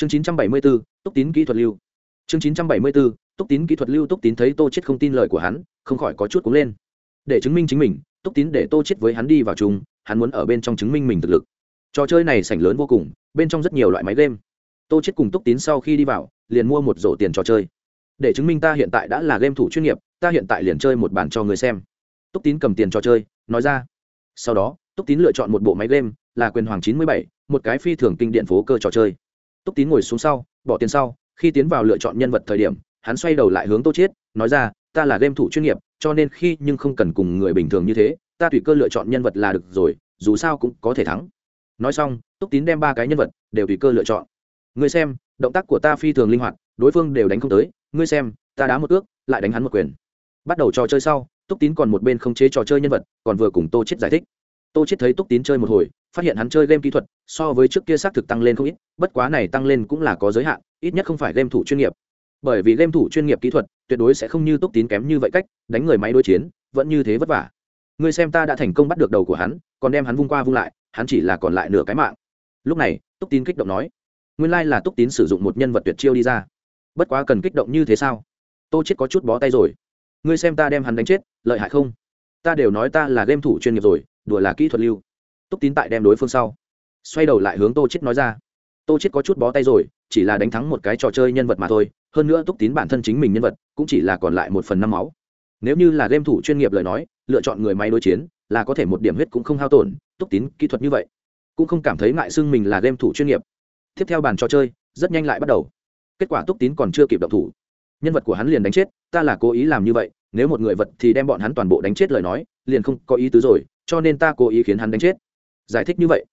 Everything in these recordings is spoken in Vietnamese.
chương 974, túc tín kỹ thuật lưu. Chương 974, túc tín kỹ thuật lưu túc tín thấy tô chết không tin lời của hắn không khỏi có chút cúng lên. Để chứng minh chính mình túc tín để tô chết với hắn đi vào chung hắn muốn ở bên trong chứng minh mình thực lực. Trò chơi này sảnh lớn vô cùng bên trong rất nhiều loại máy game. Tô chết cùng túc tín sau khi đi vào liền mua một rổ tiền trò chơi. Để chứng minh ta hiện tại đã là game thủ chuyên nghiệp ta hiện tại liền chơi một bản cho người xem. Túc tín cầm tiền trò chơi nói ra. Sau đó túc tín lựa chọn một bộ máy game là quyền hoàng chín mươi bảy một cái phi thường kinh điện phố cơ trò chơi túc tín ngồi xuống sau, bỏ tiền sau, khi tiến vào lựa chọn nhân vật thời điểm, hắn xoay đầu lại hướng tô chiết, nói ra, ta là game thủ chuyên nghiệp, cho nên khi nhưng không cần cùng người bình thường như thế, ta tùy cơ lựa chọn nhân vật là được rồi, dù sao cũng có thể thắng. Nói xong, túc tín đem ba cái nhân vật đều tùy cơ lựa chọn. Ngươi xem, động tác của ta phi thường linh hoạt, đối phương đều đánh không tới, ngươi xem, ta đá một ước lại đánh hắn một quyền. Bắt đầu trò chơi sau, túc tín còn một bên không chế trò chơi nhân vật, còn vừa cùng tô chết giải thích. Tô chết thấy túc tín chơi một hồi phát hiện hắn chơi game kỹ thuật so với trước kia xác thực tăng lên không ít, bất quá này tăng lên cũng là có giới hạn, ít nhất không phải game thủ chuyên nghiệp. Bởi vì game thủ chuyên nghiệp kỹ thuật tuyệt đối sẽ không như túc tín kém như vậy cách, đánh người máy đối chiến vẫn như thế vất vả. Ngươi xem ta đã thành công bắt được đầu của hắn, còn đem hắn vung qua vung lại, hắn chỉ là còn lại nửa cái mạng. Lúc này, túc tín kích động nói, nguyên lai là túc tín sử dụng một nhân vật tuyệt chiêu đi ra. Bất quá cần kích động như thế sao? Tô chết có chút bó tay rồi. Ngươi xem ta đem hắn đánh chết, lợi hại không? Ta đều nói ta là game thủ chuyên nghiệp rồi, đùa là kỹ thuật lưu túc tín tại đem đối phương sau. Xoay đầu lại hướng tô chết nói ra. Tô chết có chút bó tay rồi, chỉ là đánh thắng một cái trò chơi nhân vật mà thôi, hơn nữa túc tín bản thân chính mình nhân vật, cũng chỉ là còn lại một phần năm máu. Nếu như là game thủ chuyên nghiệp lời nói, lựa chọn người máy đối chiến, là có thể một điểm huyết cũng không hao tổn, túc tín kỹ thuật như vậy, cũng không cảm thấy ngại xưng mình là game thủ chuyên nghiệp. Tiếp theo bàn trò chơi, rất nhanh lại bắt đầu. Kết quả túc tín còn chưa kịp động thủ. Nhân vật của hắn liền đánh chết, ta là cố ý làm như vậy, nếu một người vật thì đem bọn hắn toàn bộ đánh chết lời nói, liền không có ý tứ rồi, cho nên ta cố ý khiến hắn đánh chết giải thích như vậy,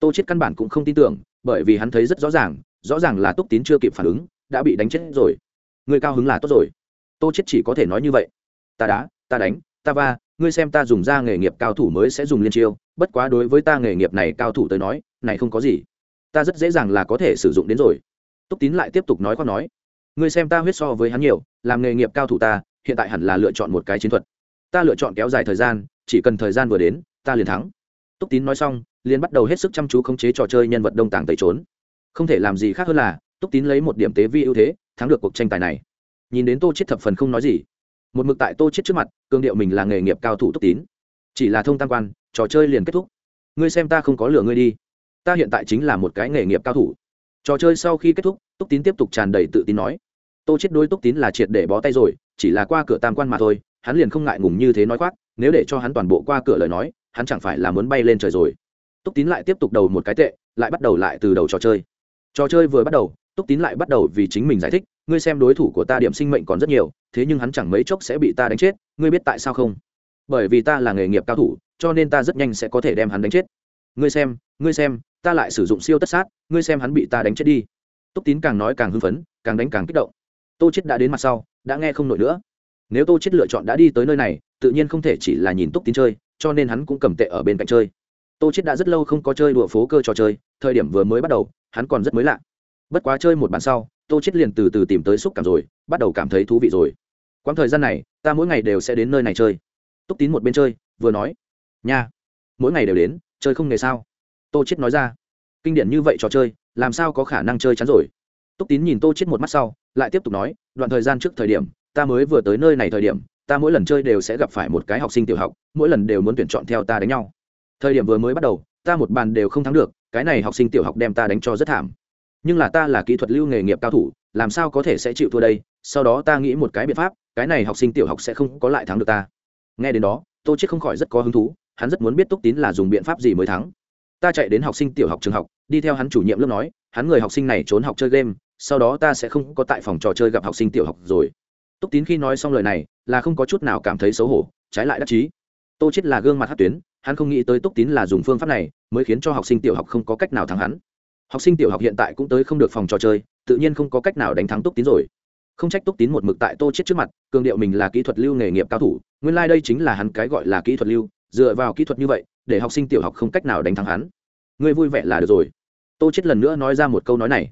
tô chết căn bản cũng không tin tưởng, bởi vì hắn thấy rất rõ ràng rõ ràng là túc tín chưa kịp phản ứng, đã bị đánh chết rồi. Người cao hứng là tốt rồi. Tô chết chỉ có thể nói như vậy. Ta đá ta đánh, ta va, ngươi xem ta dùng ra nghề nghiệp cao thủ mới sẽ dùng liên chiêu, bất quá đối với ta nghề nghiệp này cao thủ tới nói, này không có gì. Ta rất dễ dàng là có thể sử dụng đến rồi. Túc tín lại tiếp tục nói khoác nói. Ngươi xem ta huyết so với hắn nhiều, làm nghề nghiệp cao thủ ta, hiện tại hẳn là lựa chọn một cái chiến thuật. Ta lựa chọn kéo dài thời gian, chỉ cần thời gian vừa đến, ta liền thắng túc tín nói xong, liền bắt đầu hết sức chăm chú khống chế trò chơi nhân vật đông tàng tẩy trốn. Không thể làm gì khác hơn là, túc tín lấy một điểm tế vi ưu thế, thắng được cuộc tranh tài này. Nhìn đến tô chết thập phần không nói gì. Một mực tại tô chết trước mặt cương điệu mình là nghề nghiệp cao thủ túc tín. Chỉ là thông tam quan, trò chơi liền kết thúc. Ngươi xem ta không có lừa ngươi đi. Ta hiện tại chính là một cái nghề nghiệp cao thủ. Trò chơi sau khi kết thúc, túc tín tiếp tục tràn đầy tự tin nói. Tô chết đôi túc tín là triệt để bó tay rồi, chỉ là qua cửa tam quan mà thôi, hắn liền không ngại ngùng như thế nói khoác, nếu để cho hắn toàn bộ qua cửa lời nói hắn chẳng phải là muốn bay lên trời rồi. Túc tín lại tiếp tục đầu một cái tệ, lại bắt đầu lại từ đầu trò chơi. Trò chơi vừa bắt đầu, túc tín lại bắt đầu vì chính mình giải thích, ngươi xem đối thủ của ta điểm sinh mệnh còn rất nhiều, thế nhưng hắn chẳng mấy chốc sẽ bị ta đánh chết, ngươi biết tại sao không? Bởi vì ta là nghề nghiệp cao thủ, cho nên ta rất nhanh sẽ có thể đem hắn đánh chết. Ngươi xem ngươi xem, ta lại sử dụng siêu tất sát, ngươi xem hắn bị ta đánh chết đi. Túc tín càng nói càng hưng phấn, càng đánh càng kích động. Tô chết đã đến mặt sau, đã nghe không nổi nữa. Nếu tô chết lựa chọn đã đi tới nơi này, tự nhiên không thể chỉ là nhìn túc tín chơi cho nên hắn cũng cầm tệ ở bên cạnh chơi. Tô chết đã rất lâu không có chơi đùa phố cơ trò chơi, thời điểm vừa mới bắt đầu, hắn còn rất mới lạ. Bất quá chơi một bàn sau, tô chết liền từ từ tìm tới xúc cảm rồi, bắt đầu cảm thấy thú vị rồi. Quãng thời gian này, ta mỗi ngày đều sẽ đến nơi này chơi. Túc tín một bên chơi, vừa nói, nha, mỗi ngày đều đến, chơi không nghề sao? Tô chết nói ra, kinh điển như vậy trò chơi, làm sao có khả năng chơi chắn rồi? Túc tín nhìn tô chết một mắt sau, lại tiếp tục nói, đoạn thời gian trước thời điểm, ta mới vừa tới nơi này thời điểm ta mỗi lần chơi đều sẽ gặp phải một cái học sinh tiểu học, mỗi lần đều muốn tuyển chọn theo ta đánh nhau. Thời điểm vừa mới bắt đầu, ta một bàn đều không thắng được, cái này học sinh tiểu học đem ta đánh cho rất thảm. Nhưng là ta là kỹ thuật lưu nghề nghiệp cao thủ, làm sao có thể sẽ chịu thua đây? Sau đó ta nghĩ một cái biện pháp, cái này học sinh tiểu học sẽ không có lại thắng được ta. Nghe đến đó, tô chết không khỏi rất có hứng thú, hắn rất muốn biết túc tín là dùng biện pháp gì mới thắng. Ta chạy đến học sinh tiểu học trường học, đi theo hắn chủ nhiệm lớp nói, hắn người học sinh này trốn học chơi game, sau đó ta sẽ không có tại phòng trò chơi gặp học sinh tiểu học rồi túc tín khi nói xong lời này, là không có chút nào cảm thấy xấu hổ, trái lại đắc chí. Tô chết là gương mặt hát tuyến, hắn không nghĩ tới túc tín là dùng phương pháp này mới khiến cho học sinh tiểu học không có cách nào thắng hắn. Học sinh tiểu học hiện tại cũng tới không được phòng trò chơi, tự nhiên không có cách nào đánh thắng túc tín rồi. Không trách túc tín một mực tại tô chết trước mặt, cường điệu mình là kỹ thuật lưu nghề nghiệp cao thủ, nguyên lai、like、đây chính là hắn cái gọi là kỹ thuật lưu, dựa vào kỹ thuật như vậy, để học sinh tiểu học không cách nào đánh thắng hắn. Ngươi vui vẻ là được rồi. Tô chết lần nữa nói ra một câu nói này.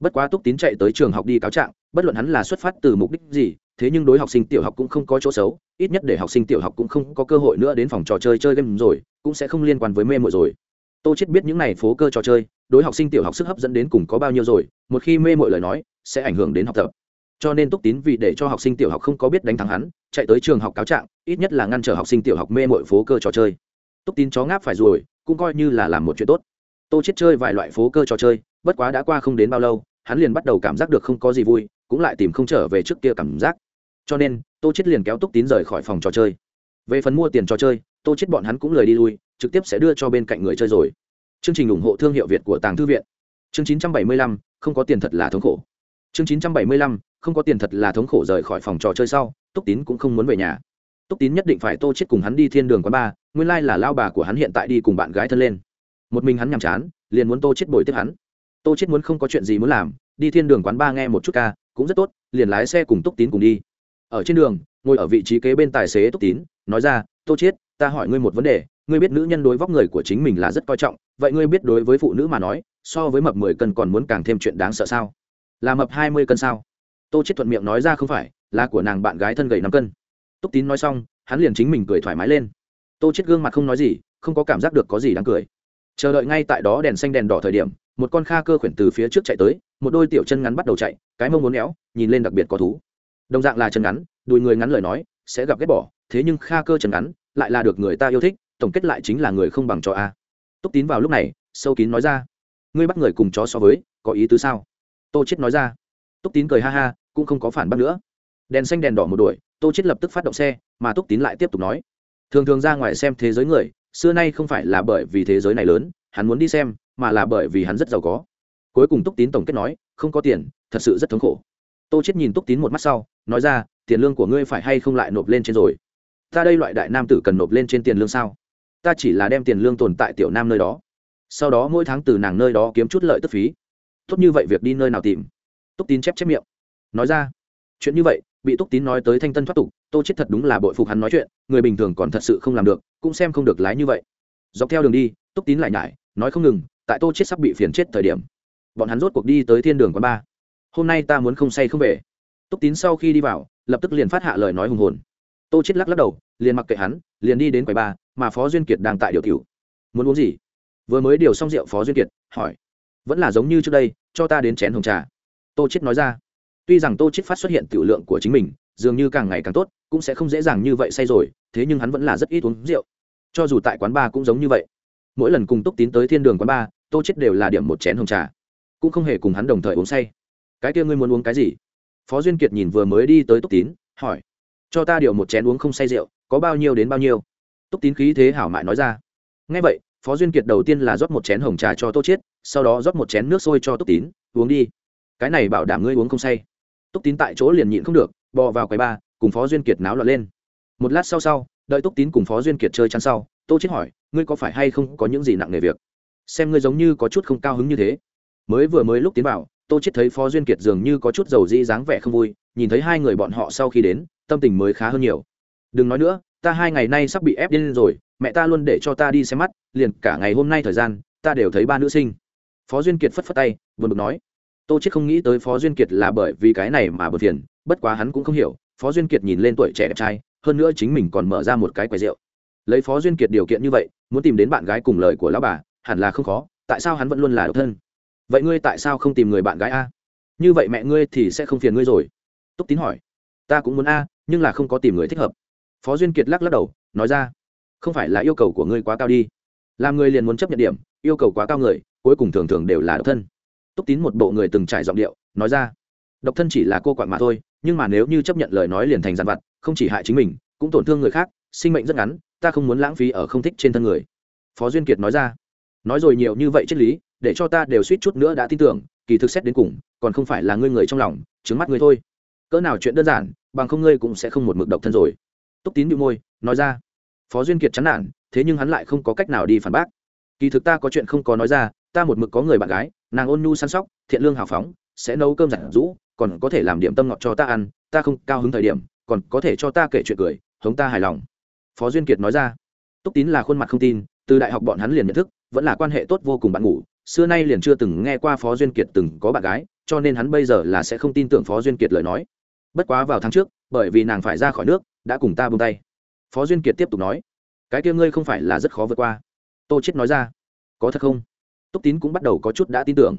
Bất quá túc tín chạy tới trường học đi cáo trạng, bất luận hắn là xuất phát từ mục đích gì thế nhưng đối học sinh tiểu học cũng không có chỗ xấu, ít nhất để học sinh tiểu học cũng không có cơ hội nữa đến phòng trò chơi chơi game rồi, cũng sẽ không liên quan với mê mội rồi. Tô chết biết những này phố cơ trò chơi, đối học sinh tiểu học sức hấp dẫn đến cùng có bao nhiêu rồi, một khi mê mội lời nói, sẽ ảnh hưởng đến học tập. Cho nên túc tín vì để cho học sinh tiểu học không có biết đánh thắng hắn, chạy tới trường học cáo trạng, ít nhất là ngăn trở học sinh tiểu học mê mội phố cơ trò chơi. Túc tín chó ngáp phải rồi, cũng coi như là làm một chuyện tốt. Tô chết chơi vài loại phố cơ trò chơi, bất quá đã qua không đến bao lâu, hắn liền bắt đầu cảm giác được không có gì vui cũng lại tìm không trở về trước kia cảm giác. Cho nên tô chết liền kéo túc tín rời khỏi phòng trò chơi. Về phần mua tiền trò chơi tô chết bọn hắn cũng lời đi lui trực tiếp sẽ đưa cho bên cạnh người chơi rồi. Chương trình ủng hộ thương hiệu việt của tàng thư viện. Chương 975, không có tiền thật là thống khổ. Chương 975, không có tiền thật là thống khổ rời khỏi phòng trò chơi sau túc tín cũng không muốn về nhà. Túc tín nhất định phải tô chết cùng hắn đi thiên đường quán ba nguyên lai là lao bà của hắn hiện tại đi cùng bạn gái thân lên. Một mình hắn nhàm chán liền muốn tô chết bồi tiếp hắn. Tô chết muốn không có chuyện gì muốn làm đi thiên đường quán ba nghe một chút ca cũng rất tốt, liền lái xe cùng túc tín cùng đi. Ở trên đường, ngồi ở vị trí kế bên tài xế túc tín, nói ra, tô chết ta hỏi ngươi một vấn đề, ngươi biết nữ nhân đối vóc người của chính mình là rất coi trọng, vậy ngươi biết đối với phụ nữ mà nói, so với mập mười cân còn muốn càng thêm chuyện đáng sợ sao? Là mập hai mươi cân sao? Tô chết thuận miệng nói ra, không phải, là của nàng bạn gái thân gầy năm cân. Túc tín nói xong, hắn liền chính mình cười thoải mái lên. Tô chết gương mặt không nói gì, không có cảm giác được có gì đáng cười. Chờ đợi ngay tại đó đèn xanh đèn đỏ thời điểm một con kha cơ khuyển từ phía trước chạy tới, một đôi tiểu chân ngắn bắt đầu chạy, cái mông muốn éo, nhìn lên đặc biệt có thú. Đồng dạng là chân ngắn, đùi người ngắn lời nói, sẽ gặp ghét bỏ, thế nhưng kha cơ chân ngắn lại là được người ta yêu thích, tổng kết lại chính là người không bằng cho a. Túc tín vào lúc này, sâu kín nói ra, ngươi bắt người cùng chó so với, có ý tứ sao? Tô chết nói ra. Túc tín cười ha ha, cũng không có phản bác nữa. Đèn xanh đèn đỏ một đuổi, tô chết lập tức phát động xe, mà túc tín lại tiếp tục nói, thường thường ra ngoài xem thế giới người, xưa nay không phải là bởi vì thế giới này lớn, hắn muốn đi xem mà là bởi vì hắn rất giàu có. Cuối cùng túc tín tổng kết nói, không có tiền, thật sự rất thống khổ. Tô chết nhìn túc tín một mắt sau, nói ra, tiền lương của ngươi phải hay không lại nộp lên trên rồi? Ta đây loại đại nam tử cần nộp lên trên tiền lương sao? Ta chỉ là đem tiền lương tồn tại tiểu nam nơi đó. Sau đó mỗi tháng từ nàng nơi đó kiếm chút lợi tức phí. Tốt như vậy việc đi nơi nào tìm? Túc tín chép chép miệng. Nói ra, chuyện như vậy, bị túc tín nói tới thanh tân thoát tục, tô chết thật đúng là bội phục hắn nói chuyện, người bình thường còn thật sự không làm được, cũng xem không được lái như vậy. Dọc theo đường đi, túc tín lại nhải, nói không ngừng tại tô chết sắp bị phiền chết thời điểm, bọn hắn rốt cuộc đi tới thiên đường quán ba hôm nay ta muốn không say không về. Túc tín sau khi đi vào, lập tức liền phát hạ lời nói hùng hồn. Tô chết lắc lắc đầu, liền mặc kệ hắn, liền đi đến quầy ba mà phó duyên kiệt đang tại điều tiểu. Muốn uống gì? Vừa mới điều xong rượu, phó duyên kiệt hỏi. Vẫn là giống như trước đây, cho ta đến chén hồng trà. Tô chết nói ra. Tuy rằng tô chết phát xuất hiện tiểu lượng của chính mình, dường như càng ngày càng tốt, cũng sẽ không dễ dàng như vậy say rồi, thế nhưng hắn vẫn là rất ít uống rượu. Cho dù tại quán bar cũng giống như vậy mỗi lần cùng túc tín tới thiên đường quán ba, tô chết đều là điểm một chén hồng trà. Cũng không hề cùng hắn đồng thời uống say. Cái kia ngươi muốn uống cái gì? Phó duyên kiệt nhìn vừa mới đi tới túc tín hỏi. Cho ta điều một chén uống không say rượu có bao nhiêu đến bao nhiêu? Túc tín khí thế hảo mại nói ra. Ngay vậy phó duyên kiệt đầu tiên là rót một chén hồng trà cho tô chết, sau đó rót một chén nước sôi cho túc tín uống đi. Cái này bảo đảm ngươi uống không say. Túc tín tại chỗ liền nhịn không được bò vào quầy ba cùng phó duyên kiệt náo loạn lên. Một lát sau sau đợi túc tín cùng phó duyên kiệt chơi chăn sau tô chết hỏi ngươi có phải hay không có những gì nặng nề việc? Xem ngươi giống như có chút không cao hứng như thế. Mới vừa mới lúc tiến vào, tô chết thấy phó duyên kiệt dường như có chút dầu dĩ dáng vẻ không vui, nhìn thấy hai người bọn họ sau khi đến, tâm tình mới khá hơn nhiều. Đừng nói nữa, ta hai ngày nay sắp bị ép điên rồi, mẹ ta luôn để cho ta đi xem mắt, liền cả ngày hôm nay thời gian, ta đều thấy ba nữ sinh. Phó duyên kiệt phất phất tay vừa bực nói. Tô chết không nghĩ tới phó duyên kiệt là bởi vì cái này mà bực phiền, bất quá hắn cũng không hiểu, phó duyên kiệt nhìn lên tuổi trẻ đẹp trai, hơn nữa chính mình còn mở ra một cái quầy rượu. Lấy phó duyên kiệt điều kiện như vậy muốn tìm đến bạn gái cùng lời của lão bà, hẳn là không khó, tại sao hắn vẫn luôn là độc thân? Vậy ngươi tại sao không tìm người bạn gái a? Như vậy mẹ ngươi thì sẽ không phiền ngươi rồi. Túc tín hỏi. Ta cũng muốn a, nhưng là không có tìm người thích hợp. Phó duyên kiệt lắc lắc đầu, nói ra. Không phải là yêu cầu của ngươi quá cao đi. Làm người liền muốn chấp nhận điểm, yêu cầu quá cao người, cuối cùng thường thường đều là độc thân. Túc tín một bộ người từng trải giọng điệu, nói ra. Độc thân chỉ là cô quạng mà thôi, nhưng mà nếu như chấp nhận lời nói liền thành dàn vặt, không chỉ hại chính mình, cũng tổn thương người khác sinh mệnh rất ngắn, ta không muốn lãng phí ở không thích trên thân người. Phó duyên kiệt nói ra. Nói rồi nhiều như vậy triết lý, để cho ta đều suýt chút nữa đã tin tưởng, kỳ thực xét đến cùng, còn không phải là ngươi người trong lòng, trứng mắt ngươi thôi. Cỡ nào chuyện đơn giản, bằng không ngươi cũng sẽ không một mực độc thân rồi. Túc tín bị môi, nói ra. Phó duyên kiệt chán nản, thế nhưng hắn lại không có cách nào đi phản bác. Kỳ thực ta có chuyện không có nói ra, ta một mực có người bạn gái, nàng ôn nhu săn sóc, thiện lương hào phóng, sẽ nấu cơm giản rũ còn có thể làm điểm tâm ngọt cho ta ăn, ta không cao hứng thời điểm, còn có thể cho ta kể chuyện cười, hống ta hài lòng phó duyên kiệt nói ra. Túc tín là khuôn mặt không tin, từ đại học bọn hắn liền nhận thức, vẫn là quan hệ tốt vô cùng bạn ngủ. Xưa nay liền chưa từng nghe qua phó duyên kiệt từng có bạn gái, cho nên hắn bây giờ là sẽ không tin tưởng phó duyên kiệt lời nói. Bất quá vào tháng trước, bởi vì nàng phải ra khỏi nước, đã cùng ta buông tay. Phó duyên kiệt tiếp tục nói, cái kia ngươi không phải là rất khó vượt qua. Tô chết nói ra, có thật không? Túc tín cũng bắt đầu có chút đã tin tưởng.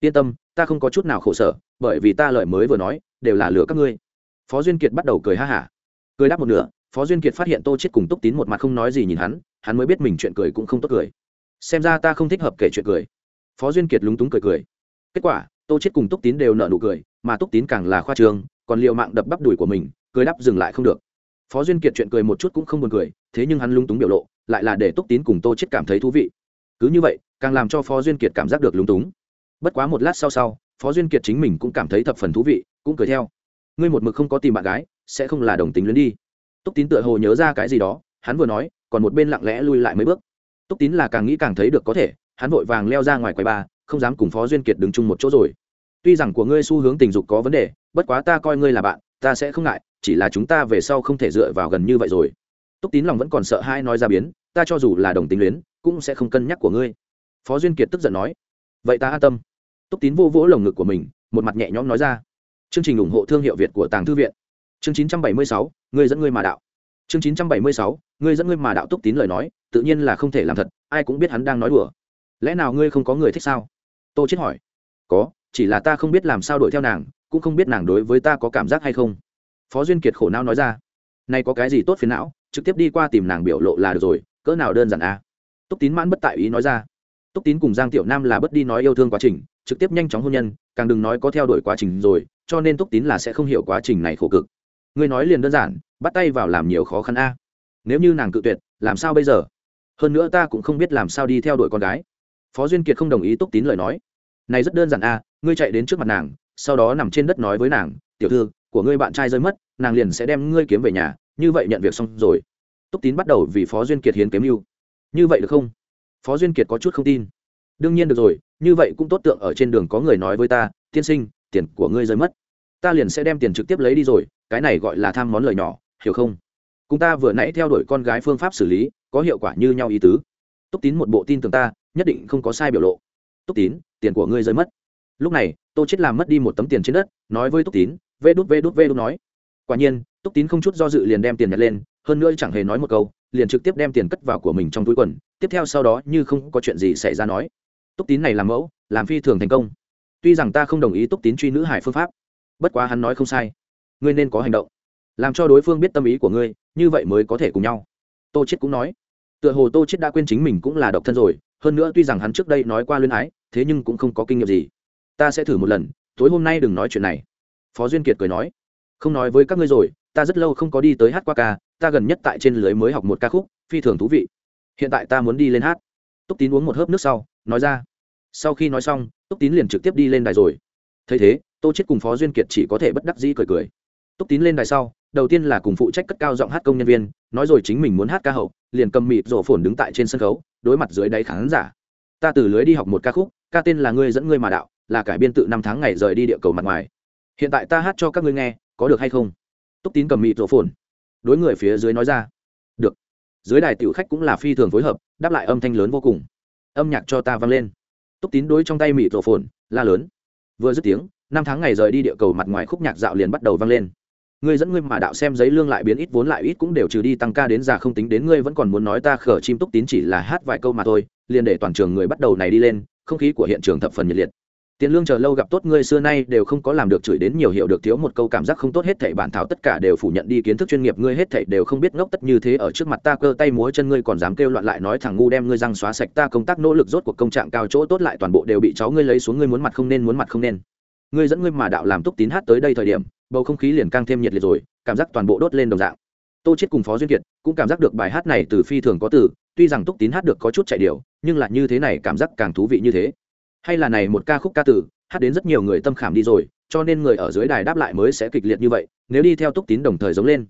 Yên tâm, ta không có chút nào khổ sở, bởi vì ta lời mới vừa nói, đều là lừa các ngươi. Phó duyên kiệt bắt đầu cười ha hả. Cười đáp một nửa phó duyên kiệt phát hiện tô chết cùng túc tín một mặt không nói gì nhìn hắn hắn mới biết mình chuyện cười cũng không tốt cười. Xem ra ta không thích hợp kể chuyện cười. Phó duyên kiệt lúng túng cười cười. Kết quả, tô chết cùng túc tín đều nợ nụ cười, mà túc tín càng là khoa trương, còn liệu mạng đập bắp đùi của mình, cười đắp dừng lại không được. Phó duyên kiệt chuyện cười một chút cũng không buồn cười, thế nhưng hắn lúng túng biểu lộ, lại là để túc tín cùng tô chết cảm thấy thú vị. Cứ như vậy, càng làm cho phó duyên kiệt cảm giác được lúng túng. Bất quá một lát sau sau, phó duyên kiệt chính mình cũng cảm thấy thập phần thú vị, cũng cười theo. Ngươi một mực không có tìm bạn gái, sẽ không là đồng tính luyến đi túc tín tựa hồ nhớ ra cái gì đó, hắn vừa nói, còn một bên lặng lẽ lui lại mấy bước. Túc tín là càng nghĩ càng thấy được có thể, hắn vội vàng leo ra ngoài quầy ba không dám cùng phó duyên kiệt đứng chung một chỗ rồi. Tuy rằng của ngươi xu hướng tình dục có vấn đề, bất quá ta coi ngươi là bạn, ta sẽ không ngại, chỉ là chúng ta về sau không thể dựa vào gần như vậy rồi. Túc tín lòng vẫn còn sợ hai nói ra biến, ta cho dù là đồng tính luyến, cũng sẽ không cân nhắc của ngươi. Phó duyên kiệt tức giận nói, vậy ta an tâm. Túc tín vô vỗ lồng ngực của mình, một mặt nhẹ nhõm nói ra. Chương trình ủng hộ thương hiệu việt của tàng thư viện chương 976, ngươi dẫn ngươi mà đạo. Chương 976, ngươi dẫn ngươi mà đạo túc tín lời nói tự nhiên là không thể làm thật ai cũng biết hắn đang nói đùa. Lẽ nào ngươi không có người thích sao? Tô chết hỏi. Có chỉ là ta không biết làm sao đuổi theo nàng cũng không biết nàng đối với ta có cảm giác hay không. Phó duyên kiệt khổ não nói ra. Nay có cái gì tốt phiền não trực tiếp đi qua tìm nàng biểu lộ là được rồi cỡ nào đơn giản à? Túc tín mãn bất tại ý nói ra. Túc tín cùng giang tiểu nam là bất đi nói yêu thương quá trình trực tiếp nhanh chóng hôn nhân càng đừng nói có theo đuổi quá trình rồi cho nên túc tín là sẽ không hiểu quá trình này khổ cực ngươi nói liền đơn giản, bắt tay vào làm nhiều khó khăn a. Nếu như nàng cự tuyệt, làm sao bây giờ? Hơn nữa ta cũng không biết làm sao đi theo đuổi con gái. Phó duyên kiệt không đồng ý túc tín lời nói. Này rất đơn giản a, ngươi chạy đến trước mặt nàng, sau đó nằm trên đất nói với nàng, tiểu thư, của ngươi bạn trai rơi mất, nàng liền sẽ đem ngươi kiếm về nhà, như vậy nhận việc xong rồi. Túc tín bắt đầu vì phó duyên kiệt hiến kiếm mưu. Như vậy được không? Phó duyên kiệt có chút không tin. Đương nhiên được rồi, như vậy cũng tốt tượng ở trên đường có người nói với ta, tiên sinh, tiền của ngươi rơi mất, ta liền sẽ đem tiền trực tiếp lấy đi rồi cái này gọi là tham món lời nhỏ, hiểu không? Cùng ta vừa nãy theo đuổi con gái phương pháp xử lý, có hiệu quả như nhau ý tứ. Túc tín một bộ tin tưởng ta, nhất định không có sai biểu lộ. Túc tín, tiền của ngươi rơi mất. Lúc này, tô chết làm mất đi một tấm tiền trên đất, nói với túc tín, vê đút vê đút vê đút nói. Quả nhiên, túc tín không chút do dự liền đem tiền nhặt lên, hơn nữa chẳng hề nói một câu, liền trực tiếp đem tiền cất vào của mình trong túi quần. Tiếp theo sau đó như không có chuyện gì xảy ra nói. Túc tín này làm mẫu, làm phi thường thành công. Tuy rằng ta không đồng ý túc tín truy nữ hải phương pháp, bất quá hắn nói không sai ngươi nên có hành động. Làm cho đối phương biết tâm ý của ngươi, như vậy mới có thể cùng nhau. Tô chết cũng nói. Tựa hồ tô chết đã quên chính mình cũng là độc thân rồi, hơn nữa tuy rằng hắn trước đây nói qua luyên ái, thế nhưng cũng không có kinh nghiệm gì. Ta sẽ thử một lần, tối hôm nay đừng nói chuyện này. Phó duyên kiệt cười nói. Không nói với các ngươi rồi, ta rất lâu không có đi tới hát qua ca, ta gần nhất tại trên lưới mới học một ca khúc, phi thường thú vị. Hiện tại ta muốn đi lên hát. Túc tín uống một hớp nước sau, nói ra. Sau khi nói xong, túc tín liền trực tiếp đi lên đài rồi. Thấy thế, tô chết cùng phó duyên kiệt chỉ có thể bất đắc dĩ cười cười túc tín lên đài sau, đầu tiên là cùng phụ trách cất cao giọng hát công nhân viên, nói rồi chính mình muốn hát ca hậu, liền cầm mịt rổ phồn đứng tại trên sân khấu, đối mặt dưới đáy khán giả. Ta từ lưới đi học một ca khúc, ca tên là ngươi dẫn ngươi mà đạo, là cải biên tự năm tháng ngày rời đi địa cầu mặt ngoài. Hiện tại ta hát cho các ngươi nghe, có được hay không? Túc tín cầm mịt rổ phồn đối người phía dưới nói ra. Được. Dưới đài tiểu khách cũng là phi thường phối hợp, đáp lại âm thanh lớn vô cùng. Âm nhạc cho ta vang lên. Túc tín đối trong tay mịt rổ phồn la lớn. Vừa dứt tiếng, năm tháng ngày rời đi địa cầu mặt ngoài khúc nhạc dạo liền bắt đầu vang lên ngươi dẫn ngươi mà đạo xem giấy lương lại biến ít vốn lại ít cũng đều trừ đi, tăng ca đến già không tính đến ngươi vẫn còn muốn nói ta khở chim túc tín chỉ là hát vài câu mà thôi, liền để toàn trường người bắt đầu này đi lên, không khí của hiện trường thập phần nhiệt liệt. Tiền lương chờ lâu gặp tốt, ngươi xưa nay đều không có làm được chửi đến nhiều hiệu được, thiếu một câu cảm giác không tốt, hết thảy bản thảo tất cả đều phủ nhận đi, kiến thức chuyên nghiệp ngươi hết thảy đều không biết ngốc tất như thế, ở trước mặt ta cơ tay múa chân ngươi còn dám kêu loạn lại nói thằng ngu đem ngươi răng xóa sạch, ta công tác nỗ lực rốt cuộc công trạng cao chỗ tốt lại toàn bộ đều bị cháu ngươi lấy xuống, ngươi muốn mặt không nên, muốn mặt không nên ngươi dẫn ngươi mà đạo làm túc tín hát tới đây thời điểm, bầu không khí liền càng thêm nhiệt liệt rồi, cảm giác toàn bộ đốt lên đồng dạng. Tô chết cùng phó duyên kiệt cũng cảm giác được bài hát này từ phi thường có từ, tuy rằng túc tín hát được có chút chạy điều nhưng là như thế này cảm giác càng thú vị như thế. Hay là này một ca khúc ca từ, hát đến rất nhiều người tâm khảm đi rồi, cho nên người ở dưới đài đáp lại mới sẽ kịch liệt như vậy, nếu đi theo túc tín đồng thời giống lên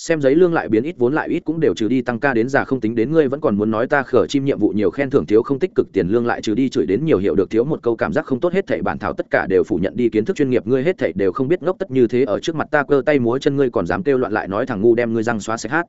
xem giấy lương lại biến ít vốn lại ít cũng đều trừ đi, tăng ca đến già không tính đến ngươi vẫn còn muốn nói ta khở chim nhiệm vụ nhiều khen thưởng thiếu không tích cực tiền lương lại trừ đi, chửi đến nhiều hiệu được thiếu một câu cảm giác không tốt hết thảy bản thảo tất cả đều phủ nhận đi, kiến thức chuyên nghiệp ngươi hết thảy đều không biết ngốc tất như thế, ở trước mặt ta cơ tay múa chân ngươi còn dám kêu loạn lại nói thằng ngu đem ngươi răng xóa sạch hát.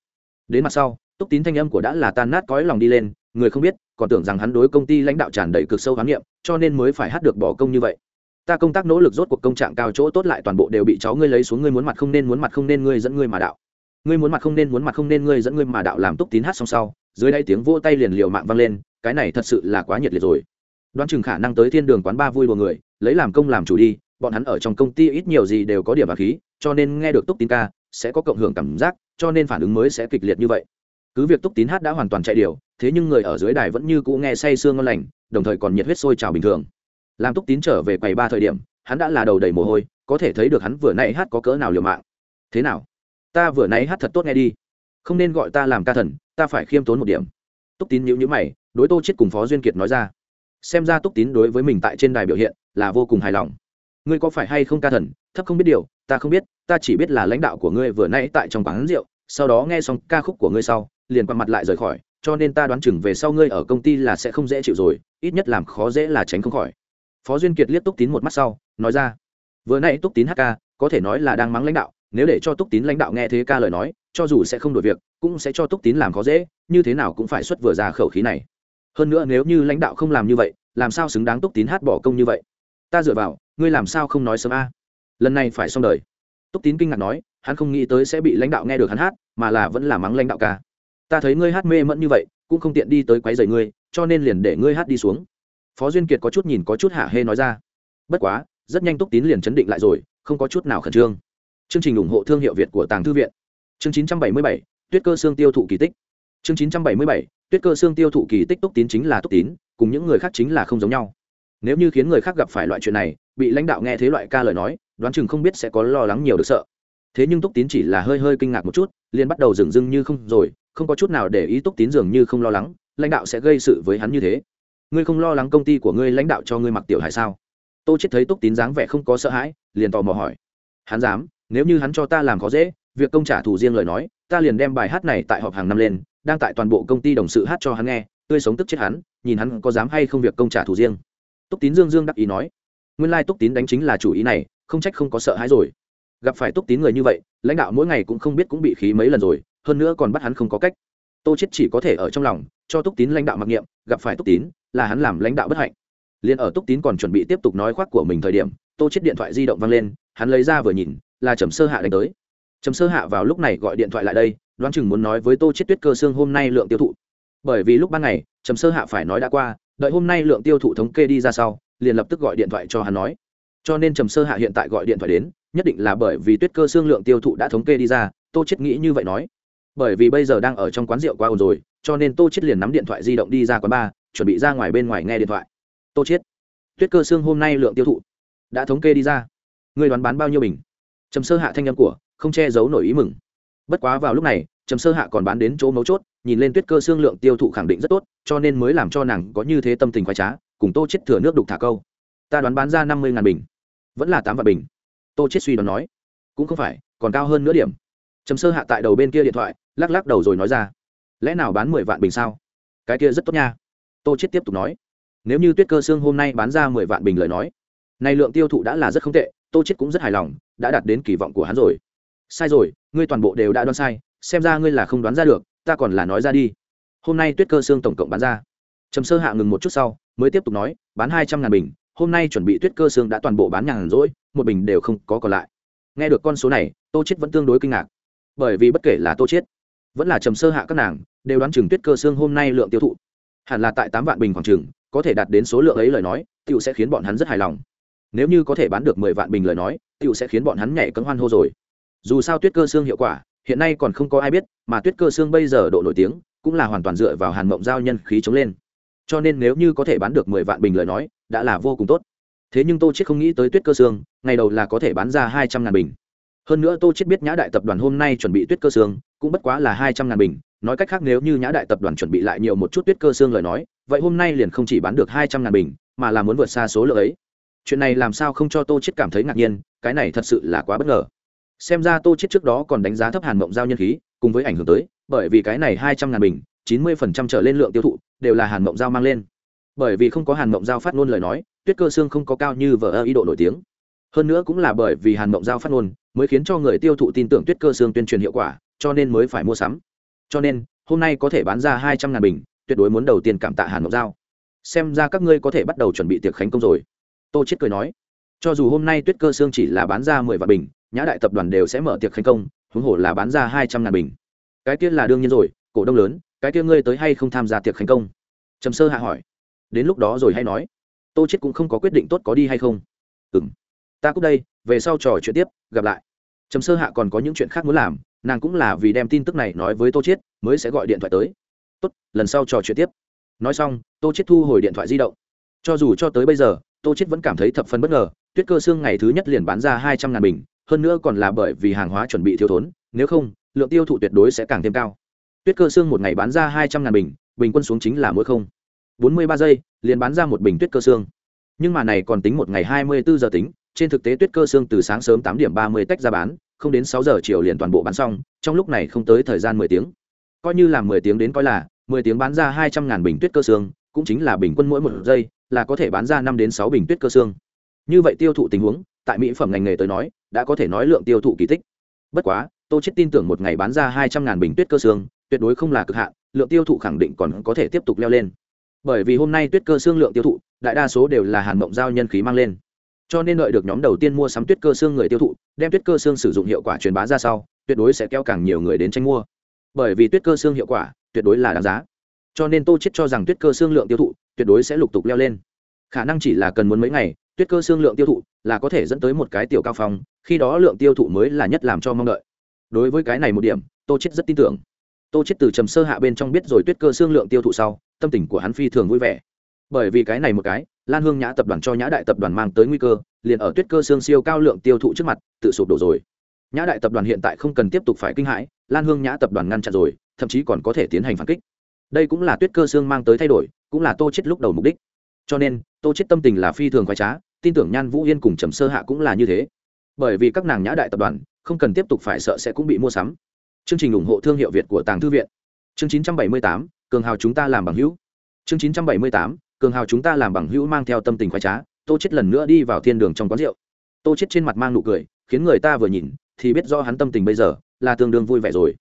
Đến mặt sau, túc tín thanh âm của đã là tan nát cõi lòng đi lên, người không biết, còn tưởng rằng hắn đối công ty lãnh đạo tràn đầy cực sâu khám nghiệm cho nên mới phải hát được bỏ công như vậy. Ta công tác nỗ lực rốt cuộc công trạng cao chỗ tốt lại toàn bộ đều bị cháu ngươi lấy xuống, ngươi muốn mặt không nên muốn mặt không nên ngươi dẫn ngươi mà đạo ngươi muốn mặt không nên muốn mặt không nên ngươi dẫn ngươi mà đạo làm túc tín hát xong sau, dưới đây tiếng vỗ tay liền liều mạng vang lên, cái này thật sự là quá nhiệt liệt rồi. Đoán chừng khả năng tới thiên đường quán ba vui đùa người, lấy làm công làm chủ đi, bọn hắn ở trong công ty ít nhiều gì đều có điểm và khí, cho nên nghe được túc tín ca, sẽ có cộng hưởng cảm giác, cho nên phản ứng mới sẽ kịch liệt như vậy. Cứ việc túc tín hát đã hoàn toàn chạy điều, thế nhưng người ở dưới đài vẫn như cũ nghe say sương ngon lành, đồng thời còn nhiệt huyết sôi trào bình thường. Làm túc tín trở về quầy ba thời điểm, hắn đã là đầu đầy mồ hôi, có thể thấy được hắn vừa nãy hát có cỡ nào liều mạng. Thế nào? Ta vừa nãy hát thật tốt nghe đi. Không nên gọi ta làm ca thần, ta phải khiêm tốn một điểm. Túc tín nhữ nhữ mày, đối tô chết cùng phó duyên kiệt nói ra. Xem ra túc tín đối với mình tại trên đài biểu hiện là vô cùng hài lòng. Ngươi có phải hay không ca thần, thấp không biết điều, ta không biết, ta chỉ biết là lãnh đạo của ngươi vừa nãy tại trong quán rượu, sau đó nghe xong ca khúc của ngươi sau, liền quặn mặt lại rời khỏi, cho nên ta đoán chừng về sau ngươi ở công ty là sẽ không dễ chịu rồi, ít nhất làm khó dễ là tránh không khỏi. Phó duyên kiệt liếc túc tín một mắt sau, nói ra. Vừa nãy túc tín hát ca, có thể nói là đang mắng lãnh đạo nếu để cho túc tín lãnh đạo nghe thế ca lời nói, cho dù sẽ không đổi việc, cũng sẽ cho túc tín làm khó dễ, như thế nào cũng phải xuất vừa ra khẩu khí này. Hơn nữa nếu như lãnh đạo không làm như vậy, làm sao xứng đáng túc tín hát bỏ công như vậy? Ta dựa vào, ngươi làm sao không nói sớm a? Lần này phải xong đời. Túc tín kinh ngạc nói, hắn không nghĩ tới sẽ bị lãnh đạo nghe được hắn hát, mà là vẫn là mắng lãnh đạo ca. Ta thấy ngươi hát mê mẫn như vậy, cũng không tiện đi tới quấy rầy ngươi, cho nên liền để ngươi hát đi xuống. Phó duyên kiệt có chút nhìn có chút hạ hê nói ra. Bất quá, rất nhanh túc tín liền chấn định lại rồi, không có chút nào khẩn trương chương trình ủng hộ thương hiệu việt của tàng thư viện. Chương 977, tuyết cơ xương tiêu thụ kỳ tích. Chương 977, tuyết cơ xương tiêu thụ kỳ tích túc tín chính là túc tín cùng những người khác chính là không giống nhau. Nếu như khiến người khác gặp phải loại chuyện này bị lãnh đạo nghe thế loại ca lời nói đoán chừng không biết sẽ có lo lắng nhiều được sợ. Thế nhưng túc tín chỉ là hơi hơi kinh ngạc một chút liền bắt đầu dừng dưng như không rồi không có chút nào để ý túc tín dường như không lo lắng lãnh đạo sẽ gây sự với hắn như thế. Ngươi không lo lắng công ty của ngươi lãnh đạo cho ngươi mặc tiểu hải sao? Tô chết thấy túc tín dáng vẻ không có sợ hãi liền tò mò hỏi. Hắn dám? Nếu như hắn cho ta làm khó dễ, việc công trả thù riêng lời nói, ta liền đem bài hát này tại họp hàng năm lên, đang tại toàn bộ công ty đồng sự hát cho hắn nghe, tươi sống tức chết hắn, nhìn hắn có dám hay không việc công trả thù riêng. Túc tín dương dương đắc ý nói, nguyên lai túc tín đánh chính là chủ ý này, không trách không có sợ hãi rồi. Gặp phải túc tín người như vậy, lãnh đạo mỗi ngày cũng không biết cũng bị khí mấy lần rồi, hơn nữa còn bắt hắn không có cách. Tô chết chỉ có thể ở trong lòng, cho túc tín lãnh đạo mặc niệm, gặp phải túc tín, là hắn làm lãnh đạo bất hạnh. Liền ở túc tín còn chuẩn bị tiếp tục nói khoác của mình thời điểm, tô chết điện thoại di động vang lên, hắn lấy ra vừa nhìn là trầm sơ hạ đánh tới. Trầm sơ hạ vào lúc này gọi điện thoại lại đây, đoán chừng muốn nói với tô chết tuyết cơ xương hôm nay lượng tiêu thụ. Bởi vì lúc ban ngày, trầm sơ hạ phải nói đã qua, đợi hôm nay lượng tiêu thụ thống kê đi ra sau, liền lập tức gọi điện thoại cho hắn nói. Cho nên trầm sơ hạ hiện tại gọi điện thoại đến, nhất định là bởi vì tuyết cơ xương lượng tiêu thụ đã thống kê đi ra, tô chết nghĩ như vậy nói. Bởi vì bây giờ đang ở trong quán rượu quá ồn rồi, cho nên tô chết liền nắm điện thoại di động đi ra quán bar, chuẩn bị ra ngoài bên ngoài nghe điện thoại. Tô chết tuyết cơ xương hôm nay lượng tiêu thụ đã thống kê đi ra. Người đoán bán bao nhiêu bình? Trầm sơ hạ thanh âm của, không che giấu nổi ý mừng. Bất quá vào lúc này, trầm sơ hạ còn bán đến chỗ mấu chốt, nhìn lên tuyết cơ xương lượng tiêu thụ khẳng định rất tốt, cho nên mới làm cho nàng có như thế tâm tình khoái trá, cùng tô chết thừa nước đục thả câu. Ta đoán bán ra năm mươi ngàn bình. Vẫn là tám vạn bình. Tô chết suy đoán nói. Cũng không phải, còn cao hơn nửa điểm. Trầm sơ hạ tại đầu bên kia điện thoại, lắc lắc đầu rồi nói ra. Lẽ nào bán mười vạn bình sao? Cái kia rất tốt nha. Tô chết tiếp tục nói. Nếu như tuyết cơ xương hôm nay bán ra mười vạn bình lời nói này lượng tiêu thụ đã là rất không tệ, tô chết cũng rất hài lòng đã đạt đến kỳ vọng của hắn rồi. Sai rồi, ngươi toàn bộ đều đã đoán sai, xem ra ngươi là không đoán ra được, ta còn là nói ra đi. Hôm nay tuyết cơ xương tổng cộng bán ra. Trầm sơ hạ ngừng một chút sau, mới tiếp tục nói, bán hai trăm ngàn bình, hôm nay chuẩn bị tuyết cơ xương đã toàn bộ bán nhàn rỗi, một bình đều không có còn lại. Nghe được con số này, tô chết vẫn tương đối kinh ngạc. Bởi vì bất kể là tô chết vẫn là trầm sơ hạ các nàng, đều đoán chừng tuyết cơ xương hôm nay lượng tiêu thụ hẳn là tại tám vạn bình khoảng chừng, có thể đạt đến số lượng ấy lời nói tựu sẽ khiến bọn hắn rất hài lòng. Nếu như có thể bán được mười vạn bình lời nói tựu sẽ khiến bọn hắn nhảy cấm hoan hô rồi. Dù sao tuyết cơ xương hiệu quả, hiện nay còn không có ai biết, mà tuyết cơ xương bây giờ độ nổi tiếng, cũng là hoàn toàn dựa vào hàn mộng giao nhân khí chống lên. Cho nên nếu như có thể bán được mười vạn bình lời nói, đã là vô cùng tốt. Thế nhưng tô chết không nghĩ tới tuyết cơ xương ngày đầu là có thể bán ra hai trăm ngàn bình. Hơn nữa tô chết biết nhã đại tập đoàn hôm nay chuẩn bị tuyết cơ xương cũng bất quá là hai trăm ngàn bình. Nói cách khác nếu như nhã đại tập đoàn chuẩn bị lại nhiều một chút tuyết cơ xương lời nói, vậy hôm nay liền không chỉ bán được hai trăm ngàn bình, mà là muốn vượt xa số lượng ấy chuyện này làm sao không cho tô chết cảm thấy ngạc nhiên, cái này thật sự là quá bất ngờ. Xem ra tô chết trước đó còn đánh giá thấp hàn mộng giao nhân khí, cùng với ảnh hưởng tới, bởi vì cái này hai trăm ngàn bình, chín mươi phần trăm trở lên lượng tiêu thụ, đều là hàn mộng giao mang lên. Bởi vì không có hàn mộng giao phát ngôn lời nói, tuyết cơ xương không có cao như vợ ơ ý độ nổi tiếng. Hơn nữa cũng là bởi vì hàn mộng giao phát ngôn, mới khiến cho người tiêu thụ tin tưởng tuyết cơ xương tuyên truyền hiệu quả, cho nên mới phải mua sắm. Cho nên, hôm nay có thể bán ra hai trăm ngàn bình, tuyệt đối muốn đầu tiên cảm tạ hàn mộng giao. Xem ra các ngươi có thể bắt đầu chuẩn bị tiệc khánh công rồi tô chết cười nói, cho dù hôm nay tuyết cơ xương chỉ là bán ra mười vạn bình, nhã đại tập đoàn đều sẽ mở tiệc khánh công, huống hồ là bán ra hai trăm ngàn bình. Cái kia là đương nhiên rồi, cổ đông lớn, cái kia ngươi tới hay không tham gia tiệc khánh công? Trầm sơ hạ hỏi. Đến lúc đó rồi hay nói, tô chết cũng không có quyết định tốt có đi hay không. Ừm, ta cúc đây, về sau trò chuyện tiếp, gặp lại. Trầm sơ hạ còn có những chuyện khác muốn làm, nàng cũng là vì đem tin tức này nói với tô chết mới sẽ gọi điện thoại tới. Tốt, lần sau trò chuyện tiếp. Nói xong, tô chết thu hồi điện thoại di động. Cho dù cho tới bây giờ tô chết vẫn cảm thấy thập phần bất ngờ, tuyết cơ xương ngày thứ nhất liền bán ra hai trăm ngàn bình, hơn nữa còn là bởi vì hàng hóa chuẩn bị thiếu thốn, nếu không, lượng tiêu thụ tuyệt đối sẽ càng thêm cao. Tuyết cơ xương một ngày bán ra hai trăm ngàn bình bình quân xuống chính là mỗi không. Bốn mươi ba giây, liền bán ra một bình tuyết cơ xương nhưng mà này còn tính một ngày hai mươi bốn giờ tính, trên thực tế tuyết cơ xương từ sáng sớm tám điểm ba mươi tách ra bán, không đến sáu giờ chiều liền toàn bộ bán xong, trong lúc này không tới thời gian mười tiếng. Coi như là mười tiếng đến coi là, mười tiếng bán ra hai trăm ngàn bình tuyết cơ xương cũng chính là bình quân mỗi một giây là có thể bán ra năm đến sáu bình tuyết cơ xương. Như vậy tiêu thụ tình huống, tại mỹ phẩm ngành nghề tới nói, đã có thể nói lượng tiêu thụ kỳ tích. Bất quá, tô chết tin tưởng một ngày bán ra hai trăm ngàn bình tuyết cơ xương, tuyệt đối không là cực hạn, lượng tiêu thụ khẳng định còn có thể tiếp tục leo lên. Bởi vì hôm nay tuyết cơ xương lượng tiêu thụ, đại đa số đều là hàn mộng giao nhân khí mang lên. Cho nên đợi được nhóm đầu tiên mua sắm tuyết cơ xương người tiêu thụ, đem tuyết cơ xương sử dụng hiệu quả truyền bá ra sau, tuyệt đối sẽ kéo càng nhiều người đến tranh mua. Bởi vì tuyết cơ xương hiệu quả, tuyệt đối là đáng giá cho nên tô chết cho rằng tuyết cơ xương lượng tiêu thụ tuyệt đối sẽ lục tục leo lên. Khả năng chỉ là cần muốn mấy ngày, tuyết cơ xương lượng tiêu thụ là có thể dẫn tới một cái tiểu cao phong, khi đó lượng tiêu thụ mới là nhất làm cho mong đợi. Đối với cái này một điểm, tô chết rất tin tưởng. Tô chết từ trầm sơ hạ bên trong biết rồi tuyết cơ xương lượng tiêu thụ sau, tâm tình của hắn phi thường vui vẻ. Bởi vì cái này một cái, lan hương nhã tập đoàn cho nhã đại tập đoàn mang tới nguy cơ, liền ở tuyết cơ xương siêu cao lượng tiêu thụ trước mặt, tự sụp đổ rồi. Nhã đại tập đoàn hiện tại không cần tiếp tục phải kinh hãi, lan hương nhã tập đoàn ngăn chặn rồi, thậm chí còn có thể tiến hành phản kích đây cũng là tuyết cơ xương mang tới thay đổi cũng là tô chết lúc đầu mục đích. Cho nên tô chết tâm tình là phi thường khoái trá tin tưởng nhan vũ yên cùng trầm sơ hạ cũng là như thế. Bởi vì các nàng nhã đại tập đoàn không cần tiếp tục phải sợ sẽ cũng bị mua sắm. Chương trình ủng hộ thương hiệu việt của tàng thư viện. Chương 978, cường hào chúng ta làm bằng hữu. Chương 978, cường hào chúng ta làm bằng hữu mang theo tâm tình khoái trá tô chết lần nữa đi vào thiên đường trong quán rượu. Tô chết trên mặt mang nụ cười khiến người ta vừa nhìn thì biết do hắn tâm tình bây giờ là tương đương vui vẻ rồi.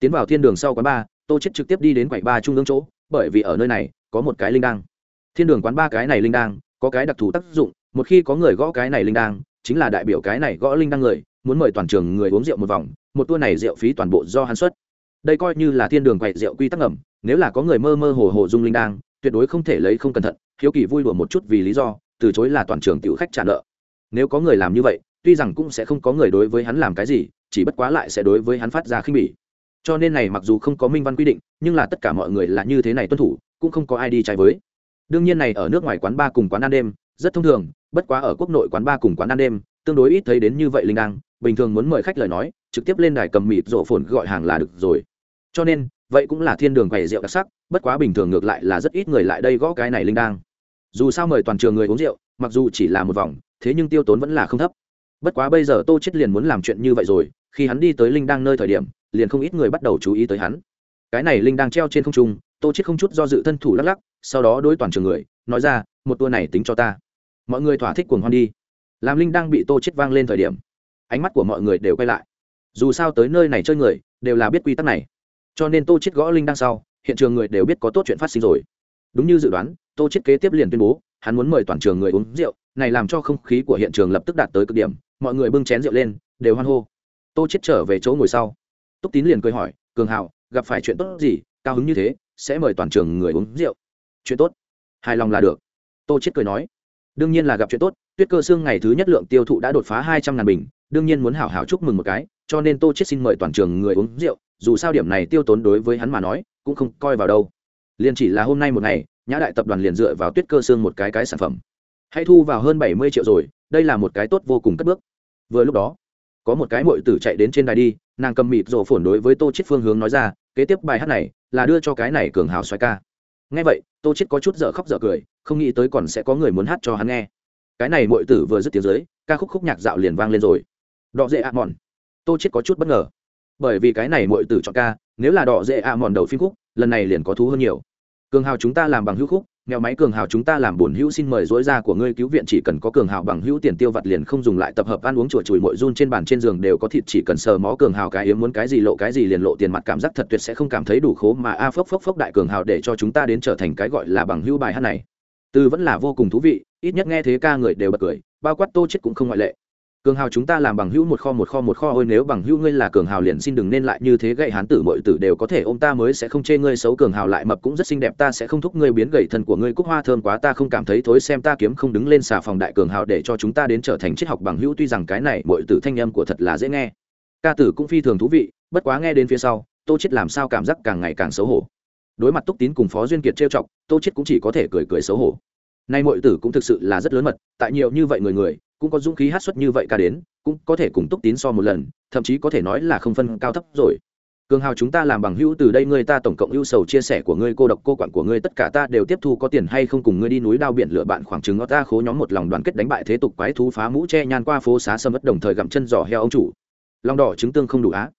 Tiến vào thiên đường sau quán ba tô chết trực tiếp đi đến quầy ba trung ương chỗ, bởi vì ở nơi này có một cái linh đăng. Thiên đường quán ba cái này linh đăng có cái đặc thù tác dụng, một khi có người gõ cái này linh đăng, chính là đại biểu cái này gõ linh đăng người, muốn mời toàn trường người uống rượu một vòng, một tour này rượu phí toàn bộ do hắn xuất. Đây coi như là thiên đường quậy rượu quy tắc ngầm, nếu là có người mơ mơ hồ hồ dung linh đăng, tuyệt đối không thể lấy không cẩn thận, hiếu kỳ vui đùa một chút vì lý do, từ chối là toàn trường tiểu khách trả nợ. Nếu có người làm như vậy, tuy rằng cũng sẽ không có người đối với hắn làm cái gì, chỉ bất quá lại sẽ đối với hắn phát ra khinh bỉ cho nên này mặc dù không có minh văn quy định, nhưng là tất cả mọi người là như thế này tuân thủ, cũng không có ai đi trái với. Đương nhiên này ở nước ngoài quán bar cùng quán ăn đêm, rất thông thường, bất quá ở quốc nội quán bar cùng quán ăn đêm, tương đối ít thấy đến như vậy linh đăng, bình thường muốn mời khách lời nói, trực tiếp lên đài cầm mịt rộ phồn gọi hàng là được rồi. Cho nên, vậy cũng là thiên đường quầy rượu đặc sắc, bất quá bình thường ngược lại là rất ít người lại đây gõ cái này linh đăng. Dù sao mời toàn trường người uống rượu, mặc dù chỉ là một vòng, thế nhưng tiêu tốn vẫn là không thấp bất quá bây giờ tô chết liền muốn làm chuyện như vậy rồi, khi hắn đi tới linh đăng nơi thời điểm, liền không ít người bắt đầu chú ý tới hắn. Cái này linh đang treo trên không trung, tô chết không chút do dự thân thủ lắc lắc, sau đó đối toàn trường người, nói ra, một tour này tính cho ta. Mọi người thỏa thích cuồng hoan đi. Làm linh đang bị tô chết vang lên thời điểm, ánh mắt của mọi người đều quay lại. Dù sao tới nơi này chơi người, đều là biết quy tắc này. Cho nên tô chết gõ linh đang sau, hiện trường người đều biết có tốt chuyện phát sinh rồi. Đúng như dự đoán, tô chết kế tiếp liền tuyên bố, hắn muốn mời toàn trường người uống rượu, này làm cho không khí của hiện trường lập tức đạt tới cực điểm mọi người bưng chén rượu lên, đều hoan hô. Tô chết trở về chỗ ngồi sau. Túc tín liền cười hỏi, cường hào gặp phải chuyện tốt gì? Cao hứng như thế, sẽ mời toàn trường người uống rượu. Chuyện tốt? Hài lòng là được. Tô chết cười nói, đương nhiên là gặp chuyện tốt, tuyết cơ xương ngày thứ nhất lượng tiêu thụ đã đột phá hai trăm ngàn bình, đương nhiên muốn hảo hảo chúc mừng một cái, cho nên tô chết xin mời toàn trường người uống rượu, dù sao điểm này tiêu tốn đối với hắn mà nói, cũng không coi vào đâu. Liền chỉ là hôm nay một ngày, nhã đại tập đoàn liền dựa vào tuyết cơ xương một cái cái sản phẩm. Hay thu vào hơn bảy mươi triệu rồi đây là một cái tốt vô cùng cất bước. Vừa lúc đó, có một cái mội tử chạy đến trên đài đi, nàng cầm mịt rổ phồn đối với tô chết phương hướng nói ra, kế tiếp bài hát này là đưa cho cái này cường hào xoay ca. Nghe vậy, tô chết có chút dở khóc dở cười, không nghĩ tới còn sẽ có người muốn hát cho hắn nghe. Cái này mội tử vừa dứt tiếng dưới, ca khúc khúc nhạc dạo liền vang lên rồi. Đọ dễ ạ mòn. Tô chết có chút bất ngờ. Bởi vì cái này mội tử chọn ca, nếu là đọ dễ ạ mòn đầu phim khúc, lần này liền có thú hơn nhiều. Cường hào chúng ta làm bằng hữu khúc mèo máy cường hào chúng ta làm bổn hữu xin mời dối ra của ngươi cứu viện, chỉ cần có cường hào bằng hữu tiền tiêu vặt liền không dùng lại tập hợp ăn uống chùa chùi mội run trên bàn trên giường đều có thịt, chỉ cần sờ mó cường hào cái yếm muốn cái gì lộ cái gì liền lộ tiền mặt, cảm giác thật tuyệt sẽ không cảm thấy đủ khố mà a à, phốc phốc phốc đại cường hào để cho chúng ta đến trở thành cái gọi là bằng hữu bài hát này. Từ vẫn là vô cùng thú vị, ít nhất nghe thế ca người đều bật cười, bao quát tô chết cũng không ngoại lệ cường hào chúng ta làm bằng hữu một kho một kho một kho, ôi nếu bằng hữu ngươi là cường hào liền xin đừng nên lại như thế gậy hán tử, mọi tử đều có thể ôm ta mới sẽ không chê ngươi xấu. Cường hào lại mập cũng rất xinh đẹp, ta sẽ không thúc ngươi biến gậy thân của ngươi, cúc hoa thơm quá, ta không cảm thấy thối, xem ta kiếm không đứng lên xà phòng đại cường hào để cho chúng ta đến trở thành triết học bằng hữu, tuy rằng cái này mọi tử thanh âm của thật là dễ nghe. Ca tử cũng phi thường thú vị, bất quá nghe đến phía sau, tô chết làm sao cảm giác càng ngày càng xấu hổ. Đối mặt túc tín cùng phó duyên kiệt trêu chọc, tô chết cũng chỉ có thể cười cười xấu hổ. Nay mọi tử cũng thực sự là rất lớn mật, tại nhiều như vậy người người cũng có dũng khí hát xuất như vậy ca đến, cũng có thể cùng túc tín so một lần, thậm chí có thể nói là không phân cao thấp rồi. Cường hào chúng ta làm bằng hữu từ đây ngươi ta tổng cộng ưu sầu chia sẻ của ngươi, cô độc, cô quản của ngươi, tất cả ta đều tiếp thu, có tiền hay không cùng ngươi đi núi đao biển lửa bạn khoảng chừng ta khố nhóm một lòng đoàn kết đánh bại thế tục quái thú phá mũ che nhan qua phố xá sâm ất đồng thời gặm chân giò heo ông chủ. Lòng đỏ chứng tương không đủ á.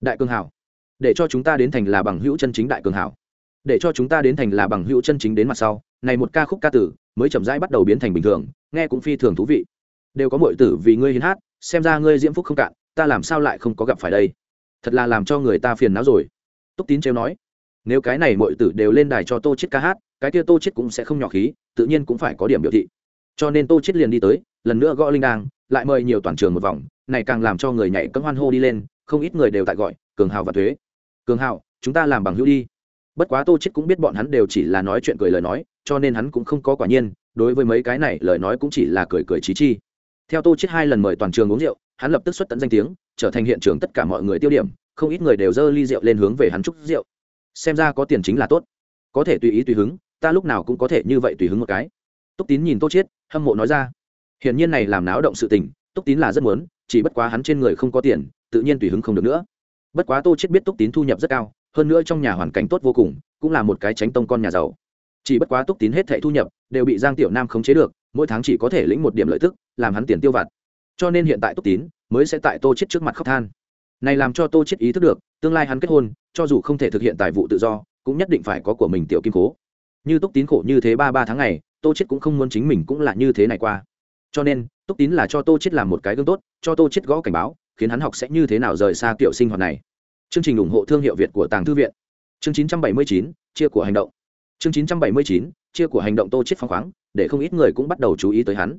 Đại cường hào, để cho chúng ta đến thành là bằng hữu chân chính đại cường hào. Để cho chúng ta đến thành là bằng hữu chân chính đến mặt sau. Này một ca khúc ca tử, mới chậm rãi bắt đầu biến thành bình thường, nghe cũng phi thường thú vị đều có mọi tử vì ngươi hiến hát, xem ra ngươi diễm phúc không cạn, ta làm sao lại không có gặp phải đây? Thật là làm cho người ta phiền não rồi. Túc tín trêu nói. Nếu cái này mọi tử đều lên đài cho tô chết ca hát, cái kia tô chết cũng sẽ không nhỏ khí, tự nhiên cũng phải có điểm biểu thị. Cho nên tô chết liền đi tới, lần nữa gõ linh đang lại mời nhiều toàn trường một vòng, này càng làm cho người nhảy cấm hoan hô đi lên, không ít người đều tại gọi, cường hào và thuế. Cường hào, chúng ta làm bằng hữu đi. Bất quá tô chết cũng biết bọn hắn đều chỉ là nói chuyện cười lời nói, cho nên hắn cũng không có quả nhiên, đối với mấy cái này lời nói cũng chỉ là cười cười chí chi theo tô chết hai lần mời toàn trường uống rượu, hắn lập tức xuất tận danh tiếng, trở thành hiện trường tất cả mọi người tiêu điểm, không ít người đều dơ ly rượu lên hướng về hắn chúc rượu. Xem ra có tiền chính là tốt. Có thể tùy ý tùy hứng, ta lúc nào cũng có thể như vậy tùy hứng một cái. Túc tín nhìn tô chết hâm mộ nói ra. Hiển nhiên này làm náo động sự tình, túc tín là rất muốn, chỉ bất quá hắn trên người không có tiền, tự nhiên tùy hứng không được nữa. Bất quá tô chết biết túc tín thu nhập rất cao, hơn nữa trong nhà hoàn cảnh tốt vô cùng, cũng là một cái tránh tông con nhà giàu chỉ bất quá túc tín hết thảy thu nhập đều bị giang tiểu nam khống chế được mỗi tháng chỉ có thể lĩnh một điểm lợi tức làm hắn tiền tiêu vặt. Cho nên hiện tại túc tín mới sẽ tại tô chết trước mặt khóc than. Này làm cho tô chết ý thức được tương lai hắn kết hôn cho dù không thể thực hiện tài vụ tự do cũng nhất định phải có của mình tiểu kim cố. Như túc tín khổ như thế ba ba tháng ngày tô chết cũng không muốn chính mình cũng là như thế này qua. Cho nên túc tín là cho tô chết làm một cái gương tốt cho tô chết gõ cảnh báo khiến hắn học sẽ như thế nào rời xa kiểu sinh hoạt này. Chương trình ủng hộ thương hiệu việt của tàng thư viện. Chương 979, chia của hành động chương 979, chia của hành động tô chết phong khoáng để không ít người cũng bắt đầu chú ý tới hắn.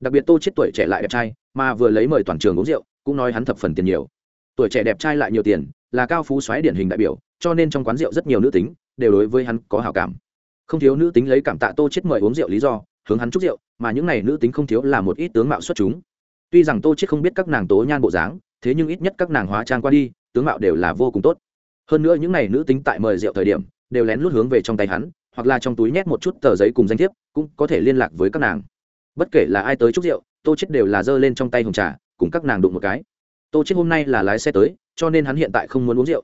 Đặc biệt tô chết tuổi trẻ lại đẹp trai mà vừa lấy mời toàn trường uống rượu cũng nói hắn thập phần tiền nhiều. Tuổi trẻ đẹp trai lại nhiều tiền là cao phú xoáy điển hình đại biểu cho nên trong quán rượu rất nhiều nữ tính đều đối với hắn có hảo cảm. Không thiếu nữ tính lấy cảm tạ tô chết mời uống rượu lý do hướng hắn chúc rượu mà những này nữ tính không thiếu là một ít tướng mạo xuất chúng. Tuy rằng tô chết không biết các nàng tố nhan bộ dáng thế nhưng ít nhất các nàng hóa trang qua đi tướng mạo đều là vô cùng tốt. Hơn nữa những này nữ tính tại mời rượu thời điểm đều lén lút hướng về trong tay hắn, hoặc là trong túi nhét một chút tờ giấy cùng danh thiếp, cũng có thể liên lạc với các nàng. Bất kể là ai tới chúc rượu, tô chết đều là giơ lên trong tay hồng trà, cùng các nàng đụng một cái. Tô chết hôm nay là lái xe tới, cho nên hắn hiện tại không muốn uống rượu.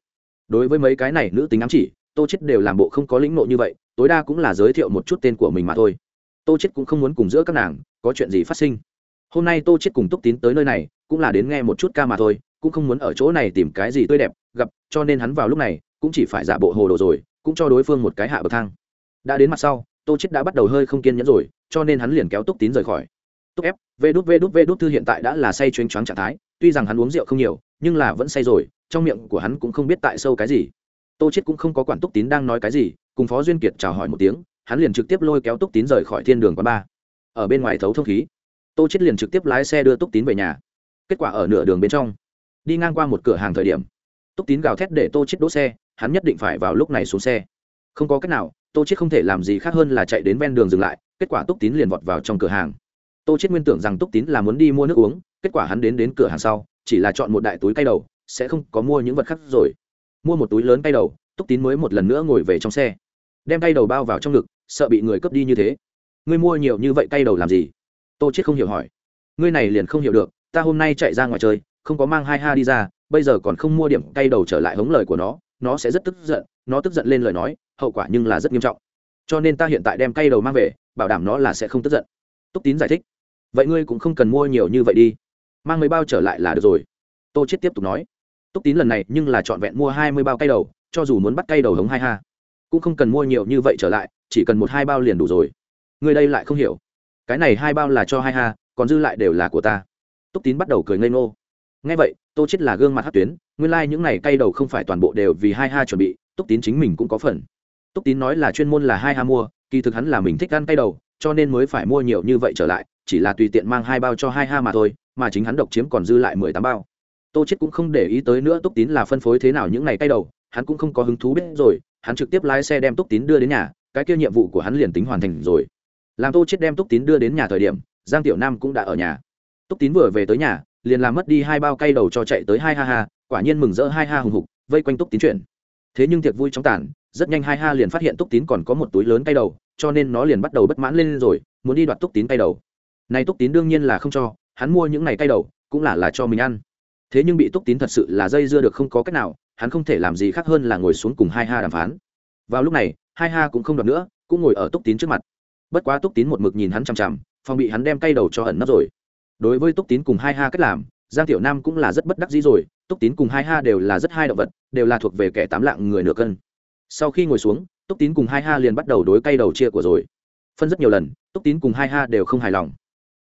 Đối với mấy cái này nữ tính ám chỉ, tô chết đều làm bộ không có lĩnh nộ như vậy, tối đa cũng là giới thiệu một chút tên của mình mà thôi. Tô chết cũng không muốn cùng giữa các nàng có chuyện gì phát sinh. Hôm nay tô chết cùng túc tín tới nơi này, cũng là đến nghe một chút ca mà thôi, cũng không muốn ở chỗ này tìm cái gì tươi đẹp, gặp, cho nên hắn vào lúc này, cũng chỉ phải giả bộ hồ đồ rồi cũng cho đối phương một cái hạ bậc thang. Đã đến mặt sau, tô chết đã bắt đầu hơi không kiên nhẫn rồi, cho nên hắn liền kéo túc tín rời khỏi. Túc ép, vê đút vê đút vê đút thư hiện tại đã là say chuyên choáng trạng thái, tuy rằng hắn uống rượu không nhiều, nhưng là vẫn say rồi, trong miệng của hắn cũng không biết tại sâu cái gì. Tô chết cũng không có quản túc tín đang nói cái gì, cùng phó duyên kiệt chào hỏi một tiếng, hắn liền trực tiếp lôi kéo túc tín rời khỏi thiên đường quán ba. Ở bên ngoài thấu thông khí, tô chết liền trực tiếp lái xe đưa túc tín về nhà. Kết quả ở nửa đường bên trong, đi ngang qua một cửa hàng thời điểm, túc tín gào thét để tô chết đỗ xe hắn nhất định phải vào lúc này xuống xe. Không có cách nào, tô chết không thể làm gì khác hơn là chạy đến ven đường dừng lại, kết quả túc tín liền vọt vào trong cửa hàng. Tô chết nguyên tưởng rằng túc tín là muốn đi mua nước uống, kết quả hắn đến đến cửa hàng sau, chỉ là chọn một đại túi cây đầu, sẽ không có mua những vật khác rồi. Mua một túi lớn cây đầu, túc tín mới một lần nữa ngồi về trong xe. Đem cay đầu bao vào trong ngực, sợ bị người cướp đi như thế. Ngươi mua nhiều như vậy cây đầu làm gì? Tô chết không hiểu hỏi. Ngươi này liền không hiểu được, ta hôm nay chạy ra ngoài chơi, không có mang hai ha đi ra, bây giờ còn không mua điểm cây đầu trở lại hống lời của nó nó sẽ rất tức giận, nó tức giận lên lời nói, hậu quả nhưng là rất nghiêm trọng. Cho nên ta hiện tại đem cây đầu mang về, bảo đảm nó là sẽ không tức giận. Túc tín giải thích. Vậy ngươi cũng không cần mua nhiều như vậy đi. Mang mấy bao trở lại là được rồi. Tô chết tiếp tục nói. Túc tín lần này nhưng là trọn vẹn mua hai mươi bao cây đầu, cho dù muốn bắt cây đầu hống hai ha, cũng không cần mua nhiều như vậy trở lại, chỉ cần một hai bao liền đủ rồi. Ngươi đây lại không hiểu. Cái này hai bao là cho hai ha, còn dư lại đều là của ta. Túc tín bắt đầu cười ngây ngô ngay vậy, tô chết là gương mặt hát tuyến, nguyên lai、like、những này cây đầu không phải toàn bộ đều vì hai ha chuẩn bị, túc tín chính mình cũng có phần. Túc tín nói là chuyên môn là hai ha mua, kỳ thực hắn là mình thích ăn cây đầu, cho nên mới phải mua nhiều như vậy trở lại, chỉ là tùy tiện mang hai bao cho hai ha mà thôi, mà chính hắn độc chiếm còn dư lại mười tám bao. Tô chết cũng không để ý tới nữa túc tín là phân phối thế nào những ngày cay đầu, hắn cũng không có hứng thú biết rồi, hắn trực tiếp lái xe đem túc tín đưa đến nhà, cái kia nhiệm vụ của hắn liền tính hoàn thành rồi. Làm tô chết đem túc tín đưa đến nhà thời điểm, giang tiểu nam cũng đã ở nhà. Túc tín vừa về tới nhà liền làm mất đi hai bao cay đầu cho chạy tới hai ha ha, quả nhiên mừng rỡ hai ha hùng hục, vây quanh túc tín chuyển. Thế nhưng tiệc vui trong tàn, rất nhanh hai ha liền phát hiện túc tín còn có một túi lớn cay đầu, cho nên nó liền bắt đầu bất mãn lên rồi, muốn đi đoạt túc tín cay đầu. Này túc tín đương nhiên là không cho, hắn mua những này cay đầu, cũng là là cho mình ăn. Thế nhưng bị túc tín thật sự là dây dưa được không có cách nào, hắn không thể làm gì khác hơn là ngồi xuống cùng hai ha đàm phán. Vào lúc này, hai ha cũng không đoạt nữa, cũng ngồi ở túc tín trước mặt. Bất quá túc tín một mực nhìn hắn chằm chằm, phòng bị hắn đem cay đầu cho ẩn nấp rồi đối với túc tín cùng hai ha cách làm, giang tiểu nam cũng là rất bất đắc dĩ rồi, túc tín cùng hai ha đều là rất hai động vật, đều là thuộc về kẻ tám lạng người nửa cân. Sau khi ngồi xuống, túc tín cùng hai ha liền bắt đầu đối cay đầu chia của rồi. Phân rất nhiều lần, túc tín cùng hai ha đều không hài lòng.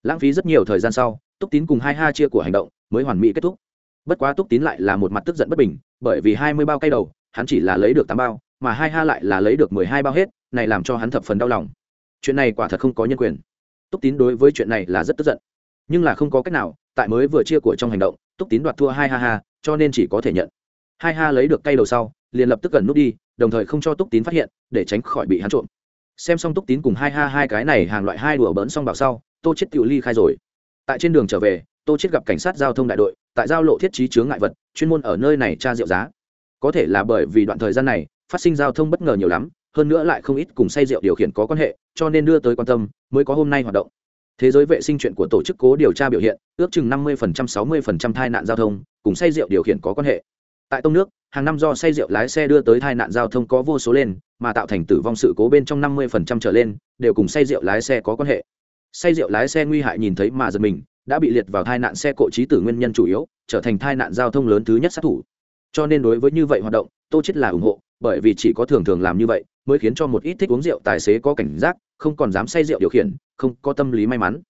Lãng phí rất nhiều thời gian sau, túc tín cùng hai ha chia của hành động mới hoàn mỹ kết thúc. Bất quá túc tín lại là một mặt tức giận bất bình, bởi vì hai mươi bao cay đầu, hắn chỉ là lấy được tám bao, mà hai ha lại là lấy được mười hai bao hết, này làm cho hắn thập phần đau lòng. Chuyện này quả thật không có nhân quyền. Túc tín đối với chuyện này là rất tức giận nhưng là không có cách nào, tại mới vừa chia của trong hành động, túc tín đoạt thua hai ha ha, cho nên chỉ có thể nhận. Hai ha lấy được cây đầu sau, liền lập tức gần nút đi, đồng thời không cho túc tín phát hiện, để tránh khỏi bị hắn trộm. Xem xong túc tín cùng hai ha hai cái này hàng loại hai đùa bỡn xong bảo sau, tô chết tiểu ly khai rồi. Tại trên đường trở về, tô chết gặp cảnh sát giao thông đại đội, tại giao lộ thiết trí chướng ngại vật, chuyên môn ở nơi này tra rượu giá. Có thể là bởi vì đoạn thời gian này, phát sinh giao thông bất ngờ nhiều lắm, hơn nữa lại không ít cùng say rượu điều khiển có quan hệ, cho nên đưa tới quan tâm, mới có hôm nay hoạt động thế giới vệ sinh chuyện của tổ chức cố điều tra biểu hiện, ước chừng năm mươi sáu mươi tai nạn giao thông, cùng say rượu điều khiển có quan hệ. Tại tông nước, hàng năm do say rượu lái xe đưa tới tai nạn giao thông có vô số lên, mà tạo thành tử vong sự cố bên trong năm mươi trở lên, đều cùng say rượu lái xe có quan hệ. Say rượu lái xe nguy hại nhìn thấy mà giật mình, đã bị liệt vào tai nạn xe cộ trí tử nguyên nhân chủ yếu, trở thành tai nạn giao thông lớn thứ nhất sát thủ. Cho nên đối với như vậy hoạt động, tô chết là ủng hộ, bởi vì chỉ có thường thường làm như vậy, mới khiến cho một ít thích uống rượu tài xế có cảnh giác, không còn dám say rượu điều khiển không có tâm lý may mắn.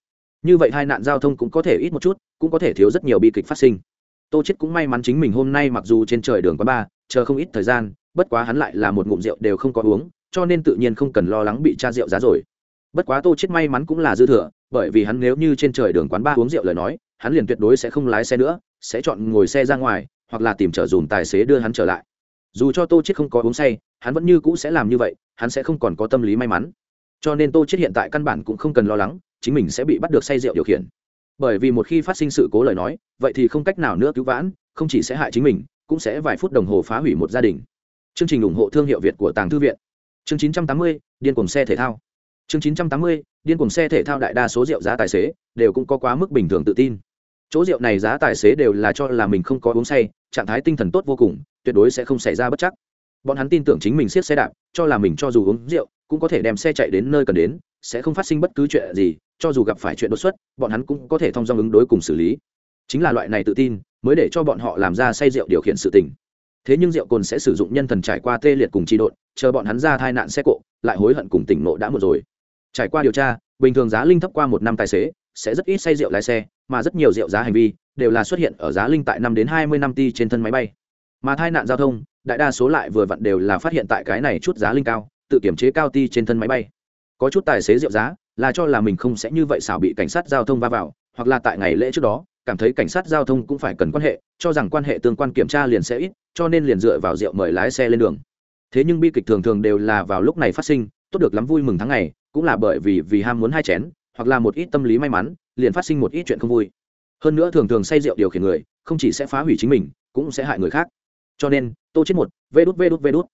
Như vậy hai nạn giao thông cũng có thể ít một chút, cũng có thể thiếu rất nhiều bi kịch phát sinh. Tô chết cũng may mắn chính mình hôm nay mặc dù trên trời đường quá ba chờ không ít thời gian, bất quá hắn lại là một ngụm rượu đều không có uống, cho nên tự nhiên không cần lo lắng bị tra rượu giá rồi. Bất quá tô chết may mắn cũng là dư thừa, bởi vì hắn nếu như trên trời đường quán ba uống rượu lời nói, hắn liền tuyệt đối sẽ không lái xe nữa, sẽ chọn ngồi xe ra ngoài, hoặc là tìm trở dùm tài xế đưa hắn trở lại. Dù cho tô chết không có uống say, hắn vẫn như cũ sẽ làm như vậy, hắn sẽ không còn có tâm lý may mắn cho nên tô chết hiện tại căn bản cũng không cần lo lắng chính mình sẽ bị bắt được say rượu điều khiển. Bởi vì một khi phát sinh sự cố lời nói vậy thì không cách nào nữa cứu vãn không chỉ sẽ hại chính mình cũng sẽ vài phút đồng hồ phá hủy một gia đình. Chương trình ủng hộ thương hiệu việt của tàng thư viện. Chương 980, điên cuồng xe thể thao. Chương 980, điên cuồng xe thể thao đại đa số rượu giá tài xế đều cũng có quá mức bình thường tự tin. Chỗ rượu này giá tài xế đều là cho là mình không có uống say trạng thái tinh thần tốt vô cùng tuyệt đối sẽ không xảy ra bất chắc bọn hắn tin tưởng chính mình siết xe đạp, cho là mình cho dù uống rượu, cũng có thể đem xe chạy đến nơi cần đến, sẽ không phát sinh bất cứ chuyện gì, cho dù gặp phải chuyện đột xuất, bọn hắn cũng có thể thông dong ứng đối cùng xử lý. Chính là loại này tự tin, mới để cho bọn họ làm ra say rượu điều khiển sự tình. Thế nhưng rượu cồn sẽ sử dụng nhân thần trải qua tê liệt cùng trị độn, chờ bọn hắn ra tai nạn xe cộ, lại hối hận cùng tỉnh nộ đã một rồi. Trải qua điều tra, bình thường giá linh thấp qua một năm tài xế, sẽ rất ít say rượu lái xe, mà rất nhiều rượu giá hành vi đều là xuất hiện ở giá linh tại năm đến hai mươi năm ti trên thân máy bay mà tai nạn giao thông, đại đa số lại vừa vặn đều là phát hiện tại cái này chút giá linh cao, tự kiểm chế cao ti trên thân máy bay. Có chút tài xế rượu giá, là cho là mình không sẽ như vậy xảo bị cảnh sát giao thông va vào, hoặc là tại ngày lễ trước đó, cảm thấy cảnh sát giao thông cũng phải cần quan hệ, cho rằng quan hệ tương quan kiểm tra liền sẽ ít, cho nên liền dựa vào rượu mời lái xe lên đường. Thế nhưng bi kịch thường thường đều là vào lúc này phát sinh, tốt được lắm vui mừng tháng ngày, cũng là bởi vì vì ham muốn hai chén, hoặc là một ít tâm lý may mắn, liền phát sinh một ít chuyện không vui. Hơn nữa thường thường say rượu điều khiển người, không chỉ sẽ phá hủy chính mình, cũng sẽ hại người khác cho nên, tô chết một, vê đút vê đút vê đút.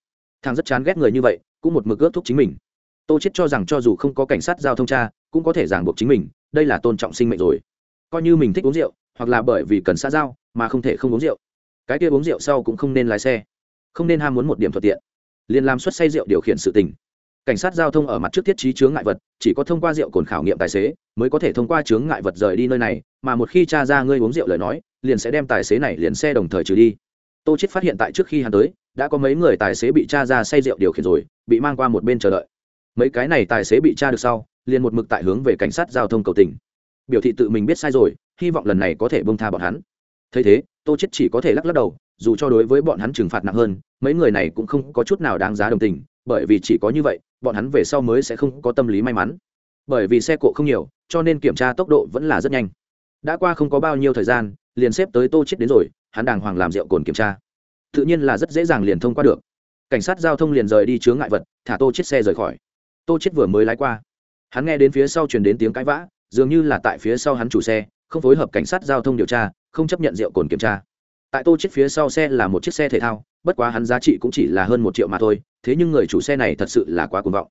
Thằng rất chán ghét người như vậy, cũng một mực ước thúc chính mình. Tô chết cho rằng cho dù không có cảnh sát giao thông tra, cũng có thể ràng buộc chính mình, đây là tôn trọng sinh mệnh rồi. Coi như mình thích uống rượu, hoặc là bởi vì cần xã giao, mà không thể không uống rượu. Cái kia uống rượu sau cũng không nên lái xe. Không nên ham muốn một điểm thuận tiện. Liền làm xuất say rượu điều khiển sự tình. Cảnh sát giao thông ở mặt trước thiết trí chướng ngại vật, chỉ có thông qua rượu cồn khảo nghiệm tài xế, mới có thể thông qua chướng ngại vật rời đi nơi này, mà một khi cha ra ngươi uống rượu lời nói, liền sẽ đem tài xế này liền xe đồng thời trừ đi tô chết phát hiện tại trước khi hắn tới, đã có mấy người tài xế bị cha ra say rượu điều khiển rồi, bị mang qua một bên chờ đợi. Mấy cái này tài xế bị tra được sau, liền một mực tại hướng về cảnh sát giao thông cầu tỉnh biểu thị tự mình biết sai rồi, hy vọng lần này có thể bông tha bọn hắn. Thấy thế, tô chết chỉ có thể lắc lắc đầu, dù cho đối với bọn hắn trừng phạt nặng hơn, mấy người này cũng không có chút nào đáng giá đồng tình, bởi vì chỉ có như vậy, bọn hắn về sau mới sẽ không có tâm lý may mắn. Bởi vì xe cộ không nhiều, cho nên kiểm tra tốc độ vẫn là rất nhanh. Đã qua không có bao nhiêu thời gian, liền xếp tới tô chết đến rồi hắn đàng hoàng làm rượu cồn kiểm tra. Tự nhiên là rất dễ dàng liền thông qua được. Cảnh sát giao thông liền rời đi chướng ngại vật, thả tô chết xe rời khỏi. Tô chết vừa mới lái qua. Hắn nghe đến phía sau truyền đến tiếng cãi vã, dường như là tại phía sau hắn chủ xe, không phối hợp cảnh sát giao thông điều tra, không chấp nhận rượu cồn kiểm tra. Tại tô chết phía sau xe là một chiếc xe thể thao, bất quá hắn giá trị cũng chỉ là hơn một triệu mà thôi, thế nhưng người chủ xe này thật sự là quá cuồng vọng.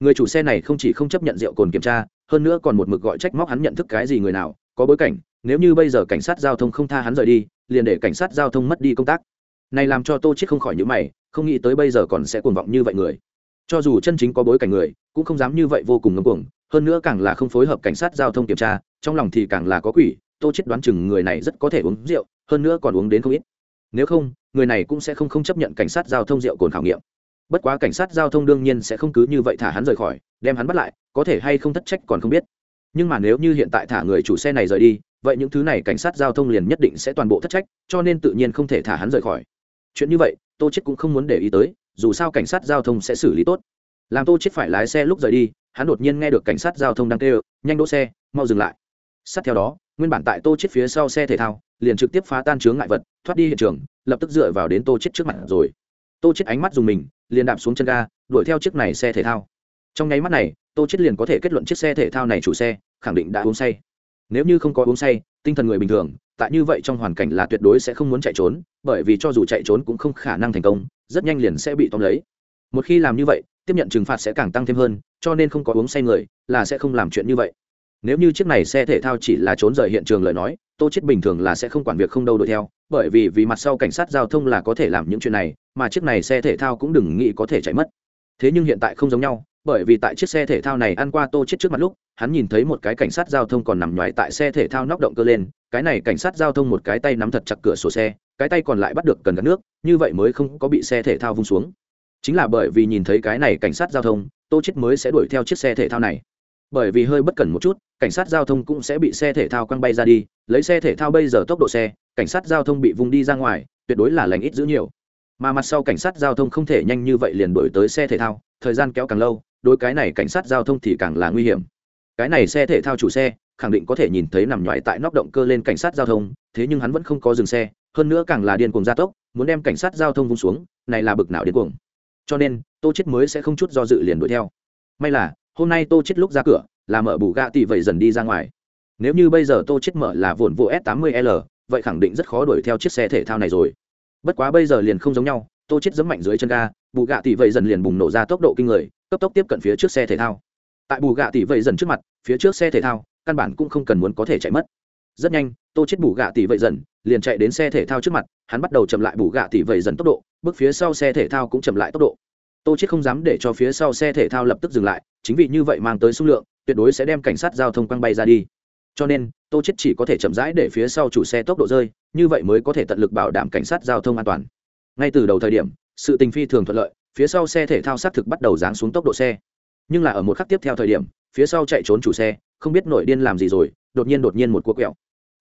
Người chủ xe này không chỉ không chấp nhận rượu cồn kiểm tra, hơn nữa còn một mực gọi trách móc hắn nhận thức cái gì người nào, có bối cảnh, nếu như bây giờ cảnh sát giao thông không tha hắn rời đi liền để cảnh sát giao thông mất đi công tác. Này làm cho tô chết không khỏi nhíu mày, không nghĩ tới bây giờ còn sẽ cuồng vọng như vậy người. Cho dù chân chính có bối cảnh người, cũng không dám như vậy vô cùng ngấm cuồng, hơn nữa càng là không phối hợp cảnh sát giao thông kiểm tra, trong lòng thì càng là có quỷ, tô chết đoán chừng người này rất có thể uống rượu, hơn nữa còn uống đến không ít. Nếu không, người này cũng sẽ không không chấp nhận cảnh sát giao thông rượu cồn khảo nghiệm. Bất quá cảnh sát giao thông đương nhiên sẽ không cứ như vậy thả hắn rời khỏi, đem hắn bắt lại, có thể hay không thất trách còn không biết. Nhưng mà nếu như hiện tại thả người chủ xe này rời đi vậy những thứ này cảnh sát giao thông liền nhất định sẽ toàn bộ thất trách, cho nên tự nhiên không thể thả hắn rời khỏi. Chuyện như vậy, tô chết cũng không muốn để ý tới, dù sao cảnh sát giao thông sẽ xử lý tốt. Làm tô chết phải lái xe lúc rời đi, hắn đột nhiên nghe được cảnh sát giao thông đang kêu, nhanh đỗ xe, mau dừng lại. Sát theo đó, nguyên bản tại tô chết phía sau xe thể thao, liền trực tiếp phá tan chướng ngại vật, thoát đi hiện trường, lập tức dựa vào đến tô chết trước mặt rồi. Tô chết ánh mắt dùng mình, liền đạp xuống chân ga, đuổi theo chiếc này xe thể thao. Trong nháy mắt này, tô chết liền có thể kết luận chiếc xe thể thao này chủ xe, khẳng định đã uống say nếu như không có uống say, tinh thần người bình thường, tại như vậy trong hoàn cảnh là tuyệt đối sẽ không muốn chạy trốn, bởi vì cho dù chạy trốn cũng không khả năng thành công, rất nhanh liền sẽ bị tóm lấy. Một khi làm như vậy, tiếp nhận trừng phạt sẽ càng tăng thêm hơn, cho nên không có uống say người, là sẽ không làm chuyện như vậy. Nếu như chiếc này xe thể thao chỉ là trốn rời hiện trường lời nói, tô chết bình thường là sẽ không quản việc không đâu đuổi theo, bởi vì vì mặt sau cảnh sát giao thông là có thể làm những chuyện này, mà chiếc này xe thể thao cũng đừng nghĩ có thể chạy mất. Thế nhưng hiện tại không giống nhau bởi vì tại chiếc xe thể thao này ăn qua tô chết trước mặt lúc, hắn nhìn thấy một cái cảnh sát giao thông còn nằm nhoái tại xe thể thao nóc động cơ lên, cái này cảnh sát giao thông một cái tay nắm thật chặt cửa sổ xe, cái tay còn lại bắt được cần gắn nước, như vậy mới không có bị xe thể thao vung xuống. Chính là bởi vì nhìn thấy cái này cảnh sát giao thông, tô chết mới sẽ đuổi theo chiếc xe thể thao này. Bởi vì hơi bất cẩn một chút, cảnh sát giao thông cũng sẽ bị xe thể thao quăng bay ra đi, lấy xe thể thao bây giờ tốc độ xe, cảnh sát giao thông bị vung đi ra ngoài, tuyệt đối là lành ít giữ nhiều. Mà mặt sau cảnh sát giao thông không thể nhanh như vậy liền đổi tới xe thể thao, thời gian kéo càng lâu đôi cái này cảnh sát giao thông thì càng là nguy hiểm. Cái này xe thể thao chủ xe, khẳng định có thể nhìn thấy nằm nhoại tại nóc động cơ lên cảnh sát giao thông, thế nhưng hắn vẫn không có dừng xe, hơn nữa càng là điên cuồng gia tốc, muốn đem cảnh sát giao thông vung xuống, này là bực nào điên cuồng. Cho nên, tô chết mới sẽ không chút do dự liền đuổi theo. May là, hôm nay tô chết lúc ra cửa, là mở bù gạ tỷ vậy dần đi ra ngoài. Nếu như bây giờ tô chết mở là vồn vô s 80 l, vậy khẳng định rất khó đuổi theo chiếc xe thể thao này rồi. Bất quá bây giờ liền không giống nhau, tô chết giẫm mạnh dưới chân ga, bù gạ tỷ vậy dần liền bùng nổ ra tốc độ kinh người cấp tốc tiếp cận phía trước xe thể thao. Tại bù gạ tỷ vậy dần trước mặt, phía trước xe thể thao, căn bản cũng không cần muốn có thể chạy mất. Rất nhanh, tô chết bù gạ tỷ vậy dần, liền chạy đến xe thể thao trước mặt, hắn bắt đầu chậm lại bù gạ tỷ vậy dần tốc độ, bước phía sau xe thể thao cũng chậm lại tốc độ. Tô chết không dám để cho phía sau xe thể thao lập tức dừng lại, chính vì như vậy mang tới số lượng, tuyệt đối sẽ đem cảnh sát giao thông quăng bay ra đi. Cho nên, tô chết chỉ có thể chậm rãi để phía sau chủ xe tốc độ rơi, như vậy mới có thể tận lực bảo đảm cảnh sát giao thông an toàn. Ngay từ đầu thời điểm, sự tình phi thường thuận lợi phía sau xe thể thao xác thực bắt đầu giáng xuống tốc độ xe. Nhưng là ở một khắc tiếp theo thời điểm phía sau chạy trốn chủ xe không biết nội điên làm gì rồi đột nhiên đột nhiên một cuốc quẹo.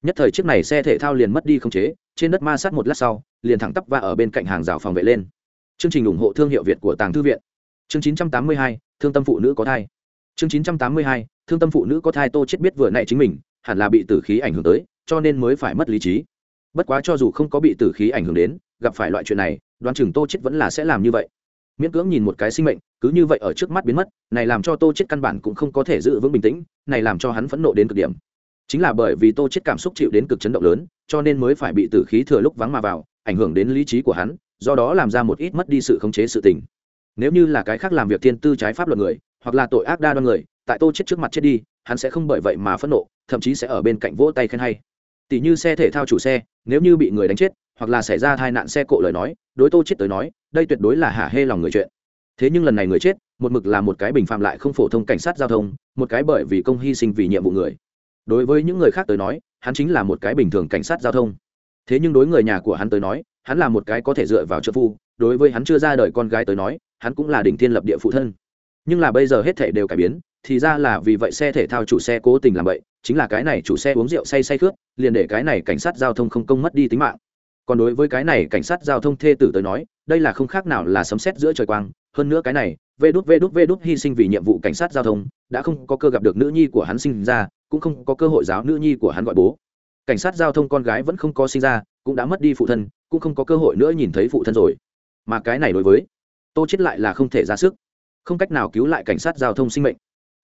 Nhất thời chiếc này xe thể thao liền mất đi không chế trên đất ma sát một lát sau liền thẳng tắp và ở bên cạnh hàng rào phòng vệ lên. Chương trình ủng hộ thương hiệu việt của tàng thư viện. Chương 982, thương tâm phụ nữ có thai. Chương 982, thương tâm phụ nữ có thai tô chết biết vừa nãy chính mình hẳn là bị tử khí ảnh hưởng tới cho nên mới phải mất lý trí. Bất quá cho dù không có bị tử khí ảnh hưởng đến gặp phải loại chuyện này đoán chừng tô chết vẫn là sẽ làm như vậy miễn cưỡng nhìn một cái sinh mệnh, cứ như vậy ở trước mắt biến mất, này làm cho tô chết căn bản cũng không có thể giữ vững bình tĩnh, này làm cho hắn phẫn nộ đến cực điểm. Chính là bởi vì tô chết cảm xúc chịu đến cực chấn động lớn, cho nên mới phải bị tử khí thừa lúc vắng mà vào, ảnh hưởng đến lý trí của hắn, do đó làm ra một ít mất đi sự khống chế sự tình. Nếu như là cái khác làm việc thiên tư trái pháp luật người, hoặc là tội ác đa đoan người, tại tô chết trước mặt chết đi, hắn sẽ không bởi vậy mà phẫn nộ, thậm chí sẽ ở bên cạnh vỗ tay khen hay. Tỷ như xe thể thao chủ xe, nếu như bị người đánh chết, hoặc là xảy ra tai nạn xe cộ lời nói, đối tô chết tới nói đây tuyệt đối là hả hê lòng người chuyện. Thế nhưng lần này người chết, một mực là một cái bình phạm lại không phổ thông cảnh sát giao thông, một cái bởi vì công hy sinh vì nhiệm vụ người. Đối với những người khác tới nói, hắn chính là một cái bình thường cảnh sát giao thông. Thế nhưng đối người nhà của hắn tới nói, hắn là một cái có thể dựa vào trợ phu, đối với hắn chưa ra đời con gái tới nói, hắn cũng là đỉnh thiên lập địa phụ thân. Nhưng là bây giờ hết thể đều cải biến, thì ra là vì vậy xe thể thao chủ xe cố tình làm vậy chính là cái này chủ xe uống rượu say say khướt, liền để cái này cảnh sát giao thông không công mất đi tính mạng. Còn đối với cái này cảnh sát giao thông thê tử tới nói đây là không khác nào là sấm sét giữa trời quang, hơn nữa cái này, vê đút vê đút vê đút hy sinh vì nhiệm vụ cảnh sát giao thông, đã không có cơ gặp được nữ nhi của hắn sinh ra, cũng không có cơ hội giáo nữ nhi của hắn gọi bố. Cảnh sát giao thông con gái vẫn không có sinh ra, cũng đã mất đi phụ thân, cũng không có cơ hội nữa nhìn thấy phụ thân rồi. Mà cái này đối với tô chết lại là không thể ra sức, không cách nào cứu lại cảnh sát giao thông sinh mệnh.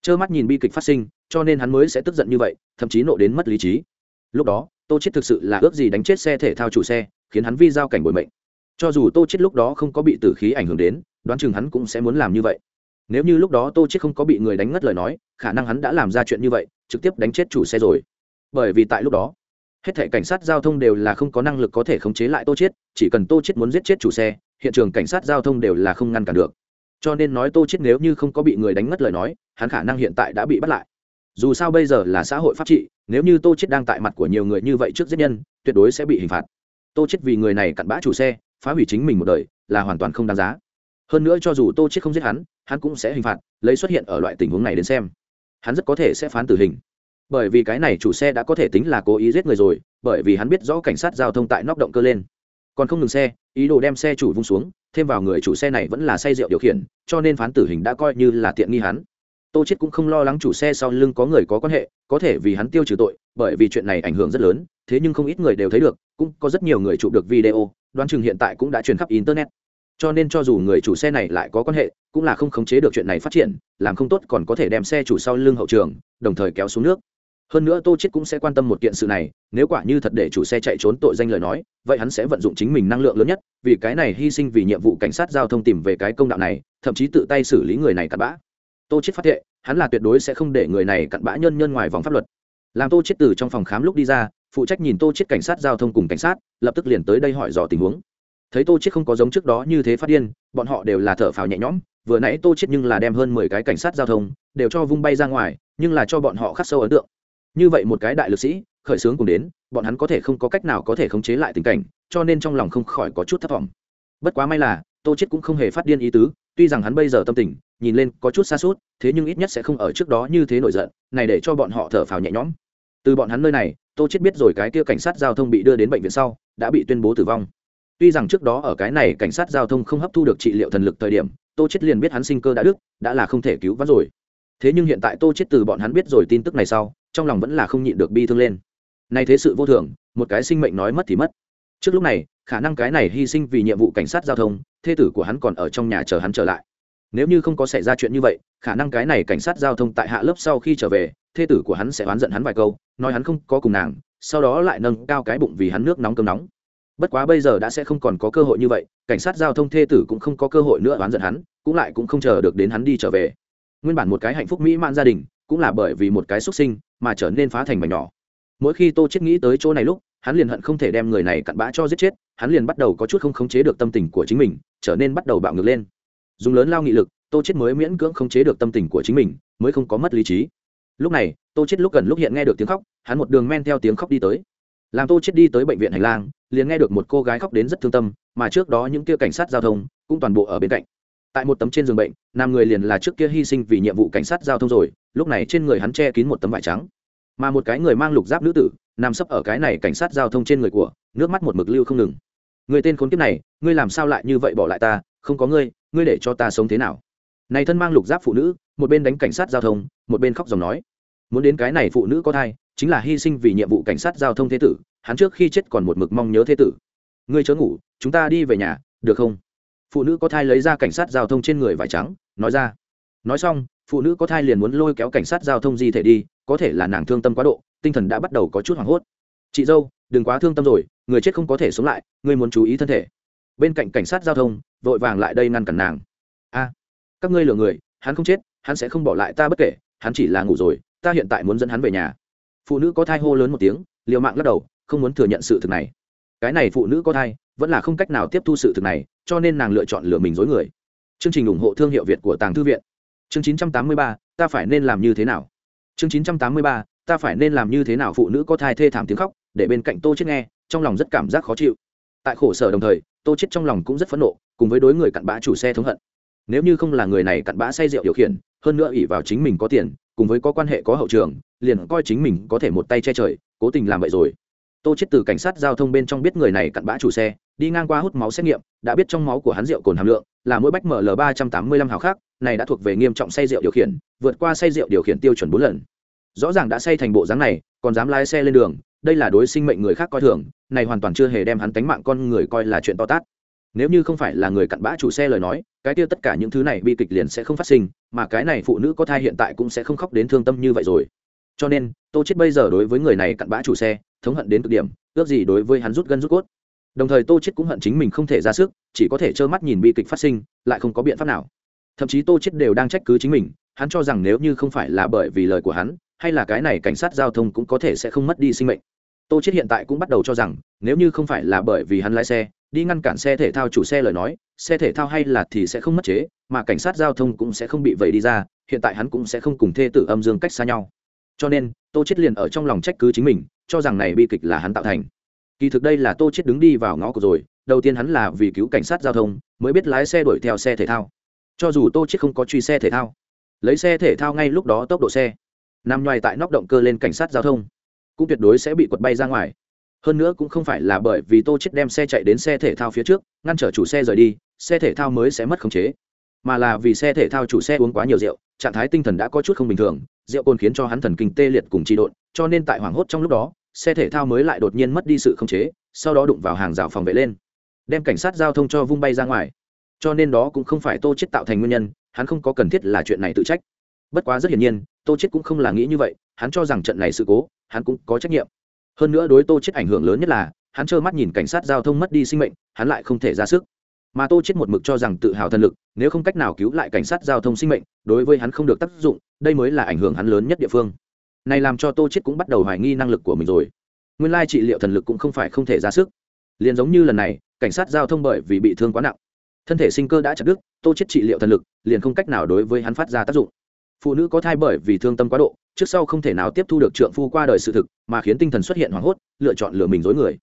Trơ mắt nhìn bi kịch phát sinh, cho nên hắn mới sẽ tức giận như vậy, thậm chí nộ đến mất lý trí. Lúc đó, tô chết thực sự là ước gì đánh chết xe thể thao chủ xe, khiến hắn vi giao cảnh bồi mệnh cho dù tô chết lúc đó không có bị tử khí ảnh hưởng đến, đoán chừng hắn cũng sẽ muốn làm như vậy. Nếu như lúc đó tô chết không có bị người đánh ngất lời nói, khả năng hắn đã làm ra chuyện như vậy, trực tiếp đánh chết chủ xe rồi. Bởi vì tại lúc đó, hết thảy cảnh sát giao thông đều là không có năng lực có thể khống chế lại tô chết, chỉ cần tô chết muốn giết chết chủ xe, hiện trường cảnh sát giao thông đều là không ngăn cản được. Cho nên nói tô chết nếu như không có bị người đánh ngất lời nói, hắn khả năng hiện tại đã bị bắt lại. Dù sao bây giờ là xã hội pháp trị, nếu như tô chết đang tại mặt của nhiều người như vậy trước giết nhân, tuyệt đối sẽ bị hình phạt. Tô chết vì người này cặn bã chủ xe phá hủy chính mình một đời là hoàn toàn không đáng giá. Hơn nữa cho dù tô chết không giết hắn hắn cũng sẽ hình phạt, lấy xuất hiện ở loại tình huống này đến xem. Hắn rất có thể sẽ phán tử hình. Bởi vì cái này chủ xe đã có thể tính là cố ý giết người rồi, bởi vì hắn biết rõ cảnh sát giao thông tại nóc động cơ lên. Còn không ngừng xe, ý đồ đem xe chủ vung xuống, thêm vào người chủ xe này vẫn là say rượu điều khiển, cho nên phán tử hình đã coi như là tiện nghi hắn. Tô chết cũng không lo lắng chủ xe sau lưng có người có quan hệ, có thể vì hắn tiêu trừ tội, bởi vì chuyện này ảnh hưởng rất lớn, thế nhưng không ít người đều thấy được cũng có rất nhiều người chụp được video, đoán chừng hiện tại cũng đã truyền khắp internet. Cho nên cho dù người chủ xe này lại có quan hệ, cũng là không khống chế được chuyện này phát triển, làm không tốt còn có thể đem xe chủ sau lưng hậu trường, đồng thời kéo xuống nước. Hơn nữa tô chết cũng sẽ quan tâm một kiện sự này, nếu quả như thật để chủ xe chạy trốn tội danh lời nói, vậy hắn sẽ vận dụng chính mình năng lượng lớn nhất, vì cái này hy sinh vì nhiệm vụ cảnh sát giao thông tìm về cái công đạo này, thậm chí tự tay xử lý người này cặn bã. Tô chết phát hiện hắn là tuyệt đối sẽ không để người này cặn bã nhân nhân ngoài vòng pháp luật. Làm tô chết từ trong phòng khám lúc đi ra phụ trách nhìn tô chết cảnh sát giao thông cùng cảnh sát, lập tức liền tới đây hỏi dò tình huống. Thấy tô chết không có giống trước đó như thế phát điên, bọn họ đều là thở phào nhẹ nhõm, vừa nãy tô chết nhưng là đem hơn mười cái cảnh sát giao thông đều cho vung bay ra ngoài, nhưng là cho bọn họ khắc sâu ấn tượng. Như vậy một cái đại lực sĩ, khởi sướng cùng đến, bọn hắn có thể không có cách nào có thể khống chế lại tình cảnh, cho nên trong lòng không khỏi có chút thất vọng. Bất quá may là, tô chết cũng không hề phát điên ý tứ, tuy rằng hắn bây giờ tâm tình, nhìn lên có chút xa suốt, thế nhưng ít nhất sẽ không ở trước đó như thế nổi giận, này để cho bọn họ thở phào nhẹ nhõm từ bọn hắn nơi này, tô chết biết rồi cái kia cảnh sát giao thông bị đưa đến bệnh viện sau, đã bị tuyên bố tử vong. Tuy rằng trước đó ở cái này cảnh sát giao thông không hấp thu được trị liệu thần lực thời điểm, tô chết liền biết hắn sinh cơ đã đức đã là không thể cứu vãn rồi. Thế nhưng hiện tại tô chết từ bọn hắn biết rồi tin tức này sau, trong lòng vẫn là không nhịn được bi thương lên. Nay thế sự vô thường, một cái sinh mệnh nói mất thì mất. Trước lúc này, khả năng cái này hy sinh vì nhiệm vụ cảnh sát giao thông, thê tử của hắn còn ở trong nhà chờ hắn trở lại. Nếu như không có xảy ra chuyện như vậy, khả năng cái này cảnh sát giao thông tại hạ lớp sau khi trở về thê tử của hắn sẽ oán giận hắn vài câu, nói hắn không có cùng nàng, sau đó lại nâng cao cái bụng vì hắn nước nóng cơm nóng. Bất quá bây giờ đã sẽ không còn có cơ hội như vậy, cảnh sát giao thông thê tử cũng không có cơ hội nữa oán giận hắn, cũng lại cũng không chờ được đến hắn đi trở về. Nguyên bản một cái hạnh phúc mỹ mãn gia đình, cũng là bởi vì một cái xuất sinh mà trở nên phá thành mảnh nhỏ. Mỗi khi tô chết nghĩ tới chỗ này lúc, hắn liền hận không thể đem người này cặn bã cho giết chết, hắn liền bắt đầu có chút không khống chế được tâm tình của chính mình, trở nên bắt đầu bạo ngược lên. Dùng lớn lao nghị lực, tô chết mới miễn cưỡng khống chế được tâm tình của chính mình, mới không có mất lý trí lúc này, tô chết lúc gần lúc hiện nghe được tiếng khóc, hắn một đường men theo tiếng khóc đi tới. Làm tô chết đi tới bệnh viện hành lang, liền nghe được một cô gái khóc đến rất thương tâm, mà trước đó những kia cảnh sát giao thông cũng toàn bộ ở bên cạnh. Tại một tấm trên giường bệnh, nam người liền là trước kia hy sinh vì nhiệm vụ cảnh sát giao thông rồi, lúc này trên người hắn che kín một tấm vải trắng. Mà một cái người mang lục giáp nữ tử, nằm sấp ở cái này cảnh sát giao thông trên người của, nước mắt một mực lưu không ngừng. Người tên khốn kiếp này, ngươi làm sao lại như vậy bỏ lại ta, không có ngươi ngươi để cho ta sống thế nào? Này thân mang lục giáp phụ nữ một bên đánh cảnh sát giao thông, một bên khóc dòng nói. Muốn đến cái này phụ nữ có thai, chính là hy sinh vì nhiệm vụ cảnh sát giao thông thế tử, hắn trước khi chết còn một mực mong nhớ thế tử. Ngươi chớ ngủ, chúng ta đi về nhà, được không? Phụ nữ có thai lấy ra cảnh sát giao thông trên người vải trắng, nói ra. Nói xong, phụ nữ có thai liền muốn lôi kéo cảnh sát giao thông di thể đi, có thể là nàng thương tâm quá độ, tinh thần đã bắt đầu có chút hoảng hốt. Chị dâu, đừng quá thương tâm rồi, người chết không có thể sống lại, ngươi muốn chú ý thân thể. Bên cạnh cảnh sát giao thông, vội vàng lại đây ngăn cản nàng. A, các ngươi lừa người, hắn không chết hắn sẽ không bỏ lại ta bất kể hắn chỉ là ngủ rồi ta hiện tại muốn dẫn hắn về nhà. Phụ nữ có thai hô lớn một tiếng liều mạng lắc đầu không muốn thừa nhận sự thực này. Cái này phụ nữ có thai vẫn là không cách nào tiếp thu sự thực này cho nên nàng lựa chọn lừa mình dối người. Chương trình ủng hộ thương hiệu việt của tàng thư viện. Chương 983, ta phải nên làm như thế nào? Chương 983, ta phải nên làm như thế nào phụ nữ có thai thê thảm tiếng khóc để bên cạnh tô chết nghe trong lòng rất cảm giác khó chịu. Tại khổ sở đồng thời tô chết trong lòng cũng rất phẫn nộ cùng với đối người cặn bã chủ xe thống hận. Nếu như không là người này cặn bã say rượu điều khiển hơn nữa ỷ vào chính mình có tiền, cùng với có quan hệ có hậu trường, liền coi chính mình có thể một tay che trời, cố tình làm vậy rồi. Tô chết từ cảnh sát giao thông bên trong biết người này cặn bã chủ xe, đi ngang qua hút máu xét nghiệm, đã biết trong máu của hắn rượu cồn hàm lượng, là mỗi bách ml ba trăm tám mươi lăm hào khác, này đã thuộc về nghiêm trọng say rượu điều khiển, vượt qua say rượu điều khiển tiêu chuẩn bốn lần. Rõ ràng đã say thành bộ dáng này, còn dám lái xe lên đường, đây là đối sinh mệnh người khác coi thường, này hoàn toàn chưa hề đem hắn tánh mạng con người coi là chuyện to tát nếu như không phải là người cặn bã chủ xe lời nói, cái kia tất cả những thứ này bi kịch liền sẽ không phát sinh, mà cái này phụ nữ có thai hiện tại cũng sẽ không khóc đến thương tâm như vậy rồi. Cho nên, tô chết bây giờ đối với người này cặn bã chủ xe, thống hận đến cực điểm, ước gì đối với hắn rút gân rút cốt. Đồng thời tô chết cũng hận chính mình không thể ra sức, chỉ có thể trơ mắt nhìn bi kịch phát sinh, lại không có biện pháp nào. Thậm chí tô chết đều đang trách cứ chính mình, hắn cho rằng nếu như không phải là bởi vì lời của hắn, hay là cái này cảnh sát giao thông cũng có thể sẽ không mất đi sinh mệnh. Tô chết hiện tại cũng bắt đầu cho rằng, nếu như không phải là bởi vì hắn lái xe đi ngăn cản xe thể thao chủ xe lời nói, xe thể thao hay là thì sẽ không mất chế, mà cảnh sát giao thông cũng sẽ không bị vẩy đi ra, hiện tại hắn cũng sẽ không cùng thê tử âm dương cách xa nhau. Cho nên, tô chết liền ở trong lòng trách cứ chính mình, cho rằng này bi kịch là hắn tạo thành. Kỳ thực đây là tô chết đứng đi vào ngõ của rồi, đầu tiên hắn là vì cứu cảnh sát giao thông, mới biết lái xe đuổi theo xe thể thao. Cho dù tô chết không có truy xe thể thao, lấy xe thể thao ngay lúc đó tốc độ xe, nằm ngoài tại nóc động cơ lên cảnh sát giao thông, cũng tuyệt đối sẽ bị quật bay ra ngoài hơn nữa cũng không phải là bởi vì tô chết đem xe chạy đến xe thể thao phía trước, ngăn trở chủ xe rời đi, xe thể thao mới sẽ mất khống chế. Mà là vì xe thể thao chủ xe uống quá nhiều rượu, trạng thái tinh thần đã có chút không bình thường, rượu cồn khiến cho hắn thần kinh tê liệt cùng trị độn, cho nên tại hoảng hốt trong lúc đó, xe thể thao mới lại đột nhiên mất đi sự khống chế, sau đó đụng vào hàng rào phòng vệ lên, đem cảnh sát giao thông cho vung bay ra ngoài. Cho nên đó cũng không phải tô chết tạo thành nguyên nhân, hắn không có cần thiết là chuyện này tự trách. Bất quá rất hiển nhiên, tô chết cũng không là nghĩ như vậy, hắn cho rằng trận này sự cố, hắn cũng có trách nhiệm hơn nữa đối tô chết ảnh hưởng lớn nhất là, hắn trơ mắt nhìn cảnh sát giao thông mất đi sinh mệnh, hắn lại không thể ra sức. Mà tô chết một mực cho rằng tự hào thần lực, nếu không cách nào cứu lại cảnh sát giao thông sinh mệnh, đối với hắn không được tác dụng, đây mới là ảnh hưởng hắn lớn nhất địa phương. Này làm cho tô chết cũng bắt đầu hoài nghi năng lực của mình rồi. Nguyên lai trị liệu thần lực cũng không phải không thể ra sức. Liền giống như lần này, cảnh sát giao thông bởi vì bị thương quá nặng. Thân thể sinh cơ đã chặt đứt, tô chết trị liệu thần lực, liền không cách nào đối với hắn phát ra tác dụng phụ nữ có thai bởi vì thương tâm quá độ, trước sau không thể nào tiếp thu được trượng phu qua đời sự thực, mà khiến tinh thần xuất hiện hoảng hốt, lựa chọn lừa mình dối người.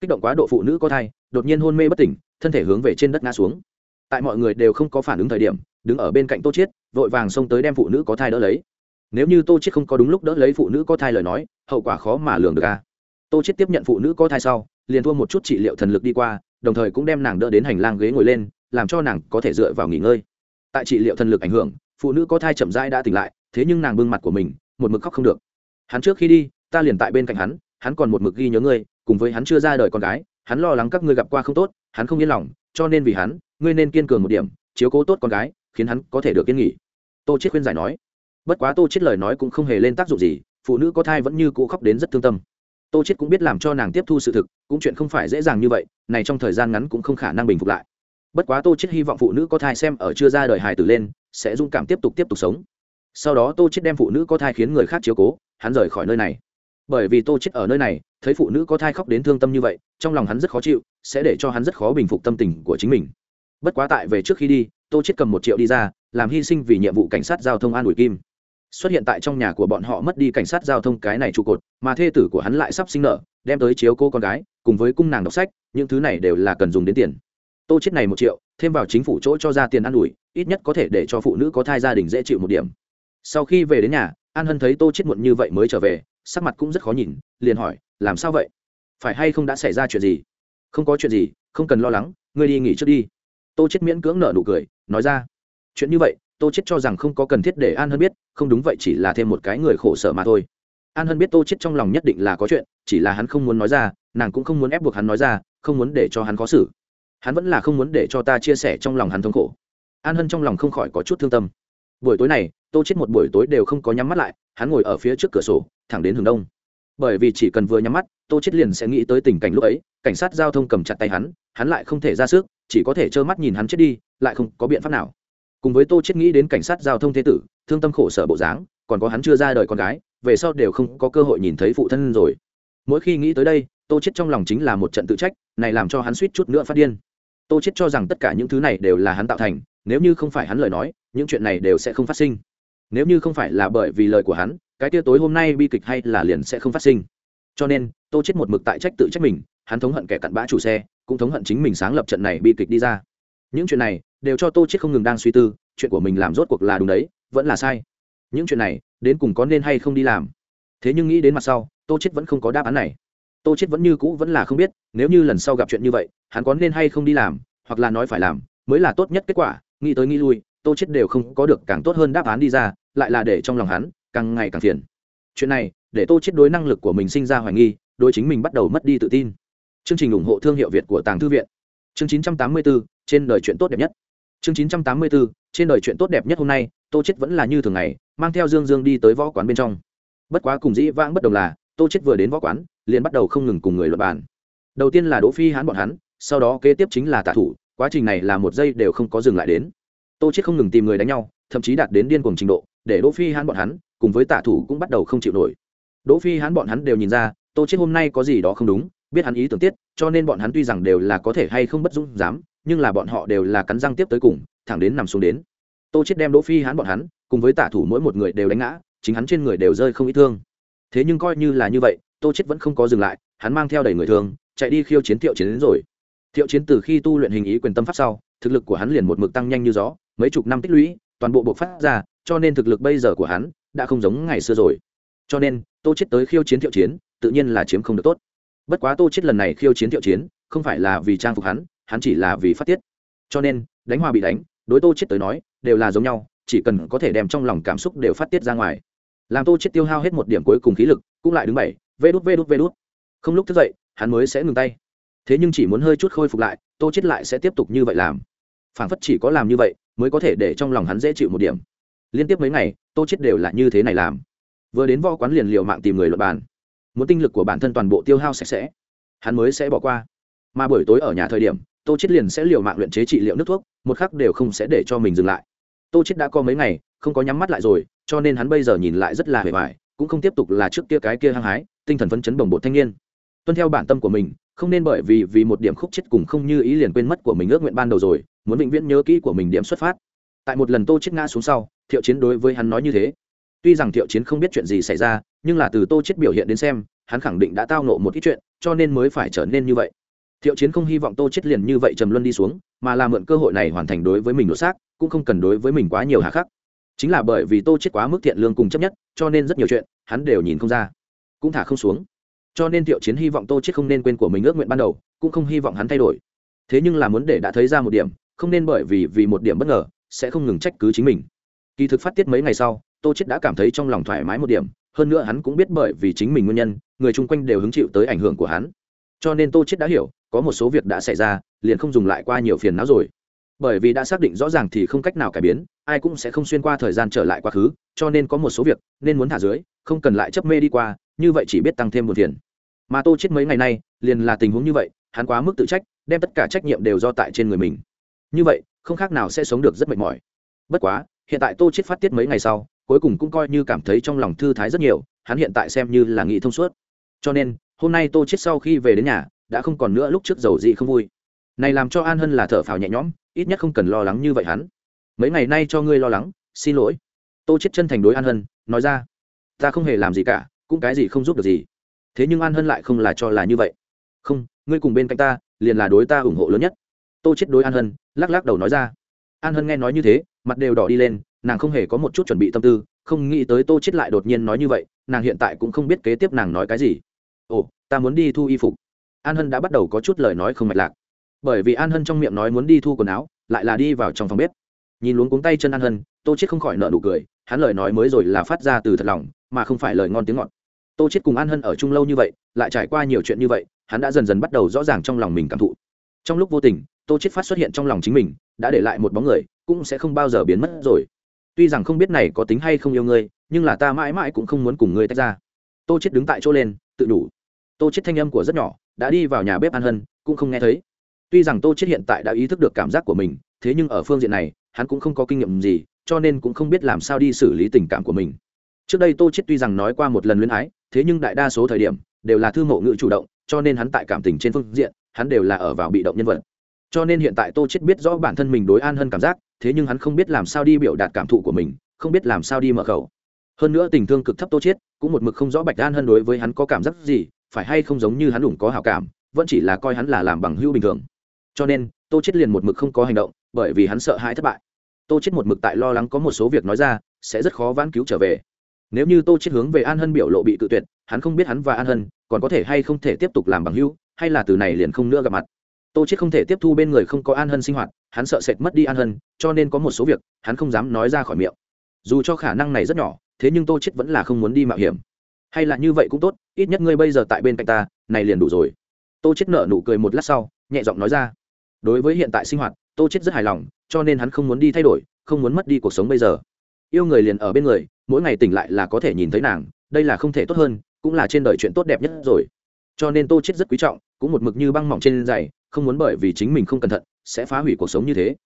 Kích động quá độ phụ nữ có thai, đột nhiên hôn mê bất tỉnh, thân thể hướng về trên đất ngã xuống. Tại mọi người đều không có phản ứng thời điểm, đứng ở bên cạnh tô chiết, vội vàng xông tới đem phụ nữ có thai đỡ lấy. Nếu như tô chiết không có đúng lúc đỡ lấy phụ nữ có thai lời nói, hậu quả khó mà lường được a tô chiết tiếp nhận phụ nữ có thai sau, liền thua một chút trị liệu thần lực đi qua, đồng thời cũng đem nàng đỡ đến hành lang ghế ngồi lên, làm cho nàng có thể dựa vào nghỉ ngơi. Tại trị liệu thần lực ảnh hưởng phụ nữ có thai chậm rãi đã tỉnh lại, thế nhưng nàng bưng mặt của mình, một mực khóc không được. Hắn trước khi đi, ta liền tại bên cạnh hắn hắn còn một mực ghi nhớ ngươi, cùng với hắn chưa ra đời con gái, hắn lo lắng các ngươi gặp qua không tốt, hắn không yên lòng, cho nên vì hắn, ngươi nên kiên cường một điểm, chiếu cố tốt con gái, khiến hắn có thể được yên nghỉ. Tô chết khuyên giải nói. Bất quá tô chết lời nói cũng không hề lên tác dụng gì, phụ nữ có thai vẫn như cũ khóc đến rất thương tâm. Tô chết cũng biết làm cho nàng tiếp thu sự thực, cũng chuyện không phải dễ dàng như vậy, này trong thời gian ngắn cũng không khả năng bình phục lại bất quá tô chết hy vọng phụ nữ có thai xem ở chưa ra đời hài tử lên, sẽ dung cảm tiếp tục tiếp tục sống. Sau đó tô chết đem phụ nữ có thai khiến người khác chiếu cố, hắn rời khỏi nơi này. Bởi vì tô chết ở nơi này, thấy phụ nữ có thai khóc đến thương tâm như vậy, trong lòng hắn rất khó chịu, sẽ để cho hắn rất khó bình phục tâm tình của chính mình. Bất quá tại về trước khi đi, tô chết cầm một triệu đi ra, làm hy sinh vì nhiệm vụ cảnh sát giao thông an ủi kim. Xuất hiện tại trong nhà của bọn họ mất đi cảnh sát giao thông cái này trụ cột, mà thê tử của hắn lại sắp sinh nở đem tới chiếu cô con gái, cùng với cung nàng đọc sách, những thứ này đều là cần dùng đến tiền tô chết này một triệu, thêm vào chính phủ chỗ cho ra tiền ăn ủi, ít nhất có thể để cho phụ nữ có thai gia đình dễ chịu một điểm. Sau khi về đến nhà, an hân thấy tô chết muộn như vậy mới trở về, sắc mặt cũng rất khó nhìn, liền hỏi, làm sao vậy? Phải hay không đã xảy ra chuyện gì? Không có chuyện gì, không cần lo lắng, ngươi đi nghỉ trước đi. Tô chết miễn cưỡng nở nụ cười, nói ra, chuyện như vậy, tô chết cho rằng không có cần thiết để an hân biết, không đúng vậy chỉ là thêm một cái người khổ sở mà thôi. An hân biết tô chết trong lòng nhất định là có chuyện, chỉ là hắn không muốn nói ra, nàng cũng không muốn ép buộc hắn nói ra, không muốn để cho hắn khó xử hắn vẫn là không muốn để cho ta chia sẻ trong lòng hắn thống khổ. An hân trong lòng không khỏi có chút thương tâm. Buổi tối này, tô chết một buổi tối đều không có nhắm mắt lại, hắn ngồi ở phía trước cửa sổ, thẳng đến hướng đông. Bởi vì chỉ cần vừa nhắm mắt, tô chết liền sẽ nghĩ tới tình cảnh lúc ấy, cảnh sát giao thông cầm chặt tay hắn hắn lại không thể ra sức, chỉ có thể trơ mắt nhìn hắn chết đi, lại không có biện pháp nào. Cùng với tô chết nghĩ đến cảnh sát giao thông thế tử, thương tâm khổ sở bộ dáng, còn có hắn chưa ra đời con gái, về sau đều không có cơ hội nhìn thấy phụ thân rồi. Mỗi khi nghĩ tới đây, tô chết trong lòng chính là một trận tự trách, này làm cho hắn suýt chút nữa phát điên tô chết cho rằng tất cả những thứ này đều là hắn tạo thành, nếu như không phải hắn lời nói, những chuyện này đều sẽ không phát sinh. Nếu như không phải là bởi vì lời của hắn, cái tia tối hôm nay bi kịch hay là liền sẽ không phát sinh. Cho nên, tô chết một mực tại trách tự trách mình, hắn thống hận kẻ cặn bã chủ xe, cũng thống hận chính mình sáng lập trận này bi kịch đi ra. Những chuyện này, đều cho tô chết không ngừng đang suy tư, chuyện của mình làm rốt cuộc là đúng đấy, vẫn là sai. Những chuyện này, đến cùng có nên hay không đi làm? Thế nhưng nghĩ đến mặt sau, tô chết vẫn không có đáp án này tô chết vẫn như cũ vẫn là không biết nếu như lần sau gặp chuyện như vậy hắn có nên hay không đi làm hoặc là nói phải làm mới là tốt nhất kết quả nghĩ tới nghĩ lui tô chết đều không có được càng tốt hơn đáp án đi ra lại là để trong lòng hắn càng ngày càng phiền. Chuyện này để tô chết đối năng lực của mình sinh ra hoài nghi đối chính mình bắt đầu mất đi tự tin. Chương trình ủng hộ thương hiệu việt của tàng thư viện. Chương 984, trên đời chuyện tốt đẹp nhất. Chương 984, trên đời chuyện tốt đẹp nhất hôm nay tô chết vẫn là như thường ngày mang theo dương dương đi tới võ quán bên trong. Bất quá cùng dĩ vãng bất đồng là tô chết vừa đến võ quán liền bắt đầu không ngừng cùng người luận bàn. Đầu tiên là đỗ phi hán bọn hắn, sau đó kế tiếp chính là tạ thủ, quá trình này là một giây đều không có dừng lại đến. Tô chết không ngừng tìm người đánh nhau, thậm chí đạt đến điên cuồng trình độ, để đỗ phi hán bọn hắn cùng với tạ thủ cũng bắt đầu không chịu nổi. Đỗ phi hán bọn hắn đều nhìn ra, tô chết hôm nay có gì đó không đúng, biết hắn ý tưởng tiết, cho nên bọn hắn tuy rằng đều là có thể hay không bất dung dám, nhưng là bọn họ đều là cắn răng tiếp tới cùng, thẳng đến nằm xuống đến. Tô chết đem đỗ phi hán bọn hắn cùng với tạ thủ mỗi một người đều đánh ngã, chính hắn trên người đều rơi không ít thương. Thế nhưng coi như là như vậy tô chết vẫn không có dừng lại hắn mang theo đầy người thường, chạy đi khiêu chiến thiệu chiến đến rồi. Thiệu chiến từ khi tu luyện hình ý quyền tâm pháp sau thực lực của hắn liền một mực tăng nhanh như gió mấy chục năm tích lũy toàn bộ bộ phát ra cho nên thực lực bây giờ của hắn đã không giống ngày xưa rồi. Cho nên tô chết tới khiêu chiến thiệu chiến tự nhiên là chiếm không được tốt. Bất quá tô chết lần này khiêu chiến thiệu chiến không phải là vì trang phục hắn hắn chỉ là vì phát tiết. Cho nên đánh hòa bị đánh đối tô chết tới nói đều là giống nhau chỉ cần có thể đem trong lòng cảm xúc đều phát tiết ra ngoài. Làm tô chết tiêu hao hết một điểm cuối cùng khí lực cũng lại đứng bảy vê đút vê đút vê đút. Không lúc thức dậy, hắn mới sẽ ngừng tay. Thế nhưng chỉ muốn hơi chút khôi phục lại, tô chết lại sẽ tiếp tục như vậy làm. Phản phất chỉ có làm như vậy, mới có thể để trong lòng hắn dễ chịu một điểm. Liên tiếp mấy ngày, tô chết đều là như thế này làm. Vừa đến võ quán liền liều mạng tìm người luận bàn. Muốn tinh lực của bản thân toàn bộ tiêu hao sạch sẽ, hắn mới sẽ bỏ qua. Mà buổi tối ở nhà thời điểm, tô chết liền sẽ liều mạng luyện chế trị liệu nước thuốc, một khắc đều không sẽ để cho mình dừng lại. Tô chết đã có mấy ngày, không có nhắm mắt lại rồi, cho nên hắn bây giờ nhìn lại rất là hề vải cũng không tiếp tục là trước kia cái kia hăng hái, tinh thần phấn chấn bồng bột thanh niên. Tuân theo bản tâm của mình, không nên bởi vì vì một điểm khúc chết cùng không như ý liền quên mất của mình ước nguyện ban đầu rồi, muốn vĩnh viễn nhớ kỹ của mình điểm xuất phát. Tại một lần tô chết ngã xuống sau, thiệu chiến đối với hắn nói như thế. Tuy rằng thiệu chiến không biết chuyện gì xảy ra, nhưng là từ tô chết biểu hiện đến xem, hắn khẳng định đã tao nộ một ít chuyện, cho nên mới phải trở nên như vậy. Thiệu chiến không hy vọng tô chết liền như vậy trầm luân đi xuống, mà là mượn cơ hội này hoàn thành đối với mình đột xác, cũng không cần đối với mình quá nhiều hà khắc chính là bởi vì tô chết quá mức thiện lương cùng chấp nhất, cho nên rất nhiều chuyện, hắn đều nhìn không ra. Cũng thả không xuống. Cho nên thiệu chiến hy vọng tô chết không nên quên của mình ước nguyện ban đầu, cũng không hy vọng hắn thay đổi. Thế nhưng là muốn để đã thấy ra một điểm, không nên bởi vì vì một điểm bất ngờ, sẽ không ngừng trách cứ chính mình. Kỳ thực phát tiết mấy ngày sau, tô chết đã cảm thấy trong lòng thoải mái một điểm, hơn nữa hắn cũng biết bởi vì chính mình nguyên nhân, người chung quanh đều hứng chịu tới ảnh hưởng của hắn. Cho nên tô chết đã hiểu, có một số việc đã xảy ra, liền không dùng lại qua nhiều phiền não rồi bởi vì đã xác định rõ ràng thì không cách nào cải biến, ai cũng sẽ không xuyên qua thời gian trở lại quá khứ, cho nên có một số việc nên muốn thả dưới, không cần lại chấp mê đi qua, như vậy chỉ biết tăng thêm một phiền. Mà tô chết mấy ngày nay, liền là tình huống như vậy, hắn quá mức tự trách, đem tất cả trách nhiệm đều do tại trên người mình. Như vậy, không khác nào sẽ sống được rất mệt mỏi. Bất quá, hiện tại tô chết phát tiết mấy ngày sau, cuối cùng cũng coi như cảm thấy trong lòng thư thái rất nhiều, hắn hiện tại xem như là nghĩ thông suốt. Cho nên, hôm nay tô chết sau khi về đến nhà, đã không còn nữa lúc trước giàu dị không vui. Này làm cho an hân là thở phào nhẹ nhõm ít nhất không cần lo lắng như vậy hắn. Mấy ngày nay cho ngươi lo lắng, xin lỗi. Tô chết chân thành đối an hân, nói ra. Ta không hề làm gì cả, cũng cái gì không giúp được gì. Thế nhưng an hân lại không là cho là như vậy. Không, ngươi cùng bên cạnh ta, liền là đối ta ủng hộ lớn nhất. Tô chết đối an hân, lắc lắc đầu nói ra. An hân nghe nói như thế, mặt đều đỏ đi lên, nàng không hề có một chút chuẩn bị tâm tư, không nghĩ tới tô chết lại đột nhiên nói như vậy, nàng hiện tại cũng không biết kế tiếp nàng nói cái gì. Ồ, ta muốn đi thu y phục. An hân đã bắt đầu có chút lời nói không mạch lạc bởi vì an hân trong miệng nói muốn đi thu quần áo, lại là đi vào trong phòng bếp. Nhìn luống cuống tay chân an hân, tô chết không khỏi nợ nụ cười, hắn lời nói mới rồi là phát ra từ thật lòng, mà không phải lời ngon tiếng ngọt. Tô chết cùng an hân ở chung lâu như vậy, lại trải qua nhiều chuyện như vậy, hắn đã dần dần bắt đầu rõ ràng trong lòng mình cảm thụ. Trong lúc vô tình, tô chết phát xuất hiện trong lòng chính mình, đã để lại một bóng người, cũng sẽ không bao giờ biến mất rồi. Tuy rằng không biết này có tính hay không yêu ngươi, nhưng là ta mãi mãi cũng không muốn cùng ngươi tách ra. Tô chết đứng tại chỗ lên, tự đủ. Tô chết thanh âm của rất nhỏ, đã đi vào nhà bếp an hân, cũng không nghe thấy tuy rằng tô chết hiện tại đã ý thức được cảm giác của mình, thế nhưng ở phương diện này, hắn cũng không có kinh nghiệm gì, cho nên cũng không biết làm sao đi xử lý tình cảm của mình. Trước đây tô chết tuy rằng nói qua một lần luyến ái, thế nhưng đại đa số thời điểm, đều là thư mộ ngữ chủ động, cho nên hắn tại cảm tình trên phương diện, hắn đều là ở vào bị động nhân vật. Cho nên hiện tại tô chết biết rõ bản thân mình đối an hơn cảm giác, thế nhưng hắn không biết làm sao đi biểu đạt cảm thụ của mình, không biết làm sao đi mở khẩu. Hơn nữa tình thương cực thấp tô chết cũng một mực không rõ bạch an hơn đối với hắn có cảm giác gì, phải hay không giống như hắn đủ có hảo cảm, vẫn chỉ là coi hắn là làm bằng hữu bình thường cho nên, tô chết liền một mực không có hành động, bởi vì hắn sợ hãi thất bại. Tô chết một mực tại lo lắng có một số việc nói ra, sẽ rất khó vãn cứu trở về. Nếu như tô chết hướng về an hân biểu lộ bị tự tuyệt, hắn không biết hắn và an hân còn có thể hay không thể tiếp tục làm bằng hữu, hay là từ này liền không nữa gặp mặt. Tô chết không thể tiếp thu bên người không có an hân sinh hoạt, hắn sợ sệt mất đi an hân, cho nên có một số việc, hắn không dám nói ra khỏi miệng. Dù cho khả năng này rất nhỏ, thế nhưng tô chết vẫn là không muốn đi mạo hiểm. Hay là như vậy cũng tốt, ít nhất ngươi bây giờ tại bên cạnh ta, này liền đủ rồi. Tô chết nở nụ cười một lát sau, nhẹ giọng nói ra đối với hiện tại sinh hoạt, tô chết rất hài lòng, cho nên hắn không muốn đi thay đổi, không muốn mất đi cuộc sống bây giờ. Yêu người liền ở bên người, mỗi ngày tỉnh lại là có thể nhìn thấy nàng, đây là không thể tốt hơn, cũng là trên đời chuyện tốt đẹp nhất rồi. Cho nên tô chết rất quý trọng, cũng một mực như băng mỏng trên giày không muốn bởi vì chính mình không cẩn thận, sẽ phá hủy cuộc sống như thế.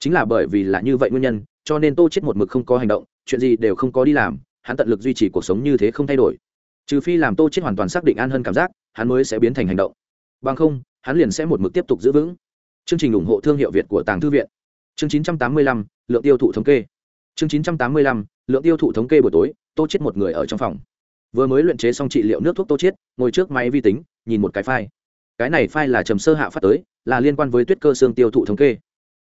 Chính là bởi vì là như vậy nguyên nhân, cho nên tô chết một mực không có hành động, chuyện gì đều không có đi làm, hắn tận lực duy trì cuộc sống như thế không thay đổi. Trừ phi làm tô chết hoàn toàn xác định an hơn cảm giác, hắn mới sẽ biến thành hành động. Bằng không, hắn liền sẽ một mực tiếp tục giữ vững chương trình ủng hộ thương hiệu việt của tàng thư viện. Chương 985, lượng tiêu thụ thống kê. Chương 985, lượng tiêu thụ thống kê buổi tối tô chết một người ở trong phòng. Vừa mới luyện chế xong trị liệu nước thuốc tô chết ngồi trước máy vi tính nhìn một cái file. Cái này file là trầm sơ hạ phát tới là liên quan với tuyết cơ xương tiêu thụ thống kê.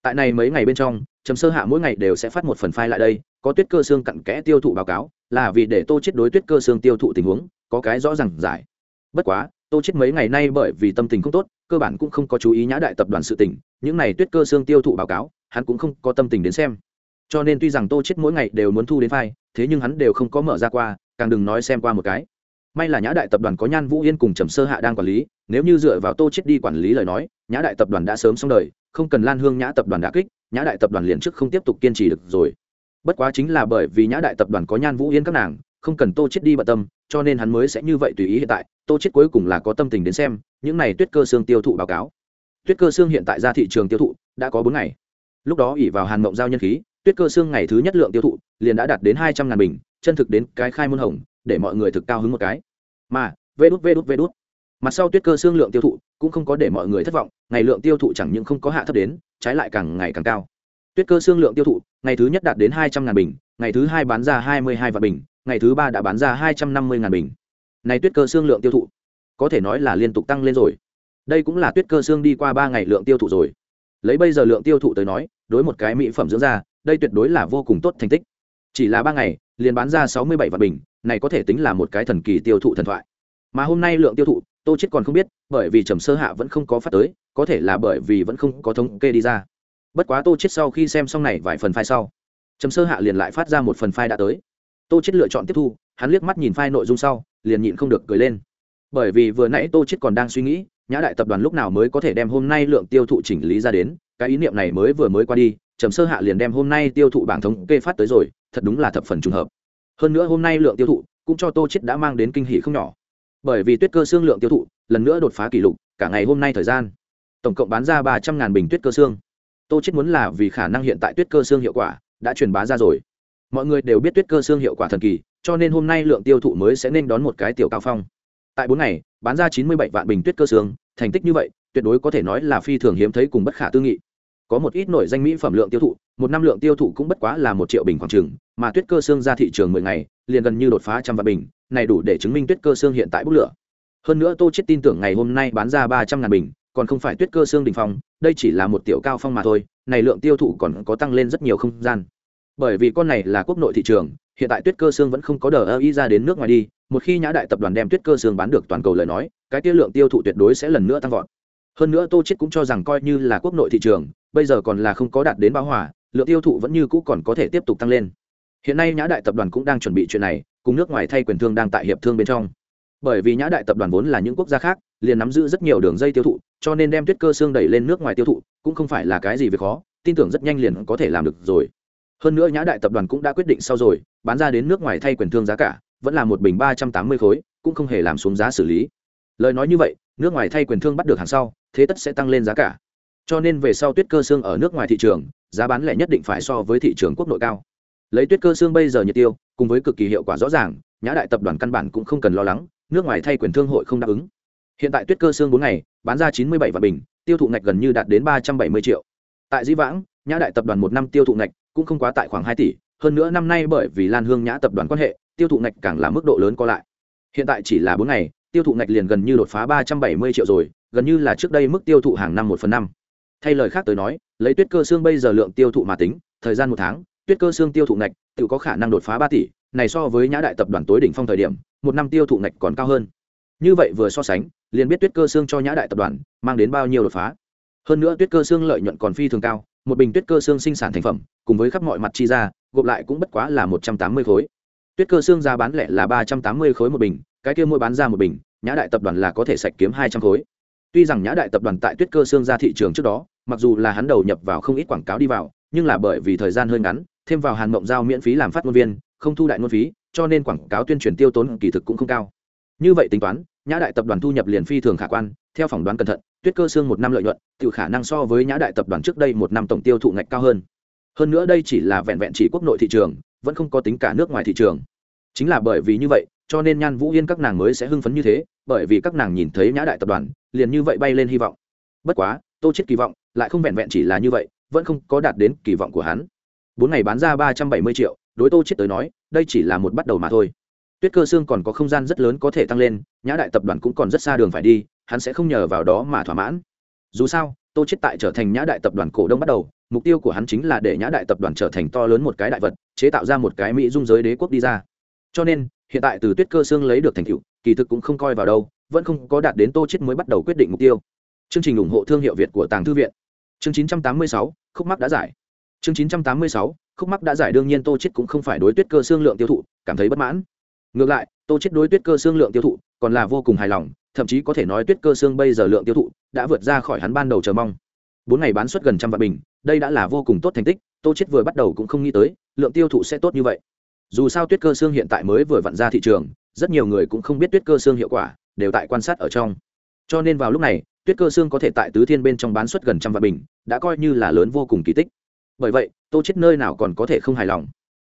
Tại này mấy ngày bên trong trầm sơ hạ mỗi ngày đều sẽ phát một phần file lại đây có tuyết cơ xương cặn kẽ tiêu thụ báo cáo là vì để tô chết đối tuyết cơ xương tiêu thụ tình huống có cái rõ ràng giải. Bất quá tô chết mấy ngày nay bởi vì tâm tình không tốt, cơ bản cũng không có chú ý nhã đại tập đoàn sự tình, những này tuyết cơ xương tiêu thụ báo cáo, hắn cũng không có tâm tình đến xem. Cho nên tuy rằng tô chết mỗi ngày đều muốn thu đến file thế nhưng hắn đều không có mở ra qua, càng đừng nói xem qua một cái. May là nhã đại tập đoàn có nhan vũ yên cùng trầm sơ hạ đang quản lý, nếu như dựa vào tô chết đi quản lý lời nói, nhã đại tập đoàn đã sớm xong đời, không cần lan hương nhã tập đoàn đã kích, nhã đại tập đoàn liền trước không tiếp tục kiên trì được rồi. Bất quá chính là bởi vì nhã đại tập đoàn có nhan vũ yên các nàng, không cần tô chết đi bận tâm cho nên hắn mới sẽ như vậy tùy ý hiện tại, tô chết cuối cùng là có tâm tình đến xem, những này tuyết cơ xương tiêu thụ báo cáo. Tuyết cơ xương hiện tại ra thị trường tiêu thụ, đã có bốn ngày. Lúc đó ỉ vào hàn mộng giao nhân khí, tuyết cơ xương ngày thứ nhất lượng tiêu thụ, liền đã đạt đến hai trăm ngàn bình, chân thực đến cái khai môn hồng, để mọi người thực cao hứng một cái. Mà, vê đút vê đút vê đút. Mặt sau tuyết cơ xương lượng tiêu thụ, cũng không có để mọi người thất vọng, ngày lượng tiêu thụ chẳng những không có hạ thấp đến, trái lại càng ngày càng cao. Tuyết cơ xương lượng tiêu thụ, ngày thứ nhất đạt đến hai trăm ngàn bình, ngày thứ hai bán ra hai mươi hai vạn bình ngày thứ ba đã bán ra hai trăm năm mươi ngàn bình. Này tuyết cơ xương lượng tiêu thụ, có thể nói là liên tục tăng lên rồi. Đây cũng là tuyết cơ xương đi qua ba ngày lượng tiêu thụ rồi. Lấy bây giờ lượng tiêu thụ tới nói, đối một cái mỹ phẩm dưỡng da, đây tuyệt đối là vô cùng tốt thành tích. Chỉ là ba ngày, liền bán ra sáu mươi bảy vạn bình, này có thể tính là một cái thần kỳ tiêu thụ thần thoại. Mà hôm nay lượng tiêu thụ, tô chết còn không biết, bởi vì trầm sơ hạ vẫn không có phát tới, có thể là bởi vì vẫn không có thống kê đi ra. Bất quá tô chết sau khi xem xong này vài phần file sau, trầm sơ hạ liền lại phát ra một phần file đã tới tô chết lựa chọn tiếp thu, hắn liếc mắt nhìn file nội dung sau, liền nhịn không được cười lên. Bởi vì vừa nãy tô chết còn đang suy nghĩ, nhã đại tập đoàn lúc nào mới có thể đem hôm nay lượng tiêu thụ chỉnh lý ra đến, cái ý niệm này mới vừa mới qua đi, trầm sơ hạ liền đem hôm nay tiêu thụ bảng thống kê phát tới rồi, thật đúng là thập phần trùng hợp. Hơn nữa hôm nay lượng tiêu thụ cũng cho tô chết đã mang đến kinh hỉ không nhỏ. Bởi vì tuyết cơ xương lượng tiêu thụ lần nữa đột phá kỷ lục, cả ngày hôm nay thời gian, tổng cộng bán ra ba trăm ngàn bình tuyết cơ xương. Tô chết muốn là vì khả năng hiện tại tuyết cơ xương hiệu quả đã truyền bá ra rồi mọi người đều biết tuyết cơ xương hiệu quả thần kỳ, cho nên hôm nay lượng tiêu thụ mới sẽ nên đón một cái tiểu cao phong. Tại bốn ngày, bán ra chín mươi bảy vạn bình tuyết cơ xương, thành tích như vậy, tuyệt đối có thể nói là phi thường hiếm thấy cùng bất khả tư nghị. Có một ít nổi danh mỹ phẩm lượng tiêu thụ, một năm lượng tiêu thụ cũng bất quá là một triệu bình khoảng trừng mà tuyết cơ xương ra thị trường mười ngày, liền gần như đột phá trăm vạn bình, này đủ để chứng minh tuyết cơ xương hiện tại bốc lửa. Hơn nữa tô chết tin tưởng ngày hôm nay bán ra ba trăm ngàn bình, còn không phải tuyết cơ xương đình phong, đây chỉ là một tiểu cao phong mà thôi, này lượng tiêu thụ còn có tăng lên rất nhiều không gian bởi vì con này là quốc nội thị trường, hiện tại tuyết cơ xương vẫn không có đờ ơ y ra đến nước ngoài đi, một khi nhã đại tập đoàn đem tuyết cơ xương bán được toàn cầu lời nói, cái tiêu lượng tiêu thụ tuyệt đối sẽ lần nữa tăng vọt. Hơn nữa tô chết cũng cho rằng coi như là quốc nội thị trường, bây giờ còn là không có đạt đến bão hòa, lượng tiêu thụ vẫn như cũ còn có thể tiếp tục tăng lên. Hiện nay nhã đại tập đoàn cũng đang chuẩn bị chuyện này, cùng nước ngoài thay quyền thương đang tại hiệp thương bên trong. Bởi vì nhã đại tập đoàn vốn là những quốc gia khác, liền nắm giữ rất nhiều đường dây tiêu thụ, cho nên đem tuyết cơ xương đẩy lên nước ngoài tiêu thụ, cũng không phải là cái gì việc khó, tin tưởng rất nhanh liền có thể làm được rồi hơn nữa nhã đại tập đoàn cũng đã quyết định sau rồi, bán ra đến nước ngoài thay quyền thương giá cả, vẫn là một bình ba trăm tám mươi khối, cũng không hề làm xuống giá xử lý. Lời nói như vậy, nước ngoài thay quyền thương bắt được hàng sau, thế tất sẽ tăng lên giá cả. Cho nên về sau tuyết cơ xương ở nước ngoài thị trường, giá bán lẻ nhất định phải so với thị trường quốc nội cao. Lấy tuyết cơ xương bây giờ nhiệt tiêu, cùng với cực kỳ hiệu quả rõ ràng, nhã đại tập đoàn căn bản cũng không cần lo lắng, nước ngoài thay quyền thương hội không đáp ứng. Hiện tại tuyết cơ xương bốn ngày, bán ra chín mươi bảy vạn bình, tiêu thụ ngạch gần như đạt đến ba trăm bảy mươi triệu. Tại di vãng, nhã đại tập đoàn một năm tiêu thụ ngạch cũng không quá tại khoảng hai tỷ, hơn nữa năm nay bởi vì lan hương nhã tập đoàn quan hệ, tiêu thụ ngạch càng là mức độ lớn co lại. Hiện tại chỉ là bốn ngày, tiêu thụ ngạch liền gần như đột phá ba trăm bảy mươi triệu rồi, gần như là trước đây mức tiêu thụ hàng năm một phần năm. Thay lời khác tới nói, lấy tuyết cơ xương bây giờ lượng tiêu thụ mà tính, thời gian một tháng, tuyết cơ xương tiêu thụ ngạch tự có khả năng đột phá ba tỷ, này so với nhã đại tập đoàn tối đỉnh phong thời điểm, một năm tiêu thụ ngạch còn cao hơn. Như vậy vừa so sánh, liền biết tuyết cơ xương cho nhã đại tập đoàn mang đến bao nhiêu đột phá. Hơn nữa tuyết cơ xương lợi nhuận còn phi thường cao một bình tuyết cơ xương sinh sản thành phẩm, cùng với khắp mọi mặt chi ra, gộp lại cũng bất quá là một trăm tám mươi khối. Tuyết cơ xương giá bán lẻ là ba trăm tám mươi khối một bình, cái kia mỗi bán ra một bình, nhã đại tập đoàn là có thể sạch kiếm hai trăm khối. Tuy rằng nhã đại tập đoàn tại tuyết cơ xương ra thị trường trước đó, mặc dù là hắn đầu nhập vào không ít quảng cáo đi vào, nhưng là bởi vì thời gian hơi ngắn, thêm vào hàn mộng giao miễn phí làm phát ngôn viên, không thu đại ngôn phí, cho nên quảng cáo tuyên truyền tiêu tốn kỳ thực cũng không cao. Như vậy tính toán, nhã đại tập đoàn thu nhập liền phi thường khả quan theo phỏng đoán cẩn thận, tuyết cơ xương một năm lợi nhuận tự khả năng so với nhã đại tập đoàn trước đây một năm tổng tiêu thụ ngạch cao hơn. Hơn nữa đây chỉ là vẹn vẹn chỉ quốc nội thị trường, vẫn không có tính cả nước ngoài thị trường. Chính là bởi vì như vậy, cho nên nhan vũ yên các nàng mới sẽ hưng phấn như thế, bởi vì các nàng nhìn thấy nhã đại tập đoàn, liền như vậy bay lên hy vọng. Bất quá, tô chết kỳ vọng lại không vẹn vẹn chỉ là như vậy, vẫn không có đạt đến kỳ vọng của hắn. Bốn ngày bán ra ba trăm bảy mươi triệu, đối tô chết tới nói, đây chỉ là một bắt đầu mà thôi. Tuyết cơ xương còn có không gian rất lớn có thể tăng lên, nhã đại tập đoàn cũng còn rất xa đường phải đi hắn sẽ không nhờ vào đó mà thỏa mãn. Dù sao tô chết tại trở thành nhã đại tập đoàn cổ đông bắt đầu mục tiêu của hắn chính là để nhã đại tập đoàn trở thành to lớn một cái đại vật chế tạo ra một cái mỹ dung giới đế quốc đi ra. Cho nên hiện tại từ tuyết cơ xương lấy được thành tựu kỳ thực cũng không coi vào đâu vẫn không có đạt đến tô chết mới bắt đầu quyết định mục tiêu. Chương trình ủng hộ thương hiệu việt của tàng thư viện. Chương 986, khúc mắc đã giải. Chương 986, khúc mắc đã giải đương nhiên tô chết cũng không phải đối tuyết cơ xương lượng tiêu thụ cảm thấy bất mãn. Ngược lại tô chết đối tuyết cơ xương lượng tiêu thụ còn là vô cùng hài lòng thậm chí có thể nói tuyết cơ xương bây giờ lượng tiêu thụ đã vượt ra khỏi hắn ban đầu chờ mong. Bốn ngày bán suất gần trăm vạn bình, đây đã là vô cùng tốt thành tích, tô chết vừa bắt đầu cũng không nghĩ tới, lượng tiêu thụ sẽ tốt như vậy. Dù sao tuyết cơ xương hiện tại mới vừa vặn ra thị trường, rất nhiều người cũng không biết tuyết cơ xương hiệu quả, đều tại quan sát ở trong. Cho nên vào lúc này, tuyết cơ xương có thể tại tứ thiên bên trong bán suất gần trăm vạn bình, đã coi như là lớn vô cùng kỳ tích. Bởi vậy, tô chết nơi nào còn có thể không hài lòng.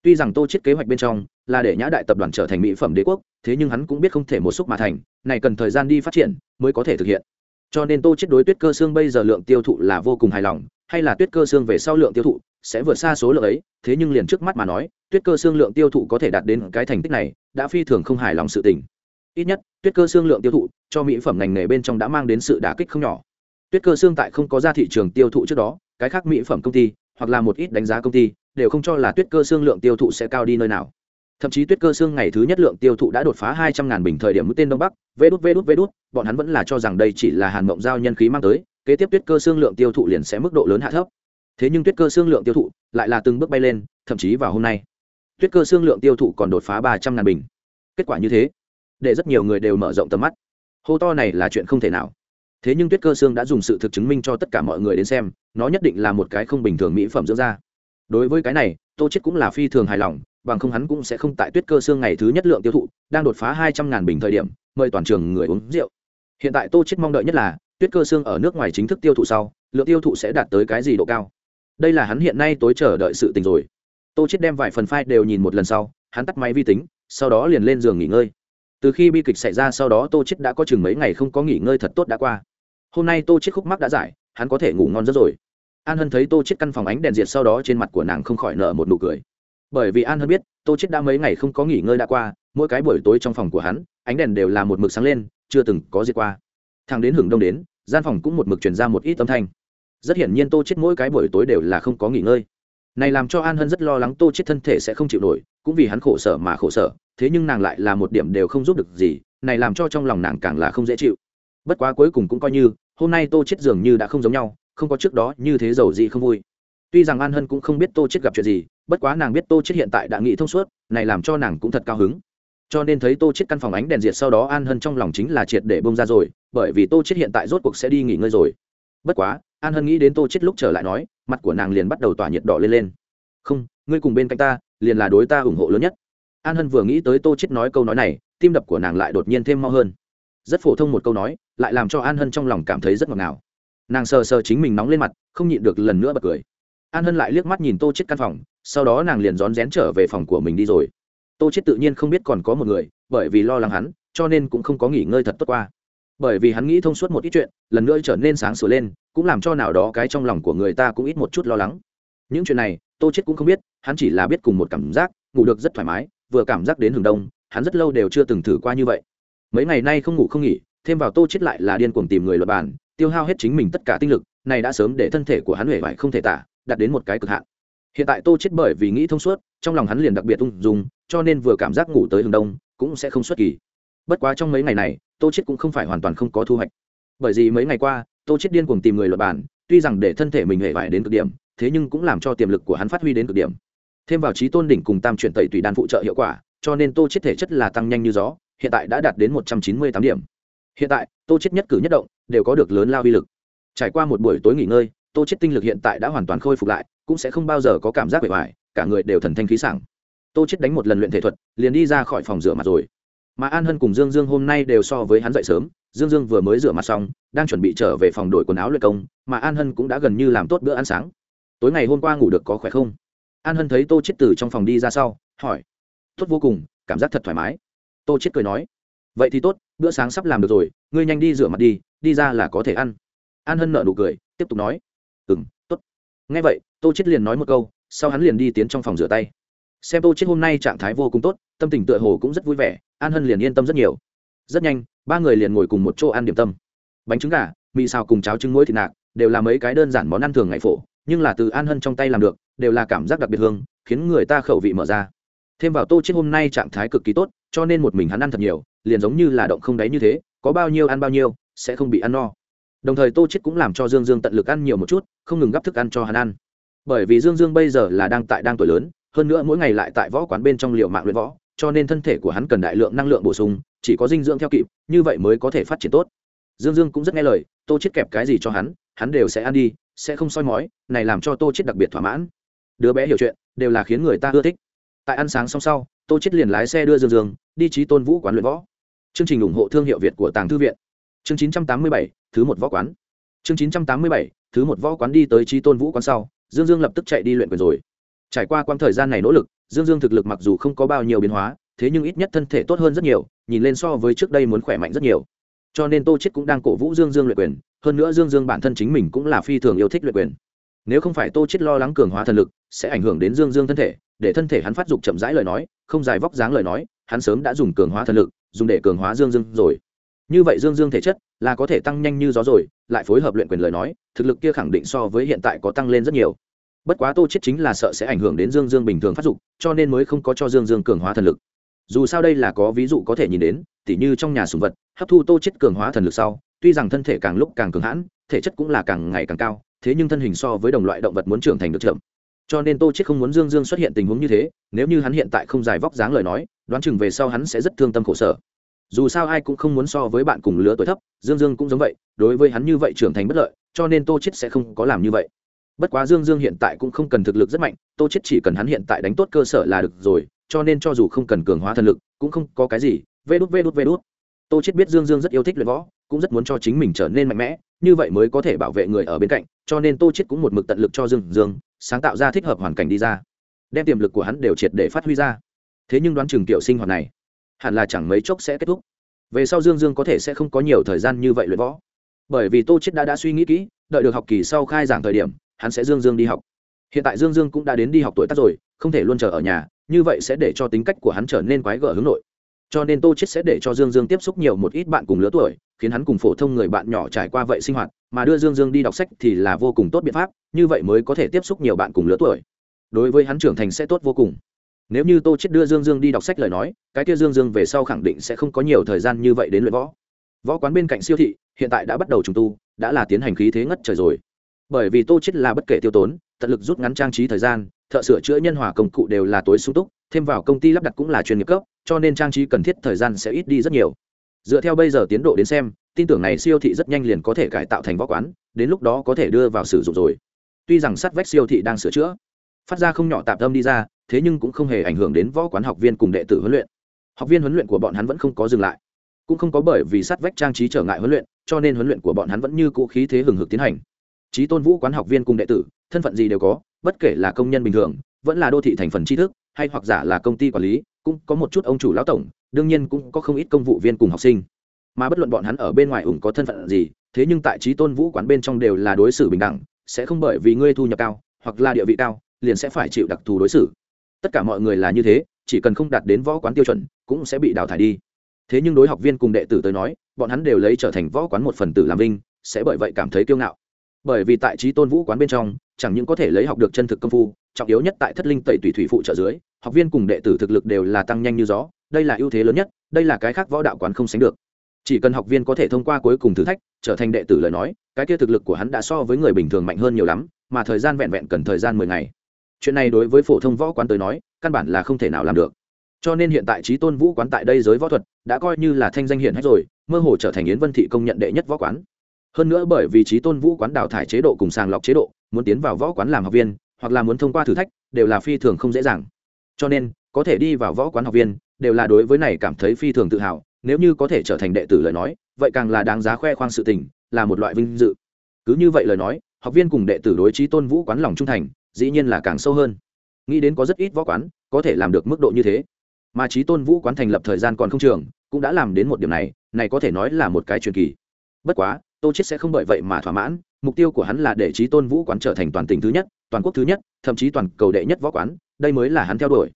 Tuy rằng tô chết kế hoạch bên trong là để nhã đại tập đoàn trở thành mỹ phẩm đế quốc thế nhưng hắn cũng biết không thể một xúc mà thành, này cần thời gian đi phát triển mới có thể thực hiện. Cho nên tô chết đối tuyết cơ xương bây giờ lượng tiêu thụ là vô cùng hài lòng, hay là tuyết cơ xương về sau lượng tiêu thụ sẽ vượt xa số lượng ấy, thế nhưng liền trước mắt mà nói, tuyết cơ xương lượng tiêu thụ có thể đạt đến cái thành tích này đã phi thường không hài lòng sự tình. Ít nhất, tuyết cơ xương lượng tiêu thụ cho mỹ phẩm ngành nghề bên trong đã mang đến sự đả kích không nhỏ. Tuyết cơ xương tại không có ra thị trường tiêu thụ trước đó, cái khác mỹ phẩm công ty hoặc là một ít đánh giá công ty đều không cho là tuyết cơ xương lượng tiêu thụ sẽ cao đi nơi nào thậm chí tuyết cơ xương ngày thứ nhất lượng tiêu thụ đã đột phá hai trăm ngàn bình thời điểm mũi tên đông bắc. Vê đút vê đút vê đút, bọn hắn vẫn là cho rằng đây chỉ là hàn mộng giao nhân khí mang tới, kế tiếp tuyết cơ xương lượng tiêu thụ liền sẽ mức độ lớn hạ thấp. Thế nhưng tuyết cơ xương lượng tiêu thụ lại là từng bước bay lên, thậm chí vào hôm nay, tuyết cơ xương lượng tiêu thụ còn đột phá ba trăm ngàn bình. Kết quả như thế, để rất nhiều người đều mở rộng tầm mắt. Hô to này là chuyện không thể nào. Thế nhưng tuyết cơ xương đã dùng sự thực chứng minh cho tất cả mọi người đến xem, nó nhất định là một cái không bình thường mỹ phẩm dưỡng da. Đối với cái này, tô chết cũng là phi thường hài lòng bằng không hắn cũng sẽ không tại tuyết cơ xương ngày thứ nhất lượng tiêu thụ, đang đột phá hai trăm ngàn bình thời điểm, mời toàn trường người uống rượu. Hiện tại tô chết mong đợi nhất là, tuyết cơ xương ở nước ngoài chính thức tiêu thụ sau, lượng tiêu thụ sẽ đạt tới cái gì độ cao. Đây là hắn hiện nay tối chờ đợi sự tình rồi. Tô chết đem vài phần file đều nhìn một lần sau, hắn tắt máy vi tính, sau đó liền lên giường nghỉ ngơi. Từ khi bi kịch xảy ra sau đó tô chết đã có chừng mấy ngày không có nghỉ ngơi thật tốt đã qua. Hôm nay tô chết khúc mắc đã giải, hắn có thể ngủ ngon rất rồi. An hân thấy tô chết căn phòng ánh đèn diệt sau đó trên mặt của nàng không khỏi nở một nụ cười bởi vì an hân biết, tô chết đã mấy ngày không có nghỉ ngơi đã qua, mỗi cái buổi tối trong phòng của hắn, ánh đèn đều là một mực sáng lên, chưa từng có diệt qua. Thằng đến hưởng đông đến, gian phòng cũng một mực truyền ra một ít âm thanh. Rất hiển nhiên tô chết mỗi cái buổi tối đều là không có nghỉ ngơi. Này làm cho an hân rất lo lắng tô chết thân thể sẽ không chịu nổi, cũng vì hắn khổ sở mà khổ sở, thế nhưng nàng lại là một điểm đều không giúp được gì, này làm cho trong lòng nàng càng là không dễ chịu. Bất quá cuối cùng cũng coi như, hôm nay tô chết dường như đã không giống nhau, không có trước đó như thế giàu gì không vui. Tuy rằng an hân cũng không biết tô chết gặp chuyện gì bất quá nàng biết tô chết hiện tại đã nghĩ thông suốt, này làm cho nàng cũng thật cao hứng. Cho nên thấy tô chết căn phòng ánh đèn diệt sau đó an hân trong lòng chính là triệt để bông ra rồi, bởi vì tô chết hiện tại rốt cuộc sẽ đi nghỉ ngơi rồi. Bất quá, an hân nghĩ đến tô chết lúc trở lại nói, mặt của nàng liền bắt đầu tỏa nhiệt đỏ lên lên. Không, ngươi cùng bên cạnh ta, liền là đối ta ủng hộ lớn nhất. An hân vừa nghĩ tới tô chết nói câu nói này, tim đập của nàng lại đột nhiên thêm mau hơn. Rất phổ thông một câu nói, lại làm cho an hân trong lòng cảm thấy rất ngọt ngào. Nàng sờ sờ chính mình nóng lên mặt, không nhịn được lần nữa bật cười. An hân lại liếc mắt nhìn tô chết căn phòng sau đó nàng liền rón rén trở về phòng của mình đi rồi. Tô chết tự nhiên không biết còn có một người, bởi vì lo lắng hắn, cho nên cũng không có nghỉ ngơi thật tốt qua. Bởi vì hắn nghĩ thông suốt một ít chuyện, lần nữa trở nên sáng sửa lên, cũng làm cho nào đó cái trong lòng của người ta cũng ít một chút lo lắng. Những chuyện này, tô chết cũng không biết, hắn chỉ là biết cùng một cảm giác, ngủ được rất thoải mái, vừa cảm giác đến hừng đông, hắn rất lâu đều chưa từng thử qua như vậy. Mấy ngày nay không ngủ không nghỉ, thêm vào tô chết lại là điên cuồng tìm người luật bàn, tiêu hao hết chính mình tất cả tinh lực, này đã sớm để thân thể của hắn huệ vải không thể tả, đạt đến một cái cực hạn hiện tại tô chết bởi vì nghĩ thông suốt, trong lòng hắn liền đặc biệt ung dung, cho nên vừa cảm giác ngủ tới hướng đông, cũng sẽ không xuất kỳ. Bất quá trong mấy ngày này, tô chết cũng không phải hoàn toàn không có thu hoạch. Bởi vì mấy ngày qua, tô chết điên cuồng tìm người luật bản, tuy rằng để thân thể mình hệ vải đến cực điểm, thế nhưng cũng làm cho tiềm lực của hắn phát huy đến cực điểm. Thêm vào trí tôn đỉnh cùng tam chuyển tẩy tùy đan phụ trợ hiệu quả, cho nên tô chết thể chất là tăng nhanh như gió, hiện tại đã đạt đến một trăm chín mươi tám điểm. Hiện tại, tô chết nhất cử nhất động, đều có được lớn lao uy lực. Trải qua một buổi tối nghỉ ngơi, tô chết tinh lực hiện tại đã hoàn toàn khôi phục lại cũng sẽ không bao giờ có cảm giác bề ngoài, cả người đều thần thanh khí sảng. Tô chết đánh một lần luyện thể thuật, liền đi ra khỏi phòng rửa mặt rồi. Mà an hân cùng dương dương hôm nay đều so với hắn dậy sớm, dương dương vừa mới rửa mặt xong, đang chuẩn bị trở về phòng đổi quần áo luyện công, mà an hân cũng đã gần như làm tốt bữa ăn sáng. Tối ngày hôm qua ngủ được có khỏe không? An hân thấy tô chết từ trong phòng đi ra sau, hỏi. Tốt vô cùng, cảm giác thật thoải mái. Tô chết cười nói. Vậy thì tốt, bữa sáng sắp làm được rồi, ngươi nhanh đi rửa mặt đi đi ra là có thể ăn. An hân nợ nụ cười, tiếp tục nói. Ừ m ngay nghe vậy, tô chết liền nói một câu, sau hắn liền đi tiến trong phòng rửa tay. Xem tô chết hôm nay trạng thái vô cùng tốt, tâm tình tựa hồ cũng rất vui vẻ, an hân liền yên tâm rất nhiều. Rất nhanh, ba người liền ngồi cùng một chỗ ăn điểm tâm. Bánh trứng gà, mì xào cùng cháo trứng muối thịt nạc, đều là mấy cái đơn giản món ăn thường ngày phổ, nhưng là từ an hân trong tay làm được, đều là cảm giác đặc biệt hương, khiến người ta khẩu vị mở ra. Thêm vào tô chết hôm nay trạng thái cực kỳ tốt, cho nên một mình hắn ăn thật nhiều, liền giống như là động không đáy như thế, có bao nhiêu ăn bao nhiêu, sẽ không bị ăn no đồng thời tô chết cũng làm cho dương dương tận lực ăn nhiều một chút, không ngừng gắp thức ăn cho hắn ăn. Bởi vì dương dương bây giờ là đang tại đang tuổi lớn, hơn nữa mỗi ngày lại tại võ quán bên trong liệu mạng luyện võ, cho nên thân thể của hắn cần đại lượng năng lượng bổ sung, chỉ có dinh dưỡng theo kịp, như vậy mới có thể phát triển tốt. Dương dương cũng rất nghe lời, tô chết kẹp cái gì cho hắn hắn đều sẽ ăn đi, sẽ không soi mói, này làm cho tô chết đặc biệt thỏa mãn. Đứa bé hiểu chuyện, đều là khiến người ta ưa thích. Tại ăn sáng xong sau, tô chết liền lái xe đưa dương dương, đi trí tôn vũ quán luyện võ. Chương trình ủng hộ thương hiệu việt của tàng thư viện chương 987, thứ một võ quán. Chương 987, thứ một võ quán đi tới trí tôn vũ quán sau dương dương lập tức chạy đi luyện quyền rồi. Trải qua quãng thời gian này nỗ lực dương dương thực lực mặc dù không có bao nhiêu biến hóa thế nhưng ít nhất thân thể tốt hơn rất nhiều nhìn lên so với trước đây muốn khỏe mạnh rất nhiều. Cho nên tô chết cũng đang cổ vũ dương dương luyện quyền hơn nữa dương dương bản thân chính mình cũng là phi thường yêu thích luyện quyền. Nếu không phải tô chết lo lắng cường hóa thần lực sẽ ảnh hưởng đến dương dương thân thể để thân thể hắn phát dục chậm rãi lời nói không dài vóc dáng lời nói hắn sớm đã dùng cường hóa thần lực dùng để cường hóa dương dương rồi như vậy dương dương thể chất là có thể tăng nhanh như gió rồi, lại phối hợp luyện quyền lời nói, thực lực kia khẳng định so với hiện tại có tăng lên rất nhiều. Bất quá tô chết chính là sợ sẽ ảnh hưởng đến dương dương bình thường phát dục, cho nên mới không có cho dương dương cường hóa thần lực. Dù sao đây là có ví dụ có thể nhìn đến, tỉ như trong nhà sùng vật, hấp thu tô chết cường hóa thần lực sau, tuy rằng thân thể càng lúc càng cường hãn, thể chất cũng là càng ngày càng cao, thế nhưng thân hình so với đồng loại động vật muốn trưởng thành được chậm. Cho nên tô chết không muốn dương dương xuất hiện tình huống như thế, nếu như hắn hiện tại không dài vóc dáng lời nói, đoán chừng về sau hắn sẽ rất thương tâm khổ sở dù sao ai cũng không muốn so với bạn cùng lứa tuổi thấp, dương dương cũng giống vậy, đối với hắn như vậy trưởng thành bất lợi, cho nên tô chết sẽ không có làm như vậy. Bất quá dương dương hiện tại cũng không cần thực lực rất mạnh, tô chết chỉ cần hắn hiện tại đánh tốt cơ sở là được rồi, cho nên cho dù không cần cường hóa thần lực, cũng không có cái gì, vê đút vê đút vê đút. Tô chết biết dương dương rất yêu thích luyện võ, cũng rất muốn cho chính mình trở nên mạnh mẽ, như vậy mới có thể bảo vệ người ở bên cạnh, cho nên tô chết cũng một mực tận lực cho dương dương, sáng tạo ra thích hợp hoàn cảnh đi ra, đem tiềm lực của hắn đều triệt để phát huy ra. Thế nhưng đoán chừng tiểu sinh hoạt này hẳn là chẳng mấy chốc sẽ kết thúc. Về sau dương dương có thể sẽ không có nhiều thời gian như vậy luyện võ. Bởi vì tô chết đã đã suy nghĩ kỹ, đợi được học kỳ sau khai giảng thời điểm, hắn sẽ dương dương đi học. Hiện tại dương dương cũng đã đến đi học tuổi tác rồi, không thể luôn chờ ở nhà, như vậy sẽ để cho tính cách của hắn trở nên quái gở hướng nội. Cho nên tô chết sẽ để cho dương dương tiếp xúc nhiều một ít bạn cùng lứa tuổi, khiến hắn cùng phổ thông người bạn nhỏ trải qua vậy sinh hoạt, mà đưa dương dương đi đọc sách thì là vô cùng tốt biện pháp, như vậy mới có thể tiếp xúc nhiều bạn cùng lứa tuổi. Đối với hắn trưởng thành sẽ tốt vô cùng nếu như tô chết đưa dương dương đi đọc sách lời nói, cái kia dương dương về sau khẳng định sẽ không có nhiều thời gian như vậy đến luyện võ. Võ quán bên cạnh siêu thị, hiện tại đã bắt đầu trùng tu, đã là tiến hành khí thế ngất trời rồi. Bởi vì tô chết là bất kể tiêu tốn, tận lực rút ngắn trang trí thời gian, thợ sửa chữa nhân hòa công cụ đều là tối sung túc, thêm vào công ty lắp đặt cũng là chuyên nghiệp cấp, cho nên trang trí cần thiết thời gian sẽ ít đi rất nhiều. Dựa theo bây giờ tiến độ đến xem, tin tưởng này siêu thị rất nhanh liền có thể cải tạo thành võ quán, đến lúc đó có thể đưa vào sử dụng rồi. Tuy rằng sắt vách siêu thị đang sửa chữa, phát ra không nhỏ tạm tâm đi ra thế nhưng cũng không hề ảnh hưởng đến võ quán học viên cùng đệ tử huấn luyện. Học viên huấn luyện của bọn hắn vẫn không có dừng lại. Cũng không có bởi vì sát vách trang trí trở ngại huấn luyện, cho nên huấn luyện của bọn hắn vẫn như cũ khí thế hừng hực tiến hành. Trí tôn vũ quán học viên cùng đệ tử, thân phận gì đều có, bất kể là công nhân bình thường, vẫn là đô thị thành phần tri thức, hay hoặc giả là công ty quản lý, cũng có một chút ông chủ lão tổng, đương nhiên cũng có không ít công vụ viên cùng học sinh. Mà bất luận bọn hắn ở bên ngoài ủng có thân phận gì, thế nhưng tại trí tôn vũ quán bên trong đều là đối xử bình đẳng, sẽ không bởi vì ngươi thu nhập cao, hoặc là địa vị cao, liền sẽ phải chịu đặc thù đối xử tất cả mọi người là như thế, chỉ cần không đạt đến võ quán tiêu chuẩn, cũng sẽ bị đào thải đi. Thế nhưng đối học viên cùng đệ tử tới nói, bọn hắn đều lấy trở thành võ quán một phần tử làm vinh, sẽ bởi vậy cảm thấy kiêu ngạo. Bởi vì tại trí tôn vũ quán bên trong, chẳng những có thể lấy học được chân thực công phu, trọng yếu nhất tại thất linh tẩy tùy thủy phụ trợ dưới, học viên cùng đệ tử thực lực đều là tăng nhanh như gió, đây là ưu thế lớn nhất, đây là cái khác võ đạo quán không sánh được. Chỉ cần học viên có thể thông qua cuối cùng thử thách, trở thành đệ tử lời nói, cái kia thực lực của hắn đã so với người bình thường mạnh hơn nhiều lắm, mà thời gian vẹn vẹn cần thời gian mười ngày chuyện này đối với phổ thông võ quán tới nói, căn bản là không thể nào làm được. Cho nên hiện tại trí tôn vũ quán tại đây giới võ thuật đã coi như là thanh danh hiện hết rồi, mơ hồ trở thành yến vân thị công nhận đệ nhất võ quán. Hơn nữa bởi vì trí tôn vũ quán đào thải chế độ cùng sàng lọc chế độ, muốn tiến vào võ quán làm học viên, hoặc là muốn thông qua thử thách, đều là phi thường không dễ dàng. Cho nên, có thể đi vào võ quán học viên, đều là đối với này cảm thấy phi thường tự hào, nếu như có thể trở thành đệ tử lời nói, vậy càng là đáng giá khoe khoang sự tình, là một loại vinh dự. Cứ như vậy lời nói, học viên cùng đệ tử đối trí tôn vũ quán lòng trung thành dĩ nhiên là càng sâu hơn. Nghĩ đến có rất ít võ quán có thể làm được mức độ như thế. Mà trí tôn vũ quán thành lập thời gian còn không trường, cũng đã làm đến một điểm này này có thể nói là một cái truyền kỳ. Bất quá, tô chết sẽ không bởi vậy mà thỏa mãn, mục tiêu của hắn là để trí tôn vũ quán trở thành toàn tỉnh thứ nhất, toàn quốc thứ nhất, thậm chí toàn cầu đệ nhất võ quán, đây mới là hắn theo đuổi.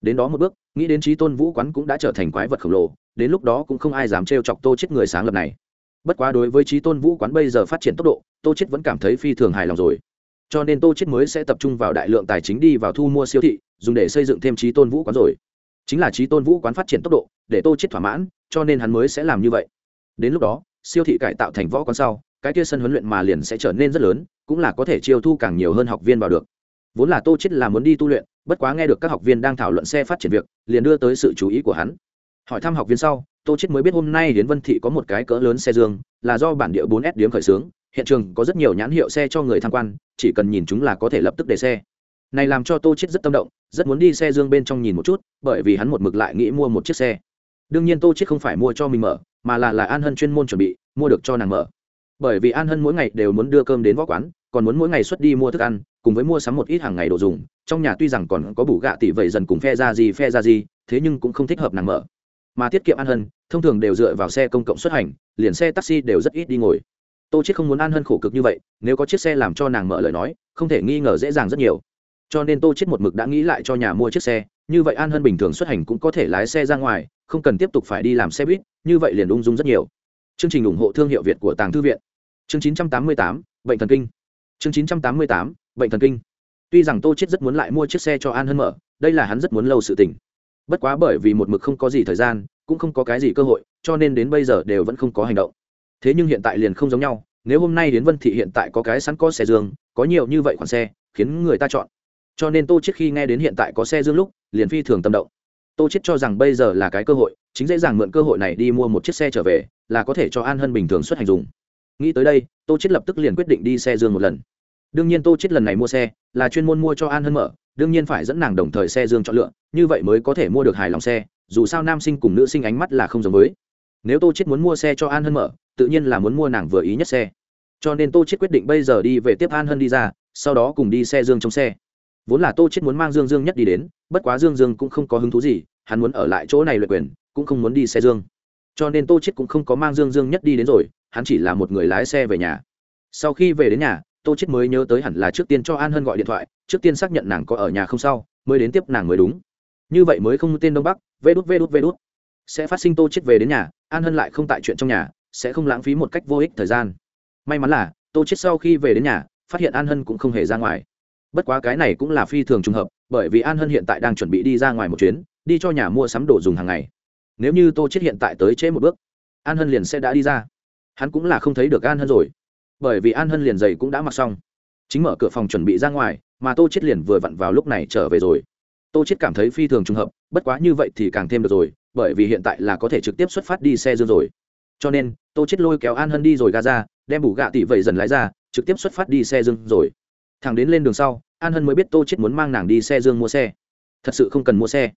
Đến đó một bước, nghĩ đến trí tôn vũ quán cũng đã trở thành quái vật khổng lồ, đến lúc đó cũng không ai dám trêu chọc tô chết người sáng lập này. Bất quá đối với trí tôn vũ quán bây giờ phát triển tốc độ, tô chết vẫn cảm thấy phi thường hài lòng rồi cho nên tô chết mới sẽ tập trung vào đại lượng tài chính đi vào thu mua siêu thị, dùng để xây dựng thêm trí tôn vũ quán rồi. Chính là trí tôn vũ quán phát triển tốc độ, để tô chết thỏa mãn, cho nên hắn mới sẽ làm như vậy. Đến lúc đó, siêu thị cải tạo thành võ quán sau, cái kia sân huấn luyện mà liền sẽ trở nên rất lớn, cũng là có thể chiêu thu càng nhiều hơn học viên vào được. Vốn là tô chết là muốn đi tu luyện, bất quá nghe được các học viên đang thảo luận xe phát triển việc, liền đưa tới sự chú ý của hắn. Hỏi thăm học viên sau, tô chết mới biết hôm nay đến vân thị có một cái cỡ lớn xe dương, là do bản địa 4S điếm khởi xướng hiện trường có rất nhiều nhãn hiệu xe cho người tham quan, chỉ cần nhìn chúng là có thể lập tức để xe. Này làm cho tô chết rất tâm động, rất muốn đi xe dương bên trong nhìn một chút, bởi vì hắn một mực lại nghĩ mua một chiếc xe. Đương nhiên tô chết không phải mua cho mình mở, mà là là an hân chuyên môn chuẩn bị, mua được cho nàng mở. Bởi vì an hân mỗi ngày đều muốn đưa cơm đến võ quán, còn muốn mỗi ngày xuất đi mua thức ăn, cùng với mua sắm một ít hàng ngày đồ dùng, trong nhà tuy rằng còn có bủ gạ tỷ vậy dần cùng phe ra gì, phe ra gì, thế nhưng cũng không thích hợp nàng mở. Mà tiết kiệm an hân, thông thường đều dựa vào xe công cộng xuất hành, liền xe taxi đều rất ít đi ngồi tô chết không muốn an hân khổ cực như vậy nếu có chiếc xe làm cho nàng mở lời nói không thể nghi ngờ dễ dàng rất nhiều. Cho nên tô chết một mực đã nghĩ lại cho nhà mua chiếc xe như vậy an hân bình thường xuất hành cũng có thể lái xe ra ngoài không cần tiếp tục phải đi làm xe buýt như vậy liền ung dung rất nhiều. Chương trình ủng hộ thương hiệu việt của tàng thư viện. Chương 988, bệnh thần kinh. Chương 988, bệnh thần kinh. Tuy rằng tô chết rất muốn lại mua chiếc xe cho an hân mở đây là hắn rất muốn lâu sự tình. Bất quá bởi vì một mực không có gì thời gian cũng không có cái gì cơ hội cho nên đến bây giờ đều vẫn không có hành động thế nhưng hiện tại liền không giống nhau, nếu hôm nay đến vân thị hiện tại có cái sẵn có xe dương, có nhiều như vậy khoản xe, khiến người ta chọn. Cho nên tô chết khi nghe đến hiện tại có xe dương lúc, liền phi thường tâm động. Tô chết cho rằng bây giờ là cái cơ hội, chính dễ dàng mượn cơ hội này đi mua một chiếc xe trở về, là có thể cho an hân bình thường xuất hành dùng. Nghĩ tới đây, tô chết lập tức liền quyết định đi xe dương một lần. Đương nhiên tô chết lần này mua xe, là chuyên môn mua cho an hân mở, đương nhiên phải dẫn nàng đồng thời xe dương chọn lựa, như vậy mới có thể mua được hài lòng xe, dù sao nam sinh cùng nữ sinh ánh mắt là không giống với nếu tô chết muốn mua xe cho an hân mở, tự nhiên là muốn mua nàng vừa ý nhất xe. Cho nên tô chết quyết định bây giờ đi về tiếp an hân đi ra, sau đó cùng đi xe dương trong xe. Vốn là tô chết muốn mang dương dương nhất đi đến, bất quá dương dương cũng không có hứng thú gì, hắn muốn ở lại chỗ này luyện quyền, cũng không muốn đi xe dương. Cho nên tô chết cũng không có mang dương dương nhất đi đến rồi, hắn chỉ là một người lái xe về nhà. Sau khi về đến nhà, tô chết mới nhớ tới hẳn là trước tiên cho an hân gọi điện thoại, trước tiên xác nhận nàng có ở nhà không sau, mới đến tiếp nàng mới đúng. Như vậy mới không tên đông bắc, vê đút vê đút vê đút sẽ phát sinh tô chết về đến nhà, an hân lại không tại chuyện trong nhà, sẽ không lãng phí một cách vô ích thời gian. May mắn là, tô chết sau khi về đến nhà, phát hiện an hân cũng không hề ra ngoài. Bất quá cái này cũng là phi thường trùng hợp, bởi vì an hân hiện tại đang chuẩn bị đi ra ngoài một chuyến, đi cho nhà mua sắm đồ dùng hàng ngày. Nếu như tô chết hiện tại tới trễ một bước, an hân liền sẽ đã đi ra. Hắn cũng là không thấy được an hân rồi, bởi vì an hân liền giày cũng đã mặc xong. Chính mở cửa phòng chuẩn bị ra ngoài, mà tô chết liền vừa vặn vào lúc này trở về rồi. Tô chết cảm thấy phi thường trùng hợp, bất quá như vậy thì càng thêm được rồi bởi vì hiện tại là có thể trực tiếp xuất phát đi xe dương rồi. Cho nên, tô chết lôi kéo an hân đi rồi ga ra, đem bù gạ tỷ vậy dần lái ra, trực tiếp xuất phát đi xe dương rồi. Thằng đến lên đường sau, an hân mới biết tô chết muốn mang nàng đi xe dương mua xe. Thật sự không cần mua xe.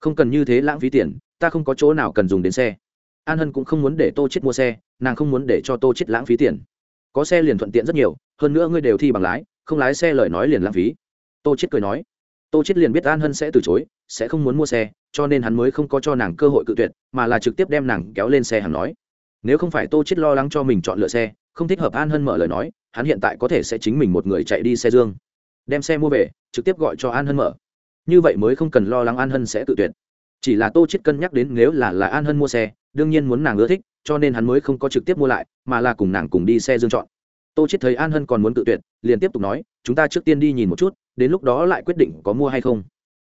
Không cần như thế lãng phí tiền, ta không có chỗ nào cần dùng đến xe. An hân cũng không muốn để tô chết mua xe, nàng không muốn để cho tô chết lãng phí tiền. Có xe liền thuận tiện rất nhiều, hơn nữa ngươi đều thi bằng lái, không lái xe lời nói liền lãng phí. Tô chết cười nói. Tô chết liền biết an hân sẽ từ chối, sẽ không muốn mua xe cho nên hắn mới không có cho nàng cơ hội cự tuyệt, mà là trực tiếp đem nàng kéo lên xe hắn nói. Nếu không phải tô chết lo lắng cho mình chọn lựa xe, không thích hợp an hân mở lời nói, hắn hiện tại có thể sẽ chính mình một người chạy đi xe dương. Đem xe mua về, trực tiếp gọi cho an hân mở. Như vậy mới không cần lo lắng an hân sẽ tự tuyệt. Chỉ là tô chết cân nhắc đến nếu là là an hân mua xe, đương nhiên muốn nàng ưa thích, cho nên hắn mới không có trực tiếp mua lại, mà là cùng nàng cùng đi xe dương chọn. Tô chết thấy an hân còn muốn tự tuyệt, liền tiếp tục nói, chúng ta trước tiên đi nhìn một chút, đến lúc đó lại quyết định có mua hay không.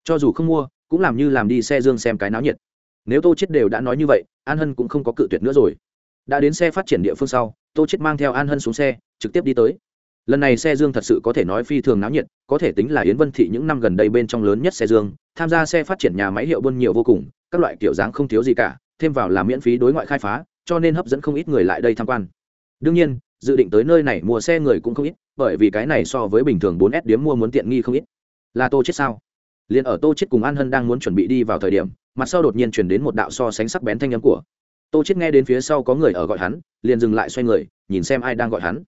Cho dù không mua cũng làm như làm đi xe dương xem cái náo nhiệt. Nếu tô chết đều đã nói như vậy, an hân cũng không có cự tuyệt nữa rồi. Đã đến xe phát triển địa phương sau, tô chết mang theo an hân xuống xe, trực tiếp đi tới. Lần này xe dương thật sự có thể nói phi thường náo nhiệt, có thể tính là yến vân thị những năm gần đây bên trong lớn nhất xe dương, tham gia xe phát triển nhà máy hiệu buôn nhiều vô cùng, các loại kiểu dáng không thiếu gì cả, thêm vào là miễn phí đối ngoại khai phá, cho nên hấp dẫn không ít người lại đây tham quan. Đương nhiên, dự định tới nơi này mua xe người cũng không ít, bởi vì cái này so với bình thường 4S điếm mua muốn tiện nghi không ít. Là tô chết sao? Liền ở tô chết cùng an hân đang muốn chuẩn bị đi vào thời điểm, mặt sau đột nhiên truyền đến một đạo so sánh sắc bén thanh âm của. Tô chết nghe đến phía sau có người ở gọi hắn, liền dừng lại xoay người, nhìn xem ai đang gọi hắn.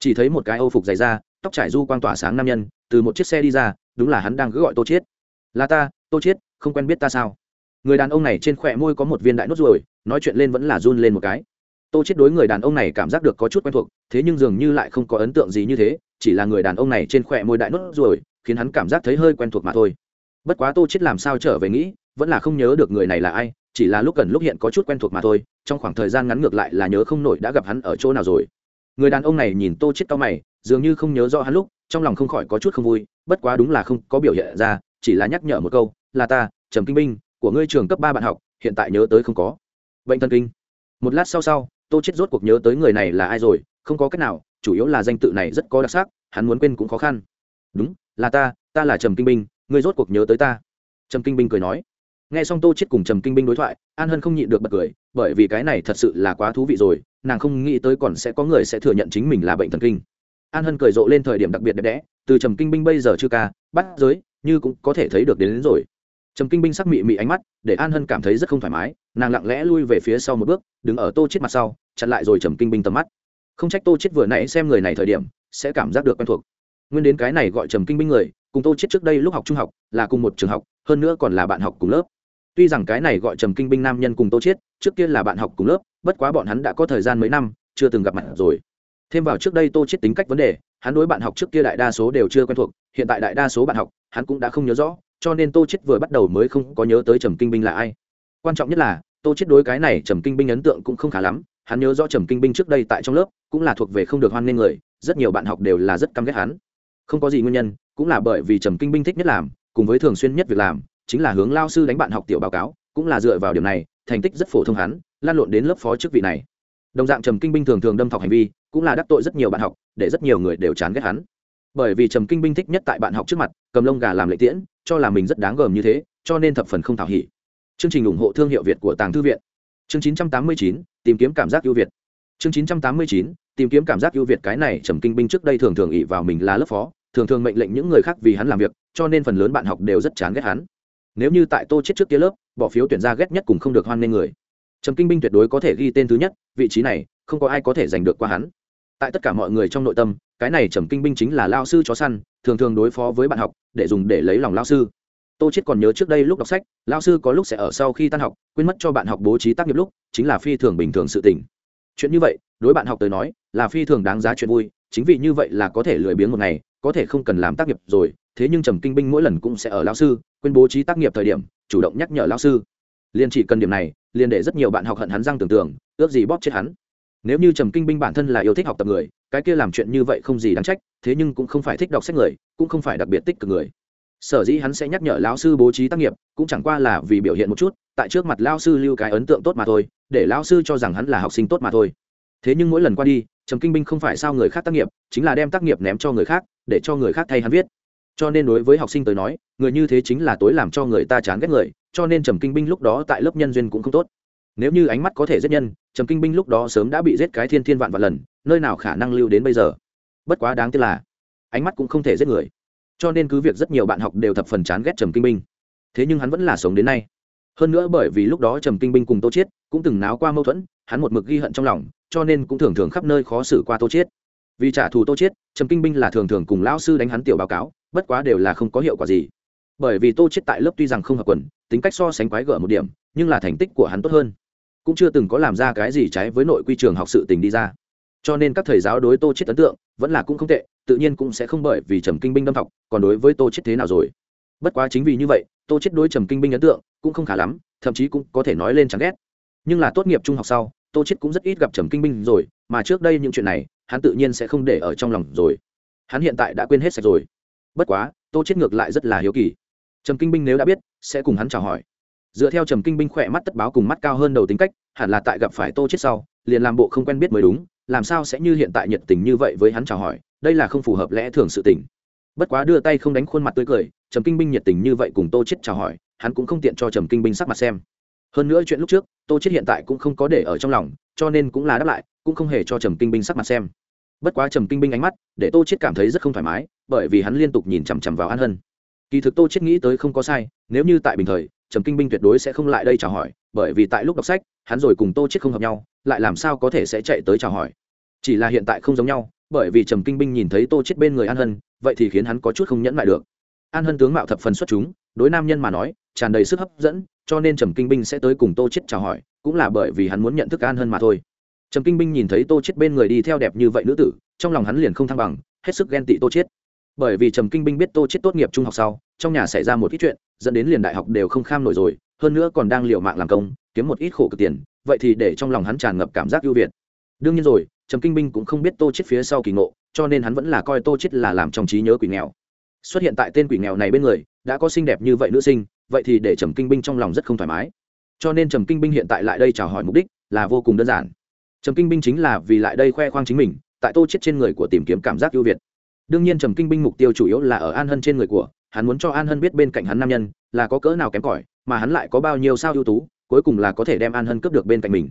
Chỉ thấy một cái âu phục dày da, tóc trải du quang tỏa sáng nam nhân, từ một chiếc xe đi ra, đúng là hắn đang cứ gọi tô chết là ta, tô chết không quen biết ta sao? Người đàn ông này trên khỏe môi có một viên đại nốt ruồi, nói chuyện lên vẫn là run lên một cái. Tô chết đối người đàn ông này cảm giác được có chút quen thuộc, thế nhưng dường như lại không có ấn tượng gì như thế, chỉ là người đàn ông này trên khỏe môi đại nốt ruồi, khiến hắn cảm giác thấy hơi quen thuộc mà thôi bất quá tô chết làm sao trở về nghĩ, vẫn là không nhớ được người này là ai, chỉ là lúc gần lúc hiện có chút quen thuộc mà thôi, trong khoảng thời gian ngắn ngược lại là nhớ không nổi đã gặp hắn ở chỗ nào rồi. Người đàn ông này nhìn tô chết cao mày, dường như không nhớ rõ hắn lúc, trong lòng không khỏi có chút không vui, bất quá đúng là không có biểu hiện ra, chỉ là nhắc nhở một câu, là ta, trầm kinh binh của ngươi trường cấp ba bạn học, hiện tại nhớ tới không có. Bệnh thần kinh. Một lát sau sau, tô chết rốt cuộc nhớ tới người này là ai rồi, không có cách nào, chủ yếu là danh tự này rất có đặc sắc, hắn muốn quên cũng khó khăn. Đúng, là ta ta là trầm kinh binh ngươi rốt cuộc nhớ tới ta. Trầm kinh binh cười nói. Nghe xong tô chết cùng trầm kinh binh đối thoại an hân không nhịn được bật cười bởi vì cái này thật sự là quá thú vị rồi nàng không nghĩ tới còn sẽ có người sẽ thừa nhận chính mình là bệnh thần kinh. An hân cười rộ lên thời điểm đặc biệt đẹp đẽ từ trầm kinh binh bây giờ chưa ca bắt giới như cũng có thể thấy được đến, đến rồi. Trầm kinh binh sắc mị mị ánh mắt để an hân cảm thấy rất không thoải mái nàng lặng lẽ lui về phía sau một bước đứng ở tô chết mặt sau chặn lại rồi trầm kinh binh tầm mắt. Không trách tô chết vừa nãy xem người này thời điểm sẽ cảm giác được quen thuộc. Nguyên đến cái này gọi trầm kinh binh người cùng tô chết trước đây lúc học trung học, là cùng một trường học, hơn nữa còn là bạn học cùng lớp. Tuy rằng cái này gọi trầm kinh binh nam nhân cùng tô chết, trước kia là bạn học cùng lớp, bất quá bọn hắn đã có thời gian mấy năm, chưa từng gặp mặt rồi. Thêm vào trước đây tô chết tính cách vấn đề, hắn đối bạn học trước kia đại đa số đều chưa quen thuộc, hiện tại đại đa số bạn học, hắn cũng đã không nhớ rõ, cho nên tô chết vừa bắt đầu mới không có nhớ tới trầm kinh binh là ai. Quan trọng nhất là, tô chết đối cái này trầm kinh binh ấn tượng cũng không khá lắm, hắn nhớ rõ trầm kinh binh trước đây tại trong lớp, cũng là thuộc về không được hoan nghênh người, rất nhiều bạn học đều là rất căm ghét hắn. Không có gì nguyên nhân cũng là bởi vì trầm kinh binh thích nhất làm cùng với thường xuyên nhất việc làm chính là hướng lao sư đánh bạn học tiểu báo cáo cũng là dựa vào điểm này thành tích rất phổ thông hắn lan lộn đến lớp phó chức vị này. Đồng dạng trầm kinh binh thường thường đâm thọc hành vi cũng là đắc tội rất nhiều bạn học để rất nhiều người đều chán ghét hắn. Bởi vì trầm kinh binh thích nhất tại bạn học trước mặt cầm lông gà làm lệ tiễn cho là mình rất đáng gờm như thế cho nên thập phần không thảo hỉ. Chương trình ủng hộ thương hiệu việt của tàng thư viện. Chương 989, tìm kiếm cảm giác ưu việt. Chương 989, tìm kiếm cảm giác ưu việt cái này trầm kinh binh trước đây thường thường ỉ vào mình là lớp phó thường thường mệnh lệnh những người khác vì hắn làm việc, cho nên phần lớn bạn học đều rất chán ghét hắn. Nếu như tại tô chết trước kia lớp, bỏ phiếu tuyển ra ghét nhất cùng không được hoan nghênh người. Trầm kinh binh tuyệt đối có thể ghi tên thứ nhất, vị trí này, không có ai có thể giành được qua hắn. Tại tất cả mọi người trong nội tâm, cái này trầm kinh binh chính là lao sư chó săn, thường thường đối phó với bạn học, để dùng để lấy lòng lao sư. Tô chết còn nhớ trước đây lúc đọc sách, lao sư có lúc sẽ ở sau khi tan học, quên mất cho bạn học bố trí tác nghiệp lúc, chính là phi thường bình thường sự tình. Chuyện như vậy, đối bạn học tới nói, là phi thường đáng giá chuyện vui, chính vì như vậy là có thể lười biếng một ngày có thể không cần làm tác nghiệp rồi, thế nhưng trầm kinh binh mỗi lần cũng sẽ ở lao sư, quên bố trí tác nghiệp thời điểm, chủ động nhắc nhở lao sư. Liền chỉ cần điểm này, liền để rất nhiều bạn học hận hắn răng tưởng tượng, ước gì bóp chết hắn. Nếu như trầm kinh binh bản thân là yêu thích học tập người, cái kia làm chuyện như vậy không gì đáng trách, thế nhưng cũng không phải thích đọc sách người, cũng không phải đặc biệt tích cực người. Sở dĩ hắn sẽ nhắc nhở lão sư bố trí tác nghiệp, cũng chẳng qua là vì biểu hiện một chút, tại trước mặt lao sư lưu cái ấn tượng tốt mà thôi, để lao sư cho rằng hắn là học sinh tốt mà thôi. Thế nhưng mỗi lần qua đi, trầm kinh binh không phải sao người khác tác nghiệp, chính là đem tác nghiệp ném cho người khác để cho người khác thay hắn viết. Cho nên đối với học sinh tới nói, người như thế chính là tối làm cho người ta chán ghét người, cho nên trầm kinh binh lúc đó tại lớp nhân duyên cũng không tốt. Nếu như ánh mắt có thể giết nhân, trầm kinh binh lúc đó sớm đã bị giết cái thiên thiên vạn vạn lần, nơi nào khả năng lưu đến bây giờ? Bất quá đáng tiếc là, ánh mắt cũng không thể giết người. Cho nên cứ việc rất nhiều bạn học đều thập phần chán ghét trầm kinh binh. Thế nhưng hắn vẫn là sống đến nay. Hơn nữa bởi vì lúc đó trầm kinh binh cùng tô chiết cũng từng náo qua mâu thuẫn, hắn một mực ghi hận trong lòng, cho nên cũng thường thường khắp nơi khó xử qua tô chiết vì trả thù tô chiết, trầm kinh binh là thường thường cùng lão sư đánh hắn tiểu báo cáo, bất quá đều là không có hiệu quả gì. Bởi vì tô chiết tại lớp tuy rằng không hợp quần, tính cách so sánh quái gở một điểm, nhưng là thành tích của hắn tốt hơn. Cũng chưa từng có làm ra cái gì trái với nội quy trường học sự tình đi ra. Cho nên các thầy giáo đối tô chết ấn tượng, vẫn là cũng không tệ, tự nhiên cũng sẽ không bởi vì trầm kinh binh đâm học còn đối với tô chết thế nào rồi. Bất quá chính vì như vậy, tô chết đối trầm kinh binh ấn tượng cũng không khá lắm, thậm chí cũng có thể nói lên chẳng ghét. Nhưng là tốt nghiệp trung học sau, tô chết cũng rất ít gặp trầm kinh binh rồi, mà trước đây những chuyện này hắn tự nhiên sẽ không để ở trong lòng rồi. Hắn hiện tại đã quên hết sạch rồi. Bất quá, tô chết ngược lại rất là hiếu kỳ. Trầm kinh binh nếu đã biết, sẽ cùng hắn chào hỏi. Dựa theo trầm kinh binh khỏe mắt tất báo cùng mắt cao hơn đầu tính cách, hẳn là tại gặp phải tô chết sau, liền làm bộ không quen biết mới đúng, làm sao sẽ như hiện tại nhiệt tình như vậy với hắn chào hỏi, đây là không phù hợp lẽ thường sự tình. Bất quá đưa tay không đánh khuôn mặt tươi cười, trầm kinh binh nhiệt tình như vậy cùng tô chết chào hỏi, hắn cũng không tiện cho trầm kinh binh sắc mặt xem hơn nữa chuyện lúc trước, tô chết hiện tại cũng không có để ở trong lòng, cho nên cũng là đáp lại, cũng không hề cho trầm kinh binh sắc mặt xem. Bất quá trầm kinh binh ánh mắt để tô chết cảm thấy rất không thoải mái, bởi vì hắn liên tục nhìn chằm chằm vào an hân. Kỳ thực tô chết nghĩ tới không có sai, nếu như tại bình thời, trầm kinh binh tuyệt đối sẽ không lại đây chào hỏi, bởi vì tại lúc đọc sách, hắn rồi cùng tô chết không hợp nhau, lại làm sao có thể sẽ chạy tới chào hỏi. Chỉ là hiện tại không giống nhau, bởi vì trầm kinh binh nhìn thấy tô chết bên người an hân, vậy thì khiến hắn có chút không nhẫn lại được. An hân tướng mạo thập phần xuất chúng đối nam nhân mà nói, tràn đầy sức hấp dẫn, cho nên trầm kinh binh sẽ tới cùng tô chết chào hỏi, cũng là bởi vì hắn muốn nhận thức an hơn mà thôi. Trầm kinh binh nhìn thấy tô chết bên người đi theo đẹp như vậy nữ tử, trong lòng hắn liền không thăng bằng, hết sức ghen tị tô chết bởi vì trầm kinh binh biết tô chết tốt nghiệp trung học sau, trong nhà xảy ra một ít chuyện, dẫn đến liền đại học đều không kham nổi rồi, hơn nữa còn đang liều mạng làm công, kiếm một ít khổ cực tiền, vậy thì để trong lòng hắn tràn ngập cảm giác ưu việt. Đương nhiên rồi, trầm kinh binh cũng không biết tô chết phía sau kỳ ngộ, cho nên hắn vẫn là coi tô chết là làm trong trí nhớ quỷ nghèo xuất hiện tại tên quỷ nghèo này bên người, đã có xinh đẹp như vậy nữ sinh, vậy thì để trầm kinh binh trong lòng rất không thoải mái. Cho nên trầm kinh binh hiện tại lại đây chào hỏi mục đích là vô cùng đơn giản. Trầm kinh binh chính là vì lại đây khoe khoang chính mình, tại tô chết trên người của tìm kiếm cảm giác ưu việt. Đương nhiên trầm kinh binh mục tiêu chủ yếu là ở an hân trên người của, hắn muốn cho an hân biết bên cạnh hắn nam nhân là có cỡ nào kém cỏi, mà hắn lại có bao nhiêu sao ưu tú, cuối cùng là có thể đem an hân cướp được bên cạnh mình.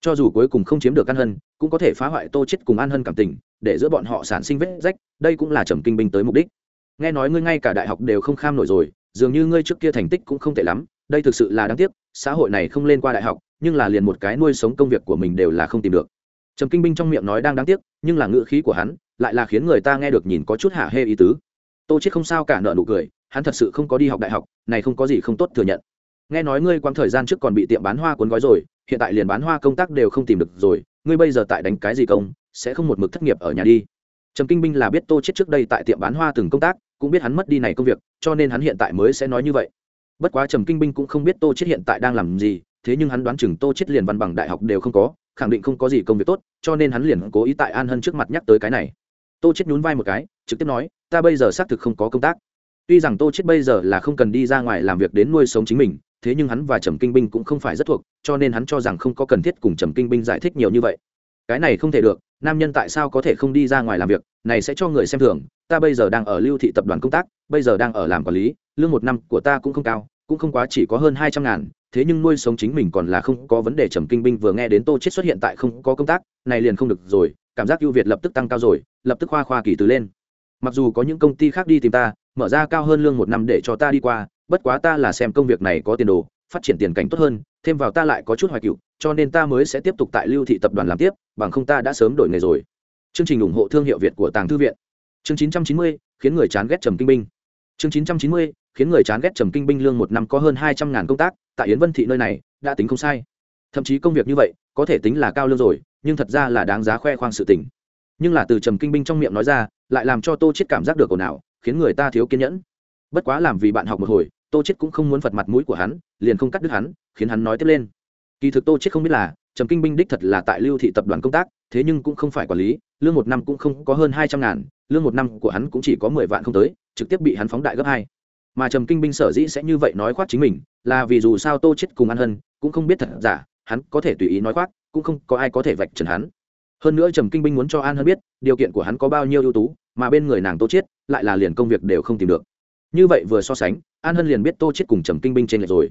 Cho dù cuối cùng không chiếm được an hân, cũng có thể phá hoại tô chết cùng an hân cảm tình, để giữa bọn họ sản sinh vết rách, đây cũng là trầm kinh binh tới mục đích nghe nói ngươi ngay cả đại học đều không kham nổi rồi, dường như ngươi trước kia thành tích cũng không tệ lắm, đây thực sự là đáng tiếc, xã hội này không lên qua đại học, nhưng là liền một cái nuôi sống công việc của mình đều là không tìm được. Trầm kinh binh trong miệng nói đang đáng tiếc, nhưng là ngữ khí của hắn lại là khiến người ta nghe được nhìn có chút hạ hê ý tứ. Tô chết không sao cả nợ nụ cười, hắn thật sự không có đi học đại học, này không có gì không tốt thừa nhận. Nghe nói ngươi quãng thời gian trước còn bị tiệm bán hoa cuốn gói rồi, hiện tại liền bán hoa công tác đều không tìm được rồi, ngươi bây giờ tại đánh cái gì công, sẽ không một mực thất nghiệp ở nhà đi trầm kinh binh là biết tô chết trước đây tại tiệm bán hoa từng công tác, cũng biết hắn mất đi này công việc, cho nên hắn hiện tại mới sẽ nói như vậy. Bất quá trầm kinh binh cũng không biết tô chết hiện tại đang làm gì, thế nhưng hắn đoán chừng tô chết liền văn bằng đại học đều không có, khẳng định không có gì công việc tốt, cho nên hắn liền cố ý tại an hân trước mặt nhắc tới cái này. Tô chết nhún vai một cái, trực tiếp nói, ta bây giờ xác thực không có công tác. Tuy rằng tô chết bây giờ là không cần đi ra ngoài làm việc đến nuôi sống chính mình, thế nhưng hắn và trầm kinh binh cũng không phải rất thuộc, cho nên hắn cho rằng không có cần thiết cùng trầm kinh binh giải thích nhiều như vậy. Cái này không thể được nam nhân tại sao có thể không đi ra ngoài làm việc, này sẽ cho người xem thường, ta bây giờ đang ở lưu thị tập đoàn công tác, bây giờ đang ở làm quản lý, lương một năm của ta cũng không cao, cũng không quá chỉ có hơn hai trăm ngàn, thế nhưng nuôi sống chính mình còn là không có vấn đề. Trầm kinh binh vừa nghe đến tô chết xuất hiện tại không có công tác, này liền không được rồi, cảm giác ưu việt lập tức tăng cao rồi, lập tức khoa khoa kỳ từ lên. Mặc dù có những công ty khác đi tìm ta, mở ra cao hơn lương một năm để cho ta đi qua, bất quá ta là xem công việc này có tiền đồ phát triển tiền cảnh tốt hơn thêm vào ta lại có chút hoài cựu cho nên ta mới sẽ tiếp tục tại lưu thị tập đoàn làm tiếp bằng không ta đã sớm đổi nghề rồi. Chương trình ủng hộ thương hiệu việt của tàng thư viện. Chương 990, khiến người chán ghét trầm kinh binh. Chương 990, khiến người chán ghét trầm kinh binh lương một năm có hơn hai trăm ngàn công tác tại yến vân thị nơi này đã tính không sai. Thậm chí công việc như vậy có thể tính là cao lương rồi nhưng thật ra là đáng giá khoe khoang sự tình. Nhưng là từ trầm kinh binh trong miệng nói ra lại làm cho tô chết cảm giác được ồn ào khiến người ta thiếu kiên nhẫn. Bất quá làm vì bạn học một hồi tô chết cũng không muốn phật mặt mũi của hắn, liền không cắt đứt hắn, khiến hắn nói tiếp lên. Kỳ thực tô chết không biết là, trầm kinh binh đích thật là tại lưu thị tập đoàn công tác, thế nhưng cũng không phải quản lý, lương một năm cũng không có hơn hai trăm ngàn, lương một năm của hắn cũng chỉ có mười vạn không tới, trực tiếp bị hắn phóng đại gấp hai. Mà trầm kinh binh sở dĩ sẽ như vậy nói khoác chính mình, là vì dù sao tô chết cùng an hân cũng không biết thật giả, hắn có thể tùy ý nói khoác, cũng không có ai có thể vạch trần hắn. Hơn nữa trầm kinh binh muốn cho an hân biết, điều kiện của hắn có bao nhiêu ưu tú, mà bên người nàng tô chết lại là liền công việc đều không tìm được. Như vậy vừa so sánh an hân liền biết tô chết cùng trầm kinh binh trên lệch rồi.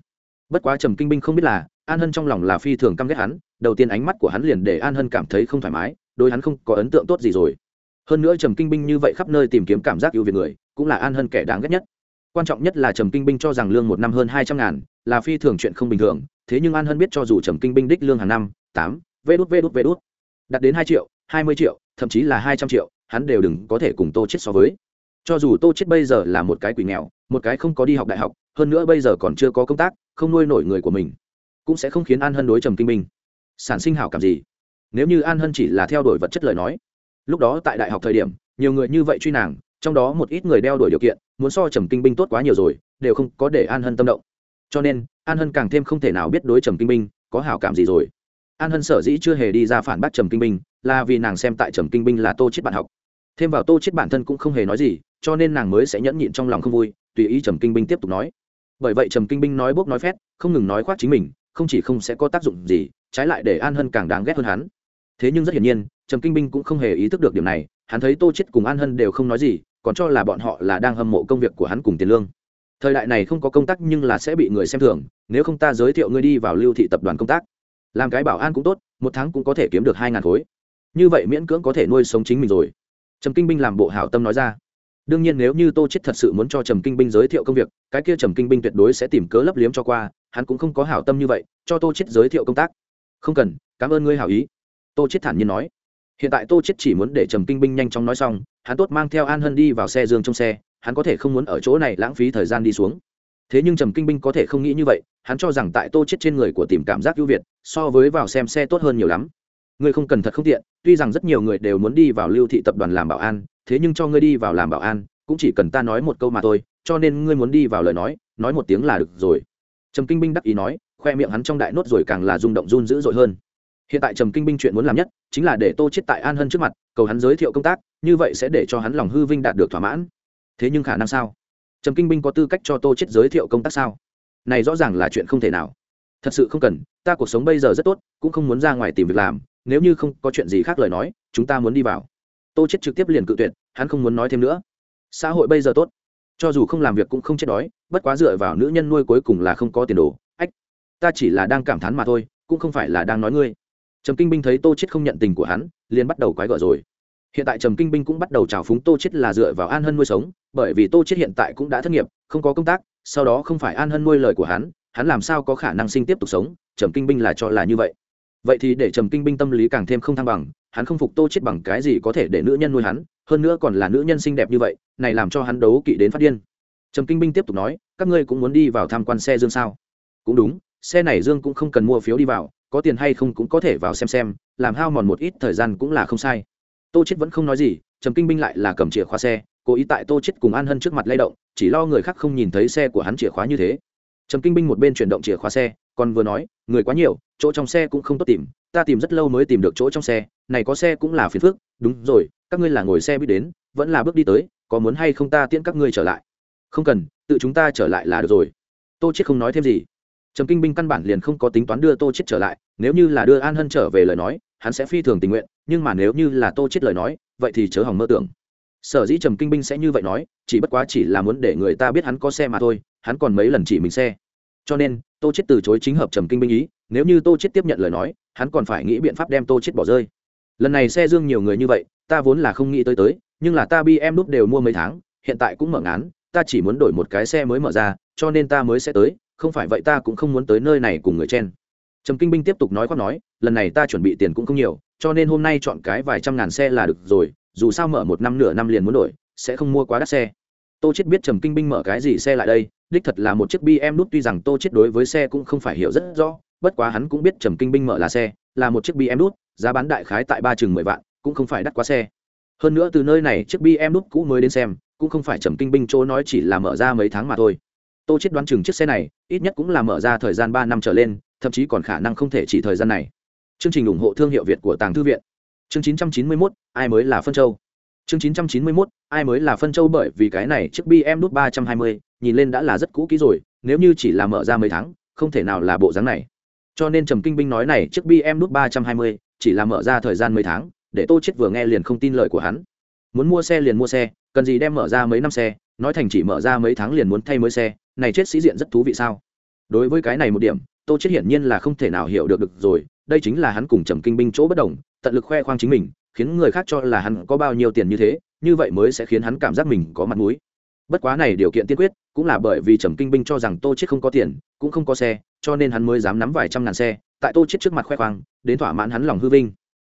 Bất quá trầm kinh binh không biết là, an hân trong lòng là phi thường căm ghét hắn, đầu tiên ánh mắt của hắn liền để an hân cảm thấy không thoải mái đôi hắn không có ấn tượng tốt gì rồi. Hơn nữa trầm kinh binh như vậy khắp nơi tìm kiếm cảm giác yêu việt người, cũng là an hân kẻ đáng ghét nhất. Quan trọng nhất là trầm kinh binh cho rằng lương một năm hơn hai trăm ngàn, là phi thường chuyện không bình thường, thế nhưng an hân biết cho dù trầm kinh binh đích lương hàng năm, tám, vê đút vê đút vê đút, đạt đến hai triệu, hai mươi triệu, thậm chí là hai trăm triệu, hắn đều đừng có thể cùng tô chết so với. Cho dù tô chết bây giờ là một cái quỷ nghèo một cái không có đi học đại học hơn nữa bây giờ còn chưa có công tác không nuôi nổi người của mình cũng sẽ không khiến an hân đối trầm kinh Minh, sản sinh hảo cảm gì? Nếu như an hân chỉ là theo đuổi vật chất lời nói lúc đó tại đại học thời điểm nhiều người như vậy truy nàng trong đó một ít người đeo đuổi điều kiện muốn so trầm kinh binh tốt quá nhiều rồi đều không có để an hân tâm động. Cho nên an hân càng thêm không thể nào biết đối trầm kinh binh có hảo cảm gì rồi. An hân sở dĩ chưa hề đi ra phản bác trầm kinh binh là vì nàng xem tại trầm kinh binh là tô chết bạn học. Thêm vào tô chết bản thân cũng không hề nói gì cho nên nàng mới sẽ nhẫn nhịn trong lòng không vui tùy ý trầm kinh binh tiếp tục nói. Bởi vậy trầm kinh binh nói bốc nói phét, không ngừng nói khoác chính mình, không chỉ không sẽ có tác dụng gì, trái lại để an hân càng đáng ghét hơn hắn. Thế nhưng rất hiển nhiên, trầm kinh binh cũng không hề ý thức được điểm này, hắn thấy tô chết cùng an hân đều không nói gì, còn cho là bọn họ là đang hâm mộ công việc của hắn cùng tiền lương. Thời đại này không có công tác nhưng là sẽ bị người xem thường, nếu không ta giới thiệu ngươi đi vào lưu thị tập đoàn công tác. Làm cái bảo an cũng tốt, một tháng cũng có thể kiếm được hai ngàn khối. Như vậy miễn cưỡng có thể nuôi sống chính mình rồi. Trầm kinh binh làm bộ hảo tâm nói ra đương nhiên nếu như tô chết thật sự muốn cho trầm kinh binh giới thiệu công việc, cái kia trầm kinh binh tuyệt đối sẽ tìm cớ lấp liếm cho qua, hắn cũng không có hảo tâm như vậy, cho tô chết giới thiệu công tác. Không cần, cảm ơn ngươi hảo ý. Tô chết thản nhiên nói. Hiện tại tô chết chỉ muốn để trầm kinh binh nhanh chóng nói xong, hắn tốt mang theo an hân đi vào xe dương trong xe, hắn có thể không muốn ở chỗ này lãng phí thời gian đi xuống. Thế nhưng trầm kinh binh có thể không nghĩ như vậy, hắn cho rằng tại tô chết trên người của tìm cảm giác ưu việt, so với vào xem xe tốt hơn nhiều lắm. Ngươi không cần thật không tiện, tuy rằng rất nhiều người đều muốn đi vào lưu thị tập đoàn làm bảo an thế nhưng cho ngươi đi vào làm bảo an, cũng chỉ cần ta nói một câu mà thôi, cho nên ngươi muốn đi vào lời nói nói một tiếng là được rồi. Trầm kinh binh đắc ý nói, khoe miệng hắn trong đại nốt rồi càng là rung động run dữ dội hơn. Hiện tại trầm kinh binh chuyện muốn làm nhất, chính là để tô chết tại an hân trước mặt, cầu hắn giới thiệu công tác, như vậy sẽ để cho hắn lòng hư vinh đạt được thỏa mãn. Thế nhưng khả năng sao? Trầm kinh binh có tư cách cho tô chết giới thiệu công tác sao? Này rõ ràng là chuyện không thể nào. Thật sự không cần, ta cuộc sống bây giờ rất tốt, cũng không muốn ra ngoài tìm việc làm, nếu như không có chuyện gì khác lời nói, chúng ta muốn đi vào tô chết trực tiếp liền cự tuyệt, hắn không muốn nói thêm nữa. Xã hội bây giờ tốt, cho dù không làm việc cũng không chết đói, bất quá dựa vào nữ nhân nuôi cuối cùng là không có tiền đồ. Ách, ta chỉ là đang cảm thán mà thôi, cũng không phải là đang nói ngươi. Trầm kinh binh thấy tô chết không nhận tình của hắn, liền bắt đầu quái gở rồi. Hiện tại trầm kinh binh cũng bắt đầu trào phúng tô chết là dựa vào an hân nuôi sống, bởi vì tô chết hiện tại cũng đã thất nghiệp, không có công tác, sau đó không phải an hân nuôi lời của hắn hắn làm sao có khả năng sinh tiếp tục sống? Trầm kinh binh là cho là như vậy vậy thì để trầm kinh binh tâm lý càng thêm không thăng bằng, hắn không phục tô chết bằng cái gì có thể để nữ nhân nuôi hắn, hơn nữa còn là nữ nhân xinh đẹp như vậy, này làm cho hắn đấu kỵ đến phát điên. Trầm kinh binh tiếp tục nói, các ngươi cũng muốn đi vào tham quan xe dương sao? Cũng đúng, xe này dương cũng không cần mua phiếu đi vào, có tiền hay không cũng có thể vào xem xem, làm hao mòn một ít thời gian cũng là không sai. Tô chết vẫn không nói gì, trầm kinh binh lại là cầm chìa khóa xe, cố ý tại tô chết cùng an hân trước mặt lay động, chỉ lo người khác không nhìn thấy xe của hắn chìa khóa như thế. Trầm kinh binh một bên chuyển động chìa khóa xe còn vừa nói, người quá nhiều, chỗ trong xe cũng không tốt tìm, ta tìm rất lâu mới tìm được chỗ trong xe, này có xe cũng là phiền phức, đúng rồi, các ngươi là ngồi xe biết đến, vẫn là bước đi tới, có muốn hay không ta tiễn các ngươi trở lại? Không cần, tự chúng ta trở lại là được rồi. Tô chết không nói thêm gì. Trầm kinh binh căn bản liền không có tính toán đưa tô chết trở lại, nếu như là đưa an hân trở về lời nói, hắn sẽ phi thường tình nguyện, nhưng mà nếu như là tô chết lời nói, vậy thì chớ hỏng mơ tưởng. Sở dĩ trầm kinh binh sẽ như vậy nói, chỉ bất quá chỉ là muốn để người ta biết hắn có xe mà thôi, hắn còn mấy lần chỉ mình xe. Cho nên tô chết từ chối chính hợp trầm kinh binh ý, nếu như tô chết tiếp nhận lời nói, hắn còn phải nghĩ biện pháp đem tô chết bỏ rơi. Lần này xe dương nhiều người như vậy, ta vốn là không nghĩ tới tới, nhưng là ta bi em đúc đều mua mấy tháng, hiện tại cũng mở ngán, ta chỉ muốn đổi một cái xe mới mở ra, cho nên ta mới sẽ tới, không phải vậy ta cũng không muốn tới nơi này cùng người chen. Trầm kinh binh tiếp tục nói khoác nói, lần này ta chuẩn bị tiền cũng không nhiều, cho nên hôm nay chọn cái vài trăm ngàn xe là được rồi, dù sao mở một năm nửa năm liền muốn đổi, sẽ không mua quá đắt xe. Tô chết biết trầm kinh binh mở cái gì xe lại đây đích thật là một chiếc bm nút tuy rằng tô chết đối với xe cũng không phải hiểu rất rõ bất quá hắn cũng biết trầm kinh binh mở là xe là một chiếc bm nút giá bán đại khái tại ba chừng mười vạn cũng không phải đắt quá xe. Hơn nữa từ nơi này chiếc bm nút cũ mới đến xem cũng không phải trầm kinh binh chỗ nói chỉ là mở ra mấy tháng mà thôi. Tô chết đoán chừng chiếc xe này ít nhất cũng là mở ra thời gian ba năm trở lên thậm chí còn khả năng không thể chỉ thời gian này. Chương trình ủng hộ thương hiệu việt của tàng thư viện. Chương 991, ai mới là phân châu? Chương 991, ai mới là phân châu bởi vì cái này chiếc bm nút 320, nhìn lên đã là rất cũ kỹ rồi nếu như chỉ là mở ra mấy tháng không thể nào là bộ dáng này. Cho nên trầm kinh binh nói này chiếc bm nút 320, chỉ là mở ra thời gian mấy tháng để tô chết vừa nghe liền không tin lời của hắn. Muốn mua xe liền mua xe cần gì đem mở ra mấy năm xe nói thành chỉ mở ra mấy tháng liền muốn thay mới xe này chết sĩ diện rất thú vị sao? Đối với cái này một điểm tô chết hiển nhiên là không thể nào hiểu được được rồi đây chính là hắn cùng trầm kinh binh chỗ bất đồng tận lực khoe khoang chính mình khiến người khác cho là hắn có bao nhiêu tiền như thế như vậy mới sẽ khiến hắn cảm giác mình có mặt mũi. Bất quá này điều kiện tiên quyết cũng là bởi vì trầm kinh binh cho rằng tô chết không có tiền, cũng không có xe, cho nên hắn mới dám nắm vài trăm ngàn xe, tại tô chết trước mặt khoe khoang, đến thỏa mãn hắn lòng hư vinh.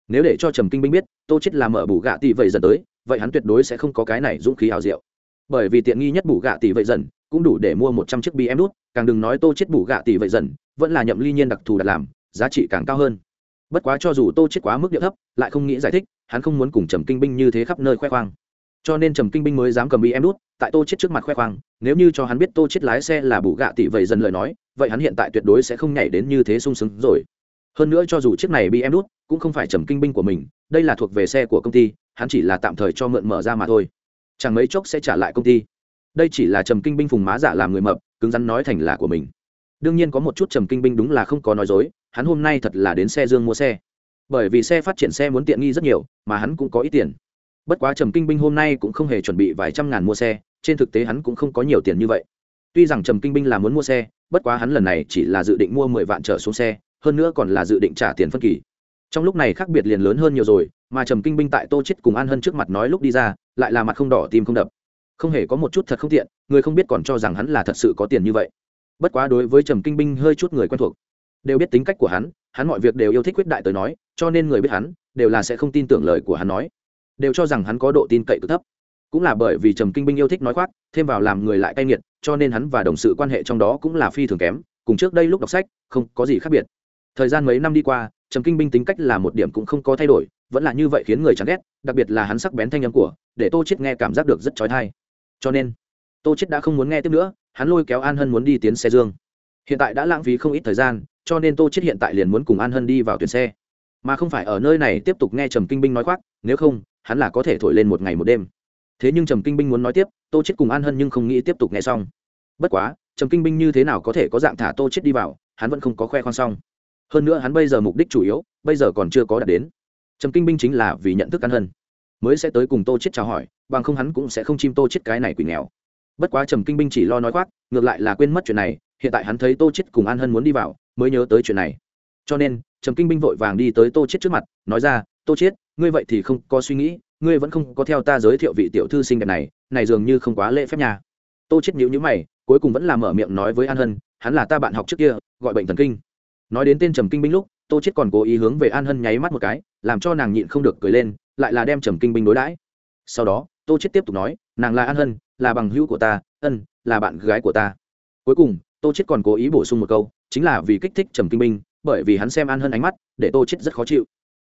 Nếu để cho trầm kinh binh biết, tô chết là mở bù gạ tỷ vậy dần tới, vậy hắn tuyệt đối sẽ không có cái này dũng khí hào diệu. Bởi vì tiện nghi nhất bù gạ tỷ vậy dần, cũng đủ để mua một trăm chiếc bm đút càng đừng nói tô chết bù gạ tỷ vậy dần, vẫn là nhậm ly nhiên đặc thù đặt làm, giá trị càng cao hơn. Bất quá cho dù tô chết quá mức địa thấp, lại không nghĩ giải thích, hắn không muốn cùng trầm kinh binh như thế khắp nơi khoe khoang cho nên trầm kinh binh mới dám cầm bị em đút, tại tô chết trước mặt khoe khoang, nếu như cho hắn biết tô chết lái xe là bù gạ tỷ vậy dần lời nói, vậy hắn hiện tại tuyệt đối sẽ không nhảy đến như thế sung sướng rồi. Hơn nữa cho dù chiếc này bị em đút, cũng không phải trầm kinh binh của mình, đây là thuộc về xe của công ty, hắn chỉ là tạm thời cho mượn mở ra mà thôi. Chẳng mấy chốc sẽ trả lại công ty. Đây chỉ là trầm kinh binh phùng má giả làm người mập, cứng rắn nói thành là của mình. Đương nhiên có một chút trầm kinh binh đúng là không có nói dối, hắn hôm nay thật là đến xe dương mua xe. Bởi vì xe phát triển xe muốn tiện nghi rất nhiều, mà hắn cũng có ít tiền bất quá trầm kinh binh hôm nay cũng không hề chuẩn bị vài trăm ngàn mua xe, trên thực tế hắn cũng không có nhiều tiền như vậy. Tuy rằng trầm kinh binh là muốn mua xe, bất quá hắn lần này chỉ là dự định mua mười vạn trở xuống xe, hơn nữa còn là dự định trả tiền phân kỳ. Trong lúc này khác biệt liền lớn hơn nhiều rồi, mà trầm kinh binh tại tô chết cùng an hân trước mặt nói lúc đi ra, lại là mặt không đỏ tim không đập. Không hề có một chút thật không tiện, người không biết còn cho rằng hắn là thật sự có tiền như vậy. Bất quá đối với trầm kinh binh hơi chút người quen thuộc, đều biết tính cách của hắn hắn mọi việc đều yêu thích quyết đại tới nói, cho nên người biết hắn, đều là sẽ không tin tưởng lời của hắn nói đều cho rằng hắn có độ tin cậy cực thấp. Cũng là bởi vì trầm kinh binh yêu thích nói khoác, thêm vào làm người lại cay nghiệt, cho nên hắn và đồng sự quan hệ trong đó cũng là phi thường kém, cùng trước đây lúc đọc sách, không có gì khác biệt. Thời gian mấy năm đi qua, trầm kinh binh tính cách là một điểm cũng không có thay đổi, vẫn là như vậy khiến người chán ghét, đặc biệt là hắn sắc bén thanh âm của, để tô chết nghe cảm giác được rất trói thai cho nên, tô chết đã không muốn nghe tiếp nữa, hắn lôi kéo an hân muốn đi tiến xe dương. Hiện tại đã lãng phí không ít thời gian, cho nên tô chết hiện tại liền muốn cùng an hân đi vào tuyển xe. Mà không phải ở nơi này tiếp tục nghe trầm kinh binh nói khoác, nếu không hắn là có thể thổi lên một ngày một đêm. Thế nhưng trầm kinh binh muốn nói tiếp, tô chết cùng an hân nhưng không nghĩ tiếp tục nghe xong. Bất quá, trầm kinh binh như thế nào có thể có dạng thả tô chết đi vào, hắn vẫn không có khoe khoang xong. Hơn nữa hắn bây giờ mục đích chủ yếu, bây giờ còn chưa có đạt đến. Trầm kinh binh chính là vì nhận thức an hân, mới sẽ tới cùng tô chết chào hỏi, bằng không hắn cũng sẽ không chim tô chết cái này quỷ nghèo. Bất quá trầm kinh binh chỉ lo nói khoác, ngược lại là quên mất chuyện này, hiện tại hắn thấy tô chết cùng an hân muốn đi vào, mới nhớ tới chuyện này. Cho nên, trầm kinh binh vội vàng đi tới tô chết trước mặt, nói ra tô chết ngươi vậy thì không có suy nghĩ, ngươi vẫn không có theo ta giới thiệu vị tiểu thư xinh đẹp này này dường như không quá lễ phép nhà tô chết nhíu nhíu mày, cuối cùng vẫn là mở miệng nói với an hân, hắn là ta bạn học trước kia, gọi bệnh thần kinh. Nói đến tên trầm kinh binh lúc, tô chết còn cố ý hướng về an hân nháy mắt một cái, làm cho nàng nhịn không được cười lên, lại là đem trầm kinh binh đối đãi. Sau đó, tô chết tiếp tục nói, nàng là an hân, là bằng hữu của ta, ân, là bạn gái của ta. Cuối cùng, tô chết còn cố ý bổ sung một câu, chính là vì kích thích trầm kinh binh, bởi vì hắn xem an hân ánh mắt, để tô chết rất khó chịu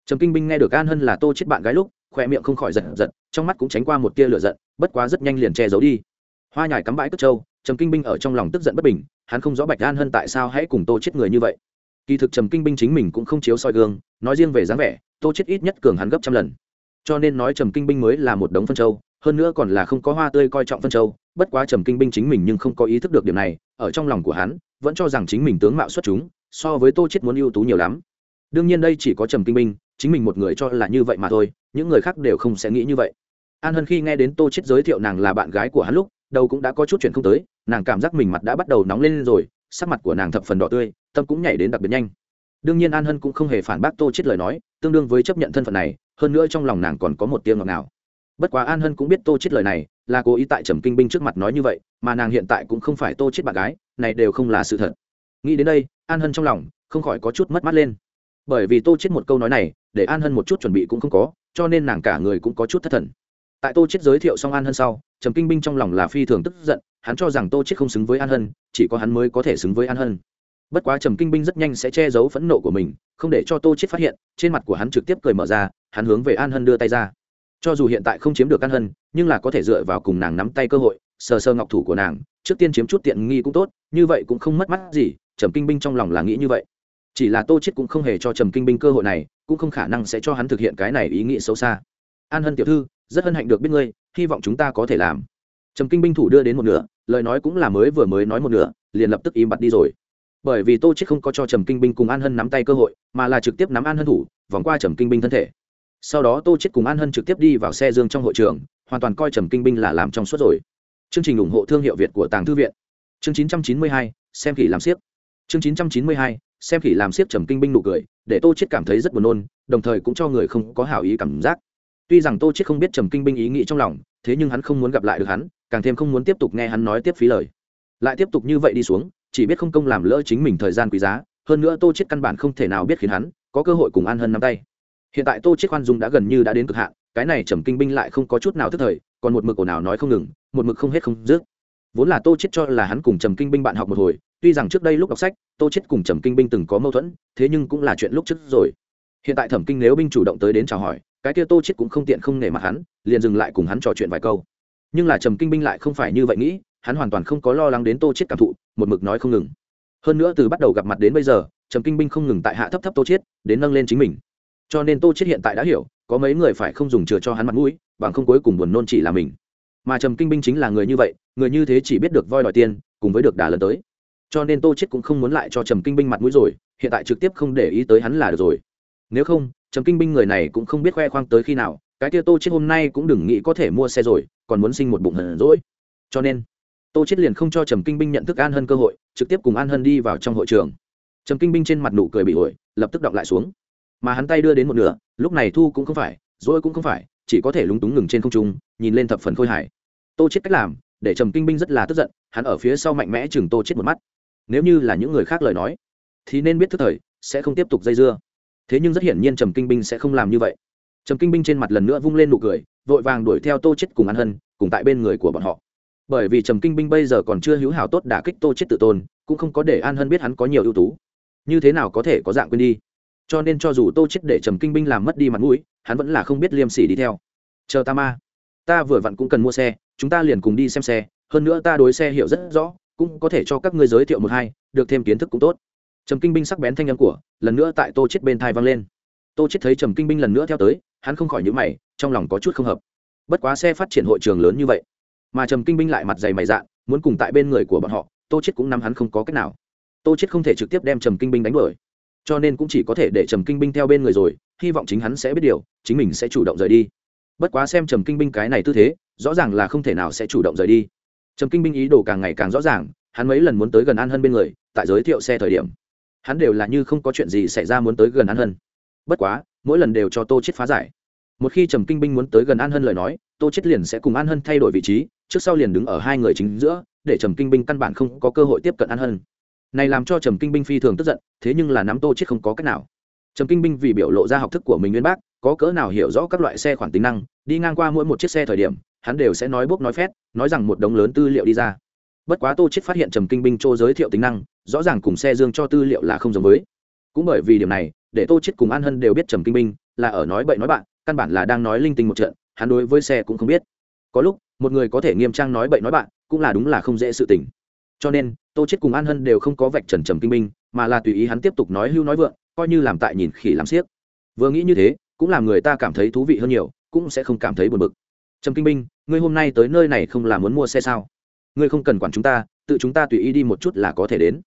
trầm kinh binh nghe được an hân là tô chết bạn gái lúc khoe miệng không khỏi giật giật, trong mắt cũng tránh qua một tia lửa giận, bất quá rất nhanh liền che giấu đi. Hoa nhài cắm bãi cất trâu, trầm kinh binh ở trong lòng tức giận bất bình, hắn không rõ bạch an hân tại sao hãy cùng tô chết người như vậy. Kỳ thực trầm kinh binh chính mình cũng không chiếu soi gương, nói riêng về dáng vẻ, tô chết ít nhất cường hắn gấp trăm lần. Cho nên nói trầm kinh binh mới là một đống phân châu hơn nữa còn là không có hoa tươi coi trọng phân châu bất quá trầm kinh binh chính mình nhưng không có ý thức được điểm này, ở trong lòng của hắn, vẫn cho rằng chính mình tướng mạo xuất chúng, so với tô chết muốn ưu tú nhiều lắm. Đương nhiên đây chỉ có trầm kinh binh chính mình một người cho là như vậy mà thôi, những người khác đều không sẽ nghĩ như vậy. An hân khi nghe đến tô chết giới thiệu nàng là bạn gái của hắn lúc, đầu cũng đã có chút chuyện không tới, nàng cảm giác mình mặt đã bắt đầu nóng lên rồi, sắc mặt của nàng thập phần đỏ tươi, tâm cũng nhảy đến đặc biệt nhanh. Đương nhiên an hân cũng không hề phản bác tô chết lời nói, tương đương với chấp nhận thân phận này, hơn nữa trong lòng nàng còn có một tiếng ngọt nào bất quá an hân cũng biết tô chết lời này, là cố ý tại trầm kinh binh trước mặt nói như vậy, mà nàng hiện tại cũng không phải tô chết bạn gái, này đều không là sự thật. Nghĩ đến đây, an hân trong lòng không khỏi có chút mất mát lên. Bởi vì tô chết một câu nói này để an hân một chút chuẩn bị cũng không có, cho nên nàng cả người cũng có chút thất thần. Tại tô chết giới thiệu xong an hân sau, trầm kinh binh trong lòng là phi thường tức giận, hắn cho rằng tô chết không xứng với an hân, chỉ có hắn mới có thể xứng với an hân. Bất quá trầm kinh binh rất nhanh sẽ che giấu phẫn nộ của mình, không để cho tô chết phát hiện, trên mặt của hắn trực tiếp cười mở ra, hắn hướng về an hân đưa tay ra. Cho dù hiện tại không chiếm được an hân, nhưng là có thể dựa vào cùng nàng nắm tay cơ hội, sờ sờ ngọc thủ của nàng, trước tiên chiếm chút tiện nghi cũng tốt, như vậy cũng không mất mắt gì, trầm kinh binh trong lòng là nghĩ như vậy. Chỉ là tô chết cũng không hề cho trầm kinh binh cơ hội này cũng không khả năng sẽ cho hắn thực hiện cái này ý nghĩ xấu xa. An hân tiểu thư rất hân hạnh được biết ngươi hy vọng chúng ta có thể làm. Trầm kinh binh thủ đưa đến một nửa lời nói cũng là mới vừa mới nói một nửa liền lập tức im bặt đi rồi. Bởi vì tô chết không có cho trầm kinh binh cùng an hân nắm tay cơ hội mà là trực tiếp nắm an hân thủ vòng qua trầm kinh binh thân thể. Sau đó tô chết cùng an hân trực tiếp đi vào xe dương trong hội trường hoàn toàn coi trầm kinh binh là làm trong suốt rồi. Chương trình ủng hộ thương hiệu việt của tàng thư viện. Chương 992, xem kỹ làm siếc. Chương 992, xem khỉ làm siết trầm kinh binh nụ cười, để tô chết cảm thấy rất buồn nôn, đồng thời cũng cho người không có hảo ý cảm giác. Tuy rằng tô chết không biết trầm kinh binh ý nghĩ trong lòng, thế nhưng hắn không muốn gặp lại được hắn, càng thêm không muốn tiếp tục nghe hắn nói tiếp phí lời. Lại tiếp tục như vậy đi xuống, chỉ biết không công làm lỡ chính mình thời gian quý giá, hơn nữa tô chết căn bản không thể nào biết khiến hắn có cơ hội cùng an hân nắm tay. Hiện tại tô chết khoan dung đã gần như đã đến cực hạn, cái này trầm kinh binh lại không có chút nào tức thời, còn một mực ồn ào nói không ngừng, một mực không hết không dứt vốn là tô chết cho là hắn cùng trầm kinh binh bạn học một hồi, tuy rằng trước đây lúc đọc sách, tô chết cùng trầm kinh binh từng có mâu thuẫn, thế nhưng cũng là chuyện lúc trước rồi. Hiện tại thẩm kinh nếu binh chủ động tới đến chào hỏi, cái kia tô chết cũng không tiện không nể mặt hắn, liền dừng lại cùng hắn trò chuyện vài câu. Nhưng là trầm kinh binh lại không phải như vậy nghĩ, hắn hoàn toàn không có lo lắng đến tô chết cảm thụ, một mực nói không ngừng. Hơn nữa từ bắt đầu gặp mặt đến bây giờ, trầm kinh binh không ngừng tại hạ thấp thấp tô chết đến nâng lên chính mình. Cho nên tô chết hiện tại đã hiểu, có mấy người phải không dùng chừa cho hắn mặt mũi, bằng không cuối cùng buồn nôn chỉ là mình mà trầm kinh binh chính là người như vậy, người như thế chỉ biết được voi đòi tiền, cùng với được đà lần tới. Cho nên tô chết cũng không muốn lại cho trầm kinh binh mặt mũi rồi, hiện tại trực tiếp không để ý tới hắn là được rồi. Nếu không, trầm kinh binh người này cũng không biết khoe khoang tới khi nào, cái kia tô chết hôm nay cũng đừng nghĩ có thể mua xe rồi, còn muốn sinh một bụng hờn rỗi cho nên, tô chết liền không cho trầm kinh binh nhận thức an hân cơ hội, trực tiếp cùng an hân đi vào trong hội trường. Trầm kinh binh trên mặt nụ cười bị ổi lập tức đọc lại xuống. Mà hắn tay đưa đến một nửa, lúc này thu cũng không phải, dỗi cũng không phải chỉ có thể lúng túng ngừng trên không trung, nhìn lên thập phần khôi hài. Tô chết cách làm, để trầm kinh binh rất là tức giận, hắn ở phía sau mạnh mẽ chừng tô chết một mắt. Nếu như là những người khác lời nói, thì nên biết thức thời, sẽ không tiếp tục dây dưa. Thế nhưng rất hiển nhiên trầm kinh binh sẽ không làm như vậy. Trầm kinh binh trên mặt lần nữa vung lên nụ cười, vội vàng đuổi theo tô chết cùng an hân, cùng tại bên người của bọn họ. Bởi vì trầm kinh binh bây giờ còn chưa hữu hảo tốt đả kích tô chết tự tôn, cũng không có để an hân biết hắn có nhiều ưu tú. Như thế nào có thể có dạng quên đi? Cho nên cho dù tô chết để trầm kinh binh làm mất đi mặt mũi hắn vẫn là không biết liêm sỉ đi theo. Chờ ta ma. Ta vừa vặn cũng cần mua xe, chúng ta liền cùng đi xem xe, hơn nữa ta đối xe hiểu rất rõ, cũng có thể cho các ngươi giới thiệu một hai, được thêm kiến thức cũng tốt. Trầm kinh binh sắc bén thanh âm của, lần nữa tại tô chết bên thai vang lên. Tô chết thấy trầm kinh binh lần nữa theo tới, hắn không khỏi nhíu mày, trong lòng có chút không hợp. Bất quá xe phát triển hội trường lớn như vậy, mà trầm kinh binh lại mặt dày mày dạn, muốn cùng tại bên người của bọn họ, tô chết cũng nắm hắn không có cách nào. Tô chết không thể trực tiếp đem trầm kinh binh đánh đuổi cho nên cũng chỉ có thể để trầm kinh binh theo bên người rồi, hy vọng chính hắn sẽ biết điều, chính mình sẽ chủ động rời đi. Bất quá xem trầm kinh binh cái này tư thế, rõ ràng là không thể nào sẽ chủ động rời đi. Trầm kinh binh ý đồ càng ngày càng rõ ràng, hắn mấy lần muốn tới gần an hân bên người, tại giới thiệu xe thời điểm, hắn đều là như không có chuyện gì xảy ra muốn tới gần an hân. Bất quá, mỗi lần đều cho tô chết phá giải. Một khi trầm kinh binh muốn tới gần an hân lời nói, tô chết liền sẽ cùng an hân thay đổi vị trí, trước sau liền đứng ở hai người chính giữa, để trầm kinh binh căn bản không có cơ hội tiếp cận an hân này làm cho trầm kinh binh phi thường tức giận, thế nhưng là nắm tô chết không có cách nào. Trầm kinh binh vì biểu lộ ra học thức của mình nguyên bác, có cỡ nào hiểu rõ các loại xe khoản tính năng, đi ngang qua mỗi một chiếc xe thời điểm, hắn đều sẽ nói bốc nói phét, nói rằng một đống lớn tư liệu đi ra. Bất quá tô chết phát hiện trầm kinh binh chỗ giới thiệu tính năng, rõ ràng cùng xe dương cho tư liệu là không giống với. Cũng bởi vì điểm này, để tô chết cùng an hân đều biết trầm kinh binh là ở nói bậy nói bạn, căn bản là đang nói linh tinh một trận, hắn đối với xe cũng không biết. Có lúc, một người có thể nghiêm trang nói bậy nói bạn, cũng là đúng là không dễ sự tình. Cho nên tô chết cùng an hân đều không có vạch trần trầm kinh Minh, mà là tùy ý hắn tiếp tục nói hưu nói vượng coi như làm tại nhìn khỉ làm xiếc. Vừa nghĩ như thế cũng làm người ta cảm thấy thú vị hơn nhiều cũng sẽ không cảm thấy buồn bực. Trầm kinh Minh, ngươi hôm nay tới nơi này không là muốn mua xe sao? Ngươi không cần quản chúng ta tự chúng ta tùy ý đi một chút là có thể đến.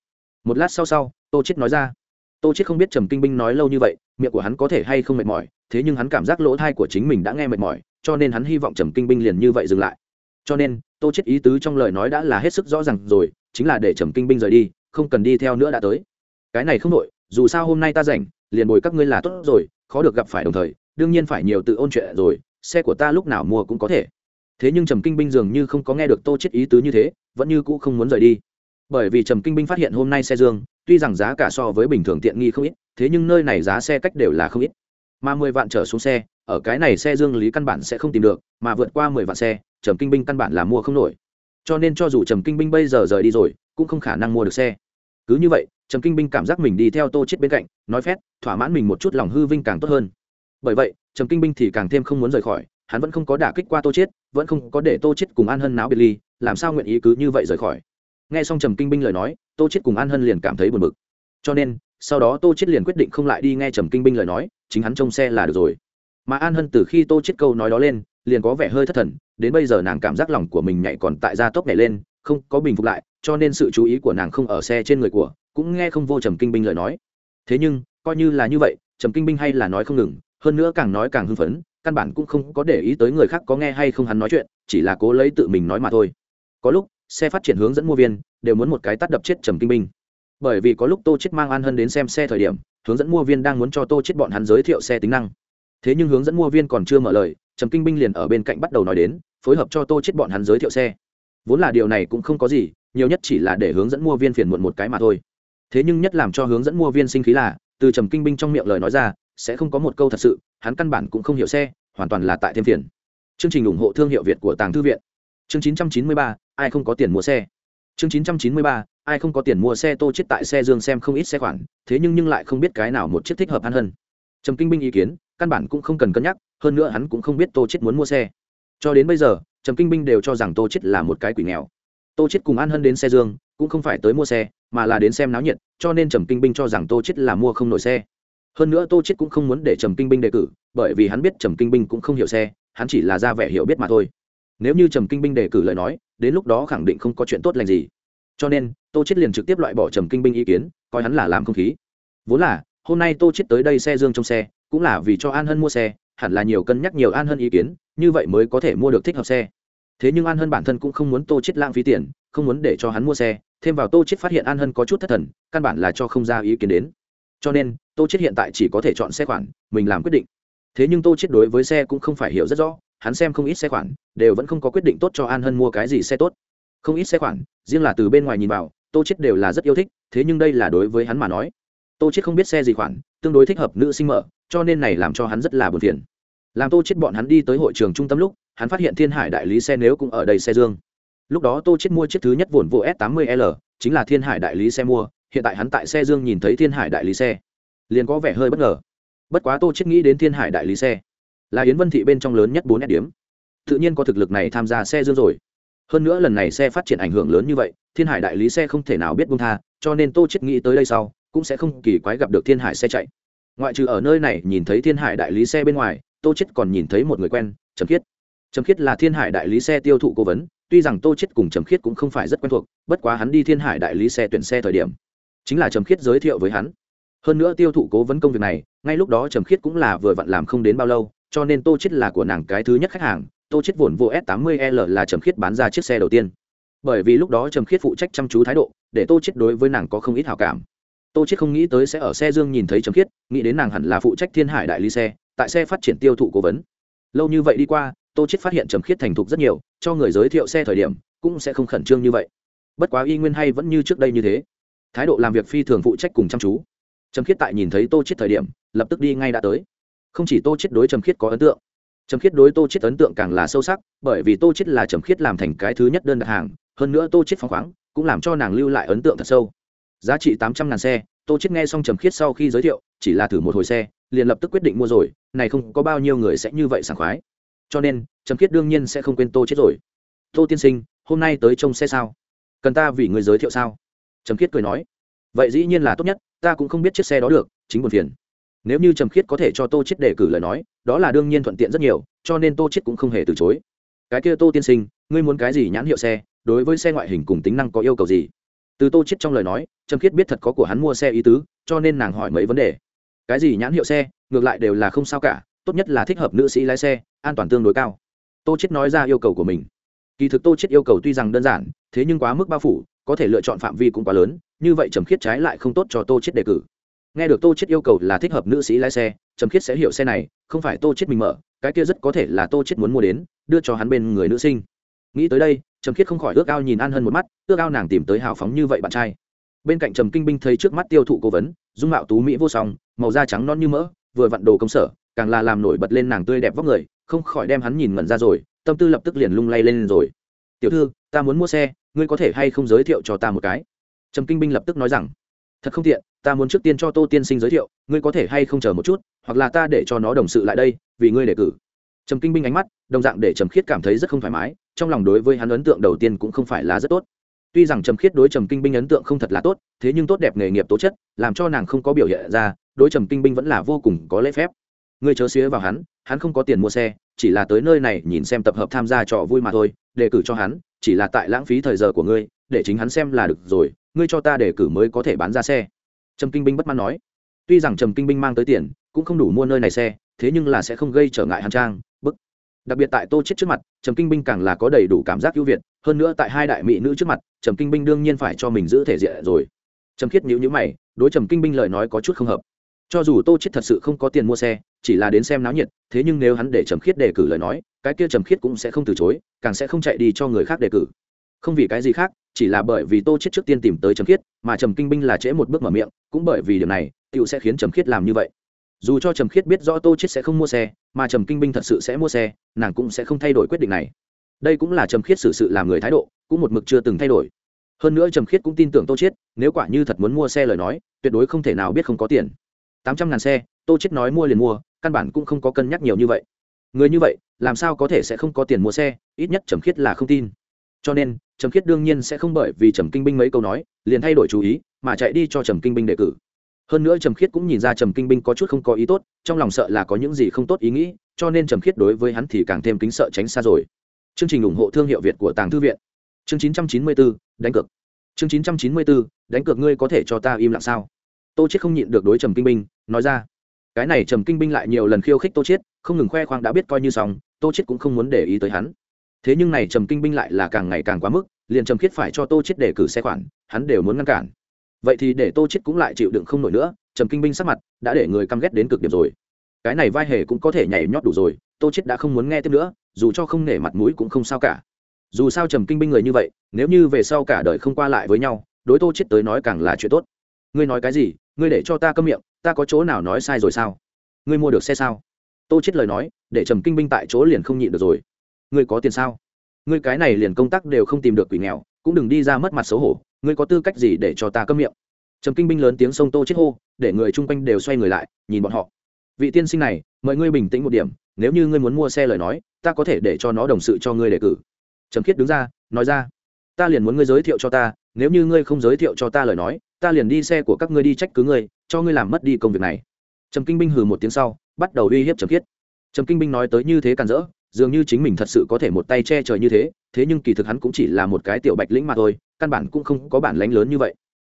Một lát sau sau tô chết nói ra. Tô chết không biết trầm kinh binh nói lâu như vậy miệng của hắn có thể hay không mệt mỏi thế nhưng hắn cảm giác lỗ thai của chính mình đã nghe mệt mỏi cho nên hắn hy vọng trầm kinh binh liền như vậy dừng lại cho nên, tô chết ý tứ trong lời nói đã là hết sức rõ ràng rồi, chính là để trầm kinh binh rời đi, không cần đi theo nữa đã tới. Cái này không nội dù sao hôm nay ta rảnh, liền bồi các ngươi là tốt rồi, khó được gặp phải đồng thời, đương nhiên phải nhiều tự ôn chuyện rồi, xe của ta lúc nào mua cũng có thể. Thế nhưng trầm kinh binh dường như không có nghe được tô chết ý tứ như thế, vẫn như cũ không muốn rời đi. Bởi vì trầm kinh binh phát hiện hôm nay xe dương, tuy rằng giá cả so với bình thường tiện nghi không ít, thế nhưng nơi này giá xe cách đều là không ít. Mà mười vạn trở xuống xe, ở cái này xe dương lý căn bản sẽ không tìm được, mà vượt qua mười vạn xe trầm kinh binh căn bản là mua không nổi. Cho nên cho dù trầm kinh binh bây giờ rời đi rồi, cũng không khả năng mua được xe. Cứ như vậy, trầm kinh binh cảm giác mình đi theo tô chết bên cạnh, nói phét, thỏa mãn mình một chút lòng hư vinh càng tốt hơn. Bởi vậy, trầm kinh binh thì càng thêm không muốn rời khỏi, hắn vẫn không có đả kích qua tô chết, vẫn không có để tô chết cùng an hân náo biệt ly, làm sao nguyện ý cứ như vậy rời khỏi? Nghe xong trầm kinh binh lời nói, tô chết cùng an hân liền cảm thấy buồn bực. Cho nên, sau đó tô chết liền quyết định không lại đi nghe trầm kinh binh lời nói, chính hắn trông xe là được rồi. Mà an hân từ khi tô chết câu nói đó lên liền có vẻ hơi thất thần, đến bây giờ nàng cảm giác lòng của mình nhảy còn tại gia tốc nhảy lên, không có bình phục lại, cho nên sự chú ý của nàng không ở xe trên người của, cũng nghe không vô trầm kinh binh lời nói. Thế nhưng, coi như là như vậy, trầm kinh binh hay là nói không ngừng, hơn nữa càng nói càng hưng phấn, căn bản cũng không có để ý tới người khác có nghe hay không hắn nói chuyện, chỉ là cố lấy tự mình nói mà thôi. Có lúc, xe phát triển hướng dẫn mua viên, đều muốn một cái tắt đập chết trầm kinh binh. Bởi vì có lúc tô chết mang an hân đến xem xe thời điểm, hướng dẫn mua viên đang muốn cho tô chết bọn hắn giới thiệu xe tính năng. Thế nhưng hướng dẫn mua viên còn chưa mở lời trầm kinh binh liền ở bên cạnh bắt đầu nói đến phối hợp cho tô chết bọn hắn giới thiệu xe. Vốn là điều này cũng không có gì nhiều nhất chỉ là để hướng dẫn mua viên phiền muộn một cái mà thôi. Thế nhưng nhất làm cho hướng dẫn mua viên sinh khí là từ trầm kinh binh trong miệng lời nói ra sẽ không có một câu thật sự hắn căn bản cũng không hiểu xe hoàn toàn là tại thêm phiền. Chương trình ủng hộ thương hiệu việt của tàng thư viện. Chương 993, ai không có tiền mua xe? Chương 993, ai không có tiền mua xe tô chết tại xe dương xem không ít xe khoản thế nhưng nhưng lại không biết cái nào một chiếc thích hợp hắn hơn. Trầm kinh binh ý kiến căn bản cũng không cần cân nhắc hơn nữa hắn cũng không biết tô chết muốn mua xe. Cho đến bây giờ, trầm kinh binh đều cho rằng tô chết là một cái quỷ nghèo. Tô chết cùng an hân đến xe dương, cũng không phải tới mua xe, mà là đến xem náo nhiệt, cho nên trầm kinh binh cho rằng tô chết là mua không nổi xe. Hơn nữa tô chết cũng không muốn để trầm kinh binh đề cử, bởi vì hắn biết trầm kinh binh cũng không hiểu xe, hắn chỉ là ra vẻ hiểu biết mà thôi. Nếu như trầm kinh binh đề cử lời nói, đến lúc đó khẳng định không có chuyện tốt lành gì. Cho nên, tô chết liền trực tiếp loại bỏ trầm kinh binh ý kiến, coi hắn là làm không khí. Vốn là, hôm nay tô chết tới đây xe dương trong xe, cũng là vì cho an hân mua xe hẳn là nhiều cân nhắc nhiều an hơn ý kiến, như vậy mới có thể mua được thích hợp xe. Thế nhưng an hơn bản thân cũng không muốn tô chết lãng phí tiền, không muốn để cho hắn mua xe, thêm vào tô chết phát hiện an hân có chút thất thần, căn bản là cho không ra ý kiến đến. Cho nên, tô chết hiện tại chỉ có thể chọn xe khoản, mình làm quyết định. Thế nhưng tô chết đối với xe cũng không phải hiểu rất rõ, hắn xem không ít xe khoản, đều vẫn không có quyết định tốt cho an hân mua cái gì xe tốt. Không ít xe khoản, riêng là từ bên ngoài nhìn vào, tô chết đều là rất yêu thích, thế nhưng đây là đối với hắn mà nói. Tô chết không biết xe gì khoản tương đối thích hợp nữ sinh mở, cho nên này làm cho hắn rất là buồn phiền. Làm tô chết bọn hắn đi tới hội trường trung tâm lúc, hắn phát hiện thiên hải đại lý xe nếu cũng ở đây xe dương. Lúc đó tô chết mua chiếc thứ nhất vồn vô s 80 l, chính là thiên hải đại lý xe mua, hiện tại hắn tại xe dương nhìn thấy thiên hải đại lý xe. Liền có vẻ hơi bất ngờ. Bất quá tô chết nghĩ đến thiên hải đại lý xe, là yến vân thị bên trong lớn nhất bốn s điểm. Tự nhiên có thực lực này tham gia xe dương rồi. Hơn nữa lần này xe phát triển ảnh hưởng lớn như vậy, thiên hải đại lý xe không thể nào biết buông tha, cho nên tô chết nghĩ tới đây sau cũng sẽ không kỳ quái gặp được thiên hải xe chạy. Ngoại trừ ở nơi này nhìn thấy thiên hải đại lý xe bên ngoài, tô chết còn nhìn thấy một người quen, trầm khiết. Trầm khiết là thiên hải đại lý xe tiêu thụ cố vấn, tuy rằng tô chết cùng trầm khiết cũng không phải rất quen thuộc, bất quá hắn đi thiên hải đại lý xe tuyển xe thời điểm, chính là trầm khiết giới thiệu với hắn. Hơn nữa tiêu thụ cố vấn công việc này, ngay lúc đó trầm khiết cũng là vừa vặn làm không đến bao lâu, cho nên tô chết là của nàng cái thứ nhất khách hàng, tô chết vồn vô s 80 l là trầm khiết bán ra chiếc xe đầu tiên. Bởi vì lúc đó trầm khiết phụ trách chăm chú thái độ, để tô chết đối với nàng có không ít hảo cảm tô chết không nghĩ tới sẽ ở xe dương nhìn thấy trầm khiết, nghĩ đến nàng hẳn là phụ trách thiên hải đại lý xe, tại xe phát triển tiêu thụ cố vấn. Lâu như vậy đi qua, tô chết phát hiện trầm khiết thành thục rất nhiều, cho người giới thiệu xe thời điểm, cũng sẽ không khẩn trương như vậy. Bất quá y nguyên hay vẫn như trước đây như thế. Thái độ làm việc phi thường phụ trách cùng chăm chú. Trầm khiết tại nhìn thấy tô chết thời điểm, lập tức đi ngay đã tới. Không chỉ tô chết đối trầm khiết có ấn tượng, trầm khiết đối tô chết ấn tượng càng là sâu sắc, bởi vì tô chết là trầm khiết làm thành cái thứ nhất đơn đặt hàng, hơn nữa tô chết phóng khoáng, cũng làm cho nàng lưu lại ấn tượng thật sâu giá trị tám trăm ngàn xe, tô chết nghe xong trầm khiết sau khi giới thiệu, chỉ là thử một hồi xe, liền lập tức quyết định mua rồi, này không có bao nhiêu người sẽ như vậy sảng khoái. Cho nên, trầm khiết đương nhiên sẽ không quên tô chết rồi. Tô tiên sinh, hôm nay tới trông xe sao? Cần ta vì người giới thiệu sao? Trầm khiết cười nói. Vậy dĩ nhiên là tốt nhất, ta cũng không biết chiếc xe đó được, chính buồn phiền. Nếu như trầm khiết có thể cho tô chết đề cử lời nói, đó là đương nhiên thuận tiện rất nhiều, cho nên tô chết cũng không hề từ chối. Cái kia tô tiên sinh, ngươi muốn cái gì nhãn hiệu xe, đối với xe ngoại hình cùng tính năng có yêu cầu gì? Từ tô chết trong lời nói, trầm khiết biết thật có của hắn mua xe ý tứ, cho nên nàng hỏi mấy vấn đề. Cái gì nhãn hiệu xe, ngược lại đều là không sao cả, tốt nhất là thích hợp nữ sĩ lái xe, an toàn tương đối cao. Tô chết nói ra yêu cầu của mình. Kỳ thực tô chết yêu cầu tuy rằng đơn giản, thế nhưng quá mức bao phủ, có thể lựa chọn phạm vi cũng quá lớn, như vậy trầm khiết trái lại không tốt cho tô chết đề cử. Nghe được tô chết yêu cầu là thích hợp nữ sĩ lái xe, trầm khiết sẽ hiểu xe này, không phải tô chết mình mở, cái kia rất có thể là tô chết muốn mua đến, đưa cho hắn bên người nữ sinh. Nghĩ tới đây trầm khiết không khỏi ước ao nhìn an hân một mắt, ước ao nàng tìm tới hào phóng như vậy bạn trai. Bên cạnh trầm kinh binh thấy trước mắt tiêu thụ cố vấn, dung mạo tú mỹ vô song, màu da trắng non như mỡ, vừa vặn đồ công sở, càng là làm nổi bật lên nàng tươi đẹp vóc người, không khỏi đem hắn nhìn ngẩn ra rồi, tâm tư lập tức liền lung lay lên rồi. Tiểu thư, ta muốn mua xe, ngươi có thể hay không giới thiệu cho ta một cái? Trầm kinh binh lập tức nói rằng. Thật không tiện, ta muốn trước tiên cho tô tiên sinh giới thiệu, ngươi có thể hay không chờ một chút, hoặc là ta để cho nó đồng sự lại đây, vì ngươi đề cử. Trầm kinh binh ánh mắt, đồng dạng để trầm khiết cảm thấy rất không thoải mái trong lòng đối với hắn ấn tượng đầu tiên cũng không phải là rất tốt. Tuy rằng trầm khiết đối trầm kinh binh ấn tượng không thật là tốt, thế nhưng tốt đẹp nghề nghiệp tố chất, làm cho nàng không có biểu hiện ra, đối trầm kinh binh vẫn là vô cùng có lễ phép. Ngươi chớ xía vào hắn hắn không có tiền mua xe, chỉ là tới nơi này nhìn xem tập hợp tham gia trò vui mà thôi, đề cử cho hắn, chỉ là tại lãng phí thời giờ của ngươi, để chính hắn xem là được rồi, ngươi cho ta đề cử mới có thể bán ra xe. Trầm kinh binh bất mãn nói. Tuy rằng trầm kinh binh mang tới tiền, cũng không đủ mua nơi này xe, thế nhưng là sẽ không gây trở ngại hàn trang đặc biệt tại tô chết trước mặt, trầm kinh binh càng là có đầy đủ cảm giác ưu việt, hơn nữa tại hai đại mỹ nữ trước mặt, trầm kinh binh đương nhiên phải cho mình giữ thể diện rồi. Trầm khiết nhíu nhíu mày, đối trầm kinh binh lời nói có chút không hợp. Cho dù tô chết thật sự không có tiền mua xe, chỉ là đến xem náo nhiệt, thế nhưng nếu hắn để trầm khiết đề cử lời nói, cái kia trầm khiết cũng sẽ không từ chối, càng sẽ không chạy đi cho người khác đề cử. Không vì cái gì khác, chỉ là bởi vì tô chết trước tiên tìm tới trầm khiết, mà trầm kinh binh là trễ một bước mở miệng, cũng bởi vì điều này tựu sẽ khiến trầm khiết làm như vậy dù cho trầm khiết biết rõ tô chết sẽ không mua xe, mà trầm kinh binh thật sự sẽ mua xe, nàng cũng sẽ không thay đổi quyết định này. Đây cũng là trầm khiết xử sự làm người thái độ, cũng một mực chưa từng thay đổi. Hơn nữa trầm khiết cũng tin tưởng tô chết, nếu quả như thật muốn mua xe lời nói, tuyệt đối không thể nào biết không có tiền. Tám trăm ngàn xe, tô chết nói mua liền mua, căn bản cũng không có cân nhắc nhiều như vậy. Người như vậy, làm sao có thể sẽ không có tiền mua xe, ít nhất trầm khiết là không tin. Cho nên, trầm khiết đương nhiên sẽ không bởi vì trầm kinh binh mấy câu nói, liền thay đổi chú ý, mà chạy đi cho trầm kinh binh đề cử hơn nữa trầm khiết cũng nhìn ra trầm kinh binh có chút không có ý tốt trong lòng sợ là có những gì không tốt ý nghĩ cho nên trầm khiết đối với hắn thì càng thêm kính sợ tránh xa rồi. Chương trình ủng hộ thương hiệu việt của tàng thư viện. Chương 994, đánh cược. Chương 994, đánh cược ngươi có thể cho ta im lặng sao? Tô chết không nhịn được đối trầm kinh binh nói ra. Cái này trầm kinh binh lại nhiều lần khiêu khích tô chết không ngừng khoe khoang đã biết coi như xong tô chết cũng không muốn để ý tới hắn. Thế nhưng này trầm kinh binh lại là càng ngày càng quá mức liền trầm khiết phải cho tô chết để cử xe khoản hắn đều muốn ngăn cản vậy thì để tô chiết cũng lại chịu đựng không nổi nữa, trầm kinh binh sắc mặt đã để người căm ghét đến cực điểm rồi. Cái này vai hề cũng có thể nhảy nhót đủ rồi, tô chiết đã không muốn nghe tiếp nữa, dù cho không nể mặt mũi cũng không sao cả. Dù sao trầm kinh binh người như vậy, nếu như về sau cả đời không qua lại với nhau, đối tô chết tới nói càng là chuyện tốt. Ngươi nói cái gì? Ngươi để cho ta câm miệng, ta có chỗ nào nói sai rồi sao? Ngươi mua được xe sao? Tô chết lời nói, để trầm kinh binh tại chỗ liền không nhịn được rồi. Ngươi có tiền sao? Ngươi cái này liền công tác đều không tìm được quỷ nghèo cũng đừng đi ra mất mặt xấu hổ, ngươi có tư cách gì để cho ta câm miệng? Trầm kinh binh lớn tiếng sông tô chết hô, để người chung quanh đều xoay người lại, nhìn bọn họ. Vị tiên sinh này, mời ngươi bình tĩnh một điểm, nếu như ngươi muốn mua xe lời nói, ta có thể để cho nó đồng sự cho ngươi đề cử. Trầm khiết đứng ra, nói ra, ta liền muốn ngươi giới thiệu cho ta, nếu như ngươi không giới thiệu cho ta lời nói, ta liền đi xe của các ngươi đi trách cứ ngươi, cho ngươi làm mất đi công việc này. Trầm kinh binh hừ một tiếng sau, bắt đầu uy hiếp trầm khiết. Trầm kinh binh nói tới như thế càn rỡ dường như chính mình thật sự có thể một tay che trời như thế thế nhưng kỳ thực hắn cũng chỉ là một cái tiểu bạch lĩnh mà thôi, căn bản cũng không có bản lánh lớn như vậy.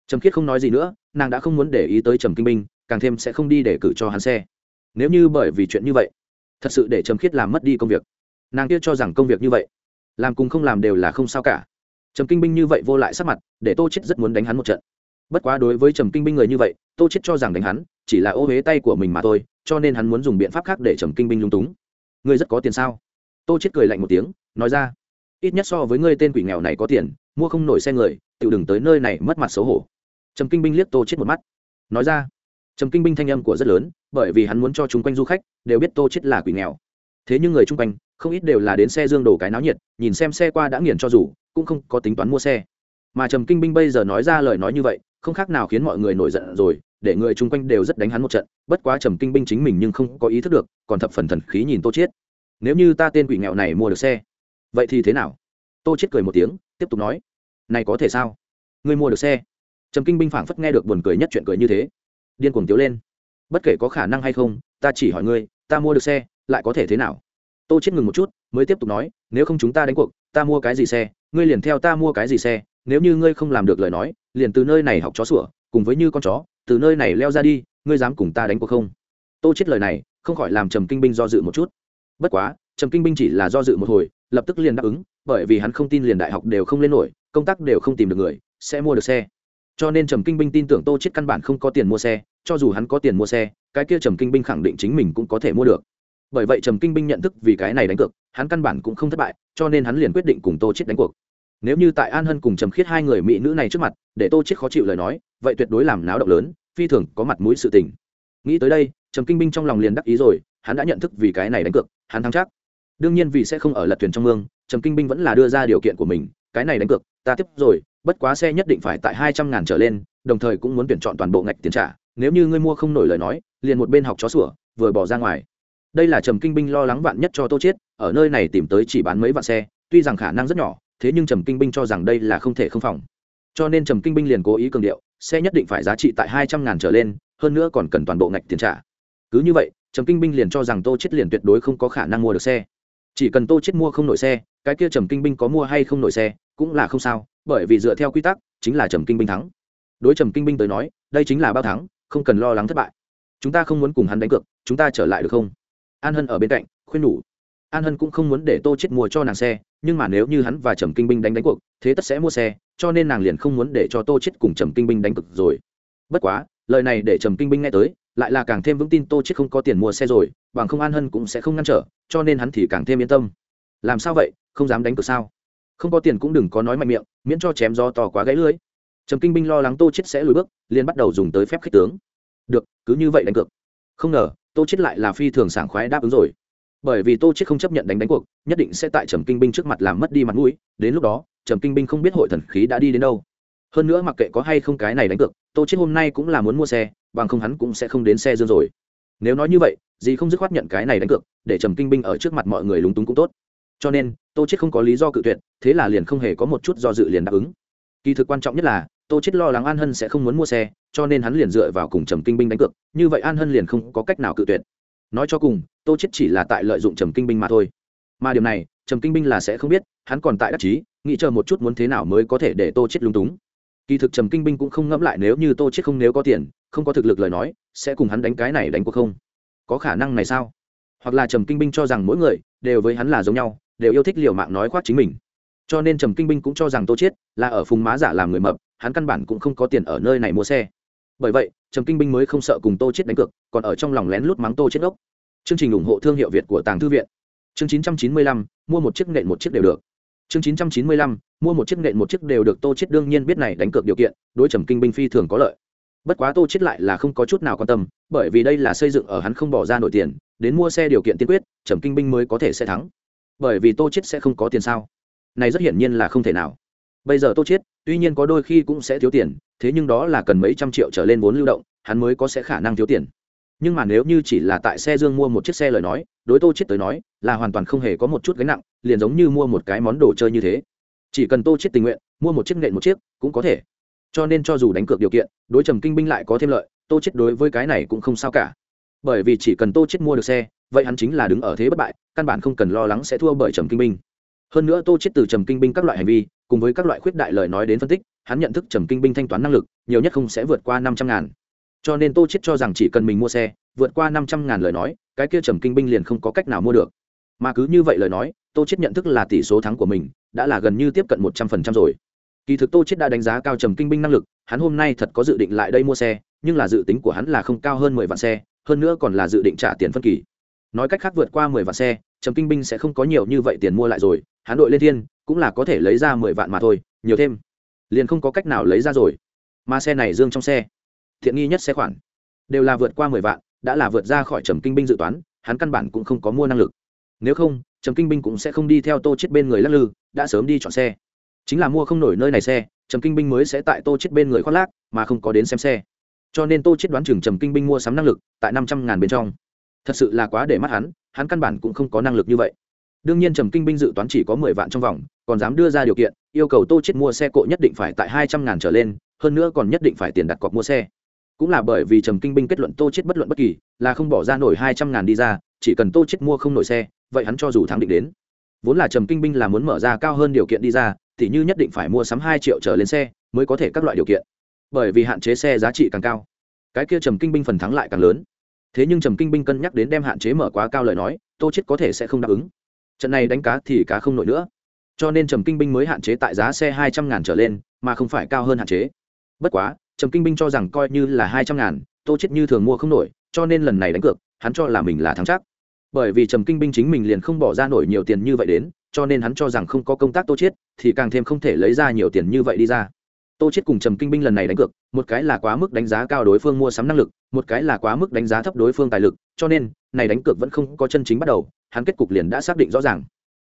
Trầm khiết không nói gì nữa, nàng đã không muốn để ý tới trầm kinh minh, càng thêm sẽ không đi để cử cho hắn xe. Nếu như bởi vì chuyện như vậy, thật sự để trầm khiết làm mất đi công việc. Nàng kia cho rằng công việc như vậy, làm cùng không làm đều là không sao cả. Trầm kinh binh như vậy vô lại sắc mặt, để tô chết rất muốn đánh hắn một trận. Bất quá đối với trầm kinh binh người như vậy, tô chết cho rằng đánh hắn, chỉ là ô huế tay của mình mà thôi, cho nên hắn muốn dùng biện pháp khác để trầm kinh binh lung túng ngươi rất có tiền sao? Tô chết cười lạnh một tiếng nói ra ít nhất so với ngươi tên quỷ nghèo này có tiền mua không nổi xe người tự đừng tới nơi này mất mặt xấu hổ. Trầm kinh binh liếc tô chết một mắt nói ra trầm kinh binh thanh âm của rất lớn bởi vì hắn muốn cho chúng quanh du khách đều biết tô chết là quỷ nghèo. Thế nhưng người chung quanh không ít đều là đến xe dương đổ cái náo nhiệt nhìn xem xe qua đã nghiền cho rủ, cũng không có tính toán mua xe. Mà trầm kinh binh bây giờ nói ra lời nói như vậy không khác nào khiến mọi người nổi giận rồi để người chung quanh đều rất đánh hắn một trận, bất quá trầm kinh binh chính mình nhưng không có ý thức được, còn thập phần thần khí nhìn tô chiết. Nếu như ta tên quỷ nghèo này mua được xe, vậy thì thế nào? Tô chiết cười một tiếng, tiếp tục nói, này có thể sao? Ngươi mua được xe? Trầm kinh binh phảng phất nghe được buồn cười nhất chuyện cười như thế. Điên cuồng tiếu lên. Bất kể có khả năng hay không, ta chỉ hỏi ngươi, ta mua được xe, lại có thể thế nào? Tô chết ngừng một chút, mới tiếp tục nói, nếu không chúng ta đánh cuộc, ta mua cái gì xe? Ngươi liền theo ta mua cái gì xe? Nếu như ngươi không làm được lời nói, liền từ nơi này học chó sủa cùng với như con chó, từ nơi này leo ra đi, ngươi dám cùng ta đánh cuộc không? Tô chết lời này, không khỏi làm trầm kinh binh do dự một chút. Bất quá, trầm kinh binh chỉ là do dự một hồi, lập tức liền đáp ứng, bởi vì hắn không tin liền đại học đều không lên nổi, công tác đều không tìm được người, sẽ mua được xe. Cho nên trầm kinh binh tin tưởng tô chết căn bản không có tiền mua xe, cho dù hắn có tiền mua xe, cái kia trầm kinh binh khẳng định chính mình cũng có thể mua được. Bởi vậy trầm kinh binh nhận thức vì cái này đánh cược, hắn căn bản cũng không thất bại, cho nên hắn liền quyết định cùng tô chết đánh cuộc nếu như tại an hân cùng trầm khiết hai người mỹ nữ này trước mặt, để tô chết khó chịu lời nói, vậy tuyệt đối làm náo động lớn, phi thường có mặt mũi sự tình. Nghĩ tới đây, trầm kinh binh trong lòng liền đắc ý rồi, hắn đã nhận thức vì cái này đánh cược, hắn thắng chắc. Đương nhiên vì sẽ không ở lật thuyền trong mương, trầm kinh binh vẫn là đưa ra điều kiện của mình, cái này đánh cược, ta tiếp rồi, bất quá xe nhất định phải tại hai trăm ngàn trở lên, đồng thời cũng muốn tuyển chọn toàn bộ ngạch tiền trả, nếu như ngươi mua không nổi lời nói, liền một bên học chó sủa, vừa bỏ ra ngoài. Đây là trầm kinh binh lo lắng vạn nhất cho tô chết ở nơi này tìm tới chỉ bán mấy vạn xe, tuy rằng khả năng rất nhỏ thế nhưng trầm kinh binh cho rằng đây là không thể không phòng. Cho nên trầm kinh binh liền cố ý cường điệu xe nhất định phải giá trị tại hai trăm ngàn trở lên, hơn nữa còn cần toàn bộ ngạch tiền trả. Cứ như vậy, trầm kinh binh liền cho rằng tô chết liền tuyệt đối không có khả năng mua được xe. Chỉ cần tô chết mua không nổi xe, cái kia trầm kinh binh có mua hay không nổi xe, cũng là không sao, bởi vì dựa theo quy tắc, chính là trầm kinh binh thắng. Đối trầm kinh binh tới nói, đây chính là bao thắng, không cần lo lắng thất bại. Chúng ta không muốn cùng hắn đánh cược, chúng ta trở lại được không? An hân ở bên cạnh, khuyên nhủ an hân cũng không muốn để tô chết mua cho nàng xe, nhưng mà nếu như hắn và trầm kinh binh đánh đánh cuộc, thế tất sẽ mua xe, cho nên nàng liền không muốn để cho tô chết cùng trầm kinh binh đánh cực rồi. Bất quá, lời này để trầm kinh binh nghe tới, lại là càng thêm vững tin tô chết không có tiền mua xe rồi, bằng không an hân cũng sẽ không ngăn trở, cho nên hắn thì càng thêm yên tâm. Làm sao vậy? Không dám đánh cược sao? Không có tiền cũng đừng có nói mạnh miệng, miễn cho chém do to quá gãy lưới trầm kinh binh lo lắng tô chết sẽ lùi bước, liền bắt đầu dùng tới phép khích tướng. Được, cứ như vậy đánh cược. Không ngờ, tô chết lại là phi thường sảng khoái đáp ứng rồi bởi vì tô chết không chấp nhận đánh đánh cuộc, nhất định sẽ tại trầm kinh binh trước mặt làm mất đi mặt mũi, đến lúc đó, trầm kinh binh không biết hội thần khí đã đi đến đâu. Hơn nữa mặc kệ có hay không cái này đánh cược, tô chết hôm nay cũng là muốn mua xe, bằng không hắn cũng sẽ không đến xe dương rồi. Nếu nói như vậy, gì không dứt khoát nhận cái này đánh cược, để trầm kinh binh ở trước mặt mọi người lúng túng cũng tốt. Cho nên, tô chết không có lý do cự tuyệt, thế là liền không hề có một chút do dự liền đáp ứng. Kỳ thực quan trọng nhất là, tô chết lo lắng an hân sẽ không muốn mua xe, cho nên hắn liền dựa vào cùng trầm kinh binh đánh cược, như vậy an hân liền không có cách nào cự tuyệt nói cho cùng, tô chết chỉ là tại lợi dụng trầm kinh binh mà thôi. Mà điều này, trầm kinh binh là sẽ không biết, hắn còn tại đắc chí, nghĩ chờ một chút muốn thế nào mới có thể để tô chết lung túng. Kỳ thực trầm kinh binh cũng không ngẫm lại nếu như tô chết không nếu có tiền, không có thực lực lời nói, sẽ cùng hắn đánh cái này đánh cuộc không? Có khả năng này sao? Hoặc là trầm kinh binh cho rằng mỗi người đều với hắn là giống nhau, đều yêu thích liều mạng nói khoác chính mình. Cho nên trầm kinh binh cũng cho rằng tô chết là ở phùng má giả làm người mập, hắn căn bản cũng không có tiền ở nơi này mua xe bởi vậy trầm kinh binh mới không sợ cùng tô chiết đánh cược còn ở trong lòng lén lút mắng tô chiết ốc chương trình ủng hộ thương hiệu việt của tàng thư viện. Chương 995, mua một chiếc nện một chiếc đều được. Chương 995, mua một chiếc nện một chiếc đều được tô chiết đương nhiên biết này đánh cược điều kiện đối trầm kinh binh phi thường có lợi. Bất quá tô chiết lại là không có chút nào quan tâm bởi vì đây là xây dựng ở hắn không bỏ ra nổi tiền đến mua xe điều kiện tiên quyết trầm kinh binh mới có thể sẽ thắng. Bởi vì tô chiết sẽ không có tiền sao? Này rất hiển nhiên là không thể nào. Bây giờ tô chiết tuy nhiên có đôi khi cũng sẽ thiếu tiền thế nhưng đó là cần mấy trăm triệu trở lên vốn lưu động, hắn mới có sẽ khả năng thiếu tiền. Nhưng mà nếu như chỉ là tại xe dương mua một chiếc xe lời nói, đối tô chiết tới nói, là hoàn toàn không hề có một chút gánh nặng, liền giống như mua một cái món đồ chơi như thế. Chỉ cần tô chiết tình nguyện, mua một chiếc nện một chiếc, cũng có thể. Cho nên cho dù đánh cược điều kiện, đối trầm kinh binh lại có thêm lợi, tô chiết đối với cái này cũng không sao cả. Bởi vì chỉ cần tô chiết mua được xe, vậy hắn chính là đứng ở thế bất bại, căn bản không cần lo lắng sẽ thua bởi trầm kinh binh. Hơn nữa tô chết từ trầm kinh binh các loại hành vi cùng với các loại khuyết đại lời nói đến phân tích, hắn nhận thức trầm kinh binh thanh toán năng lực, nhiều nhất không sẽ vượt qua năm trăm ngàn. Cho nên tô chết cho rằng chỉ cần mình mua xe, vượt qua năm trăm ngàn lời nói, cái kia trầm kinh binh liền không có cách nào mua được. Mà cứ như vậy lời nói, tô chết nhận thức là tỷ số thắng của mình, đã là gần như tiếp cận một trăm phần trăm rồi. Kỳ thực tô chết đã đánh giá cao trầm kinh binh năng lực, hắn hôm nay thật có dự định lại đây mua xe, nhưng là dự tính của hắn là không cao hơn mười vạn xe, hơn nữa còn là dự định trả tiền phân kỳ. Nói cách khác vượt qua mười vạn xe trầm kinh binh sẽ không có nhiều như vậy tiền mua lại rồi hắn đội lên thiên, cũng là có thể lấy ra mười vạn mà thôi, nhiều thêm. Liền không có cách nào lấy ra rồi. Mà xe này dương trong xe. Thiện nghi nhất xe khoản. Đều là vượt qua mười vạn, đã là vượt ra khỏi trầm kinh binh dự toán, hắn căn bản cũng không có mua năng lực. Nếu không, trầm kinh binh cũng sẽ không đi theo tô chết bên người lắc lư, đã sớm đi chọn xe. Chính là mua không nổi nơi này xe, trầm kinh binh mới sẽ tại tô chết bên người khoác lác, mà không có đến xem xe. Cho nên tô chết đoán chừng trầm kinh binh mua sắm năng lực tại năm trăm ngàn bên trong. Thật sự là quá để mắt hắn hắn căn bản cũng không có năng lực như vậy. Đương nhiên trầm kinh binh dự toán chỉ có mười vạn trong vòng, còn dám đưa ra điều kiện, yêu cầu tô chết mua xe cộ nhất định phải tại hai trăm ngàn trở lên, hơn nữa còn nhất định phải tiền đặt cọc mua xe. Cũng là bởi vì trầm kinh binh kết luận tô chết bất luận bất kỳ, là không bỏ ra nổi hai trăm ngàn đi ra, chỉ cần tô chết mua không nổi xe, vậy hắn cho dù thắng định đến. Vốn là trầm kinh binh là muốn mở ra cao hơn điều kiện đi ra, thì như nhất định phải mua sắm hai triệu trở lên xe, mới có thể các loại điều kiện. Bởi vì hạn chế xe giá trị càng cao. Cái kia trầm kinh binh phần thắng lại càng lớn thế nhưng trầm kinh binh cân nhắc đến đem hạn chế mở quá cao lời nói, tô chết có thể sẽ không đáp ứng. Trận này đánh cá thì cá không nổi nữa. Cho nên trầm kinh binh mới hạn chế tại giá xe hai trăm ngàn trở lên, mà không phải cao hơn hạn chế. Bất quá, trầm kinh binh cho rằng coi như là hai trăm ngàn, tô chết như thường mua không nổi, cho nên lần này đánh cược, hắn cho là mình là thắng chắc. Bởi vì trầm kinh binh chính mình liền không bỏ ra nổi nhiều tiền như vậy đến, cho nên hắn cho rằng không có công tác tô chết thì càng thêm không thể lấy ra nhiều tiền như vậy đi ra tô chết cùng trầm kinh binh lần này đánh cược, một cái là quá mức đánh giá cao đối phương mua sắm năng lực, một cái là quá mức đánh giá thấp đối phương tài lực, cho nên, này đánh cược vẫn không có chân chính bắt đầu, hắn kết cục liền đã xác định rõ ràng.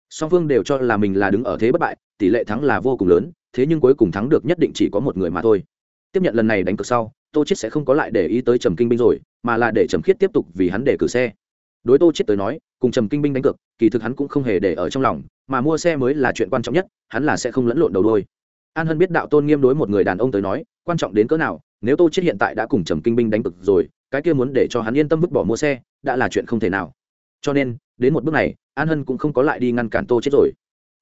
Song phương đều cho là mình là đứng ở thế bất bại, tỷ lệ thắng là vô cùng lớn, thế nhưng cuối cùng thắng được nhất định chỉ có một người mà thôi. Tiếp nhận lần này đánh cược sau, tô chết sẽ không có lại để ý tới trầm kinh binh rồi, mà là để trầm khiết tiếp tục vì hắn để cử xe. Đối tô chết tới nói, cùng trầm kinh binh đánh cược, kỳ thực hắn cũng không hề để ở trong lòng, mà mua xe mới là chuyện quan trọng nhất, hắn là sẽ không lẫn lộn đầu đôi an hân biết đạo tôn nghiêm đối một người đàn ông tới nói, quan trọng đến cỡ nào, nếu tô chết hiện tại đã cùng trầm kinh binh đánh cực rồi, cái kia muốn để cho hắn yên tâm vứt bỏ mua xe, đã là chuyện không thể nào. Cho nên, đến một bước này, an hân cũng không có lại đi ngăn cản tô chết rồi.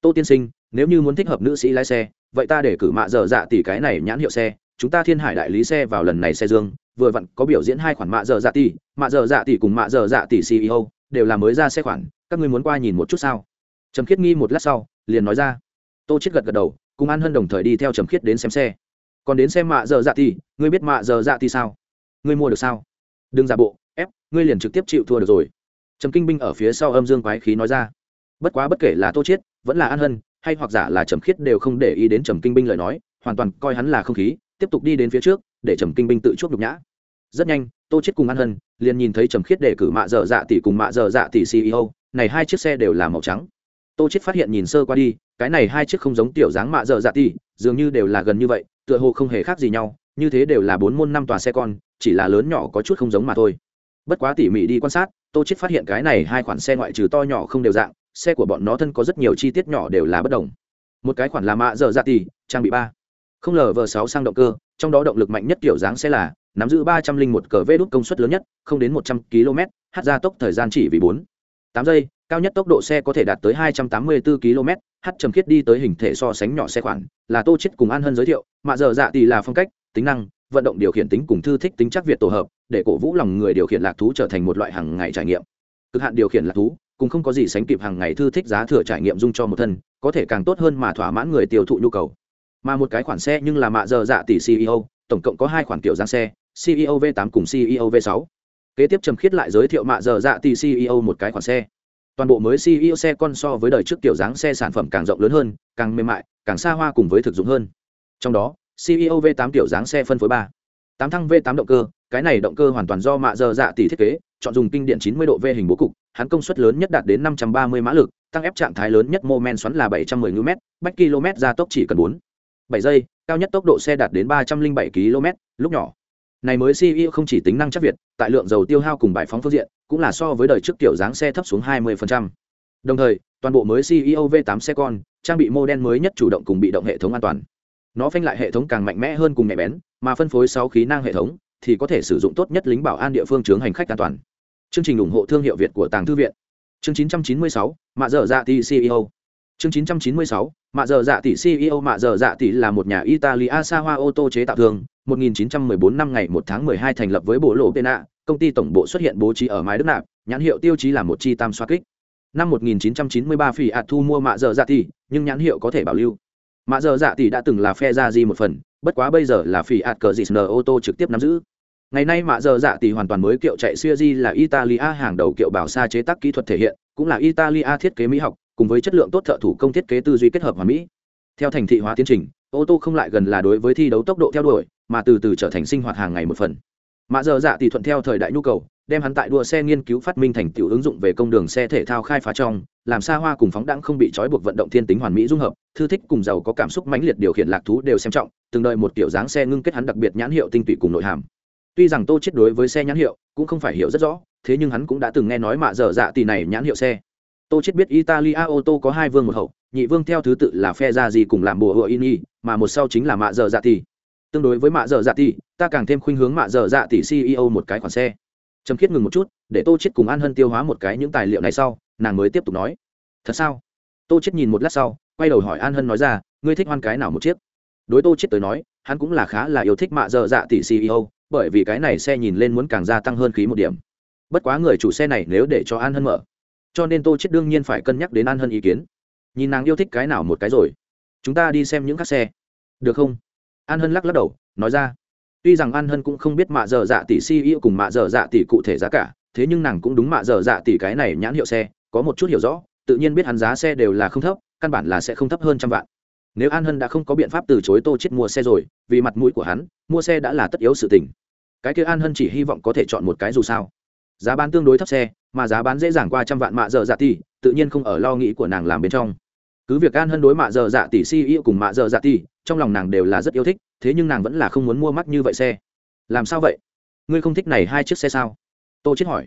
Tô tiên sinh, nếu như muốn thích hợp nữ sĩ lái xe, vậy ta để cử mạ dở dạ tỷ cái này nhãn hiệu xe, chúng ta thiên hải đại lý xe vào lần này xe dương, vừa vặn có biểu diễn hai khoản mạ dở dạ tỷ, mạ dở dạ tỷ cùng mạ dở dạ tỷ ceo đều là mới ra xe khoản, các ngươi muốn qua nhìn một chút sao? Trầm khiết nghi một lát sau, liền nói ra. Tô chết gật gật đầu cùng an hân đồng thời đi theo trầm khiết đến xem xe còn đến xem mạ dở dạ thì, ngươi biết mạ dở dạ thì sao? Ngươi mua được sao? Đừng giả bộ ép ngươi liền trực tiếp chịu thua được rồi. Trầm kinh binh ở phía sau âm dương quái khí nói ra. Bất quá bất kể là tô chiết vẫn là an hân hay hoặc giả là trầm khiết đều không để ý đến trầm kinh binh lời nói hoàn toàn coi hắn là không khí tiếp tục đi đến phía trước để trầm kinh binh tự chuốc nhục nhã. Rất nhanh tô chiết cùng an hân liền nhìn thấy trầm khiết để cử mạ dở dạ tỷ cùng mạ dở dạ tỷ ceo này hai chiếc xe đều là màu trắng tô chết phát hiện nhìn sơ qua đi, cái này hai chiếc không giống tiểu dáng mạ dở dạ tỷ dường như đều là gần như vậy, tựa hồ không hề khác gì nhau, như thế đều là bốn môn năm tòa xe con, chỉ là lớn nhỏ có chút không giống mà thôi. Bất quá tỉ mỉ đi quan sát, tô chết phát hiện cái này hai khoản xe ngoại trừ to nhỏ không đều dạng, xe của bọn nó thân có rất nhiều chi tiết nhỏ đều là bất đồng. Một cái khoản là mạ dở dạ tỷ trang bị ba. Không lờ vờ sáu sang động cơ, trong đó động lực mạnh nhất kiểu dáng xe là, nắm giữ ba trăm linh một cờ vê đốt công suất lớn nhất, không đến một trăm km h ra tốc thời gian chỉ vì bốn. Tám giây cao nhất tốc độ xe có thể đạt tới hai trăm tám mươi bốn km h trầm khiết đi tới hình thể so sánh nhỏ xe khoản, là tô chết cùng an hân giới thiệu mạ giờ dạ tỷ là phong cách, tính năng, vận động điều khiển tính cùng thư thích tính chắc việt tổ hợp, để cổ vũ lòng người điều khiển lạc thú trở thành một loại hàng ngày trải nghiệm. Cực hạn điều khiển lạc thú, cũng không có gì sánh kịp hàng ngày thư thích giá thừa trải nghiệm dung cho một thân, có thể càng tốt hơn mà thỏa mãn người tiêu thụ nhu cầu. Mà một cái khoản xe nhưng là mạ giờ dạ tỷ ceo tổng cộng có hai khoản kiểu dáng xe ceo v 8 cùng ceo v 6 kế tiếp trầm khiết lại giới thiệu mạ giờ dạ tỷ ceo một cái khoản xe toàn bộ mới ceo xe con so với đời trước kiểu dáng xe sản phẩm càng rộng lớn hơn càng mềm mại càng xa hoa cùng với thực dụng hơn. Trong đó ceo v 8 kiểu dáng xe phân phối ba. tám thăng v 8 động cơ cái này động cơ hoàn toàn do mạ giờ dạ tỷ thiết kế chọn dùng kinh điện 90 độ v hình bố cục hắn công suất lớn nhất đạt đến 530 mã lực tăng ép trạng thái lớn nhất mô men xoắn là 710 Nm, bách km gia tốc chỉ cần 4 7 giây cao nhất tốc độ xe đạt đến 307 km lúc nhỏ này mới ceo không chỉ tính năng chắc việt tại lượng dầu tiêu hao cùng bài phóng phương diện cũng là so với đời trước kiểu dáng xe thấp xuống 20%. đồng thời toàn bộ mới ceo v 8 xe con trang bị mô đen mới nhất chủ động cùng bị động hệ thống an toàn. Nó phanh lại hệ thống càng mạnh mẽ hơn cùng nhạy bén mà phân phối 6 khí năng hệ thống thì có thể sử dụng tốt nhất lính bảo an địa phương chướng hành khách an toàn. Chương trình ủng hộ thương hiệu việt của tàng thư viện. Chương 996, mạ dở dạ tỷ ceo chương 996, mạ dở dạ tỷ ceo mạ dở dạ tỷ là một nhà italia xa hoa ô tô chế tạo thương 1914 năm ngày 1 tháng 12 thành lập với bộ lộ pena công ty tổng bộ xuất hiện bố trí ở mái đức nạp, nhãn hiệu tiêu chí là một chi tam xoa kích. Năm 1993 phỉ ạt thu mua mạ giờ dạ tỷ, nhưng nhãn hiệu có thể bảo lưu. Mạ giờ dạ tỷ đã từng là phe ra di một phần, bất quá bây giờ là phỉ ạt cờ dị ô tô trực tiếp nắm giữ. Ngày nay mạ giờ dạ tỷ hoàn toàn mới kiệu chạy siêu di là italia hàng đầu kiệu bảo xa chế tác kỹ thuật thể hiện, cũng là italia thiết kế mỹ học, cùng với chất lượng tốt thợ thủ công thiết kế tư duy kết hợp hòa mỹ. Theo thành thị hóa tiến trình, ô tô không lại gần là đối với thi đấu tốc độ theo đuổi mà từ từ trở thành sinh hoạt hàng ngày một phần. Mạ dở dạ tỷ thuận theo thời đại nhu cầu, đem hắn tại đua xe nghiên cứu phát minh thành tiểu ứng dụng về công đường xe thể thao khai phá trong, làm xa hoa cùng phóng đẳng không bị trói buộc vận động thiên tính hoàn mỹ dung hợp, thư thích cùng giàu có cảm xúc mãnh liệt điều khiển lạc thú đều xem trọng, từng đợi một kiểu dáng xe ngưng kết hắn đặc biệt nhãn hiệu tinh tụy cùng nội hàm. Tuy rằng tô chết đối với xe nhãn hiệu cũng không phải hiểu rất rõ, thế nhưng hắn cũng đã từng nghe nói mạ dở dạ tỷ này nhãn hiệu xe. Tô chết biết italia ô tô có hai vương một hậu, nhị vương theo thứ tự là phe ra gì cùng làm bùa hựa ini mà một sau chính là mạ dở dạ tỷ tương đối với mạ dở dạ tỷ ta càng thêm khuynh hướng mạ dở dạ tỷ ceo một cái khoản xe. Trầm khiết ngừng một chút, để tô chết cùng an hân tiêu hóa một cái những tài liệu này sau, nàng mới tiếp tục nói. Thật sao? Tô chết nhìn một lát sau, quay đầu hỏi an hân nói ra, ngươi thích hoan cái nào một chiếc? Đối tô chết tới nói, hắn cũng là khá là yêu thích mạ dở dạ tỷ ceo bởi vì cái này xe nhìn lên muốn càng gia tăng hơn khí một điểm. Bất quá người chủ xe này nếu để cho an hân mở, cho nên tô chết đương nhiên phải cân nhắc đến an hân ý kiến. Nhìn nàng yêu thích cái nào một cái rồi, chúng ta đi xem những các xe. Được không? An hân lắc lắc đầu, nói ra. Tuy rằng an hân cũng không biết mạ dở dạ tỷ ceo cùng mạ dở dạ tỷ cụ thể giá cả, thế nhưng nàng cũng đúng mạ dở dạ tỷ cái này nhãn hiệu xe, có một chút hiểu rõ, tự nhiên biết hắn giá xe đều là không thấp, căn bản là sẽ không thấp hơn trăm vạn. Nếu an hân đã không có biện pháp từ chối tô chết mua xe rồi, vì mặt mũi của hắn, mua xe đã là tất yếu sự tình. Cái kia an hân chỉ hy vọng có thể chọn một cái dù sao. Giá bán tương đối thấp xe, mà giá bán dễ dàng qua trăm vạn mạ dở dạ tỷ, tự nhiên không ở lo nghĩ của nàng làm bên trong cứ việc an hân đối mạ dở dạ tỷ Si yêu cùng mạ dở dạ tỷ trong lòng nàng đều là rất yêu thích, thế nhưng nàng vẫn là không muốn mua mắc như vậy xe. Làm sao vậy? Ngươi không thích này hai chiếc xe sao? Tô chết hỏi.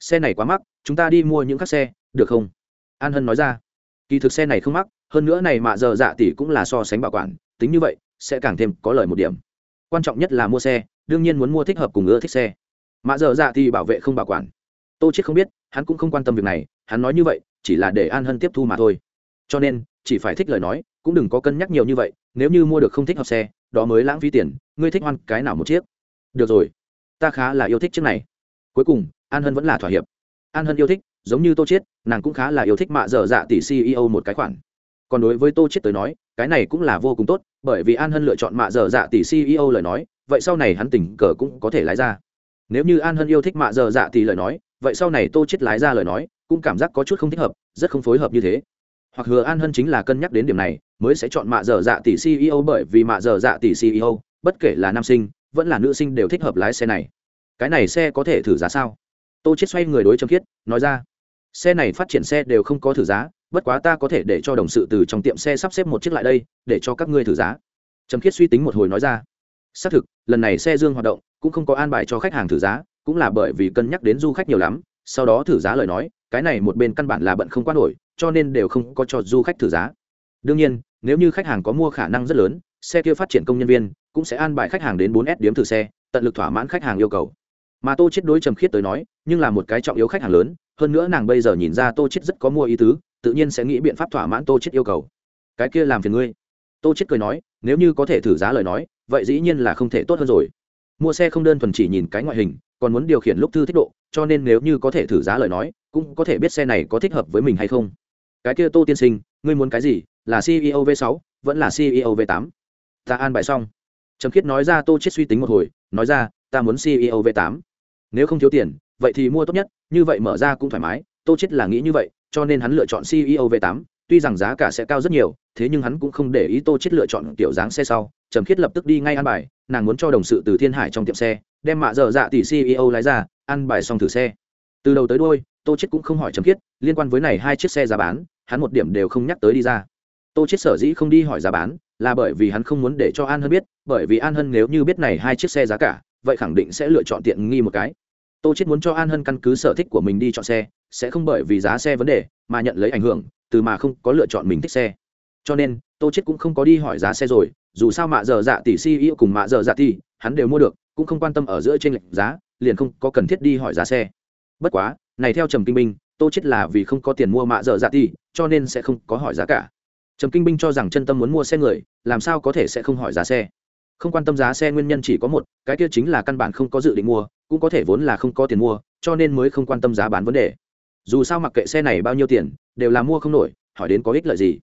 Xe này quá mắc, chúng ta đi mua những các xe, được không? An hân nói ra. Kỳ thực xe này không mắc, hơn nữa này mạ dở dạ tỷ cũng là so sánh bảo quản, tính như vậy, sẽ càng thêm có lời một điểm. Quan trọng nhất là mua xe, đương nhiên muốn mua thích hợp cùng ưa thích xe. Mạ dở dạ thì bảo vệ không bảo quản. Tô chết không biết, hắn cũng không quan tâm việc này, hắn nói như vậy, chỉ là để an hân tiếp thu mà thôi cho nên, chỉ phải thích lời nói, cũng đừng có cân nhắc nhiều như vậy, nếu như mua được không thích hợp xe, đó mới lãng phí tiền, ngươi thích hoan cái nào một chiếc? Được rồi, ta khá là yêu thích chiếc này. Cuối cùng, an hân vẫn là thỏa hiệp. An hân yêu thích, giống như tô chiết, nàng cũng khá là yêu thích mạ dở dạ tỷ ceo một cái khoản. Còn đối với tô chiết tới nói, cái này cũng là vô cùng tốt, bởi vì an hân lựa chọn mạ dở dạ tỷ ceo lời nói, vậy sau này hắn tình cờ cũng có thể lái ra. Nếu như an hân yêu thích mạ dở dạ tỷ lời nói, vậy sau này tô chiết lái ra lời nói, cũng cảm giác có chút không thích hợp, rất không phối hợp như thế hoặc hứa an hân chính là cân nhắc đến điểm này, mới sẽ chọn mạ dở dạ tỷ ceo bởi vì mạ dở dạ tỷ ceo bất kể là nam sinh, vẫn là nữ sinh đều thích hợp lái xe này. Cái này xe có thể thử giá sao? Tô chết xoay người đối châm khiết, nói ra. Xe này phát triển xe đều không có thử giá, bất quá ta có thể để cho đồng sự từ trong tiệm xe sắp xếp một chiếc lại đây, để cho các ngươi thử giá. Trầm khiết suy tính một hồi nói ra. Xác thực, lần này xe dương hoạt động, cũng không có an bài cho khách hàng thử giá, cũng là bởi vì cân nhắc đến du khách nhiều lắm, sau đó thử giá lời nói cái này một bên căn bản là bận không quan nổi, cho nên đều không có cho du khách thử giá. Đương nhiên, nếu như khách hàng có mua khả năng rất lớn, xe kia phát triển công nhân viên cũng sẽ an bài khách hàng đến 4S điểm thử xe, tận lực thỏa mãn khách hàng yêu cầu. Mà tô chiết đối trầm khiết tới nói, nhưng là một cái trọng yếu khách hàng lớn, hơn nữa nàng bây giờ nhìn ra tô chiết rất có mua ý tứ, tự nhiên sẽ nghĩ biện pháp thỏa mãn tô chiết yêu cầu. Cái kia làm phiền ngươi. Tô chiết cười nói, nếu như có thể thử giá lời nói, vậy dĩ nhiên là không thể tốt hơn rồi. Mua xe không đơn thuần chỉ nhìn cái ngoại hình, còn muốn điều khiển lúc thư thích độ, cho nên nếu như có thể thử giá lời nói cũng có thể biết xe này có thích hợp với mình hay không. Cái kia tô tiên sinh, ngươi muốn cái gì? Là ceo v 6 vẫn là ceo v 8 ta an bài xong. Trầm khiết nói ra tô chết suy tính một hồi, nói ra, ta muốn ceo v 8 nếu không thiếu tiền, vậy thì mua tốt nhất, như vậy mở ra cũng thoải mái, tô chết là nghĩ như vậy, cho nên hắn lựa chọn ceo v 8 tuy rằng giá cả sẽ cao rất nhiều, thế nhưng hắn cũng không để ý tô chết lựa chọn kiểu dáng xe sau, trầm khiết lập tức đi ngay ăn bài, nàng muốn cho đồng sự từ thiên hải trong tiệm xe, đem mạ dở dạ tỷ ceo lái ra ăn bài xong thử xe. Từ đầu tới đuôi tô chết cũng không hỏi trầm khiết, liên quan với này hai chiếc xe giá bán, hắn một điểm đều không nhắc tới đi ra. Tô chết sở dĩ không đi hỏi giá bán, là bởi vì hắn không muốn để cho an hân biết, bởi vì an hân nếu như biết này hai chiếc xe giá cả, vậy khẳng định sẽ lựa chọn tiện nghi một cái. Tô chết muốn cho an hân căn cứ sở thích của mình đi chọn xe, sẽ không bởi vì giá xe vấn đề mà nhận lấy ảnh hưởng, từ mà không có lựa chọn mình thích xe. Cho nên, tô chết cũng không có đi hỏi giá xe rồi, dù sao mạ giờ dạ tỷ si yêu cùng mạ giờ dạ tỷ, hắn đều mua được, cũng không quan tâm ở giữa trên lệnh giá, liền không có cần thiết đi hỏi giá xe. Bất quá này theo trầm kinh binh, tô chết là vì không có tiền mua mạ dở dạ tỷ cho nên sẽ không có hỏi giá cả. Trầm kinh binh cho rằng chân tâm muốn mua xe người, làm sao có thể sẽ không hỏi giá xe? Không quan tâm giá xe nguyên nhân chỉ có một, cái kia chính là căn bản không có dự định mua, cũng có thể vốn là không có tiền mua, cho nên mới không quan tâm giá bán vấn đề. Dù sao mặc kệ xe này bao nhiêu tiền, đều là mua không nổi, hỏi đến có ích lợi gì.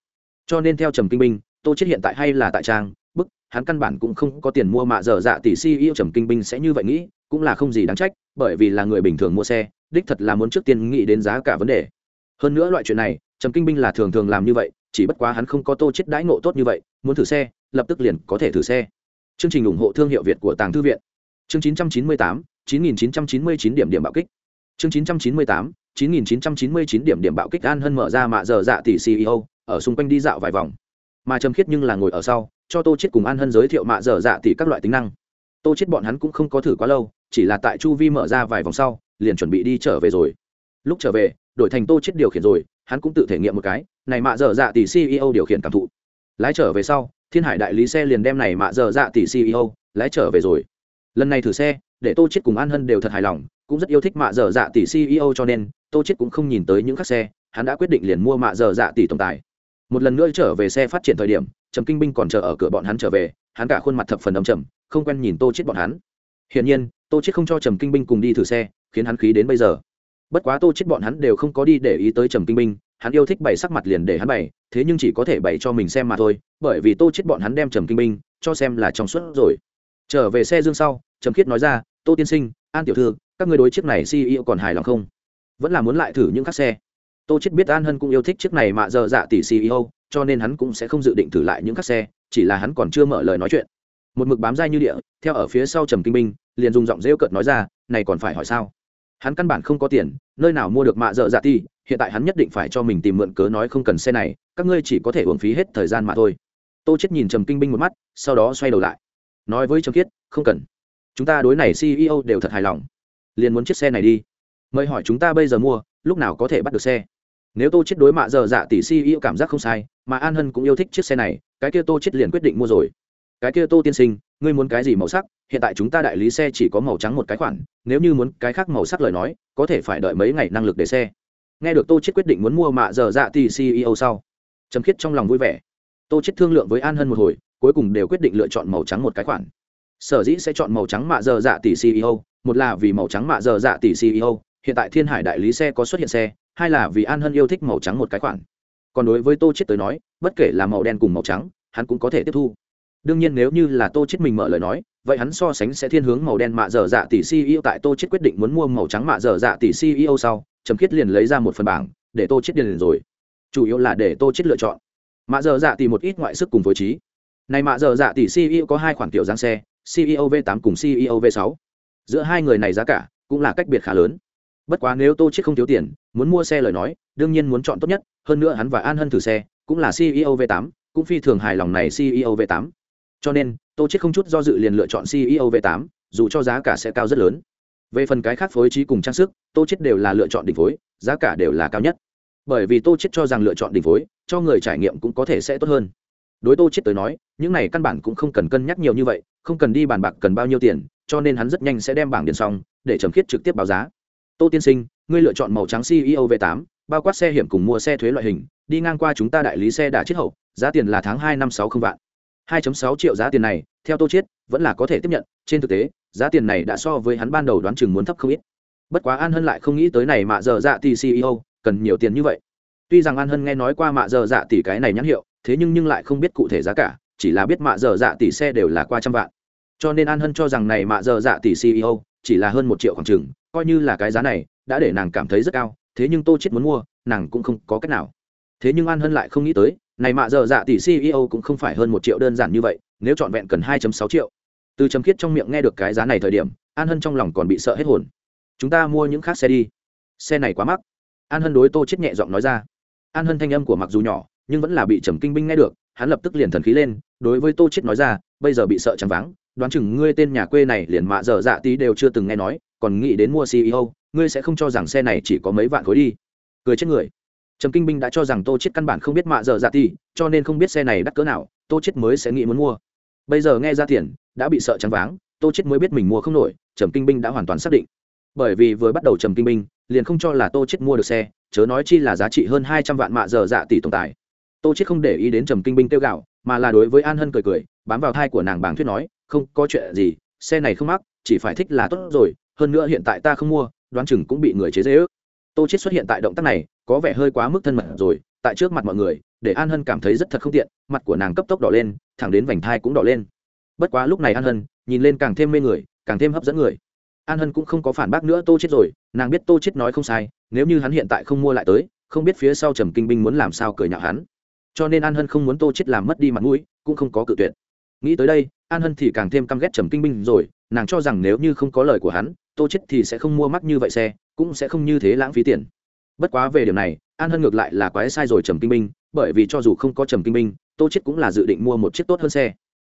Cho nên theo trầm kinh binh, tô chết hiện tại hay là tại trang, bức, hắn căn bản cũng không có tiền mua mạ dở dạ tỷ si yêu trầm kinh binh sẽ như vậy nghĩ, cũng là không gì đáng trách, bởi vì là người bình thường mua xe đích thật là muốn trước tiên nghĩ đến giá cả vấn đề. Hơn nữa loại chuyện này trầm kinh binh là thường thường làm như vậy chỉ bất quá hắn không có tô chết đãi ngộ tốt như vậy muốn thử xe lập tức liền có thể thử xe. Chương trình ủng hộ thương hiệu việt của tàng thư viện. Chương 998, 9999 điểm điểm bạo kích. Chương 998, 9999 điểm điểm bạo kích an hân mở ra mạ giờ dạ tỷ ceo ở xung quanh đi dạo vài vòng. Mà trầm khiết nhưng là ngồi ở sau cho tô chết cùng an hân giới thiệu mạ giờ dạ tỷ các loại tính năng. Tô chết bọn hắn cũng không có thử quá lâu chỉ là tại chu vi mở ra vài vòng sau liền chuẩn bị đi trở về rồi. Lúc trở về, đổi thành tô chết điều khiển rồi, hắn cũng tự thể nghiệm một cái, này mạ dở dạ tỷ ceo điều khiển cảm thụ. Lái trở về sau, thiên hải đại lý xe liền đem này mạ dở dạ tỷ ceo lái trở về rồi. Lần này thử xe, để tô chết cùng an hân đều thật hài lòng, cũng rất yêu thích mạ dở dạ tỷ ceo cho nên, tô chết cũng không nhìn tới những các xe, hắn đã quyết định liền mua mạ dở dạ tỷ tổng tài. Một lần nữa trở về xe phát triển thời điểm, trầm kinh binh còn chờ ở cửa bọn hắn trở về, hắn cả khuôn mặt thập phần âm trầm, không quen nhìn tô chết bọn hắn. Hiển nhiên tô chết không cho trầm kinh binh cùng đi thử xe, khiến hắn khí đến bây giờ. Bất quá tô chết bọn hắn đều không có đi để ý tới trầm kinh binh, hắn yêu thích bày sắc mặt liền để hắn bày, thế nhưng chỉ có thể bày cho mình xem mà thôi, bởi vì tô chết bọn hắn đem trầm kinh binh cho xem là trong suốt rồi. Trở về xe dương sau, trầm khiết nói ra, tô tiên sinh, an tiểu thư, các người đối chiếc này ceo còn hài lòng không? Vẫn là muốn lại thử những các xe. Tô chết biết an hân cũng yêu thích chiếc này mà giờ dạ tỷ ceo cho nên hắn cũng sẽ không dự định thử lại những các xe, chỉ là hắn còn chưa mở lời nói chuyện một mực bám dai như địa, theo ở phía sau trầm kinh binh liền dùng giọng rêu cợt nói ra, này còn phải hỏi sao? Hắn căn bản không có tiền, nơi nào mua được mạ dợ dạ ti, hiện tại hắn nhất định phải cho mình tìm mượn cớ nói không cần xe này, các ngươi chỉ có thể uống phí hết thời gian mà thôi. Tô chết nhìn trầm kinh binh một mắt, sau đó xoay đầu lại. Nói với trầm khiết, không cần. Chúng ta đối này ceo đều thật hài lòng. Liền muốn chiếc xe này đi. Mời hỏi chúng ta bây giờ mua, lúc nào có thể bắt được xe? Nếu tô chết đối mạ dợ dạ tỷ ceo cảm giác không sai, mà an hân cũng yêu thích chiếc xe này, cái kia tô chết liền quyết định mua rồi cái kia tô tiên sinh, ngươi muốn cái gì màu sắc? Hiện tại chúng ta đại lý xe chỉ có màu trắng một cái khoản, nếu như muốn cái khác màu sắc lời nói, có thể phải đợi mấy ngày năng lực để xe. Nghe được tô chết quyết định muốn mua mạ giờ dạ thì ceo sau, trầm khiết trong lòng vui vẻ. Tô chết thương lượng với an hân một hồi, cuối cùng đều quyết định lựa chọn màu trắng một cái khoản. Sở dĩ sẽ chọn màu trắng mạ giờ dạ tỷ ceo một là vì màu trắng mạ giờ dạ tỷ ceo hiện tại thiên hải đại lý xe có xuất hiện xe, hai là vì an hân yêu thích màu trắng một cái khoản. Còn đối với tô chết tới nói, bất kể là màu đen cùng màu trắng, hắn cũng có thể tiếp thu đương nhiên nếu như là tô chết mình mở lời nói, vậy hắn so sánh sẽ thiên hướng màu đen mạ dở dạ tỷ ceo tại tô chết quyết định muốn mua màu trắng mạ dở dạ tỷ ceo sau, trầm khiết liền lấy ra một phần bảng, để tô chết điền liền rồi. Chủ yếu là để tô chết lựa chọn. Mạ dở dạ tỷ một ít ngoại sức cùng phối trí. Này mạ dở dạ tỷ ceo có hai khoản kiểu dáng xe ceo v 8 cùng ceo v 6 giữa hai người này giá cả cũng là cách biệt khá lớn. Bất quá nếu tô chết không thiếu tiền, muốn mua xe lời nói, đương nhiên muốn chọn tốt nhất, hơn nữa hắn và an hân thử xe, cũng là ceo v 8 cũng phi thường hài lòng này ceo v 8 cho nên, tô chết không chút do dự liền lựa chọn ceo v 8 dù cho giá cả sẽ cao rất lớn. Về phần cái khác phối trí cùng trang sức, tô chết đều là lựa chọn đỉnh phối, giá cả đều là cao nhất. Bởi vì tô chết cho rằng lựa chọn đỉnh phối, cho người trải nghiệm cũng có thể sẽ tốt hơn. Đối tô chết tới nói, những này căn bản cũng không cần cân nhắc nhiều như vậy, không cần đi bàn bạc cần bao nhiêu tiền, cho nên hắn rất nhanh sẽ đem bảng điện xong, để trầm khiết trực tiếp báo giá. Tô tiên sinh, ngươi lựa chọn màu trắng ceo v 8 bao quát xe hiểm cùng mua xe thuế loại hình, đi ngang qua chúng ta đại lý xe đã chết hậu, giá tiền là tháng hai năm sáu không vạn. 2.6 triệu giá tiền này, theo tô chiết, vẫn là có thể tiếp nhận, trên thực tế, giá tiền này đã so với hắn ban đầu đoán chừng muốn thấp không ít. Bất quá an hân lại không nghĩ tới này mạ giờ dạ tỷ ceo cần nhiều tiền như vậy. Tuy rằng an hân nghe nói qua mạ giờ dạ tỷ cái này nhãn hiệu, thế nhưng nhưng lại không biết cụ thể giá cả, chỉ là biết mạ giờ dạ tỷ xe đều là qua trăm vạn. Cho nên an hân cho rằng này mạ giờ dạ tỷ ceo chỉ là hơn một triệu khoảng chừng, coi như là cái giá này, đã để nàng cảm thấy rất cao, thế nhưng tô chiết muốn mua, nàng cũng không có cách nào. Thế nhưng an hân lại không nghĩ tới này mạ giờ dạ tỷ ceo cũng không phải hơn một triệu đơn giản như vậy, nếu chọn vẹn cần 2.6 triệu. Từ trầm khiết trong miệng nghe được cái giá này thời điểm, an hân trong lòng còn bị sợ hết hồn. Chúng ta mua những khác xe đi. Xe này quá mắc. An hân đối tô chết nhẹ giọng nói ra. An hân thanh âm của mặc dù nhỏ, nhưng vẫn là bị trầm kinh binh nghe được, hắn lập tức liền thần khí lên, đối với tô chết nói ra, bây giờ bị sợ chẳng váng đoán chừng ngươi tên nhà quê này liền mạ dở dạ tí đều chưa từng nghe nói, còn nghĩ đến mua ceo ngươi sẽ không cho rằng xe này chỉ có mấy vạn khối đi. Cười chết người trầm kinh binh đã cho rằng tô chết căn bản không biết mạ dở dạ tỷ, cho nên không biết xe này đắt cỡ nào tô chết mới sẽ nghĩ muốn mua. Bây giờ nghe ra tiền đã bị sợ trắng váng tô chết mới biết mình mua không nổi trầm kinh binh đã hoàn toàn xác định. Bởi vì vừa bắt đầu trầm kinh binh liền không cho là tô chết mua được xe chớ nói chi là giá trị hơn hai trăm vạn mạ giờ dạ tỷ tổng tài. Tô chết không để ý đến trầm kinh binh tiêu gạo mà là đối với an hân cười cười bám vào thai của nàng bảng thuyết nói không có chuyện gì xe này không mắc chỉ phải thích là tốt rồi hơn nữa hiện tại ta không mua đoán chừng cũng bị người chế dễ ước tô chết xuất hiện tại động tác này, có vẻ hơi quá mức thân mật rồi, tại trước mặt mọi người, để an hân cảm thấy rất thật không tiện, mặt của nàng cấp tốc đỏ lên, thẳng đến vành thai cũng đỏ lên. Bất quá lúc này an hân, nhìn lên càng thêm mê người, càng thêm hấp dẫn người. An hân cũng không có phản bác nữa tô chết rồi, nàng biết tô chết nói không sai, nếu như hắn hiện tại không mua lại tới, không biết phía sau trầm kinh binh muốn làm sao cười nhạo hắn. Cho nên an hân không muốn tô chết làm mất đi mặt mũi, cũng không có cự tuyệt. Nghĩ tới đây, an hân thì càng thêm căm ghét trầm kinh binh rồi, nàng cho rằng nếu như không có lời của hắn, tô chết thì sẽ không mua mắc như vậy xe cũng sẽ không như thế lãng phí tiền. Bất quá về điểm này, an hân ngược lại là quái sai rồi trầm kinh binh bởi vì cho dù không có trầm kinh binh tô chết cũng là dự định mua một chiếc tốt hơn xe.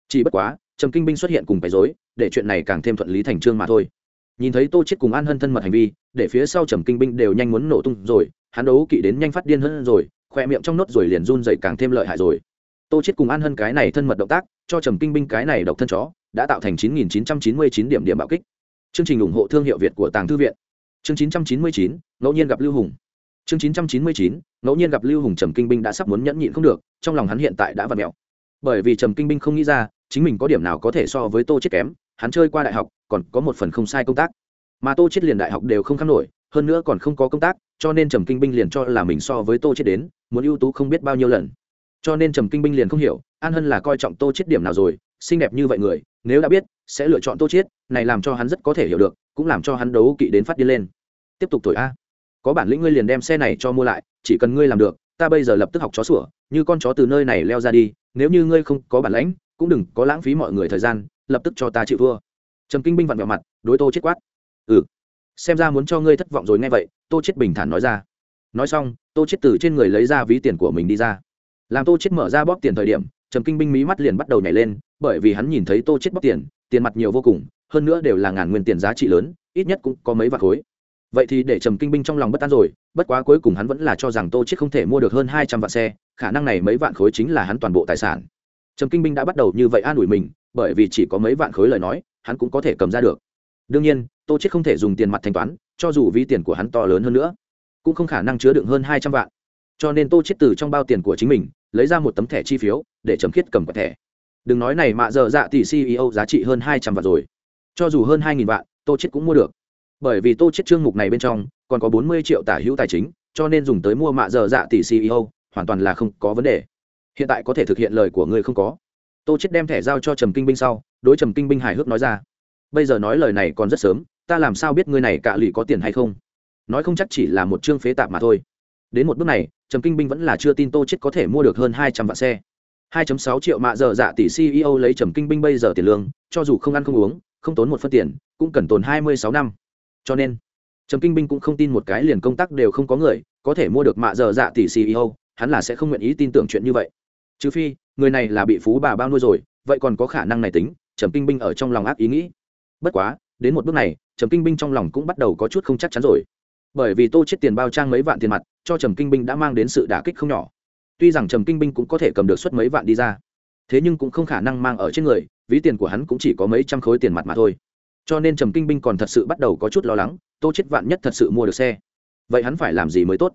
Chỉ bất quá, trầm kinh binh xuất hiện cùng bày dối để chuyện này càng thêm thuận lý thành trương mà thôi. Nhìn thấy tô chết cùng an hân thân mật hành vi, để phía sau trầm kinh binh đều nhanh muốn nổ tung rồi, hắn đấu kỵ đến nhanh phát điên hơn rồi, khoe miệng trong nốt rồi liền run dậy càng thêm lợi hại rồi. Tô chết cùng an hân cái này thân mật động tác, cho trầm kinh binh cái này độc thân chó, đã tạo thành 9.999 điểm điểm bạo kích. Chương trình ủng hộ thương hiệu việt của tàng thư viện chương 999, ngẫu nhiên gặp lưu hùng. Chương 999, ngẫu nhiên gặp lưu hùng trầm kinh binh đã sắp muốn nhẫn nhịn không được trong lòng hắn hiện tại đã vặt mẹo. Bởi vì trầm kinh binh không nghĩ ra chính mình có điểm nào có thể so với tô chết kém hắn chơi qua đại học còn có một phần không sai công tác. Mà tô chết liền đại học đều không khăn nổi hơn nữa còn không có công tác cho nên trầm kinh binh liền cho là mình so với tô chết đến muốn ưu tú không biết bao nhiêu lần cho nên trầm kinh binh liền không hiểu, an hân là coi trọng tô chết điểm nào rồi, xinh đẹp như vậy người, nếu đã biết, sẽ lựa chọn tô chết này làm cho hắn rất có thể hiểu được, cũng làm cho hắn đấu kỵ đến phát đi lên. Tiếp tục thổi a. Có bản lĩnh ngươi liền đem xe này cho mua lại, chỉ cần ngươi làm được, ta bây giờ lập tức học chó sủa, như con chó từ nơi này leo ra đi, nếu như ngươi không có bản lãnh, cũng đừng có lãng phí mọi người thời gian, lập tức cho ta chịu thua. Trầm kinh binh vặn vẹo mặt, đối tô chết quát. Ừ. Xem ra muốn cho ngươi thất vọng rồi nghe vậy, tô chết bình thản nói ra. Nói xong, tô chết từ trên người lấy ra ví tiền của mình đi ra làm tô chết mở ra bóp tiền thời điểm, trầm kinh binh mí mắt liền bắt đầu nhảy lên, bởi vì hắn nhìn thấy tô chết bóp tiền tiền mặt nhiều vô cùng, hơn nữa đều là ngàn nguyên tiền giá trị lớn, ít nhất cũng có mấy vạn khối. Vậy thì để trầm kinh binh trong lòng bất an rồi, bất quá cuối cùng hắn vẫn là cho rằng tô chết không thể mua được hơn hai trăm vạn xe, khả năng này mấy vạn khối chính là hắn toàn bộ tài sản. Trầm kinh binh đã bắt đầu như vậy an ủi mình, bởi vì chỉ có mấy vạn khối lời nói, hắn cũng có thể cầm ra được. Đương nhiên, tô chết không thể dùng tiền mặt thanh toán, cho dù ví tiền của hắn to lớn hơn nữa, cũng không khả năng chứa đựng hơn hai trăm vạn cho nên tô chết từ trong bao tiền của chính mình, lấy ra một tấm thẻ chi phiếu, để trầm khiết cầm quẹt thẻ. Đừng nói này mạ dở dạ tỷ ceo giá trị hơn hai trăm vạn rồi. Cho dù hơn hai nghìn vạn, tô chết cũng mua được. Bởi vì tô chết chương mục này bên trong, còn có bốn mươi triệu tả hữu tài chính, cho nên dùng tới mua mạ dở dạ tỷ ceo hoàn toàn là không có vấn đề. Hiện tại có thể thực hiện lời của ngươi không có. Tô chết đem thẻ giao cho trầm kinh binh sau, đối trầm kinh binh hài hước nói ra. Bây giờ nói lời này còn rất sớm, ta làm sao biết ngươi này cạ lụy có tiền hay không? Nói không chắc chỉ là một chương phế tạp mà thôi. Đến một bước này trầm kinh binh vẫn là chưa tin tô chết có thể mua được hơn hai trăm vạn xe 2.6 triệu mạ giờ dạ tỷ CEO lấy trầm kinh binh bây giờ tiền lương, cho dù không ăn không uống, không tốn một phân tiền, cũng cần tồn 26 năm. Cho nên, trầm kinh binh cũng không tin một cái liền công tác đều không có người, có thể mua được mạ giờ dạ tỷ CEO, hắn là sẽ không nguyện ý tin tưởng chuyện như vậy. Trừ phi, người này là bị phú bà bao nuôi rồi, vậy còn có khả năng này tính, trầm kinh binh ở trong lòng ác ý nghĩ. Bất quá, đến một bước này, trầm kinh binh trong lòng cũng bắt đầu có chút không chắc chắn rồi. Bởi vì Tô chết tiền bao trang mấy vạn tiền mặt, cho trầm kinh binh đã mang đến sự đả kích không nhỏ. Tuy rằng trầm kinh binh cũng có thể cầm được suất mấy vạn đi ra thế nhưng cũng không khả năng mang ở trên người ví tiền của hắn cũng chỉ có mấy trăm khối tiền mặt mà thôi. Cho nên trầm kinh binh còn thật sự bắt đầu có chút lo lắng tô chết vạn nhất thật sự mua được xe vậy hắn phải làm gì mới tốt?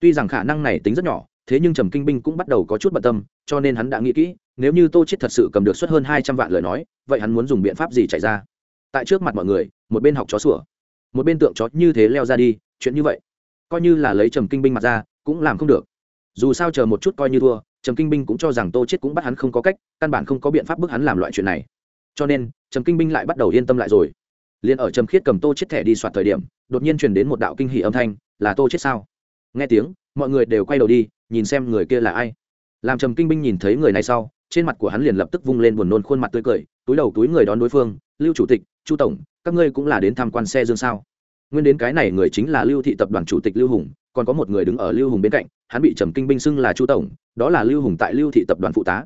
Tuy rằng khả năng này tính rất nhỏ thế nhưng trầm kinh binh cũng bắt đầu có chút bận tâm cho nên hắn đã nghĩ kỹ nếu như tô chết thật sự cầm được suất hơn hai trăm vạn lời nói vậy hắn muốn dùng biện pháp gì chạy ra? Tại trước mặt mọi người một bên học chó sủa một bên tượng chó như thế leo ra đi, chuyện như vậy, coi như là lấy trầm kinh binh mặt ra, cũng làm không được. Dù sao chờ một chút coi như thua, trầm kinh binh cũng cho rằng tô chết cũng bắt hắn không có cách, căn bản không có biện pháp bức hắn làm loại chuyện này. Cho nên, trầm kinh binh lại bắt đầu yên tâm lại rồi. Liền ở trầm khiết cầm tô chết thẻ đi soạt thời điểm, đột nhiên truyền đến một đạo kinh hỉ âm thanh, là tô chết sao? Nghe tiếng, mọi người đều quay đầu đi, nhìn xem người kia là ai. Làm trầm kinh binh nhìn thấy người này sau, trên mặt của hắn liền lập tức vung lên buồn nôn khuôn mặt tươi cười, túi đầu túi người đón đối phương, lưu chủ tịch, chu tổng các ngươi cũng là đến tham quan xe dương sao? Nguyên đến cái này người chính là lưu thị tập đoàn chủ tịch lưu hùng, còn có một người đứng ở lưu hùng bên cạnh, hắn bị trầm kinh binh xưng là chu tổng, đó là lưu hùng tại lưu thị tập đoàn phụ tá.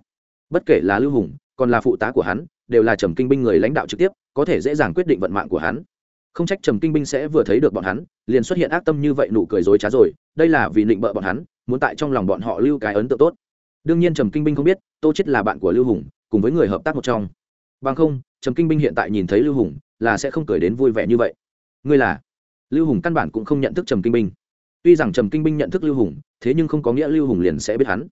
Bất kể là lưu hùng, còn là phụ tá của hắn, đều là trầm kinh binh người lãnh đạo trực tiếp, có thể dễ dàng quyết định vận mạng của hắn. Không trách trầm kinh binh sẽ vừa thấy được bọn hắn, liền xuất hiện ác tâm như vậy nụ cười dối trá rồi, đây là vì định bợ bọn hắn, muốn tại trong lòng bọn họ lưu cái ấn tượng tốt. Đương nhiên trầm kinh binh không biết, tô chết là bạn của lưu hùng, cùng với người hợp tác một trong. Bằng không, trầm kinh binh hiện tại nhìn thấy lưu hùng là sẽ không cười đến vui vẻ như vậy. Ngươi là? Lưu hùng căn bản cũng không nhận thức trầm kinh binh. Tuy rằng trầm kinh binh nhận thức lưu hùng, thế nhưng không có nghĩa lưu hùng liền sẽ biết hắn.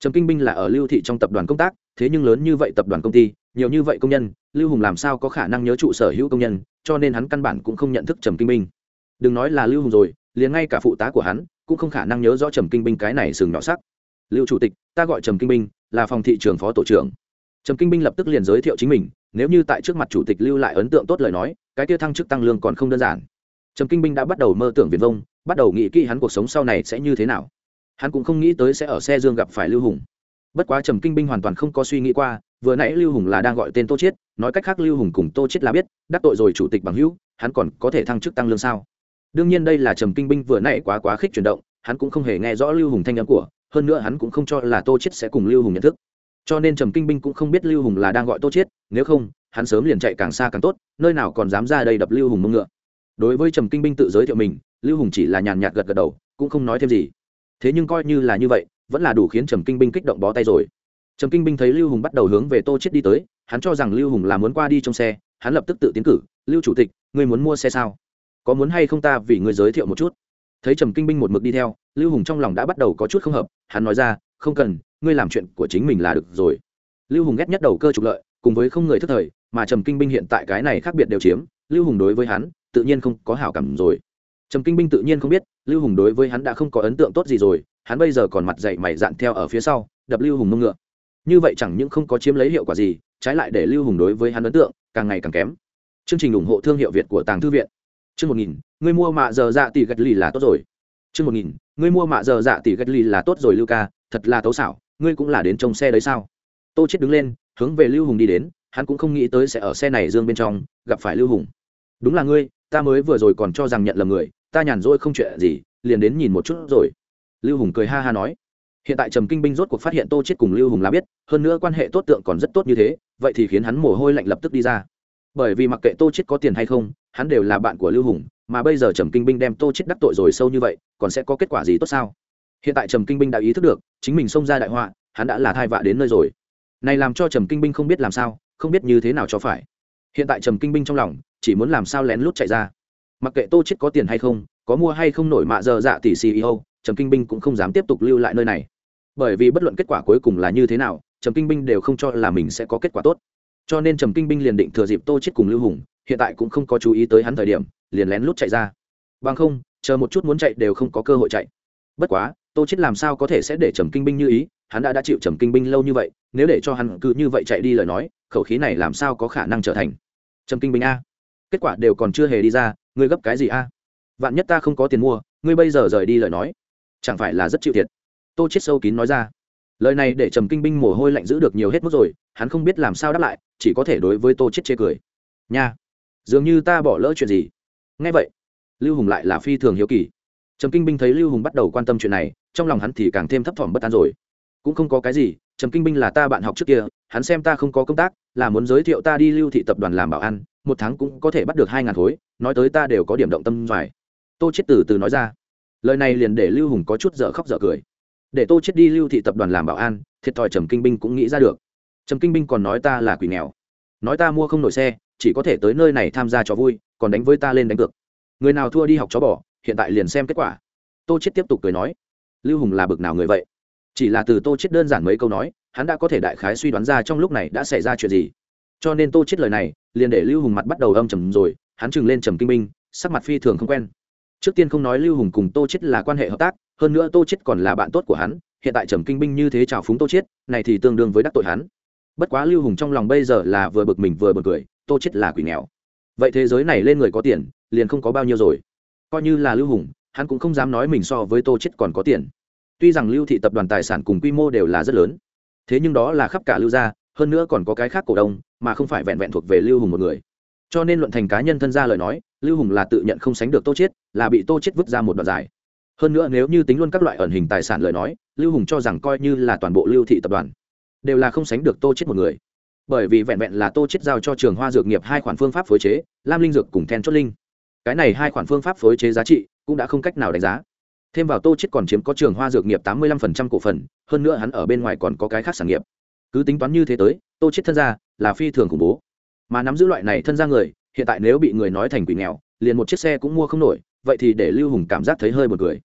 Trầm kinh binh là ở lưu thị trong tập đoàn công tác, thế nhưng lớn như vậy tập đoàn công ty, nhiều như vậy công nhân, lưu hùng làm sao có khả năng nhớ trụ sở hữu công nhân, cho nên hắn căn bản cũng không nhận thức trầm kinh binh. Đừng nói là lưu hùng rồi, liền ngay cả phụ tá của hắn cũng không khả năng nhớ rõ trầm kinh binh cái này sừng nhỏ sắc. Lưu chủ tịch, ta gọi trầm kinh binh, là phòng thị trường phó tổ trưởng. Trầm kinh binh lập tức liền giới thiệu chính mình nếu như tại trước mặt chủ tịch lưu lại ấn tượng tốt lời nói, cái kia thăng chức tăng lương còn không đơn giản. Trầm kinh binh đã bắt đầu mơ tưởng viền vông, bắt đầu nghĩ kỹ hắn cuộc sống sau này sẽ như thế nào. Hắn cũng không nghĩ tới sẽ ở xe dương gặp phải lưu hùng. Bất quá trầm kinh binh hoàn toàn không có suy nghĩ qua, vừa nãy lưu hùng là đang gọi tên tô chiết, nói cách khác lưu hùng cùng tô chiết là biết, đắc tội rồi chủ tịch bằng hữu, hắn còn có thể thăng chức tăng lương sao? Đương nhiên đây là trầm kinh binh vừa nãy quá quá khích chuyển động, hắn cũng không hề nghe rõ lưu hùng thanh âm của, hơn nữa hắn cũng không cho là tô chiết sẽ cùng lưu hùng nhận thức cho nên trầm kinh binh cũng không biết lưu hùng là đang gọi tô chiết, nếu không, hắn sớm liền chạy càng xa càng tốt, nơi nào còn dám ra đây đập lưu hùng mông ngựa. Đối với trầm kinh binh tự giới thiệu mình, lưu hùng chỉ là nhàn nhạt gật gật đầu, cũng không nói thêm gì. Thế nhưng coi như là như vậy, vẫn là đủ khiến trầm kinh binh kích động bó tay rồi. Trầm kinh binh thấy lưu hùng bắt đầu hướng về tô chết đi tới, hắn cho rằng lưu hùng là muốn qua đi trong xe, hắn lập tức tự tiến cử, lưu chủ tịch, ngươi muốn mua xe sao? Có muốn hay không ta vì ngươi giới thiệu một chút? Thấy trầm kinh binh một mực đi theo, lưu hùng trong lòng đã bắt đầu có chút không hợp, hắn nói ra, không cần ngươi làm chuyện của chính mình là được rồi. Lưu hùng ghét nhất đầu cơ trục lợi, cùng với không người thức thời, mà trầm kinh binh hiện tại cái này khác biệt đều chiếm, lưu hùng đối với hắn, tự nhiên không có hảo cảm rồi. Trầm kinh binh tự nhiên không biết, lưu hùng đối với hắn đã không có ấn tượng tốt gì rồi, hắn bây giờ còn mặt dậy mày dạn theo ở phía sau, đập lưu hùng mông ngựa. Như vậy chẳng những không có chiếm lấy hiệu quả gì, trái lại để lưu hùng đối với hắn ấn tượng càng ngày càng kém. Chương trình ủng hộ thương hiệu việt của tàng thư viện. Chương một nghìn người mua mạ giờ dạ tỷ gạch lì là tốt rồi. Chương một nghìn người mua mạ giờ dạ tỷ gạch lì là tốt rồi, lưu ca, thật là tấu xảo ngươi cũng là đến trông xe đấy sao? Tô chết đứng lên, hướng về lưu hùng đi đến, hắn cũng không nghĩ tới sẽ ở xe này dương bên trong, gặp phải lưu hùng. Đúng là ngươi, ta mới vừa rồi còn cho rằng nhận lầm người, ta nhàn rỗi không chuyện gì, liền đến nhìn một chút rồi. Lưu hùng cười ha ha nói. Hiện tại trầm kinh binh rốt cuộc phát hiện tô chết cùng lưu hùng là biết, hơn nữa quan hệ tốt tượng còn rất tốt như thế, vậy thì khiến hắn mồ hôi lạnh lập tức đi ra. Bởi vì mặc kệ tô chết có tiền hay không, hắn đều là bạn của lưu hùng, mà bây giờ trầm kinh binh đem tô chết đắc tội rồi sâu như vậy, còn sẽ có kết quả gì tốt sao? Hiện tại trầm kinh binh đã ý thức được, chính mình xông ra đại họa, hắn đã là thai vạ đến nơi rồi. Này làm cho trầm kinh binh không biết làm sao, không biết như thế nào cho phải. Hiện tại trầm kinh binh trong lòng, chỉ muốn làm sao lén lút chạy ra. Mặc kệ tô chết có tiền hay không, có mua hay không nổi mạ giờ dạ tỷ ceo trầm kinh binh cũng không dám tiếp tục lưu lại nơi này. Bởi vì bất luận kết quả cuối cùng là như thế nào, trầm kinh binh đều không cho là mình sẽ có kết quả tốt. Cho nên trầm kinh binh liền định thừa dịp tô chết cùng lưu hùng, hiện tại cũng không có chú ý tới hắn thời điểm, liền lén lút chạy ra. Bằng không, chờ một chút muốn chạy đều không có cơ hội chạy. Bất quá tô chết làm sao có thể sẽ để trầm kinh binh như ý? Hắn đã đã chịu trầm kinh binh lâu như vậy, nếu để cho hắn cứ như vậy chạy đi lời nói, khẩu khí này làm sao có khả năng trở thành? Trầm kinh binh a. Kết quả đều còn chưa hề đi ra, ngươi gấp cái gì a? Vạn nhất ta không có tiền mua, ngươi bây giờ rời đi lời nói, chẳng phải là rất chịu thiệt? Tô chết sâu kín nói ra. Lời này để trầm kinh binh mồ hôi lạnh giữ được nhiều hết mức rồi, hắn không biết làm sao đáp lại, chỉ có thể đối với tô chết chê cười. Nha, dường như ta bỏ lỡ chuyện gì? Nghe vậy, lưu hùng lại là phi thường hiếu kỳ trầm kinh binh thấy lưu hùng bắt đầu quan tâm chuyện này, trong lòng hắn thì càng thêm thấp thỏm bất an rồi. Cũng không có cái gì, trầm kinh binh là ta bạn học trước kia, hắn xem ta không có công tác, là muốn giới thiệu ta đi lưu thị tập đoàn làm bảo an, một tháng cũng có thể bắt được hai ngàn khối, nói tới ta đều có điểm động tâm dài tô chết từ từ nói ra. Lời này liền để lưu hùng có chút dở khóc dở cười. Để tô chết đi lưu thị tập đoàn làm bảo an, thiệt thòi trầm kinh binh cũng nghĩ ra được. Trầm kinh binh còn nói ta là quỷ nghèo. Nói ta mua không nổi xe, chỉ có thể tới nơi này tham gia trò vui, còn đánh với ta lên đánh cược. Người nào thua đi học chó bỏ hiện tại liền xem kết quả. Tô chết tiếp tục cười nói, lưu hùng là bực nào người vậy? Chỉ là từ tô chết đơn giản mấy câu nói, hắn đã có thể đại khái suy đoán ra trong lúc này đã xảy ra chuyện gì. Cho nên tô chết lời này, liền để lưu hùng mặt bắt đầu âm trầm rồi, hắn chừng lên trầm kinh binh, sắc mặt phi thường không quen. Trước tiên không nói lưu hùng cùng tô chết là quan hệ hợp tác, hơn nữa tô chết còn là bạn tốt của hắn, hiện tại trầm kinh binh như thế chào phúng tô chết này thì tương đương với đắc tội hắn. Bất quá lưu hùng trong lòng bây giờ là vừa bực mình vừa bực cười, tô chết là quỷ nghèo. Vậy thế giới này lên người có tiền, liền không có bao nhiêu rồi coi như là lưu hùng, hắn cũng không dám nói mình so với tô chết còn có tiền. Tuy rằng lưu thị tập đoàn tài sản cùng quy mô đều là rất lớn, thế nhưng đó là khắp cả lưu gia, hơn nữa còn có cái khác cổ đông, mà không phải vẹn vẹn thuộc về lưu hùng một người. Cho nên luận thành cá nhân thân gia lời nói, lưu hùng là tự nhận không sánh được tô chết là bị tô chết vứt ra một đoạn dài. Hơn nữa nếu như tính luôn các loại ẩn hình tài sản lời nói, lưu hùng cho rằng coi như là toàn bộ lưu thị tập đoàn đều là không sánh được tô chết một người. Bởi vì vẹn vẹn là tô chết giao cho trường hoa dược nghiệp hai khoản phương pháp phối chế, lam linh dược cùng then chốt linh cái này hai khoản phương pháp phối chế giá trị cũng đã không cách nào đánh giá. Thêm vào tô chết còn chiếm có trường hoa dược nghiệp tám mươi 85% cổ phần, hơn nữa hắn ở bên ngoài còn có cái khác sản nghiệp. Cứ tính toán như thế tới, tô chết thân gia là phi thường khủng bố. Mà nắm giữ loại này thân gia người, hiện tại nếu bị người nói thành quỷ nghèo, liền một chiếc xe cũng mua không nổi, vậy thì để lưu hùng cảm giác thấy hơi buồn cười.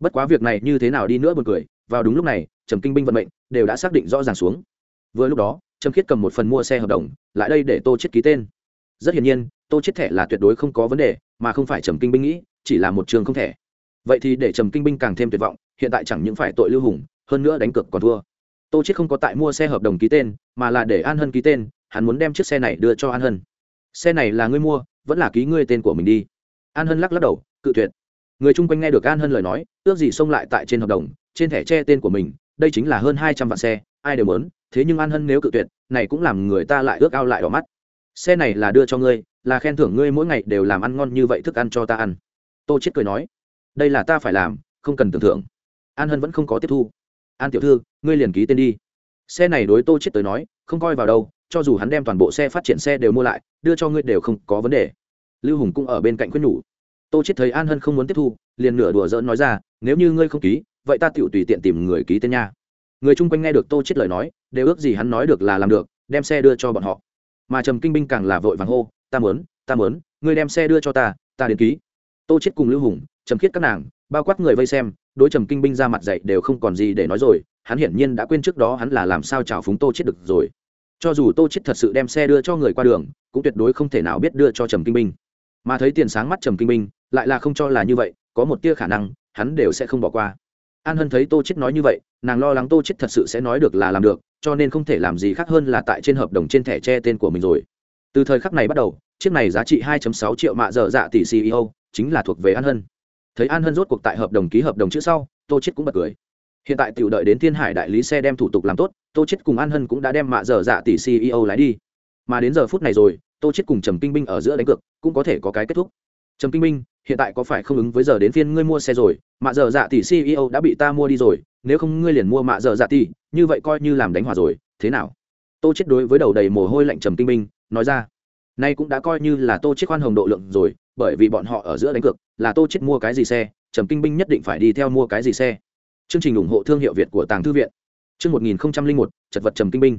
Bất quá việc này như thế nào đi nữa buồn cười, vào đúng lúc này, trầm kinh binh vận mệnh đều đã xác định rõ ràng xuống. Vừa lúc đó, trầm khiết cầm một phần mua xe hợp đồng, lại đây để tô chết ký tên. Rất hiển nhiên, tô chết thẻ là tuyệt đối không có vấn đề mà không phải trầm kinh binh nghĩ, chỉ là một trường không thể. Vậy thì để trầm kinh binh càng thêm tuyệt vọng, hiện tại chẳng những phải tội lưu hùng, hơn nữa đánh cược còn thua. Tô chết không có tại mua xe hợp đồng ký tên, mà là để an hân ký tên, hắn muốn đem chiếc xe này đưa cho an hân. Xe này là ngươi mua, vẫn là ký ngươi tên của mình đi. An hân lắc lắc đầu, cự tuyệt. Người chung quanh nghe được an hân lời nói, ước gì xông lại tại trên hợp đồng, trên thẻ che tên của mình, đây chính là hơn hai trăm vạn xe, ai đều muốn, thế nhưng an hân nếu cự tuyệt, này cũng làm người ta lại ước ao lại đỏ mắt xe này là đưa cho ngươi, là khen thưởng ngươi mỗi ngày đều làm ăn ngon như vậy thức ăn cho ta ăn. Tô chết cười nói, đây là ta phải làm, không cần tưởng thưởng an hân vẫn không có tiếp thu. An tiểu thư, ngươi liền ký tên đi. Xe này đối tô chết tới nói, không coi vào đâu, cho dù hắn đem toàn bộ xe phát triển xe đều mua lại, đưa cho ngươi đều không có vấn đề. Lưu hùng cũng ở bên cạnh khuyên nhủ. Tô chết thấy an hân không muốn tiếp thu, liền nửa đùa giỡn nói ra, nếu như ngươi không ký, vậy ta tựu tùy tiện tìm người ký tên nha. Người chung quanh nghe được tô chết lời nói, đều ước gì hắn nói được là làm được, đem xe đưa cho bọn họ mà trầm kinh binh càng là vội vàng hô, ta muốn ta muốn, ngươi đem xe đưa cho ta ta đến ký. Tô chết cùng lưu hùng, trầm khiết các nàng, bao quát người vây xem, đối trầm kinh binh ra mặt dậy đều không còn gì để nói rồi, hắn hiển nhiên đã quên trước đó hắn là làm sao chào phúng tô chết được rồi. Cho dù tô chết thật sự đem xe đưa cho người qua đường, cũng tuyệt đối không thể nào biết đưa cho trầm kinh binh. Mà thấy tiền sáng mắt trầm kinh binh, lại là không cho là như vậy, có một tia khả năng, hắn đều sẽ không bỏ qua. An hân thấy tô chết nói như vậy, nàng lo lắng tô chết thật sự sẽ nói được là làm được cho nên không thể làm gì khác hơn là tại trên hợp đồng trên thẻ che tên của mình rồi. Từ thời khắc này bắt đầu, chiếc này giá trị 2.6 triệu mạ dở dạ tỷ ceo chính là thuộc về an hân. Thấy an hân rốt cuộc tại hợp đồng ký hợp đồng chữ sau, tô chết cũng bật cười. Hiện tại tiểu đợi đến thiên hải đại lý xe đem thủ tục làm tốt, tô chết cùng an hân cũng đã đem mạ dở dạ tỷ ceo lái đi. Mà đến giờ phút này rồi, tô chết cùng trầm kinh binh ở giữa đánh cược, cũng có thể có cái kết thúc. Trầm kinh binh, hiện tại có phải không ứng với giờ đến phiên ngươi mua xe rồi? Mạ dở dạ tỷ ceo đã bị ta mua đi rồi nếu không ngươi liền mua mạ dở dạ tỷ như vậy coi như làm đánh hòa rồi, thế nào? Tô chết đối với đầu đầy mồ hôi lạnh trầm kinh binh nói ra, nay cũng đã coi như là tô chết khoan hồng độ lượng rồi, bởi vì bọn họ ở giữa đánh cược, là tô chết mua cái gì xe, trầm kinh binh nhất định phải đi theo mua cái gì xe. Chương trình ủng hộ thương hiệu việt của tàng thư viện. Chương một nghìn một, chật vật trầm kinh binh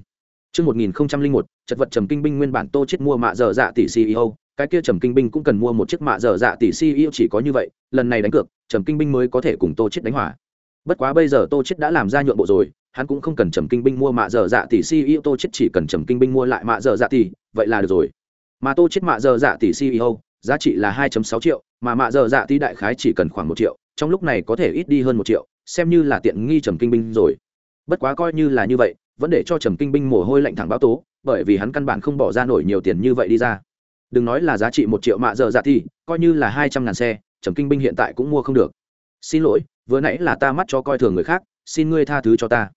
chương một nghìn một, chật vật trầm kinh binh nguyên bản tô chết mua mạ dở dạ tỷ ceo cái kia trầm kinh binh cũng cần mua một chiếc mạ dở dạ tỷ ceo chỉ có như vậy, lần này đánh cược, trầm kinh binh mới có thể cùng tô chết đánh hỏa bất quá bây giờ tô chết đã làm ra nhượng bộ rồi, hắn cũng không cần trầm kinh binh mua mạ dở dạ tỷ ceo tô chết chỉ cần trầm kinh binh mua lại mạ dở dạ tỷ, vậy là được rồi. Mà tô chết mạ dở dạ tỷ ceo giá trị là 2.6 triệu, mà mạ dở dạ tỷ đại khái chỉ cần khoảng một triệu, trong lúc này có thể ít đi hơn một triệu, xem như là tiện nghi trầm kinh binh rồi. Bất quá coi như là như vậy, vẫn để cho trầm kinh binh mồ hôi lạnh thẳng báo tố, bởi vì hắn căn bản không bỏ ra nổi nhiều tiền như vậy đi ra. Đừng nói là giá trị một triệu mạ dở dạ thì coi như là hai trăm ngàn xe, trầm kinh binh hiện tại cũng mua không được. Xin lỗi vừa nãy là ta mắt cho coi thường người khác, xin ngươi tha thứ cho ta.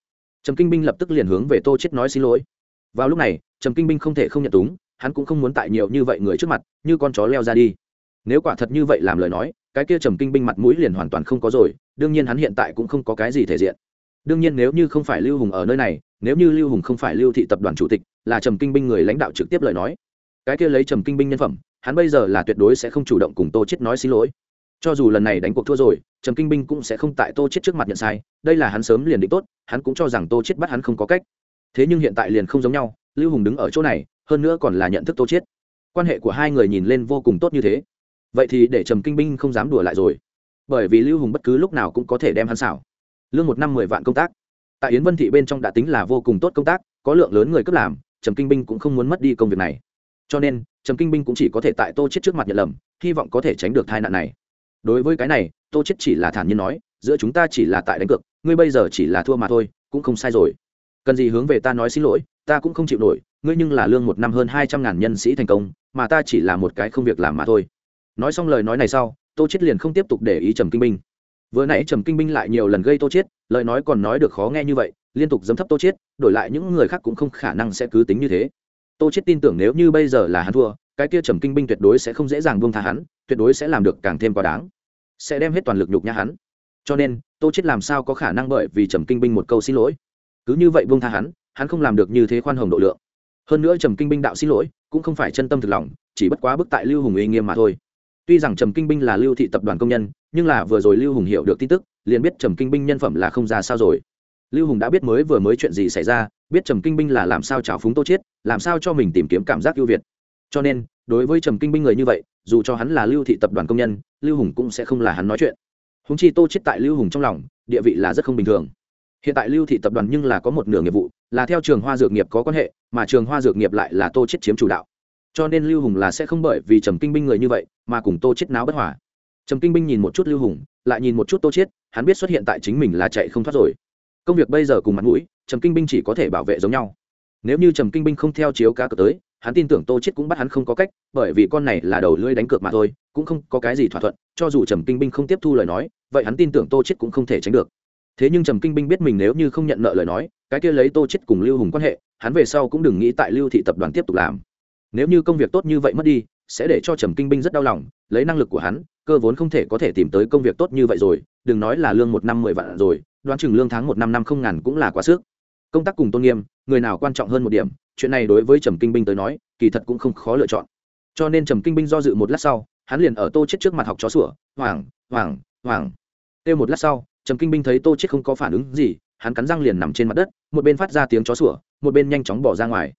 Trầm kinh binh lập tức liền hướng về tô chết nói xin lỗi. Vào lúc này, trầm kinh binh không thể không nhận túng, hắn cũng không muốn tại nhiều như vậy người trước mặt, như con chó leo ra đi. Nếu quả thật như vậy làm lời nói, cái kia trầm kinh binh mặt mũi liền hoàn toàn không có rồi, đương nhiên hắn hiện tại cũng không có cái gì thể diện. Đương nhiên nếu như không phải lưu hùng ở nơi này, nếu như lưu hùng không phải lưu thị tập đoàn chủ tịch, là trầm kinh binh người lãnh đạo trực tiếp lời nói. Cái kia lấy trầm kinh binh nhân phẩm, hắn bây giờ là tuyệt đối sẽ không chủ động cùng tô chết nói xin lỗi. Cho dù lần này đánh cuộc thua rồi trầm kinh binh cũng sẽ không tại tô chết trước mặt nhận sai, đây là hắn sớm liền định tốt, hắn cũng cho rằng tô chết bắt hắn không có cách. Thế nhưng hiện tại liền không giống nhau, lưu hùng đứng ở chỗ này, hơn nữa còn là nhận thức tô chết quan hệ của hai người nhìn lên vô cùng tốt như thế. Vậy thì để trầm kinh binh không dám đùa lại rồi. Bởi vì lưu hùng bất cứ lúc nào cũng có thể đem hắn xảo. Lương một năm mười vạn công tác. Tại yến vân thị bên trong đã tính là vô cùng tốt công tác, có lượng lớn người cấp làm, trầm kinh binh cũng không muốn mất đi công việc này. Cho nên, trầm kinh binh cũng chỉ có thể tại tô chết trước mặt nhận lầm, hy vọng có thể tránh được tai nạn này đối với cái này, tô chết chỉ là thản nhiên nói, giữa chúng ta chỉ là tại đánh cược, ngươi bây giờ chỉ là thua mà thôi, cũng không sai rồi. Cần gì hướng về ta nói xin lỗi, ta cũng không chịu nổi, ngươi nhưng là lương một năm hơn hai trăm ngàn nhân sĩ thành công, mà ta chỉ là một cái không việc làm mà thôi. Nói xong lời nói này sau, tô chết liền không tiếp tục để ý trầm kinh binh. Vừa nãy trầm kinh binh lại nhiều lần gây tô chết lời nói còn nói được khó nghe như vậy, liên tục dấm thấp tô chết đổi lại những người khác cũng không khả năng sẽ cứ tính như thế. Tô chết tin tưởng nếu như bây giờ là hắn thua, cái kia trầm kinh binh tuyệt đối sẽ không dễ dàng buông tha hắn, tuyệt đối sẽ làm được càng thêm quá đáng sẽ đem hết toàn lực nhục nhã hắn. Cho nên tô chết làm sao có khả năng bởi vì trầm kinh binh một câu xin lỗi? Cứ như vậy buông tha hắn hắn không làm được như thế khoan hồng độ lượng. Hơn nữa trầm kinh binh đạo xin lỗi cũng không phải chân tâm thực lòng chỉ bất quá bức tại lưu hùng uy nghiêm mà thôi. Tuy rằng trầm kinh binh là lưu thị tập đoàn công nhân nhưng là vừa rồi lưu hùng hiểu được tin tức liền biết trầm kinh binh nhân phẩm là không ra sao rồi. Lưu hùng đã biết mới vừa mới chuyện gì xảy ra biết trầm kinh binh là làm sao trào phúng tô chết, làm sao cho mình tìm kiếm cảm giác ưu việt cho nên đối với trầm kinh binh người như vậy dù cho hắn là lưu thị tập đoàn công nhân lưu hùng cũng sẽ không là hắn nói chuyện. Húng chi tô chết tại lưu hùng trong lòng địa vị là rất không bình thường. Hiện tại lưu thị tập đoàn nhưng là có một nửa nghiệp vụ là theo trường hoa dược nghiệp có quan hệ mà trường hoa dược nghiệp lại là tô chết chiếm chủ đạo. Cho nên lưu hùng là sẽ không bởi vì trầm kinh binh người như vậy mà cùng tô chết náo bất hòa. Trầm kinh binh nhìn một chút lưu hùng lại nhìn một chút tô chết, hắn biết xuất hiện tại chính mình là chạy không thoát rồi. Công việc bây giờ cùng mặt mũi trầm kinh binh chỉ có thể bảo vệ giống nhau. Nếu như trầm kinh binh không theo chiếu cá cờ tới hắn tin tưởng tô chết cũng bắt hắn không có cách, bởi vì con này là đầu lưỡi đánh cược mà thôi, cũng không có cái gì thỏa thuận, cho dù trầm kinh binh không tiếp thu lời nói, vậy hắn tin tưởng tô chết cũng không thể tránh được. Thế nhưng trầm kinh binh biết mình nếu như không nhận nợ lời nói, cái kia lấy tô chết cùng lưu hùng quan hệ, hắn về sau cũng đừng nghĩ tại lưu thị tập đoàn tiếp tục làm. Nếu như công việc tốt như vậy mất đi, sẽ để cho trầm kinh binh rất đau lòng, lấy năng lực của hắn, cơ vốn không thể có thể tìm tới công việc tốt như vậy rồi, đừng nói là lương một năm mười vạn rồi, đoán chừng lương tháng một năm năm không ngàn cũng là quá sức công tác cùng tôn nghiêm, người nào quan trọng hơn một điểm, chuyện này đối với trầm kinh binh tới nói, kỳ thật cũng không khó lựa chọn. Cho nên trầm kinh binh do dự một lát sau, hắn liền ở tô chết trước mặt học chó sủa hoàng hoàng hoàng kêu một lát sau, trầm kinh binh thấy tô chết không có phản ứng gì, hắn cắn răng liền nằm trên mặt đất, một bên phát ra tiếng chó sủa, một bên nhanh chóng bỏ ra ngoài.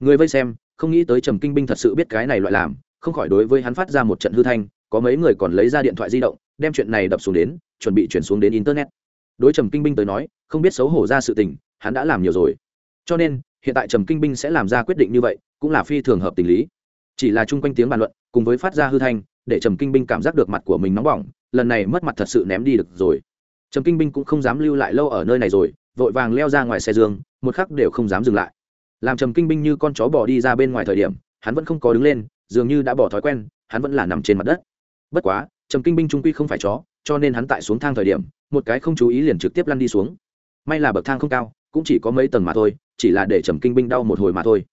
Người vây xem, không nghĩ tới trầm kinh binh thật sự biết cái này loại làm, không khỏi đối với hắn phát ra một trận hư thanh, có mấy người còn lấy ra điện thoại di động, đem chuyện này đập xuống đến, chuẩn bị chuyển xuống đến internet. Đối trầm kinh binh tới nói, không biết xấu hổ ra sự tình hắn đã làm nhiều rồi. Cho nên, hiện tại trầm kinh binh sẽ làm ra quyết định như vậy, cũng là phi thường hợp tình lý. Chỉ là chung quanh tiếng bàn luận, cùng với phát ra hư thanh, để trầm kinh binh cảm giác được mặt của mình nóng bỏng, lần này mất mặt thật sự ném đi được rồi. Trầm kinh binh cũng không dám lưu lại lâu ở nơi này rồi, vội vàng leo ra ngoài xe dương một khắc đều không dám dừng lại. Làm trầm kinh binh như con chó bỏ đi ra bên ngoài thời điểm, hắn vẫn không có đứng lên, dường như đã bỏ thói quen, hắn vẫn là nằm trên mặt đất. Bất quá, trầm kinh binh trung quy không phải chó, cho nên hắn tại xuống thang thời điểm, một cái không chú ý liền trực tiếp lăn đi xuống. May là bậc thang không cao cũng chỉ có mấy tầng mà thôi, chỉ là để trầm kinh binh đau một hồi mà thôi.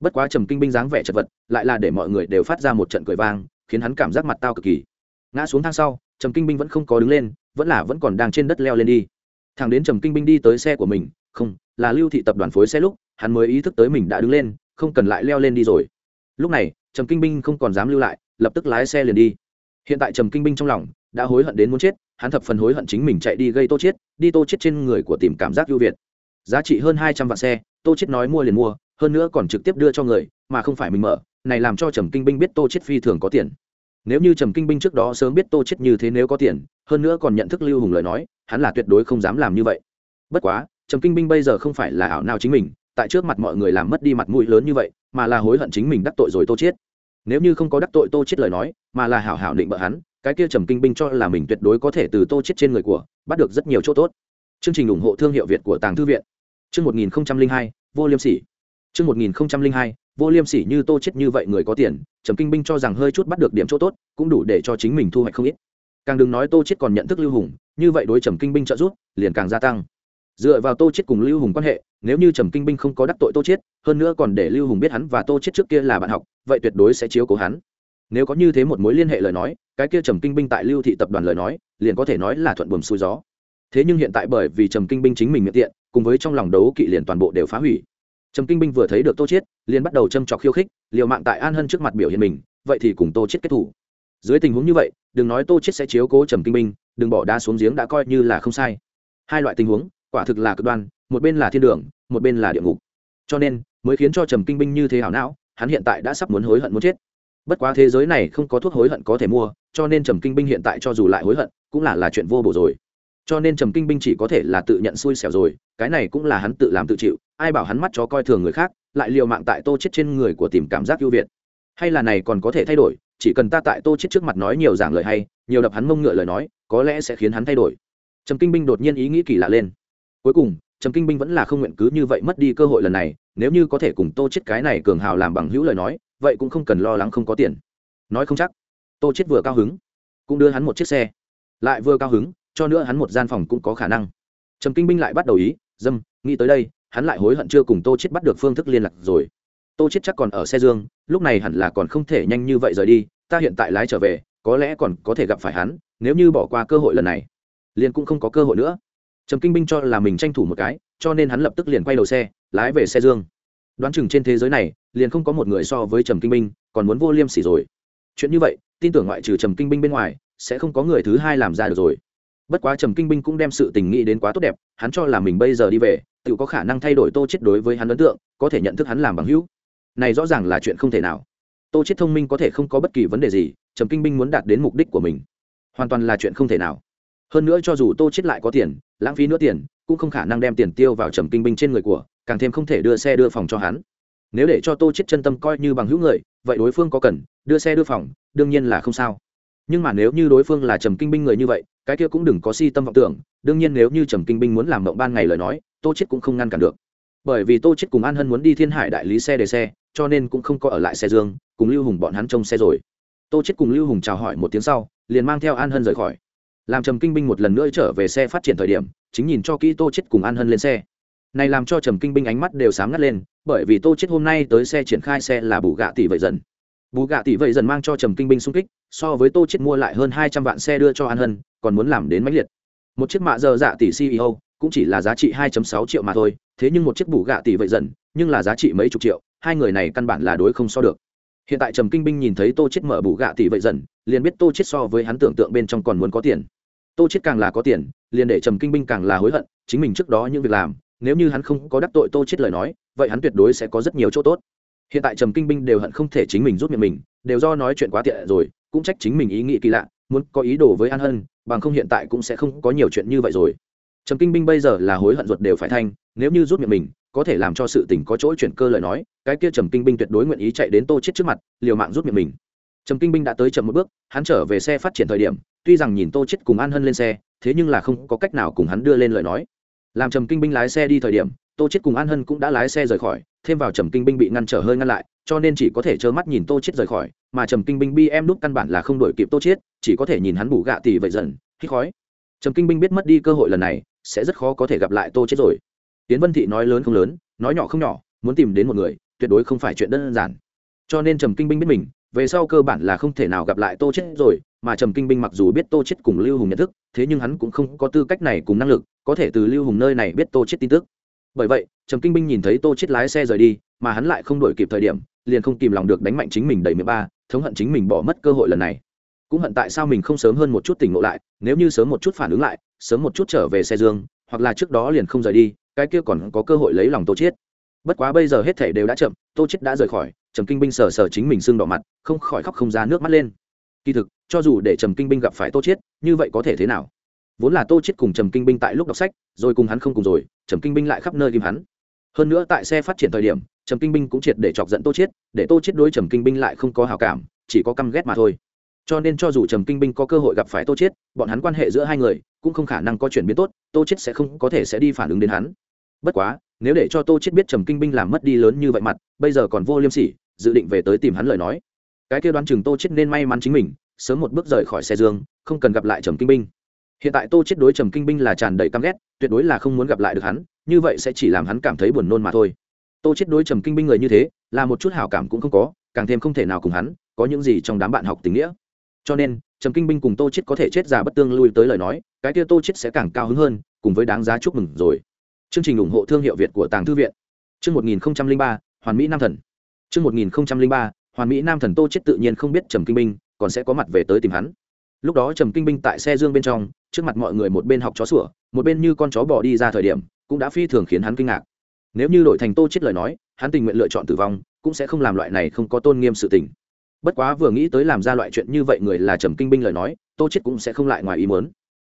Bất quá trầm kinh binh dáng vẻ chật vật, lại là để mọi người đều phát ra một trận cười vang, khiến hắn cảm giác mặt tao cực kỳ. Ngã xuống thang sau, trầm kinh binh vẫn không có đứng lên, vẫn là vẫn còn đang trên đất leo lên đi. Thằng đến trầm kinh binh đi tới xe của mình, không, là lưu thị tập đoàn phối xe lúc, hắn mới ý thức tới mình đã đứng lên, không cần lại leo lên đi rồi. Lúc này, trầm kinh binh không còn dám lưu lại, lập tức lái xe liền đi. Hiện tại trầm kinh binh trong lòng đã hối hận đến muốn chết, hắn thập phần hối hận chính mình chạy đi gây tô chết, đi tô chết trên người của tìm cảm giác ưu việt giá trị hơn hai trăm vạn xe, tô chết nói mua liền mua, hơn nữa còn trực tiếp đưa cho người, mà không phải mình mở, này làm cho trầm kinh binh biết tô chết phi thường có tiền. Nếu như trầm kinh binh trước đó sớm biết tô chết như thế nếu có tiền, hơn nữa còn nhận thức lưu hùng lời nói, hắn là tuyệt đối không dám làm như vậy. Bất quá, trầm kinh binh bây giờ không phải là ảo nào chính mình, tại trước mặt mọi người làm mất đi mặt mũi lớn như vậy, mà là hối hận chính mình đắc tội rồi tô chết nếu như không có đắc tội tô chết lời nói, mà là hảo hảo định bợ hắn, cái kia trầm kinh binh cho là mình tuyệt đối có thể từ tô chết trên người của, bắt được rất nhiều chỗ tốt. Chương trình ủng hộ thương hiệu việt của tàng thư viện chương một nghìn hai, vô liêm sỉ. Chương một nghìn hai, vô liêm sỉ như tô chết như vậy người có tiền, trầm kinh binh cho rằng hơi chút bắt được điểm chỗ tốt, cũng đủ để cho chính mình thu hoạch không ít. Càng đừng nói tô chết còn nhận thức lưu hùng, như vậy đối trầm kinh binh trợ giúp, liền càng gia tăng. Dựa vào tô chết cùng lưu hùng quan hệ, nếu như trầm kinh binh không có đắc tội tô chết, hơn nữa còn để lưu hùng biết hắn và tô chết trước kia là bạn học, vậy tuyệt đối sẽ chiếu cố hắn. Nếu có như thế một mối liên hệ lời nói, cái kia trầm kinh binh tại lưu thị tập đoàn lời nói, liền có thể nói là thuận buồm xuôi gió thế nhưng hiện tại bởi vì trầm kinh binh chính mình miệng tiện, cùng với trong lòng đấu kỵ liền toàn bộ đều phá hủy. Trầm kinh binh vừa thấy được tô chiết, liền bắt đầu châm trọc khiêu khích, liều mạng tại an hân trước mặt biểu hiện mình, vậy thì cùng tô chiết kết thủ. Dưới tình huống như vậy, đừng nói tô chiết sẽ chiếu cố trầm kinh binh, đừng bỏ đá xuống giếng đã coi như là không sai. Hai loại tình huống, quả thực là cực đoan, một bên là thiên đường, một bên là địa ngục. Cho nên, mới khiến cho trầm kinh binh như thế hảo não, hắn hiện tại đã sắp muốn hối hận muốn chết. Bất quá thế giới này không có thuốc hối hận có thể mua, cho nên trầm kinh binh hiện tại cho dù lại hối hận, cũng là là chuyện vô bổ rồi cho nên trầm kinh binh chỉ có thể là tự nhận xui xẻo rồi, cái này cũng là hắn tự làm tự chịu, ai bảo hắn mắt chó coi thường người khác, lại liều mạng tại tô chết trên người của tìm cảm giác ưu việt. Hay là này còn có thể thay đổi, chỉ cần ta tại tô chết trước mặt nói nhiều giảng lời hay, nhiều đập hắn mông ngựa lời nói, có lẽ sẽ khiến hắn thay đổi. Trầm kinh binh đột nhiên ý nghĩ kỳ lạ lên. Cuối cùng, trầm kinh binh vẫn là không nguyện cứ như vậy mất đi cơ hội lần này, nếu như có thể cùng tô chết cái này cường hào làm bằng hữu lời nói, vậy cũng không cần lo lắng không có tiền. Nói không chắc, tô chết vừa cao hứng, cũng đưa hắn một chiếc xe. Lại vừa cao hứng cho nữa hắn một gian phòng cũng có khả năng. Trầm kinh binh lại bắt đầu ý, dâm, nghĩ tới đây, hắn lại hối hận chưa cùng tô chết bắt được phương thức liên lạc rồi. Tô chết chắc còn ở xe dương, lúc này hẳn là còn không thể nhanh như vậy rời đi, ta hiện tại lái trở về, có lẽ còn có thể gặp phải hắn, nếu như bỏ qua cơ hội lần này, liền cũng không có cơ hội nữa. Trầm kinh binh cho là mình tranh thủ một cái, cho nên hắn lập tức liền quay đầu xe, lái về xe dương. Đoán chừng trên thế giới này, liền không có một người so với trầm kinh binh, còn muốn vô liêm sỉ rồi. Chuyện như vậy, tin tưởng ngoại trừ trầm kinh binh bên ngoài, sẽ không có người thứ hai làm ra được rồi bất quá trầm kinh binh cũng đem sự tình nghĩ đến quá tốt đẹp, hắn cho là mình bây giờ đi về, tự có khả năng thay đổi tô chết đối với hắn ấn tượng, có thể nhận thức hắn làm bằng hữu. Này rõ ràng là chuyện không thể nào. Tô chết thông minh có thể không có bất kỳ vấn đề gì, trầm kinh binh muốn đạt đến mục đích của mình. Hoàn toàn là chuyện không thể nào. Hơn nữa cho dù tô chết lại có tiền, lãng phí nữa tiền, cũng không khả năng đem tiền tiêu vào trầm kinh binh trên người của, càng thêm không thể đưa xe đưa phòng cho hắn. Nếu để cho tô chết chân tâm coi như bằng hữu người, vậy đối phương có cần, đưa xe đưa phòng, đương nhiên là không sao nhưng mà nếu như đối phương là trầm kinh binh người như vậy, cái kia cũng đừng có si tâm vọng tưởng. Đương nhiên nếu như trầm kinh binh muốn làm mộng ban ngày lời nói, tô chết cũng không ngăn cản được. Bởi vì tô chết cùng an hân muốn đi thiên hải đại lý xe để xe, cho nên cũng không có ở lại xe dương, cùng lưu hùng bọn hắn trông xe rồi. Tô chết cùng lưu hùng chào hỏi một tiếng sau, liền mang theo an hân rời khỏi. Làm trầm kinh binh một lần nữa trở về xe phát triển thời điểm, chính nhìn cho kỹ tô chết cùng an hân lên xe. Này làm cho trầm kinh binh ánh mắt đều sáng ngắt lên, bởi vì tô chết hôm nay tới xe triển khai xe là bù gạ tỷ vậy dần bù gạ tỷ vậy dần mang cho trầm kinh binh xung kích, so với tô chết mua lại hơn hai trăm vạn xe đưa cho an hân, còn muốn làm đến mãnh liệt. Một chiếc mạ giờ dạ tỷ ceo cũng chỉ là giá trị 2.6 triệu mà thôi, thế nhưng một chiếc bù gạ tỷ vậy dần, nhưng là giá trị mấy chục triệu, hai người này căn bản là đối không so được. Hiện tại trầm kinh binh nhìn thấy tô chết mở bù gạ tỷ vậy dần, liền biết tô chết so với hắn tưởng tượng bên trong còn muốn có tiền. Tô chết càng là có tiền, liền để trầm kinh binh càng là hối hận, chính mình trước đó những việc làm, nếu như hắn không có đắc tội tô chết lời nói, vậy hắn tuyệt đối sẽ có rất nhiều chỗ tốt hiện tại trầm kinh binh đều hận không thể chính mình rút miệng mình, đều do nói chuyện quá tiện rồi, cũng trách chính mình ý nghĩ kỳ lạ, muốn có ý đồ với an hân, bằng không hiện tại cũng sẽ không có nhiều chuyện như vậy rồi. Trầm kinh binh bây giờ là hối hận ruột đều phải thanh, nếu như rút miệng mình, có thể làm cho sự tình có chỗ chuyển cơ lời nói, cái kia trầm kinh binh tuyệt đối nguyện ý chạy đến tô chết trước mặt, liều mạng rút miệng mình. Trầm kinh binh đã tới chậm một bước, hắn trở về xe phát triển thời điểm, tuy rằng nhìn tô chết cùng an hân lên xe, thế nhưng là không có cách nào cùng hắn đưa lên lời nói. Làm trầm kinh binh lái xe đi thời điểm tô chết cùng an hân cũng đã lái xe rời khỏi, thêm vào trầm kinh binh bị ngăn trở hơi ngăn lại, cho nên chỉ có thể trơ mắt nhìn tô chết rời khỏi, mà trầm kinh binh bi em đúc căn bản là không đổi kịp tô chết chỉ có thể nhìn hắn bù gạ tỷ vậy dần, hít khói. Trầm kinh binh biết mất đi cơ hội lần này, sẽ rất khó có thể gặp lại tô chết rồi. Tiến vân thị nói lớn không lớn, nói nhỏ không nhỏ, muốn tìm đến một người, tuyệt đối không phải chuyện đơn giản. Cho nên trầm kinh binh biết mình, về sau cơ bản là không thể nào gặp lại tô chết rồi, mà trầm kinh binh mặc dù biết tô chết cùng lưu hùng nhận thức, thế nhưng hắn cũng không có tư cách này cùng năng lực, có thể từ lưu hùng nơi này biết tô chết tin tức bởi vậy, trầm kinh binh nhìn thấy tô chết lái xe rời đi, mà hắn lại không đổi kịp thời điểm, liền không kìm lòng được đánh mạnh chính mình đầy mười ba, thống hận chính mình bỏ mất cơ hội lần này. Cũng hận tại sao mình không sớm hơn một chút tỉnh ngộ lại, nếu như sớm một chút phản ứng lại, sớm một chút trở về xe dương, hoặc là trước đó liền không rời đi, cái kia còn có cơ hội lấy lòng tô chết bất quá bây giờ hết thể đều đã chậm, tô chết đã rời khỏi, trầm kinh binh sờ sờ chính mình sưng đỏ mặt, không khỏi khóc không ra nước mắt lên. Kỳ thực, cho dù để trầm kinh binh gặp phải tô chết như vậy có thể thế nào? Vốn là tô chết cùng trầm kinh binh tại lúc đọc sách rồi cùng hắn không cùng rồi, trầm kinh binh lại khắp nơi tìm hắn. Hơn nữa tại xe phát triển thời điểm, trầm kinh binh cũng triệt để chọc giận tô chết để tô chết đối trầm kinh binh lại không có hào cảm, chỉ có căm ghét mà thôi. Cho nên cho dù trầm kinh binh có cơ hội gặp phải tô chết bọn hắn quan hệ giữa hai người cũng không khả năng có chuyển biến tốt, tô chết sẽ không có thể sẽ đi phản ứng đến hắn. Bất quá, nếu để cho tô chết biết trầm kinh binh làm mất đi lớn như vậy mặt, bây giờ còn vô liêm sỉ, dự định về tới tìm hắn lời nói. Cái kia đoán chừng tô chết nên may mắn chính mình, sớm một bước rời khỏi xe dương, không cần gặp lại trầm kinh binh hiện tại tô chết đối trầm kinh binh là tràn đầy căm ghét, tuyệt đối là không muốn gặp lại được hắn, như vậy sẽ chỉ làm hắn cảm thấy buồn nôn mà thôi. Tô chết đối trầm kinh binh người như thế, là một chút hảo cảm cũng không có, càng thêm không thể nào cùng hắn có những gì trong đám bạn học tình nghĩa. Cho nên, trầm kinh binh cùng tô chết có thể chết già bất tương lui tới lời nói, cái kia tô chết sẽ càng cao hứng hơn, cùng với đáng giá chúc mừng rồi. Chương trình ủng hộ thương hiệu việt của tàng thư viện. Chương 1003 hoàn mỹ nam thần. Chương 1003 hoàn mỹ nam thần tô chết tự nhiên không biết trầm kinh binh, còn sẽ có mặt về tới tìm hắn. Lúc đó trầm kinh binh tại xe dương bên trong trước mặt mọi người một bên học chó sủa, một bên như con chó bỏ đi ra thời điểm, cũng đã phi thường khiến hắn kinh ngạc. Nếu như đổi thành tô chết lời nói, hắn tình nguyện lựa chọn tử vong, cũng sẽ không làm loại này không có tôn nghiêm sự tình. Bất quá vừa nghĩ tới làm ra loại chuyện như vậy người là trầm kinh binh lời nói, tô chết cũng sẽ không lại ngoài ý muốn.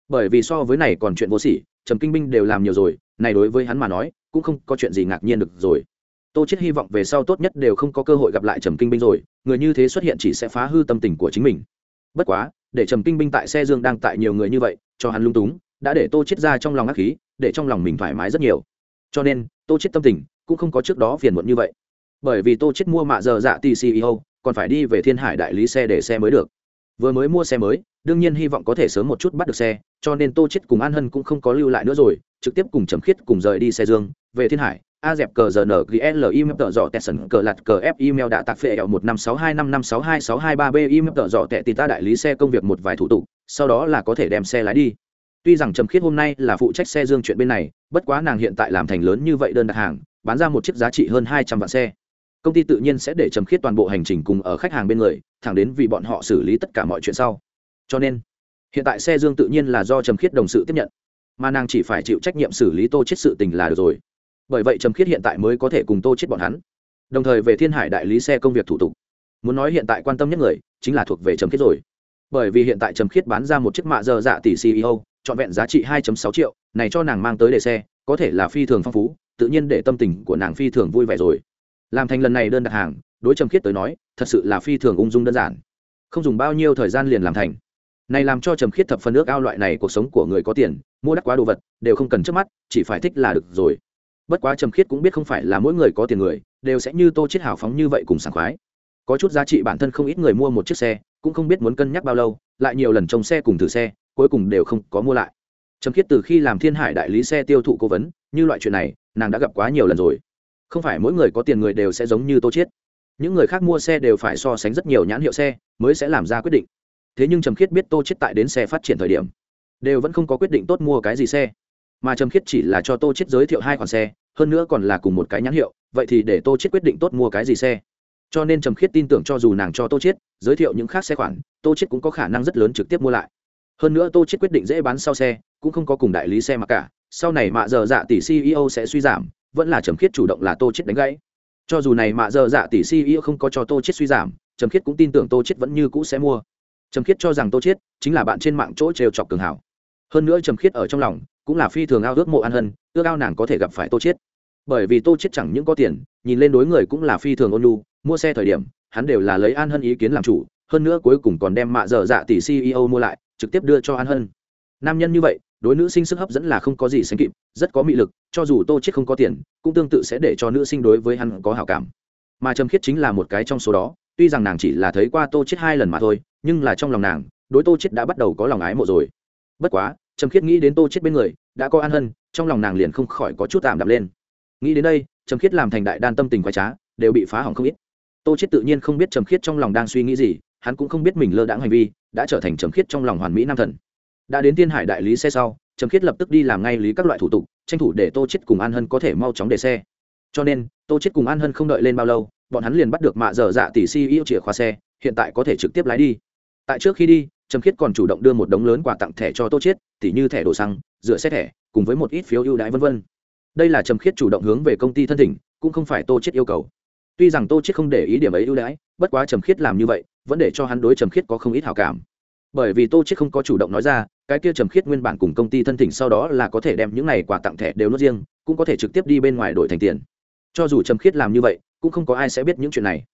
Bởi vì so với này còn chuyện vô sỉ, trầm kinh binh đều làm nhiều rồi, này đối với hắn mà nói, cũng không có chuyện gì ngạc nhiên được rồi. Tô chết hy vọng về sau tốt nhất đều không có cơ hội gặp lại trầm kinh binh rồi, người như thế xuất hiện chỉ sẽ phá hư tâm tình của chính mình. Bất quá, để trầm kinh binh tại xe dương đang tại nhiều người như vậy cho hắn lung túng, đã để tô chết ra trong lòng ác khí, để trong lòng mình thoải mái rất nhiều. Cho nên, tô chết tâm tình cũng không có trước đó phiền muộn như vậy. Bởi vì tô chết mua mạ giờ dạ tì ceo còn phải đi về thiên hải đại lý xe để xe mới được. Vừa mới mua xe mới, đương nhiên hy vọng có thể sớm một chút bắt được xe, cho nên tô chết cùng an hân cũng không có lưu lại nữa rồi, trực tiếp cùng trầm khiết cùng rời đi xe dương, về thiên hải. A dẹp cờ giờ nở ghi l email tợ dọ tẹt sần cờ lặt cờ f email đã tạc phệ ẹo một năm sáu hai năm năm sáu hai sáu hai ba b email tợ dọ tẹt tì ta đại lý xe công việc một vài thủ tục sau đó là có thể đem xe lái đi. Tuy rằng trầm khiết hôm nay là phụ trách xe dương chuyện bên này, bất quá nàng hiện tại làm thành lớn như vậy đơn đặt hàng, bán ra một chiếc giá trị hơn hai trăm vạn xe. Công ty tự nhiên sẽ để trầm khiết toàn bộ hành trình cùng ở khách hàng bên người, thẳng đến vì bọn họ xử lý tất cả mọi chuyện sau. Cho nên, hiện tại xe dương tự nhiên là do trầm khiết đồng sự tiếp nhận. Mà nàng chỉ phải chịu trách nhiệm xử lý tô chết sự tình là được rồi. Bởi vậy trầm khiết hiện tại mới có thể cùng tô chết bọn hắn. Đồng thời về thiên hải đại lý xe công việc thủ tục. Muốn nói hiện tại quan tâm nhất người, chính là thuộc về trầm khiết rồi bởi vì hiện tại trầm khiết bán ra một chiếc mạ dơ dạ tỷ ceo trọn vẹn giá trị 2.6 triệu, này cho nàng mang tới để xe, có thể là phi thường phong phú, tự nhiên để tâm tình của nàng phi thường vui vẻ rồi. Làm thành lần này đơn đặt hàng, đối trầm khiết tới nói, thật sự là phi thường ung dung đơn giản. Không dùng bao nhiêu thời gian liền làm thành. Này làm cho trầm khiết thập phần nước ao loại này cuộc sống của người có tiền, mua đắt quá đồ vật, đều không cần trước mắt, chỉ phải thích là được rồi. Bất quá trầm khiết cũng biết không phải là mỗi người có tiền người, đều sẽ như tô chết hào phóng như vậy cùng sảng khoái. Có chút giá trị bản thân không ít người mua một chiếc xe cũng không biết muốn cân nhắc bao lâu, lại nhiều lần trông xe cùng thử xe, cuối cùng đều không có mua lại. Trầm khiết từ khi làm thiên hải đại lý xe tiêu thụ cố vấn, như loại chuyện này, nàng đã gặp quá nhiều lần rồi. Không phải mỗi người có tiền người đều sẽ giống như tô chiết. Những người khác mua xe đều phải so sánh rất nhiều nhãn hiệu xe, mới sẽ làm ra quyết định. Thế nhưng trầm khiết biết tô chiết tại đến xe phát triển thời điểm, đều vẫn không có quyết định tốt mua cái gì xe. Mà trầm khiết chỉ là cho tô chiết giới thiệu hai khoản xe, hơn nữa còn là cùng một cái nhãn hiệu, vậy thì để tô chiết quyết định tốt mua cái gì xe cho nên trầm khiết tin tưởng cho dù nàng cho tô chiết, giới thiệu những khác xe khoản, tô chiết cũng có khả năng rất lớn trực tiếp mua lại. Hơn nữa tô chiết quyết định dễ bán sau xe, cũng không có cùng đại lý xe mà cả, sau này mạ giờ dạ tỷ ceo sẽ suy giảm, vẫn là trầm khiết chủ động là tô chết đánh gãy. Cho dù này mạ giờ dạ tỷ ceo không có cho tô chết suy giảm, trầm khiết cũng tin tưởng tô chết vẫn như cũ sẽ mua. Trầm khiết cho rằng tô chết chính là bạn trên mạng chỗ trêu chọc cường hảo. Hơn nữa trầm khiết ở trong lòng cũng là phi thường ao ước mộ an hân, ước ao nàng có thể gặp phải tô chết bởi vì tô chết chẳng những có tiền, nhìn lên đối người cũng là phi thường ôn nhu mua xe thời điểm, hắn đều là lấy an hân ý kiến làm chủ, hơn nữa cuối cùng còn đem mạ giờ dạ tỷ ceo mua lại, trực tiếp đưa cho an hân. Nam nhân như vậy, đối nữ sinh sức hấp dẫn là không có gì sánh kịp, rất có mị lực, cho dù tô chết không có tiền, cũng tương tự sẽ để cho nữ sinh đối với hắn có hảo cảm. Mà trầm khiết chính là một cái trong số đó, tuy rằng nàng chỉ là thấy qua tô chết hai lần mà thôi, nhưng là trong lòng nàng, đối tô chết đã bắt đầu có lòng ái mộ rồi. Bất quá, trầm khiết nghĩ đến tô chết bên người, đã có an hân, trong lòng nàng liền không khỏi có chút tạm đạm lên. Nghĩ đến đây, trầm khiết làm thành đại đan tâm tình quái trá, đều bị phá hỏng không ít tô chết tự nhiên không biết trầm khiết trong lòng đang suy nghĩ gì, hắn cũng không biết mình lơ đãng hành vi đã trở thành trầm khiết trong lòng hoàn mỹ nam thần. Đã đến tiên hải đại lý xe sau, trầm khiết lập tức đi làm ngay lý các loại thủ tục, tranh thủ để tô chết cùng an hân có thể mau chóng để xe. Cho nên, tô chết cùng an hân không đợi lên bao lâu, bọn hắn liền bắt được mạ dở dạ tỷ si yêu chìa khóa xe, hiện tại có thể trực tiếp lái đi. Tại trước khi đi, trầm khiết còn chủ động đưa một đống lớn quà tặng thẻ cho tô chết tỉ như thẻ đổ xăng, rửa xe thẻ, cùng với một ít phiếu ưu đãi vân vân. Đây là trầm khiết chủ động hướng về công ty thân thỉnh, cũng không phải tô chết yêu cầu tuy rằng tô chết không để ý điểm ấy ưu đãi, bất quá trầm khiết làm như vậy, vẫn để cho hắn đối trầm khiết có không ít hảo cảm. Bởi vì tô chết không có chủ động nói ra, cái kia trầm khiết nguyên bản cùng công ty thân thỉnh sau đó là có thể đem những này quà tặng thẻ đều nuốt riêng, cũng có thể trực tiếp đi bên ngoài đổi thành tiền. Cho dù trầm khiết làm như vậy, cũng không có ai sẽ biết những chuyện này.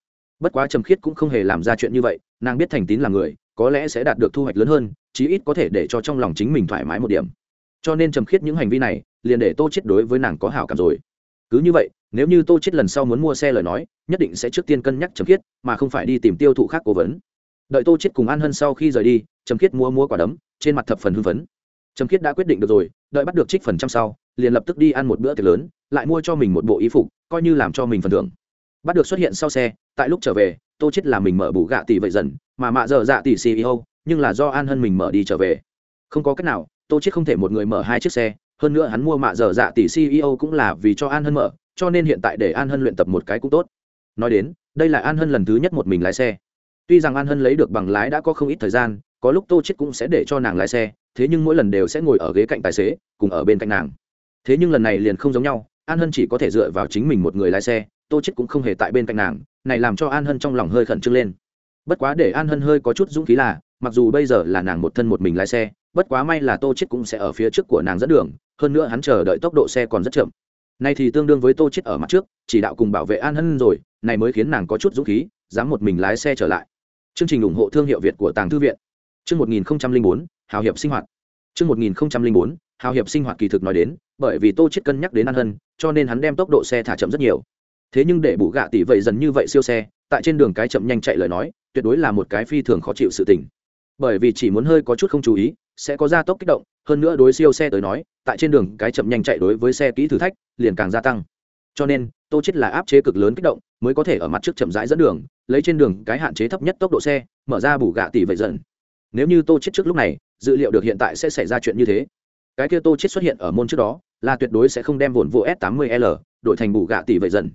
Bất quá trầm khiết cũng không hề làm ra chuyện như vậy, nàng biết thành tín là người, có lẽ sẽ đạt được thu hoạch lớn hơn, chí ít có thể để cho trong lòng chính mình thoải mái một điểm. Cho nên trầm khiết những hành vi này, liền để tô chết đối với nàng có hảo cảm rồi. Cứ như vậy nếu như tô chết lần sau muốn mua xe lời nói, nhất định sẽ trước tiên cân nhắc trầm khiết, mà không phải đi tìm tiêu thụ khác cố vấn. Đợi tô chết cùng an hân sau khi rời đi, trầm khiết mua mua quả đấm, trên mặt thập phần hưng phấn. Trầm khiết đã quyết định được rồi, đợi bắt được trích phần trăm sau, liền lập tức đi ăn một bữa tiệc lớn, lại mua cho mình một bộ y phục, coi như làm cho mình phần thưởng. Bắt được xuất hiện sau xe, tại lúc trở về, tô chết là mình mở bù gạ tỷ vậy dần, mà mạ dở dạ tỷ ceo nhưng là do an hân mình mở đi trở về. Không có cách nào, tô chết không thể một người mở hai chiếc xe, hơn nữa hắn mua mạ dở dạ tỷ ceo cũng là vì cho an hân mở cho nên hiện tại để an hân luyện tập một cái cũng tốt. Nói đến, đây là an hân lần thứ nhất một mình lái xe. Tuy rằng an hân lấy được bằng lái đã có không ít thời gian, có lúc tô chết cũng sẽ để cho nàng lái xe, thế nhưng mỗi lần đều sẽ ngồi ở ghế cạnh tài xế, cùng ở bên cạnh nàng. Thế nhưng lần này liền không giống nhau, an hân chỉ có thể dựa vào chính mình một người lái xe, tô chết cũng không hề tại bên cạnh nàng, này làm cho an hân trong lòng hơi khẩn trương lên. Bất quá để an hân hơi có chút dũng khí là, mặc dù bây giờ là nàng một thân một mình lái xe, bất quá may là tô chết cũng sẽ ở phía trước của nàng dẫn đường, hơn nữa hắn chờ đợi tốc độ xe còn rất chậm nay thì tương đương với tô chết ở mặt trước, chỉ đạo cùng bảo vệ an hân rồi, này mới khiến nàng có chút dũng khí, dám một mình lái xe trở lại. Chương trình ủng hộ thương hiệu việt của tàng thư viện. Chương 1004 hào hiệp sinh hoạt. Chương 1004 hào hiệp sinh hoạt kỳ thực nói đến, bởi vì tô chết cân nhắc đến an hân, cho nên hắn đem tốc độ xe thả chậm rất nhiều. Thế nhưng để bù gạ tỷ vậy dần như vậy siêu xe, tại trên đường cái chậm nhanh chạy lời nói, tuyệt đối là một cái phi thường khó chịu sự tình. Bởi vì chỉ muốn hơi có chút không chú ý sẽ có gia tốc kích động, hơn nữa đối siêu xe tới nói, tại trên đường cái chậm nhanh chạy đối với xe kỹ thử thách liền càng gia tăng. Cho nên, tô chết là áp chế cực lớn kích động, mới có thể ở mặt trước chậm rãi dẫn đường, lấy trên đường cái hạn chế thấp nhất tốc độ xe, mở ra bù gạ tỷ vậy dần. Nếu như tô chết trước lúc này, dự liệu được hiện tại sẽ xảy ra chuyện như thế. Cái kia tô chết xuất hiện ở môn trước đó, là tuyệt đối sẽ không đem vồn vô s 80 l đổi thành bù gạ tỷ vậy dần.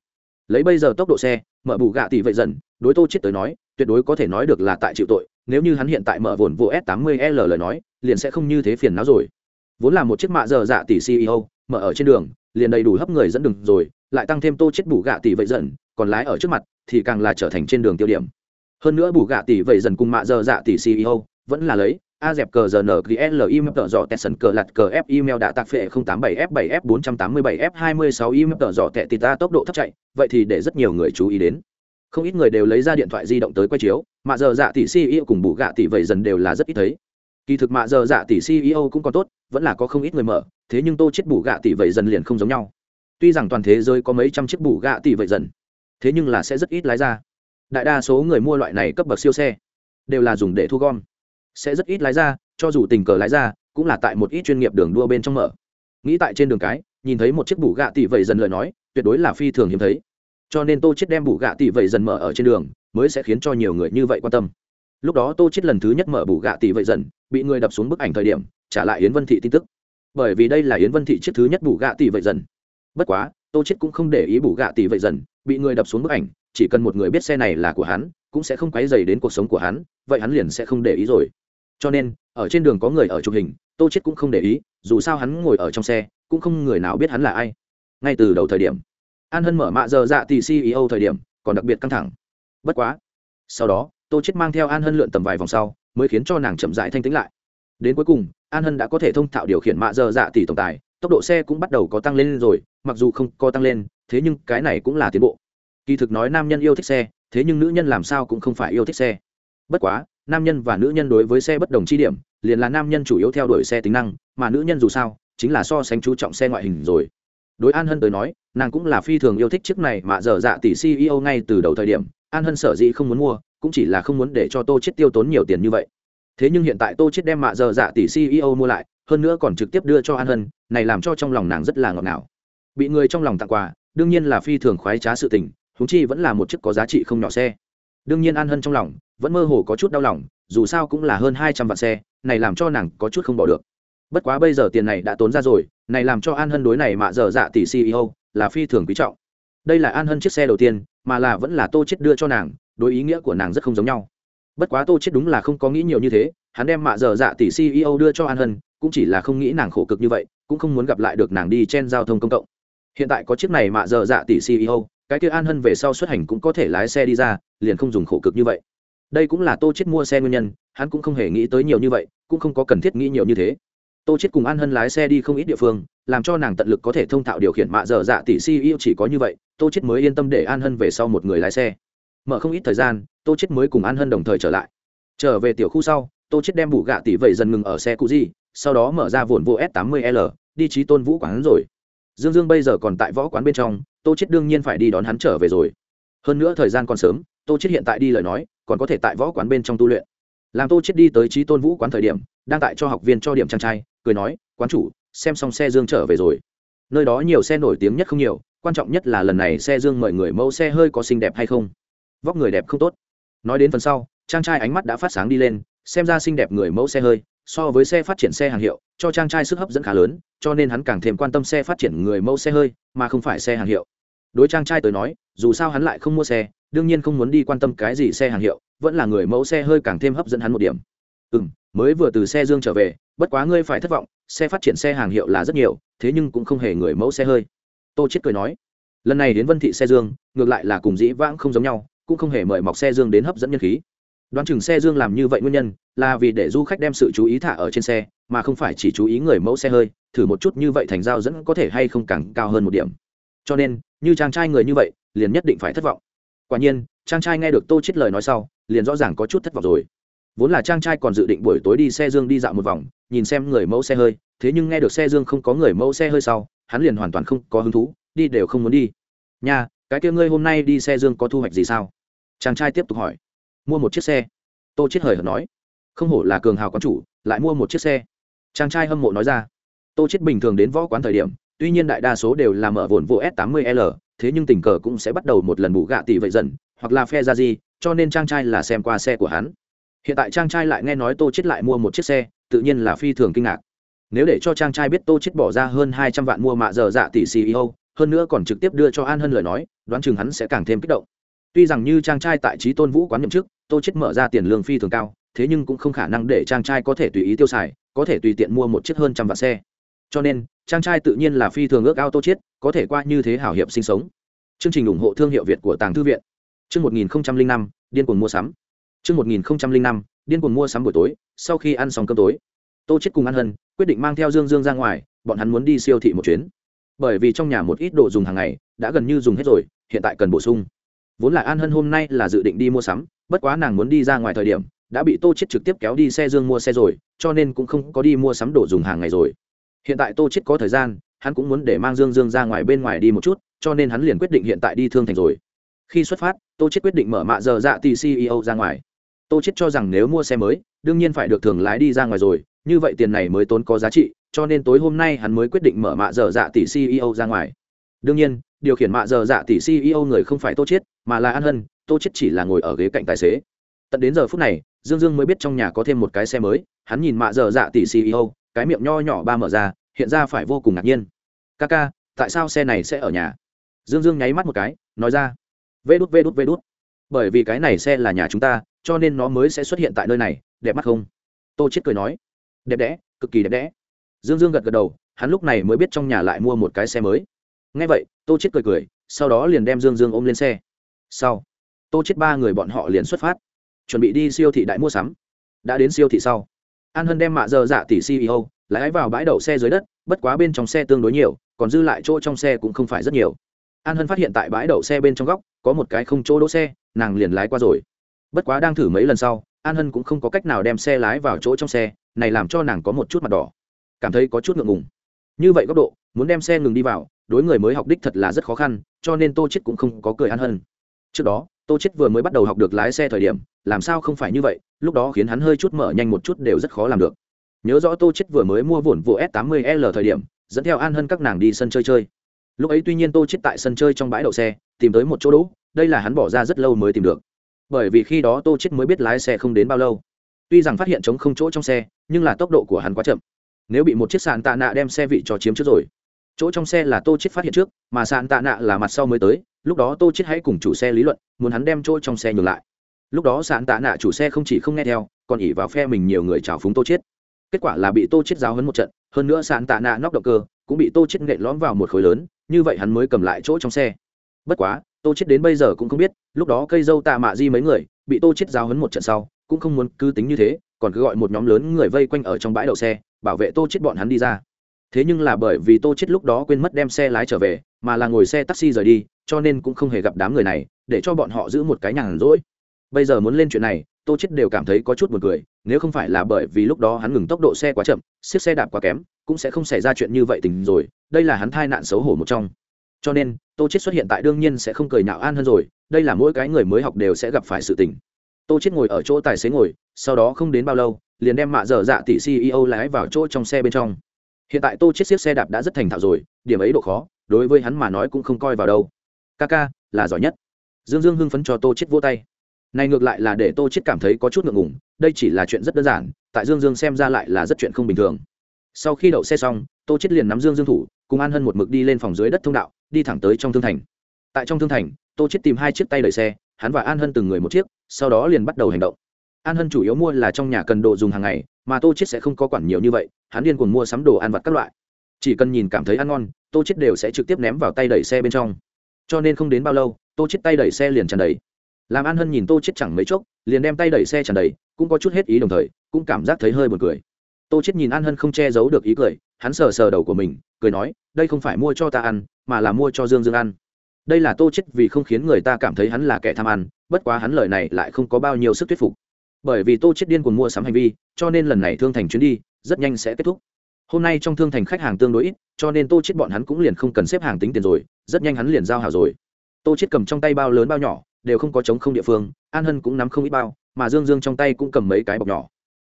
Lấy bây giờ tốc độ xe, mở bù gạ tỷ vậy dần, đối tô chết tới nói, tuyệt đối có thể nói được là tại chịu tội, nếu như hắn hiện tại mở vồn vô s 80 l lời nói liền sẽ không như thế phiền não rồi. Vốn là một chiếc mạ giờ dạ tỷ ceo mở ở trên đường, liền đầy đủ hấp người dẫn đường rồi, lại tăng thêm tô chết bù gạ tỷ vậy dần, còn lái ở trước mặt thì càng là trở thành trên đường tiêu điểm. Hơn nữa bù gạ tỷ vậy dần cùng mạ giờ dạ tỷ ceo vẫn là lấy a dẹp cờ giờ n l im tợ dọ tẹt sần cờ lặt cờ f email đã tạc phệ không tám bảy f bảy f bốn trăm tám mươi bảy f hai mươi sáu email tợ dọ tẹt tita tốc độ thấp chạy, vậy thì để rất nhiều người chú ý đến. Không ít người đều lấy ra điện thoại di động tới quay chiếu, mạ giờ dạ tỷ ceo cùng bù gạ tỷ vậy dần đều là rất ít thấy kỳ thực mạ giờ dạ tỷ ceo cũng còn tốt, vẫn là có không ít người mở, thế nhưng tô chết bù gạ tỷ vậy dần liền không giống nhau. Tuy rằng toàn thế giới có mấy trăm chiếc bù gạ tỷ vậy dần, thế nhưng là sẽ rất ít lái ra. Đại đa số người mua loại này cấp bậc siêu xe đều là dùng để thu gom. Sẽ rất ít lái ra, cho dù tình cờ lái ra, cũng là tại một ít chuyên nghiệp đường đua bên trong mở. Nghĩ tại trên đường cái, nhìn thấy một chiếc bù gạ tỷ vậy dần lời nói, tuyệt đối là phi thường hiếm thấy. Cho nên tô chết đem bù gạ tỷ vậy dần mở ở trên đường, mới sẽ khiến cho nhiều người như vậy quan tâm. Lúc đó tô chết lần thứ nhất mở bù gạ tỷ vậy dần bị người đập xuống bức ảnh thời điểm, trả lại yến vân thị tin tức. Bởi vì đây là yến vân thị chiếc thứ nhất bù gạ tỷ vậy dần. Bất quá, tô chết cũng không để ý bù gạ tỷ vậy dần, bị người đập xuống bức ảnh, chỉ cần một người biết xe này là của hắn, cũng sẽ không quấy dày đến cuộc sống của hắn, vậy hắn liền sẽ không để ý rồi. Cho nên, ở trên đường có người ở chụp hình, tô chết cũng không để ý, dù sao hắn ngồi ở trong xe, cũng không người nào biết hắn là ai. Ngay từ đầu thời điểm, an hân mở mạ giờ dạ tỷ ceo thời điểm, còn đặc biệt căng thẳng. Bất quá, sau đó, tô chết mang theo an hân lượn tầm vài vòng sau mới khiến cho nàng chậm rãi thanh tĩnh lại. Đến cuối cùng, an hân đã có thể thông thạo điều khiển mạ giờ dạ tỷ tổng tài, tốc độ xe cũng bắt đầu có tăng lên rồi, mặc dù không có tăng lên, thế nhưng cái này cũng là tiến bộ. Kỳ thực nói nam nhân yêu thích xe, thế nhưng nữ nhân làm sao cũng không phải yêu thích xe. Bất quá, nam nhân và nữ nhân đối với xe bất đồng chi điểm, liền là nam nhân chủ yếu theo đuổi xe tính năng, mà nữ nhân dù sao, chính là so sánh chú trọng xe ngoại hình rồi. Đối an hân tới nói, nàng cũng là phi thường yêu thích chiếc này mà giờ dạ tỷ ceo ngay từ đầu thời điểm, an hân sở dĩ không muốn mua cũng chỉ là không muốn để cho tô chết tiêu tốn nhiều tiền như vậy. Thế nhưng hiện tại tô chết đem mạ giờ dạ tỷ ceo mua lại, hơn nữa còn trực tiếp đưa cho an hân, này làm cho trong lòng nàng rất là ngọt ngào. Bị người trong lòng tặng quà, đương nhiên là phi thường khoái trá sự tình húng chi vẫn là một chiếc có giá trị không nhỏ xe. Đương nhiên an hân trong lòng vẫn mơ hồ có chút đau lòng, dù sao cũng là hơn hai trăm vạn xe, này làm cho nàng có chút không bỏ được. Bất quá bây giờ tiền này đã tốn ra rồi, này làm cho an hân đối này mạ giờ dạ tỷ ceo là phi thường quý trọng. Đây là an hân chiếc xe đầu tiên, mà là vẫn là tô chết đưa cho nàng đối ý nghĩa của nàng rất không giống nhau. Bất quá tô chết đúng là không có nghĩ nhiều như thế, hắn đem mạ giờ dạ tỷ ceo đưa cho an hân, cũng chỉ là không nghĩ nàng khổ cực như vậy, cũng không muốn gặp lại được nàng đi trên giao thông công cộng. Hiện tại có chiếc này mạ giờ dạ tỷ ceo cái kia an hân về sau xuất hành cũng có thể lái xe đi ra, liền không dùng khổ cực như vậy. Đây cũng là tô chết mua xe nguyên nhân, hắn cũng không hề nghĩ tới nhiều như vậy, cũng không có cần thiết nghĩ nhiều như thế. Tô chết cùng an hân lái xe đi không ít địa phương, làm cho nàng tận lực có thể thông thạo điều khiển mạ giờ dạ tỷ ceo chỉ có như vậy, tô chết mới yên tâm để an hân về sau một người lái xe mở không ít thời gian, tô chết mới cùng an hân đồng thời trở lại. Trở về tiểu khu sau, tô chết đem bù gạ tỷ vậy dần ngừng ở xe cụ gì, sau đó mở ra vồn vô s 80 l, đi trí tôn vũ quán rồi. Dương dương bây giờ còn tại võ quán bên trong, tô chết đương nhiên phải đi đón hắn trở về rồi. Hơn nữa thời gian còn sớm, tô chết hiện tại đi lời nói, còn có thể tại võ quán bên trong tu luyện. Làm tô chết đi tới trí tôn vũ quán thời điểm, đang tại cho học viên cho điểm trang trai, cười nói, quán chủ, xem xong xe dương trở về rồi. Nơi đó nhiều xe nổi tiếng nhất không nhiều, quan trọng nhất là lần này xe dương mời người mẫu xe hơi có xinh đẹp hay không vóc người đẹp không tốt. Nói đến phần sau trang trai ánh mắt đã phát sáng đi lên, xem ra xinh đẹp người mẫu xe hơi, so với xe phát triển xe hàng hiệu, cho trang trai sức hấp dẫn khá lớn, cho nên hắn càng thêm quan tâm xe phát triển người mẫu xe hơi, mà không phải xe hàng hiệu. Đối trang trai tới nói, dù sao hắn lại không mua xe, đương nhiên không muốn đi quan tâm cái gì xe hàng hiệu, vẫn là người mẫu xe hơi càng thêm hấp dẫn hắn một điểm. Ừ m mới vừa từ xe dương trở về, bất quá ngươi phải thất vọng, xe phát triển xe hàng hiệu là rất nhiều, thế nhưng cũng không hề người mẫu xe hơi. Tô chết cười nói, lần này đến vân thị xe dương, ngược lại là cùng dĩ vãng không giống nhau cũng không hề mời mọc xe dương đến hấp dẫn nhân khí. Đoán chừng xe dương làm như vậy nguyên nhân là vì để du khách đem sự chú ý thả ở trên xe, mà không phải chỉ chú ý người mẫu xe hơi, thử một chút như vậy thành giao dẫn có thể hay không càng cao hơn một điểm. Cho nên, như chàng trai người như vậy, liền nhất định phải thất vọng. Quả nhiên, chàng trai nghe được tô chết lời nói sau, liền rõ ràng có chút thất vọng rồi. Vốn là chàng trai còn dự định buổi tối đi xe dương đi dạo một vòng, nhìn xem người mẫu xe hơi, thế nhưng nghe được xe dương không có người mẫu xe hơi sau, hắn liền hoàn toàn không có hứng thú, đi đều không muốn đi. Nha, cái kia ngươi hôm nay đi xe dương có thu hoạch gì sao? Chàng trai tiếp tục hỏi, mua một chiếc xe? Tô chết hời hợt nói, không hổ là cường hào quán chủ, lại mua một chiếc xe. Chàng trai hâm mộ nói ra, tô chết bình thường đến võ quán thời điểm, tuy nhiên đại đa số đều là mở vồn vô s 80 l, thế nhưng tình cờ cũng sẽ bắt đầu một lần bù gạ tỷ vậy dần, hoặc là phe ra gì, cho nên trang trai là xem qua xe của hắn. Hiện tại trang trai lại nghe nói tô chết lại mua một chiếc xe, tự nhiên là phi thường kinh ngạc. Nếu để cho trang trai biết tô chết bỏ ra hơn hai trăm vạn mua mạ giờ dạ tỷ ceo hơn nữa còn trực tiếp đưa cho an hân lời nói, đoán chừng hắn sẽ càng thêm kích động tuy rằng như trang trai tại trí tôn vũ quán nhậm chức, tô chết mở ra tiền lương phi thường cao, thế nhưng cũng không khả năng để trang trai có thể tùy ý tiêu xài, có thể tùy tiện mua một chiếc hơn trăm vạn xe. Cho nên trang trai tự nhiên là phi thường ước ao tô chiết, có thể qua như thế hảo hiệp sinh sống. Chương trình ủng hộ thương hiệu việt của tàng thư viện. Chương một nghìn năm điên cuồng mua sắm. Chương một nghìn năm điên cuồng mua sắm buổi tối, sau khi ăn xong cơm tối, tô chiết cùng ăn hân quyết định mang theo dương dương ra ngoài, bọn hắn muốn đi siêu thị một chuyến. Bởi vì trong nhà một ít đồ dùng hàng ngày đã gần như dùng hết rồi, hiện tại cần bổ sung vốn là an hân hôm nay là dự định đi mua sắm, bất quá nàng muốn đi ra ngoài thời điểm, đã bị tô chết trực tiếp kéo đi xe dương mua xe rồi, cho nên cũng không có đi mua sắm đồ dùng hàng ngày rồi. Hiện tại tô chết có thời gian, hắn cũng muốn để mang dương dương ra ngoài bên ngoài đi một chút, cho nên hắn liền quyết định hiện tại đi thương thành rồi. Khi xuất phát, tô chết quyết định mở mạ giờ dạ tỷ ceo ra ngoài. Tô chết cho rằng nếu mua xe mới, đương nhiên phải được thường lái đi ra ngoài rồi, như vậy tiền này mới tốn có giá trị, cho nên tối hôm nay hắn mới quyết định mở mạ giờ dạ tỷ ceo ra ngoài. Đương nhiên điều khiển mạ giờ dạ tỷ ceo người không phải tô chết mà là an hân, tô chết chỉ là ngồi ở ghế cạnh tài xế. Tận đến giờ phút này, dương dương mới biết trong nhà có thêm một cái xe mới, hắn nhìn mạ giờ dạ tỷ ceo cái miệng nho nhỏ ba mở ra, hiện ra phải vô cùng ngạc nhiên. Ca ca, tại sao xe này sẽ ở nhà? Dương dương nháy mắt một cái, nói ra, vê đút vê đút vê đút. Bởi vì cái này xe là nhà chúng ta, cho nên nó mới sẽ xuất hiện tại nơi này, đẹp mắt không? Tô chết cười nói, đẹp đẽ, cực kỳ đẹp đẽ. Dương dương gật gật đầu, hắn lúc này mới biết trong nhà lại mua một cái xe mới. Ngay vậy tô chết cười cười, sau đó liền đem dương dương ôm lên xe. Sau, tô chết ba người bọn họ liền xuất phát, chuẩn bị đi siêu thị đại mua sắm. Đã đến siêu thị sau, an hân đem mạ giờ dạ tỷ ceo lái vào bãi đậu xe dưới đất, bất quá bên trong xe tương đối nhiều, còn dư lại chỗ trong xe cũng không phải rất nhiều. An hân phát hiện tại bãi đậu xe bên trong góc, có một cái không chỗ đỗ xe, nàng liền lái qua rồi. Bất quá đang thử mấy lần sau, an hân cũng không có cách nào đem xe lái vào chỗ trong xe, này làm cho nàng có một chút mặt đỏ. Cảm thấy có chút ngượng ngùng. Như vậy góc độ muốn đem xe ngừng đi vào, đối người mới học đích thật là rất khó khăn, cho nên tô chết cũng không có cười an hơn. trước đó, tô chết vừa mới bắt đầu học được lái xe thời điểm, làm sao không phải như vậy, lúc đó khiến hắn hơi chút mở nhanh một chút đều rất khó làm được. Nhớ rõ tô chết vừa mới mua vồn vụ s 80 l thời điểm, dẫn theo an hân các nàng đi sân chơi chơi. Lúc ấy tuy nhiên tô chết tại sân chơi trong bãi đậu xe, tìm tới một chỗ đỗ, đây là hắn bỏ ra rất lâu mới tìm được. Bởi vì khi đó tô chết mới biết lái xe không đến bao lâu. Tuy rằng phát hiện chống không chỗ trong xe, nhưng là tốc độ của hắn quá chậm. Nếu bị một chiếc sàn tạ nạ đem xe vị cho chiếm trước rồi chỗ trong xe là tô chết phát hiện trước, mà sàn tạ nạ là mặt sau mới tới, lúc đó tô chết hãy cùng chủ xe lý luận, muốn hắn đem chỗ trong xe nhường lại. Lúc đó sàn tạ nạ chủ xe không chỉ không nghe theo, còn ỉ vào phe mình nhiều người chào phúng tô chết. Kết quả là bị tô chết giáo hấn một trận, hơn nữa sàn tạ nạ nóc động cơ, cũng bị tô chết nện lõm vào một khối lớn, như vậy hắn mới cầm lại chỗ trong xe. Bất quá, tô chết đến bây giờ cũng không biết, lúc đó cây dâu tạ mạ di mấy người, bị tô chết giáo hấn một trận sau, cũng không muốn cứ tính như thế, còn cứ gọi một nhóm lớn người vây quanh ở trong bãi đậu xe, bảo vệ tô chết bọn hắn đi ra thế nhưng là bởi vì tô chết lúc đó quên mất đem xe lái trở về, mà là ngồi xe taxi rời đi, cho nên cũng không hề gặp đám người này, để cho bọn họ giữ một cái nhàn rỗi. Bây giờ muốn lên chuyện này, tô chết đều cảm thấy có chút buồn cười, nếu không phải là bởi vì lúc đó hắn ngừng tốc độ xe quá chậm siết xe đạp quá kém, cũng sẽ không xảy ra chuyện như vậy tình rồi, đây là hắn thai nạn xấu hổ một trong. Cho nên, tô chết xuất hiện tại đương nhiên sẽ không cười nhạo an hơn rồi, đây là mỗi cái người mới học đều sẽ gặp phải sự tình. Tô chết ngồi ở chỗ tài xế ngồi, sau đó không đến bao lâu, liền đem mạ dở dạ tỷ ceo lái vào chỗ trong xe bên trong hiện tại tô chết xiết xe đạp đã rất thành thạo rồi, điểm ấy độ khó, đối với hắn mà nói cũng không coi vào đâu. Ca ca, là giỏi nhất. Dương dương hưng phấn cho tô chết vỗ tay. Này ngược lại là để tô chết cảm thấy có chút ngượng ngùng, đây chỉ là chuyện rất đơn giản, tại dương dương xem ra lại là rất chuyện không bình thường. Sau khi đậu xe xong, tô chết liền nắm dương dương thủ, cùng an hân một mực đi lên phòng dưới đất thông đạo, đi thẳng tới trong thương thành. Tại trong thương thành, tô chết tìm hai chiếc tay đẩy xe, hắn và an hân từng người một chiếc, sau đó liền bắt đầu hành động. An hân chủ yếu mua là trong nhà cần đồ dùng hàng ngày mà tô chết sẽ không có quản nhiều như vậy, hắn điên cuồng mua sắm đồ ăn vặt các loại. Chỉ cần nhìn cảm thấy ăn ngon, tô chết đều sẽ trực tiếp ném vào tay đẩy xe bên trong. Cho nên không đến bao lâu, tô chết tay đẩy xe liền tràn đầy. Làm an hân nhìn tô chết chẳng mấy chốc, liền đem tay đẩy xe tràn đầy, cũng có chút hết ý đồng thời, cũng cảm giác thấy hơi buồn cười. Tô chết nhìn an hân không che giấu được ý cười, hắn sờ sờ đầu của mình, cười nói, đây không phải mua cho ta ăn, mà là mua cho dương dương ăn. Đây là tô chết vì không khiến người ta cảm thấy hắn là kẻ tham ăn, bất quá hắn lời này lại không có bao nhiêu sức thuyết phục bởi vì tô chết điên cuồng mua sắm hành vi, cho nên lần này thương thành chuyến đi rất nhanh sẽ kết thúc. Hôm nay trong thương thành khách hàng tương đối ít, cho nên tô chết bọn hắn cũng liền không cần xếp hàng tính tiền rồi, rất nhanh hắn liền giao hảo rồi. Tô chết cầm trong tay bao lớn bao nhỏ, đều không có chống không địa phương, an hân cũng nắm không ít bao, mà dương dương trong tay cũng cầm mấy cái bọc nhỏ.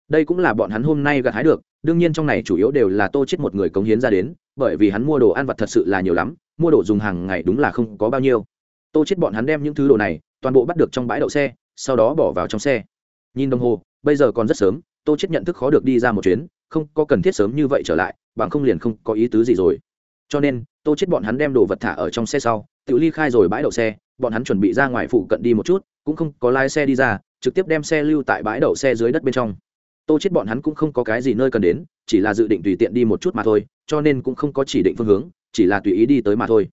Đây cũng là bọn hắn hôm nay gặt hái được, đương nhiên trong này chủ yếu đều là tô chết một người cống hiến ra đến, bởi vì hắn mua đồ ăn vặt thật sự là nhiều lắm, mua đồ dùng hàng ngày đúng là không có bao nhiêu. Tô chết bọn hắn đem những thứ đồ này toàn bộ bắt được trong bãi đậu xe, sau đó bỏ vào trong xe nhìn đồng hồ, bây giờ còn rất sớm, tô chết nhận thức khó được đi ra một chuyến, không có cần thiết sớm như vậy trở lại, bằng không liền không có ý tứ gì rồi. Cho nên, tô chết bọn hắn đem đồ vật thả ở trong xe sau, tự ly khai rồi bãi đậu xe, bọn hắn chuẩn bị ra ngoài phụ cận đi một chút, cũng không có lái xe đi ra, trực tiếp đem xe lưu tại bãi đậu xe dưới đất bên trong. Tô chết bọn hắn cũng không có cái gì nơi cần đến, chỉ là dự định tùy tiện đi một chút mà thôi, cho nên cũng không có chỉ định phương hướng, chỉ là tùy ý đi tới mà thôi.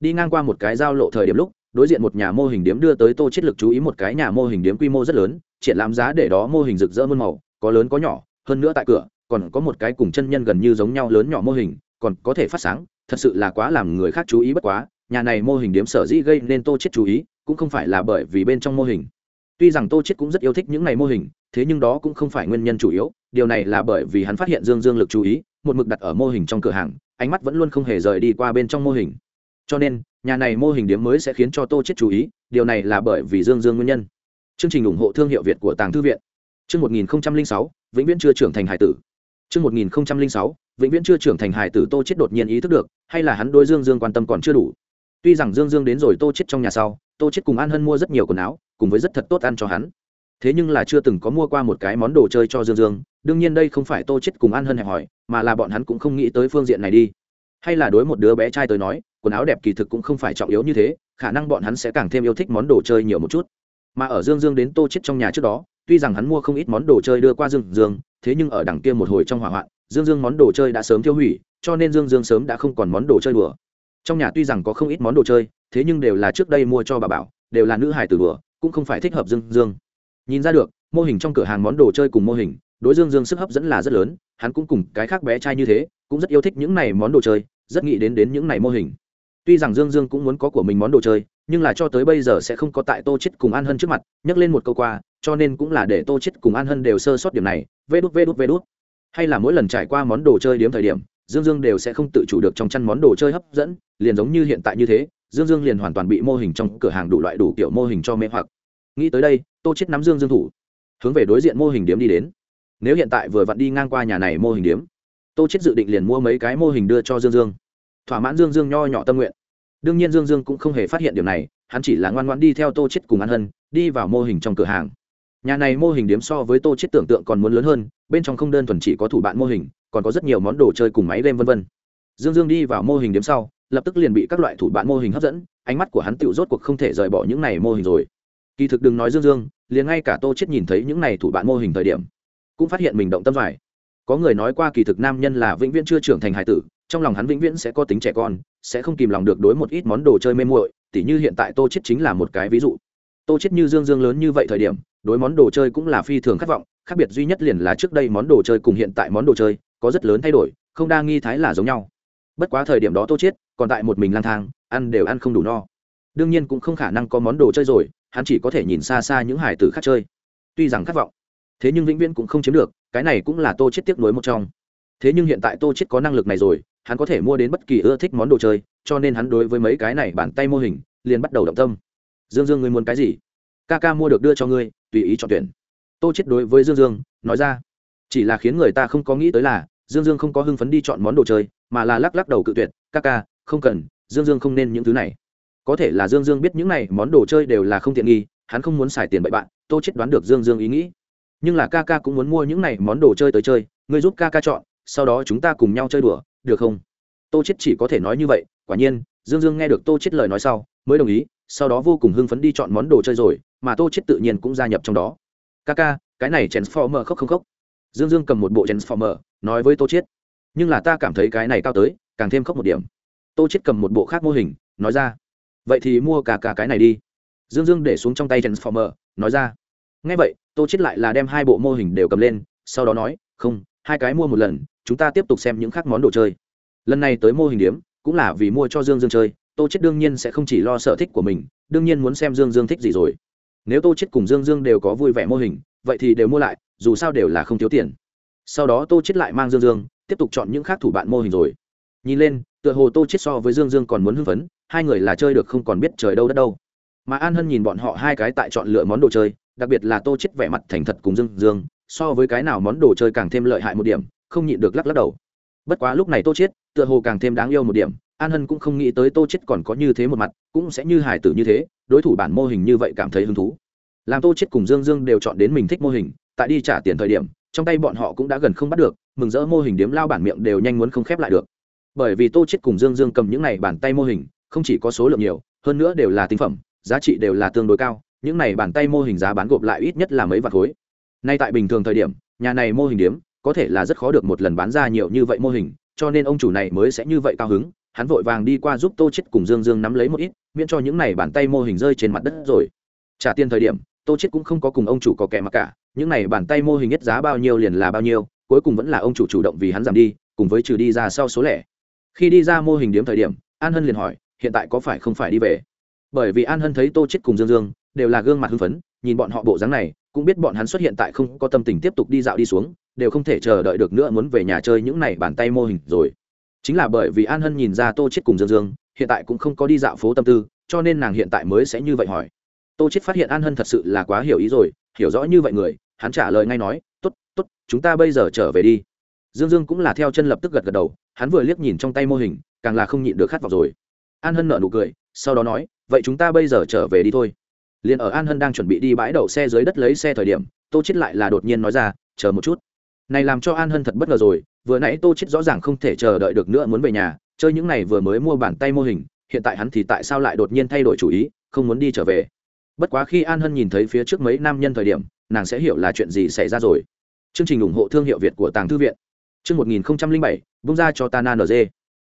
Đi ngang qua một cái giao lộ thời điểm lúc đối diện một nhà mô hình điếm đưa tới tô chiết lực chú ý một cái nhà mô hình điếm quy mô rất lớn, triển lãm giá để đó mô hình rực rỡ muôn màu, có lớn có nhỏ, hơn nữa tại cửa, còn có một cái cùng chân nhân gần như giống nhau lớn nhỏ mô hình, còn có thể phát sáng, thật sự là quá làm người khác chú ý bất quá, nhà này mô hình điếm sở dĩ gây nên tô chiết chú ý, cũng không phải là bởi vì bên trong mô hình. Tuy rằng tô chiết cũng rất yêu thích những này mô hình, thế nhưng đó cũng không phải nguyên nhân chủ yếu, điều này là bởi vì hắn phát hiện dương dương lực chú ý, một mực đặt ở mô hình trong cửa hàng, ánh mắt vẫn luôn không hề rời đi qua bên trong mô hình. Cho nên nhà này mô hình điếm mới sẽ khiến cho tô chết chú ý điều này là bởi vì dương dương nguyên nhân. Chương trình ủng hộ thương hiệu việt của tàng thư viện. Chương 1006, vĩnh viễn chưa trưởng thành hải tử. Chương 1006, vĩnh viễn chưa trưởng thành hải tử tô chết đột nhiên ý thức được hay là hắn đối dương dương quan tâm còn chưa đủ. Tuy rằng dương dương đến rồi tô chết trong nhà sau tô chết cùng an hân mua rất nhiều quần áo cùng với rất thật tốt ăn cho hắn. Thế nhưng là chưa từng có mua qua một cái món đồ chơi cho dương dương đương nhiên đây không phải tô chết cùng an hân hẹn hỏi mà là bọn hắn cũng không nghĩ tới phương diện này đi. Hay là đối một đứa bé trai tới nói quần áo đẹp kỳ thực cũng không phải trọng yếu như thế, khả năng bọn hắn sẽ càng thêm yêu thích món đồ chơi nhiều một chút. Mà ở dương dương đến tô chết trong nhà trước đó, tuy rằng hắn mua không ít món đồ chơi đưa qua dương dương, thế nhưng ở đằng kia một hồi trong hỏa hoạn, dương dương món đồ chơi đã sớm tiêu hủy, cho nên dương dương sớm đã không còn món đồ chơi đùa. Trong nhà tuy rằng có không ít món đồ chơi, thế nhưng đều là trước đây mua cho bà bảo, đều là nữ hài tử đùa, cũng không phải thích hợp dương dương. Nhìn ra được, mô hình trong cửa hàng món đồ chơi cùng mô hình, đối dương dương sức hấp dẫn là rất lớn, hắn cũng cùng cái khác bé trai như thế, cũng rất yêu thích những này món đồ chơi, rất nghĩ đến đến những này mô hình tuy rằng dương dương cũng muốn có của mình món đồ chơi, nhưng là cho tới bây giờ sẽ không có tại tô chết cùng an hân trước mặt, nhắc lên một câu qua, cho nên cũng là để tô chết cùng an hân đều sơ sót điểm này, vê đút vê đút vê đút. Hay là mỗi lần trải qua món đồ chơi điểm thời điểm, dương dương đều sẽ không tự chủ được trong chăn món đồ chơi hấp dẫn, liền giống như hiện tại như thế, dương dương liền hoàn toàn bị mô hình trong cửa hàng đủ loại đủ kiểu mô hình cho mê hoặc. Nghĩ tới đây, tô chết nắm dương dương thủ, hướng về đối diện mô hình điếm đi đến. Nếu hiện tại vừa vặn đi ngang qua nhà này mô hình điếm, tô chết dự định liền mua mấy cái mô hình đưa cho dương dương thỏa mãn dương dương nho nhỏ tâm nguyện. Đương nhiên dương dương cũng không hề phát hiện điều này, hắn chỉ là ngoan ngoãn đi theo tô chết cùng ăn hân, đi vào mô hình trong cửa hàng. Nhà này mô hình điếm so với tô chết tưởng tượng còn muốn lớn hơn, bên trong không đơn thuần chỉ có thủ bạn mô hình, còn có rất nhiều món đồ chơi cùng máy game vân vân. Dương dương đi vào mô hình điếm sau, lập tức liền bị các loại thủ bạn mô hình hấp dẫn, ánh mắt của hắn tựu rốt cuộc không thể rời bỏ những này mô hình rồi. Kỳ thực đừng nói dương dương, liền ngay cả tô chết nhìn thấy những này thủ bạn mô hình thời điểm, cũng phát hiện mình động tâm vải có người nói qua kỳ thực nam nhân là vĩnh viễn chưa trưởng thành hải tử trong lòng hắn vĩnh viễn sẽ có tính trẻ con, sẽ không kìm lòng được đối một ít món đồ chơi mê muội, tỉ như hiện tại tô chết chính là một cái ví dụ. Tô chết như dương dương lớn như vậy thời điểm, đối món đồ chơi cũng là phi thường khát vọng, khác biệt duy nhất liền là trước đây món đồ chơi cùng hiện tại món đồ chơi, có rất lớn thay đổi, không đa nghi thái là giống nhau. Bất quá thời điểm đó tô chết còn tại một mình lang thang, ăn đều ăn không đủ no. Đương nhiên cũng không khả năng có món đồ chơi rồi, hắn chỉ có thể nhìn xa xa những hải tử khác chơi. Tuy rằng khát vọng, thế nhưng vĩnh viễn cũng không chiếm được, cái này cũng là tô chết tiếc nuối một trong. Thế nhưng hiện tại tô chết có năng lực này rồi hắn có thể mua đến bất kỳ ưa thích món đồ chơi, cho nên hắn đối với mấy cái này bàn tay mô hình, liền bắt đầu động tâm. Dương dương, ngươi muốn cái gì? Ca ca mua được đưa cho ngươi, tùy ý chọn tuyển. Tô chết đối với dương dương, nói ra. Chỉ là khiến người ta không có nghĩ tới là, dương dương không có hưng phấn đi chọn món đồ chơi, mà là lắc lắc đầu cự tuyệt ca ca không cần, dương dương không nên những thứ này. Có thể là dương dương biết những này món đồ chơi đều là không tiện nghi, hắn không muốn xài tiền bậy bạn, tô chết đoán được dương dương ý nghĩ. Nhưng là ca ca cũng muốn mua những này món đồ chơi tới chơi, ngươi giúp ca ca chọn, sau đó chúng ta cùng nhau chơi đùa được không? Tô chết chỉ có thể nói như vậy, quả nhiên, dương dương nghe được tô chết lời nói sau, mới đồng ý, sau đó vô cùng hưng phấn đi chọn món đồ chơi rồi, mà tô chết tự nhiên cũng gia nhập trong đó. Ca ca, cái này transformer khóc không khóc? Dương dương cầm một bộ transformer, nói với tô chết nhưng là ta cảm thấy cái này cao tới, càng thêm khóc một điểm. Tô chết cầm một bộ khác mô hình, nói ra. Vậy thì mua cả cả cái này đi. Dương dương để xuống trong tay transformer, nói ra. Ngay vậy, tô chết lại là đem hai bộ mô hình đều cầm lên, sau đó nói, không, hai cái mua một lần chúng ta tiếp tục xem những khác món đồ chơi. Lần này tới mô hình điếm, cũng là vì mua cho dương dương chơi, tô chết đương nhiên sẽ không chỉ lo sở thích của mình, đương nhiên muốn xem dương dương thích gì rồi. Nếu tô chết cùng dương dương đều có vui vẻ mô hình, vậy thì đều mua lại, dù sao đều là không thiếu tiền. Sau đó tô chết lại mang dương dương, tiếp tục chọn những khác thủ bạn mô hình rồi. Nhìn lên, tựa hồ tô chết so với dương dương còn muốn hưng phấn, hai người là chơi được không còn biết trời đâu đất đâu. Mà an hân nhìn bọn họ hai cái tại chọn lựa món đồ chơi, đặc biệt là tô chết vẻ mặt thành thật cùng dương dương, so với cái nào món đồ chơi càng thêm lợi hại một điểm không nhịn được lắc lắc đầu. Bất quá lúc này tô chết tựa hồ càng thêm đáng yêu một điểm, an hân cũng không nghĩ tới tô chết còn có như thế một mặt, cũng sẽ như hải tử như thế, đối thủ bản mô hình như vậy cảm thấy hứng thú. Làm tô chết cùng dương dương đều chọn đến mình thích mô hình, tại đi trả tiền thời điểm, trong tay bọn họ cũng đã gần không bắt được, mừng rỡ mô hình điếm lao bản miệng đều nhanh muốn không khép lại được. Bởi vì tô chết cùng dương dương cầm những này bàn tay mô hình, không chỉ có số lượng nhiều, hơn nữa đều là tinh phẩm, giá trị đều là tương đối cao, những này bàn tay mô hình giá bán gộp lại ít nhất là mấy vạn khối. Nay tại bình thường thời điểm, nhà này mô hình điếm có thể là rất khó được một lần bán ra nhiều như vậy mô hình, cho nên ông chủ này mới sẽ như vậy cao hứng, hắn vội vàng đi qua giúp tô chết cùng dương dương nắm lấy một ít, miễn cho những này bàn tay mô hình rơi trên mặt đất rồi. Trả tiền thời điểm, tô chết cũng không có cùng ông chủ có kẻ mặc cả, những này bàn tay mô hình nhất giá bao nhiêu liền là bao nhiêu, cuối cùng vẫn là ông chủ chủ động vì hắn giảm đi, cùng với trừ đi ra sau số lẻ. Khi đi ra mô hình điếm thời điểm, an hân liền hỏi, hiện tại có phải không phải đi về? Bởi vì an hân thấy tô chết cùng dương dương đều là gương mặt hưng phấn, nhìn bọn họ bộ dáng này, cũng biết bọn hắn xuất hiện tại không có tâm tình tiếp tục đi dạo đi xuống đều không thể chờ đợi được nữa muốn về nhà chơi những này bàn tay mô hình rồi. Chính là bởi vì an hân nhìn ra tô chết cùng dương dương, hiện tại cũng không có đi dạo phố tâm tư, cho nên nàng hiện tại mới sẽ như vậy hỏi. Tô chết phát hiện an hân thật sự là quá hiểu ý rồi, hiểu rõ như vậy người, hắn trả lời ngay nói, tốt tốt, chúng ta bây giờ trở về đi. Dương dương cũng là theo chân lập tức gật gật đầu, hắn vừa liếc nhìn trong tay mô hình, càng là không nhịn được khát vọng rồi. An hân nở nụ cười, sau đó nói, vậy chúng ta bây giờ trở về đi thôi. Liền ở an hân đang chuẩn bị đi bãi đậu xe dưới đất lấy xe thời điểm, tô chết lại là đột nhiên nói ra, chờ một chút này làm cho an hân thật bất ngờ rồi, vừa nãy tô chết rõ ràng không thể chờ đợi được nữa muốn về nhà, chơi những này vừa mới mua bàn tay mô hình, hiện tại hắn thì tại sao lại đột nhiên thay đổi chủ ý, không muốn đi trở về. Bất quá khi an hân nhìn thấy phía trước mấy nam nhân thời điểm, nàng sẽ hiểu là chuyện gì xảy ra rồi. Chương trình ủng hộ thương hiệu việt của tàng thư viện. Chương một nghìn bảy bung ra cho ta na nd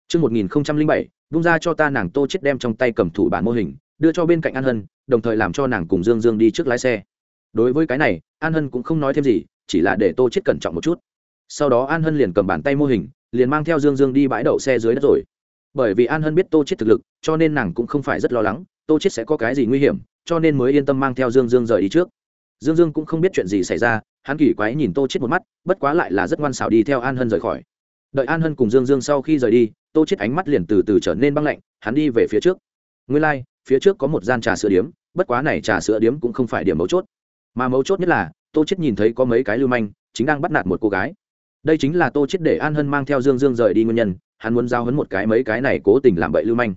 chương một nghìn bảy bung ra cho ta nàng tô chết đem trong tay cầm thủ bản mô hình, đưa cho bên cạnh an hân, đồng thời làm cho nàng cùng dương dương đi trước lái xe. Đối với cái này, an hân cũng không nói thêm gì chỉ là để tô chết cẩn trọng một chút. Sau đó an hân liền cầm bàn tay mô hình liền mang theo dương dương đi bãi đậu xe dưới đất rồi. Bởi vì an hân biết tô chết thực lực cho nên nàng cũng không phải rất lo lắng tô chết sẽ có cái gì nguy hiểm cho nên mới yên tâm mang theo dương dương rời đi trước. Dương dương cũng không biết chuyện gì xảy ra hắn kỳ quái nhìn tô chết một mắt bất quá lại là rất ngoan xảo đi theo an hân rời khỏi. Đợi an hân cùng dương dương sau khi rời đi tô chết ánh mắt liền từ từ trở nên băng lạnh hắn đi về phía trước. Nguyên lai、like, phía trước có một gian trà sữa điếm bất quá này trà sữa điếm cũng không phải điểm mấu chốt. Mà mấu chốt nhất là tô chết nhìn thấy có mấy cái lưu manh, chính đang bắt nạt một cô gái. Đây chính là tô chết để an hân mang theo dương dương rời đi nguyên nhân, hắn muốn giao hấn một cái mấy cái này cố tình làm bậy lưu manh.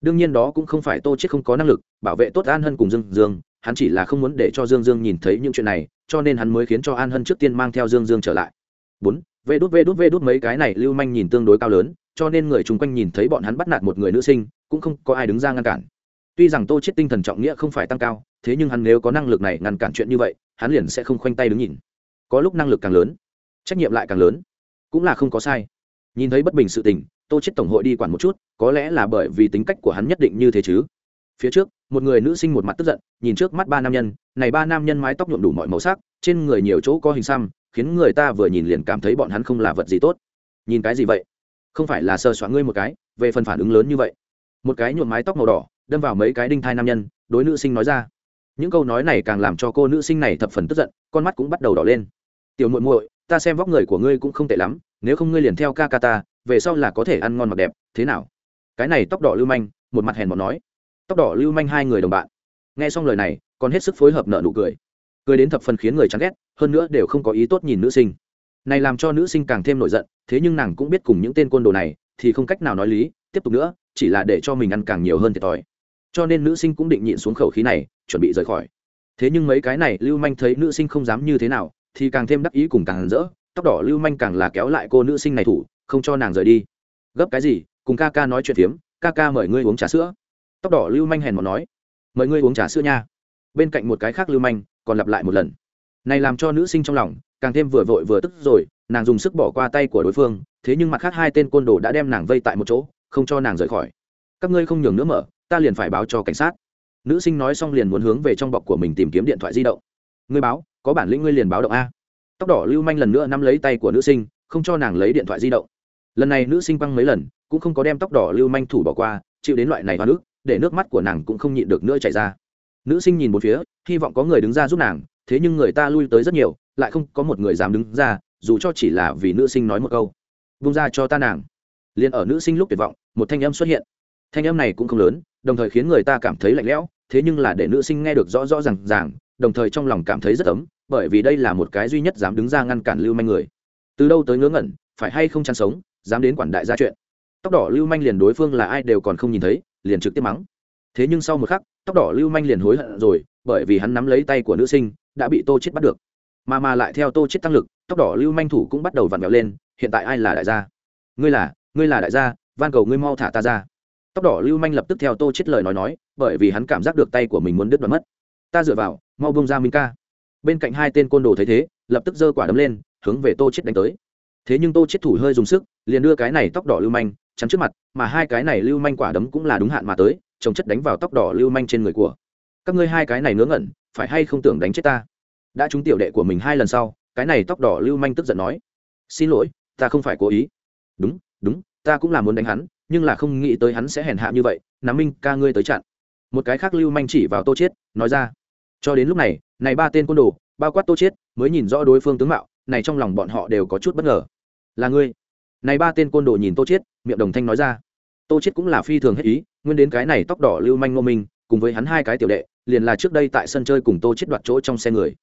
Đương nhiên đó cũng không phải tô chết không có năng lực, bảo vệ tốt an hân cùng dương dương, hắn chỉ là không muốn để cho dương dương nhìn thấy những chuyện này, cho nên hắn mới khiến cho an hân trước tiên mang theo dương dương trở lại. Bốn, vê đút vê đút vê đút mấy cái này lưu manh nhìn tương đối cao lớn, cho nên người chung quanh nhìn thấy bọn hắn bắt nạt một người nữ sinh, cũng không có ai đứng ra ngăn cản tuy rằng tô chết tinh thần trọng nghĩa không phải tăng cao, thế nhưng hắn nếu có năng lực này ngăn cản chuyện như vậy, hắn liền sẽ không khoanh tay đứng nhìn. Có lúc năng lực càng lớn, trách nhiệm lại càng lớn. Cũng là không có sai. Nhìn thấy bất bình sự tình, tô chết tổng hội đi quản một chút, có lẽ là bởi vì tính cách của hắn nhất định như thế chứ. Phía trước, một người nữ sinh một mặt tức giận, nhìn trước mắt ba nam nhân, này ba nam nhân mái tóc nhuộm đủ mọi màu sắc, trên người nhiều chỗ có hình xăm, khiến người ta vừa nhìn liền cảm thấy bọn hắn không là vật gì tốt. Nhìn cái gì vậy? Không phải là sơ soạn ngươi một cái, về phần phản ứng lớn như vậy. Một cái nhuộm mái tóc màu đỏ đâm vào mấy cái đinh thai nam nhân, đối nữ sinh nói ra. Những câu nói này càng làm cho cô nữ sinh này thập phần tức giận, con mắt cũng bắt đầu đỏ lên. Tiểu muội muội, ta xem vóc người của ngươi cũng không tệ lắm, nếu không ngươi liền theo ca ca ta, về sau là có thể ăn ngon mặc đẹp, thế nào? Cái này tóc đỏ lưu manh, một mặt hèn một nói. Tóc đỏ lưu manh hai người đồng bạn. Nghe xong lời này, còn hết sức phối hợp nợ nụ cười. Cười đến thập phần khiến người chán ghét, hơn nữa đều không có ý tốt nhìn nữ sinh. Này làm cho nữ sinh càng thêm nổi giận, thế nhưng nàng cũng biết cùng những tên côn đồ này thì không cách nào nói lý, tiếp tục nữa, chỉ là để cho mình ăn càng nhiều hơn thiệt thòi cho nên nữ sinh cũng định nhịn xuống khẩu khí này, chuẩn bị rời khỏi. Thế nhưng mấy cái này, lưu manh thấy nữ sinh không dám như thế nào, thì càng thêm đắc ý cùng càng rỡ, tóc đỏ lưu manh càng là kéo lại cô nữ sinh này thủ, không cho nàng rời đi. Gấp cái gì? Cùng ca ca nói chuyện phiếm, ca ca mời ngươi uống trà sữa. Tóc đỏ lưu manh hèn một nói. Mời ngươi uống trà sữa nha. Bên cạnh một cái khác lưu manh còn lặp lại một lần. Này làm cho nữ sinh trong lòng càng thêm vừa vội vừa tức rồi, nàng dùng sức bỏ qua tay của đối phương, thế nhưng mặt khác hai tên côn đồ đã đem nàng vây tại một chỗ, không cho nàng rời khỏi. Các ngươi không nhường nữa mở ta liền phải báo cho cảnh sát. Nữ sinh nói xong liền muốn hướng về trong bọc của mình tìm kiếm điện thoại di động. Ngươi báo, có bản lĩnh ngươi liền báo động a. Tóc đỏ lưu manh lần nữa nắm lấy tay của nữ sinh, không cho nàng lấy điện thoại di động. Lần này nữ sinh băng mấy lần, cũng không có đem tóc đỏ lưu manh thủ bỏ qua, chịu đến loại này hoa nước để nước mắt của nàng cũng không nhịn được nữa chảy ra. Nữ sinh nhìn một phía, hy vọng có người đứng ra giúp nàng, thế nhưng người ta lui tới rất nhiều, lại không có một người dám đứng ra, dù cho chỉ là vì nữ sinh nói một câu. Vung ra cho ta nàng. Liền ở nữ sinh lúc tuyệt vọng, một thanh âm xuất hiện. Thanh âm này cũng không lớn đồng thời khiến người ta cảm thấy lạnh lẽo, thế nhưng là để nữ sinh nghe được rõ rõ r à n g ràng, đồng thời trong lòng cảm thấy rất ấm, bởi vì đây là một cái duy nhất dám đứng ra ngăn cản lưu manh người. Từ đâu tới ngớ ngẩn, phải hay không chăn sống, dám đến quản đại gia chuyện. Tóc đỏ lưu manh liền đối phương là ai đều còn không nhìn thấy, liền trực tiếp mắng. Thế nhưng sau một khắc, tóc đỏ lưu manh liền hối hận rồi, bởi vì hắn nắm lấy tay của nữ sinh, đã bị tô chết bắt được. Mà mà lại theo tô chết tăng lực, tóc đỏ lưu manh thủ cũng bắt đầu vặn vẹo lên, hiện tại ai là đại gia? Ngươi là ngươi là đại gia, van cầu ngươi mau thả ta ra tóc đỏ lưu manh lập tức theo tô chết lời nói nói, bởi vì hắn cảm giác được tay của mình muốn đứt đoạn mất. Ta dựa vào, mau bông ra minh ca. Bên cạnh hai tên côn đồ thấy thế, lập tức giơ quả đấm lên, hướng về tô chết đánh tới. Thế nhưng tô chết thủ hơi dùng sức, liền đưa cái này tóc đỏ lưu manh chắn trước mặt, mà hai cái này lưu manh quả đấm cũng là đúng hạn mà tới, chồng chất đánh vào tóc đỏ lưu manh trên người của. Các ngươi hai cái này ngớ ngẩn, phải hay không tưởng đánh chết ta? Đã trúng tiểu đệ của mình hai lần sau, cái này tóc đỏ lưu manh tức giận nói. Xin lỗi, ta không phải cố ý. Đúng đúng, ta cũng là muốn đánh hắn nhưng là không nghĩ tới hắn sẽ hèn hạ như vậy nắm minh ca ngươi tới chặn. Một cái khác lưu manh chỉ vào tô chiết, nói ra. Cho đến lúc này này ba tên côn đồ, bao quát tô chiết, mới nhìn rõ đối phương tướng mạo, này trong lòng bọn họ đều có chút bất ngờ. Là ngươi. Này ba tên côn đồ nhìn tô chiết, miệng đồng thanh nói ra. Tô chiết cũng là phi thường hết ý, nguyên đến cái này tóc đỏ lưu manh ngô minh, cùng với hắn hai cái tiểu đệ, liền là trước đây tại sân chơi cùng tô chiết đoạt chỗ trong xe người.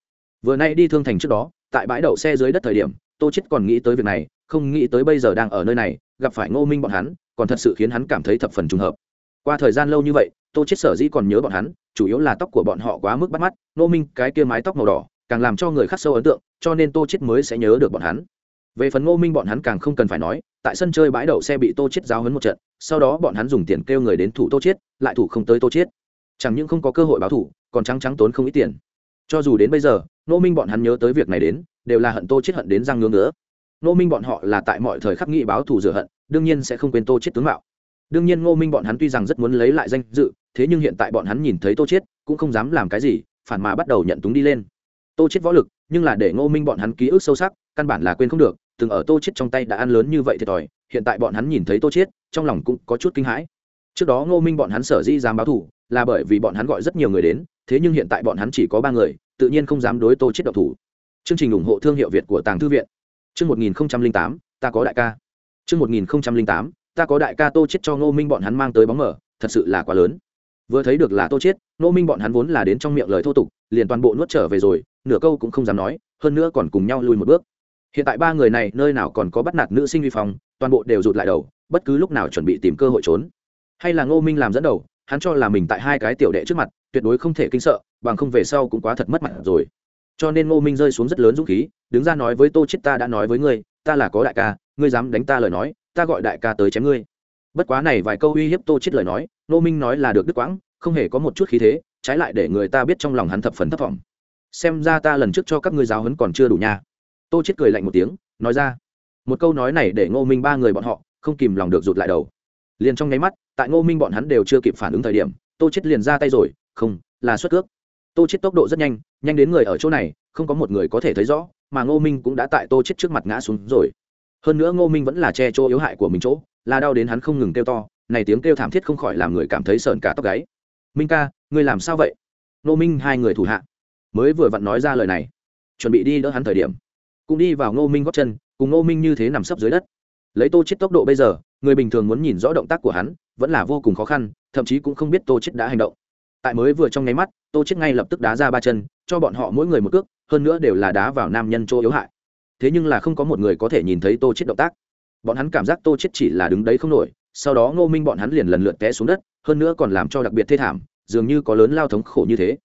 Vừa nay đi thương thành trước đó, tại bãi đậu xe dưới đất thời điểm, tô chết còn nghĩ tới việc này, không nghĩ tới bây giờ đang ở nơi này, gặp phải ngô minh bọn hắn còn thật sự khiến hắn cảm thấy thập phần trùng hợp. Qua thời gian lâu như vậy, tô chết sở dĩ còn nhớ bọn hắn, chủ yếu là tóc của bọn họ quá mức bắt mắt, ngô minh, cái kia mái tóc màu đỏ, càng làm cho người khác sâu ấn tượng, cho nên tô chết mới sẽ nhớ được bọn hắn. Về phần ngô minh bọn hắn càng không cần phải nói, tại sân chơi bãi đậu xe bị tô chết giáo hấn một trận, sau đó bọn hắn dùng tiền kêu người đến thủ tô chết lại thủ không tới tô chết chẳng những không có cơ hội báo thủ, còn trắng trắng tốn không ít tiền. Cho dù đến bây giờ, Ngô minh bọn hắn nhớ tới việc này đến, đều là hận tô chết hận đến răng ngứa ngứa. Ngô minh bọn họ là tại mọi thời khắc nghị báo thù rửa hận, đương nhiên sẽ không quên tô chết tướng mạo. Đương nhiên ngô minh bọn hắn tuy rằng rất muốn lấy lại danh dự, thế nhưng hiện tại bọn hắn nhìn thấy tô chết cũng không dám làm cái gì, phản mà bắt đầu nhận túng đi lên. Tô chết võ lực, nhưng là để ngô minh bọn hắn ký ức sâu sắc, căn bản là quên không được, từng ở tô chết trong tay đã ăn lớn như vậy thiệt thòi, hiện tại bọn hắn nhìn thấy tô chết trong lòng cũng có chút kinh hãi. Trước đó ngô minh bọn hắn sở dĩ dám báo thù, là bởi vì bọn hắn gọi rất nhiều người đến, thế nhưng hiện tại bọn hắn chỉ có ba người, tự nhiên không dám đối tô chết độc thủ. Chương trình ủng hộ thương hiệu việt của tàng thư viện chương một nghìn tám ta có đại ca. Chương một nghìn tám ta có đại ca tô chết cho ngô minh bọn hắn mang tới bóng mở thật sự là quá lớn. Vừa thấy được là tô chết ngô minh bọn hắn vốn là đến trong miệng lời thô tục liền toàn bộ nuốt trở về rồi nửa câu cũng không dám nói hơn nữa còn cùng nhau lùi một bước. Hiện tại ba người này nơi nào còn có bắt nạt nữ sinh vi phòng, toàn bộ đều rụt lại đầu bất cứ lúc nào chuẩn bị tìm cơ hội trốn. Hay là ngô minh làm dẫn đầu hắn cho là mình tại hai cái tiểu đệ trước mặt tuyệt đối không thể kinh sợ bằng không về sau cũng quá thật mất mặt rồi cho nên ngô minh rơi xuống rất lớn dũng khí, đứng ra nói với tô chết ta đã nói với ngươi, ta là có đại ca, ngươi dám đánh ta lời nói, ta gọi đại ca tới chém ngươi. Bất quá này vài câu uy hiếp tô chết lời nói, ngô minh nói là được đức quãng, không hề có một chút khí thế, trái lại để người ta biết trong lòng hắn thập phần thấp vọng. Xem ra ta lần trước cho các ngươi giáo huấn còn chưa đủ nha. Tô chết cười lạnh một tiếng, nói ra. Một câu nói này để ngô minh ba người bọn họ không kìm lòng được rụt lại đầu. Liền trong nháy mắt, tại ngô minh bọn hắn đều chưa kịp phản ứng thời điểm, tô chết liền ra tay rồi, không, là xuất cước tô chết tốc độ rất nhanh nhanh đến người ở chỗ này, không có một người có thể thấy rõ, mà ngô minh cũng đã tại tô chết trước mặt ngã xuống rồi. Hơn nữa ngô minh vẫn là che chỗ yếu hại của mình chỗ, là đau đến hắn không ngừng kêu to, này tiếng kêu thảm thiết không khỏi làm người cảm thấy sợn cả tóc gáy. Minh ca, ngươi làm sao vậy? Ngô minh hai người thủ hạ, mới vừa vặn nói ra lời này, chuẩn bị đi đỡ hắn thời điểm. Cũng đi vào ngô minh gót chân, cùng ngô minh như thế nằm sấp dưới đất. Lấy tô chết tốc độ bây giờ, người bình thường muốn nhìn rõ động tác của hắn, vẫn là vô cùng khó khăn, thậm chí cũng không biết tô chết đã hành động tại mới vừa trong nháy mắt, tô chết ngay lập tức đá ra ba chân, cho bọn họ mỗi người một cước, hơn nữa đều là đá vào nam nhân chỗ yếu hại. Thế nhưng là không có một người có thể nhìn thấy tô chết động tác. Bọn hắn cảm giác tô chết chỉ là đứng đấy không nổi, sau đó ngô minh bọn hắn liền lần lượt té xuống đất, hơn nữa còn làm cho đặc biệt thê thảm, dường như có lớn lao thống khổ như thế.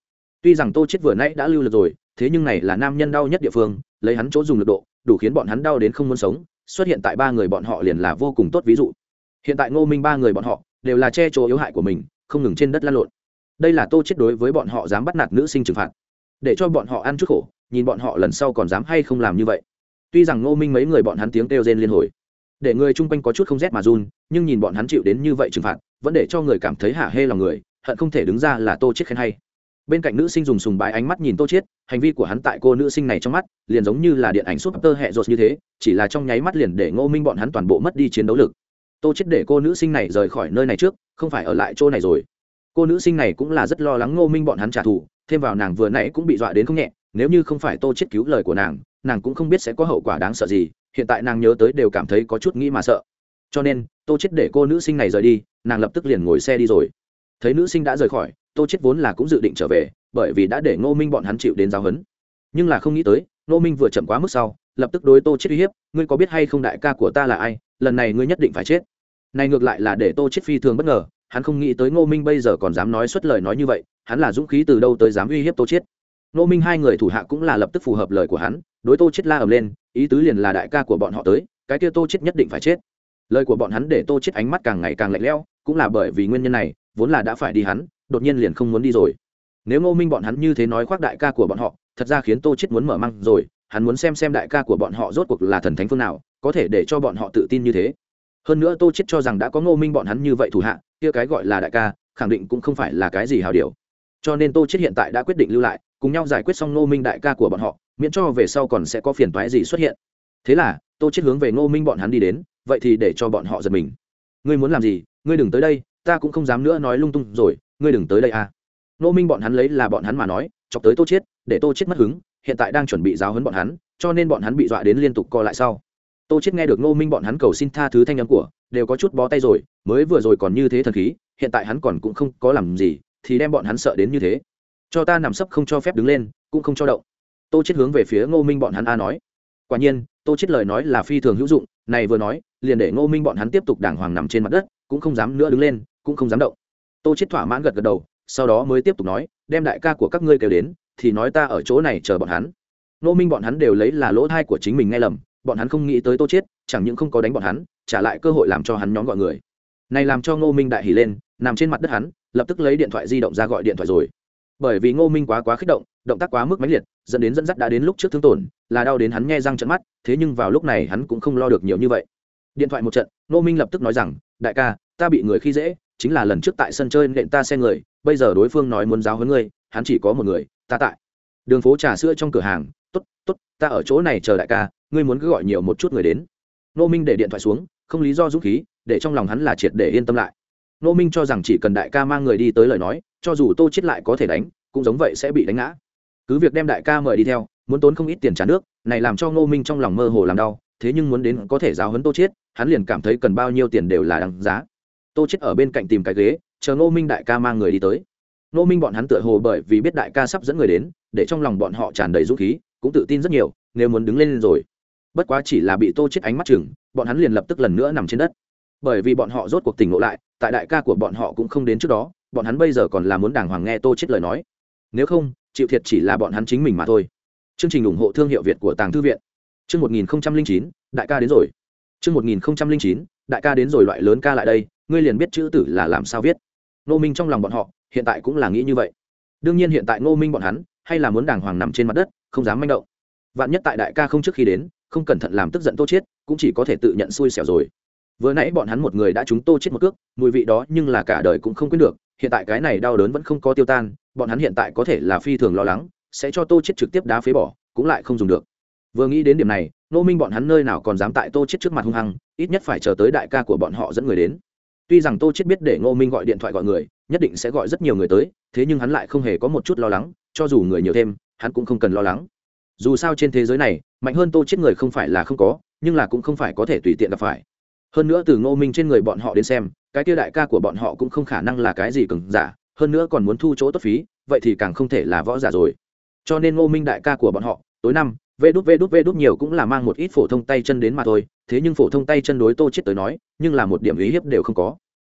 Tuy rằng tô chết vừa nãy đã lưu lực rồi, thế nhưng này là nam nhân đau nhất địa phương, lấy hắn chỗ dùng lực độ, đủ khiến bọn hắn đau đến không muốn sống, xuất hiện tại ba người bọn họ liền là vô cùng tốt ví dụ. Hiện tại ngô minh ba người bọn họ đều là che chỗ yếu hại của mình, không ngừng trên đất lăn lộn đây là tô chết đối với bọn họ dám bắt nạt nữ sinh trừng phạt. Để cho bọn họ ăn chút khổ, nhìn bọn họ lần sau còn dám hay không làm như vậy. Tuy rằng ngô minh mấy người bọn hắn tiếng kêu rên liên hồi. Để người chung quanh có chút không rét mà run, nhưng nhìn bọn hắn chịu đến như vậy trừng phạt, vẫn để cho người cảm thấy hả hê lòng người, hận không thể đứng ra là tô chết khen hay. Bên cạnh nữ sinh dùng sùng bái ánh mắt nhìn tô chết, hành vi của hắn tại cô nữ sinh này trong mắt, liền giống như là điện ảnh súp tơ hẹ rột như thế, chỉ là trong nháy mắt liền để ngô minh bọn hắn toàn bộ mất đi chiến đấu lực. Tô chết để cô nữ sinh này rời khỏi nơi này trước, không phải ở lại chỗ này rồi cô nữ sinh này cũng là rất lo lắng ngô minh bọn hắn trả thù, thêm vào nàng vừa nãy cũng bị dọa đến không nhẹ, nếu như không phải tô chết cứu lời của nàng nàng cũng không biết sẽ có hậu quả đáng sợ gì, hiện tại nàng nhớ tới đều cảm thấy có chút nghĩ mà sợ. Cho nên, tô chết để cô nữ sinh này rời đi, nàng lập tức liền ngồi xe đi rồi. Thấy nữ sinh đã rời khỏi, tô chết vốn là cũng dự định trở về, bởi vì đã để ngô minh bọn hắn chịu đến giáo huấn. Nhưng là không nghĩ tới, ngô minh vừa chậm quá mức sau, lập tức đối tô chết uy hiếp, ngươi có biết hay không đại ca của ta là ai? Lần này ngươi nhất định phải chết này ngược lại là để tô chết phi thường bất ngờ, hắn không nghĩ tới ngô minh bây giờ còn dám nói xuất lời nói như vậy, hắn là dũng khí từ đâu tới dám uy hiếp tô chết ngô minh hai người thủ hạ cũng là lập tức phù hợp lời của hắn, đối tô chết la ầm lên, ý tứ liền là đại ca của bọn họ tới, cái kia tô chết nhất định phải chết. Lời của bọn hắn để tô chết ánh mắt càng ngày càng lạnh lẽo, cũng là bởi vì nguyên nhân này, vốn là đã phải đi hắn, đột nhiên liền không muốn đi rồi. Nếu ngô minh bọn hắn như thế nói khoác đại ca của bọn họ, thật ra khiến tô chết muốn mở măng rồi, hắn muốn xem xem đại ca của bọn họ rốt cuộc là thần thánh phương nào, có thể để cho bọn họ tự tin như thế hơn nữa tô chết cho rằng đã có ngô minh bọn hắn như vậy thủ hạ, kia cái gọi là đại ca, khẳng định cũng không phải là cái gì hào điều. Cho nên tô chết hiện tại đã quyết định lưu lại, cùng nhau giải quyết xong ngô minh đại ca của bọn họ, miễn cho về sau còn sẽ có phiền toái gì xuất hiện. Thế là, tô chết hướng về ngô minh bọn hắn đi đến, vậy thì để cho bọn họ giật mình. Ngươi muốn làm gì? Ngươi đừng tới đây, ta cũng không dám nữa nói lung tung rồi, ngươi đừng tới đây à. Ngô minh bọn hắn lấy là bọn hắn mà nói, chọc tới tô chết để tô chết mất hứng, hiện tại đang chuẩn bị giáo huấn bọn hắn, cho nên bọn hắn bị dọa đến liên tục co lại sau tô chết nghe được ngô minh bọn hắn cầu xin tha thứ thanh âm của, đều có chút bó tay rồi, mới vừa rồi còn như thế thần khí, hiện tại hắn còn cũng không có làm gì, thì đem bọn hắn sợ đến như thế. Cho ta nằm sấp không cho phép đứng lên, cũng không cho động. Tô chết hướng về phía ngô minh bọn hắn a nói. Quả nhiên, tô chết lời nói là phi thường hữu dụng, này vừa nói, liền để ngô minh bọn hắn tiếp tục đàng hoàng nằm trên mặt đất, cũng không dám nữa đứng lên, cũng không dám động. Tô chết thỏa mãn gật gật đầu, sau đó mới tiếp tục nói, đem đại ca của các ngươi kêu đến, thì nói ta ở chỗ này chờ bọn hắn. Ngô minh bọn hắn đều lấy là lỗ thai của chính mình nghe lầm bọn hắn không nghĩ tới tô chết, chẳng những không có đánh bọn hắn, trả lại cơ hội làm cho hắn nhóm gọi người. Này làm cho ngô minh đại hỉ lên, nằm trên mặt đất hắn, lập tức lấy điện thoại di động ra gọi điện thoại rồi. Bởi vì ngô minh quá quá kích động động tác quá mức mãnh liệt, dẫn đến dẫn dắt đã đến lúc trước thương tổn, là đau đến hắn nghe răng trận mắt, thế nhưng vào lúc này hắn cũng không lo được nhiều như vậy. Điện thoại một trận, ngô minh lập tức nói rằng, đại ca, ta bị người khi dễ, chính là lần trước tại sân chơi nện ta xe người, bây giờ đối phương nói muốn giáo huấn ngươi, hắn chỉ có một người, ta tại. Đường phố trà sữa trong cửa hàng tốt tốt, ta ở chỗ này chờ đại ca, ngươi muốn cứ gọi nhiều một chút người đến. Nô minh để điện thoại xuống, không lý do dũng khí, để trong lòng hắn là triệt để yên tâm lại. Nô minh cho rằng chỉ cần đại ca mang người đi tới lời nói, cho dù tô chết lại có thể đánh, cũng giống vậy sẽ bị đánh ngã. Cứ việc đem đại ca mời đi theo, muốn tốn không ít tiền trả nước, này làm cho Nô minh trong lòng mơ hồ làm đau, thế nhưng muốn đến có thể giáo hấn tô chết, hắn liền cảm thấy cần bao nhiêu tiền đều là đáng giá. Tô chết ở bên cạnh tìm cái ghế, chờ Nô minh đại ca mang người đi tới. Nô minh bọn hắn tựa hồ bởi vì biết đại ca sắp dẫn người đến, để trong lòng bọn họ tràn đầy dũng khí cũng tự tin rất nhiều, nếu muốn đứng lên rồi. Bất quá chỉ là bị tô chết ánh mắt chừng, bọn hắn liền lập tức lần nữa nằm trên đất. Bởi vì bọn họ rốt cuộc tỉnh ngộ lại, tại đại ca của bọn họ cũng không đến trước đó, bọn hắn bây giờ còn là muốn đàng hoàng nghe tô chết lời nói. Nếu không, chịu thiệt chỉ là bọn hắn chính mình mà thôi. Chương trình ủng hộ thương hiệu việt của tàng thư viện. Chương một nghìn chín, đại ca đến rồi. Chương một nghìn chín, đại ca đến rồi loại lớn ca lại đây, ngươi liền biết chữ tử là làm sao viết. Nô minh trong lòng bọn họ, hiện tại cũng là nghĩ như vậy. Đương nhiên hiện tại ngô minh bọn hắn, hay là muốn đàng hoàng nằm trên mặt đất không dám manh động. Vạn nhất tại đại ca không trước khi đến, không cẩn thận làm tức giận tô chết cũng chỉ có thể tự nhận xui xẻo rồi. Vừa nãy bọn hắn một người đã chúng tô chết một cước, mùi vị đó nhưng là cả đời cũng không quên được, hiện tại cái này đau đớn vẫn không có tiêu tan, bọn hắn hiện tại có thể là phi thường lo lắng, sẽ cho tô chết trực tiếp đá phế bỏ, cũng lại không dùng được. Vừa nghĩ đến điểm này nô minh bọn hắn nơi nào còn dám tại tô chết trước mặt hung hăng, ít nhất phải chờ tới đại ca của bọn họ dẫn người đến. Tuy rằng tô chết biết để ngô minh gọi điện thoại gọi người, nhất định sẽ gọi rất nhiều người tới, thế nhưng hắn lại không hề có một chút lo lắng, cho dù người nhiều thêm hắn cũng không cần lo lắng. Dù sao trên thế giới này, mạnh hơn tô chết người không phải là không có, nhưng là cũng không phải có thể tùy tiện gặp phải. Hơn nữa từ ngô minh trên người bọn họ đến xem, cái kia đại ca của bọn họ cũng không khả năng là cái gì cứng giả, hơn nữa còn muốn thu chỗ tốt phí, vậy thì càng không thể là võ giả rồi. Cho nên ngô minh đại ca của bọn họ, tối năm, vê đút vê đút vê đút nhiều cũng là mang một ít phổ thông tay chân đến mà thôi, thế nhưng phổ thông tay chân đối tô chết tới nói, nhưng là một điểm ý hiếp đều không có.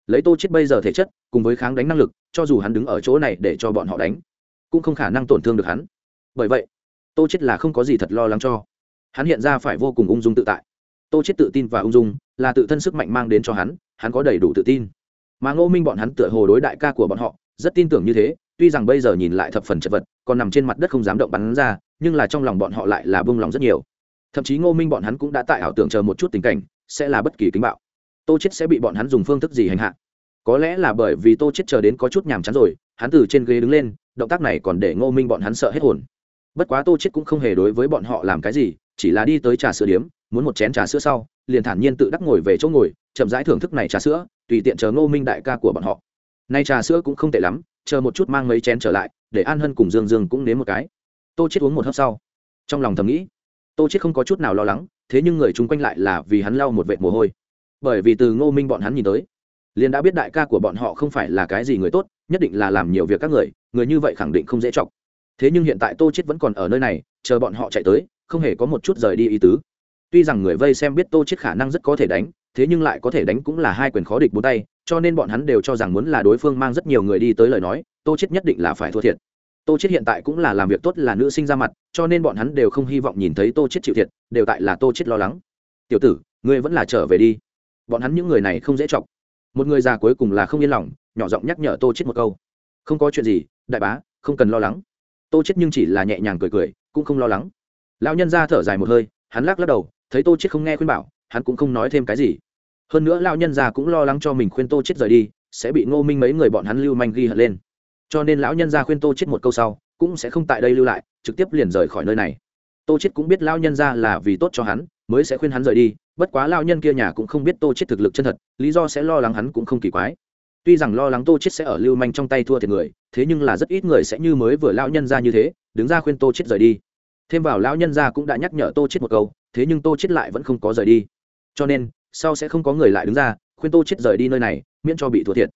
Lấy tô chết bây giờ thể chất, cùng với kháng đánh năng lực, cho dù hắn đứng ở chỗ này để cho bọn họ đánh, cũng không khả năng tổn thương được hắn bởi vậy, tô chết là không có gì thật lo lắng cho. Hắn hiện ra phải vô cùng ung dung tự tại. Tô chết tự tin và ung dung là tự thân sức mạnh mang đến cho hắn hắn có đầy đủ tự tin. Mà ngô minh bọn hắn tựa hồ đối đại ca của bọn họ rất tin tưởng như thế, tuy rằng bây giờ nhìn lại thập phần chật vật, còn nằm trên mặt đất không dám động bắn ra, nhưng là trong lòng bọn họ lại là bông lòng rất nhiều. Thậm chí ngô minh bọn hắn cũng đã tại ảo tưởng chờ một chút tình cảnh, sẽ là bất kỳ kính bạo. Tô chết sẽ bị bọn hắn dùng phương thức gì hành hạ? Có lẽ là bởi vì tô chết chờ đến có chút nhàm chán rồi, hắn từ trên ghế đứng lên, động tác này còn để ngô minh bọn hắn sợ hết hồn bất quá tô chết cũng không hề đối với bọn họ làm cái gì, chỉ là đi tới trà sữa điếm, muốn một chén trà sữa sau, liền thản nhiên tự đắc ngồi về chỗ ngồi, chậm rãi thưởng thức này trà sữa, tùy tiện chờ ngô minh đại ca của bọn họ. Nay trà sữa cũng không tệ lắm, chờ một chút mang mấy chén trở lại, để an hân cùng dương dương cũng nếm một cái. Tô chết uống một hớp sau, trong lòng thầm nghĩ, tô chết không có chút nào lo lắng, thế nhưng người chung quanh lại là vì hắn lau một vệt mồ hôi. Bởi vì từ ngô minh bọn hắn nhìn tới, liền đã biết đại ca của bọn họ không phải là cái gì người tốt, nhất định là làm nhiều việc các người người như vậy khẳng định không dễ chọc thế nhưng hiện tại tô chết vẫn còn ở nơi này, chờ bọn họ chạy tới, không hề có một chút rời đi ý tứ. Tuy rằng người vây xem biết tô chết khả năng rất có thể đánh, thế nhưng lại có thể đánh cũng là hai quyền khó địch bốn tay, cho nên bọn hắn đều cho rằng muốn là đối phương mang rất nhiều người đi tới lời nói, tô chết nhất định là phải thua thiệt. Tô chết hiện tại cũng là làm việc tốt là nữ sinh ra mặt, cho nên bọn hắn đều không hy vọng nhìn thấy tô chết chịu thiệt, đều tại là tô chết lo lắng. Tiểu tử, ngươi vẫn là trở về đi. Bọn hắn những người này không dễ chọc. Một người già cuối cùng là không yên lòng, nhỏ giọng nhắc nhở tô chết một câu. Không có chuyện gì, đại bá, không cần lo lắng tô chết nhưng chỉ là nhẹ nhàng cười cười, cũng không lo lắng. Lão nhân ra thở dài một hơi, hắn lắc lắc đầu, thấy tô chết không nghe khuyên bảo, hắn cũng không nói thêm cái gì. Hơn nữa lão nhân già cũng lo lắng cho mình khuyên tô chết rời đi, sẽ bị ngô minh mấy người bọn hắn lưu manh ghi hận lên. Cho nên lão nhân gia khuyên tô chết một câu sau, cũng sẽ không tại đây lưu lại, trực tiếp liền rời khỏi nơi này. Tô chết cũng biết lão nhân gia là vì tốt cho hắn, mới sẽ khuyên hắn rời đi, bất quá lão nhân kia nhà cũng không biết tô chết thực lực chân thật, lý do sẽ lo lắng hắn cũng không kỳ quái tuy rằng lo lắng tô chết sẽ ở lưu manh trong tay thua thiệt người, thế nhưng là rất ít người sẽ như mới vừa lão nhân gia như thế, đứng ra khuyên tô chết rời đi. Thêm vào lão nhân gia cũng đã nhắc nhở tô chết một câu, thế nhưng tô chết lại vẫn không có rời đi. Cho nên, sau sẽ không có người lại đứng ra, khuyên tô chết rời đi nơi này, miễn cho bị thua thiệt.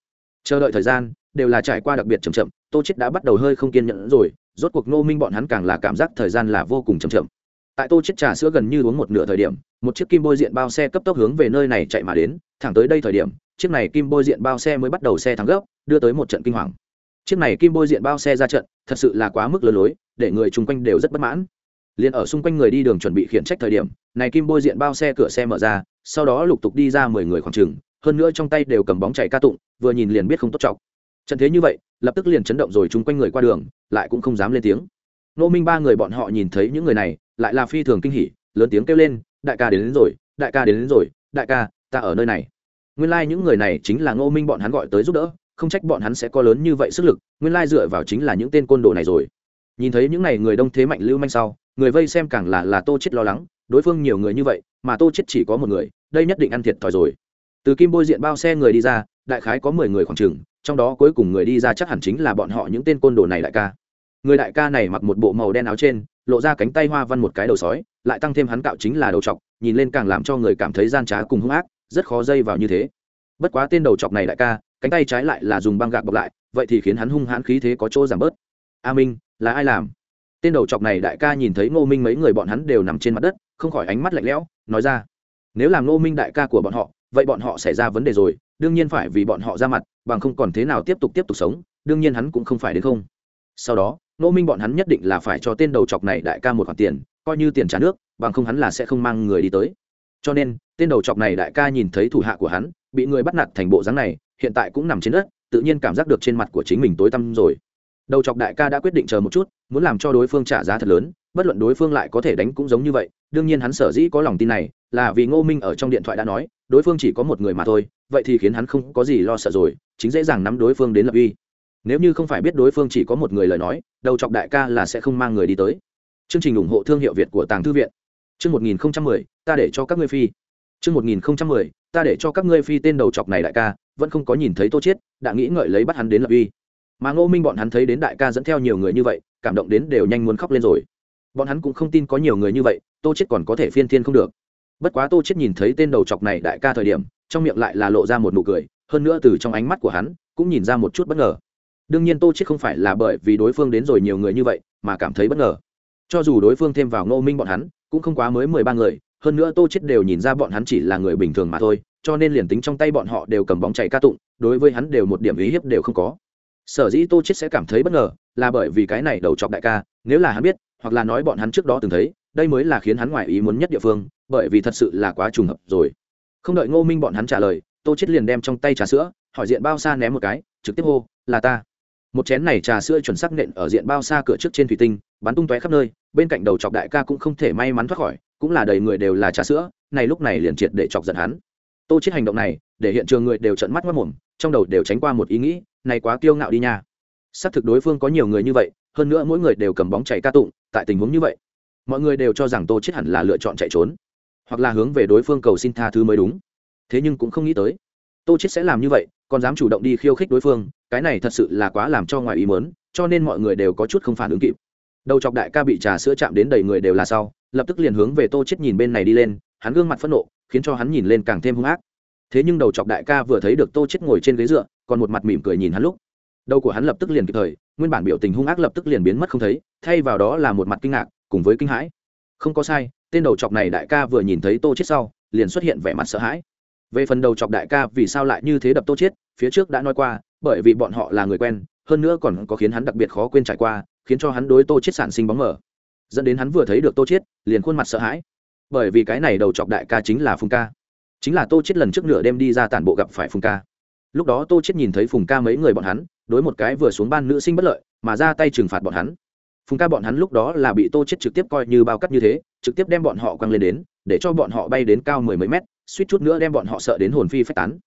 Chờ đợi thời gian, đều là trải qua đặc biệt chậm chậm, tô chết đã bắt đầu hơi không kiên nhẫn rồi, rốt cuộc nô minh bọn hắn càng là cảm giác thời gian là vô cùng chậm chậm. Tại tô chết trà sữa gần như uống một nửa thời điểm, một chiếc kim bôi diện bao xe cấp tốc hướng về nơi này chạy mà đến, thẳng tới đây thời điểm chiếc này kim bôi diện bao xe mới bắt đầu xe thắng gấp đưa tới một trận kinh hoàng. Chiếc này kim bôi diện bao xe ra trận thật sự là quá mức lừa lối để người chung quanh đều rất bất mãn. Liền ở xung quanh người đi đường chuẩn bị khiển trách thời điểm này kim bôi diện bao xe cửa xe mở ra sau đó lục tục đi ra mười người khoảng chừng hơn nữa trong tay đều cầm bóng chạy ca tụng vừa nhìn liền biết không tốt trọng trận thế như vậy lập tức liền chấn động rồi chung quanh người qua đường lại cũng không dám lên tiếng. Nô minh ba người bọn họ nhìn thấy những người này lại là phi thường kinh hỉ lớn tiếng kêu lên đại ca đến, đến rồi đại ca đến, đến rồi đại ca ta ở nơi này nguyên lai những người này chính là ngô minh bọn hắn gọi tới giúp đỡ, không trách bọn hắn sẽ có lớn như vậy sức lực, nguyên lai dựa vào chính là những tên côn đồ này rồi. Nhìn thấy những n à y người đông thế mạnh lưu manh sau, người vây xem càng là là tô chết lo lắng, đối phương nhiều người như vậy, mà tô chết chỉ có một người, đây nhất định ăn thiệt thòi rồi. Từ kim bôi diện bao xe người đi ra, đại khái có mười người khoảng chừng, trong đó cuối cùng người đi ra chắc hẳn chính là bọn họ những tên côn đồ này đại ca. Người đại ca này mặc một bộ màu đen áo trên, lộ ra cánh tay hoa văn một cái đầu sói, lại tăng thêm hắn cạo chính là đầu chọc nhìn lên càng làm cho người cảm thấy gian trá cùng hung ác rất khó dây vào như thế. Bất quá tên đầu chọc này đại ca, cánh tay trái lại là dùng băng gạc bọc lại, vậy thì khiến hắn hung hãn khí thế có chỗ giảm bớt. A minh, là ai làm? Tên đầu chọc này đại ca nhìn thấy ngô minh mấy người bọn hắn đều nằm trên mặt đất, không khỏi ánh mắt lạnh lẽo, nói ra. Nếu làm ngô minh đại ca của bọn họ, vậy bọn họ xảy ra vấn đề rồi, đương nhiên phải vì bọn họ ra mặt, bằng không còn thế nào tiếp tục tiếp tục sống, đương nhiên hắn cũng không phải đến không. Sau đó, Ngô minh bọn hắn nhất định là phải cho tên đầu chọc này đại ca một khoản tiền, coi như tiền trả nước, bằng không hắn là sẽ không mang người đi tới cho nên, tên đầu chọc này đại ca nhìn thấy thủ hạ của hắn, bị người bắt nạt thành bộ dáng này, hiện tại cũng nằm trên đất, tự nhiên cảm giác được trên mặt của chính mình tối tăm rồi. Đầu chọc đại ca đã quyết định chờ một chút, muốn làm cho đối phương trả giá thật lớn, bất luận đối phương lại có thể đánh cũng giống như vậy, đương nhiên hắn sở dĩ có lòng tin này, là vì ngô minh ở trong điện thoại đã nói, đối phương chỉ có một người mà thôi, vậy thì khiến hắn không có gì lo sợ rồi, chính dễ dàng nắm đối phương đến lập uy. Nếu như không phải biết đối phương chỉ có một người lời nói, đầu chọc đại ca là sẽ không mang người đi tới. Chương trình ủng hộ thương hiệu việt của tàng thư viện. Chương một nghìn không trăm mười ta để cho các ngươi phi. Chương một nghìn mười ta để cho các ngươi phi tên đầu chọc này đại ca vẫn không có nhìn thấy tô chết, đã nghĩ ngợi lấy bắt hắn đến lập uy. Mà ngô minh bọn hắn thấy đến đại ca dẫn theo nhiều người như vậy cảm động đến đều nhanh muốn khóc lên rồi. Bọn hắn cũng không tin có nhiều người như vậy tô chết còn có thể phiên thiên không được. Bất quá tô chết nhìn thấy tên đầu chọc này đại ca thời điểm trong miệng lại là lộ ra một nụ cười hơn nữa từ trong ánh mắt của hắn cũng nhìn ra một chút bất ngờ. Đương nhiên tô chết không phải là bởi vì đối phương đến rồi nhiều người như vậy mà cảm thấy bất ngờ. Cho dù đối phương thêm vào ngô minh bọn hắn cũng không quá mới mười ba người hơn nữa tô chết đều nhìn ra bọn hắn chỉ là người bình thường mà thôi, cho nên liền tính trong tay bọn họ đều cầm bóng chạy ca tụng, đối với hắn đều một điểm ý hiếp đều không có. Sở dĩ tô chết sẽ cảm thấy bất ngờ, là bởi vì cái này đầu chọc đại ca, nếu là hắn biết, hoặc là nói bọn hắn trước đó từng thấy, đây mới là khiến hắn ngoài ý muốn nhất địa phương, bởi vì thật sự là quá trùng hợp rồi. Không đợi ngô minh bọn hắn trả lời, tô chết liền đem trong tay trà sữa, hỏi diện bao xa ném một cái, trực tiếp hô, là ta. Một chén này trà sữa chuẩn xác nện ở diện bao xa cửa trước trên thủy tinh, bắn tung tóe khắp nơi, bên cạnh đầu chọc đại ca cũng không thể may mắn thoát khỏi cũng là đầy người đều là trà sữa, này lúc này liền triệt để chọc giận hắn. Tô chết hành động này, để hiện trường người đều trợn mắt mất mồm trong đầu đều tránh qua một ý nghĩ, này quá kiêu ngạo đi nha. Xác thực đối phương có nhiều người như vậy, hơn nữa mỗi người đều cầm bóng chạy ca tụng, tại tình huống như vậy, mọi người đều cho rằng tô chết hẳn là lựa chọn chạy trốn, hoặc là hướng về đối phương cầu xin tha thứ mới đúng. Thế nhưng cũng không nghĩ tới, tô chết sẽ làm như vậy, còn dám chủ động đi khiêu khích đối phương, cái này thật sự là quá làm cho ngoài ý mớn cho nên mọi người đều có chút không phản ứng kịp. Đầu chọc đại ca bị trà sữa chạm đến đầy người đều là sau lập tức liền hướng về tô chết nhìn bên này đi lên, hắn gương mặt phẫn nộ, khiến cho hắn nhìn lên càng thêm hung ác. Thế nhưng đầu chọc đại ca vừa thấy được tô chết ngồi trên ghế dựa, còn một mặt mỉm cười nhìn hắn lúc. Đầu của hắn lập tức liền kịp thời, nguyên bản biểu tình hung ác lập tức liền biến mất không thấy, thay vào đó là một mặt kinh ngạc, cùng với kinh hãi. Không có sai, tên đầu chọc này đại ca vừa nhìn thấy tô chết sau, liền xuất hiện vẻ mặt sợ hãi. Về phần đầu chọc đại ca vì sao lại như thế đập tô chết phía trước đã nói qua, bởi vì bọn họ là người quen, hơn nữa còn có khiến hắn đặc biệt khó quên trải qua, khiến cho hắn đối tô chết sản sinh bóng mờ dẫn đến hắn vừa thấy được tô chết liền khuôn mặt sợ hãi. Bởi vì cái này đầu chọc đại ca chính là phùng ca. Chính là tô chết lần trước nửa đêm đi ra tản bộ gặp phải phùng ca. Lúc đó tô chết nhìn thấy phùng ca mấy người bọn hắn, đối một cái vừa xuống ban nữ sinh bất lợi, mà ra tay trừng phạt bọn hắn. Phùng ca bọn hắn lúc đó là bị tô chết trực tiếp coi như bao cắt như thế, trực tiếp đem bọn họ quăng lên đến, để cho bọn họ bay đến cao mười mấy mét, suýt chút nữa đem bọn họ sợ đến hồn phi phách tán.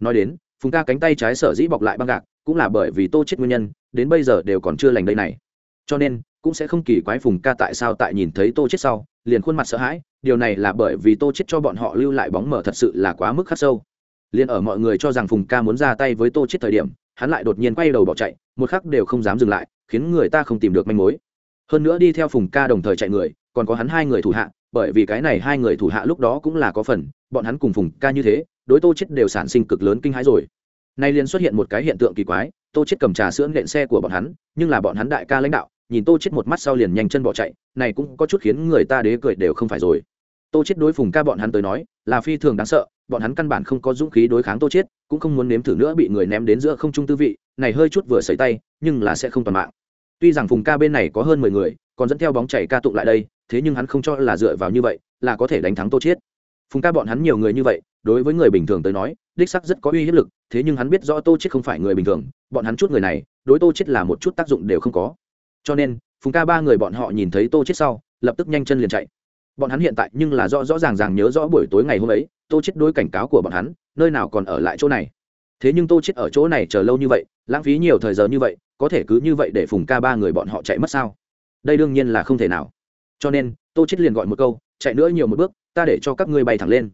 Nói đến, phùng ca cánh tay trái sở dĩ bọc lại băng gạc, cũng là bởi vì tô chết nguyên nhân, đến bây giờ đều còn chưa lành đây này. Cho nên cũng sẽ không kỳ quái phùng ca tại sao tại nhìn thấy tô chết sau, liền khuôn mặt sợ hãi, điều này là bởi vì tô chết cho bọn họ lưu lại bóng mở thật sự là quá mức khắc sâu. Liền ở mọi người cho rằng phùng ca muốn ra tay với tô chết thời điểm, hắn lại đột nhiên quay đầu bỏ chạy, một khắc đều không dám dừng lại, khiến người ta không tìm được manh mối. Hơn nữa đi theo phùng ca đồng thời chạy người, còn có hắn hai người thủ hạ, bởi vì cái này hai người thủ hạ lúc đó cũng là có phần, bọn hắn cùng phùng ca như thế, đối tô chết đều sản sinh cực lớn kinh hãi rồi. Nay liền xuất hiện một cái hiện tượng kỳ quái, tô chết cầm trà sữa nện xe của bọn hắn, nhưng là bọn hắn đại ca lãnh đạo nhìn tô chết một mắt sau liền nhanh chân bỏ chạy, này cũng có chút khiến người ta đế cười đều không phải rồi. Tô chết đối phùng ca bọn hắn tới nói, là phi thường đáng sợ, bọn hắn căn bản không có dũng khí đối kháng tô chết, cũng không muốn nếm thử nữa bị người ném đến giữa không trung tư vị, này hơi chút vừa xảy tay, nhưng là sẽ không toàn mạng. Tuy rằng phùng ca bên này có hơn mười người, còn dẫn theo bóng chảy ca tụng lại đây, thế nhưng hắn không cho là dựa vào như vậy, là có thể đánh thắng tô chết. Phùng ca bọn hắn nhiều người như vậy, đối với người bình thường tới nói, đích sắc rất có uy hiếp lực, thế nhưng hắn biết rõ tô chết không phải người bình thường, bọn hắn chút người này, đối tô chết là một chút tác dụng đều không có cho nên, phùng ca ba người bọn họ nhìn thấy tô chết sau, lập tức nhanh chân liền chạy. Bọn hắn hiện tại nhưng là rõ rõ ràng ràng nhớ rõ buổi tối ngày hôm ấy, tô chết đối cảnh cáo của bọn hắn, nơi nào còn ở lại chỗ này. Thế nhưng tô chết ở chỗ này chờ lâu như vậy, lãng phí nhiều thời giờ như vậy, có thể cứ như vậy để phùng ca ba người bọn họ chạy mất sao? Đây đương nhiên là không thể nào. Cho nên, tô chết liền gọi một câu, chạy nữa nhiều một bước, ta để cho các ngươi bay thẳng lên.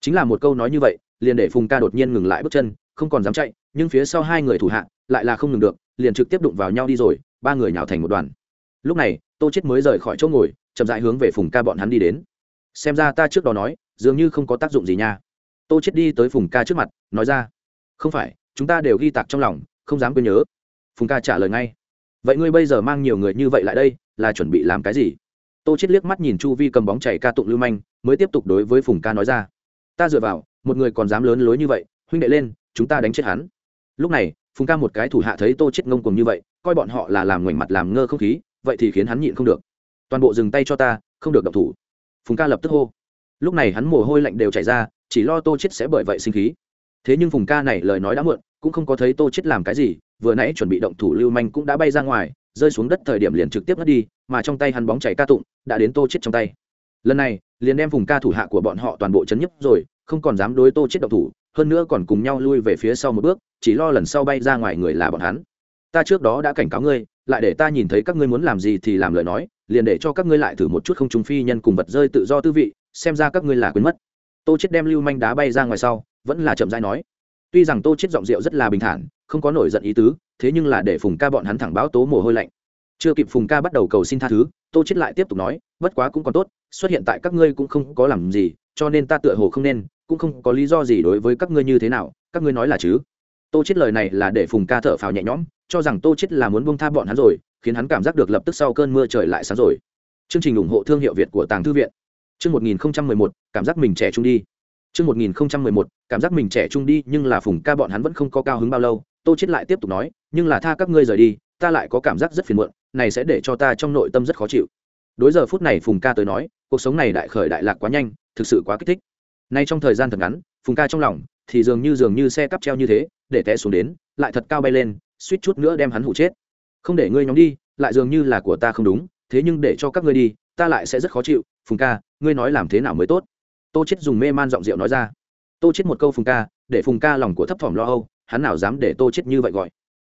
Chính là một câu nói như vậy, liền để phùng ca đột nhiên ngừng lại bước chân, không còn dám chạy, nhưng phía sau hai người thủ hạ, lại là không ngừng được, liền trực tiếp đụng vào nhau đi rồi ba người nhào thành một đoàn. Lúc này, tô chết mới rời khỏi chỗ ngồi, chậm rãi hướng về phùng ca bọn hắn đi đến. Xem ra ta trước đó nói, dường như không có tác dụng gì nha. Tô chết đi tới phùng ca trước mặt, nói ra, không phải, chúng ta đều ghi tạc trong lòng, không dám quên nhớ. Phùng ca trả lời ngay, vậy ngươi bây giờ mang nhiều người như vậy lại đây, là chuẩn bị làm cái gì? Tô chết liếc mắt nhìn chu vi cầm bóng chảy ca tụng lưu manh, mới tiếp tục đối với phùng ca nói ra, ta dựa vào, một người còn dám lớn lối như vậy, huynh đệ lên, chúng ta đánh chết hắn. Lúc này phùng ca một cái thủ hạ thấy tô chết ngông cùng như vậy, coi bọn họ là làm ngoảnh mặt làm ngơ không khí, vậy thì khiến hắn nhịn không được. Toàn bộ dừng tay cho ta, không được động thủ. Phùng ca lập tức hô. Lúc này hắn mồ hôi lạnh đều chảy ra, chỉ lo tô chết sẽ bởi vậy sinh khí. Thế nhưng phùng ca này lời nói đã muộn, cũng không có thấy tô chết làm cái gì, vừa nãy chuẩn bị động thủ lưu manh cũng đã bay ra ngoài, rơi xuống đất thời điểm liền trực tiếp ngất đi, mà trong tay hắn bóng chảy ca tụng, đã đến tô chết trong tay. Lần này, liền đem phùng ca thủ hạ của bọn họ toàn bộ chấn nhấp rồi, không còn dám đối tô chết động thủ, hơn nữa còn cùng nhau lui về phía sau một bước chỉ lo lần sau bay ra ngoài người là bọn hắn. Ta trước đó đã cảnh cáo ngươi, lại để ta nhìn thấy các ngươi muốn làm gì thì làm lời nói, liền để cho các ngươi lại thử một chút không trung phi nhân cùng vật rơi tự do tư vị, xem ra các ngươi là quên mất. Tô chết đem lưu manh đá bay ra ngoài sau, vẫn là chậm rãi nói. Tuy rằng tô chết giọng rượu rất là bình thản, không có nổi giận ý tứ, thế nhưng là để phùng ca bọn hắn thẳng báo tố mồ hôi lạnh. Chưa kịp phùng ca bắt đầu cầu xin tha thứ, tô chết lại tiếp tục nói, bất quá cũng còn tốt, xuất hiện tại các ngươi cũng không có làm gì, cho nên ta tựa hồ không nên, cũng không có lý do gì đối với các ngươi như thế nào, các ngươi nói là chứ? Tô chết lời này là để phùng ca thở phào nhẹ nhõm cho rằng tô chết là muốn buông tha bọn hắn rồi khiến hắn cảm giác được lập tức sau cơn mưa trời lại sáng rồi. Chương trình ủng hộ thương hiệu việt của tàng thư viện. Chương 1011, cảm giác mình trẻ trung đi. Chương 1011, cảm giác mình trẻ trung đi nhưng là phùng ca bọn hắn vẫn không có cao hứng bao lâu tô chết lại tiếp tục nói nhưng là tha các ngươi rời đi ta lại có cảm giác rất phiền muộn này sẽ để cho ta trong nội tâm rất khó chịu. Đối giờ phút này phùng ca tới nói cuộc sống này đại khởi đại lạc quá nhanh thực sự quá kích thích. Nay trong thời gian thật ngắn phùng ca trong lòng thì dường như dường như xe cắp treo như thế, để té xuống đến, lại thật cao bay lên, suýt chút nữa đem hắn hụ chết. Không để ngươi nhóm đi, lại dường như là của ta không đúng, thế nhưng để cho các ngươi đi, ta lại sẽ rất khó chịu. Phùng ca, ngươi nói làm thế nào mới tốt? Tô chết dùng mê man giọng rượu nói ra. Tô chết một câu phùng ca, để phùng ca lòng của thấp thỏm lo âu, hắn nào dám để tô chết như vậy gọi.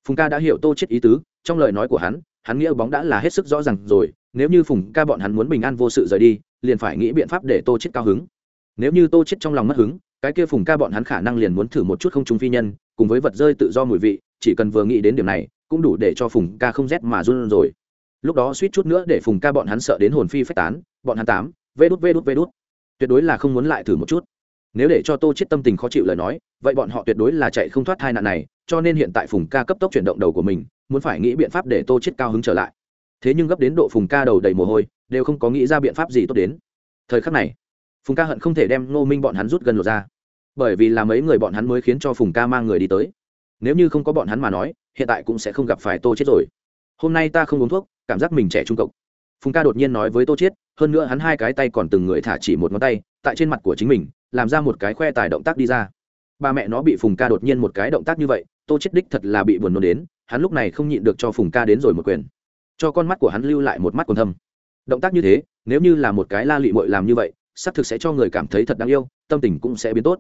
Phùng ca đã hiểu tô chết ý tứ, trong lời nói của hắn hắn nghĩa bóng đã là hết sức rõ ràng rồi, nếu như phùng ca bọn hắn muốn bình an vô sự rời đi, liền phải nghĩ biện pháp để tô chết cao hứng. Nếu như tô chết trong lòng mất hứng cái kia phùng ca bọn hắn khả năng liền muốn thử một chút không trung phi nhân, cùng với vật rơi tự do mùi vị, chỉ cần vừa nghĩ đến điểm này, cũng đủ để cho phùng ca không rét mà run rồi. Lúc đó suýt chút nữa để phùng ca bọn hắn sợ đến hồn phi phách tán, bọn hắn tám, vê đút vê đút vê đút. Tuyệt đối là không muốn lại thử một chút. Nếu để cho tô chết tâm tình khó chịu lời nói, vậy bọn họ tuyệt đối là chạy không thoát hai nạn này, cho nên hiện tại phùng ca cấp tốc chuyển động đầu của mình, muốn phải nghĩ biện pháp để tô chết cao hứng trở lại. Thế nhưng gấp đến độ phùng ca đầu đầy mồ hôi, đều không có nghĩ ra biện pháp gì tốt đến. Thời khắc này, phùng ca hận không thể đem ngô minh bọn hắn rút gần lột ra bởi vì là mấy người bọn hắn mới khiến cho phùng ca mang người đi tới. Nếu như không có bọn hắn mà nói, hiện tại cũng sẽ không gặp phải tô chết rồi. Hôm nay ta không uống thuốc, cảm giác mình trẻ trung cộng phùng ca đột nhiên nói với tô chết hơn nữa hắn hai cái tay còn từng người thả chỉ một ngón tay, tại trên mặt của chính mình, làm ra một cái khoe tài động tác đi ra. Ba mẹ nó bị phùng ca đột nhiên một cái động tác như vậy, tô chết đích thật là bị buồn nôn đến, hắn lúc này không nhịn được cho phùng ca đến rồi một quyền. Cho con mắt của hắn lưu lại một mắt còn thâm. Động tác như thế, nếu như là một cái la lị mội làm như vậy xác thực sẽ cho người cảm thấy thật đáng yêu, tâm tình cũng sẽ biến tốt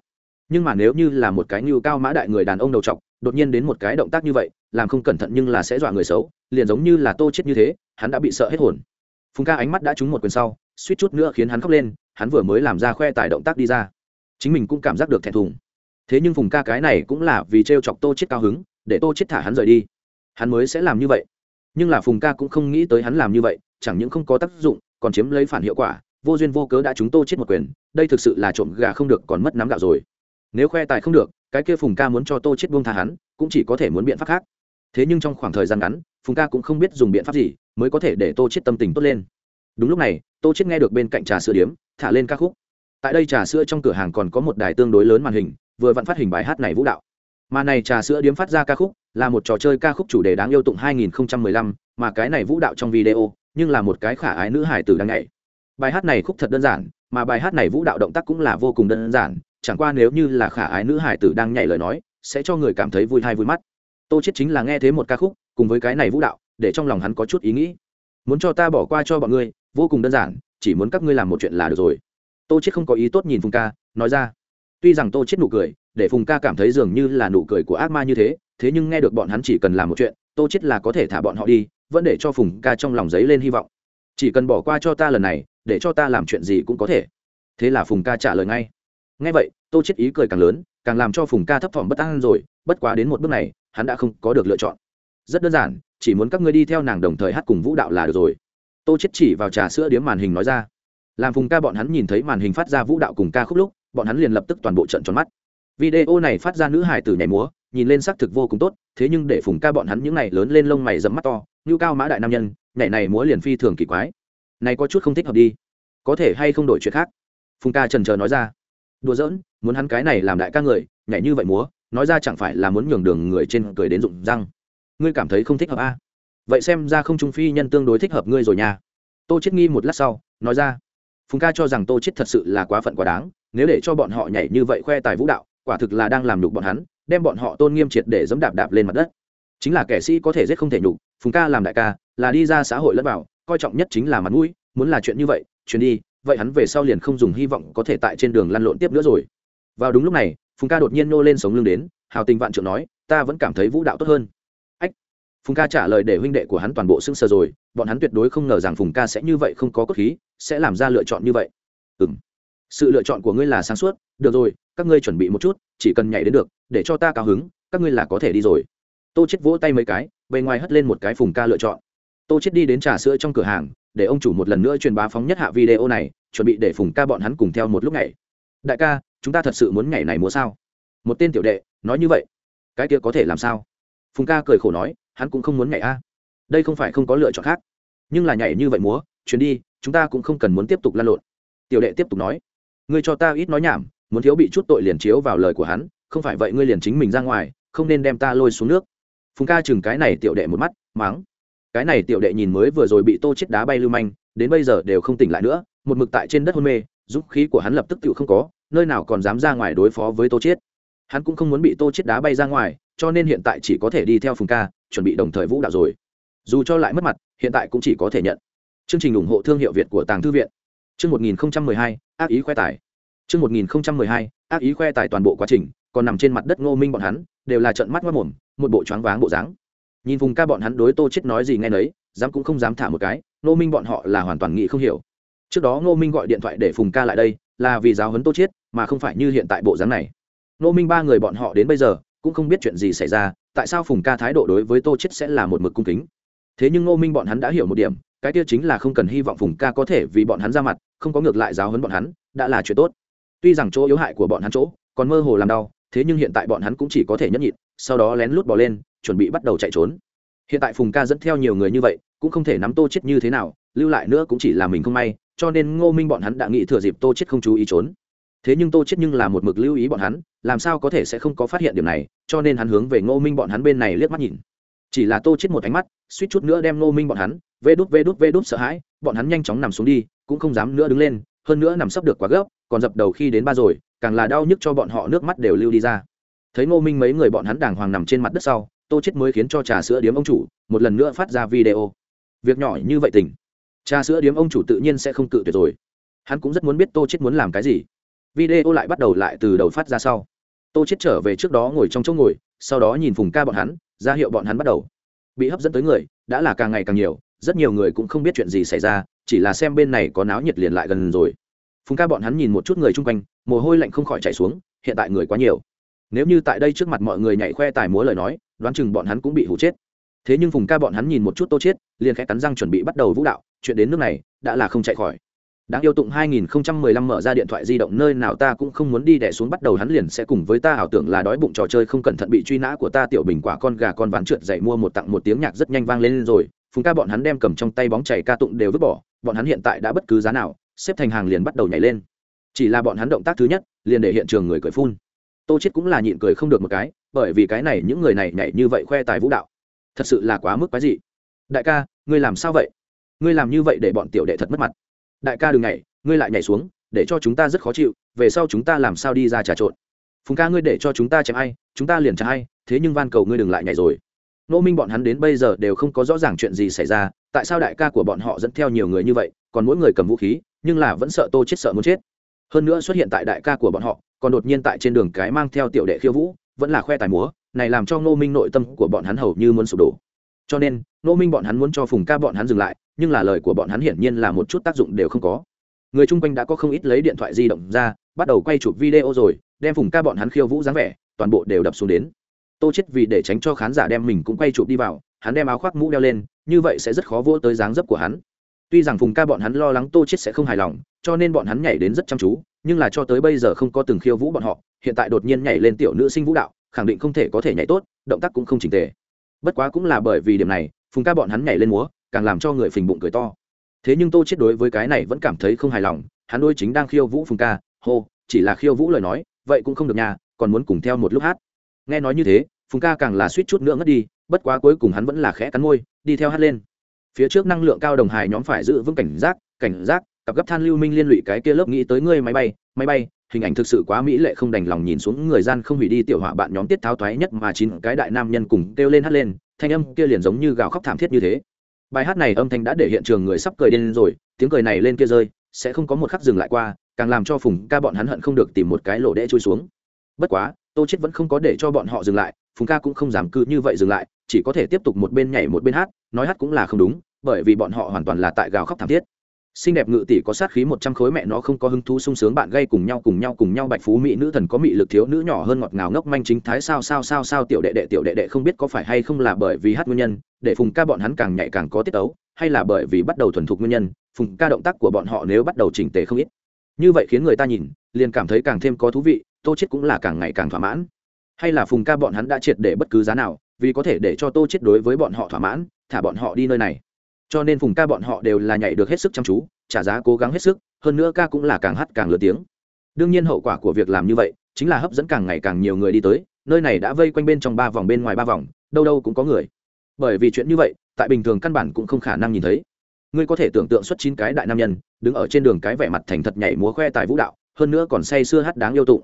nhưng mà nếu như là một cái như cao mã đại người đàn ông đầu trọc, đột nhiên đến một cái động tác như vậy, làm không cẩn thận nhưng là sẽ dọa người xấu, liền giống như là tô chết như thế, hắn đã bị sợ hết hồn. Phùng ca ánh mắt đã trúng một quyền sau, suýt chút nữa khiến hắn khóc lên, hắn vừa mới làm ra khoe tài động tác đi ra. Chính mình cũng cảm giác được thẹn thùng. Thế nhưng phùng ca cái này cũng là vì t chọc tô chết cao hứng, để tô chết thả hắn rời đi. Hắn mới sẽ làm như vậy. Nhưng là phùng ca cũng không nghĩ tới hắn làm như vậy, chẳng những không có tác dụng, còn chiếm lấy phản hiệu quả, vô duyên vô cớ đã chúng tô chết một quyền, đây thực sự là trộm gà không được còn mất nắm gạo rồi nếu khoe tài không được cái kia phùng ca muốn cho tô chết buông tha hắn cũng chỉ có thể muốn biện pháp khác. Thế nhưng trong khoảng thời gian ngắn phùng ca cũng không biết dùng biện pháp gì mới có thể để tô chết tâm tình tốt lên. Đúng lúc này tô chết nghe được bên cạnh trà sữa điếm thả lên ca khúc. Tại đây trà sữa trong cửa hàng còn có một đài tương đối lớn màn hình vừa vặn phát hình bài hát này vũ đạo. Mà này trà sữa điếm phát ra ca khúc là một trò chơi ca khúc chủ đề đáng yêu tụng 2015, mà cái này vũ đạo trong video nhưng là một cái khả ái nữ hải tử đang nhảy. Bài hát này khúc thật đơn giản mà bài hát này vũ đạo động tác cũng là vô cùng đơn giản chẳng qua nếu như là khả ái nữ hải tử đang nhảy lời nói, sẽ cho người cảm thấy vui hay vui mắt. Tô chết chính là nghe thế một ca khúc, cùng với cái này vũ đạo, để trong lòng hắn có chút ý nghĩ. Muốn cho ta bỏ qua cho bọn ngươi, vô cùng đơn giản, chỉ muốn các ngươi làm một chuyện là được rồi. Tô chết không có ý tốt nhìn phùng ca, nói ra. Tuy rằng tô chết nụ cười, để phùng ca cảm thấy dường như là nụ cười của ác ma như thế thế nhưng nghe được bọn hắn chỉ cần làm một chuyện, tô chết là có thể thả bọn họ đi, vẫn để cho phùng ca trong lòng giấy lên hy vọng. Chỉ cần bỏ qua cho ta lần này, để cho ta làm chuyện gì cũng có thể. Thế là phùng ca trả lời ngay ngay vậy, tô chết ý cười càng lớn, càng làm cho phùng ca thấp thỏm bất an rồi, bất quá đến một bước này, hắn đã không có được lựa chọn. Rất đơn giản, chỉ muốn các ngươi đi theo nàng đồng thời hát cùng vũ đạo là được rồi. Tô chết chỉ vào trà sữa điếm màn hình nói ra. Làm phùng ca bọn hắn nhìn thấy màn hình phát ra vũ đạo cùng ca khúc lúc, bọn hắn liền lập tức toàn bộ trận tròn mắt. Video này phát ra nữ hài tử nhảy múa, nhìn lên xác thực vô cùng tốt, thế nhưng để phùng ca bọn hắn những này lớn lên lông mày dẫm mắt to, như cao mã đại nam nhân, nhảy này múa liền phi thường kỳ quái. Này có chút không thích hợp đi. Có thể hay không đổi chuyện khác? Phùng ca trần chờ nói ra đùa giỡn, muốn hắn cái này làm đại ca người, nhảy như vậy múa, nói ra chẳng phải là muốn nhường đường người trên cười đến rụng răng. Ngươi cảm thấy không thích hợp a à? vậy xem ra không trung phi nhân tương đối thích hợp ngươi rồi nha. Tô chết nghi một lát sau, nói ra. Phùng ca cho rằng tô chết thật sự là quá phận quá đáng, nếu để cho bọn họ nhảy như vậy khoe tài vũ đạo, quả thực là đang làm nhục bọn hắn, đem bọn họ tôn nghiêm triệt để dẫm đạp đạp lên mặt đất. Chính là kẻ sĩ có thể giết không thể nhục, phùng ca làm đại ca, là đi ra xã hội lẫn vào, coi trọng nhất chính là mặt mũi, muốn là chuyện như vậy chuyến đi vậy hắn về sau liền không dùng hy vọng có thể tại trên đường lăn lộn tiếp nữa rồi. Vào đúng lúc này, phùng ca đột nhiên nô lên sống lưng đến, hào tình vạn trượng nói, ta vẫn cảm thấy vũ đạo tốt hơn. Ách. Phùng ca trả lời để huynh đệ của hắn toàn bộ sưng sờ rồi, bọn hắn tuyệt đối không ngờ rằng phùng ca sẽ như vậy không có cốt khí, sẽ làm ra lựa chọn như vậy. Ừ m sự lựa chọn của ngươi là sáng suốt, được rồi, các ngươi chuẩn bị một chút, chỉ cần nhảy đến được, để cho ta cao hứng, các ngươi là có thể đi rồi. Tô chết vỗ tay mấy cái, bề ngoài hất lên một cái phùng ca lựa chọn. Tô chết đi đến trà sữa trong cửa hàng để ông chủ một lần nữa truyền bá phóng nhất hạ video này, chuẩn bị để phùng ca bọn hắn cùng theo một lúc này đại ca, chúng ta thật sự muốn nhảy này múa sao? Một tên tiểu đệ, nói như vậy, cái kia có thể làm sao? Phùng ca cười khổ nói, hắn cũng không muốn nhảy a. Đây không phải không có lựa chọn khác. Nhưng là nhảy như vậy múa, chuyến đi, chúng ta cũng không cần muốn tiếp tục lan lộn. Tiểu đệ tiếp tục nói, ngươi cho ta ít nói nhảm, muốn thiếu bị chút tội liền chiếu vào lời của hắn, không phải vậy ngươi liền chính mình ra ngoài, không nên đem ta lôi xuống nước. Phùng ca chừng cái này tiểu đệ một mắt, mắng cái này tiểu đệ nhìn mới vừa rồi bị tô chết đá bay lưu manh đến bây giờ đều không tỉnh lại nữa một mực tại trên đất hôn mê dũng khí của hắn lập tức tự không có nơi nào còn dám ra ngoài đối phó với tô chết. Hắn cũng không muốn bị tô chết đá bay ra ngoài cho nên hiện tại chỉ có thể đi theo phùng ca chuẩn bị đồng thời vũ đạo rồi. Dù cho lại mất mặt hiện tại cũng chỉ có thể nhận. Chương trình ủng hộ thương hiệu việt của tàng thư viện. Chương 1012, ác ý khoe tài. Chương 1012, ác ý khoe tài toàn bộ quá trình còn nằm trên mặt đất ngô minh bọn hắn đều là trận mắt mất mồm một bộ choáng váng bộ dáng nhìn vùng ca bọn hắn đối tô chết nói gì nghe nấy, dám cũng không dám thả một cái, ngô minh bọn họ là hoàn toàn nghĩ không hiểu. Trước đó ngô minh gọi điện thoại để phùng ca lại đây, là vì giáo huấn tô chết mà không phải như hiện tại bộ dáng này. Nô minh ba người bọn họ đến bây giờ, cũng không biết chuyện gì xảy ra, tại sao phùng ca thái độ đối với tô chết sẽ là một mực cung kính? Thế nhưng nô minh bọn hắn đã hiểu một điểm, cái kia chính là không cần hy vọng phùng ca có thể vì bọn hắn ra mặt, không có ngược lại giáo huấn bọn hắn, đã là chuyện tốt. Tuy rằng chỗ yếu hại của bọn hắn chỗ, còn mơ hồ làm đau, thế nhưng hiện tại bọn hắn cũng chỉ có thể nhẫn nhịn, sau đó lén lút bỏ lên chuẩn bị bắt đầu chạy trốn. Hiện tại phùng ca dẫn theo nhiều người như vậy, cũng không thể nắm tô chết như thế nào, lưu lại nữa cũng chỉ là mình không may, cho nên ngô minh bọn hắn đã nghĩ thừa dịp tô chết không chú ý trốn. Thế nhưng tô chết nhưng là một mực lưu ý bọn hắn, làm sao có thể sẽ không có phát hiện điểm này, cho nên hắn hướng về ngô minh bọn hắn bên này liếc mắt nhìn. Chỉ là tô chết một ánh mắt, suýt chút nữa đem ngô minh bọn hắn, vê đút vê đút vê đút sợ hãi, bọn hắn nhanh chóng nằm xuống đi, cũng không dám nữa đứng lên, hơn nữa nằm sấp được quá gấp còn dập đầu khi đến ba rồi, càng là đau nhức cho bọn họ nước mắt đều lưu đi ra. Thấy ngô minh mấy người bọn hắn đàng hoàng nằm trên mặt đất sau tô chết mới khiến cho trà sữa điếm ông chủ một lần nữa phát ra video. Việc nhỏ như vậy tình. Trà sữa điếm ông chủ tự nhiên sẽ không cự tuyệt rồi. Hắn cũng rất muốn biết tô chết muốn làm cái gì. Video lại bắt đầu lại từ đầu phát ra sau. Tô chết trở về trước đó ngồi trong chỗ ngồi, sau đó nhìn phùng ca bọn hắn, ra hiệu bọn hắn bắt đầu. Bị hấp dẫn tới người, đã là càng ngày càng nhiều, rất nhiều người cũng không biết chuyện gì xảy ra, chỉ là xem bên này có náo nhiệt liền lại gần rồi. Phùng ca bọn hắn nhìn một chút người chung quanh, mồ hôi lạnh không khỏi chảy xuống, hiện tại người quá nhiều. Nếu như tại đây trước mặt mọi người nhảy khoe tài múa lời nói đoán chừng bọn hắn cũng bị hụ chết. Thế nhưng phùng ca bọn hắn nhìn một chút tô chết liền khẽ cắn răng chuẩn bị bắt đầu vũ đạo, chuyện đến nước này, đã là không chạy khỏi. Đáng yêu tụng 2015 mở ra điện thoại di động, nơi nào ta cũng không muốn đi đẻ xuống, bắt đầu hắn liền sẽ cùng với ta ảo tưởng là đói bụng trò chơi không cẩn thận bị truy nã của ta tiểu bình quả con gà con ván trượt dậy mua một tặng một tiếng nhạc rất nhanh vang lên rồi. Phùng ca bọn hắn đem cầm trong tay bóng chảy ca tụng đều vứt bỏ, bọn hắn hiện tại đã bất cứ giá nào, xếp thành hàng liền bắt đầu nhảy lên. Chỉ là bọn hắn động tác thứ nhất, liền để hiện trường người cười phun. Tô chết cũng là nhịn cười không được một cái bởi vì cái này những người này nhảy như vậy khoe tài vũ đạo. Thật sự là quá mức quái dị. Đại ca, ngươi làm sao vậy? Ngươi làm như vậy để bọn tiểu đệ thật mất mặt. Đại ca đừng nhảy, ngươi lại nhảy xuống, để cho chúng ta rất khó chịu, về sau chúng ta làm sao đi ra trà trộn. Phùng ca ngươi để cho chúng ta chém ai, chúng ta liền chém ai, thế nhưng van cầu ngươi đừng lại nhảy rồi. Nô minh bọn hắn đến bây giờ đều không có rõ ràng chuyện gì xảy ra, tại sao đại ca của bọn họ dẫn theo nhiều người như vậy, còn mỗi người cầm vũ khí, nhưng là vẫn sợ tô chết sợ muốn chết. Hơn nữa xuất hiện tại đại ca của bọn họ, còn đột nhiên tại trên đường cái mang theo tiểu đệ khiêu vũ vẫn là khoe tài múa, này làm cho ngô minh nội tâm của bọn hắn hầu như muốn sụp đổ. Cho nên, ngô minh bọn hắn muốn cho phùng ca bọn hắn dừng lại, nhưng là lời của bọn hắn hiển nhiên là một chút tác dụng đều không có. Người chung quanh đã có không ít lấy điện thoại di động ra, bắt đầu quay chụp video rồi, đem phùng ca bọn hắn khiêu vũ dáng vẻ, toàn bộ đều đập xuống đến. Tô chết vì để tránh cho khán giả đem mình cũng quay chụp đi vào, hắn đem áo khoác mũ đeo lên, như vậy sẽ rất khó vỗ tới dáng dấp của hắn tuy rằng phùng ca bọn hắn lo lắng tô chết sẽ không hài lòng, cho nên bọn hắn nhảy đến rất chăm chú, nhưng là cho tới bây giờ không có từng khiêu vũ bọn họ, hiện tại đột nhiên nhảy lên tiểu nữ sinh vũ đạo, khẳng định không thể có thể nhảy tốt, động tác cũng không chỉnh tề. Bất quá cũng là bởi vì điểm này, phùng ca bọn hắn nhảy lên múa, càng làm cho người phình bụng cười to. Thế nhưng tô chết đối với cái này vẫn cảm thấy không hài lòng, hắn đôi chính đang khiêu vũ phùng ca, hô, chỉ là khiêu vũ lời nói, vậy cũng không được nhà còn muốn cùng theo một lúc hát. Nghe nói như thế, phùng ca càng là suýt chút nữa ngất đi, bất quá cuối cùng hắn vẫn là khẽ cắn môi, đi theo hát lên phía trước năng lượng cao đồng hài nhóm phải giữ vững cảnh giác cảnh giác, cặp gấp than lưu minh liên lụy cái kia lớp nghĩ tới ngươi máy bay máy bay, hình ảnh thực sự quá mỹ lệ không đành lòng nhìn xuống người gian không hủy đi tiểu họa bạn nhóm tiết tháo thoái nhất mà chín cái đại nam nhân cùng kêu lên hát lên, thanh âm kia liền giống như gào khóc thảm thiết như thế. Bài hát này âm thanh đã để hiện trường người sắp cười điên rồi, tiếng cười này lên kia rơi, sẽ không có một khắc dừng lại qua, càng làm cho phùng ca bọn hắn hận không được tìm một cái lỗ đẽ trôi xuống. Bất quá, tô chết vẫn không có để cho bọn họ dừng lại, phùng ca cũng không dám cứ như vậy dừng lại chỉ có thể tiếp tục một bên nhảy một bên hát, nói hát cũng là không đúng, bởi vì bọn họ hoàn toàn là tại gào khóc thảm thiết. Xinh đẹp ngự tỷ có sát khí một trăm khối mẹ nó không có hứng thú sung sướng bạn gây cùng nhau cùng nhau cùng nhau bạch phú mỹ nữ thần có mị lực thiếu nữ nhỏ hơn ngọt ngào ngốc manh chính thái sao sao sao sao tiểu đệ đệ, tiểu đệ đệ không biết có phải hay không là bởi vì hát nguyên nhân, để phùng ca bọn hắn càng nhạy càng có tiết ấu, hay là bởi vì bắt đầu thuần thục nguyên nhân, phùng ca động tác của bọn họ nếu bắt đầu chỉnh tề không ít. Như vậy khiến người ta nhìn, liền cảm thấy càng thêm có thú vị, tô chết cũng là càng ngày càng thỏa mãn. Hay là phùng ca bọn hắn đã triệt để bất cứ giá nào vì có thể để cho tô chết đối với bọn họ thỏa mãn, thả bọn họ đi nơi này. Cho nên phùng ca bọn họ đều là nhảy được hết sức chăm chú, trả giá cố gắng hết sức, hơn nữa ca cũng là càng hát càng lớn tiếng. Đương nhiên hậu quả của việc làm như vậy, chính là hấp dẫn càng ngày càng nhiều người đi tới, nơi này đã vây quanh bên trong ba vòng bên ngoài ba vòng, đâu đâu cũng có người. Bởi vì chuyện như vậy, tại bình thường căn bản cũng không khả năng nhìn thấy. Ngươi có thể tưởng tượng xuất chín cái đại nam nhân, đứng ở trên đường cái vẻ mặt thành thật nhảy múa khoe tài vũ đạo, hơn nữa còn say sưa hát đáng yêu tụng.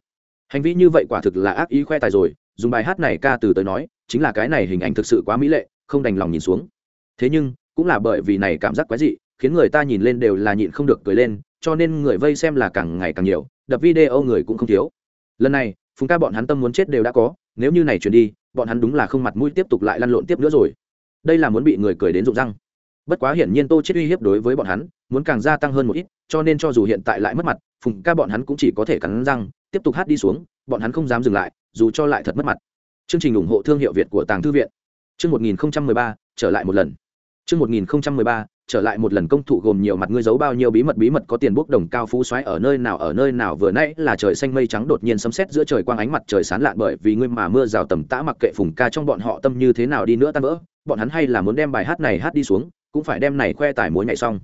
Hành vi như vậy quả thực là ác ý khoe tài rồi dùng bài hát này ca từ tới nói, chính là cái này hình ảnh thực sự quá mỹ lệ, không đành lòng nhìn xuống. Thế nhưng, cũng là bởi vì này cảm giác quái dị, khiến người ta nhìn lên đều là nhịn không được cười lên, cho nên người vây xem là càng ngày càng nhiều, đập video người cũng không thiếu. Lần này, phùng ca bọn hắn tâm muốn chết đều đã có, nếu như này chuyển đi, bọn hắn đúng là không mặt mũi tiếp tục lại lăn lộn tiếp nữa rồi. Đây là muốn bị người cười đến rụng răng. Bất quá hiển nhiên tô chết uy hiếp đối với bọn hắn, muốn càng gia tăng hơn một ít, cho nên cho dù hiện tại lại mất mặt phùng ca bọn hắn cũng chỉ có thể cắn răng, tiếp tục hát đi xuống, bọn hắn không dám dừng lại, dù cho lại thật mất mặt. Chương trình ủng hộ thương hiệu việt của tàng thư viện. Chương một nghìn ba, trở lại một lần. Chương một nghìn ba, trở lại một lần công thụ gồm nhiều mặt ngươi giấu bao nhiêu bí mật bí mật có tiền bốc đồng cao phú xoáy ở nơi nào, ở nơi nào. Vừa nãy là trời xanh mây trắng đột nhiên sấm sét giữa trời quang ánh mặt trời sán lạn bởi vì ngươi mà mưa rào tầm tã mặc kệ phùng ca trong bọn họ tâm như thế nào đi nữa tan vỡ. Bọn hắn hay là muốn đem bài hát này hát đi xuống, cũng phải đem này khoe tài múa nhảy xong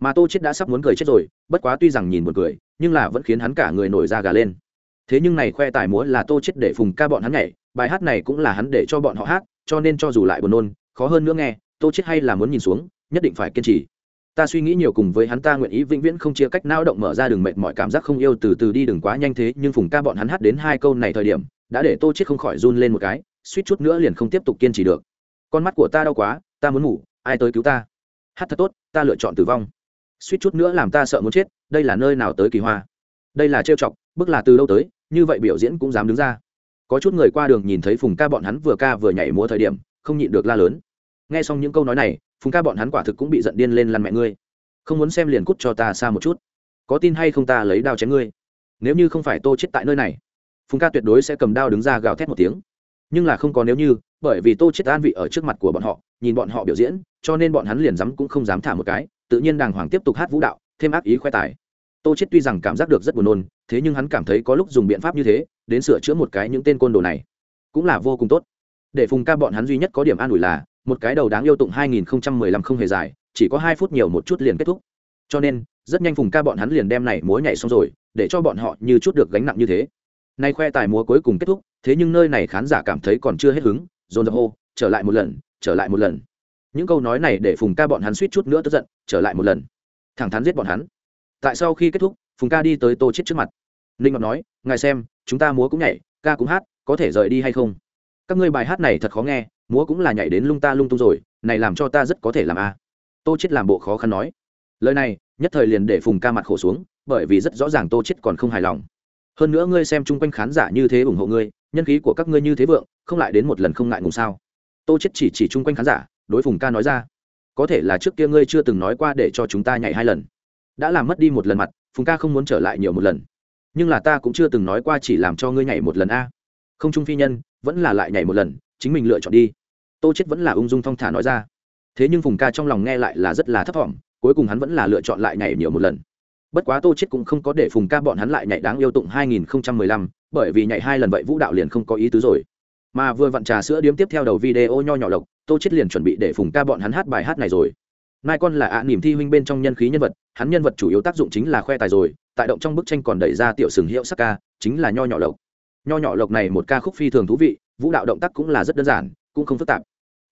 mà tô chết đã sắp muốn cười chết rồi, bất quá tuy rằng nhìn buồn cười, nhưng là vẫn khiến hắn cả người nổi da gà lên. Thế nhưng này khoe tài múa là tô chết để phùng ca bọn hắn nhảy, bài hát này cũng là hắn để cho bọn họ hát, cho nên cho dù lại buồn nôn, khó hơn nữa nghe, tô chết hay là muốn nhìn xuống, nhất định phải kiên trì. Ta suy nghĩ nhiều cùng với hắn ta nguyện ý vĩnh viễn không chia cách não động mở ra đường mệt mọi cảm giác không yêu từ từ đi đừng quá nhanh thế, nhưng phùng ca bọn hắn hát đến hai câu này thời điểm, đã để tô chết không khỏi run lên một cái, suýt chút nữa liền không tiếp tục kiên trì được. Con mắt của ta đau quá, ta muốn ngủ, ai tới cứu ta? Hát thật tốt, ta lựa chọn tử vong suýt chút nữa làm ta sợ muốn chết, đây là nơi nào tới kỳ hoa? Đây là trêu chọc, bức là từ đâu tới, như vậy biểu diễn cũng dám đứng ra. Có chút người qua đường nhìn thấy phùng ca bọn hắn vừa ca vừa nhảy múa thời điểm, không nhịn được la lớn. Nghe xong những câu nói này, phùng ca bọn hắn quả thực cũng bị giận điên lên lăn mẹ ngươi. Không muốn xem liền cút cho ta xa một chút. Có tin hay không ta lấy đao chém ngươi? Nếu như không phải tô chết tại nơi này, phùng ca tuyệt đối sẽ cầm đao đứng ra gào thét một tiếng. Nhưng là không có nếu như, bởi vì tô chết an vị ở trước mặt của bọn họ, nhìn bọn họ biểu diễn, cho nên bọn hắn liền dám cũng không dám thả một cái tự nhiên đàng hoàng tiếp tục hát vũ đạo, thêm ác ý khoe tài. Tô chết tuy rằng cảm giác được rất buồn nôn, thế nhưng hắn cảm thấy có lúc dùng biện pháp như thế, đến sửa chữa một cái những tên côn đồ này, cũng là vô cùng tốt. Để phùng ca bọn hắn duy nhất có điểm an ủi là, một cái đầu đáng yêu tụng 2015 không hề dài, chỉ có hai phút nhiều một chút liền kết thúc. Cho nên, rất nhanh phùng ca bọn hắn liền đem này múa nhảy xong rồi, để cho bọn họ như chút được gánh nặng như thế. Nay khoe tài múa cuối cùng kết thúc, thế nhưng nơi này khán giả cảm thấy còn chưa hết hứng, dồn dập hô, trở lại một lần, trở lại một lần những câu nói này để phùng ca bọn hắn suýt chút nữa tức giận, trở lại một lần. Thẳng thắn giết bọn hắn. Tại sau khi kết thúc, phùng ca đi tới tô chết trước mặt. Ninh ngọc nói, ngài xem, chúng ta múa cũng nhảy, ca cũng hát, có thể rời đi hay không? Các ngươi bài hát này thật khó nghe, múa cũng là nhảy đến lung ta lung tung rồi, này làm cho ta rất có thể làm a. Tô chết làm bộ khó khăn nói. Lời này, nhất thời liền để phùng ca mặt khổ xuống, bởi vì rất rõ ràng tô chết còn không hài lòng. Hơn nữa ngươi xem chung quanh khán giả như thế ủng hộ ngươi, nhân khí của các ngươi như thế vượng, không lại đến một lần không ngại ngùng sao? Tô chết chỉ chỉ chung quanh khán giả đối phùng ca nói ra có thể là trước kia ngươi chưa từng nói qua để cho chúng ta nhảy hai lần. Đã làm mất đi một lần mặt phùng ca không muốn trở lại nhiều một lần. Nhưng là ta cũng chưa từng nói qua chỉ làm cho ngươi nhảy một lần a. Không trung phi nhân vẫn là lại nhảy một lần chính mình lựa chọn đi. Tô chết vẫn là ung dung thong thả nói ra. Thế nhưng phùng ca trong lòng nghe lại là rất là thấp thỏm cuối cùng hắn vẫn là lựa chọn lại nhảy nhiều một lần. Bất quá tô chết cũng không có để phùng ca bọn hắn lại nhảy đáng yêu tụng 2015, bởi vì nhảy hai lần vậy vũ đạo liền không có ý tứ rồi. Mà vừa vặn trà sữa điếm tiếp theo đầu video nho nhỏ lộc tô chết liền chuẩn bị để phùng ca bọn hắn hát bài hát này rồi. Mai con là ạ niềm thi huynh bên trong nhân khí nhân vật, hắn nhân vật chủ yếu tác dụng chính là khoe tài rồi, tại động trong bức tranh còn đẩy ra tiểu sừng hiệu sắc ca, chính là nho nhỏ lộc. Nho nhỏ lộc này một ca khúc phi thường thú vị, vũ đạo động tác cũng là rất đơn giản, cũng không phức tạp.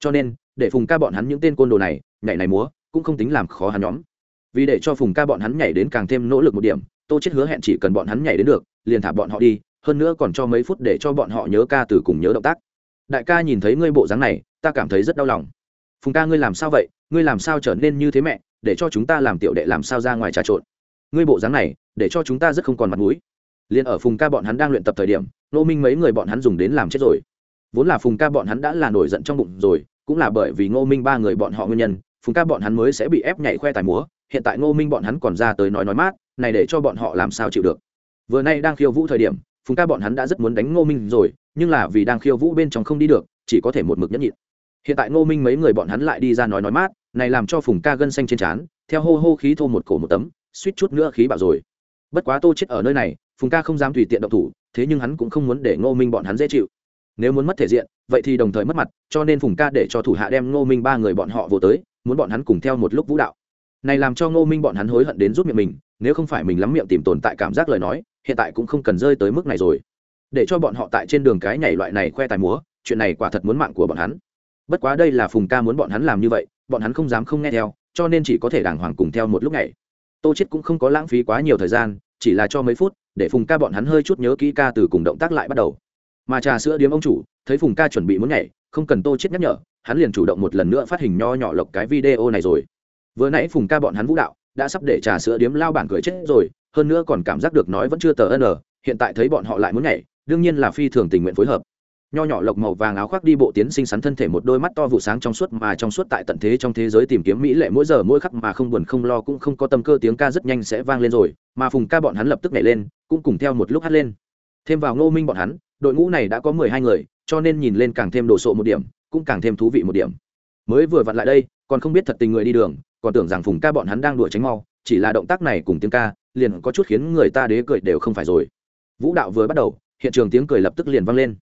Cho nên, để phùng ca bọn hắn những tên côn đồ này, nhảy này múa, cũng không tính làm khó hắn nhóm. Vì để cho phùng ca bọn hắn nhảy đến càng thêm nỗ lực một điểm, tô chết hứa hẹn chỉ cần bọn hắn nhảy đến được, liền thả bọn họ đi, hơn nữa còn cho mấy phút để cho bọn họ nhớ ca từ cùng nhớ động tác đại ca nhìn thấy ngươi bộ dáng này, ta cảm thấy rất đau lòng. Phùng ca ngươi làm sao vậy? Ngươi làm sao trở nên như thế mẹ? Để cho chúng ta làm tiểu đệ làm sao ra ngoài trà trộn? Ngươi bộ dáng này, để cho chúng ta rất không còn mặt mũi. Liền ở phùng ca bọn hắn đang luyện tập thời điểm, nô minh mấy người bọn hắn dùng đến làm chết rồi. Vốn là phùng ca bọn hắn đã là nổi giận trong bụng rồi, cũng là bởi vì ngô minh ba người bọn họ nguyên nhân, phùng ca bọn hắn mới sẽ bị ép nhảy khoe tài múa, hiện tại ngô minh bọn hắn còn ra tới nói nói mát, này để cho bọn họ làm sao chịu được? Vừa nay đang khiêu vũ thời điểm, phùng ca bọn hắn đã rất muốn đánh ngô minh rồi nhưng là vì đang khiêu vũ bên trong không đi được, chỉ có thể một mực nhẫn nhịn. Hiện tại ngô minh mấy người bọn hắn lại đi ra nói nói mát, này làm cho phùng ca gân xanh trên trán, theo hô hô khí thô một cổ một tấm, suýt chút nữa khí bạo rồi. Bất quá tô chết ở nơi này, phùng ca không dám tùy tiện động thủ, thế nhưng hắn cũng không muốn để ngô minh bọn hắn dễ chịu. Nếu muốn mất thể diện, vậy thì đồng thời mất mặt, cho nên phùng ca để cho thủ hạ đem ngô minh ba người bọn họ vô tới, muốn bọn hắn cùng theo một lúc vũ đạo. Này làm cho ngô minh bọn hắn hối hận đến rút miệng mình, nếu không phải mình lắm miệng tìm tồn tại cảm giác lời nói, hiện tại cũng không cần rơi tới mức này rồi để cho bọn họ tại trên đường cái nhảy loại này khoe tài múa, chuyện này quả thật muốn mạng của bọn hắn. Bất quá đây là phùng ca muốn bọn hắn làm như vậy, bọn hắn không dám không nghe theo, cho nên chỉ có thể đàng hoàng cùng theo một lúc này tô chết cũng không có lãng phí quá nhiều thời gian, chỉ là cho mấy phút, để phùng ca bọn hắn hơi chút nhớ kỹ ca từ cùng động tác lại bắt đầu. Mà trà sữa điếm ông chủ, thấy phùng ca chuẩn bị muốn nhảy, không cần tô chết nhắc nhở, hắn liền chủ động một lần nữa phát hình nho nhỏ lộc cái video này rồi. Vừa nãy phùng ca bọn hắn vũ đạo, đã sắp để trà sữa điếm lao bản cười chết rồi, hơn nữa còn cảm giác được nói vẫn chưa tờ ân hiện tại thấy bọn họ lại muốn nhảy đương nhiên là phi thường tình nguyện phối hợp. Nho nhỏ lộc màu vàng áo khoác đi bộ tiến sinh sắn thân thể một đôi mắt to vụ sáng trong suốt mà trong suốt tại tận thế trong thế giới tìm kiếm mỹ lệ mỗi giờ mỗi khắc mà không buồn không lo cũng không có tâm cơ tiếng ca rất nhanh sẽ vang lên rồi, mà phùng ca bọn hắn lập tức nhảy lên, cũng cùng theo một lúc hát lên. Thêm vào ngô minh bọn hắn, đội ngũ này đã có mười hai người, cho nên nhìn lên càng thêm đồ sộ một điểm, cũng càng thêm thú vị một điểm. Mới vừa vặn lại đây, còn không biết thật tình người đi đường, còn tưởng rằng phùng ca bọn hắn đang đuổi tránh mau, chỉ là động tác này cùng tiếng ca, liền có chút khiến người ta đế cười đều không phải rồi. Vũ đạo vừa bắt đầu hiện trường tiếng cười lập tức liền vang lên.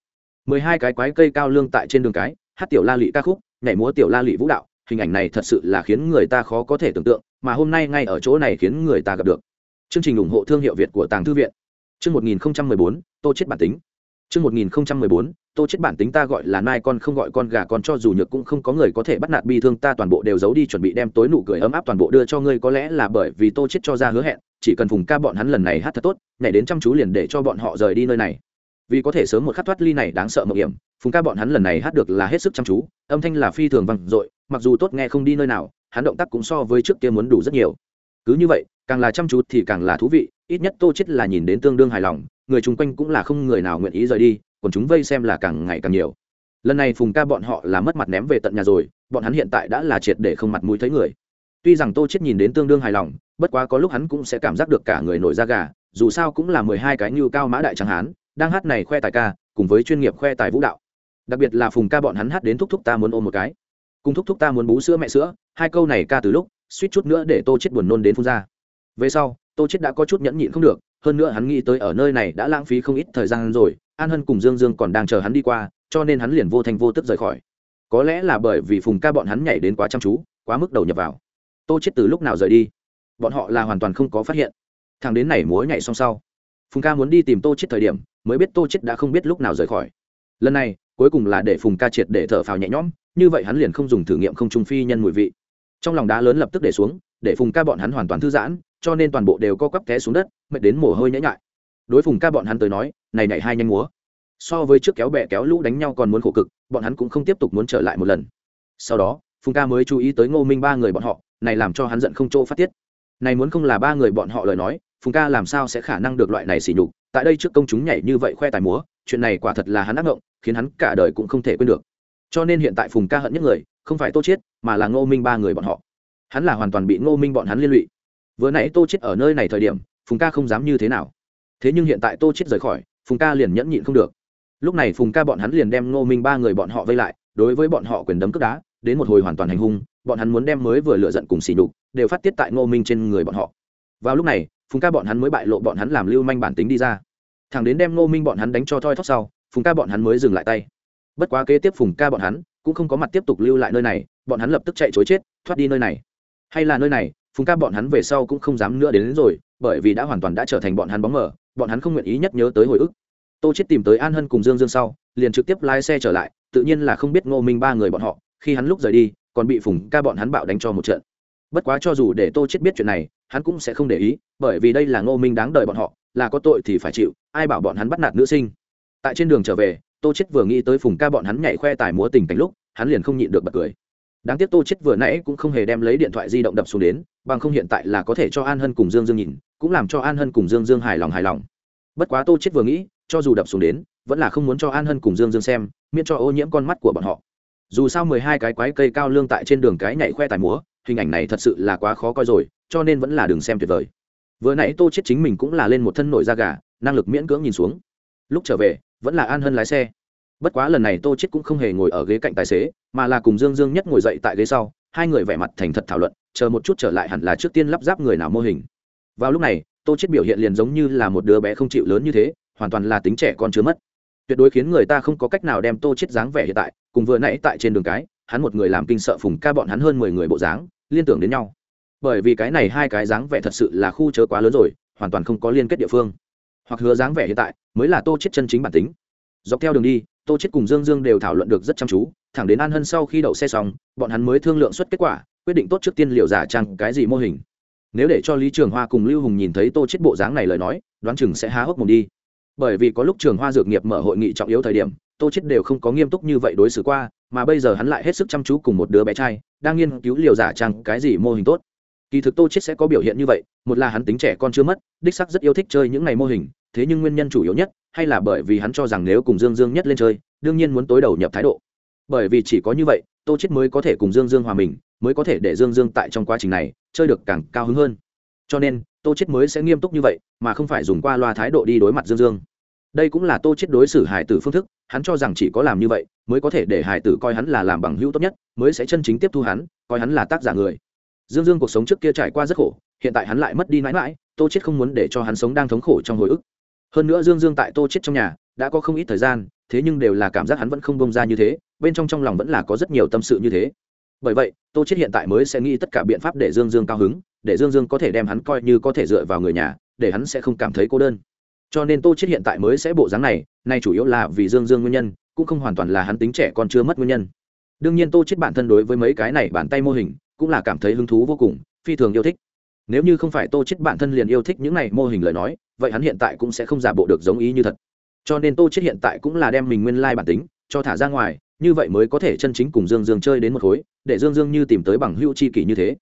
mười hai cái quái cây cao lương tại trên đường cái, hát tiểu la lị ca khúc, nhảy múa tiểu la lị vũ đạo, hình ảnh này thật sự là khiến người ta khó có thể tưởng tượng, mà hôm nay ngay ở chỗ này khiến người ta gặp được. Chương trình ủng hộ thương hiệu việt của tàng thư viện. Chương một nghìn bốn, tô chết bản tính. Chương một nghìn bốn, tô chết bản tính ta gọi là nai con không gọi con gà con cho dù nhược cũng không có người có thể bắt nạt bi thương ta, toàn bộ đều giấu đi chuẩn bị đem tối nụ cười ấm áp toàn bộ đưa cho ngươi, có lẽ là bởi vì tô chết cho ra hứa hẹn, chỉ cần vùng ca bọn hắn lần này hát thật tốt, nhảy đến chăm chú liền để cho bọn họ rời đi nơi này vì có thể sớm một khắc thoát ly này đáng sợ mộng hiểm, phùng ca bọn hắn lần này hát được là hết sức chăm chú, âm thanh là phi thường vang dội, mặc dù tốt nghe không đi nơi nào, hắn động tác cũng so với trước kia muốn đủ rất nhiều. Cứ như vậy, càng là chăm chú thì càng là thú vị, ít nhất tô chết là nhìn đến tương đương hài lòng, người chung quanh cũng là không người nào nguyện ý rời đi, còn chúng vây xem là càng ngày càng nhiều. Lần này phùng ca bọn họ là mất mặt ném về tận nhà rồi, bọn hắn hiện tại đã là triệt để không mặt mũi thấy người. Tuy rằng tô chết nhìn đến tương đương hài lòng, bất quá có lúc hắn cũng sẽ cảm giác được cả người nổi da gà, dù sao cũng là mười hai cái như cao mã đại trắng hán đang hát này khoe tài ca, cùng với chuyên nghiệp khoe tài vũ đạo. Đặc biệt là phùng ca bọn hắn hát đến thúc thúc ta muốn ôm một cái. Cùng thúc thúc ta muốn bú sữa mẹ sữa, hai câu này ca từ lúc, suýt chút nữa để tô chết buồn nôn đến phun ra. Về sau, tô chết đã có chút nhẫn nhịn không được, hơn nữa hắn nghĩ tới ở nơi này đã lãng phí không ít thời gian rồi, an hân cùng dương dương còn đang chờ hắn đi qua, cho nên hắn liền vô thành vô tức rời khỏi. Có lẽ là bởi vì phùng ca bọn hắn nhảy đến quá chăm chú, quá mức đầu nhập vào. Tô chết từ lúc nào rời đi? Bọn họ là hoàn toàn không có phát hiện. Thằng đến này múa nhảy xong sau. Phùng ca muốn đi tìm tô chết thời điểm mới biết tô chết đã không biết lúc nào rời khỏi. Lần này, cuối cùng là để phùng ca triệt để thở phào nhẹ nhõm, như vậy hắn liền không dùng thử nghiệm không trung phi nhân mùi vị. Trong lòng đá lớn lập tức để xuống, để phùng ca bọn hắn hoàn toàn thư giãn, cho nên toàn bộ đều co quắp té xuống đất, mệt đến mồ hôi nhễ nhại. Đối phùng ca bọn hắn tới nói, này nhảy hai nhanh múa. So với trước kéo bè kéo lũ đánh nhau còn muốn khổ cực, bọn hắn cũng không tiếp tục muốn trở lại một lần. Sau đó, phùng ca mới chú ý tới ngô minh ba người bọn họ, này làm cho hắn giận không chỗ phát tiết. Này muốn không là ba người bọn họ lời nói phùng ca làm sao sẽ khả năng được loại này xỉ nhục? Tại đây trước công chúng nhảy như vậy khoe tài múa, chuyện này quả thật là hắn ác ngộng, khiến hắn cả đời cũng không thể quên được. Cho nên hiện tại phùng ca hận nhất người, không phải tô chiết, mà là ngô minh ba người bọn họ. Hắn là hoàn toàn bị ngô minh bọn hắn liên lụy. Vừa nãy tô chiết ở nơi này thời điểm, phùng ca không dám như thế nào. Thế nhưng hiện tại tô chiết rời khỏi, phùng ca liền nhẫn nhịn không được. Lúc này phùng ca bọn hắn liền đem ngô minh ba người bọn họ vây lại, đối với bọn họ quyền đấm cướp đá, đến một hồi hoàn toàn hành hung, bọn hắn muốn đem mới vừa lựa giận cùng xỉ nhục, đều phát tiết tại ngô minh trên người bọn họ. Vào lúc này phùng ca bọn hắn mới bại lộ bọn hắn làm lưu manh bản tính đi ra thằng đến đem ngô minh bọn hắn đánh cho thoi thóp sau phùng ca bọn hắn mới dừng lại tay bất quá kế tiếp phùng ca bọn hắn cũng không có mặt tiếp tục lưu lại nơi này bọn hắn lập tức chạy chối chết thoát đi nơi này hay là nơi này phùng ca bọn hắn về sau cũng không dám nữa đến, đến rồi bởi vì đã hoàn toàn đã trở thành bọn hắn bóng mờ bọn hắn không nguyện ý nhắc nhớ tới hồi ức tô chết tìm tới an hân cùng dương dương sau liền trực tiếp lái xe trở lại tự nhiên là không biết ngô minh ba người bọn họ khi hắn lúc rời đi còn bị phùng ca bọn hắn bạo đánh cho một trận bất quá cho dù để tô chết biết chuyện này, hắn cũng sẽ không để ý, bởi vì đây là ngô minh đáng đời bọn họ, là có tội thì phải chịu, ai bảo bọn hắn bắt nạt nữ sinh. Tại trên đường trở về, tô chết vừa nghĩ tới phùng ca bọn hắn nhảy khoe tài múa tình cảnh lúc, hắn liền không nhịn được bật cười. Đáng tiếc tô chết vừa nãy cũng không hề đem lấy điện thoại di động đập xuống đến, bằng không hiện tại là có thể cho an hân cùng dương dương nhìn, cũng làm cho an hân cùng dương dương hài lòng hài lòng. Bất quá tô chết vừa nghĩ, cho dù đập xuống đến, vẫn là không muốn cho an hân cùng dương dương xem, miễn cho ô nhiễm con mắt của bọn họ. Dù sao mười hai cái quái cây cao lương tại trên đường cái nhảy khoe tài múa hình ảnh này thật sự là quá khó coi rồi, cho nên vẫn là đừng xem tuyệt vời. Vừa nãy tô chết chính mình cũng là lên một thân nổi da gà, năng lực miễn cưỡng nhìn xuống. Lúc trở về, vẫn là an hân lái xe. Bất quá lần này tô chết cũng không hề ngồi ở ghế cạnh tài xế, mà là cùng dương dương nhất ngồi dậy tại ghế sau, hai người vẻ mặt thành thật thảo luận, chờ một chút trở lại hẳn là trước tiên lắp ráp người nào mô hình. Vào lúc này, tô chết biểu hiện liền giống như là một đứa bé không chịu lớn như thế, hoàn toàn là tính trẻ con chưa mất. Tuyệt đối khiến người ta không có cách nào đem tô chết dáng vẻ hiện tại, cùng vừa nãy tại trên đường cái hắn một người làm kinh sợ phùng ca bọn hắn hơn mười người bộ dáng, liên tưởng đến nhau. Bởi vì cái này hai cái dáng vẻ thật sự là khu chớ quá lớn rồi, hoàn toàn không có liên kết địa phương. Hoặc hứa dáng vẻ hiện tại, mới là tô chết chân chính bản tính. Dọc theo đường đi, tô chết cùng dương dương đều thảo luận được rất chăm chú, thẳng đến an hân sau khi đậu xe xong, bọn hắn mới thương lượng xuất kết quả, quyết định tốt trước tiên liệu giả trang cái gì mô hình. Nếu để cho lý trường hoa cùng lưu hùng nhìn thấy tô chết bộ dáng này lời nói, đoán chừng sẽ há hốc mồm đi. Bởi vì có lúc trường hoa dược nghiệp mở hội nghị trọng yếu thời điểm, tô chết đều không có nghiêm túc như vậy đối xử qua mà bây giờ hắn lại hết sức chăm chú cùng một đứa bé trai, đang nghiên cứu liều giả trang cái gì mô hình tốt. Kỳ thực tô chết sẽ có biểu hiện như vậy, một là hắn tính trẻ con chưa mất, đích sắc rất yêu thích chơi những ngày mô hình, thế nhưng nguyên nhân chủ yếu nhất, hay là bởi vì hắn cho rằng nếu cùng dương dương nhất lên chơi, đương nhiên muốn tối đầu nhập thái độ. Bởi vì chỉ có như vậy, tô chết mới có thể cùng dương dương hòa mình, mới có thể để dương dương tại trong quá trình này, chơi được càng cao hứng hơn. Cho nên, tô chết mới sẽ nghiêm túc như vậy, mà không phải dùng qua loa thái độ đi đối mặt dương dương đây cũng là tô chết đối xử hải tử phương thức, hắn cho rằng chỉ có làm như vậy mới có thể để hải tử coi hắn là làm bằng hữu tốt nhất, mới sẽ chân chính tiếp thu hắn, coi hắn là tác giả người. Dương dương cuộc sống trước kia trải qua rất khổ, hiện tại hắn lại mất đi mãi mãi, tô chết không muốn để cho hắn sống đang thống khổ trong hồi ức. Hơn nữa dương dương tại tô chết trong nhà, đã có không ít thời gian, thế nhưng đều là cảm giác hắn vẫn không bông ra như thế, bên trong trong lòng vẫn là có rất nhiều tâm sự như thế. Bởi vậy, tô chết hiện tại mới sẽ nghĩ tất cả biện pháp để dương dương cao hứng, để dương dương có thể đem hắn coi như có thể dựa vào người nhà, để hắn sẽ không cảm thấy cô đơn cho nên tô chết hiện tại mới sẽ bộ dáng này nay chủ yếu là vì dương dương nguyên nhân cũng không hoàn toàn là hắn tính trẻ còn chưa mất nguyên nhân. Đương nhiên tô chết bản thân đối với mấy cái này bàn tay mô hình cũng là cảm thấy hứng thú vô cùng phi thường yêu thích. Nếu như không phải tô chết bản thân liền yêu thích những này mô hình lời nói vậy hắn hiện tại cũng sẽ không giả bộ được giống ý như thật. Cho nên tô chết hiện tại cũng là đem mình nguyên lai like bản tính cho thả ra ngoài như vậy mới có thể chân chính cùng dương dương chơi đến một khối để dương dương như tìm tới bằng hữu chi kỷ như thế.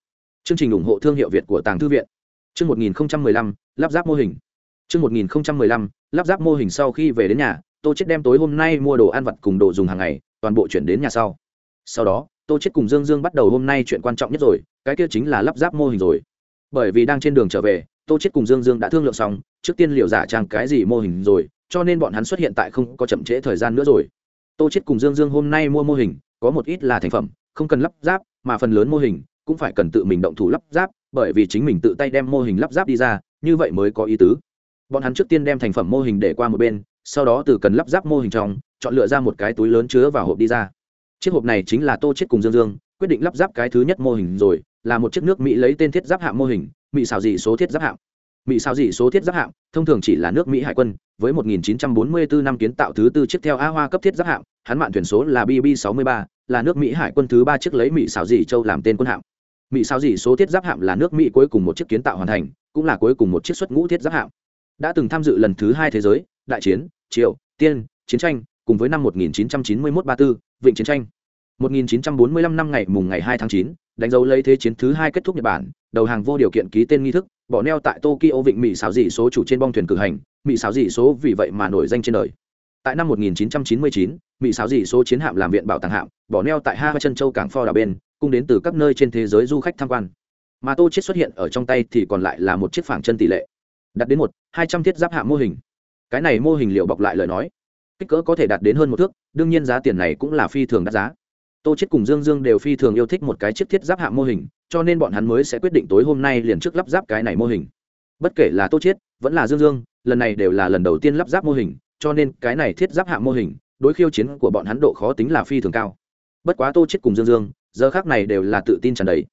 Chương trình ủng hộ thương hiệu việt của tàng thư viện. Chương 1015, lắp ráp mô hình. Trước 1015, lắp ráp mô hình sau khi về đến nhà tô chết đem tối hôm nay mua đồ ăn vặt cùng đồ dùng hàng ngày toàn bộ chuyển đến nhà sau. Sau đó tô chết cùng dương dương bắt đầu hôm nay chuyện quan trọng nhất rồi cái kia chính là lắp ráp mô hình rồi. Bởi vì đang trên đường trở về tô chết cùng dương dương đã thương lượng xong trước tiên liệu giả trang cái gì mô hình rồi cho nên bọn hắn xuất hiện tại không có chậm trễ thời gian nữa rồi. Tô chết cùng dương dương hôm nay mua mô hình có một ít là thành phẩm không cần lắp ráp mà phần lớn mô hình cũng phải cần tự mình động thủ lắp ráp bởi vì chính mình tự tay đem mô hình lắp ráp đi ra như vậy mới có ý tứ bọn hắn trước tiên đem thành phẩm mô hình để qua một bên, sau đó từ cần lắp ráp mô hình trong, chọn lựa ra một cái túi lớn chứa vào hộp đi ra. Chiếc hộp này chính là tô chết cùng dương dương, quyết định lắp ráp cái thứ nhất mô hình rồi, là một chiếc nước mỹ lấy tên thiết giáp hạng mô hình, mỹ xào dị số thiết giáp hạng mỹ xào dị số thiết giáp hạng thông thường chỉ là nước mỹ hải quân, với 1944 năm kiến tạo thứ tư chiếc theo a hoa cấp thiết giáp hạng hắn mạn thuyền số là bb 63 là nước mỹ hải quân thứ ba chiếc lấy mỹ xào dị châu làm tên quân hạng mỹ xào dị số thiết giáp hạng là nước mỹ cuối cùng một chiếc kiến tạo hoàn thành, cũng là cuối cùng một chiếc xuất ngũ thiết giáp hạng đã từng tham dự lần thứ hai thế giới đại chiến triều tiên chiến tranh cùng với năm 1991 34 vịnh chiến tranh 1945 năm ngày mùng ngày 2 tháng 9, đánh dấu lấy thế chiến thứ hai kết thúc Nhật Bản, đầu hàng vô điều kiện ký tên nghi thức, bỏ neo tại Tokyo vịnh Mỹ xảo dị số chủ trên bong thuyền cử hành, Mỹ xảo dị số vì vậy mà nổi danh trên đời. Tại năm 1999, Mỹ xảo dị số chiến hạm làm viện bảo tàng hạm, bỏ neo tại Ha chân châu cảng Pho đảo bên, cùng đến từ các nơi trên thế giới du khách tham quan. Mà Tô chết xuất hiện ở trong tay thì còn lại là một chiếc phẳng chân tỷ lệ, đạt đến một hai trăm thiết giáp hạ mô hình. Cái này mô hình liệu bọc lại lời nói, kích cỡ có thể đạt đến hơn một thước, đương nhiên giá tiền này cũng là phi thường đắt giá. Tô chết cùng dương dương đều phi thường yêu thích một cái chiếc thiết giáp hạ mô hình cho nên bọn hắn mới sẽ quyết định tối hôm nay liền trước lắp ráp cái này mô hình. Bất kể là tô chết vẫn là dương dương lần này đều là lần đầu tiên lắp ráp mô hình cho nên cái này thiết giáp hạ mô hình đối khiêu chiến của bọn hắn độ khó tính là phi thường cao. Bất quá tô chết cùng dương dương giờ khác này đều là tự tin tràn đầy.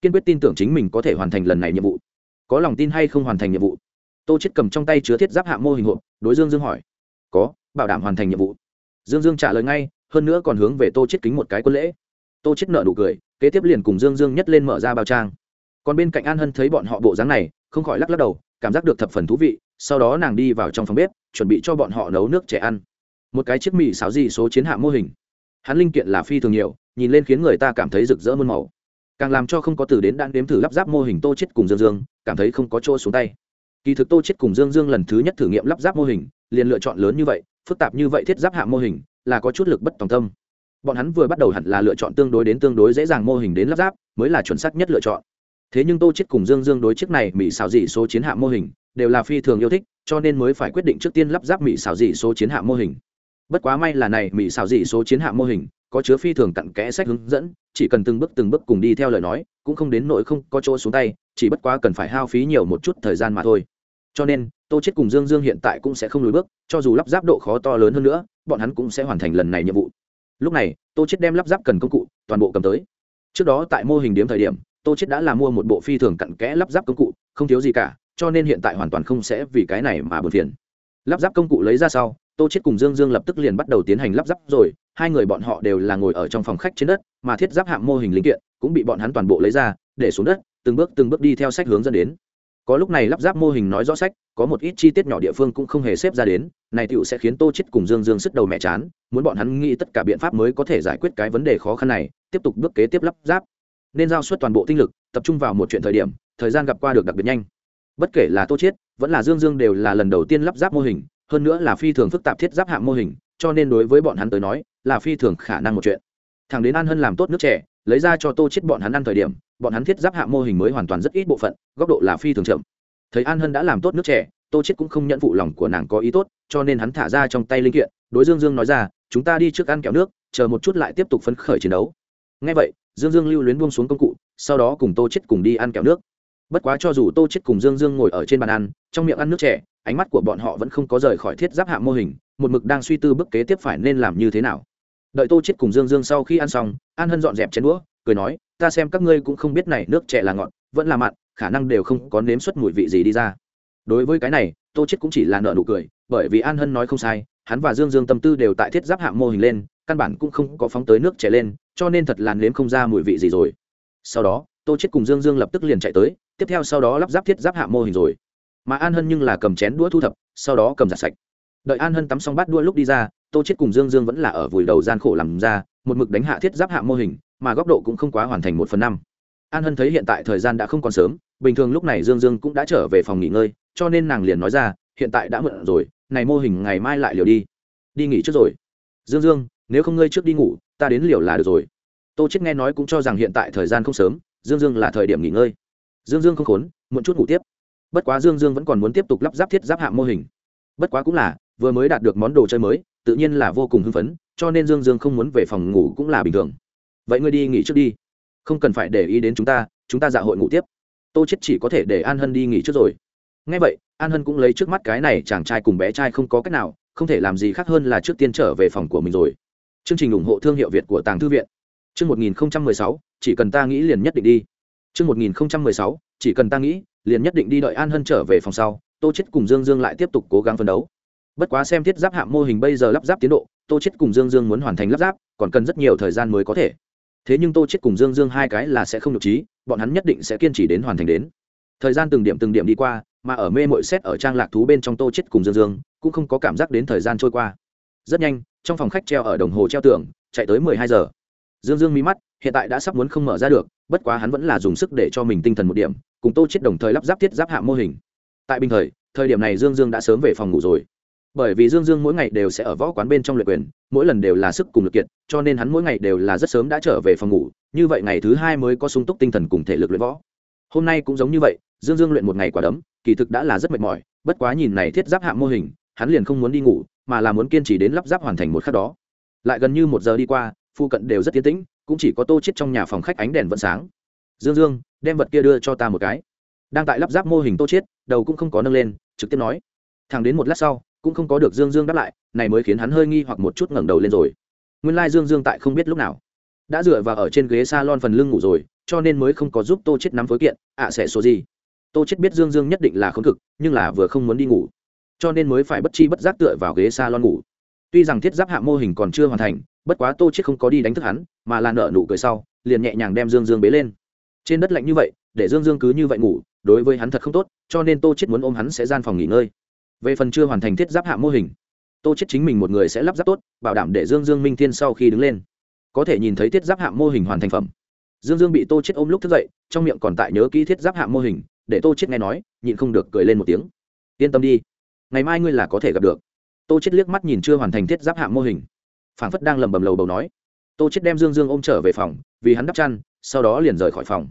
Kiên quyết tin tưởng chính mình có thể hoàn thành lần này nhiệm vụ. Có lòng tin hay không hoàn thành nhiệm vụ? Tô chết cầm trong tay chứa thiết giáp hạng mô hình hộp, đối dương dương hỏi. Có, bảo đảm hoàn thành nhiệm vụ. Dương dương trả lời ngay, hơn nữa còn hướng về tô chết kính một cái quân lễ. Tô chết nợ nụ cười, kế tiếp liền cùng dương dương nhất lên mở ra bao trang. Còn bên cạnh an hân thấy bọn họ bộ dáng này, không khỏi lắc lắc đầu, cảm giác được thập phần thú vị, sau đó nàng đi vào trong phòng bếp, chuẩn bị cho bọn họ nấu nước trẻ ăn. Một cái chiếc mì xáo gì số chiến hạm mô hình. Hắn linh kiện là phi thường nhiều, nhìn lên khiến người ta cảm thấy rực rỡ muôn màu. Càng làm cho không có từ đến đạn đếm thử lắp ráp mô hình tô chết cùng dương dương, cảm thấy không có chỗ xuống tay kỳ thực tô chết cùng dương dương lần thứ nhất thử nghiệm lắp ráp mô hình, liền lựa chọn lớn như vậy, phức tạp như vậy thiết giáp hạng mô hình, là có chút lực bất tòng tâm. Bọn hắn vừa bắt đầu hẳn là lựa chọn tương đối đến tương đối dễ dàng mô hình đến lắp ráp, mới là chuẩn xác nhất lựa chọn. Thế nhưng tô chết cùng dương dương đối chiếc này mỹ xào dị số chiến hạ mô hình, đều là phi thường yêu thích, cho nên mới phải quyết định trước tiên lắp ráp mỹ xào dị số chiến hạ mô hình. Bất quá may là này mỹ xào dị số chiến hạ mô hình, có chứa phi thường cặn kẽ sách hướng dẫn, chỉ cần từng bước từng bước cùng đi theo lời nói, cũng không đến nỗi không có chỗ xuống tay, chỉ bất quá cần phải hao phí nhiều một chút thời gian mà thôi cho nên, tô chết cùng dương dương hiện tại cũng sẽ không lùi bước, cho dù lắp ráp độ khó to lớn hơn nữa, bọn hắn cũng sẽ hoàn thành lần này nhiệm vụ. Lúc này, tô chết đem lắp ráp cần công cụ, toàn bộ cầm tới. Trước đó tại mô hình điểm thời điểm, tô chết đã là mua một bộ phi thường cặn kẽ lắp ráp công cụ, không thiếu gì cả, cho nên hiện tại hoàn toàn không sẽ vì cái này mà buồn phiền. Lắp ráp công cụ lấy ra sau, tô chết cùng dương dương lập tức liền bắt đầu tiến hành lắp ráp rồi, hai người bọn họ đều là ngồi ở trong phòng khách trên đất, mà thiết giáp hạng mô hình linh kiện cũng bị bọn hắn toàn bộ lấy ra, để xuống đất, từng bước từng bước đi theo sách hướng dẫn đến có lúc này lắp ráp mô hình nói rõ sách, có một ít chi tiết nhỏ địa phương cũng không hề xếp ra đến, này tựu sẽ khiến tô chết cùng dương dương sức đầu mẹ chán, muốn bọn hắn nghĩ tất cả biện pháp mới có thể giải quyết cái vấn đề khó khăn này, tiếp tục bước kế tiếp lắp ráp. Nên giao suất toàn bộ tinh lực, tập trung vào một chuyện thời điểm, thời gian gặp qua được đặc biệt nhanh. Bất kể là tô chết vẫn là dương dương đều là lần đầu tiên lắp ráp mô hình, hơn nữa là phi thường phức tạp thiết giáp hạng mô hình, cho nên đối với bọn hắn tới nói, là phi thường khả năng một chuyện. Thằng đến an hân làm tốt nước trẻ lấy ra cho tô chết bọn hắn ăn thời điểm, bọn hắn thiết giáp hạ mô hình mới hoàn toàn rất ít bộ phận, góc độ là phi thường chậm. Thấy an hân đã làm tốt nước trẻ tô chết cũng không nhận phụ lòng của nàng có ý tốt, cho nên hắn thả ra trong tay linh kiện, đối dương dương nói ra, chúng ta đi trước ăn kẹo nước, chờ một chút lại tiếp tục phấn khởi chiến đấu. Ngay vậy, dương dương lưu luyến buông xuống công cụ, sau đó cùng tô chết cùng đi ăn kẹo nước. Bất quá cho dù tô chết cùng dương dương ngồi ở trên bàn ăn, trong miệng ăn nước trẻ ánh mắt của bọn họ vẫn không có rời khỏi thiết giáp hạ mô hình, một mực đang suy tư bước kế tiếp phải nên làm như thế nào đợi tô chết cùng dương dương sau khi ăn xong, an hân dọn dẹp chén đũa, cười nói, ta xem các ngươi cũng không biết này nước trẻ là ngọt, vẫn là mặn, khả năng đều không có nếm xuất mùi vị gì đi ra. Đối với cái này, tô chết cũng chỉ là nợ nụ cười, bởi vì an hân nói không sai, hắn và dương dương tâm tư đều tại thiết giáp hạng mô hình lên, căn bản cũng không có phóng tới nước chè lên, cho nên thật là nếm không ra mùi vị gì rồi. Sau đó, tô chết cùng dương dương lập tức liền chạy tới, tiếp theo sau đó lắp ráp thiết giáp hạng mô hình rồi. Mà an hân nhưng là cầm chén đũa thu thập, sau đó cầm giặt sạch đợi an hân tắm xong bát đua lúc đi ra, tô chết cùng dương dương vẫn là ở vùi đầu gian khổ làm ra, một mực đánh hạ thiết giáp hạng mô hình, mà góc độ cũng không quá hoàn thành một phần năm. An hân thấy hiện tại thời gian đã không còn sớm, bình thường lúc này dương dương cũng đã trở về phòng nghỉ ngơi, cho nên nàng liền nói ra, hiện tại đã mượn rồi, này mô hình ngày mai lại liều đi. Đi nghỉ trước rồi. Dương dương, nếu không ngơi trước đi ngủ, ta đến liều là được rồi. Tô chết nghe nói cũng cho rằng hiện tại thời gian không sớm, dương dương là thời điểm nghỉ ngơi. Dương dương không khốn, muộn chút ngủ tiếp. Bất quá dương dương vẫn còn muốn tiếp tục lắp ráp thiết giáp hạng mô hình. Bất quá cũng là vừa mới đạt được món đồ chơi mới tự nhiên là vô cùng hưng phấn cho nên dương dương không muốn về phòng ngủ cũng là bình thường. Vậy ngươi đi nghỉ trước đi. Không cần phải để ý đến chúng ta chúng ta dạ hội ngủ tiếp. Tô chết chỉ có thể để an hân đi nghỉ trước rồi. Ngay vậy an hân cũng lấy trước mắt cái này chàng trai cùng bé trai không có cách nào không thể làm gì khác hơn là trước tiên trở về phòng của mình rồi. Chương trình ủng hộ thương hiệu việt của tàng thư viện. Chương 1016, chỉ cần ta nghĩ liền nhất định đi. Chương 1016, chỉ cần ta nghĩ liền nhất định đi đợi an hân trở về phòng sau tô chết cùng dương dương lại tiếp tục cố gắng phấn đấu bất quá xem thiết giáp hạm mô hình bây giờ lắp ráp tiến độ, tô chết cùng dương dương muốn hoàn thành lắp ráp, còn cần rất nhiều thời gian mới có thể. Thế nhưng tô chết cùng dương dương hai cái là sẽ không nhục trí, bọn hắn nhất định sẽ kiên trì đến hoàn thành đến. Thời gian từng điểm từng điểm đi qua, mà ở mê mội xét ở trang lạc thú bên trong tô chết cùng dương dương, cũng không có cảm giác đến thời gian trôi qua. Rất nhanh, trong phòng khách treo ở đồng hồ treo tường, chạy tới mười hai giờ. Dương dương mí mắt, hiện tại đã sắp muốn không mở ra được, bất quá hắn vẫn là dùng sức để cho mình tinh thần một điểm, cùng tô chết đồng thời lắp ráp thiết giáp hạ mô hình. Tại bình thời thời điểm này dương dương đã sớm về phòng ngủ rồi bởi vì dương dương mỗi ngày đều sẽ ở võ quán bên trong luyện quyền, mỗi lần đều là sức cùng lực kiện cho nên hắn mỗi ngày đều là rất sớm đã trở về phòng ngủ, như vậy ngày thứ hai mới có sung túc tinh thần cùng thể lực luyện võ. Hôm nay cũng giống như vậy, dương dương luyện một ngày quả đấm, kỳ thực đã là rất mệt mỏi, bất quá nhìn này thiết giáp hạ mô hình, hắn liền không muốn đi ngủ, mà là muốn kiên trì đến lắp ráp hoàn thành một khắc đó. Lại gần như một giờ đi qua, phu cận đều rất tiến tĩnh, cũng chỉ có tô chết trong nhà phòng khách ánh đèn vẫn sáng. Dương dương, đem vật kia đưa cho ta một cái. Đang tại lắp ráp mô hình tô chết, đầu cũng không có nâng lên, trực tiếp nói. Thẳng đến một lát sau cũng không có được dương dương đáp lại, này mới khiến hắn hơi nghi hoặc một chút ngẩng đầu lên rồi. Nguyên lai dương dương tại không biết lúc nào đã dựa vào ở trên ghế salon phần lưng ngủ rồi, cho nên mới không có giúp tô chết nắm phối kiện. À, Ạ sẽ số gì? Tô chết biết dương dương nhất định là khốn cực, nhưng là vừa không muốn đi ngủ, cho nên mới phải bất chi bất giác tựa vào ghế salon ngủ. Tuy rằng thiết giáp hạ mô hình còn chưa hoàn thành, bất quá tô chết không có đi đánh thức hắn, mà là nợ nụ cười sau, liền nhẹ nhàng đem dương dương bế lên. Trên đất lạnh như vậy, để dương dương cứ như vậy ngủ, đối với hắn thật không tốt, cho nên tô chết muốn ôm hắn sẽ gian phòng nghỉ ngơi về phần chưa hoàn thành thiết giáp hạ mô hình, tô chết chính mình một người sẽ lắp ráp tốt, bảo đảm để dương dương minh thiên sau khi đứng lên. Có thể nhìn thấy thiết giáp hạ mô hình hoàn thành phẩm. Dương dương bị tô chết ôm lúc thức dậy, trong miệng còn tại nhớ kỹ thiết giáp hạ mô hình, để tô chết nghe nói, nhịn không được cười lên một tiếng. Yên tâm đi, ngày mai ngươi là có thể gặp được. Tô chết liếc mắt nhìn chưa hoàn thành thiết giáp hạ mô hình. Phảng phất đang lầm bầm lầu bầu nói. Tô chết đem dương dương ôm trở về phòng, vì hắn đắp chăn, sau đó liền rời khỏi phòng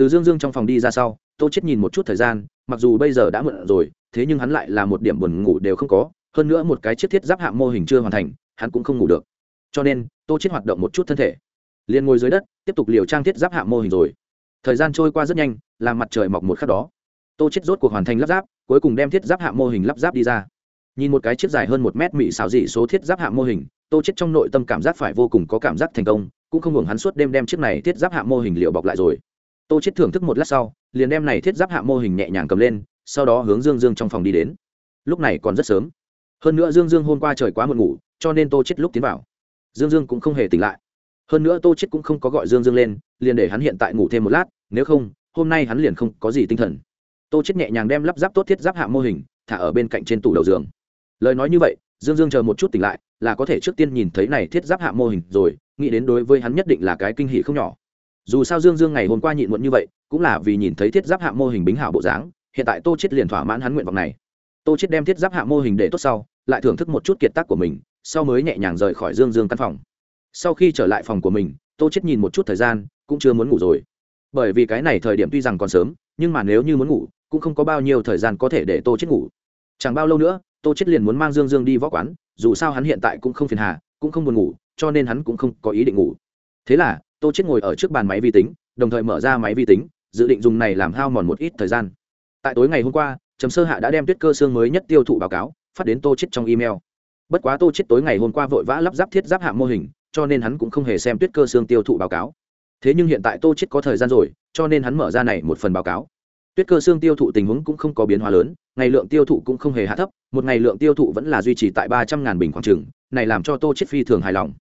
từ dương dương trong phòng đi ra sau, tô chết nhìn một chút thời gian, mặc dù bây giờ đã muộn rồi, thế nhưng hắn lại là một điểm buồn ngủ đều không có, hơn nữa một cái chiếc thiết giáp hạng mô hình chưa hoàn thành, hắn cũng không ngủ được. Cho nên, tô chết hoạt động một chút thân thể. Liền ngồi dưới đất, tiếp tục liều trang thiết giáp hạng mô hình rồi. Thời gian trôi qua rất nhanh, làm mặt trời mọc một khắc đó. Tô chết rốt cuộc hoàn thành lắp ráp, cuối cùng đem thiết giáp hạng mô hình lắp ráp đi ra. Nhìn một cái chiếc dài hơn một mét mỹ xảo dị số thiết giáp hạng mô hình, tô chết trong nội tâm cảm giác phải vô cùng có cảm giác thành công, cũng không hưởng hắn suốt đêm đem chiếc này thiết giáp hạng mô hình liệu bọc lại rồi tô chết thưởng thức một lát sau, liền đem này thiết giáp hạ mô hình nhẹ nhàng cầm lên, sau đó hướng dương dương trong phòng đi đến. Lúc này còn rất sớm. Hơn nữa dương dương hôm qua trời quá muộn ngủ, cho nên tô chết lúc tiến vào. Dương dương cũng không hề tỉnh lại. Hơn nữa tô chết cũng không có gọi dương dương lên, liền để hắn hiện tại ngủ thêm một lát, nếu không, hôm nay hắn liền không có gì tinh thần. Tô chết nhẹ nhàng đem lắp ráp tốt thiết giáp hạ mô hình, thả ở bên cạnh trên tủ đầu giường. Lời nói như vậy, dương dương chờ một chút tỉnh lại, là có thể trước tiên nhìn thấy này thiết giáp hạ mô hình rồi, nghĩ đến đối với hắn nhất định là cái kinh hỉ không nhỏ dù sao dương dương ngày hôm qua nhịn muộn như vậy, cũng là vì nhìn thấy thiết giáp hạ mô hình bính hảo bộ dáng, hiện tại tô chết liền thỏa mãn hắn nguyện vọng này. Tô chết đem thiết giáp hạ mô hình để tốt sau, lại thưởng thức một chút kiệt tác của mình, sau mới nhẹ nhàng rời khỏi dương dương căn phòng. Sau khi trở lại phòng của mình, tô chết nhìn một chút thời gian, cũng chưa muốn ngủ rồi. Bởi vì cái này thời điểm tuy rằng còn sớm, nhưng mà nếu như muốn ngủ, cũng không có bao nhiêu thời gian có thể để tô chết ngủ. Chẳng bao lâu nữa, tô chết liền muốn mang dương dương đi võ quán, dù sao hắn hiện tại cũng không phiền hà, cũng không buồn ngủ, cho nên hắn cũng không có ý định ngủ. Thế là tô chết ngồi ở trước bàn máy vi tính, đồng thời mở ra máy vi tính, dự định dùng này làm hao mòn một ít thời gian. Tại tối ngày hôm qua, trầm sơ hạ đã đem tuyết cơ xương mới nhất tiêu thụ báo cáo, phát đến tô chết trong email. Bất quá tô chết tối ngày hôm qua vội vã lắp ráp thiết giáp hạ mô hình, cho nên hắn cũng không hề xem tuyết cơ xương tiêu thụ báo cáo. Thế nhưng hiện tại tô chết có thời gian rồi, cho nên hắn mở ra này một phần báo cáo. Tuyết cơ xương tiêu thụ tình huống cũng không có biến hóa lớn, ngày lượng tiêu thụ cũng không hề hạ thấp, một ngày lượng tiêu thụ vẫn là duy trì tại ba trăm ngàn bình khoảng trừng này làm cho tô chết phi thường hài lòng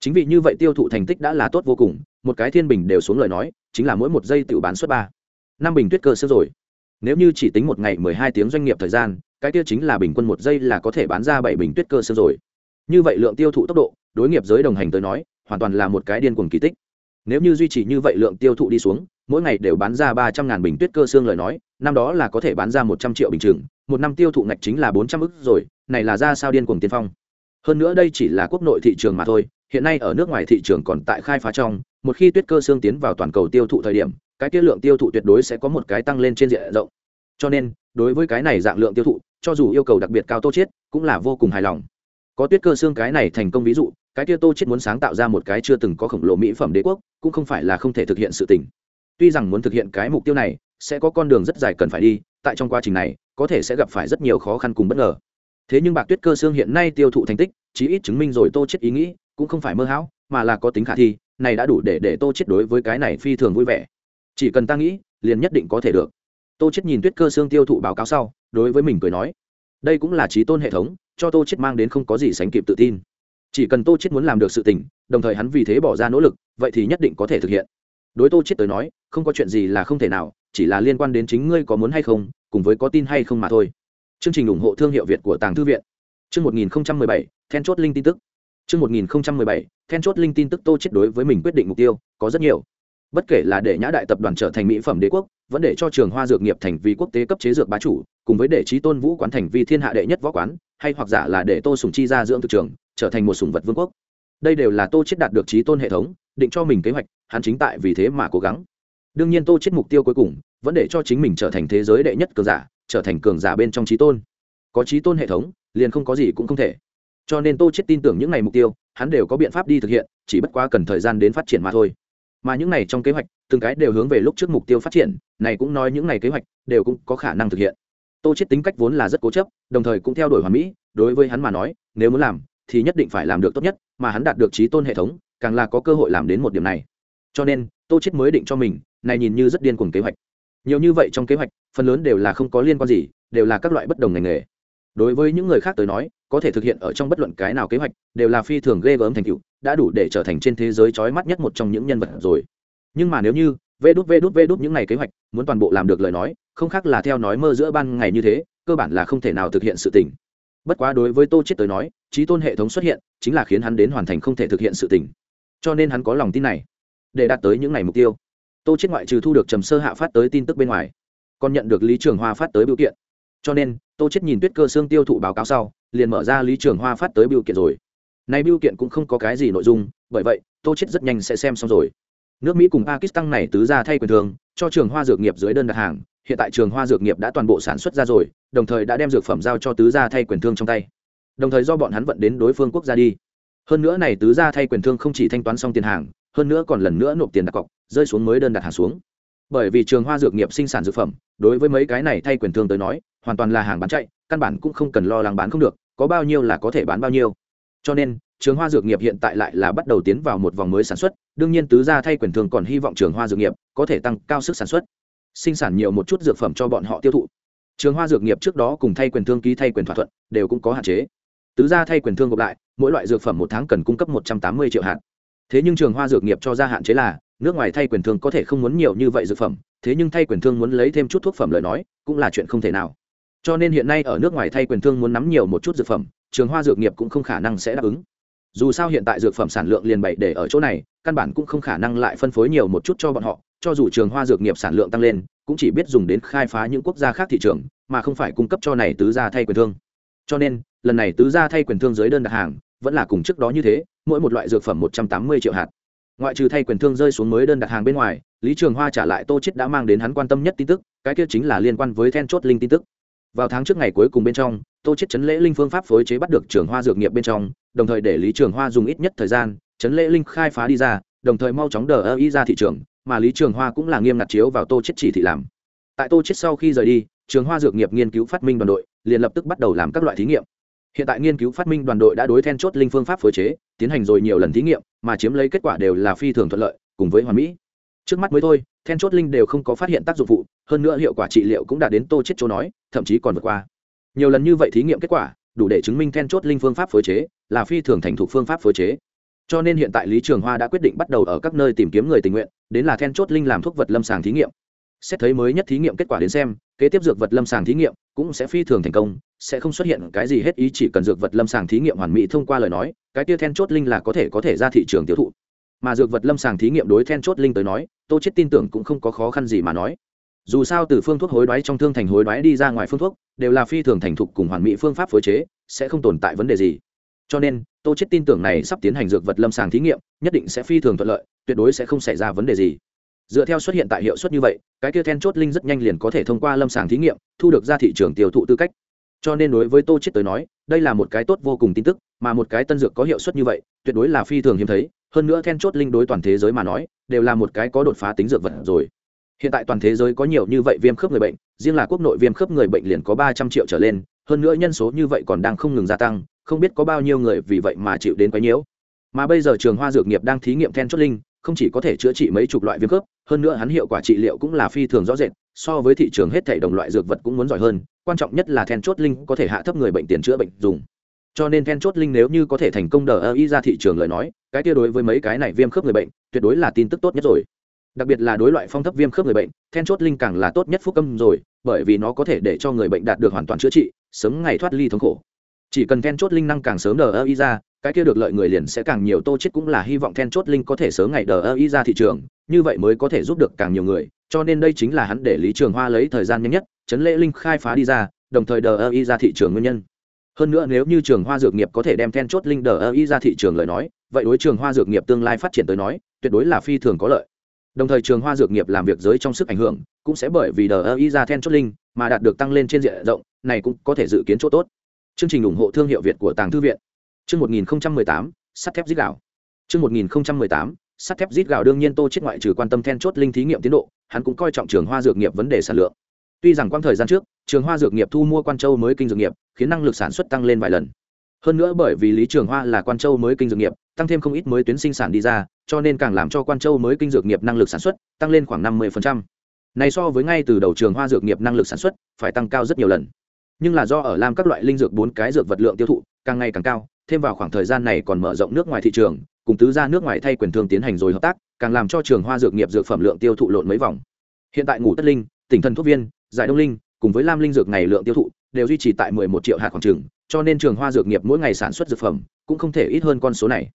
chính vì như vậy tiêu thụ thành tích đã là tốt vô cùng, một cái thiên bình đều xuống lời nói, chính là mỗi một giây tự bán suất ba. Năm bình tuyết cơ xương rồi. Nếu như chỉ tính một ngày mười hai tiếng doanh nghiệp thời gian, cái tiêu chính là bình quân một giây là có thể bán ra bảy bình tuyết cơ xương rồi. Như vậy lượng tiêu thụ tốc độ, đối nghiệp giới đồng hành tới nói, hoàn toàn là một cái điên cuồng kỳ tích. Nếu như duy trì như vậy lượng tiêu thụ đi xuống, mỗi ngày đều bán ra ba trăm ngàn bình tuyết cơ xương lời nói, năm đó là có thể bán ra một trăm triệu bình chừng, một năm tiêu thụ ngạch chính là bốn trăm ức rồi, này là ra sao điên cuồng tiên phong. Hơn nữa đây chỉ là quốc nội thị trường mà thôi hiện nay ở nước ngoài thị trường còn tại khai phá trong, một khi tuyết cơ xương tiến vào toàn cầu tiêu thụ thời điểm, cái tiết lượng tiêu thụ tuyệt đối sẽ có một cái tăng lên trên diện rộng. Cho nên, đối với cái này dạng lượng tiêu thụ, cho dù yêu cầu đặc biệt cao tô chiết, cũng là vô cùng hài lòng. Có tuyết cơ xương cái này thành công ví dụ, cái kia tô chiết muốn sáng tạo ra một cái chưa từng có khổng lồ mỹ phẩm đế quốc, cũng không phải là không thể thực hiện sự tình. Tuy rằng muốn thực hiện cái mục tiêu này, sẽ có con đường rất dài cần phải đi, tại trong quá trình này, có thể sẽ gặp phải rất nhiều khó khăn cùng bất ngờ. Thế nhưng bạc tuyết cơ xương hiện nay tiêu thụ thành tích, chí ít chứng minh rồi tô chết ý nghĩ cũng không phải mơ hão mà là có tính khả thi này đã đủ để để tô chết đối với cái này phi thường vui vẻ. Chỉ cần ta nghĩ liền nhất định có thể được. Tô chết nhìn tuyết cơ xương tiêu thụ báo cáo sau đối với mình cười nói đây cũng là trí tôn hệ thống cho tô chết mang đến không có gì sánh kịp tự tin. Chỉ cần tô chết muốn làm được sự tình đồng thời hắn vì thế bỏ ra nỗ lực vậy thì nhất định có thể thực hiện. Đối tô chết tới nói không có chuyện gì là không thể nào chỉ là liên quan đến chính ngươi có muốn hay không cùng với có tin hay không mà thôi. Chương trình ủng hộ thương hiệu việt của tàng thư viện. Chương 1017, then chốt linh tin tức. Trước 1017, then chốt linh tin tức tô chết đối với mình quyết định mục tiêu có rất nhiều. Bất kể là để nhã đại tập đoàn trở thành mỹ phẩm đế quốc vẫn để cho trường hoa dược nghiệp thành vì quốc tế cấp chế dược bá chủ cùng với để chí tôn vũ quán thành vì thiên hạ đệ nhất võ quán hay hoặc giả là để tô sùng chi ra dưỡng thực trường trở thành một sùng vật vương quốc. Đây đều là tô chết đạt được chí tôn hệ thống định cho mình kế hoạch hắn chính tại vì thế mà cố gắng. Đương nhiên tô chết mục tiêu cuối cùng vẫn để cho chính mình trở thành thế giới đệ nhất cường giả trở thành cường giả bên trong chí tôn. Có chí tôn hệ thống liền không có gì cũng không thể cho nên tô chết tin tưởng những ngày mục tiêu, hắn đều có biện pháp đi thực hiện, chỉ bất quá cần thời gian đến phát triển mà thôi. Mà những này trong kế hoạch, từng cái đều hướng về lúc trước mục tiêu phát triển, này cũng nói những ngày kế hoạch, đều cũng có khả năng thực hiện. Tô chết tính cách vốn là rất cố chấp, đồng thời cũng theo đuổi hoàn mỹ, đối với hắn mà nói, nếu muốn làm, thì nhất định phải làm được tốt nhất, mà hắn đạt được trí tôn hệ thống, càng là có cơ hội làm đến một điểm này. Cho nên, tô chết mới định cho mình, này nhìn như rất điên cuồng kế hoạch. Nhiều như vậy trong kế hoạch, phần lớn đều là không có liên quan gì, đều là các loại bất đồng ngành nghề. Đối với những người khác tới nói có thể thực hiện ở trong bất luận cái nào kế hoạch, đều là phi thường ghê gớm thành tựu, đã đủ để trở thành trên thế giới chói mắt nhất một trong những nhân vật rồi. Nhưng mà nếu như, vê đút vê đút vê đút những ngày kế hoạch, muốn toàn bộ làm được lời nói, không khác là theo nói mơ giữa ban ngày như thế, cơ bản là không thể nào thực hiện sự tình. Bất quá đối với tô chết tới nói, trí tôn hệ thống xuất hiện, chính là khiến hắn đến hoàn thành không thể thực hiện sự tình. Cho nên hắn có lòng tin này. Để đạt tới những ngày mục tiêu, tô chết ngoại trừ thu được trầm sơ hạ phát tới tin tức bên ngoài, còn nhận được lý trường hoa phát tới biểu kiện. Cho nên, tô chết nhìn tuyết cơ xương tiêu thụ báo cáo sau liền mở ra lý trường hoa phát tới biểu kiện rồi. Này biểu kiện cũng không có cái gì nội dung, bởi vậy, tô chết rất nhanh sẽ xem xong rồi. Nước mỹ cùng pakistan này tứ ra thay quyền thường, cho trường hoa dược nghiệp dưới đơn đặt hàng, hiện tại trường hoa dược nghiệp đã toàn bộ sản xuất ra rồi, đồng thời đã đem dược phẩm giao cho tứ gia thay quyền thương trong tay. Đồng thời do bọn hắn vận đến đối phương quốc gia đi. Hơn nữa này tứ gia thay quyền thương không chỉ thanh toán xong tiền hàng, hơn nữa còn lần nữa nộp tiền đặt cọc, rơi xuống mới đơn đặt hàng xuống. Bởi vì trường hoa dược nghiệp sinh sản dược phẩm, đối với mấy cái này thay quyền thương tới nói, hoàn toàn là hàng bán chạy, căn bản cũng không cần lo lắng bán không được có bao nhiêu là có thể bán bao nhiêu. Cho nên, trường hoa dược nghiệp hiện tại lại là bắt đầu tiến vào một vòng mới sản xuất, đương nhiên tứ gia thay quyền thương còn hy vọng trường hoa dược nghiệp có thể tăng cao sức sản xuất, sinh sản nhiều một chút dược phẩm cho bọn họ tiêu thụ. Trường hoa dược nghiệp trước đó cùng thay quyền thương ký thay quyền thỏa thuận đều cũng có hạn chế. Tứ gia thay quyền thương gộp lại, mỗi loại dược phẩm một tháng cần cung cấp một trăm tám mươi triệu hạt. Thế nhưng trường hoa dược nghiệp cho ra hạn chế là, nước ngoài thay quyền thương có thể không muốn nhiều như vậy dược phẩm, thế nhưng thay quyền thương muốn lấy thêm chút thuốc phẩm lời nói, cũng là chuyện không thể nào cho nên hiện nay ở nước ngoài thay quyền thương muốn nắm nhiều một chút dược phẩm, trường hoa dược nghiệp cũng không khả năng sẽ đáp ứng. Dù sao hiện tại dược phẩm sản lượng liền bảy để ở chỗ này, căn bản cũng không khả năng lại phân phối nhiều một chút cho bọn họ, cho dù trường hoa dược nghiệp sản lượng tăng lên, cũng chỉ biết dùng đến khai phá những quốc gia khác thị trường, mà không phải cung cấp cho này tứ gia thay quyền thương. Cho nên, lần này tứ gia thay quyền thương dưới đơn đặt hàng, vẫn là cùng trước đó như thế, mỗi một loại dược phẩm một trăm tám mươi triệu hạt. Ngoại trừ thay quyền thương rơi xuống mới đơn đặt hàng bên ngoài, lý trường hoa trả lại tô chết đã mang đến hắn quan tâm nhất tin tức, cái kia chính là liên quan với then chốt linh tin tức vào tháng trước ngày cuối cùng bên trong, tô chết chấn lễ linh phương pháp phối chế bắt được trường hoa dược nghiệp bên trong, đồng thời để lý trường hoa dùng ít nhất thời gian, chấn lễ linh khai phá đi ra, đồng thời mau chóng đờ ơ ý ra thị trường, mà lý trường hoa cũng là nghiêm ngặt chiếu vào tô chết chỉ thị làm. Tại tô chết sau khi rời đi, trường hoa dược nghiệp nghiên cứu phát minh đoàn đội, liền lập tức bắt đầu làm các loại thí nghiệm. Hiện tại nghiên cứu phát minh đoàn đội đã đối then chốt linh phương pháp phối chế, tiến hành rồi nhiều lần thí nghiệm, mà chiếm lấy kết quả đều là phi thường thuận lợi, cùng với hoàn mỹ. Trước mắt mới thôi then chốt linh đều không có phát hiện tác dụng phụ, hơn nữa hiệu quả trị liệu cũng đã đến tô chết chỗ nói, thậm chí còn vượt qua. Nhiều lần như vậy thí nghiệm kết quả, đủ để chứng minh then chốt linh phương pháp phối chế là phi thường thành thục phương pháp phối chế. Cho nên hiện tại lý trường hoa đã quyết định bắt đầu ở các nơi tìm kiếm người tình nguyện, đến là then chốt linh làm thuốc vật lâm sàng thí nghiệm. Xét thấy mới nhất thí nghiệm kết quả đến xem, kế tiếp dược vật lâm sàng thí nghiệm cũng sẽ phi thường thành công, sẽ không xuất hiện cái gì hết ý chỉ cần dược vật lâm sàng thí nghiệm hoàn mỹ thông qua lời nói, cái tia then chốt linh là có thể có thể ra thị trường tiêu thụ mà dược vật lâm sàng thí nghiệm đối then chốt linh tới nói, tô chết tin tưởng cũng không có khó khăn gì mà nói. Dù sao từ phương thuốc hối đoái trong thương thành hối đoái đi ra ngoài phương thuốc, đều là phi thường thành thục cùng hoàn mỹ phương pháp phối chế, sẽ không tồn tại vấn đề gì. Cho nên, tô chết tin tưởng này sắp tiến hành dược vật lâm sàng thí nghiệm, nhất định sẽ phi thường thuận lợi, tuyệt đối sẽ không xảy ra vấn đề gì. Dựa theo xuất hiện tại hiệu suất như vậy, cái kia then chốt linh rất nhanh liền có thể thông qua lâm sàng thí nghiệm, thu được ra thị trường tiêu thụ tư cách. Cho nên đối với tô chết tới nói, đây là một cái tốt vô cùng tin tức, mà một cái tân dược có hiệu suất như vậy, tuyệt đối là phi thường hiếm thấy hơn nữa then chốt linh đối toàn thế giới mà nói, đều là một cái có đột phá tính dược vật rồi. Hiện tại toàn thế giới có nhiều như vậy viêm khớp người bệnh, riêng là quốc nội viêm khớp người bệnh liền có ba trăm triệu trở lên, hơn nữa nhân số như vậy còn đang không ngừng gia tăng, không biết có bao nhiêu người vì vậy mà chịu đến quấy nhiễu. Mà bây giờ trường hoa dược nghiệp đang thí nghiệm then chốt linh, không chỉ có thể chữa trị mấy chục loại viêm khớp, hơn nữa hắn hiệu quả trị liệu cũng là phi thường rõ rệt, so với thị trường hết thể đồng loại dược vật cũng muốn giỏi hơn, quan trọng nhất là then chốt linh có thể hạ thấp người bệnh tiền chữa bệnh dùng cho nên then chốt linh nếu như có thể thành công đờ ơ y ra thị trường lời nói, cái kia đối với mấy cái này viêm khớp người bệnh, tuyệt đối là tin tức tốt nhất rồi. Đặc biệt là đối loại phong thấp viêm khớp người bệnh, then chốt linh càng là tốt nhất phúc âm rồi, bởi vì nó có thể để cho người bệnh đạt được hoàn toàn chữa trị, sớm ngày thoát ly thống khổ. Chỉ cần then chốt linh năng càng sớm đờ ơ y ra, cái kia được lợi người liền sẽ càng nhiều tô chết cũng là hy vọng then chốt linh có thể sớm ngày đờ ơ y ra thị trường, như vậy mới có thể giúp được càng nhiều người, cho nên đây chính là hắn để lý trường hoa lấy thời gian nhanh nhất, chấn lễ linh khai phá đi ra, đồng thời đờ ơ y ra thị trường nguyên nhân hơn nữa nếu như trường hoa dược nghiệp có thể đem then chốt linh đờ ơ y ra thị trường lời nói, vậy đối trường hoa dược nghiệp tương lai phát triển tới nói, tuyệt đối là phi thường có lợi. Đồng thời trường hoa dược nghiệp làm việc giới trong sức ảnh hưởng, cũng sẽ bởi vì đờ ơ y ra then chốt linh mà đạt được tăng lên trên diện rộng, này cũng có thể dự kiến chỗ tốt. Chương trình ủng hộ thương hiệu việt của tàng thư viện. Chương một nghìn tám, sắt thép dít gạo. Chương một nghìn tám, sắt thép giết gạo đương nhiên tô chết ngoại trừ quan tâm then chốt linh thí nghiệm tiến độ, hắn cũng coi trọng trường hoa dược nghiệp vấn đề sản lượng. Tuy rằng quang thời gian trước trường hoa dược nghiệp thu mua quan châu mới kinh dược nghiệp, khiến năng lực sản xuất tăng lên vài lần. Hơn nữa bởi vì lý trường hoa là quan châu mới kinh dược nghiệp, tăng thêm không ít mới tuyến sinh sản đi ra, cho nên càng làm cho quan châu mới kinh dược nghiệp năng lực sản xuất tăng lên khoảng năm mươi này so với ngay từ đầu trường hoa dược nghiệp năng lực sản xuất phải tăng cao rất nhiều lần. Nhưng là do ở làm các loại linh dược bốn cái dược vật lượng tiêu thụ càng ngày càng cao, thêm vào khoảng thời gian này còn mở rộng nước ngoài thị trường, cùng tứ ra nước ngoài thay quyền thương tiến hành rồi hợp tác, càng làm cho trường hoa dược nghiệp dược phẩm lượng tiêu thụ lộn mấy vòng. Hiện tại ngủ tất linh, tỉnh thần thuốc viên, giải đông linh cùng với lam linh dược ngày lượng tiêu thụ, đều duy trì tại 11 triệu hạt khoảng trường cho nên trường hoa dược nghiệp mỗi ngày sản xuất dược phẩm cũng không thể ít hơn con số này.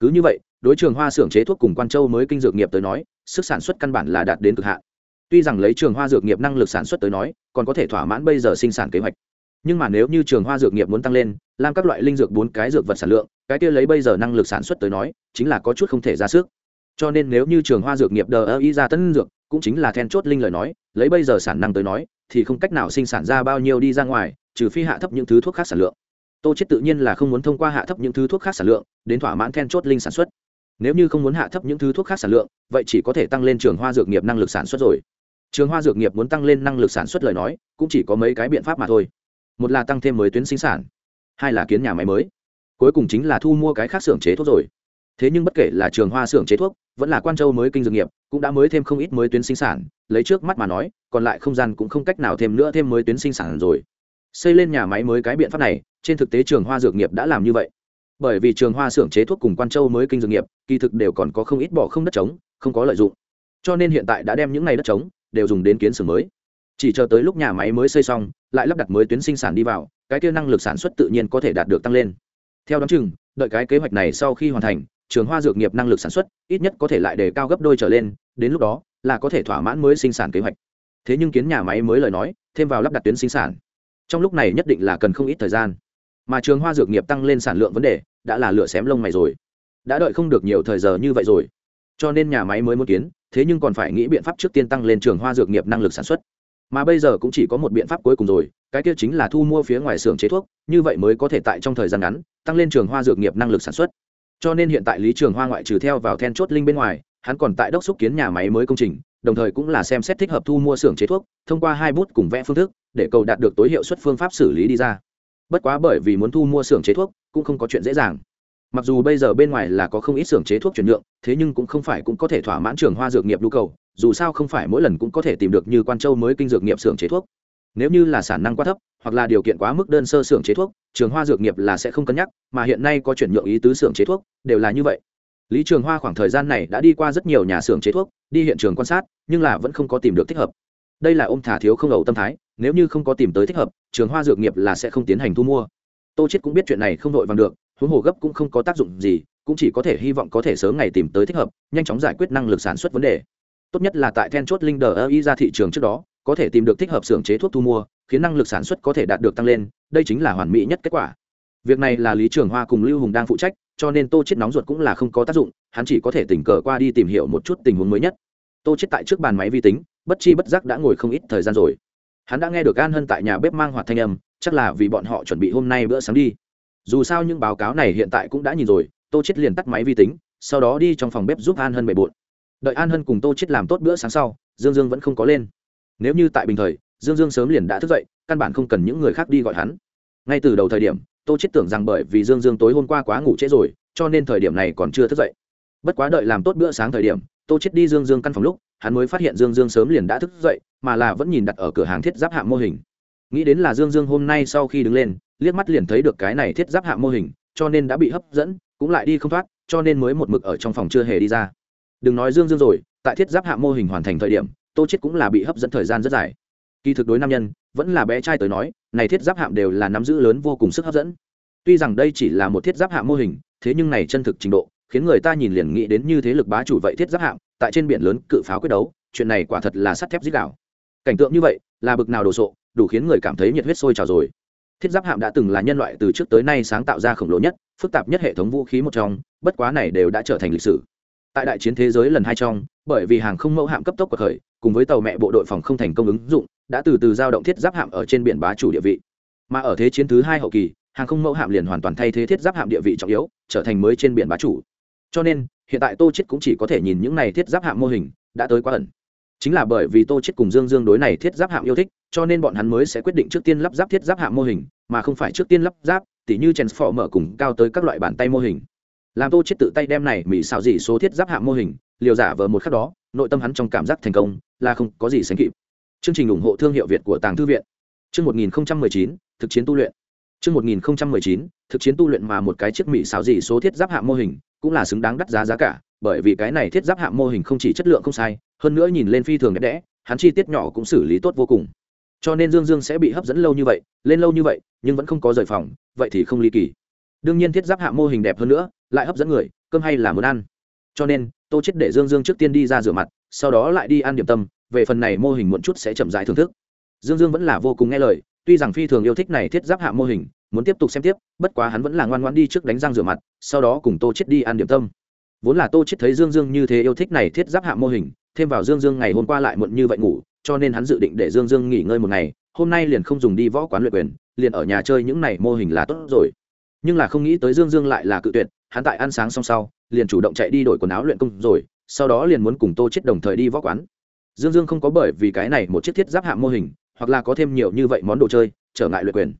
Cứ như vậy, đối trường hoa xưởng chế thuốc cùng quan châu mới kinh dược nghiệp tới nói, sức sản xuất căn bản là đạt đến cực hạn. Tuy rằng lấy trường hoa dược nghiệp năng lực sản xuất tới nói, còn có thể thỏa mãn bây giờ sinh sản kế hoạch. Nhưng mà nếu như trường hoa dược nghiệp muốn tăng lên, làm các loại linh dược bốn cái dược vật sản lượng, cái kia lấy bây giờ năng lực sản xuất tới nói, chính là có chút không thể ra sức. Cho nên nếu như trường hoa dược nghiệp đờ ý ra tân dược, cũng chính là then chốt linh lời nói, lấy bây giờ sản năng tới nói thì không cách nào sinh sản ra bao nhiêu đi ra ngoài, trừ phi hạ thấp những thứ thuốc khác sản lượng. Tô chết tự nhiên là không muốn thông qua hạ thấp những thứ thuốc khác sản lượng, đến thỏa mãn then chốt linh sản xuất. Nếu như không muốn hạ thấp những thứ thuốc khác sản lượng, vậy chỉ có thể tăng lên trường hoa dược nghiệp năng lực sản xuất rồi. Trường hoa dược nghiệp muốn tăng lên năng lực sản xuất lời nói, cũng chỉ có mấy cái biện pháp mà thôi. Một là tăng thêm mới tuyến sinh sản, hai là kiến nhà máy mới. Cuối cùng chính là thu mua cái khác xưởng chế thuốc rồi thế nhưng bất kể là trường hoa xưởng chế thuốc, vẫn là quan châu mới kinh dược nghiệp, cũng đã mới thêm không ít mới tuyến sinh sản, lấy trước mắt mà nói, còn lại không gian cũng không cách nào thêm nữa thêm mới tuyến sinh sản rồi. Xây lên nhà máy mới cái biện pháp này, trên thực tế trường hoa dược nghiệp đã làm như vậy. Bởi vì trường hoa xưởng chế thuốc cùng quan châu mới kinh dược nghiệp, kỳ thực đều còn có không ít bỏ không đất trống, không có lợi dụng. Cho nên hiện tại đã đem những ngày đất trống, đều dùng đến kiến xưởng mới. Chỉ chờ tới lúc nhà máy mới xây xong, lại lắp đặt mới tuyến sinh sản đi vào, cái kia năng lực sản xuất tự nhiên có thể đạt được tăng lên. Theo đó chừng, đợi cái kế hoạch này sau khi hoàn thành trường hoa dược nghiệp năng lực sản xuất ít nhất có thể lại đề cao gấp đôi trở lên, đến lúc đó là có thể thỏa mãn mới sinh sản kế hoạch. Thế nhưng kiến nhà máy mới lời nói, thêm vào lắp đặt tuyến sinh sản, trong lúc này nhất định là cần không ít thời gian. Mà trường hoa dược nghiệp tăng lên sản lượng vấn đề đã là lửa xém lông mày rồi. Đã đợi không được nhiều thời giờ như vậy rồi. Cho nên nhà máy mới muốn kiến, thế nhưng còn phải nghĩ biện pháp trước tiên tăng lên trường hoa dược nghiệp năng lực sản xuất. Mà bây giờ cũng chỉ có một biện pháp cuối cùng rồi, cái kia chính là thu mua phía ngoài xưởng chế thuốc, như vậy mới có thể tại trong thời gian ngắn, tăng lên trường hoa dược nghiệp năng lực sản xuất cho nên hiện tại lý trường hoa ngoại trừ theo vào then chốt linh bên ngoài, hắn còn tại đốc xúc kiến nhà máy mới công trình, đồng thời cũng là xem xét thích hợp thu mua xưởng chế thuốc, thông qua hai bút cùng vẽ phương thức, để cầu đạt được tối hiệu suất phương pháp xử lý đi ra. Bất quá bởi vì muốn thu mua xưởng chế thuốc, cũng không có chuyện dễ dàng. Mặc dù bây giờ bên ngoài là có không ít xưởng chế thuốc chuyển nhượng, thế nhưng cũng không phải cũng có thể thỏa mãn trường hoa dược nghiệp nhu cầu, dù sao không phải mỗi lần cũng có thể tìm được như quan châu mới kinh dược nghiệp xưởng chế thuốc. Nếu như là sản năng quá thấp hoặc là điều kiện quá mức đơn sơ xưởng chế thuốc, trường hoa dược nghiệp là sẽ không cân nhắc, mà hiện nay có chuyển nhượng ý tứ xưởng chế thuốc, đều là như vậy. Lý trường hoa khoảng thời gian này đã đi qua rất nhiều nhà xưởng chế thuốc, đi hiện trường quan sát, nhưng là vẫn không có tìm được thích hợp. Đây là ông thả thiếu không ẩu tâm thái, nếu như không có tìm tới thích hợp, trường hoa dược nghiệp là sẽ không tiến hành thu mua. Tô chết cũng biết chuyện này không đội vàng được, huống hồ gấp cũng không có tác dụng gì, cũng chỉ có thể hy vọng có thể sớm ngày tìm tới thích hợp, nhanh chóng giải quyết năng lực sản xuất vấn đề. Tốt nhất là tại then chốt linh đờ y ra thị trường trước đó, có thể tìm được thích hợp xưởng chế thuốc thu mua khiến năng lực sản xuất có thể đạt được tăng lên, đây chính là hoàn mỹ nhất kết quả. Việc này là lý trường hoa cùng lưu hùng đang phụ trách, cho nên tô chết nóng ruột cũng là không có tác dụng, hắn chỉ có thể tình cờ qua đi tìm hiểu một chút tình huống mới nhất. Tô chết tại trước bàn máy vi tính, bất chi bất giác đã ngồi không ít thời gian rồi. Hắn đã nghe được an hân tại nhà bếp mang hoạt thanh âm, chắc là vì bọn họ chuẩn bị hôm nay bữa sáng đi. Dù sao những báo cáo này hiện tại cũng đã nhìn rồi, tô chết liền tắt máy vi tính, sau đó đi trong phòng bếp giúp an hân bề bộn. Đợi an hân cùng tô chết làm tốt bữa sáng sau, dương dương vẫn không có lên. Nếu như tại bình thời dương dương sớm liền đã thức dậy, căn bản không cần những người khác đi gọi hắn. Ngay từ đầu thời điểm, tô chết tưởng rằng bởi vì dương dương tối hôm qua quá ngủ trễ rồi, cho nên thời điểm này còn chưa thức dậy. Bất quá đợi làm tốt bữa sáng thời điểm, tô chết đi dương dương căn phòng lúc, hắn mới phát hiện dương dương sớm liền đã thức dậy, mà là vẫn nhìn đặt ở cửa hàng thiết giáp hạng mô hình. Nghĩ đến là dương dương hôm nay sau khi đứng lên, liếc mắt liền thấy được cái này thiết giáp hạng mô hình, cho nên đã bị hấp dẫn, cũng lại đi không thoát, cho nên mới một mực ở trong phòng chưa hề đi ra. Đừng nói dương dương rồi, tại thiết giáp hạng mô hình hoàn thành thời điểm, tô chết cũng là bị hấp dẫn thời gian rất dài kỳ thực đối nam nhân, vẫn là bé trai tới nói, này thiết giáp hạm đều là nắm giữ lớn vô cùng sức hấp dẫn. Tuy rằng đây chỉ là một thiết giáp hạm mô hình, thế nhưng này chân thực trình độ, khiến người ta nhìn liền nghĩ đến như thế lực bá chủ vậy thiết giáp hạm, tại trên biển lớn cự pháo quyết đấu, chuyện này quả thật là sắt thép dít đảo cảnh tượng như vậy, là bực nào đồ sộ, đủ khiến người cảm thấy nhiệt huyết sôi trào rồi. Thiết giáp hạm đã từng là nhân loại từ trước tới nay sáng tạo ra khổng lồ nhất, phức tạp nhất hệ thống vũ khí một trong, bất quá này đều đã trở thành lịch sử. Tại đại chiến thế giới lần hai trong, bởi vì hàng không mẫu hạm cấp tốc của khởi, cùng với tàu mẹ bộ đội phòng không thành công ứng dụng đã từ từ giao động thiết giáp hạm ở trên biển bá chủ địa vị. Mà ở thế chiến thứ hai hậu kỳ, hàng không mẫu hạm liền hoàn toàn thay thế thiết giáp hạm địa vị trọng yếu, trở thành mới trên biển bá chủ. Cho nên, hiện tại tô chết cũng chỉ có thể nhìn những này thiết giáp hạm mô hình, đã tới quá ẩn. Chính là bởi vì tô chết cùng dương dương đối này thiết giáp hạm yêu thích, cho nên bọn hắn mới sẽ quyết định trước tiên lắp ráp thiết giáp hạm mô hình, mà không phải trước tiên lắp ráp, tỉ như mở cùng cao tới các loại bàn tay mô hình. Làm tô chết tự tay đem này mỹ xào gì số thiết giáp hạm mô hình, liều giả vờ một khắc đó, nội tâm hắn trong cảm giác thành công, là không có gì sánh kịp chương trình ủng hộ thương hiệu việt của tàng thư viện. Chương 1019 thực chiến tu luyện. Chương 1019 thực chiến tu luyện mà một cái chiếc mỹ xào gì số thiết giáp hạ mô hình cũng là xứng đáng đắt giá giá cả, bởi vì cái này thiết giáp hạ mô hình không chỉ chất lượng không sai, hơn nữa nhìn lên phi thường đẹp đẽ, hắn chi tiết nhỏ cũng xử lý tốt vô cùng. Cho nên dương dương sẽ bị hấp dẫn lâu như vậy, lên lâu như vậy, nhưng vẫn không có rời phòng, vậy thì không ly kỳ. Đương nhiên thiết giáp hạ mô hình đẹp hơn nữa, lại hấp dẫn người, cơm hay là muốn ăn. Cho nên, tô chết để dương dương trước tiên đi ra rửa mặt, sau đó lại đi ăn điểm tâm về phần này mô hình muộn chút sẽ chậm rãi thưởng thức. Dương dương vẫn là vô cùng nghe lời, tuy rằng phi thường yêu thích này thiết giáp hạ mô hình, muốn tiếp tục xem tiếp, bất quá hắn vẫn là ngoan ngoãn đi trước đánh răng rửa mặt, sau đó cùng tô chết đi ăn điểm tâm. Vốn là tô chết thấy dương dương như thế yêu thích này thiết giáp hạ mô hình, thêm vào dương dương ngày hôm qua lại muộn như vậy ngủ, cho nên hắn dự định để dương dương nghỉ ngơi một ngày, hôm nay liền không dùng đi võ quán luyện quyền, liền ở nhà chơi những này mô hình là tốt rồi. Nhưng là không nghĩ tới dương dương lại là cự tuyệt, hắn tại ăn sáng xong sau, liền chủ động chạy đi đổi quần áo luyện công rồi, sau đó liền muốn cùng tô chết đồng thời đi võ quán dương dương không có bởi vì cái này một chiếc thiết giáp hạng mô hình, hoặc là có thêm nhiều như vậy món đồ chơi, trở ngại luyện quyền.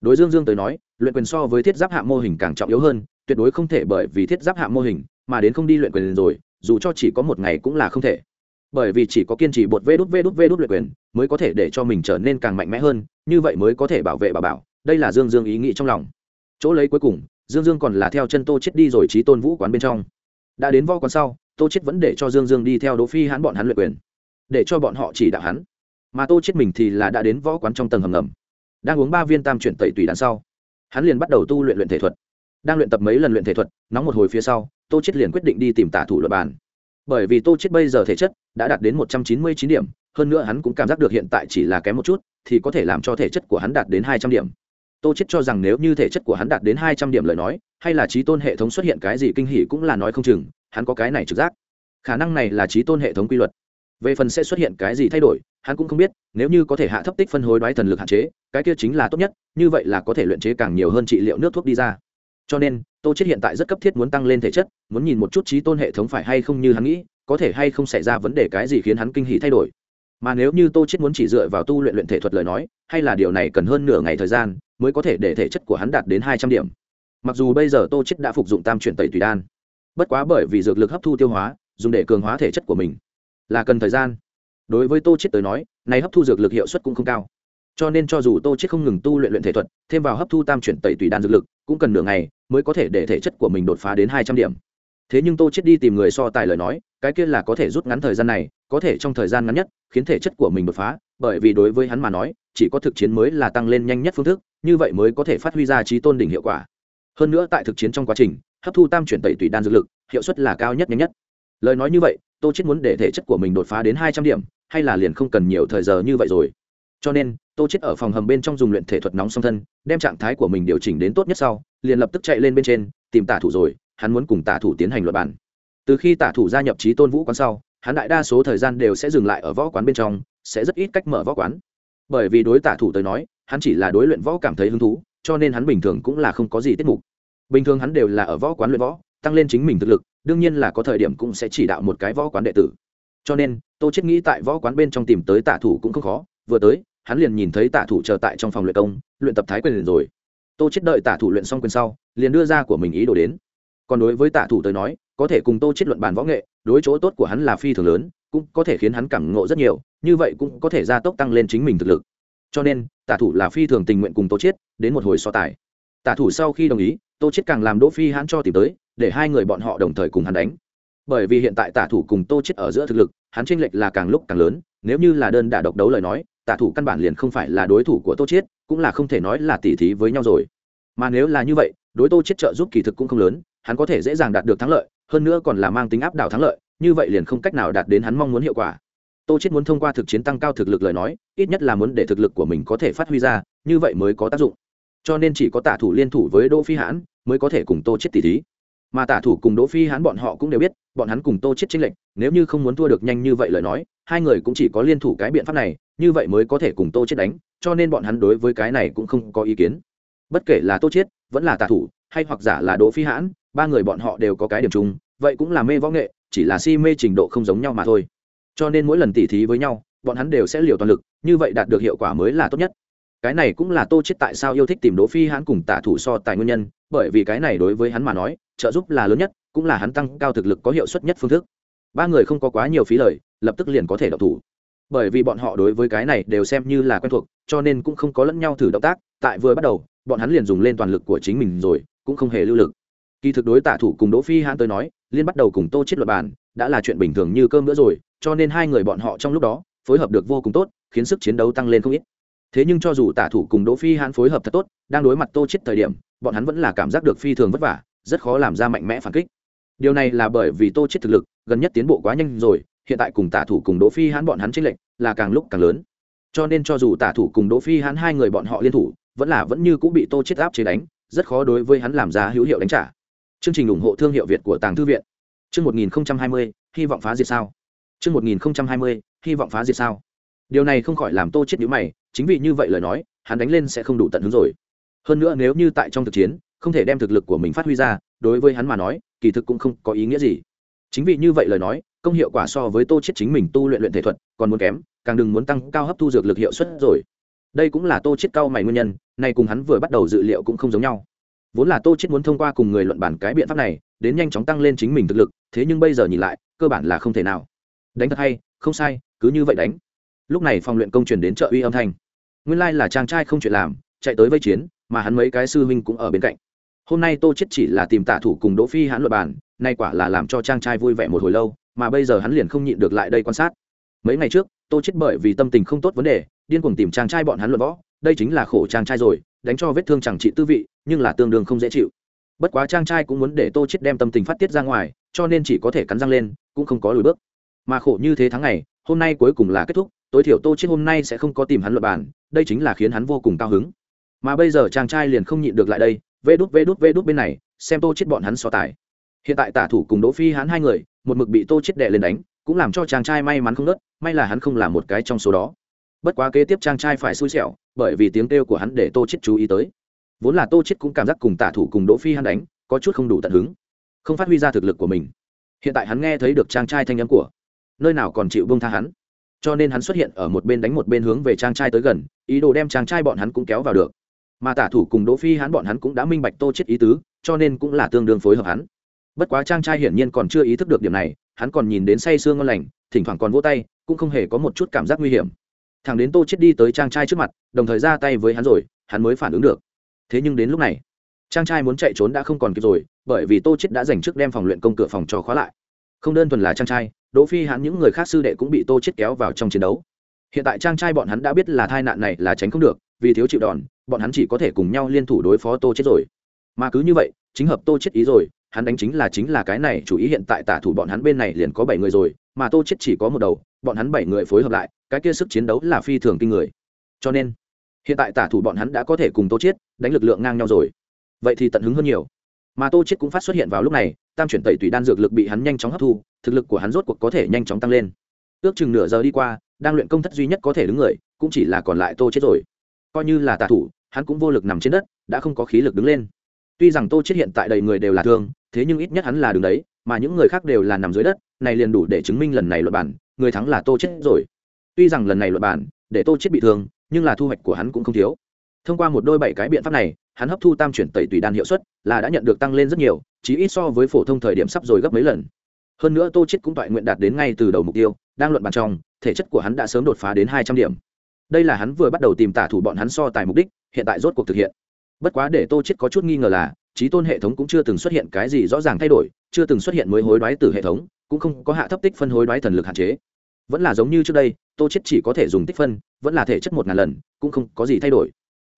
Đối dương dương tới nói, luyện quyền so với thiết giáp hạng mô hình càng trọng yếu hơn, tuyệt đối không thể bởi vì thiết giáp hạng mô hình mà đến không đi luyện quyền rồi, dù cho chỉ có một ngày cũng là không thể. Bởi vì chỉ có kiên trì bột vê đút vê đút vê đút luyện quyền mới có thể để cho mình trở nên càng mạnh mẽ hơn, như vậy mới có thể bảo vệ bà bảo. Đây là dương dương ý nghĩ trong lòng. Chỗ lấy cuối cùng, dương dương còn là theo chân tô chết đi rồi trí tôn vũ quán bên trong. Đã đến vo quán sau, tô chết vẫn để cho dương dương đi theo đỗ phi hắn bọn hắn luyện quyền để cho bọn họ chỉ đạo hắn. Mà tô chết mình thì là đã đến võ quán trong tầng hầm ngầm, đang uống ba viên tam chuyển tẩy tùy đằng sau. Hắn liền bắt đầu tu luyện luyện thể thuật. Đang luyện tập mấy lần luyện thể thuật, nóng một hồi phía sau, tô chết liền quyết định đi tìm tả thủ luật bàn. Bởi vì tô chết bây giờ thể chất đã đạt đến một trăm chín mươi chín điểm, hơn nữa hắn cũng cảm giác được hiện tại chỉ là kém một chút, thì có thể làm cho thể chất của hắn đạt đến hai trăm điểm. Tô chết cho rằng nếu như thể chất của hắn đạt đến hai trăm điểm lời nói, hay là trí tôn hệ thống xuất hiện cái gì kinh hỉ cũng là nói không chừng, hắn có cái này trực giác. Khả năng này là trí tôn hệ thống quy luật về phần sẽ xuất hiện cái gì thay đổi, hắn cũng không biết, nếu như có thể hạ thấp tích phân hối đoái thần lực hạn chế, cái kia chính là tốt nhất, như vậy là có thể luyện chế càng nhiều hơn trị liệu nước thuốc đi ra. Cho nên, tô chết hiện tại rất cấp thiết muốn tăng lên thể chất, muốn nhìn một chút trí tôn hệ thống phải hay không như hắn nghĩ, có thể hay không xảy ra vấn đề cái gì khiến hắn kinh hỉ thay đổi. Mà nếu như tô chết muốn chỉ dựa vào tu luyện luyện thể thuật lời nói, hay là điều này cần hơn nửa ngày thời gian, mới có thể để thể chất của hắn đạt đến hai trăm điểm. Mặc dù bây giờ tô chết đã phục dụng tam chuyển tẩy tùy đan, bất quá bởi vì dược lực hấp thu tiêu hóa, dùng để cường hóa thể chất của mình là cần thời gian. Đối với tô chết tới nói, này hấp thu dược lực hiệu suất cũng không cao. Cho nên cho dù tô chết không ngừng tu luyện luyện thể thuật, thêm vào hấp thu tam chuyển tẩy tùy đan dược lực, cũng cần nửa ngày mới có thể để thể chất của mình đột phá đến hai trăm điểm. Thế nhưng tô chết đi tìm người so tài lời nói, cái kia là có thể rút ngắn thời gian này, có thể trong thời gian ngắn nhất, khiến thể chất của mình đột phá, bởi vì đối với hắn mà nói, chỉ có thực chiến mới là tăng lên nhanh nhất phương thức, như vậy mới có thể phát huy ra trí tôn đỉnh hiệu quả. Hơn nữa tại thực chiến trong quá trình, hấp thu tam chuyển tẩy tùy đan dược lực, hiệu suất là cao nhất nhanh nhất. Lời nói như vậy tô chết muốn để thể chất của mình đột phá đến hai trăm điểm, hay là liền không cần nhiều thời giờ như vậy rồi? Cho nên, tô chết ở phòng hầm bên trong dùng luyện thể thuật nóng song thân, đem trạng thái của mình điều chỉnh đến tốt nhất sau, liền lập tức chạy lên bên trên, tìm tả thủ rồi, hắn muốn cùng tả thủ tiến hành luật bản từ khi tả thủ gia nhập trí tôn vũ quán sau, hắn đại đa số thời gian đều sẽ dừng lại ở võ quán bên trong, sẽ rất ít cách mở võ quán. Bởi vì đối tả thủ tới nói, hắn chỉ là đối luyện võ cảm thấy hứng thú, cho nên hắn bình thường cũng là không có gì tiết mục. Bình thường hắn đều là ở võ quán luyện võ, tăng lên chính mình thực lực đương nhiên là có thời điểm cũng sẽ chỉ đạo một cái võ quán đệ tử. Cho nên, tô chết nghĩ tại võ quán bên trong tìm tới tả thủ cũng không khó. Vừa tới, hắn liền nhìn thấy tả thủ chờ tại trong phòng luyện công, luyện tập thái quyền liền rồi. Tô chết đợi tả thủ luyện xong quyền sau, liền đưa ra của mình ý đồ đến. Còn đối với tả thủ tới nói, có thể cùng tô chết luận bàn võ nghệ, đối chỗ tốt của hắn là phi thường lớn, cũng có thể khiến hắn cảm ngộ rất nhiều, như vậy cũng có thể gia tốc tăng lên chính mình thực lực. Cho nên tả thủ là phi thường tình nguyện cùng tô chết đến một hồi so tài. Tả thủ sau khi đồng ý, tô chết càng làm đỗ phi hắn cho tìm tới để hai người bọn họ đồng thời cùng hắn đánh. Bởi vì hiện tại tả thủ cùng tô chết ở giữa thực lực, hắn tranh lệch là càng lúc càng lớn, nếu như là đơn đả độc đấu lời nói, tả thủ căn bản liền không phải là đối thủ của tô chết cũng là không thể nói là tỉ thí với nhau rồi. Mà nếu là như vậy, đối tô chết trợ giúp kỳ thực cũng không lớn, hắn có thể dễ dàng đạt được thắng lợi, hơn nữa còn là mang tính áp đảo thắng lợi, như vậy liền không cách nào đạt đến hắn mong muốn hiệu quả. Tô chết muốn thông qua thực chiến tăng cao thực lực lời nói, ít nhất là muốn để thực lực của mình có thể phát huy ra, như vậy mới có tác dụng. Cho nên chỉ có tả thủ liên thủ với đỗ phi hãn mới có thể cùng tô chết tỷ thí mà tả thủ cùng đỗ phi Hán bọn họ cũng đều biết, bọn hắn cùng tô chết trinh lệnh nếu như không muốn thua được nhanh như vậy lời nói, hai người cũng chỉ có liên thủ cái biện pháp này, như vậy mới có thể cùng tô chết đánh, cho nên bọn hắn đối với cái này cũng không có ý kiến. Bất kể là tô chết vẫn là tả thủ, hay hoặc giả là đỗ phi hãn ba người bọn họ đều có cái điểm chung, vậy cũng là mê võ nghệ, chỉ là si mê trình độ không giống nhau mà thôi. Cho nên mỗi lần tỉ thí với nhau, bọn hắn đều sẽ liều toàn lực, như vậy đạt được hiệu quả mới là tốt nhất. Cái này cũng là tô chết tại sao yêu thích tìm đỗ phi hãn cùng tả thủ so tài nguyên nhân bởi vì cái này đối với hắn mà nói, trợ giúp là lớn nhất, cũng là hắn tăng cao thực lực có hiệu suất nhất phương thức. Ba người không có quá nhiều phí lời, lập tức liền có thể độc thủ. Bởi vì bọn họ đối với cái này đều xem như là quen thuộc, cho nên cũng không có lẫn nhau thử động tác, tại vừa bắt đầu, bọn hắn liền dùng lên toàn lực của chính mình rồi, cũng không hề lưu lực. Kỳ thực đối tạ thủ cùng đỗ phi hãn tới nói, liên bắt đầu cùng tô chết luật bàn, đã là chuyện bình thường như cơm nữa rồi, cho nên hai người bọn họ trong lúc đó, phối hợp được vô cùng tốt, khiến sức chiến đấu tăng lên không ít thế nhưng cho dù tả thủ cùng đỗ phi hãn phối hợp thật tốt đang đối mặt tô chết thời điểm bọn hắn vẫn là cảm giác được phi thường vất vả rất khó làm ra mạnh mẽ phản kích. Điều này là bởi vì tô chết thực lực gần nhất tiến bộ quá nhanh rồi hiện tại cùng tả thủ cùng đỗ phi hãn bọn hắn chênh lệnh là càng lúc càng lớn. Cho nên cho dù tả thủ cùng đỗ phi hãn hai người bọn họ liên thủ vẫn là vẫn như cũng bị tô chết áp chế đánh rất khó đối với hắn làm ra hữu hiệu đánh trả. Chương trình ủng hộ thương hiệu việt của tàng thư viện. Chương 1020, hy vọng phá diệt sao? Chương 1020, hy vọng phá diệt sao? Điều này không khỏi làm tô chết nhíu mày chính vì như vậy lời nói, hắn đánh lên sẽ không đủ tận hứng rồi. Hơn nữa nếu như tại trong thực chiến, không thể đem thực lực của mình phát huy ra, đối với hắn mà nói, kỳ thực cũng không có ý nghĩa gì. Chính vì như vậy lời nói, công hiệu quả so với tô chết chính mình tu luyện luyện thể thuật, còn muốn kém, càng đừng muốn tăng cao hấp thu dược lực hiệu suất rồi. Đây cũng là tô chết cao mày nguyên nhân này cùng hắn vừa bắt đầu dự liệu cũng không giống nhau. Vốn là tô chết muốn thông qua cùng người luận bản cái biện pháp này, đến nhanh chóng tăng lên chính mình thực lực, thế nhưng bây giờ nhìn lại, cơ bản là không thể nào. Đánh thật hay, không sai, cứ như vậy đánh lúc này phòng luyện công truyền đến chợ uy âm thanh. Nguyên lai là chàng trai không chuyện làm chạy tới vây chiến mà hắn mấy cái sư huynh cũng ở bên cạnh. Hôm nay tô chết chỉ là tìm tạ thủ cùng đỗ phi hãn luận bàn, nay quả là làm cho trang trai vui vẻ một hồi lâu mà bây giờ hắn liền không nhịn được lại đây quan sát. Mấy ngày trước tô chết bởi vì tâm tình không tốt vấn đề điên cuồng tìm trang trai bọn hắn luận võ đây chính là khổ trang trai rồi đánh cho vết thương chẳng trị tư vị nhưng là tương đương không dễ chịu. Bất quá trang trai cũng muốn để tô chết đem tâm tình phát tiết ra ngoài cho nên chỉ có thể cắn răng lên cũng không có lùi bước. Mà khổ như thế tháng ngày hôm nay cuối cùng là kết thúc tối thiểu tô chết hôm nay sẽ không có tìm hắn luận bàn, đây chính là khiến hắn vô cùng cao hứng. Mà bây giờ chàng trai liền không nhịn được lại đây, vê đút vê đút vê đút bên này, xem tô chết bọn hắn so tài. Hiện tại tả thủ cùng đỗ phi hắn hai người, một mực bị tô chết đè lên đánh, cũng làm cho chàng trai may mắn không nớt may là hắn không là một cái trong số đó. Bất quá kế tiếp chàng trai phải xui xẻo, bởi vì tiếng kêu của hắn để tô chết chú ý tới. Vốn là tô chết cũng cảm giác cùng tả thủ cùng đỗ phi hắn đánh, có chút không đủ tận hứng, không phát huy ra thực lực của mình. Hiện tại hắn nghe thấy được chàng trai thanh âm của, nơi nào còn chịu buông tha hắn cho nên hắn xuất hiện ở một bên đánh một bên hướng về trang trai tới gần, ý đồ đem trang trai bọn hắn cũng kéo vào được. Mà tả thủ cùng đỗ phi hắn bọn hắn cũng đã minh bạch tô chết ý tứ, cho nên cũng là tương đương phối hợp hắn. Bất quá trang trai hiển nhiên còn chưa ý thức được điểm này, hắn còn nhìn đến say sương ngon lành, thỉnh thoảng còn vỗ tay, cũng không hề có một chút cảm giác nguy hiểm. Thằng đến tô chết đi tới trang trai trước mặt, đồng thời ra tay với hắn rồi, hắn mới phản ứng được. Thế nhưng đến lúc này, trang trai muốn chạy trốn đã không còn kịp rồi, bởi vì tô chết đã dành trước đem phòng luyện công cửa phòng cho khóa lại. Không đơn thuần là trang trai đỗ phi hắn những người khác sư đệ cũng bị tô chết kéo vào trong chiến đấu. Hiện tại trang trai bọn hắn đã biết là tai nạn này là tránh không được, vì thiếu chịu đòn, bọn hắn chỉ có thể cùng nhau liên thủ đối phó tô chết rồi. Mà cứ như vậy, chính hợp tô chết ý rồi, hắn đánh chính là chính là cái này, chủ ý hiện tại tả thủ bọn hắn bên này liền có bảy người rồi, mà tô chết chỉ có một đầu, bọn hắn bảy người phối hợp lại, cái kia sức chiến đấu là phi thường kinh người. Cho nên, hiện tại tả thủ bọn hắn đã có thể cùng tô chết đánh lực lượng ngang nhau rồi. Vậy thì tận hứng hơn nhiều. Mà tô chết cũng phát xuất hiện vào lúc này tam chuyển tẩy tùy đan dược lực bị hắn nhanh chóng hấp thu, thực lực của hắn rốt cuộc có thể nhanh chóng tăng lên. Ước chừng nửa giờ đi qua, đang luyện công thất duy nhất có thể đứng người, cũng chỉ là còn lại tô chết rồi. Coi như là tà thủ, hắn cũng vô lực nằm trên đất, đã không có khí lực đứng lên. Tuy rằng tô chết hiện tại đầy người đều là thương, thế nhưng ít nhất hắn là đứng đấy, mà những người khác đều là nằm dưới đất, này liền đủ để chứng minh lần này luật bản người thắng là tô chết rồi. Tuy rằng lần này luật bản để tô chết bị thương, nhưng là thu hoạch của hắn cũng không thiếu thông qua một đôi bảy cái biện pháp này, hắn hấp thu tam chuyển tẩy tùy đan hiệu suất là đã nhận được tăng lên rất nhiều, chí ít so với phổ thông thời điểm sắp rồi gấp mấy lần. Hơn nữa tô chết cũng toại nguyện đạt đến ngay từ đầu mục tiêu, đang luận bàn trong, thể chất của hắn đã sớm đột phá đến hai trăm điểm. Đây là hắn vừa bắt đầu tìm tả thủ bọn hắn so tài mục đích, hiện tại rốt cuộc thực hiện. Bất quá để tô chết có chút nghi ngờ là trí tôn hệ thống cũng chưa từng xuất hiện cái gì rõ ràng thay đổi, chưa từng xuất hiện mới hối đoái từ hệ thống, cũng không có hạ thấp tích phân hối đoái thần lực hạn chế. Vẫn là giống như trước đây, tô chết chỉ có thể dùng tích phân, vẫn là thể chất một ngàn lần, cũng không có gì thay đổi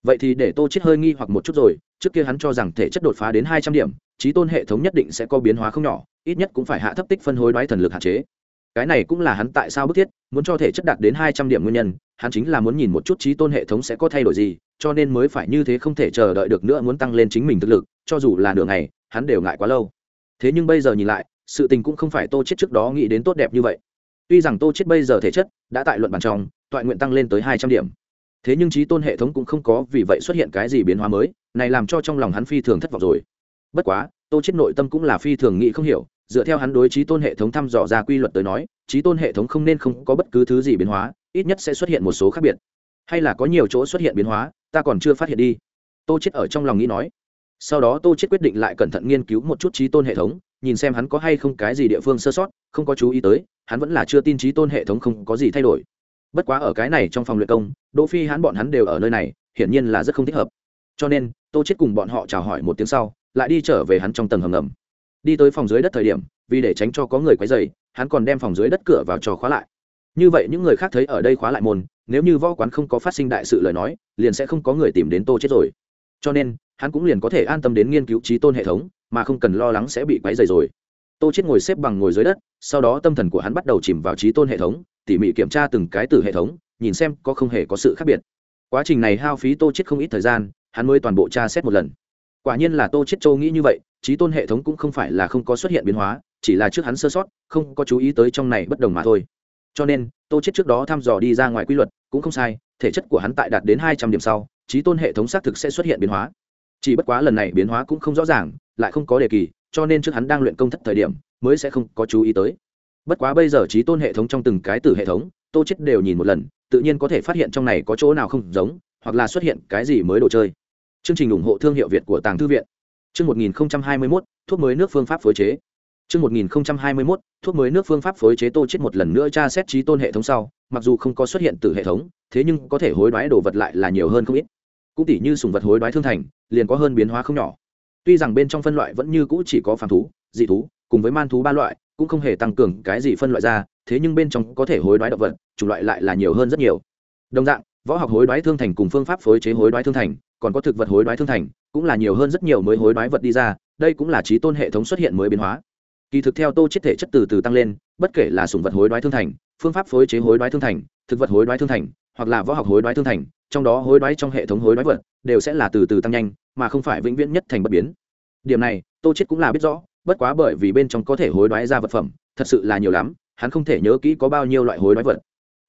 vậy thì để tô chết hơi nghi hoặc một chút rồi, trước kia hắn cho rằng thể chất đột phá đến hai trăm điểm, trí tôn hệ thống nhất định sẽ có biến hóa không nhỏ, ít nhất cũng phải hạ thấp tích phân hối đoái thần lực hạn chế. Cái này cũng là hắn tại sao bức thiết, muốn cho thể chất đạt đến hai trăm điểm nguyên nhân, hắn chính là muốn nhìn một chút trí tôn hệ thống sẽ có thay đổi gì, cho nên mới phải như thế không thể chờ đợi được nữa muốn tăng lên chính mình thực lực, cho dù là nửa ngày, hắn đều ngại quá lâu. Thế nhưng bây giờ nhìn lại, sự tình cũng không phải tô chết trước đó nghĩ đến tốt đẹp như vậy. Tuy rằng tô chết bây giờ thể chất đã tại luận bàn trong, toại nguyện tăng lên tới hai trăm điểm thế nhưng trí tôn hệ thống cũng không có vì vậy xuất hiện cái gì biến hóa mới, này làm cho trong lòng hắn phi thường thất vọng rồi. Bất quá, tô chết nội tâm cũng là phi thường nghĩ không hiểu, dựa theo hắn đối trí tôn hệ thống thăm dò ra quy luật tới nói, trí tôn hệ thống không nên không có bất cứ thứ gì biến hóa, ít nhất sẽ xuất hiện một số khác biệt. Hay là có nhiều chỗ xuất hiện biến hóa, ta còn chưa phát hiện đi. Tô chết ở trong lòng nghĩ nói. Sau đó tô chết quyết định lại cẩn thận nghiên cứu một chút trí tôn hệ thống, nhìn xem hắn có hay không cái gì địa phương sơ sót, không có chú ý tới, hắn vẫn là chưa tin trí tôn hệ thống không có gì thay đổi bất quá ở cái này trong phòng luyện công, đỗ phi hắn bọn hắn đều ở nơi này, hiển nhiên là rất không thích hợp. Cho nên, tô chết cùng bọn họ chào hỏi một tiếng sau, lại đi trở về hắn trong tầng hầm ngầm. Đi tới phòng dưới đất thời điểm, vì để tránh cho có người quấy rầy, hắn còn đem phòng dưới đất cửa vào cho khóa lại. Như vậy những người khác thấy ở đây khóa lại môn, nếu như võ quán không có phát sinh đại sự lời nói, liền sẽ không có người tìm đến tô chết rồi. Cho nên, hắn cũng liền có thể an tâm đến nghiên cứu trí tôn hệ thống, mà không cần lo lắng sẽ bị quấy rầy rồi. Tô chết ngồi xếp bằng ngồi dưới đất, sau đó tâm thần của hắn bắt đầu chìm vào trí tôn hệ thống tỉ mỉ kiểm tra từng cái từ hệ thống, nhìn xem có không hề có sự khác biệt. Quá trình này hao phí tô chết không ít thời gian, hắn mới toàn bộ tra xét một lần. Quả nhiên là tô chết châu nghĩ như vậy, trí tôn hệ thống cũng không phải là không có xuất hiện biến hóa, chỉ là trước hắn sơ sót, không có chú ý tới trong này bất đồng mà thôi. Cho nên, tô chết trước đó thăm dò đi ra ngoài quy luật, cũng không sai, thể chất của hắn tại đạt đến hai trăm điểm sau, trí tôn hệ thống xác thực sẽ xuất hiện biến hóa. Chỉ bất quá lần này biến hóa cũng không rõ ràng, lại không có đề kỳ, cho nên trước hắn đang luyện công thất thời điểm, mới sẽ không có chú ý tới bất quá bây giờ trí tôn hệ thống trong từng cái từ hệ thống tô chết đều nhìn một lần tự nhiên có thể phát hiện trong này có chỗ nào không giống hoặc là xuất hiện cái gì mới đồ chơi. Chương trình ủng hộ thương hiệu việt của tàng thư viện. Chương 1021, thuốc mới nước phương pháp phối chế. Chương 1021, thuốc mới nước phương pháp phối chế tô chết một lần nữa tra xét trí tôn hệ thống sau mặc dù không có xuất hiện từ hệ thống thế nhưng có thể hối đoái đồ vật lại là nhiều hơn không ít. Cũng tỷ như sùng vật hối đoái thương thành liền có hơn biến hóa không nhỏ. Tuy rằng bên trong phân loại vẫn như cũ chỉ có phàm thú dị thú cùng với man thú ba loại cũng không hề tăng cường cái gì phân loại ra thế nhưng bên trong có thể hối đoái động vật chủng loại lại là nhiều hơn rất nhiều đồng dạng võ học hối đoái thương thành cùng phương pháp phối chế hối đoái thương thành còn có thực vật hối đoái thương thành cũng là nhiều hơn rất nhiều mới hối đoái vật đi ra đây cũng là trí tôn hệ thống xuất hiện mới biến hóa kỳ thực theo tô chết thể chất từ từ tăng lên bất kể là sủng vật hối đoái thương thành phương pháp phối chế hối đoái thương thành thực vật hối đoái thương thành hoặc là võ học hối đoái thương thành trong đó hối đoái trong hệ thống hối đoái vật đều sẽ là từ từ tăng nhanh mà không phải vĩnh viễn nhất thành bất biến điểm này tô chết cũng là biết rõ bất quá bởi vì bên trong có thể hối đoái ra vật phẩm, thật sự là nhiều lắm, hắn không thể nhớ kỹ có bao nhiêu loại hối đoái vật.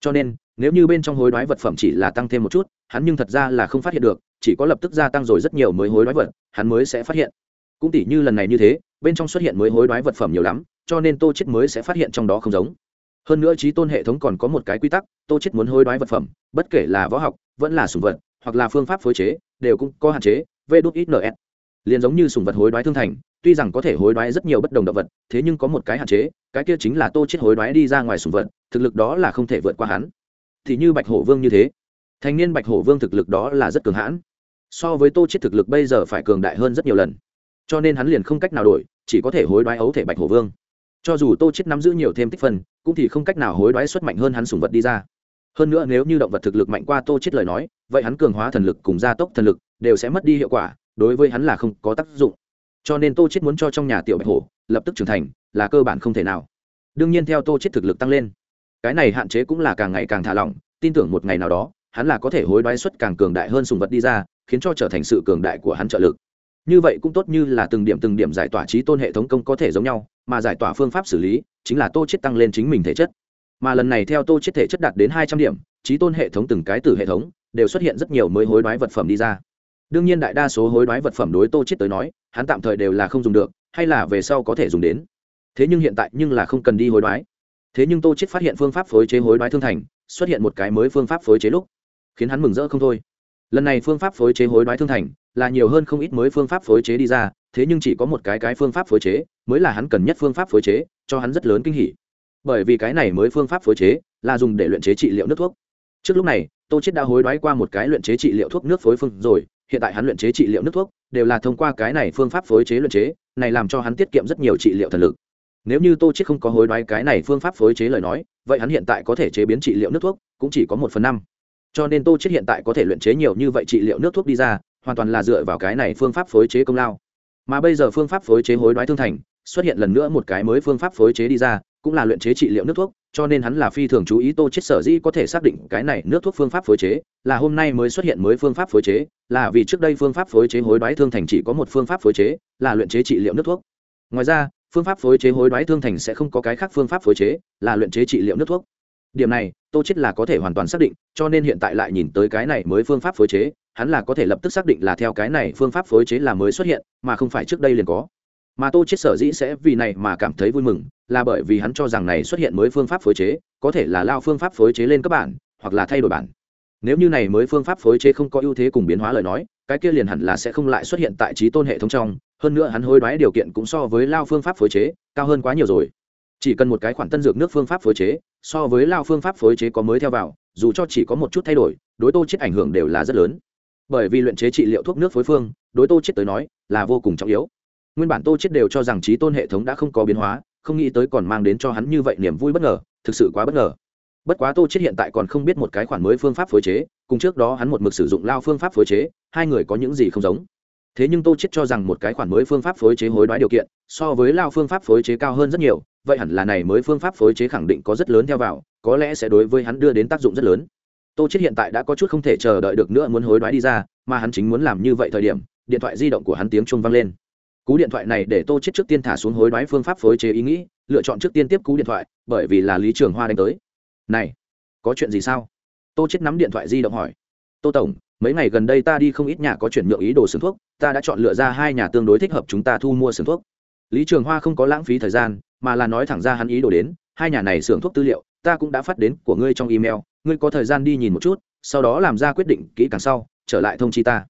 Cho nên, nếu như bên trong hối đoái vật phẩm chỉ là tăng thêm một chút, hắn nhưng thật ra là không phát hiện được, chỉ có lập tức gia tăng rồi rất nhiều mới hối đoái vật, hắn mới sẽ phát hiện. Cũng tỉ như lần này như thế, bên trong xuất hiện mới hối đoái vật phẩm nhiều lắm, cho nên tô chết mới sẽ phát hiện trong đó không giống. Hơn nữa trí tôn hệ thống còn có một cái quy tắc, tô chết muốn hối đoái vật phẩm, bất kể là võ học, vẫn là sùng vật, hoặc là phương pháp phối chế, đều cũng có hạn chế về đút ít ns liền giống như sùng vật hối đoái thương thành tuy rằng có thể hối đoái rất nhiều bất đồng động vật, thế nhưng có một cái hạn chế, cái kia chính là tô chết hối đoái đi ra ngoài sùng vật, thực lực đó là không thể vượt qua hắn. Thì như bạch hổ vương như thế, thành niên bạch hổ vương thực lực đó là rất cường hãn. So với tô chết thực lực bây giờ phải cường đại hơn rất nhiều lần. Cho nên hắn liền không cách nào đổi, chỉ có thể hối đoái ấu thể bạch hổ vương. Cho dù tô chết nắm giữ nhiều thêm tích phân, cũng thì không cách nào hối đoái xuất mạnh hơn hắn sùng vật đi ra. Hơn nữa nếu như động vật thực lực mạnh qua tô chết lời nói, vậy hắn cường hóa thần lực cùng gia tốc thần lực, đều sẽ mất đi hiệu quả, đối với hắn là không có tác dụng cho nên tô chết muốn cho trong nhà tiểu bạch hổ lập tức trưởng thành, là cơ bản không thể nào. Đương nhiên theo tô chết thực lực tăng lên, cái này hạn chế cũng là càng ngày càng thả lỏng, tin tưởng một ngày nào đó, hắn là có thể hối đoái xuất càng cường đại hơn sùng vật đi ra, khiến cho trở thành sự cường đại của hắn trợ lực. Như vậy cũng tốt như là từng điểm từng điểm giải tỏa trí tôn hệ thống công có thể giống nhau, mà giải tỏa phương pháp xử lý chính là tô chết tăng lên chính mình thể chất. Mà lần này theo tô chết thể chất đạt đến hai trăm điểm, trí tôn hệ thống từng cái từ hệ thống đều xuất hiện rất nhiều mới hối đoái vật phẩm đi ra. Đương nhiên đại đa số hối đoái vật phẩm đối tô chết tới nói hắn tạm thời đều là không dùng được, hay là về sau có thể dùng đến. Thế nhưng hiện tại nhưng là không cần đi hối đoái. Thế nhưng tô chết phát hiện phương pháp phối chế hối đoái thương thành, xuất hiện một cái mới phương pháp phối chế lúc, khiến hắn mừng rỡ không thôi. Lần này phương pháp phối chế hối đoái thương thành là nhiều hơn không ít mới phương pháp phối chế đi ra, thế nhưng chỉ có một cái cái phương pháp phối chế mới là hắn cần nhất phương pháp phối chế, cho hắn rất lớn kinh hỉ. Bởi vì cái này mới phương pháp phối chế là dùng để luyện chế trị liệu nước thuốc. Trước lúc này, tô chết đã hối đoái qua một cái luyện chế trị liệu thuốc nước phối phương rồi, hiện tại hắn luyện chế trị liệu nước thuốc đều là thông qua cái này phương pháp phối chế luyện chế, này làm cho hắn tiết kiệm rất nhiều trị liệu thần lực. Nếu như tô chết không có hối đoái cái này phương pháp phối chế lời nói, vậy hắn hiện tại có thể chế biến trị liệu nước thuốc, cũng chỉ có một phần năm. Cho nên tô chết hiện tại có thể luyện chế nhiều như vậy trị liệu nước thuốc đi ra, hoàn toàn là dựa vào cái này phương pháp phối chế công lao. Mà bây giờ phương pháp phối chế hối đoái thương thành, xuất hiện lần nữa một cái mới phương pháp phối chế đi ra cũng là luyện chế trị liệu nước thuốc, cho nên hắn là phi thường chú ý tô chết sở dĩ có thể xác định cái này nước thuốc phương pháp phối chế, là hôm nay mới xuất hiện mới phương pháp phối chế, là vì trước đây phương pháp phối chế hối đoái thương thành chỉ có một phương pháp phối chế, là luyện chế trị liệu nước thuốc. Ngoài ra, phương pháp phối chế hối đoái thương thành sẽ không có cái khác phương pháp phối chế, là luyện chế trị liệu nước thuốc. Điểm này, tô chết là có thể hoàn toàn xác định, cho nên hiện tại lại nhìn tới cái này mới phương pháp phối chế, hắn là có thể lập tức xác định là theo cái này phương pháp phối chế là mới xuất hiện, mà không phải trước đây liền có mà tô chết sở dĩ sẽ vì này mà cảm thấy vui mừng, là bởi vì hắn cho rằng này xuất hiện mới phương pháp phối chế, có thể là lao phương pháp phối chế lên các bản, hoặc là thay đổi bản. Nếu như này mới phương pháp phối chế không có ưu thế cùng biến hóa lời nói, cái kia liền hẳn là sẽ không lại xuất hiện tại trí tôn hệ thống trong, hơn nữa hắn hối đoái điều kiện cũng so với lao phương pháp phối chế, cao hơn quá nhiều rồi. Chỉ cần một cái khoản tân dược nước phương pháp phối chế, so với lao phương pháp phối chế có mới theo vào, dù cho chỉ có một chút thay đổi, đối tô chết ảnh hưởng đều là rất lớn. Bởi vì luyện chế trị liệu thuốc nước phối phương, đối tô chết tới nói, là vô cùng trọng yếu nguyên bản tô chết đều cho rằng trí tôn hệ thống đã không có biến hóa, không nghĩ tới còn mang đến cho hắn như vậy niềm vui bất ngờ, thực sự quá bất ngờ. Bất quá tô chết hiện tại còn không biết một cái khoản mới phương pháp phối chế, cùng trước đó hắn một mực sử dụng lao phương pháp phối chế, hai người có những gì không giống. Thế nhưng tô chết cho rằng một cái khoản mới phương pháp phối chế hối đoái điều kiện, so với lao phương pháp phối chế cao hơn rất nhiều, vậy hẳn là này mới phương pháp phối chế khẳng định có rất lớn theo vào, có lẽ sẽ đối với hắn đưa đến tác dụng rất lớn. Tô chết hiện tại đã có chút không thể chờ đợi được nữa muốn hối đoái đi ra, mà hắn chính muốn làm như vậy thời điểm, điện thoại di động của hắn tiếng chuông vang lên cú điện thoại này để tô chết trước tiên thả xuống hối đoái phương pháp phối chế ý nghĩ, lựa chọn trước tiên tiếp cú điện thoại, bởi vì là lý trường hoa đánh tới. Này, có chuyện gì sao? Tô chết nắm điện thoại di động hỏi. Tô tổng, mấy ngày gần đây ta đi không ít nhà có chuyển nhượng ý đồ xưởng thuốc, ta đã chọn lựa ra hai nhà tương đối thích hợp chúng ta thu mua xưởng thuốc. Lý trường hoa không có lãng phí thời gian, mà là nói thẳng ra hắn ý đồ đến, hai nhà này xưởng thuốc tư liệu, ta cũng đã phát đến của ngươi trong email, ngươi có thời gian đi nhìn một chút, sau đó làm ra quyết định kỹ càng sau, trở lại thông chi ta.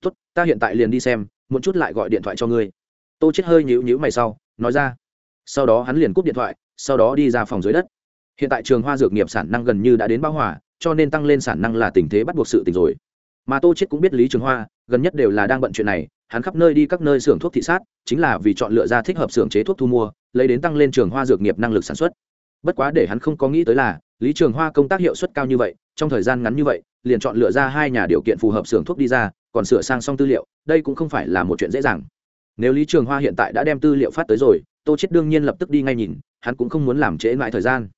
Tốt, ta hiện tại liền đi xem một chút lại gọi điện thoại cho ngươi. Tô chết hơi nhíu nhíu mày sau, nói ra. Sau đó hắn liền cúp điện thoại, sau đó đi ra phòng dưới đất. Hiện tại trường hoa dược nghiệp sản năng gần như đã đến bão hòa, cho nên tăng lên sản năng là tình thế bắt buộc sự tình rồi. Mà tô chết cũng biết lý trường hoa, gần nhất đều là đang bận chuyện này, hắn khắp nơi đi các nơi xưởng thuốc thị sát, chính là vì chọn lựa ra thích hợp xưởng chế thuốc thu mua, lấy đến tăng lên trường hoa dược nghiệp năng lực sản xuất. Bất quá để hắn không có nghĩ tới là, lý trường hoa công tác hiệu suất cao như vậy trong thời gian ngắn như vậy liền chọn lựa ra hai nhà điều kiện phù hợp xưởng thuốc đi ra còn sửa sang xong tư liệu đây cũng không phải là một chuyện dễ dàng. Nếu lý trường hoa hiện tại đã đem tư liệu phát tới rồi tô chết đương nhiên lập tức đi ngay nhìn hắn cũng không muốn làm trễ mãi thời gian.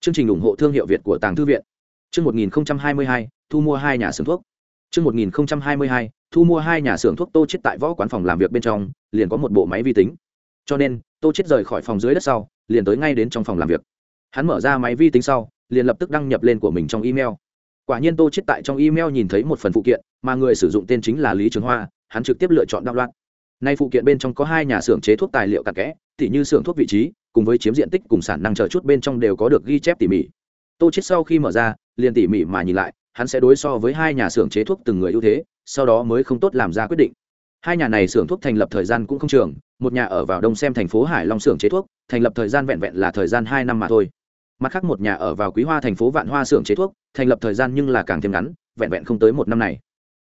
Chương trình ủng hộ thương hiệu việt của tàng thư viện. Chương 1022, thu mua hai nhà xưởng thuốc. Chương 1022, thu mua hai nhà xưởng thuốc tô chết tại võ quán phòng làm việc bên trong liền có một bộ máy vi tính. Cho nên tô chết rời khỏi phòng dưới đất sau liền tới ngay đến trong phòng làm việc. Hắn mở ra máy vi tính sau liền lập tức đăng nhập lên của mình trong email quả nhiên tô chết tại trong email nhìn thấy một phần phụ kiện, mà người sử dụng tên chính là lý trường hoa, hắn trực tiếp lựa chọn đạo loạn nay phụ kiện bên trong có hai nhà xưởng chế thuốc tài liệu cặn kẽ, tỉ như xưởng thuốc vị trí, cùng với chiếm diện tích cùng sản năng chờ chút bên trong đều có được ghi chép tỉ mỉ. Tô chết sau khi mở ra, liền tỉ mỉ mà nhìn lại, hắn sẽ đối so với hai nhà xưởng chế thuốc từng người ưu thế, sau đó mới không tốt làm ra quyết định. Hai nhà này xưởng thuốc thành lập thời gian cũng không trường, một nhà ở vào đông xem thành phố hải long xưởng chế thuốc, thành lập thời gian vẹn vẹn là thời gian hai năm mà thôi mặt khác một nhà ở vào quý hoa thành phố vạn hoa xưởng chế thuốc, thành lập thời gian nhưng là càng thêm ngắn, vẹn vẹn không tới một năm này.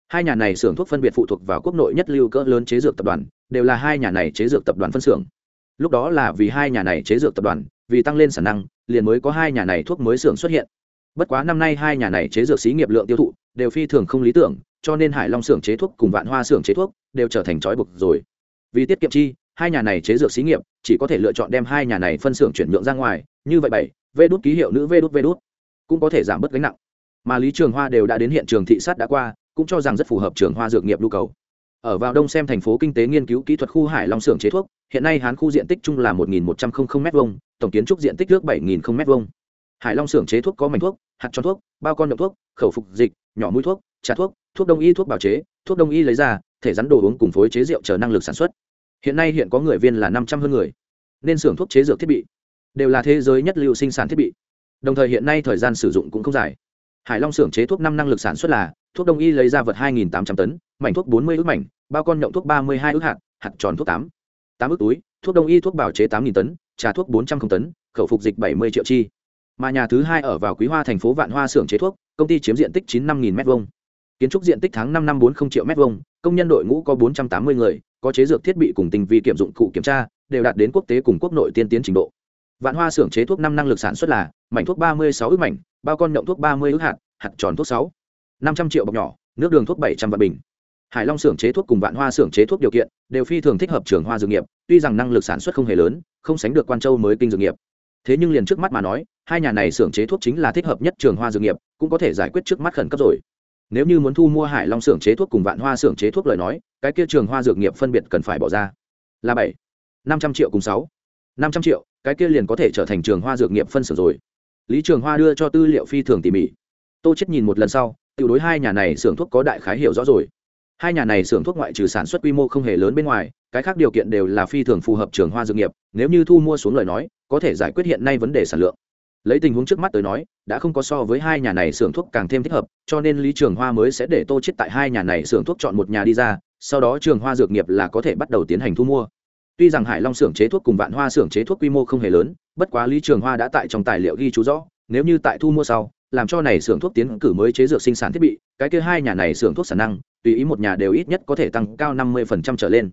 Hai nhà này xưởng thuốc phân biệt phụ thuộc vào quốc nội nhất lưu cỡ lớn chế dược tập đoàn, đều là hai nhà này chế dược tập đoàn phân xưởng. Lúc đó là vì hai nhà này chế dược tập đoàn, vì tăng lên sản năng, liền mới có hai nhà này thuốc mới xưởng xuất hiện. Bất quá năm nay hai nhà này chế dược xí nghiệp lượng tiêu thụ đều phi thường không lý tưởng, cho nên hải long xưởng chế thuốc cùng vạn hoa xưởng chế thuốc đều trở thành trói buộc rồi. Vì tiết kiệm chi hai nhà này chế dược xí nghiệp, chỉ có thể lựa chọn đem hai nhà này phân xưởng chuyển nhượng ra ngoài, như vậy bảy, vê đốt ký hiệu nữ vê đốt vê đốt cũng có thể giảm bớt gánh nặng. Mà lý trường hoa đều đã đến hiện trường thị sát đã qua, cũng cho rằng rất phù hợp trường hoa dược nghiệp nhu cầu. Ở vào đông xem thành phố kinh tế nghiên cứu kỹ thuật khu hải long xưởng chế thuốc, hiện nay hán khu diện tích chung là một một trăm linh m hai tổng kiến trúc diện tích nước bảy m hai hải long xưởng chế thuốc có mảnh thuốc, hạt tròn thuốc, bao con nhậu thuốc, khẩu phục dịch, nhỏ mũi thuốc, trà thuốc thuốc đông y thuốc bào chế, thuốc đông y lấy ra, thể rắn đồ uống cùng phối chế rượu chờ năng lực sản xuất hiện nay hiện có người viên là năm trăm hơn người. Nên xưởng thuốc chế dược thiết bị đều là thế giới nhất lưu sinh sản thiết bị. Đồng thời hiện nay thời gian sử dụng cũng không dài. Hải long xưởng chế thuốc năm năng lực sản xuất là thuốc đông y lấy ra vật hai tám trăm tấn, mảnh thuốc bốn mươi ước mảnh, bao con nhộng thuốc ba mươi hai ước hạt hạt tròn thuốc tám tám ước túi, thuốc đông y thuốc bảo chế tám tấn, trà thuốc bốn trăm linh tấn, khẩu phục dịch bảy mươi triệu chi. Mà nhà thứ hai ở vào quý hoa thành phố vạn hoa xưởng chế thuốc, công ty chiếm diện tích chín năm nghìn m hai kiến trúc diện tích tháng năm năm bốn không triệu m hai công nhân đội ngũ có bốn trăm tám mươi người có chế dược thiết bị cùng tình vi kiểm dụng cụ kiểm tra, đều đạt đến quốc tế cùng quốc nội tiên tiến trình độ. Vạn hoa xưởng chế thuốc năm năng lực sản xuất là mảnh thuốc ba mươi sáu ước mảnh, bao con nhộng thuốc ba mươi ước hạt hạt tròn thuốc sáu, năm trăm triệu bọc nhỏ, nước đường thuốc bảy trăm vạn bình. Hải long xưởng chế thuốc cùng vạn hoa xưởng chế thuốc điều kiện đều phi thường thích hợp trường hoa dược nghiệp, tuy rằng năng lực sản xuất không hề lớn, không sánh được quan châu mới kinh dược nghiệp. Thế nhưng liền trước mắt mà nói, hai nhà này xưởng chế thuốc chính là thích hợp nhất trường hoa dược nghiệp, cũng có thể giải quyết trước mắt khẩn cấp rồi. Nếu như muốn thu mua hải long xưởng chế thuốc cùng vạn hoa xưởng chế thuốc lời nói cái kia trường hoa dược nghiệp phân biệt cần phải bỏ ra là bảy, năm trăm triệu cùng sáu, năm trăm triệu, cái kia liền có thể trở thành trường hoa dược nghiệp phân xưởng rồi. Lý trường hoa đưa cho tư liệu phi thường tỉ mỉ. Tô chết nhìn một lần sau tự đối hai nhà này xưởng thuốc có đại khái hiểu rõ rồi. Hai nhà này xưởng thuốc ngoại trừ sản xuất quy mô không hề lớn bên ngoài, cái khác điều kiện đều là phi thường phù hợp trường hoa dược nghiệp, nếu như thu mua xuống lời nói, có thể giải quyết hiện nay vấn đề sản lượng. Lấy tình huống trước mắt tới nói, đã không có so với hai nhà này xưởng thuốc càng thêm thích hợp, cho nên lý trường hoa mới sẽ để tô chết tại hai nhà này xưởng thuốc chọn một nhà đi ra sau đó trường hoa dược nghiệp là có thể bắt đầu tiến hành thu mua. Tuy rằng hải long xưởng chế thuốc cùng vạn hoa xưởng chế thuốc quy mô không hề lớn, bất quá lý trường hoa đã tại trong tài liệu ghi chú rõ, nếu như tại thu mua sau, làm cho này xưởng thuốc tiến cử mới chế dược sinh sản thiết bị, cái kia hai nhà này xưởng thuốc sản năng, tùy ý một nhà đều ít nhất có thể tăng cao năm mươi trở lên.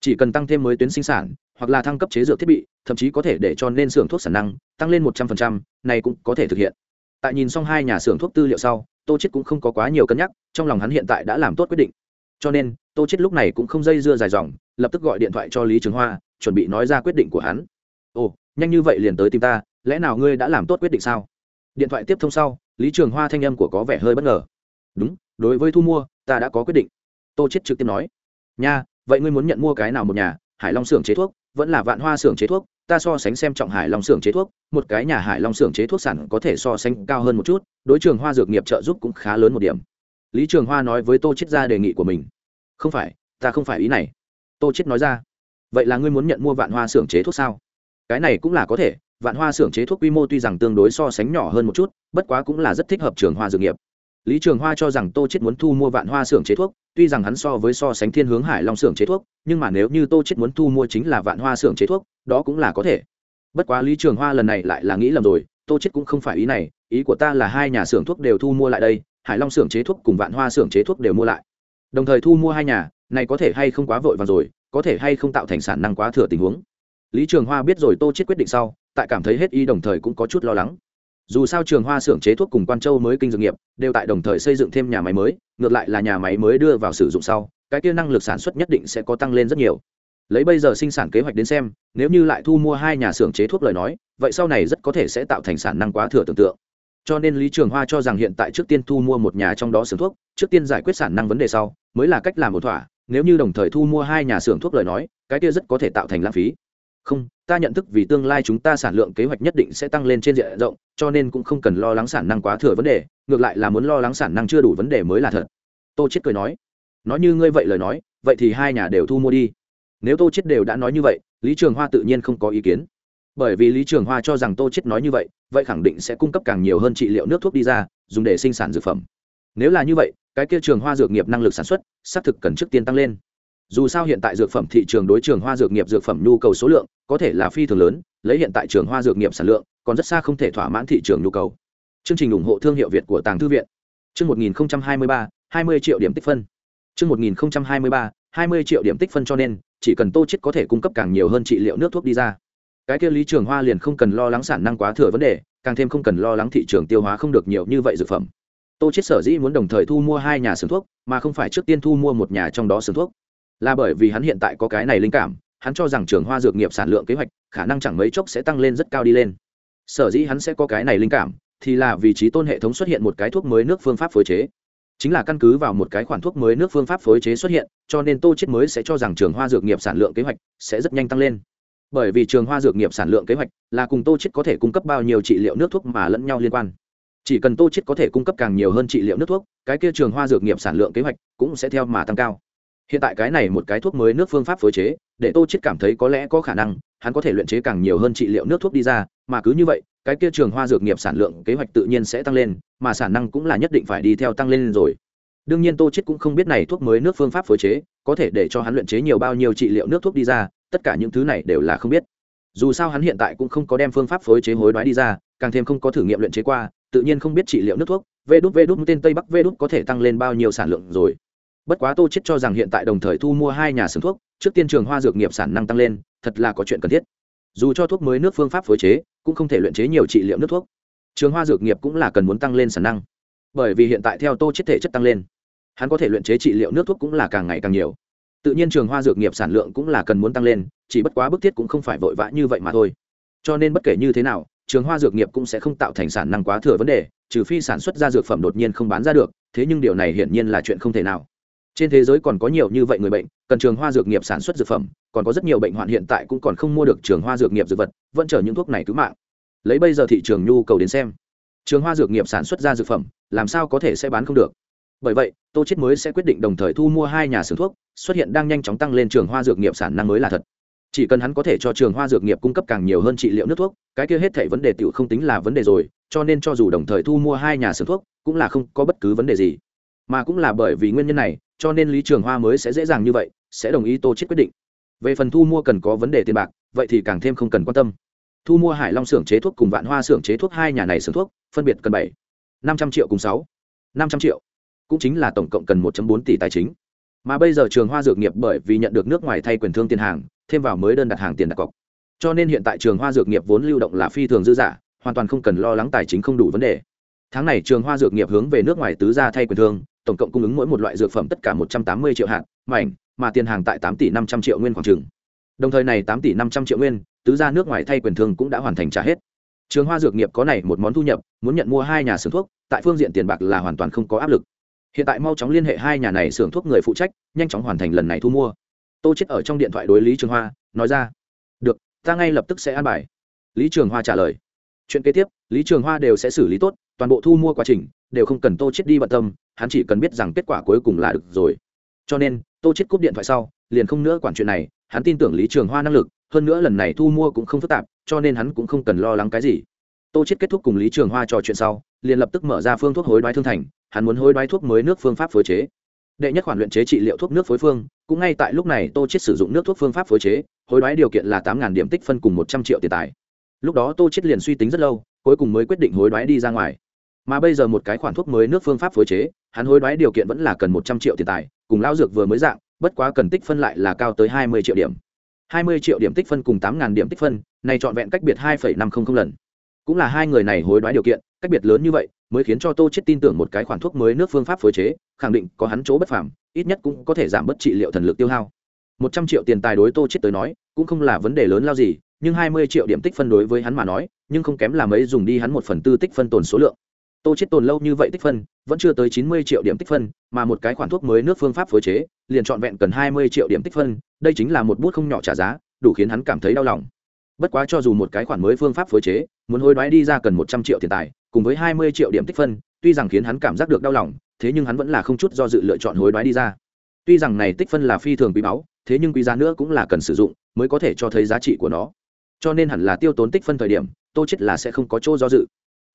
Chỉ cần tăng thêm mới tuyến sinh sản, hoặc là thăng cấp chế dược thiết bị, thậm chí có thể để cho nên xưởng thuốc sản năng tăng lên một trăm linh này cũng có thể thực hiện. Tại nhìn xong hai nhà xưởng thuốc tư liệu sau, tô chết cũng không có quá nhiều cân nhắc, trong lòng hắn hiện tại đã làm tốt quyết định cho nên, tô chết lúc này cũng không dây dưa dài dòng, lập tức gọi điện thoại cho lý trường hoa, chuẩn bị nói ra quyết định của hắn. Ồ, nhanh như vậy liền tới tìm ta, lẽ nào ngươi đã làm tốt quyết định sao? Điện thoại tiếp thông sau, lý trường hoa thanh âm của có vẻ hơi bất ngờ. Đúng, đối với thu mua, ta đã có quyết định. Tô chết trực tiếp nói. Nha, vậy ngươi muốn nhận mua cái nào một nhà? Hải long xưởng chế thuốc, vẫn là vạn hoa xưởng chế thuốc, ta so sánh xem trọng hải long xưởng chế thuốc, một cái nhà hải long xưởng chế thuốc sản có thể so sánh cao hơn một chút, đối trường hoa dược nghiệp trợ giúp cũng khá lớn một điểm lý trường hoa nói với tô chết ra đề nghị của mình. Không phải, ta không phải ý này. Tô chết nói ra. Vậy là ngươi muốn nhận mua vạn hoa xưởng chế thuốc sao? Cái này cũng là có thể, vạn hoa xưởng chế thuốc quy mô tuy rằng tương đối so sánh nhỏ hơn một chút, bất quá cũng là rất thích hợp trường hoa dược nghiệp. Lý trường hoa cho rằng tô chết muốn thu mua vạn hoa xưởng chế thuốc, tuy rằng hắn so với so sánh thiên hướng hải long xưởng chế thuốc, nhưng mà nếu như tô chết muốn thu mua chính là vạn hoa xưởng chế thuốc, đó cũng là có thể. Bất quá lý trường hoa lần này lại là nghĩ lầm rồi, tô chết cũng không phải ý này, ý của ta là hai nhà xưởng thuốc đều thu mua lại đây hải long xưởng chế thuốc cùng vạn hoa xưởng chế thuốc đều mua lại. Đồng thời thu mua hai nhà, này có thể hay không quá vội vàng rồi, có thể hay không tạo thành sản năng quá thừa tình huống. Lý trường hoa biết rồi tô chết quyết định sau, tại cảm thấy hết ý đồng thời cũng có chút lo lắng. Dù sao trường hoa xưởng chế thuốc cùng quan châu mới kinh dược nghiệp, đều tại đồng thời xây dựng thêm nhà máy mới, ngược lại là nhà máy mới đưa vào sử dụng sau, cái kia năng lực sản xuất nhất định sẽ có tăng lên rất nhiều. Lấy bây giờ sinh sản kế hoạch đến xem, nếu như lại thu mua hai nhà xưởng chế thuốc lời nói, vậy sau này rất có thể sẽ tạo thành sản năng quá thừa tưởng tượng cho nên lý trường hoa cho rằng hiện tại trước tiên thu mua một nhà trong đó xưởng thuốc, trước tiên giải quyết sản năng vấn đề sau, mới là cách làm một thỏa. Nếu như đồng thời thu mua hai nhà xưởng thuốc lời nói, cái kia rất có thể tạo thành lãng phí. Không, ta nhận thức vì tương lai chúng ta sản lượng kế hoạch nhất định sẽ tăng lên trên diện rộng, cho nên cũng không cần lo lắng sản năng quá thừa vấn đề, ngược lại là muốn lo lắng sản năng chưa đủ vấn đề mới là thật. Tô chết cười nói. Nói như ngươi vậy lời nói, vậy thì hai nhà đều thu mua đi. Nếu tô chết đều đã nói như vậy, lý trường hoa tự nhiên không có ý kiến bởi vì lý trường hoa cho rằng tô chết nói như vậy vậy khẳng định sẽ cung cấp càng nhiều hơn trị liệu nước thuốc đi ra, dùng để sinh sản dược phẩm. Nếu là như vậy, cái kia trường hoa dược nghiệp năng lực sản xuất, xác thực cần trước tiên tăng lên. Dù sao hiện tại dược phẩm thị trường đối trường hoa dược nghiệp dược phẩm nhu cầu số lượng, có thể là phi thường lớn, lấy hiện tại trường hoa dược nghiệp sản lượng, còn rất xa không thể thỏa mãn thị trường nhu cầu. Chương trình ủng hộ thương hiệu việt của tàng thư viện. Chương 1023 20 triệu điểm tích phân. Chương 1023 20 triệu điểm tích phân cho nên, chỉ cần tô chết có thể cung cấp càng nhiều hơn trị liệu nước thuốc đi ra cái kia lý trường hoa liền không cần lo lắng sản năng quá thừa vấn đề, càng thêm không cần lo lắng thị trường tiêu hóa không được nhiều như vậy dược phẩm. Tô chết sở dĩ muốn đồng thời thu mua hai nhà xưởng thuốc, mà không phải trước tiên thu mua một nhà trong đó xưởng thuốc. Là bởi vì hắn hiện tại có cái này linh cảm, hắn cho rằng trường hoa dược nghiệp sản lượng kế hoạch, khả năng chẳng mấy chốc sẽ tăng lên rất cao đi lên. Sở dĩ hắn sẽ có cái này linh cảm, thì là vì trí tôn hệ thống xuất hiện một cái thuốc mới nước phương pháp phối chế. Chính là căn cứ vào một cái khoản thuốc mới nước phương pháp phối chế xuất hiện, cho nên tô chết mới sẽ cho rằng trường hoa dược nghiệp sản lượng kế hoạch sẽ rất nhanh tăng lên bởi vì trường hoa dược nghiệp sản lượng kế hoạch là cùng tô chết có thể cung cấp bao nhiêu trị liệu nước thuốc mà lẫn nhau liên quan. Chỉ cần tô chết có thể cung cấp càng nhiều hơn trị liệu nước thuốc, cái kia trường hoa dược nghiệp sản lượng kế hoạch cũng sẽ theo mà tăng cao. Hiện tại cái này một cái thuốc mới nước phương pháp phối chế, để tô chết cảm thấy có lẽ có khả năng, hắn có thể luyện chế càng nhiều hơn trị liệu nước thuốc đi ra, mà cứ như vậy, cái kia trường hoa dược nghiệp sản lượng kế hoạch tự nhiên sẽ tăng lên, mà sản năng cũng là nhất định phải đi theo tăng lên rồi. Đương nhiên tô chết cũng không biết này thuốc mới nước phương pháp phối chế, có thể để cho hắn luyện chế nhiều bao nhiêu trị liệu nước thuốc đi ra tất cả những thứ này đều là không biết. Dù sao hắn hiện tại cũng không có đem phương pháp phối chế hối đoái đi ra, càng thêm không có thử nghiệm luyện chế qua, tự nhiên không biết trị liệu nước thuốc, vê đút vê đút, tên tây bắc vê đút có thể tăng lên bao nhiêu sản lượng rồi. Bất quá tô chết cho rằng hiện tại đồng thời thu mua hai nhà xưởng thuốc, trước tiên trường hoa dược nghiệp sản năng tăng lên, thật là có chuyện cần thiết. Dù cho thuốc mới nước phương pháp phối chế, cũng không thể luyện chế nhiều trị liệu nước thuốc. Trường hoa dược nghiệp cũng là cần muốn tăng lên sản năng. Bởi vì hiện tại theo tô chết thể chất tăng lên, hắn có thể luyện chế trị liệu nước thuốc cũng là càng ngày càng nhiều tự nhiên trường hoa dược nghiệp sản lượng cũng là cần muốn tăng lên, chỉ bất quá bức thiết cũng không phải vội vã như vậy mà thôi. Cho nên bất kể như thế nào, trường hoa dược nghiệp cũng sẽ không tạo thành sản năng quá thừa vấn đề, trừ phi sản xuất ra dược phẩm đột nhiên không bán ra được, thế nhưng điều này hiển nhiên là chuyện không thể nào. Trên thế giới còn có nhiều như vậy người bệnh, cần trường hoa dược nghiệp sản xuất dược phẩm, còn có rất nhiều bệnh hoạn hiện tại cũng còn không mua được trường hoa dược nghiệp dược vật, vẫn chờ những thuốc này cứu mạng. Lấy bây giờ thị trường nhu cầu đến xem, trường hoa dược nghiệp sản xuất ra dược phẩm, làm sao có thể sẽ bán không được? Bởi vậy, tô chết mới sẽ quyết định đồng thời thu mua hai nhà xưởng thuốc, xuất hiện đang nhanh chóng tăng lên trường hoa dược nghiệp sản năng mới là thật. Chỉ cần hắn có thể cho trường hoa dược nghiệp cung cấp càng nhiều hơn trị liệu nước thuốc, cái kia hết thảy vấn đề tiểu không tính là vấn đề rồi, cho nên cho dù đồng thời thu mua hai nhà xưởng thuốc, cũng là không có bất cứ vấn đề gì. Mà cũng là bởi vì nguyên nhân này, cho nên lý trường hoa mới sẽ dễ dàng như vậy, sẽ đồng ý tô chết quyết định. Về phần thu mua cần có vấn đề tiền bạc, vậy thì càng thêm không cần quan tâm. Thu mua hải long xưởng chế thuốc cùng vạn hoa xưởng chế thuốc hai nhà này xưởng thuốc, phân biệt cần bảy, năm trăm triệu cùng sáu, năm trăm triệu cũng chính là tổng cộng cần một bốn tỷ tài chính. Mà bây giờ trường hoa dược nghiệp bởi vì nhận được nước ngoài thay quyền thương tiền hàng, thêm vào mới đơn đặt hàng tiền đặt cọc. Cho nên hiện tại trường hoa dược nghiệp vốn lưu động là phi thường dư dả hoàn toàn không cần lo lắng tài chính không đủ vấn đề. Tháng này trường hoa dược nghiệp hướng về nước ngoài tứ gia thay quyền thương, tổng cộng cung ứng mỗi một loại dược phẩm tất cả một trăm tám mươi triệu hạt, mảnh, mà tiền hàng tại 8 tỷ năm trăm triệu nguyên khoảng chừng. đồng thời này 8 tỷ năm trăm triệu nguyên, tứ gia nước ngoài thay quyền thương cũng đã hoàn thành trả hết. Trường hoa dược nghiệp có này một món thu nhập, muốn nhận mua hai nhà xưởng thuốc, tại phương diện tiền bạc là hoàn toàn không có áp lực hiện tại mau chóng liên hệ hai nhà này xưởng thuốc người phụ trách, nhanh chóng hoàn thành lần này thu mua. Tô chết ở trong điện thoại đối lý trường hoa, nói ra. Được, ta ngay lập tức sẽ an bài. Lý trường hoa trả lời. Chuyện kế tiếp, lý trường hoa đều sẽ xử lý tốt, toàn bộ thu mua quá trình, đều không cần tô chết đi bận tâm, hắn chỉ cần biết rằng kết quả cuối cùng là được rồi. Cho nên, tô chết cúp điện thoại sau, liền không nữa quản chuyện này, hắn tin tưởng lý trường hoa năng lực, hơn nữa lần này thu mua cũng không phức tạp, cho nên hắn cũng không cần lo lắng cái gì. Tô chết kết thúc cùng lý trường hoa trò chuyện sau, liền lập tức mở ra phương thuốc hối đoái thương thành hắn muốn hối đoái thuốc mới nước phương pháp phối chế. Đệ nhất khoản luyện chế trị liệu thuốc nước phối phương, cũng ngay tại lúc này tô chết sử dụng nước thuốc phương pháp phối chế, hối đoái điều kiện là tám điểm tích phân cùng một trăm triệu tiền tài. Lúc đó tô chết liền suy tính rất lâu, cuối cùng mới quyết định hối đoái đi ra ngoài. Mà bây giờ một cái khoản thuốc mới nước phương pháp phối chế, hắn hối đoái điều kiện vẫn là cần một trăm triệu tiền tài, cùng lao dược vừa mới dạng, bất quá cần tích phân lại là cao tới hai mươi triệu điểm. Hai mươi triệu điểm tích phân cùng tám điểm tích phân này trọn vẹn cách biệt hai năm trăm linh lần. Cũng là hai người này hối đoái điều kiện cách biệt lớn như vậy mới khiến cho tô chết tin tưởng một cái khoản thuốc mới nước phương pháp phối chế, khẳng định có hắn chỗ bất phàm, ít nhất cũng có thể giảm bớt trị liệu thần lực tiêu hao. Một trăm triệu tiền tài đối tô chết tới nói, cũng không là vấn đề lớn lao gì, nhưng hai mươi triệu điểm tích phân đối với hắn mà nói, nhưng không kém là mấy dùng đi hắn một phần tư tích phân tồn số lượng. Tô chết tồn lâu như vậy tích phân, vẫn chưa tới chín mươi triệu điểm tích phân, mà một cái khoản thuốc mới nước phương pháp phối chế, liền trọn vẹn cần hai mươi triệu điểm tích phân, đây chính là một bút không nhỏ trả giá, đủ khiến hắn cảm thấy đau lòng bất quá cho dù một cái khoản mới phương pháp phối chế, muốn hối đoái đi ra cần một trăm triệu tiền tài, cùng với hai mươi triệu điểm tích phân, tuy rằng khiến hắn cảm giác được đau lòng, thế nhưng hắn vẫn là không chút do dự lựa chọn hối đoái đi ra. Tuy rằng này tích phân là phi thường quý báu, thế nhưng quý giá nữa cũng là cần sử dụng mới có thể cho thấy giá trị của nó. Cho nên hẳn là tiêu tốn tích phân thời điểm, tô chết là sẽ không có chỗ do dự.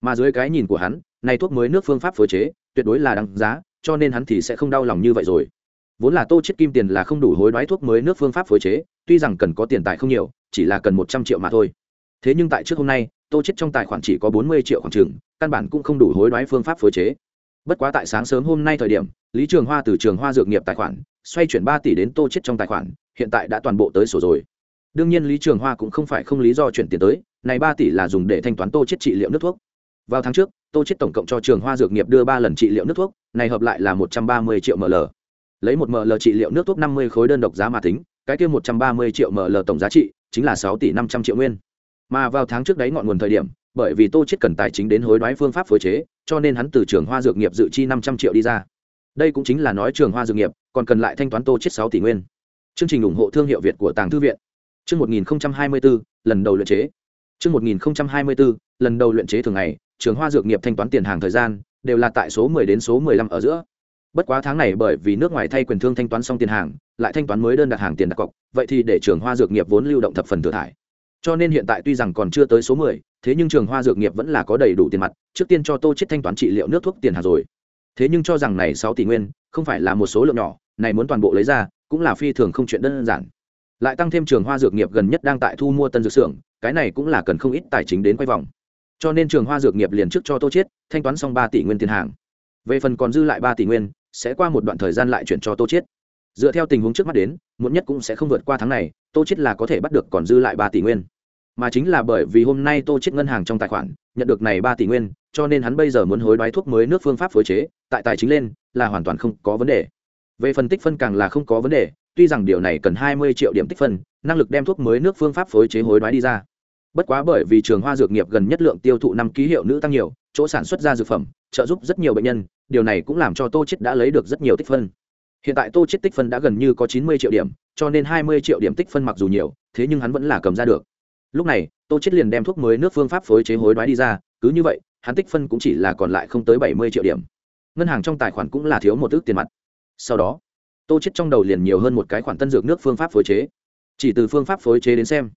Mà dưới cái nhìn của hắn, này thuốc mới nước phương pháp phối chế, tuyệt đối là đáng giá, cho nên hắn thì sẽ không đau lòng như vậy rồi. Vốn là tô chết kim tiền là không đủ hối đoái thuốc mới nước phương pháp phối chế, tuy rằng cần có tiền tài không nhiều chỉ là cần một trăm triệu mà thôi. Thế nhưng tại trước hôm nay, tô chết trong tài khoản chỉ có bốn mươi triệu khoảng chừng, căn bản cũng không đủ hối đoái phương pháp phối chế. Bất quá tại sáng sớm hôm nay thời điểm, lý trường hoa từ trường hoa dược nghiệp tài khoản, xoay chuyển ba tỷ đến tô chết trong tài khoản, hiện tại đã toàn bộ tới sổ rồi. Đương nhiên lý trường hoa cũng không phải không lý do chuyển tiền tới, này ba tỷ là dùng để thanh toán tô chết trị liệu nước thuốc. Vào tháng trước, tô chết tổng cộng cho trường hoa dược nghiệp đưa ba lần trị liệu nước thuốc, này hợp lại là một trăm ba mươi triệu ml. Lấy một ml trị liệu nước thuốc năm mươi khối đơn độc giá mà tính, cái kia một trăm ba mươi triệu ml tổng giá trị chính là sáu tỷ năm trăm triệu nguyên. Mà vào tháng trước đấy ngọn nguồn thời điểm, bởi vì tô chết cần tài chính đến hối đoái phương pháp phối chế, cho nên hắn từ trường hoa dược nghiệp dự chi năm trăm triệu đi ra. Đây cũng chính là nói trường hoa dược nghiệp còn cần lại thanh toán tô chết sáu tỷ nguyên. Chương trình ủng hộ thương hiệu việt của tàng thư viện. Chương một nghìn hai mươi bốn lần đầu luyện chế. Chương một nghìn hai mươi bốn lần đầu luyện chế thường ngày, trường hoa dược nghiệp thanh toán tiền hàng thời gian, đều là tại số 10 đến số 15 ở giữa bất quá tháng này bởi vì nước ngoài thay quyền thương thanh toán xong tiền hàng lại thanh toán mới đơn đặt hàng tiền đặt cọc vậy thì để trường hoa dược nghiệp vốn lưu động thập phần thừa thải. Cho nên hiện tại tuy rằng còn chưa tới số 10, thế nhưng trường hoa dược nghiệp vẫn là có đầy đủ tiền mặt trước tiên cho tô chết thanh toán trị liệu nước thuốc tiền hàng rồi. Thế nhưng cho rằng này sáu tỷ nguyên không phải là một số lượng nhỏ này muốn toàn bộ lấy ra cũng là phi thường không chuyện đơn giản. Lại tăng thêm trường hoa dược nghiệp gần nhất đang tại thu mua tân dược xưởng cái này cũng là cần không ít tài chính đến quay vòng. Cho nên trường hoa dược nghiệp liền trước cho tô chết thanh toán xong ba tỷ nguyên tiền hàng. Về phần còn dư lại ba tỷ nguyên sẽ qua một đoạn thời gian lại chuyển cho tô chiết. Dựa theo tình huống trước mắt đến, muộn nhất cũng sẽ không vượt qua tháng này, tô chiết là có thể bắt được còn dư lại ba tỷ nguyên. Mà chính là bởi vì hôm nay tô chiết ngân hàng trong tài khoản, nhận được này ba tỷ nguyên, cho nên hắn bây giờ muốn hối đoái thuốc mới nước phương pháp phối chế, tại tài chính lên, là hoàn toàn không có vấn đề. Về phân tích phân càng là không có vấn đề, tuy rằng điều này cần hai mươi triệu điểm tích phân, năng lực đem thuốc mới nước phương pháp phối chế hối đoái đi ra. Bất quá bởi vì trường hoa dược nghiệp gần nhất lượng tiêu thụ năm ký hiệu nữ tăng nhiều, chỗ sản xuất ra dược phẩm trợ giúp rất nhiều bệnh nhân, điều này cũng làm cho tô chết đã lấy được rất nhiều tích phân. Hiện tại tô chết tích phân đã gần như có chín mươi triệu điểm, cho nên hai mươi triệu điểm tích phân mặc dù nhiều, thế nhưng hắn vẫn là cầm ra được. Lúc này, tô chết liền đem thuốc mới nước phương pháp phối chế hối đoái đi ra, cứ như vậy, hắn tích phân cũng chỉ là còn lại không tới bảy mươi triệu điểm. Ngân hàng trong tài khoản cũng là thiếu một ước tiền mặt. Sau đó, tô chết trong đầu liền nhiều hơn một cái khoản tân dược nước phương pháp phối chế. Chỉ từ phương pháp phối chế đến xem,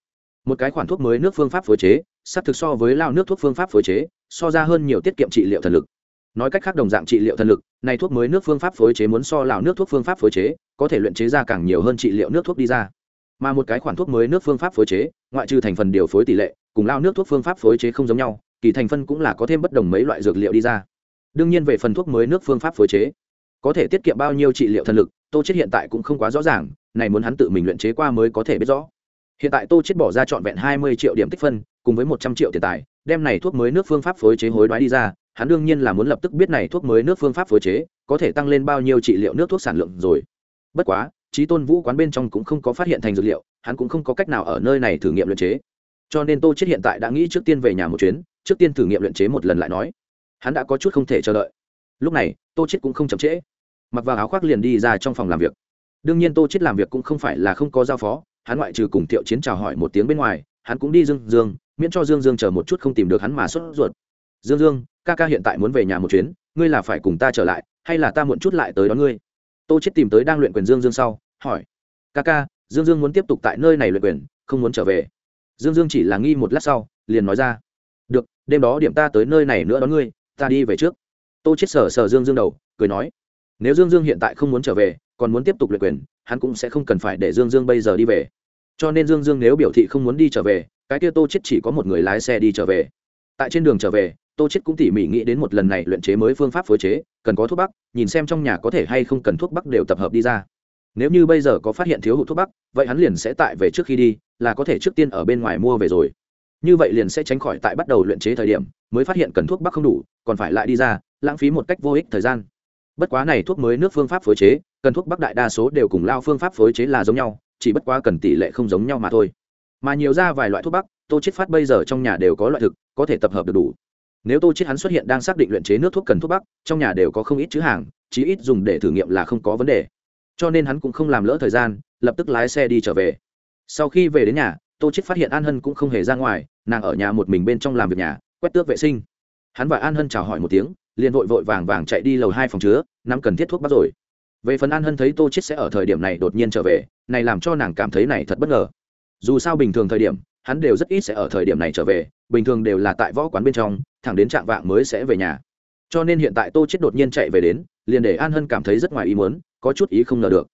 một cái khoản thuốc mới nước phương pháp phối chế sắp thực so với lao nước thuốc phương pháp phối chế, so ra hơn nhiều tiết kiệm trị liệu thần lực nói cách khác đồng dạng trị liệu thần lực, này thuốc mới nước phương pháp phối chế muốn so lào nước thuốc phương pháp phối chế, có thể luyện chế ra càng nhiều hơn trị liệu nước thuốc đi ra. Mà một cái khoản thuốc mới nước phương pháp phối chế, ngoại trừ thành phần điều phối tỷ lệ, cùng lao nước thuốc phương pháp phối chế không giống nhau, kỳ thành phân cũng là có thêm bất đồng mấy loại dược liệu đi ra. Đương nhiên về phần thuốc mới nước phương pháp phối chế, có thể tiết kiệm bao nhiêu trị liệu thần lực, tô chết hiện tại cũng không quá rõ ràng, này muốn hắn tự mình luyện chế qua mới có thể biết rõ. Hiện tại tô chết bỏ ra trọn vẹn hai mươi triệu điểm tích phân, cùng với một trăm triệu tiền tài, đem này thuốc mới nước phương pháp phối chế hối đoái đi ra hắn đương nhiên là muốn lập tức biết này thuốc mới nước phương pháp phối chế có thể tăng lên bao nhiêu trị liệu nước thuốc sản lượng rồi. Bất quá trí tôn vũ quán bên trong cũng không có phát hiện thành dược liệu hắn cũng không có cách nào ở nơi này thử nghiệm luyện chế. Cho nên tô chết hiện tại đã nghĩ trước tiên về nhà một chuyến trước tiên thử nghiệm luyện chế một lần lại nói. Hắn đã có chút không thể chờ đợi. Lúc này tô chết cũng không chậm trễ. Mặc vào áo khoác liền đi ra trong phòng làm việc. Đương nhiên tô chết làm việc cũng không phải là không có giao phó hắn ngoại trừ cùng Tiệu Chiến chào hỏi một tiếng bên ngoài, hắn cũng đi Dương Dương, miễn cho Dương Dương chờ một chút không tìm được hắn mà xuất ruột. Dương Dương, ca ca hiện tại muốn về nhà một chuyến, ngươi là phải cùng ta trở lại, hay là ta muộn chút lại tới đón ngươi? Tô chết tìm tới đang luyện quyền Dương Dương sau, hỏi. Ca ca, Dương Dương muốn tiếp tục tại nơi này luyện quyền, không muốn trở về. Dương Dương chỉ là nghi một lát sau, liền nói ra. Được, đêm đó điểm ta tới nơi này nữa đón ngươi, ta đi về trước. Tô chết sờ sờ Dương Dương đầu, cười nói. Nếu Dương Dương hiện tại không muốn trở về, còn muốn tiếp tục luyện quyền, hắn cũng sẽ không cần phải để Dương Dương bây giờ đi về cho nên dương dương nếu biểu thị không muốn đi trở về cái kia tô chết chỉ có một người lái xe đi trở về tại trên đường trở về tô chết cũng tỉ mỉ nghĩ đến một lần này luyện chế mới phương pháp phối chế, cần có thuốc bắc, nhìn xem trong nhà có thể hay không cần thuốc bắc đều tập hợp đi ra. Nếu như bây giờ có phát hiện thiếu hụt thuốc bắc, vậy hắn liền sẽ tại về trước khi đi, là có thể trước tiên ở bên ngoài mua về rồi. Như vậy liền sẽ tránh khỏi tại bắt đầu luyện chế thời điểm, mới phát hiện cần thuốc bắc không đủ, còn phải lại đi ra, lãng phí một cách vô ích thời gian. Bất quá này thuốc mới nước phương pháp phối chế, cần thuốc bắc đại đa số đều cùng lao phương pháp phối chế là giống nhau, chỉ bất quá cần tỷ lệ không giống nhau mà thôi. Mà nhiều ra vài loại thuốc bắc, tô chết phát bây giờ trong nhà đều có loại thực, có thể tập hợp được đủ nếu tô chết hắn xuất hiện đang xác định luyện chế nước thuốc cần thuốc bắc, trong nhà đều có không ít chữ hàng, chí ít dùng để thử nghiệm là không có vấn đề. Cho nên hắn cũng không làm lỡ thời gian, lập tức lái xe đi trở về. Sau khi về đến nhà, tô chết phát hiện an hân cũng không hề ra ngoài, nàng ở nhà một mình bên trong làm việc nhà, quét tước vệ sinh. Hắn và an hân chào hỏi một tiếng, liền vội vội vàng vàng chạy đi lầu hai phòng chứa, nắm cần thiết thuốc bắc rồi. Về phần an hân thấy tô chết sẽ ở thời điểm này đột nhiên trở về, này làm cho nàng cảm thấy này thật bất ngờ. Dù sao bình thường thời điểm hắn đều rất ít sẽ ở thời điểm này trở về, bình thường đều là tại võ quán bên trong, thẳng đến trạng vạng mới sẽ về nhà. Cho nên hiện tại tô chết đột nhiên chạy về đến, liền để an hân cảm thấy rất ngoài ý muốn, có chút ý không ngờ được.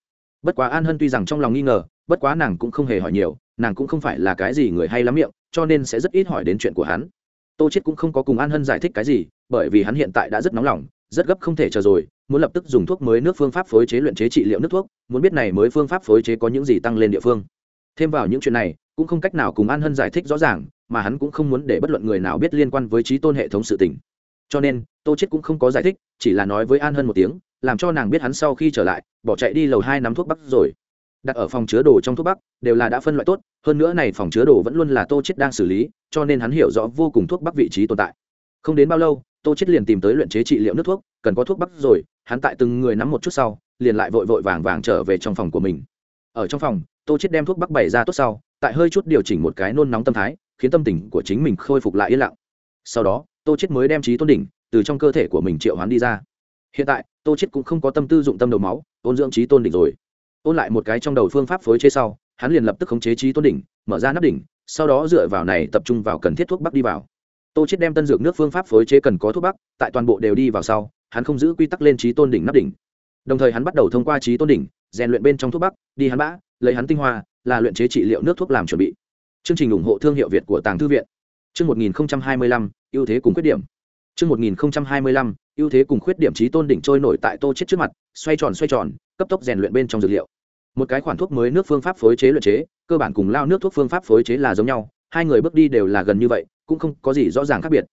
Bất quá an hân tuy rằng trong lòng nghi ngờ, bất quá nàng cũng không hề hỏi nhiều, nàng cũng không phải là cái gì người hay lắm miệng, cho nên sẽ rất ít hỏi đến chuyện của hắn. Tô chết cũng không có cùng an hân giải thích cái gì, bởi vì hắn hiện tại đã rất nóng lòng, rất gấp không thể chờ rồi, muốn lập tức dùng thuốc mới nước phương pháp phối chế luyện chế trị liệu nước thuốc, muốn biết này mới phương pháp phối chế có những gì tăng lên địa phương. Thêm vào những chuyện này cũng không cách nào cùng an hân giải thích rõ ràng, mà hắn cũng không muốn để bất luận người nào biết liên quan với trí tôn hệ thống sự tình. Cho nên, tô chết cũng không có giải thích, chỉ là nói với an hân một tiếng, làm cho nàng biết hắn sau khi trở lại, bỏ chạy đi lầu hai nắm thuốc bắc rồi. Đặt ở phòng chứa đồ trong thuốc bắc, đều là đã phân loại tốt, hơn nữa này phòng chứa đồ vẫn luôn là tô chết đang xử lý, cho nên hắn hiểu rõ vô cùng thuốc bắc vị trí tồn tại. Không đến bao lâu, tô chết liền tìm tới luyện chế trị liệu nước thuốc, cần có thuốc bắc rồi, hắn tại từng người nắm một chút sau, liền lại vội vội vàng vàng trở về trong phòng của mình. Ở trong phòng, tô chết đem thuốc bắc bày ra tốt sau tại hơi chút điều chỉnh một cái nôn nóng tâm thái, khiến tâm tình của chính mình khôi phục lại yên lặng. Sau đó, tô chết mới đem trí tôn đỉnh từ trong cơ thể của mình triệu hoán đi ra. Hiện tại, tô chết cũng không có tâm tư dụng tâm đầu máu, ôn dưỡng trí tôn đỉnh rồi. Ôn lại một cái trong đầu phương pháp phối chế sau, hắn liền lập tức khống chế trí tôn đỉnh, mở ra nắp đỉnh, sau đó dựa vào này tập trung vào cần thiết thuốc bắc đi vào. Tô chết đem tân dược nước phương pháp phối chế cần có thuốc bắc, tại toàn bộ đều đi vào sau, hắn không giữ quy tắc lên trí tôn đỉnh nắp đỉnh. Đồng thời hắn bắt đầu thông qua trí tôn đỉnh, rèn luyện bên trong thuốc bắc, đi hắn bã, lấy hắn tinh hoa là luyện chế trị liệu nước thuốc làm chuẩn bị. Chương trình ủng hộ thương hiệu việt của tàng thư viện. Chương 1025, ưu thế cùng khuyết điểm. Chương 1025, ưu thế cùng khuyết điểm trí tôn đỉnh trôi nổi tại tô chết trước mặt xoay tròn xoay tròn cấp tốc rèn luyện bên trong dược liệu. Một cái khoản thuốc mới nước phương pháp phối chế luyện chế cơ bản cùng lao nước thuốc phương pháp phối chế là giống nhau hai người bước đi đều là gần như vậy cũng không có gì rõ ràng khác biệt.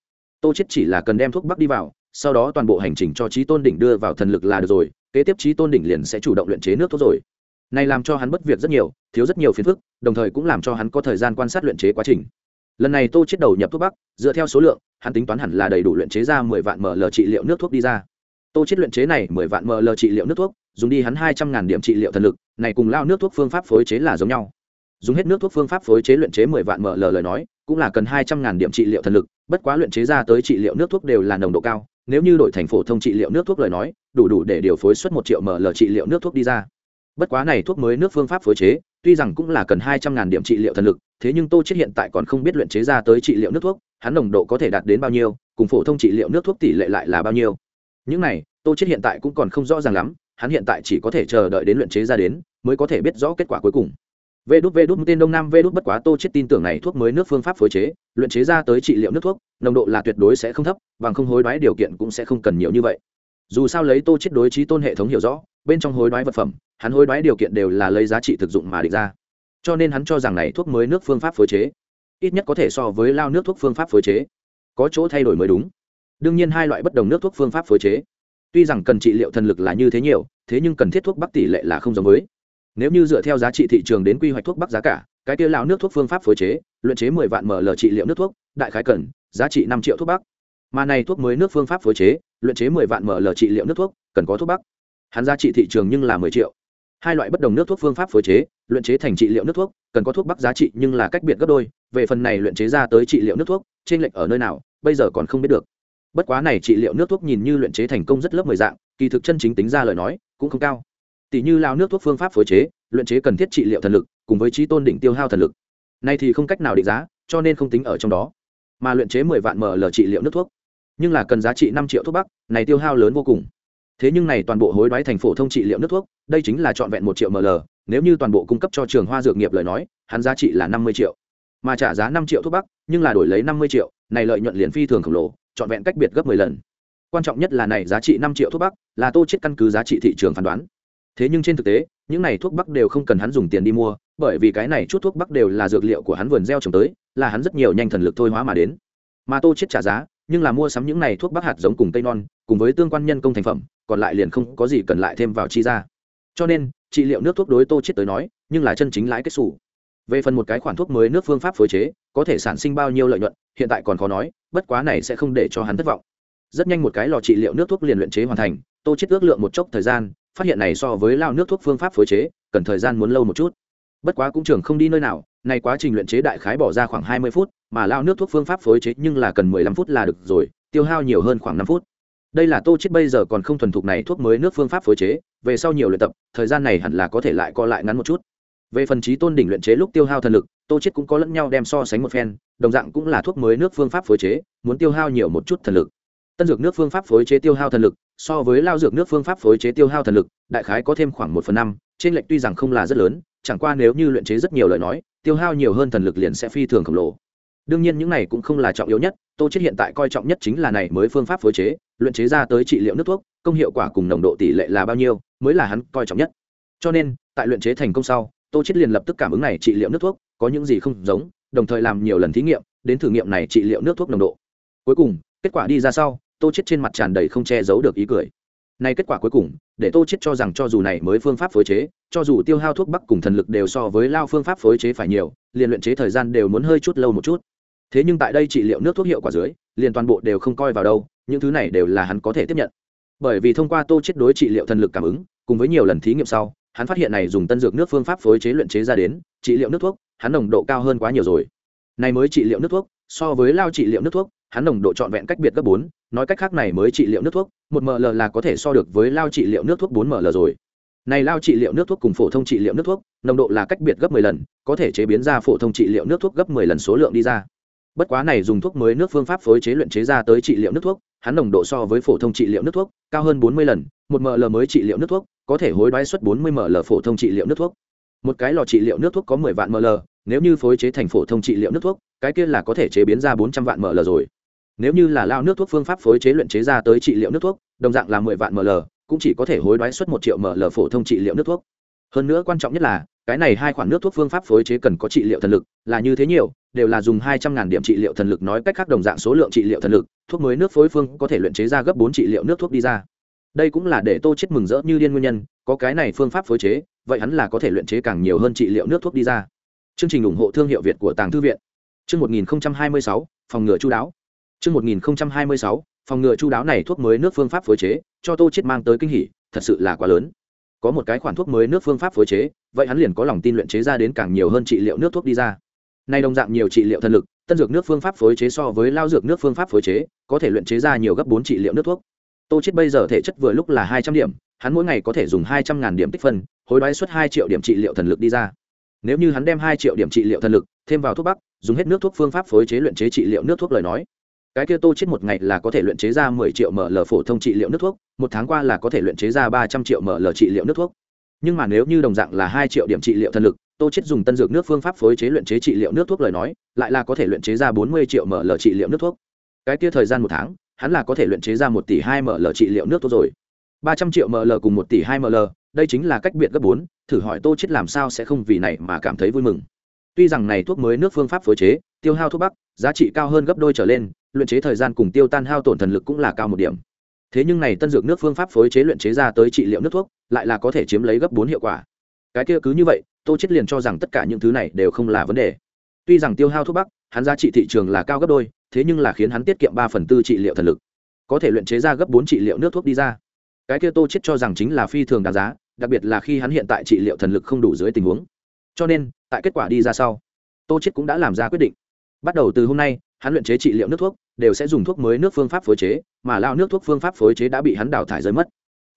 Tô chết chỉ là cần đem thuốc bắc đi vào sau đó toàn bộ hành trình cho trí tôn đỉnh đưa vào thần lực là được rồi kế tiếp trí tôn đỉnh liền sẽ chủ động luyện chế nước thuốc rồi này làm cho hắn bất việc rất nhiều, thiếu rất nhiều phiền phức, đồng thời cũng làm cho hắn có thời gian quan sát luyện chế quá trình. Lần này tô chết đầu nhập thuốc bắc, dựa theo số lượng, hắn tính toán hẳn là đầy đủ luyện chế ra mười vạn ml trị liệu nước thuốc đi ra. Tô chết luyện chế này mười vạn ml trị liệu nước thuốc, dùng đi hắn hai trăm ngàn điểm trị liệu thần lực, này cùng lao nước thuốc phương pháp phối chế là giống nhau. Dùng hết nước thuốc phương pháp phối chế luyện chế mười vạn ml lời nói, cũng là cần hai trăm ngàn điểm trị liệu thần lực, bất quá luyện chế ra tới trị liệu nước thuốc đều là nồng độ cao, nếu như đổi thành phổ thông trị liệu nước thuốc lời nói, đủ đủ để điều phối xuất một triệu ml trị liệu nước thuốc đi ra bất quá này thuốc mới nước phương pháp phối chế, tuy rằng cũng là cần hai trăm ngàn điểm trị liệu thần lực, thế nhưng tô chết hiện tại còn không biết luyện chế ra tới trị liệu nước thuốc, hắn nồng độ có thể đạt đến bao nhiêu, cùng phổ thông trị liệu nước thuốc tỷ lệ lại là bao nhiêu. Những này, tô chết hiện tại cũng còn không rõ ràng lắm, hắn hiện tại chỉ có thể chờ đợi đến luyện chế ra đến, mới có thể biết rõ kết quả cuối cùng. Vê đút vê đút tên đông nam vê đút bất quá tô chết tin tưởng này thuốc mới nước phương pháp phối chế, luyện chế ra tới trị liệu nước thuốc, nồng độ là tuyệt đối sẽ không thấp, bằng không hối đoái điều kiện cũng sẽ không cần nhiều như vậy. Dù sao lấy tô chết đối trí tôn hệ thống hiểu rõ bên trong hối đoái vật phẩm, hắn hối đoái điều kiện đều là lấy giá trị thực dụng mà định ra. Cho nên hắn cho rằng này thuốc mới nước phương pháp phối chế, ít nhất có thể so với lao nước thuốc phương pháp phối chế. Có chỗ thay đổi mới đúng. Đương nhiên hai loại bất đồng nước thuốc phương pháp phối chế. Tuy rằng cần trị liệu thần lực là như thế nhiều, thế nhưng cần thiết thuốc bắc tỷ lệ là không giống với. Nếu như dựa theo giá trị thị trường đến quy hoạch thuốc bắc giá cả, cái kia lão nước thuốc phương pháp phối chế, luyện chế mười vạn ml trị liệu nước thuốc, đại khái cần giá trị năm triệu thuốc bắc. Mà này thuốc mới nước phương pháp phối chế, luyện chế mười vạn ml trị liệu nước thuốc, cần có thuốc bắc hắn giá trị thị trường nhưng là mười triệu. Hai loại bất đồng nước thuốc phương pháp phối chế, luyện chế thành trị liệu nước thuốc, cần có thuốc bắc giá trị nhưng là cách biệt gấp đôi, về phần này luyện chế ra tới trị liệu nước thuốc trên lệch ở nơi nào, bây giờ còn không biết được. Bất quá này trị liệu nước thuốc nhìn như luyện chế thành công rất lớp mười dạng, kỳ thực chân chính tính ra lời nói, cũng không cao. Tỷ như lao nước thuốc phương pháp phối chế, luyện chế cần thiết trị liệu thần lực, cùng với trí tôn định tiêu hao thần lực. Nay thì không cách nào định giá, cho nên không tính ở trong đó. Mà luyện chế mười vạn ml trị liệu nước thuốc, nhưng là cần giá trị năm triệu thuốc bắc, này tiêu hao lớn vô cùng thế nhưng này toàn bộ hối đoái thành phổ thông trị liệu nước thuốc, đây chính là trọn vẹn một triệu ml, nếu như toàn bộ cung cấp cho trường hoa dược nghiệp lời nói, hắn giá trị là năm mươi triệu. Mà trả giá năm triệu thuốc bắc, nhưng là đổi lấy năm mươi triệu, này lợi nhuận liền phi thường khổng lồ, trọn vẹn cách biệt gấp mười lần. Quan trọng nhất là này giá trị năm triệu thuốc bắc, là tô chết căn cứ giá trị thị trường phán đoán. Thế nhưng trên thực tế, những này thuốc bắc đều không cần hắn dùng tiền đi mua, bởi vì cái này chút thuốc bắc đều là dược liệu của hắn vườn gieo trồng tới, là hắn rất nhiều nhanh thần lực thôi hóa mà đến. Mà tô chết trả giá, nhưng là mua sắm những này thuốc bắc hạt giống cùng tây non, cùng với tương quan nhân công thành phẩm còn lại liền không có gì cần lại thêm vào chi ra. Cho nên, trị liệu nước thuốc đối tô chết tới nói, nhưng là chân chính lãi kết xù. Về phần một cái khoản thuốc mới nước phương pháp phối chế, có thể sản sinh bao nhiêu lợi nhuận, hiện tại còn khó nói, bất quá này sẽ không để cho hắn thất vọng. Rất nhanh một cái lò trị liệu nước thuốc liền luyện chế hoàn thành, tô chết ước lượng một chốc thời gian, phát hiện này so với lao nước thuốc phương pháp phối chế, cần thời gian muốn lâu một chút. Bất quá cũng trường không đi nơi nào nay quá trình luyện chế đại khái bỏ ra khoảng hai mươi phút, mà lao nước thuốc phương pháp phối chế nhưng là cần mười lăm phút là được rồi, tiêu hao nhiều hơn khoảng năm phút đây là tô chết bây giờ còn không thuần thục này thuốc mới nước phương pháp phối chế, về sau nhiều luyện tập, thời gian này hẳn là có thể lại co lại ngắn một chút. Về phần trí tôn đỉnh luyện chế lúc tiêu hao thần lực, tô chết cũng có lẫn nhau đem so sánh một phen, đồng dạng cũng là thuốc mới nước phương pháp phối chế, muốn tiêu hao nhiều một chút thần lực. Tân dược nước phương pháp phối chế tiêu hao thần lực, so với lao dược nước phương pháp phối chế tiêu hao thần lực, đại khái có thêm khoảng một phần năm, trên lệnh tuy rằng không là rất lớn, chẳng qua nếu như luyện chế rất nhiều lời nói, tiêu hao nhiều hơn thần lực liền sẽ phi thường khổng lồ. Đương nhiên những này cũng không là trọng yếu nhất, tô chết hiện tại coi trọng nhất chính là này mới phương pháp phối chế luyện chế ra tới trị liệu nước thuốc, công hiệu quả cùng nồng độ tỷ lệ là bao nhiêu, mới là hắn coi trọng nhất. Cho nên, tại luyện chế thành công sau, tô chết liền lập tức cảm ứng này trị liệu nước thuốc, có những gì không giống, đồng thời làm nhiều lần thí nghiệm, đến thử nghiệm này trị liệu nước thuốc nồng độ. Cuối cùng, kết quả đi ra sau, tô chết trên mặt tràn đầy không che giấu được ý cười. Này kết quả cuối cùng, để tô chết cho rằng cho dù này mới phương pháp phối chế, cho dù tiêu hao thuốc bắc cùng thần lực đều so với lao phương pháp phối chế phải nhiều, liền luyện chế thời gian đều muốn hơi chút lâu một chút. Thế nhưng tại đây trị liệu nước thuốc hiệu quả dưới, liền toàn bộ đều không coi vào đâu những thứ này đều là hắn có thể tiếp nhận bởi vì thông qua tô chết đối trị liệu thần lực cảm ứng cùng với nhiều lần thí nghiệm sau hắn phát hiện này dùng tân dược nước phương pháp phối chế luyện chế ra đến trị liệu nước thuốc hắn nồng độ cao hơn quá nhiều rồi này mới trị liệu nước thuốc so với lao trị liệu nước thuốc hắn nồng độ trọn vẹn cách biệt gấp bốn nói cách khác này mới trị liệu nước thuốc một ml là có thể so được với lao trị liệu nước thuốc bốn ml rồi này lao trị liệu nước thuốc cùng phổ thông trị liệu nước thuốc nồng độ là cách biệt gấp 10 lần có thể chế biến ra phổ thông trị liệu nước thuốc gấp 10 lần số lượng đi ra bất quá này dùng thuốc mới nước phương pháp phối chế luyện chế ra tới trị liệu nước thuốc hắn nồng độ so với phổ thông trị liệu nước thuốc cao hơn 40 lần, một ml mới trị liệu nước thuốc có thể hối đoái suất 40 ml phổ thông trị liệu nước thuốc. Một cái lò trị liệu nước thuốc có 10 vạn ml, nếu như phối chế thành phổ thông trị liệu nước thuốc, cái kia là có thể chế biến ra 400 vạn ml rồi. Nếu như là lao nước thuốc phương pháp phối chế luyện chế ra tới trị liệu nước thuốc, đồng dạng là 10 vạn ml, cũng chỉ có thể hối đoái suất một triệu ml phổ thông trị liệu nước thuốc. Hơn nữa quan trọng nhất là cái này hai khoản nước thuốc phương pháp phối chế cần có trị liệu thần lực, là như thế nhiều, đều là dùng hai trăm ngàn điểm trị liệu thần lực nói cách khác đồng dạng số lượng trị liệu thần lực, thuốc mới nước phối phương có thể luyện chế ra gấp bốn trị liệu nước thuốc đi ra. Đây cũng là để tô chết mừng rỡ như điên nguyên nhân, có cái này phương pháp phối chế, vậy hắn là có thể luyện chế càng nhiều hơn trị liệu nước thuốc đi ra. Chương trình ủng hộ thương hiệu việt của tàng thư viện. Chương một nghìn hai mươi sáu, phòng ngừa chu đáo. Chương một nghìn hai mươi sáu, phòng ngừa chu đáo này thuốc mới nước phương pháp phối chế, cho tô chết mang tới kinh hỉ, thật sự là quá lớn. Có một cái khoản thuốc mới nước phương pháp phối chế vậy hắn liền có lòng tin luyện chế ra đến càng nhiều hơn trị liệu nước thuốc đi ra. Nay đồng dạng nhiều trị liệu thần lực, tân dược nước phương pháp phối chế so với lao dược nước phương pháp phối chế, có thể luyện chế ra nhiều gấp bốn trị liệu nước thuốc. Tô chết bây giờ thể chất vừa lúc là hai trăm điểm, hắn mỗi ngày có thể dùng hai trăm ngàn điểm tích phân, hối đoái suất hai triệu điểm trị liệu thần lực đi ra. Nếu như hắn đem hai triệu điểm trị liệu thần lực, thêm vào thuốc bắc, dùng hết nước thuốc phương pháp phối chế luyện chế trị liệu nước thuốc lời nói, cái kia tô chết một ngày là có thể luyện chế ra mười triệu ml phổ thông trị liệu nước thuốc, một tháng qua là có thể luyện chế ra ba trăm triệu ml trị liệu nước thuốc nhưng mà nếu như đồng dạng là hai triệu điểm trị liệu thần lực, tô chết dùng tân dược nước phương pháp phối chế luyện chế trị liệu nước thuốc lời nói, lại là có thể luyện chế ra bốn mươi triệu ml trị liệu nước thuốc. Cái kia thời gian một tháng, hắn là có thể luyện chế ra một tỷ hai ml trị liệu nước thuốc rồi. ba trăm triệu ml cùng một tỷ hai ml, đây chính là cách biệt gấp bốn, thử hỏi tô chết làm sao sẽ không vì này mà cảm thấy vui mừng. Tuy rằng này thuốc mới nước phương pháp phối chế, tiêu hao thuốc bắc, giá trị cao hơn gấp đôi trở lên, luyện chế thời gian cùng tiêu tan hao tổn thần lực cũng là cao một điểm thế nhưng này tân dược nước phương pháp phối chế luyện chế ra tới trị liệu nước thuốc, lại là có thể chiếm lấy gấp bốn hiệu quả. Cái kia cứ như vậy, tô chết liền cho rằng tất cả những thứ này đều không là vấn đề. Tuy rằng tiêu hao thuốc bắc, hắn giá trị thị trường là cao gấp đôi, thế nhưng là khiến hắn tiết kiệm ba phần tư trị liệu thần lực. Có thể luyện chế ra gấp bốn trị liệu nước thuốc đi ra. Cái kia tô chết cho rằng chính là phi thường đáng giá, đặc biệt là khi hắn hiện tại trị liệu thần lực không đủ dưới tình huống. Cho nên, tại kết quả đi ra sau, tô chết cũng đã làm ra quyết định. Bắt đầu từ hôm nay, hắn luyện chế trị liệu nước thuốc đều sẽ dùng thuốc mới nước phương pháp phối chế, mà lao nước thuốc phương pháp phối chế đã bị hắn đào thải rơi mất.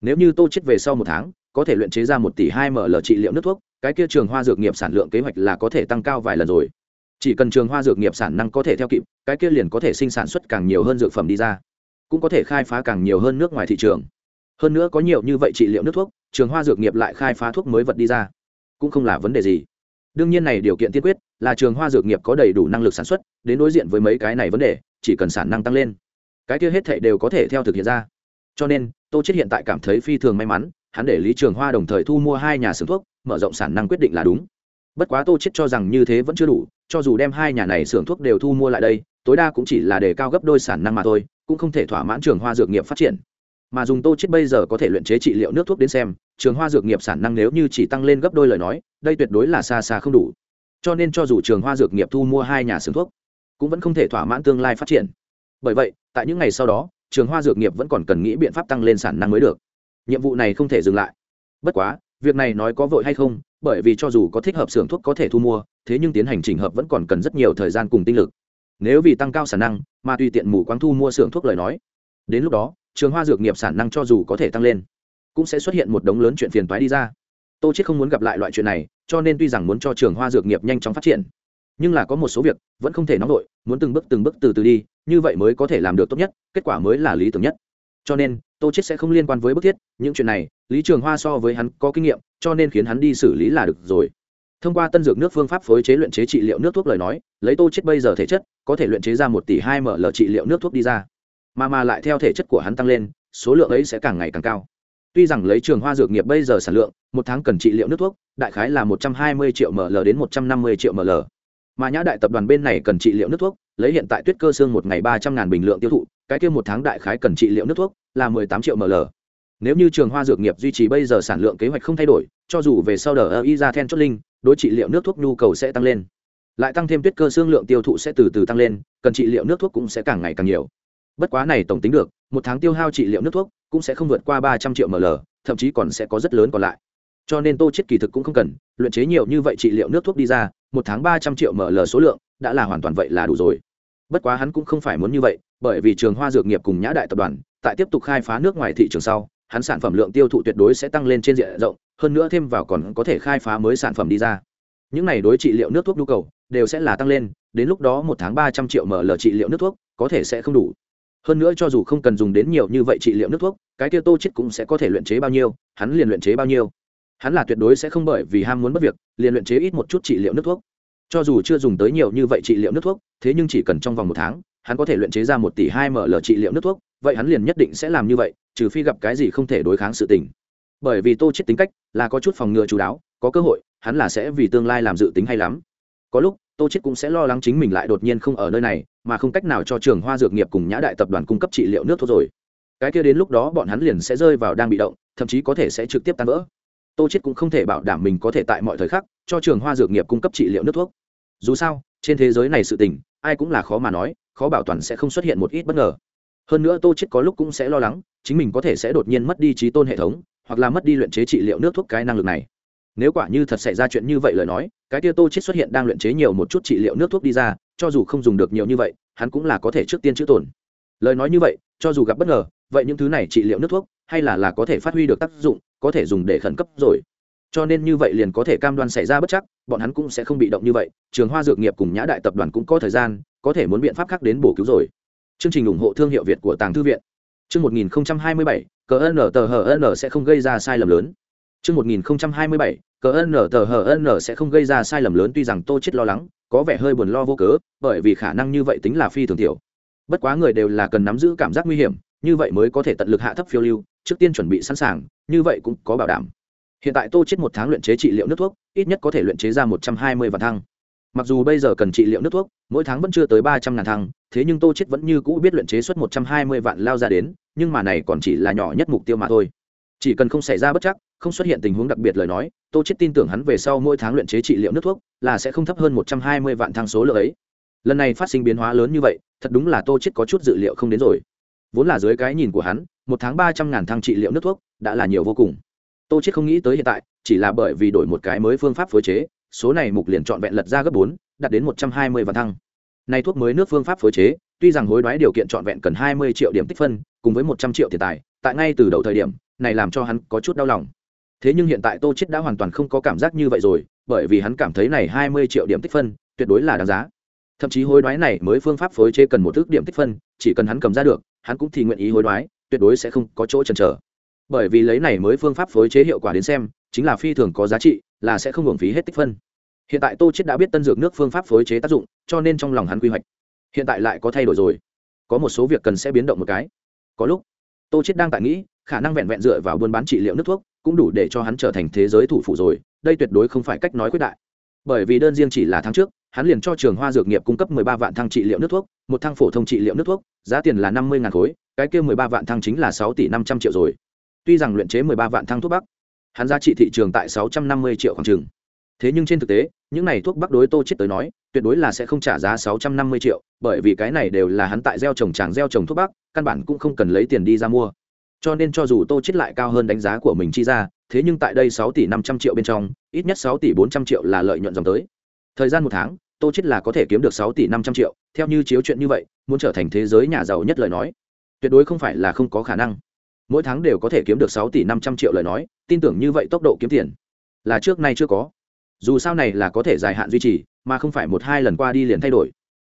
Nếu như tô chết về sau một tháng, có thể luyện chế ra một tỷ hai ml trị liệu nước thuốc, cái kia trường hoa dược nghiệp sản lượng kế hoạch là có thể tăng cao vài lần rồi. Chỉ cần trường hoa dược nghiệp sản năng có thể theo kịp, cái kia liền có thể sinh sản xuất càng nhiều hơn dược phẩm đi ra. Cũng có thể khai phá càng nhiều hơn nước ngoài thị trường. Hơn nữa có nhiều như vậy trị liệu nước thuốc, trường hoa dược nghiệp lại khai phá thuốc mới vật đi ra. Cũng không là vấn đề gì đương nhiên này điều kiện tiên quyết là trường hoa dược nghiệp có đầy đủ năng lực sản xuất, đến đối diện với mấy cái này vấn đề, chỉ cần sản năng tăng lên, cái kia hết thệ đều có thể theo thực hiện ra. Cho nên, tô chết hiện tại cảm thấy phi thường may mắn, hắn để lý trường hoa đồng thời thu mua hai nhà xưởng thuốc, mở rộng sản năng quyết định là đúng. Bất quá tô chết cho rằng như thế vẫn chưa đủ, cho dù đem hai nhà này xưởng thuốc đều thu mua lại đây, tối đa cũng chỉ là để cao gấp đôi sản năng mà thôi, cũng không thể thỏa mãn trường hoa dược nghiệp phát triển. Mà dùng tô chết bây giờ có thể luyện chế trị liệu nước thuốc đến xem trường hoa dược nghiệp sản năng nếu như chỉ tăng lên gấp đôi lời nói, đây tuyệt đối là xa xa không đủ. Cho nên cho dù trường hoa dược nghiệp thu mua hai nhà xưởng thuốc, cũng vẫn không thể thỏa mãn tương lai phát triển. Bởi vậy, tại những ngày sau đó, trường hoa dược nghiệp vẫn còn cần nghĩ biện pháp tăng lên sản năng mới được. Nhiệm vụ này không thể dừng lại. Bất quá, việc này nói có vội hay không, bởi vì cho dù có thích hợp xưởng thuốc có thể thu mua, thế nhưng tiến hành trình hợp vẫn còn cần rất nhiều thời gian cùng tinh lực. Nếu vì tăng cao sản năng, mà tùy tiện mù quáng thu mua xưởng thuốc lời nói, đến lúc đó, trường hoa dược nghiệp sản năng cho dù có thể tăng lên cũng sẽ xuất hiện một đống lớn chuyện phiền toái đi ra. Tô chết không muốn gặp lại loại chuyện này, cho nên tuy rằng muốn cho trường hoa dược nghiệp nhanh chóng phát triển, nhưng là có một số việc vẫn không thể nóng vội, muốn từng bước từng bước từ từ đi, như vậy mới có thể làm được tốt nhất, kết quả mới là lý tưởng nhất. Cho nên, tô chết sẽ không liên quan với bức thiết, những chuyện này, lý trường hoa so với hắn có kinh nghiệm, cho nên khiến hắn đi xử lý là được rồi. Thông qua tân dược nước phương pháp phối chế luyện chế trị liệu nước thuốc lời nói, lấy tô chết bây giờ thể chất, có thể luyện chế ra một tỷ hai ml trị liệu nước thuốc đi ra. Mà mà lại theo thể chất của hắn tăng lên, số lượng ấy sẽ càng ngày càng cao tuy rằng lấy trường hoa dược nghiệp bây giờ sản lượng, một tháng cần trị liệu nước thuốc, đại khái là một trăm hai mươi triệu ml đến một trăm năm mươi triệu ml. Mà nhã đại tập đoàn bên này cần trị liệu nước thuốc, lấy hiện tại tuyết cơ xương một ngày ba trăm ngàn bình lượng tiêu thụ, cái kia một tháng đại khái cần trị liệu nước thuốc là mười tám triệu ml. Nếu như trường hoa dược nghiệp duy trì bây giờ sản lượng kế hoạch không thay đổi, cho dù về sau đờ y ra then chốt linh, đối trị liệu nước thuốc nhu cầu sẽ tăng lên. Lại tăng thêm tuyết cơ xương lượng tiêu thụ sẽ từ từ tăng lên, cần trị liệu nước thuốc cũng sẽ càng ngày càng nhiều. Bất quá này tổng tính được, một tháng tiêu hao trị liệu nước thuốc cũng sẽ không vượt qua ba trăm triệu ml, thậm chí còn sẽ có rất lớn còn lại. Cho nên tô chết kỳ thực cũng không cần, luyện chế nhiều như vậy trị liệu nước thuốc đi ra, một tháng ba trăm triệu ml số lượng, đã là hoàn toàn vậy là đủ rồi. Bất quá hắn cũng không phải muốn như vậy, bởi vì trường hoa dược nghiệp cùng nhã đại tập đoàn, tại tiếp tục khai phá nước ngoài thị trường sau, hắn sản phẩm lượng tiêu thụ tuyệt đối sẽ tăng lên trên diện rộng, hơn nữa thêm vào còn có thể khai phá mới sản phẩm đi ra. Những này đối trị liệu nước thuốc nhu cầu, đều sẽ là tăng lên, đến lúc đó một tháng ba trăm triệu ml trị liệu nước thuốc, có thể sẽ không đủ hơn nữa cho dù không cần dùng đến nhiều như vậy trị liệu nước thuốc, cái tiêu tô chết cũng sẽ có thể luyện chế bao nhiêu, hắn liền luyện chế bao nhiêu. Hắn là tuyệt đối sẽ không bởi vì ham muốn mất việc, liền luyện chế ít một chút trị liệu nước thuốc. Cho dù chưa dùng tới nhiều như vậy trị liệu nước thuốc, thế nhưng chỉ cần trong vòng một tháng, hắn có thể luyện chế ra một tỷ hai ml trị liệu nước thuốc, vậy hắn liền nhất định sẽ làm như vậy, trừ phi gặp cái gì không thể đối kháng sự tình. Bởi vì tô chết tính cách là có chút phòng ngừa chú đáo, có cơ hội, hắn là sẽ vì tương lai làm dự tính hay lắm. Có lúc tô chết cũng sẽ lo lắng chính mình lại đột nhiên không ở nơi này, mà không cách nào cho trường hoa dược nghiệp cùng nhã đại tập đoàn cung cấp trị liệu nước thuốc rồi. Cái kia đến lúc đó bọn hắn liền sẽ rơi vào đang bị động, thậm chí có thể sẽ trực tiếp tan vỡ. Tô chết cũng không thể bảo đảm mình có thể tại mọi thời khắc cho trường hoa dược nghiệp cung cấp trị liệu nước thuốc. Dù sao, trên thế giới này sự tình, ai cũng là khó mà nói, khó bảo toàn sẽ không xuất hiện một ít bất ngờ. Hơn nữa tô chết có lúc cũng sẽ lo lắng, chính mình có thể sẽ đột nhiên mất đi trí tôn hệ thống, hoặc là mất đi luyện chế trị liệu nước thuốc cái năng lực này nếu quả như thật xảy ra chuyện như vậy lời nói, cái tia tô chết xuất hiện đang luyện chế nhiều một chút trị liệu nước thuốc đi ra, cho dù không dùng được nhiều như vậy, hắn cũng là có thể trước tiên chữa tổn. Lời nói như vậy, cho dù gặp bất ngờ, vậy những thứ này trị liệu nước thuốc, hay là là có thể phát huy được tác dụng, có thể dùng để khẩn cấp rồi. Cho nên như vậy liền có thể cam đoan xảy ra bất chắc, bọn hắn cũng sẽ không bị động như vậy. Trường hoa dược nghiệp cùng nhã đại tập đoàn cũng có thời gian, có thể muốn biện pháp khác đến bổ cứu rồi. Chương trình ủng hộ thương hiệu việt của tàng thư viện. Chương một nghìn bảy cờ n tờ hờ n sẽ không gây ra sai lầm lớn chương một nghìn hai mươi tờ hờ sẽ không gây ra sai lầm lớn, tuy rằng tô chết lo lắng, có vẻ hơi buồn lo vô cớ, bởi vì khả năng như vậy tính là phi thường tiểu. Bất quá người đều là cần nắm giữ cảm giác nguy hiểm, như vậy mới có thể tận lực hạ thấp phiêu lưu, trước tiên chuẩn bị sẵn sàng, như vậy cũng có bảo đảm. Hiện tại tô chết một tháng luyện chế trị liệu nước thuốc, ít nhất có thể luyện chế ra một trăm hai mươi vạn thăng. Mặc dù bây giờ cần trị liệu nước thuốc, mỗi tháng vẫn chưa tới ba trăm ngàn thăng, thế nhưng tô chết vẫn như cũ biết luyện chế suất một trăm hai mươi vạn lao ra đến, nhưng mà này còn chỉ là nhỏ nhất mục tiêu mà thôi. Chỉ cần không xảy ra bất chắc không xuất hiện tình huống đặc biệt lời nói, tô chết tin tưởng hắn về sau mỗi tháng luyện chế trị liệu nước thuốc, là sẽ không thấp hơn một trăm hai mươi vạn thang số lượng ấy. Lần này phát sinh biến hóa lớn như vậy, thật đúng là tô chết có chút dự liệu không đến rồi. Vốn là dưới cái nhìn của hắn, một tháng ba trăm ngàn thang trị liệu nước thuốc đã là nhiều vô cùng. Tô chết không nghĩ tới hiện tại, chỉ là bởi vì đổi một cái mới phương pháp phối chế, số này mục liền chọn vẹn lật ra gấp bốn, đạt đến một trăm hai mươi vạn thăng nay thuốc mới nước phương pháp phối chế, tuy rằng hối đoái điều kiện chọn vẹn cần hai mươi triệu điểm tích phân, cùng với một trăm triệu tiền tài, tại ngay từ đầu thời điểm, này làm cho hắn có chút đau lòng thế nhưng hiện tại tô chết đã hoàn toàn không có cảm giác như vậy rồi, bởi vì hắn cảm thấy này hai mươi triệu điểm tích phân, tuyệt đối là đáng giá. Thậm chí hối đoái này mới phương pháp phối chế cần một thước điểm tích phân, chỉ cần hắn cầm ra được, hắn cũng thì nguyện ý hối đoái, tuyệt đối sẽ không có chỗ chần chờ. Bởi vì lấy này mới phương pháp phối chế hiệu quả đến xem, chính là phi thường có giá trị, là sẽ không hưởng phí hết tích phân. Hiện tại tô chết đã biết tân dược nước phương pháp phối chế tác dụng, cho nên trong lòng hắn quy hoạch. Hiện tại lại có thay đổi rồi. Có một số việc cần sẽ biến động một cái. Có lúc, tô chết đang tại nghĩ, khả năng vẹn vẹn dựa vào buôn bán trị liệu nước thuốc cũng đủ để cho hắn trở thành thế giới thủ phủ rồi, đây tuyệt đối không phải cách nói quyết đại. Bởi vì đơn riêng chỉ là tháng trước, hắn liền cho trường hoa dược nghiệp cung cấp 13 vạn thăng trị liệu nước thuốc, một thăng phổ thông trị liệu nước thuốc, giá tiền là 50 ngàn khối, cái kia 13 vạn thăng chính là sáu tỷ 500 triệu rồi. Tuy rằng luyện chế 13 vạn thăng thuốc bắc, hắn giá trị thị trường tại 650 triệu khoảng chừng. Thế nhưng trên thực tế, những này thuốc bắc đối tô chết tới nói, tuyệt đối là sẽ không trả giá sáu trăm năm mươi triệu, bởi vì cái này đều là hắn tại gieo trồng tràng gieo trồng thuốc bắc, căn bản cũng không cần lấy tiền đi ra mua cho nên cho dù tô chết lại cao hơn đánh giá của mình chi ra, thế nhưng tại đây sáu tỷ năm trăm triệu bên trong, ít nhất sáu tỷ bốn trăm triệu là lợi nhuận dòng tới. Thời gian một tháng, tô chết là có thể kiếm được sáu tỷ năm trăm triệu, theo như chiếu chuyện như vậy, muốn trở thành thế giới nhà giàu nhất lời nói, tuyệt đối không phải là không có khả năng. Mỗi tháng đều có thể kiếm được sáu tỷ năm trăm triệu lời nói, tin tưởng như vậy tốc độ kiếm tiền là trước nay chưa có. Dù sao này là có thể dài hạn duy trì, mà không phải một hai lần qua đi liền thay đổi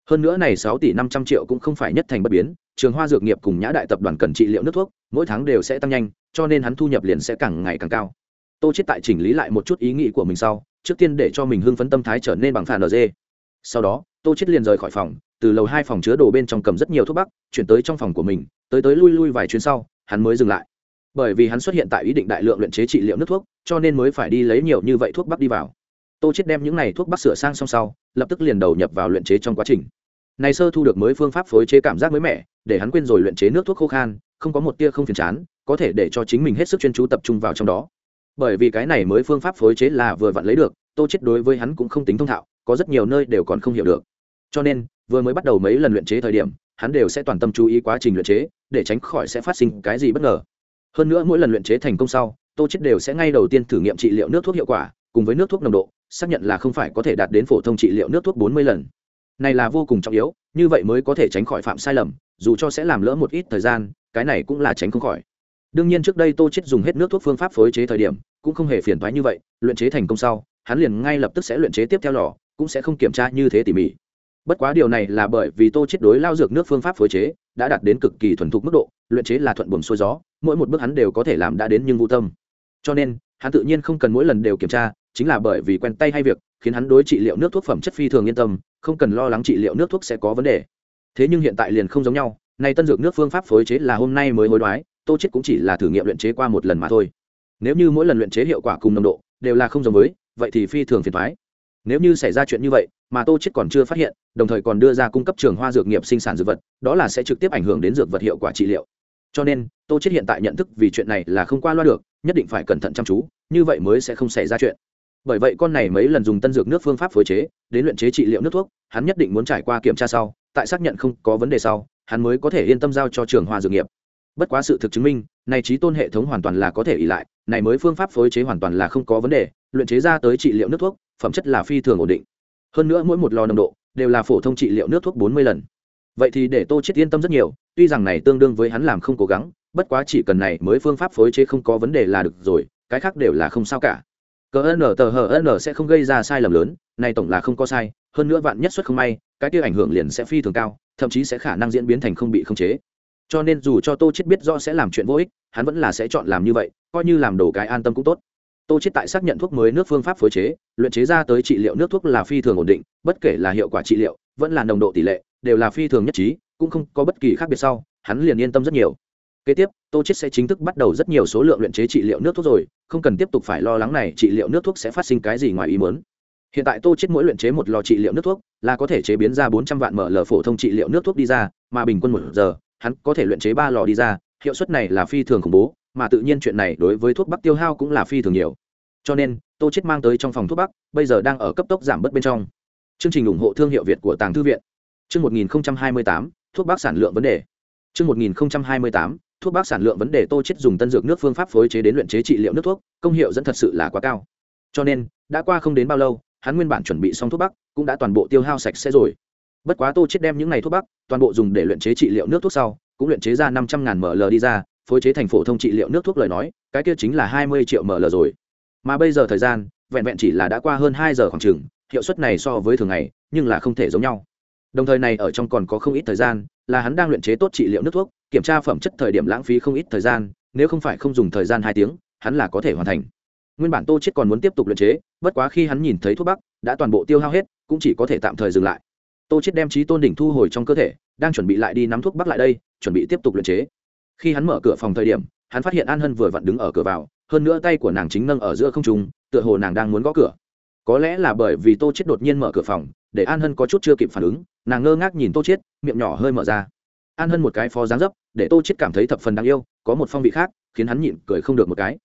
hơn nữa này sáu tỷ năm trăm triệu cũng không phải nhất thành bất biến, trường hoa dược nghiệp cùng nhã đại tập đoàn cần trị liệu nước thuốc, mỗi tháng đều sẽ tăng nhanh, cho nên hắn thu nhập liền sẽ càng ngày càng cao. Tô chết tại chỉnh lý lại một chút ý nghĩ của mình sau, trước tiên để cho mình hưng phấn tâm thái trở nên bằng phản ở dê. Sau đó, tô chết liền rời khỏi phòng, từ lầu hai phòng chứa đồ bên trong cầm rất nhiều thuốc bắc, chuyển tới trong phòng của mình, tới tới lui lui vài chuyến sau, hắn mới dừng lại. Bởi vì hắn xuất hiện tại ý định đại lượng luyện chế trị liệu nước thuốc, cho nên mới phải đi lấy nhiều như vậy thuốc bắc đi vào tô chết đem những này thuốc bắc sửa sang xong sau, lập tức liền đầu nhập vào luyện chế trong quá trình. Này sơ thu được mới phương pháp phối chế cảm giác mới mẻ, để hắn quên rồi luyện chế nước thuốc khô khan, không có một tia không phiền chán, có thể để cho chính mình hết sức chuyên chú tập trung vào trong đó. Bởi vì cái này mới phương pháp phối chế là vừa vặn lấy được, tô chết đối với hắn cũng không tính thông thạo, có rất nhiều nơi đều còn không hiểu được. Cho nên, vừa mới bắt đầu mấy lần luyện chế thời điểm, hắn đều sẽ toàn tâm chú ý quá trình luyện chế, để tránh khỏi sẽ phát sinh cái gì bất ngờ. Hơn nữa mỗi lần luyện chế thành công sau, tô chết đều sẽ ngay đầu tiên thử nghiệm trị liệu nước thuốc hiệu quả cùng với nước thuốc nồng độ, xác nhận là không phải có thể đạt đến phổ thông trị liệu nước thuốc 40 lần. Này là vô cùng trọng yếu, như vậy mới có thể tránh khỏi phạm sai lầm, dù cho sẽ làm lỡ một ít thời gian, cái này cũng là tránh không khỏi. Đương nhiên trước đây tô chết dùng hết nước thuốc phương pháp phối chế thời điểm, cũng không hề phiền toái như vậy, luyện chế thành công sau, hắn liền ngay lập tức sẽ luyện chế tiếp theo lò, cũng sẽ không kiểm tra như thế tỉ mỉ. Bất quá điều này là bởi vì tô chết đối lao dược nước phương pháp phối chế đã đạt đến cực kỳ thuần thục mức độ, luyện chế là thuận buồm xuôi gió, mỗi một bước hắn đều có thể làm đã đến nhưng vô tâm. Cho nên, hắn tự nhiên không cần mỗi lần đều kiểm tra chính là bởi vì quen tay hay việc, khiến hắn đối trị liệu nước thuốc phẩm chất phi thường yên tâm, không cần lo lắng trị liệu nước thuốc sẽ có vấn đề. Thế nhưng hiện tại liền không giống nhau, nay tân dược nước phương pháp phối chế là hôm nay mới hối đoái, tô chết cũng chỉ là thử nghiệm luyện chế qua một lần mà thôi. Nếu như mỗi lần luyện chế hiệu quả cùng nồng độ đều là không giống với, vậy thì phi thường phiền thoái nếu như xảy ra chuyện như vậy, mà tô chết còn chưa phát hiện, đồng thời còn đưa ra cung cấp trường hoa dược nghiệp sinh sản dược vật, đó là sẽ trực tiếp ảnh hưởng đến dược vật hiệu quả trị liệu. Cho nên, tô chết hiện tại nhận thức vì chuyện này là không qua loa được, nhất định phải cẩn thận chăm chú, như vậy mới sẽ không xảy ra chuyện bởi vậy con này mấy lần dùng tân dược nước phương pháp phối chế, đến luyện chế trị liệu nước thuốc, hắn nhất định muốn trải qua kiểm tra sau, tại xác nhận không có vấn đề sau, hắn mới có thể yên tâm giao cho trường hoa dược nghiệp. Bất quá sự thực chứng minh, này trí tôn hệ thống hoàn toàn là có thể ỉ lại, này mới phương pháp phối chế hoàn toàn là không có vấn đề, luyện chế ra tới trị liệu nước thuốc, phẩm chất là phi thường ổn định. Hơn nữa mỗi một lò nồng độ, đều là phổ thông trị liệu nước thuốc bốn mươi lần. Vậy thì để tô chết yên tâm rất nhiều, tuy rằng này tương đương với hắn làm không cố gắng, bất quá chỉ cần này mới phương pháp phối chế không có vấn đề là được rồi, cái khác đều là không sao cả cờ n tờ hờ n sẽ không gây ra sai lầm lớn, này tổng là không có sai, hơn nữa vạn nhất suất không may, cái kia ảnh hưởng liền sẽ phi thường cao, thậm chí sẽ khả năng diễn biến thành không bị khống chế. Cho nên dù cho tô chết biết rõ sẽ làm chuyện vô ích, hắn vẫn là sẽ chọn làm như vậy, coi như làm đổ cái an tâm cũng tốt. Tô chết tại xác nhận thuốc mới nước phương pháp phối chế, luyện chế ra tới trị liệu nước thuốc là phi thường ổn định, bất kể là hiệu quả trị liệu, vẫn là nồng độ tỷ lệ, đều là phi thường nhất trí, cũng không có bất kỳ khác biệt sau, hắn liền yên tâm rất nhiều kế tiếp, tô chết sẽ chính thức bắt đầu rất nhiều số lượng luyện chế trị liệu nước thuốc rồi, không cần tiếp tục phải lo lắng này trị liệu nước thuốc sẽ phát sinh cái gì ngoài ý muốn. Hiện tại tô chết mỗi luyện chế một lò trị liệu nước thuốc là có thể chế biến ra bốn trăm vạn ml phổ thông trị liệu nước thuốc đi ra, mà bình quân một giờ, hắn có thể luyện chế ba lò đi ra, hiệu suất này là phi thường khủng bố, mà tự nhiên chuyện này đối với thuốc bắc tiêu hao cũng là phi thường nhiều. Cho nên, tô chết mang tới trong phòng thuốc bắc, bây giờ đang ở cấp tốc giảm bớt bên trong. Chương trình ủng hộ thương hiệu việt của tàng thư viện. Chương 1028 thuốc bắc sản lượng vấn đề. Chương 1028 thuốc bắc sản lượng vấn đề tô chết dùng tân dược nước phương pháp phối chế đến luyện chế trị liệu nước thuốc, công hiệu dẫn thật sự là quá cao. Cho nên, đã qua không đến bao lâu, hắn nguyên bản chuẩn bị xong thuốc bắc, cũng đã toàn bộ tiêu hao sạch sẽ rồi. Bất quá tô chết đem những này thuốc bắc, toàn bộ dùng để luyện chế trị liệu nước thuốc sau, cũng luyện chế ra năm trăm ngàn ml đi ra, phối chế thành phổ thông trị liệu nước thuốc lời nói, cái kia chính là hai mươi triệu ml rồi. Mà bây giờ thời gian, vẹn vẹn chỉ là đã qua hơn hai giờ khoảng chừng, hiệu suất này so với thường ngày, nhưng là không thể giống nhau đồng thời này ở trong còn có không ít thời gian, là hắn đang luyện chế tốt trị liệu nước thuốc, kiểm tra phẩm chất thời điểm lãng phí không ít thời gian, nếu không phải không dùng thời gian hai tiếng, hắn là có thể hoàn thành. Nguyên bản tô chết còn muốn tiếp tục luyện chế, bất quá khi hắn nhìn thấy thuốc bắc, đã toàn bộ tiêu hao hết, cũng chỉ có thể tạm thời dừng lại. Tô chết đem trí tôn đỉnh thu hồi trong cơ thể, đang chuẩn bị lại đi nắm thuốc bắc lại đây, chuẩn bị tiếp tục luyện chế. Khi hắn mở cửa phòng thời điểm, hắn phát hiện an hân vừa vặn đứng ở cửa vào, hơn nữa tay của nàng chính nâng ở giữa không trung, tựa hồ nàng đang muốn gõ cửa. Có lẽ là bởi vì tô chết đột nhiên mở cửa phòng, để an hân có chút chưa kịp phản ứng nàng ngơ ngác nhìn tô chết miệng nhỏ hơi mở ra. An hân một cái phó dáng dấp để tô chết cảm thấy thập phần đáng yêu có một phong vị khác khiến hắn nhịn cười không được một cái.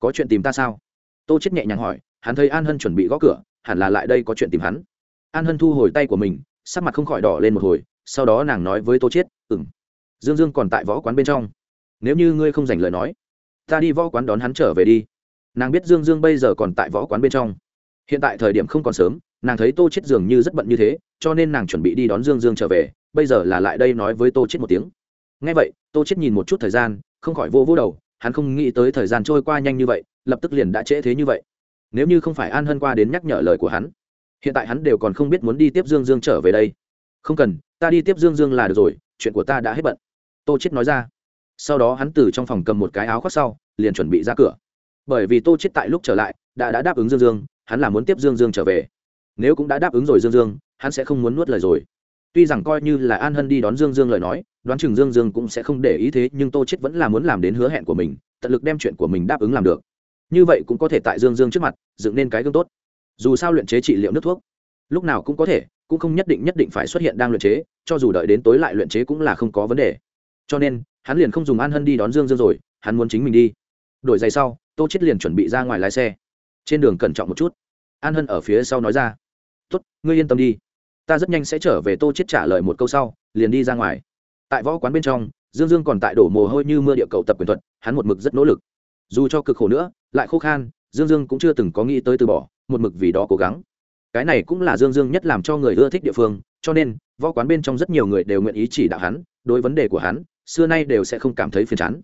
Có chuyện tìm ta sao? Tô chết nhẹ nhàng hỏi hắn thấy an hân chuẩn bị gõ cửa hẳn là lại đây có chuyện tìm hắn. An hân thu hồi tay của mình sắc mặt không khỏi đỏ lên một hồi sau đó nàng nói với tô chết, ừm. Dương dương còn tại võ quán bên trong. Nếu như ngươi không dành lời nói ta đi võ quán đón hắn trở về đi. Nàng biết dương dương bây giờ còn tại võ quán bên trong hiện tại thời điểm không còn sớm, nàng thấy tô chết dường như rất bận như thế, cho nên nàng chuẩn bị đi đón dương dương trở về, bây giờ là lại đây nói với tô chết một tiếng. Ngay vậy, tô chết nhìn một chút thời gian, không khỏi vô vô đầu, hắn không nghĩ tới thời gian trôi qua nhanh như vậy, lập tức liền đã trễ thế như vậy. Nếu như không phải an hân qua đến nhắc nhở lời của hắn, hiện tại hắn đều còn không biết muốn đi tiếp dương dương trở về đây. Không cần, ta đi tiếp dương dương là được rồi, chuyện của ta đã hết bận. Tô chết nói ra. Sau đó hắn từ trong phòng cầm một cái áo khoác sau, liền chuẩn bị ra cửa. Bởi vì tô chết tại lúc trở lại, đã đã đáp ứng dương dương hắn là muốn tiếp dương dương trở về. Nếu cũng đã đáp ứng rồi dương dương, hắn sẽ không muốn nuốt lời rồi. Tuy rằng coi như là an hân đi đón dương dương lời nói, đoán chừng dương dương cũng sẽ không để ý thế, nhưng tô chết vẫn là muốn làm đến hứa hẹn của mình, tận lực đem chuyện của mình đáp ứng làm được. Như vậy cũng có thể tại dương dương trước mặt, dựng nên cái gương tốt. Dù sao luyện chế trị liệu nước thuốc, lúc nào cũng có thể, cũng không nhất định nhất định phải xuất hiện đang luyện chế, cho dù đợi đến tối lại luyện chế cũng là không có vấn đề. Cho nên, hắn liền không dùng an hân đi đón dương dương rồi, hắn muốn chính mình đi. Đổi giày sau, tô chết liền chuẩn bị ra ngoài lái xe. Trên đường cẩn trọng một chút an hân ở phía sau nói ra. Tốt, ngươi yên tâm đi. Ta rất nhanh sẽ trở về tô chết trả lời một câu sau, liền đi ra ngoài. Tại võ quán bên trong, dương dương còn tại đổ mồ hôi như mưa địa cầu tập quyền thuật, hắn một mực rất nỗ lực. Dù cho cực khổ nữa, lại khô khan, dương dương cũng chưa từng có nghĩ tới từ bỏ, một mực vì đó cố gắng. Cái này cũng là dương dương nhất làm cho người ưa thích địa phương, cho nên, võ quán bên trong rất nhiều người đều nguyện ý chỉ đạo hắn, đối vấn đề của hắn, xưa nay đều sẽ không cảm thấy phiền chán.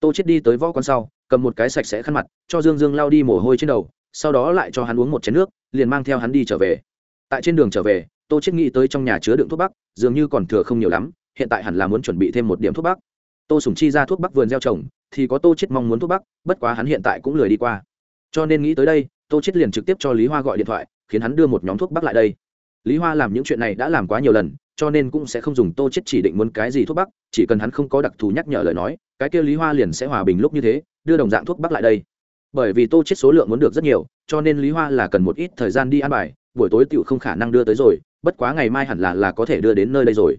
Tô chết đi tới võ quán sau, cầm một cái sạch sẽ khăn mặt, cho dương dương lao đi mồ hôi trên đầu sau đó lại cho hắn uống một chén nước, liền mang theo hắn đi trở về. Tại trên đường trở về, tô chết nghĩ tới trong nhà chứa đựng thuốc bắc, dường như còn thừa không nhiều lắm, hiện tại hẳn là muốn chuẩn bị thêm một điểm thuốc bắc. Tô sùng chi ra thuốc bắc vườn gieo trồng, thì có tô chết mong muốn thuốc bắc, bất quá hắn hiện tại cũng lười đi qua. Cho nên nghĩ tới đây, tô chết liền trực tiếp cho lý hoa gọi điện thoại, khiến hắn đưa một nhóm thuốc bắc lại đây. Lý hoa làm những chuyện này đã làm quá nhiều lần, cho nên cũng sẽ không dùng tô chết chỉ định muốn cái gì thuốc bắc, chỉ cần hắn không có đặc thù nhắc nhở lời nói, cái kia lý hoa liền sẽ hòa bình lúc như thế, đưa đồng dạng thuốc bắc lại đây bởi vì tô chết số lượng muốn được rất nhiều, cho nên lý hoa là cần một ít thời gian đi ăn bài, buổi tối tựu không khả năng đưa tới rồi, bất quá ngày mai hẳn là là có thể đưa đến nơi đây rồi.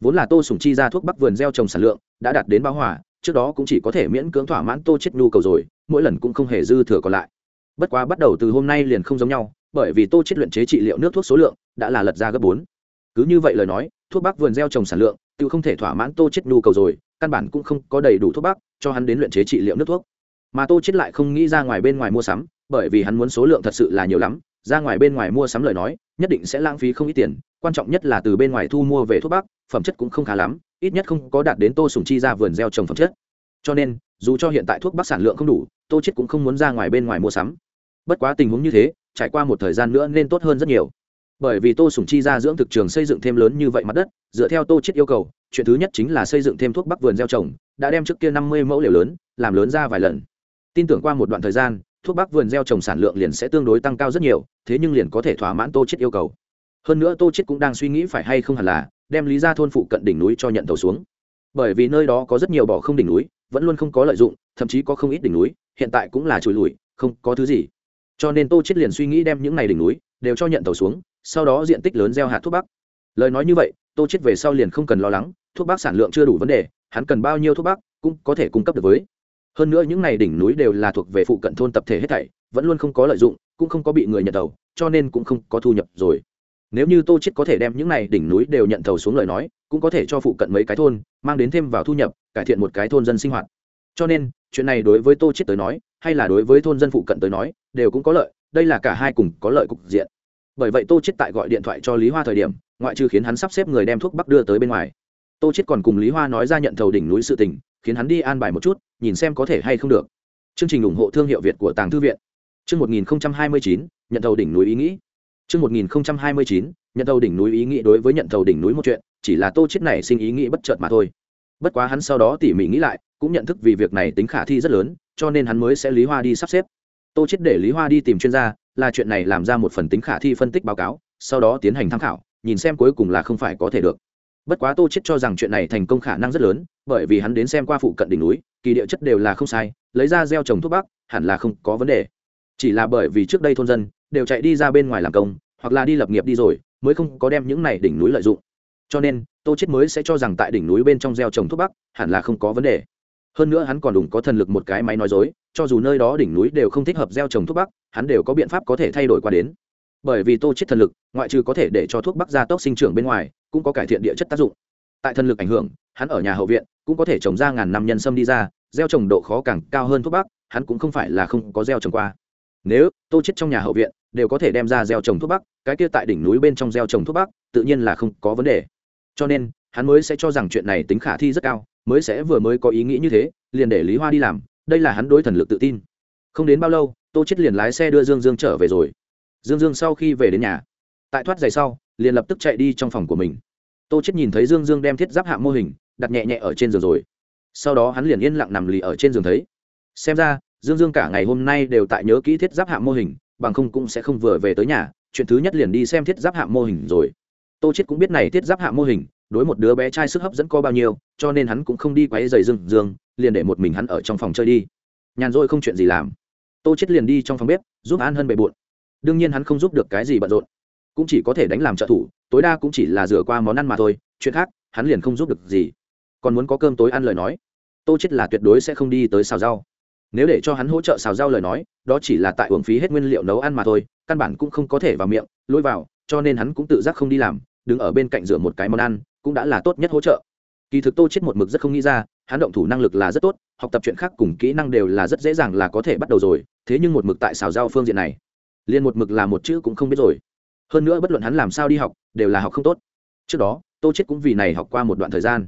Vốn là tô sùng chi ra thuốc bắc vườn gieo trồng sản lượng, đã đạt đến báo hỏa trước đó cũng chỉ có thể miễn cưỡng thỏa mãn tô chết nhu cầu rồi, mỗi lần cũng không hề dư thừa còn lại. Bất quá bắt đầu từ hôm nay liền không giống nhau, bởi vì tô chết luyện chế trị liệu nước thuốc số lượng đã là lật ra gấp bốn. Cứ như vậy lời nói, thuốc bắc vườn gieo trồng sản lượng tự không thể thỏa mãn tô chết nhu cầu rồi, căn bản cũng không có đầy đủ thuốc bắc cho hắn đến luyện chế trị liệu nước thuốc mà tô chết lại không nghĩ ra ngoài bên ngoài mua sắm, bởi vì hắn muốn số lượng thật sự là nhiều lắm, ra ngoài bên ngoài mua sắm lời nói, nhất định sẽ lãng phí không ít tiền, quan trọng nhất là từ bên ngoài thu mua về thuốc bắc, phẩm chất cũng không khá lắm, ít nhất không có đạt đến tô sùng chi ra vườn gieo trồng phẩm chất. Cho nên, dù cho hiện tại thuốc bắc sản lượng không đủ, tô chết cũng không muốn ra ngoài bên ngoài mua sắm. Bất quá tình huống như thế, trải qua một thời gian nữa nên tốt hơn rất nhiều. Bởi vì tô sùng chi ra dưỡng thực trường xây dựng thêm lớn như vậy mặt đất, dựa theo tô chết yêu cầu, chuyện thứ nhất chính là xây dựng thêm thuốc bắc vườn gieo trồng, đã đem trước kia năm mươi mẫu liều lớn, làm lớn ra vài lần tin tưởng qua một đoạn thời gian, thuốc bắc vườn gieo trồng sản lượng liền sẽ tương đối tăng cao rất nhiều, thế nhưng liền có thể thỏa mãn tô chết yêu cầu. Hơn nữa tô chết cũng đang suy nghĩ phải hay không hẳn là đem lý ra thôn phụ cận đỉnh núi cho nhận tàu xuống. Bởi vì nơi đó có rất nhiều bỏ không đỉnh núi, vẫn luôn không có lợi dụng, thậm chí có không ít đỉnh núi, hiện tại cũng là trùi lùi, không có thứ gì. Cho nên tô chết liền suy nghĩ đem những này đỉnh núi đều cho nhận tàu xuống, sau đó diện tích lớn gieo hạt thuốc bắc. Lời nói như vậy, tô chết về sau liền không cần lo lắng, thuốc bắc sản lượng chưa đủ vấn đề, hắn cần bao nhiêu thuốc bắc cũng có thể cung cấp được với hơn nữa những này đỉnh núi đều là thuộc về phụ cận thôn tập thể hết thảy, vẫn luôn không có lợi dụng, cũng không có bị người nhận đầu cho nên cũng không có thu nhập rồi. Nếu như tô chết có thể đem những này đỉnh núi đều nhận thầu xuống lời nói, cũng có thể cho phụ cận mấy cái thôn, mang đến thêm vào thu nhập, cải thiện một cái thôn dân sinh hoạt. Cho nên, chuyện này đối với tô chết tới nói, hay là đối với thôn dân phụ cận tới nói, đều cũng có lợi, đây là cả hai cùng có lợi cục diện. Bởi vậy tô chết tại gọi điện thoại cho lý hoa thời điểm, ngoại trừ khiến hắn sắp xếp người đem thuốc bắc đưa tới bên ngoài. Tô chết còn cùng lý hoa nói ra nhận thầu đỉnh núi sự tình khiến hắn đi an bài một chút nhìn xem có thể hay không được. Chương trình ủng hộ thương hiệu việt của tàng thư viện. Chương 1029, nhận thầu đỉnh núi ý nghĩ. Chương 1029, nhận thầu đỉnh núi ý nghĩ đối với nhận thầu đỉnh núi một chuyện chỉ là tô chết này sinh ý nghĩ bất chợt mà thôi. Bất quá hắn sau đó tỉ mỉ nghĩ lại cũng nhận thức vì việc này tính khả thi rất lớn cho nên hắn mới sẽ lý hoa đi sắp xếp. Tô chết để lý hoa đi tìm chuyên gia là chuyện này làm ra một phần tính khả thi phân tích báo cáo sau đó tiến hành tham khảo nhìn xem cuối cùng là không phải có thể được bất quá tô chết cho rằng chuyện này thành công khả năng rất lớn, bởi vì hắn đến xem qua phụ cận đỉnh núi, kỳ địa chất đều là không sai, lấy ra gieo trồng thuốc bắc, hẳn là không có vấn đề. Chỉ là bởi vì trước đây thôn dân đều chạy đi ra bên ngoài làm công, hoặc là đi lập nghiệp đi rồi, mới không có đem những này đỉnh núi lợi dụng. Cho nên, tô chết mới sẽ cho rằng tại đỉnh núi bên trong gieo trồng thuốc bắc hẳn là không có vấn đề. Hơn nữa hắn còn đủ có thần lực một cái máy nói dối, cho dù nơi đó đỉnh núi đều không thích hợp gieo trồng thuốc bắc, hắn đều có biện pháp có thể thay đổi qua đến. Bởi vì tô chết thần lực, ngoại trừ có thể để cho thuốc bắc gia tốc sinh trưởng bên ngoài cũng có cải thiện địa chất tác dụng. Tại thần lực ảnh hưởng, hắn ở nhà hậu viện cũng có thể trồng ra ngàn năm nhân sâm đi ra, gieo trồng độ khó càng cao hơn thuốc bắc, hắn cũng không phải là không có gieo trồng qua. Nếu tô chết trong nhà hậu viện đều có thể đem ra gieo trồng thuốc bắc, cái kia tại đỉnh núi bên trong gieo trồng thuốc bắc tự nhiên là không có vấn đề. Cho nên, hắn mới sẽ cho rằng chuyện này tính khả thi rất cao, mới sẽ vừa mới có ý nghĩ như thế, liền để lý hoa đi làm, đây là hắn đối thần lực tự tin. Không đến bao lâu, tô chết liền lái xe đưa dương dương trở về rồi. Dương dương sau khi về đến nhà, tại thoát giày sau liền lập tức chạy đi trong phòng của mình. Tô chết nhìn thấy dương dương đem thiết giáp hạ mô hình, đặt nhẹ nhẹ ở trên giường rồi. Sau đó hắn liền yên lặng nằm lì ở trên giường thấy. Xem ra, dương dương cả ngày hôm nay đều tại nhớ kỹ thiết giáp hạ mô hình, bằng không cũng sẽ không vừa về tới nhà, chuyện thứ nhất liền đi xem thiết giáp hạ mô hình rồi. Tô chết cũng biết này thiết giáp hạ mô hình, đối một đứa bé trai sức hấp dẫn có bao nhiêu, cho nên hắn cũng không đi quấy giày dương dương, liền để một mình hắn ở trong phòng chơi đi. Nhàn rỗi không chuyện gì làm. Tô chết liền đi trong phòng bếp, giúp an hân bề bộn. Đương nhiên hắn không giúp được cái gì bận rộn cũng chỉ có thể đánh làm trợ thủ, tối đa cũng chỉ là rửa qua món ăn mà thôi, chuyện khác, hắn liền không giúp được gì. Còn muốn có cơm tối ăn lời nói, tô chết là tuyệt đối sẽ không đi tới xào rau. Nếu để cho hắn hỗ trợ xào rau lời nói, đó chỉ là tại uổng phí hết nguyên liệu nấu ăn mà thôi, căn bản cũng không có thể vào miệng, lôi vào, cho nên hắn cũng tự giác không đi làm, đứng ở bên cạnh rửa một cái món ăn, cũng đã là tốt nhất hỗ trợ. Kỳ thực tô chết một mực rất không nghĩ ra, hắn động thủ năng lực là rất tốt, học tập chuyện khác cùng kỹ năng đều là rất dễ dàng là có thể bắt đầu rồi, thế nhưng một mực tại xào rau phương diện này, liền một mực là một chữ cũng không biết rồi hơn nữa bất luận hắn làm sao đi học, đều là học không tốt. Trước đó, tô chết cũng vì này học qua một đoạn thời gian.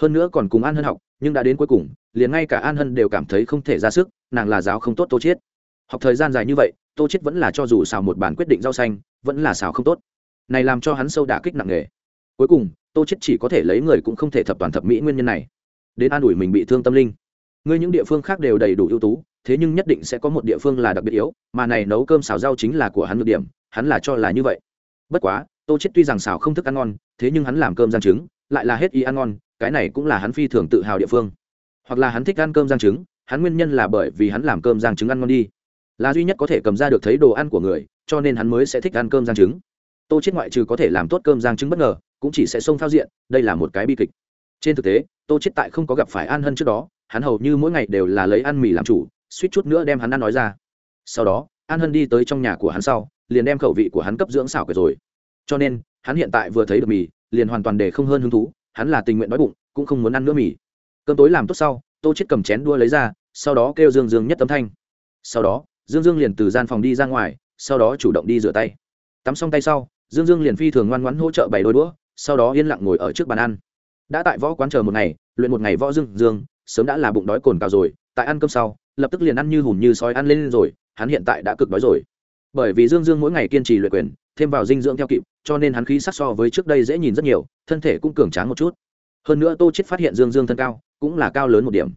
Hơn nữa còn cùng an hân học, nhưng đã đến cuối cùng, liền ngay cả an hân đều cảm thấy không thể ra sức, nàng là giáo không tốt tô chết. Học thời gian dài như vậy, tô chết vẫn là cho dù xào một bản quyết định rau xanh, vẫn là xào không tốt. Này làm cho hắn sâu đả kích nặng nề. Cuối cùng, tô chết chỉ có thể lấy người cũng không thể thập toàn thập mỹ nguyên nhân này. Đến an ủi mình bị thương tâm linh. Ngươi những địa phương khác đều đầy đủ ưu tú thế nhưng nhất định sẽ có một địa phương là đặc biệt yếu, mà này nấu cơm xào rau chính là của hắn ngược điểm, hắn là cho là như vậy. Bất quá, tô chết tuy rằng xào không thức ăn ngon, thế nhưng hắn làm cơm giang trứng, lại là hết ý ăn ngon, cái này cũng là hắn phi thường tự hào địa phương. Hoặc là hắn thích ăn cơm giang trứng, hắn nguyên nhân là bởi vì hắn làm cơm giang trứng ăn ngon đi. Là duy nhất có thể cầm ra được thấy đồ ăn của người, cho nên hắn mới sẽ thích ăn cơm giang trứng. Tô chết ngoại trừ có thể làm tốt cơm giang trứng bất ngờ, cũng chỉ sẽ xông phao diện, đây là một cái bi kịch. Trên thực tế, tô chết tại không có gặp phải an hân trước đó, hắn hầu như mỗi ngày đều là lấy ăn mì làm chủ suýt chút nữa đem hắn ăn nói ra. Sau đó, an hân đi tới trong nhà của hắn sau, liền đem khẩu vị của hắn cấp dưỡng xảo quyệt rồi. Cho nên, hắn hiện tại vừa thấy được mì, liền hoàn toàn để không hơn hứng thú, hắn là tình nguyện đói bụng, cũng không muốn ăn nữa mì. Cơm tối làm tốt sau, tô chết cầm chén đua lấy ra, sau đó kêu dương dương nhất tấm thanh. Sau đó, dương dương liền từ gian phòng đi ra ngoài, sau đó chủ động đi rửa tay. Tắm xong tay sau, dương dương liền phi thường ngoan ngoãn hỗ trợ bày đôi đũa, sau đó yên lặng ngồi ở trước bàn ăn. Đã tại võ quán chờ một ngày, luyện một ngày võ dương dương, sớm đã là bụng đói cồn cào rồi, tại ăn cơm sau lập tức liền ăn như hùm như sói ăn lên rồi, hắn hiện tại đã cực đói rồi. Bởi vì dương dương mỗi ngày kiên trì luyện quyền, thêm vào dinh dưỡng theo kịp, cho nên hắn khí sắc so với trước đây dễ nhìn rất nhiều, thân thể cũng cường tráng một chút. Hơn nữa tô chết phát hiện dương dương thân cao cũng là cao lớn một điểm.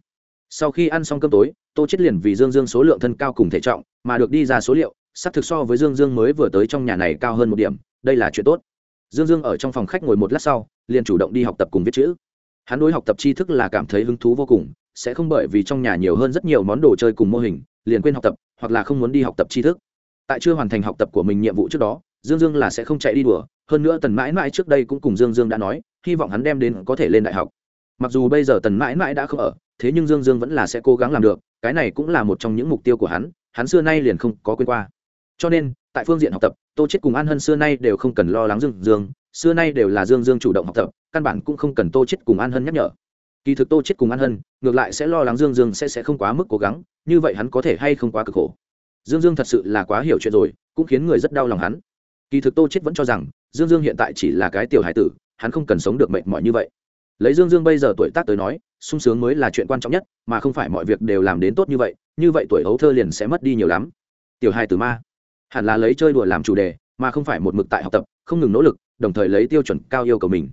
Sau khi ăn xong cơm tối, tô chết liền vì dương dương số lượng thân cao cùng thể trọng mà được đi ra số liệu sắc thực so với dương dương mới vừa tới trong nhà này cao hơn một điểm, đây là chuyện tốt. Dương dương ở trong phòng khách ngồi một lát sau, liền chủ động đi học tập cùng viết chữ. Hắn đối học tập tri thức là cảm thấy hứng thú vô cùng sẽ không bởi vì trong nhà nhiều hơn rất nhiều món đồ chơi cùng mô hình, liền quên học tập, hoặc là không muốn đi học tập tri thức. Tại chưa hoàn thành học tập của mình nhiệm vụ trước đó, dương dương là sẽ không chạy đi đùa, hơn nữa tần mãi mãi trước đây cũng cùng dương dương đã nói, hy vọng hắn đem đến có thể lên đại học. Mặc dù bây giờ tần mãi mãi đã không ở, thế nhưng dương dương vẫn là sẽ cố gắng làm được, cái này cũng là một trong những mục tiêu của hắn hắn xưa nay liền không có quên qua. Cho nên, tại phương diện học tập, tô chết cùng an hân xưa nay đều không cần lo lắng dương dương, xưa nay đều là dương dương chủ động học tập, căn bản cũng không cần tô chết cùng an hân nhắc nhở kỳ thực tô chết cùng an hân, ngược lại sẽ lo lắng dương dương sẽ sẽ không quá mức cố gắng, như vậy hắn có thể hay không quá cực khổ. Dương dương thật sự là quá hiểu chuyện rồi, cũng khiến người rất đau lòng hắn. Kỳ thực tô chết vẫn cho rằng, dương dương hiện tại chỉ là cái tiểu hải tử, hắn không cần sống được mệt mỏi như vậy. Lấy dương dương bây giờ tuổi tác tới nói, sung sướng mới là chuyện quan trọng nhất, mà không phải mọi việc đều làm đến tốt như vậy như vậy tuổi hấu thơ liền sẽ mất đi nhiều lắm. Tiểu hải tử ma, hẳn là lấy chơi đùa làm chủ đề, mà không phải một mực tại học tập, không ngừng nỗ lực, đồng thời lấy tiêu chuẩn cao yêu cầu mình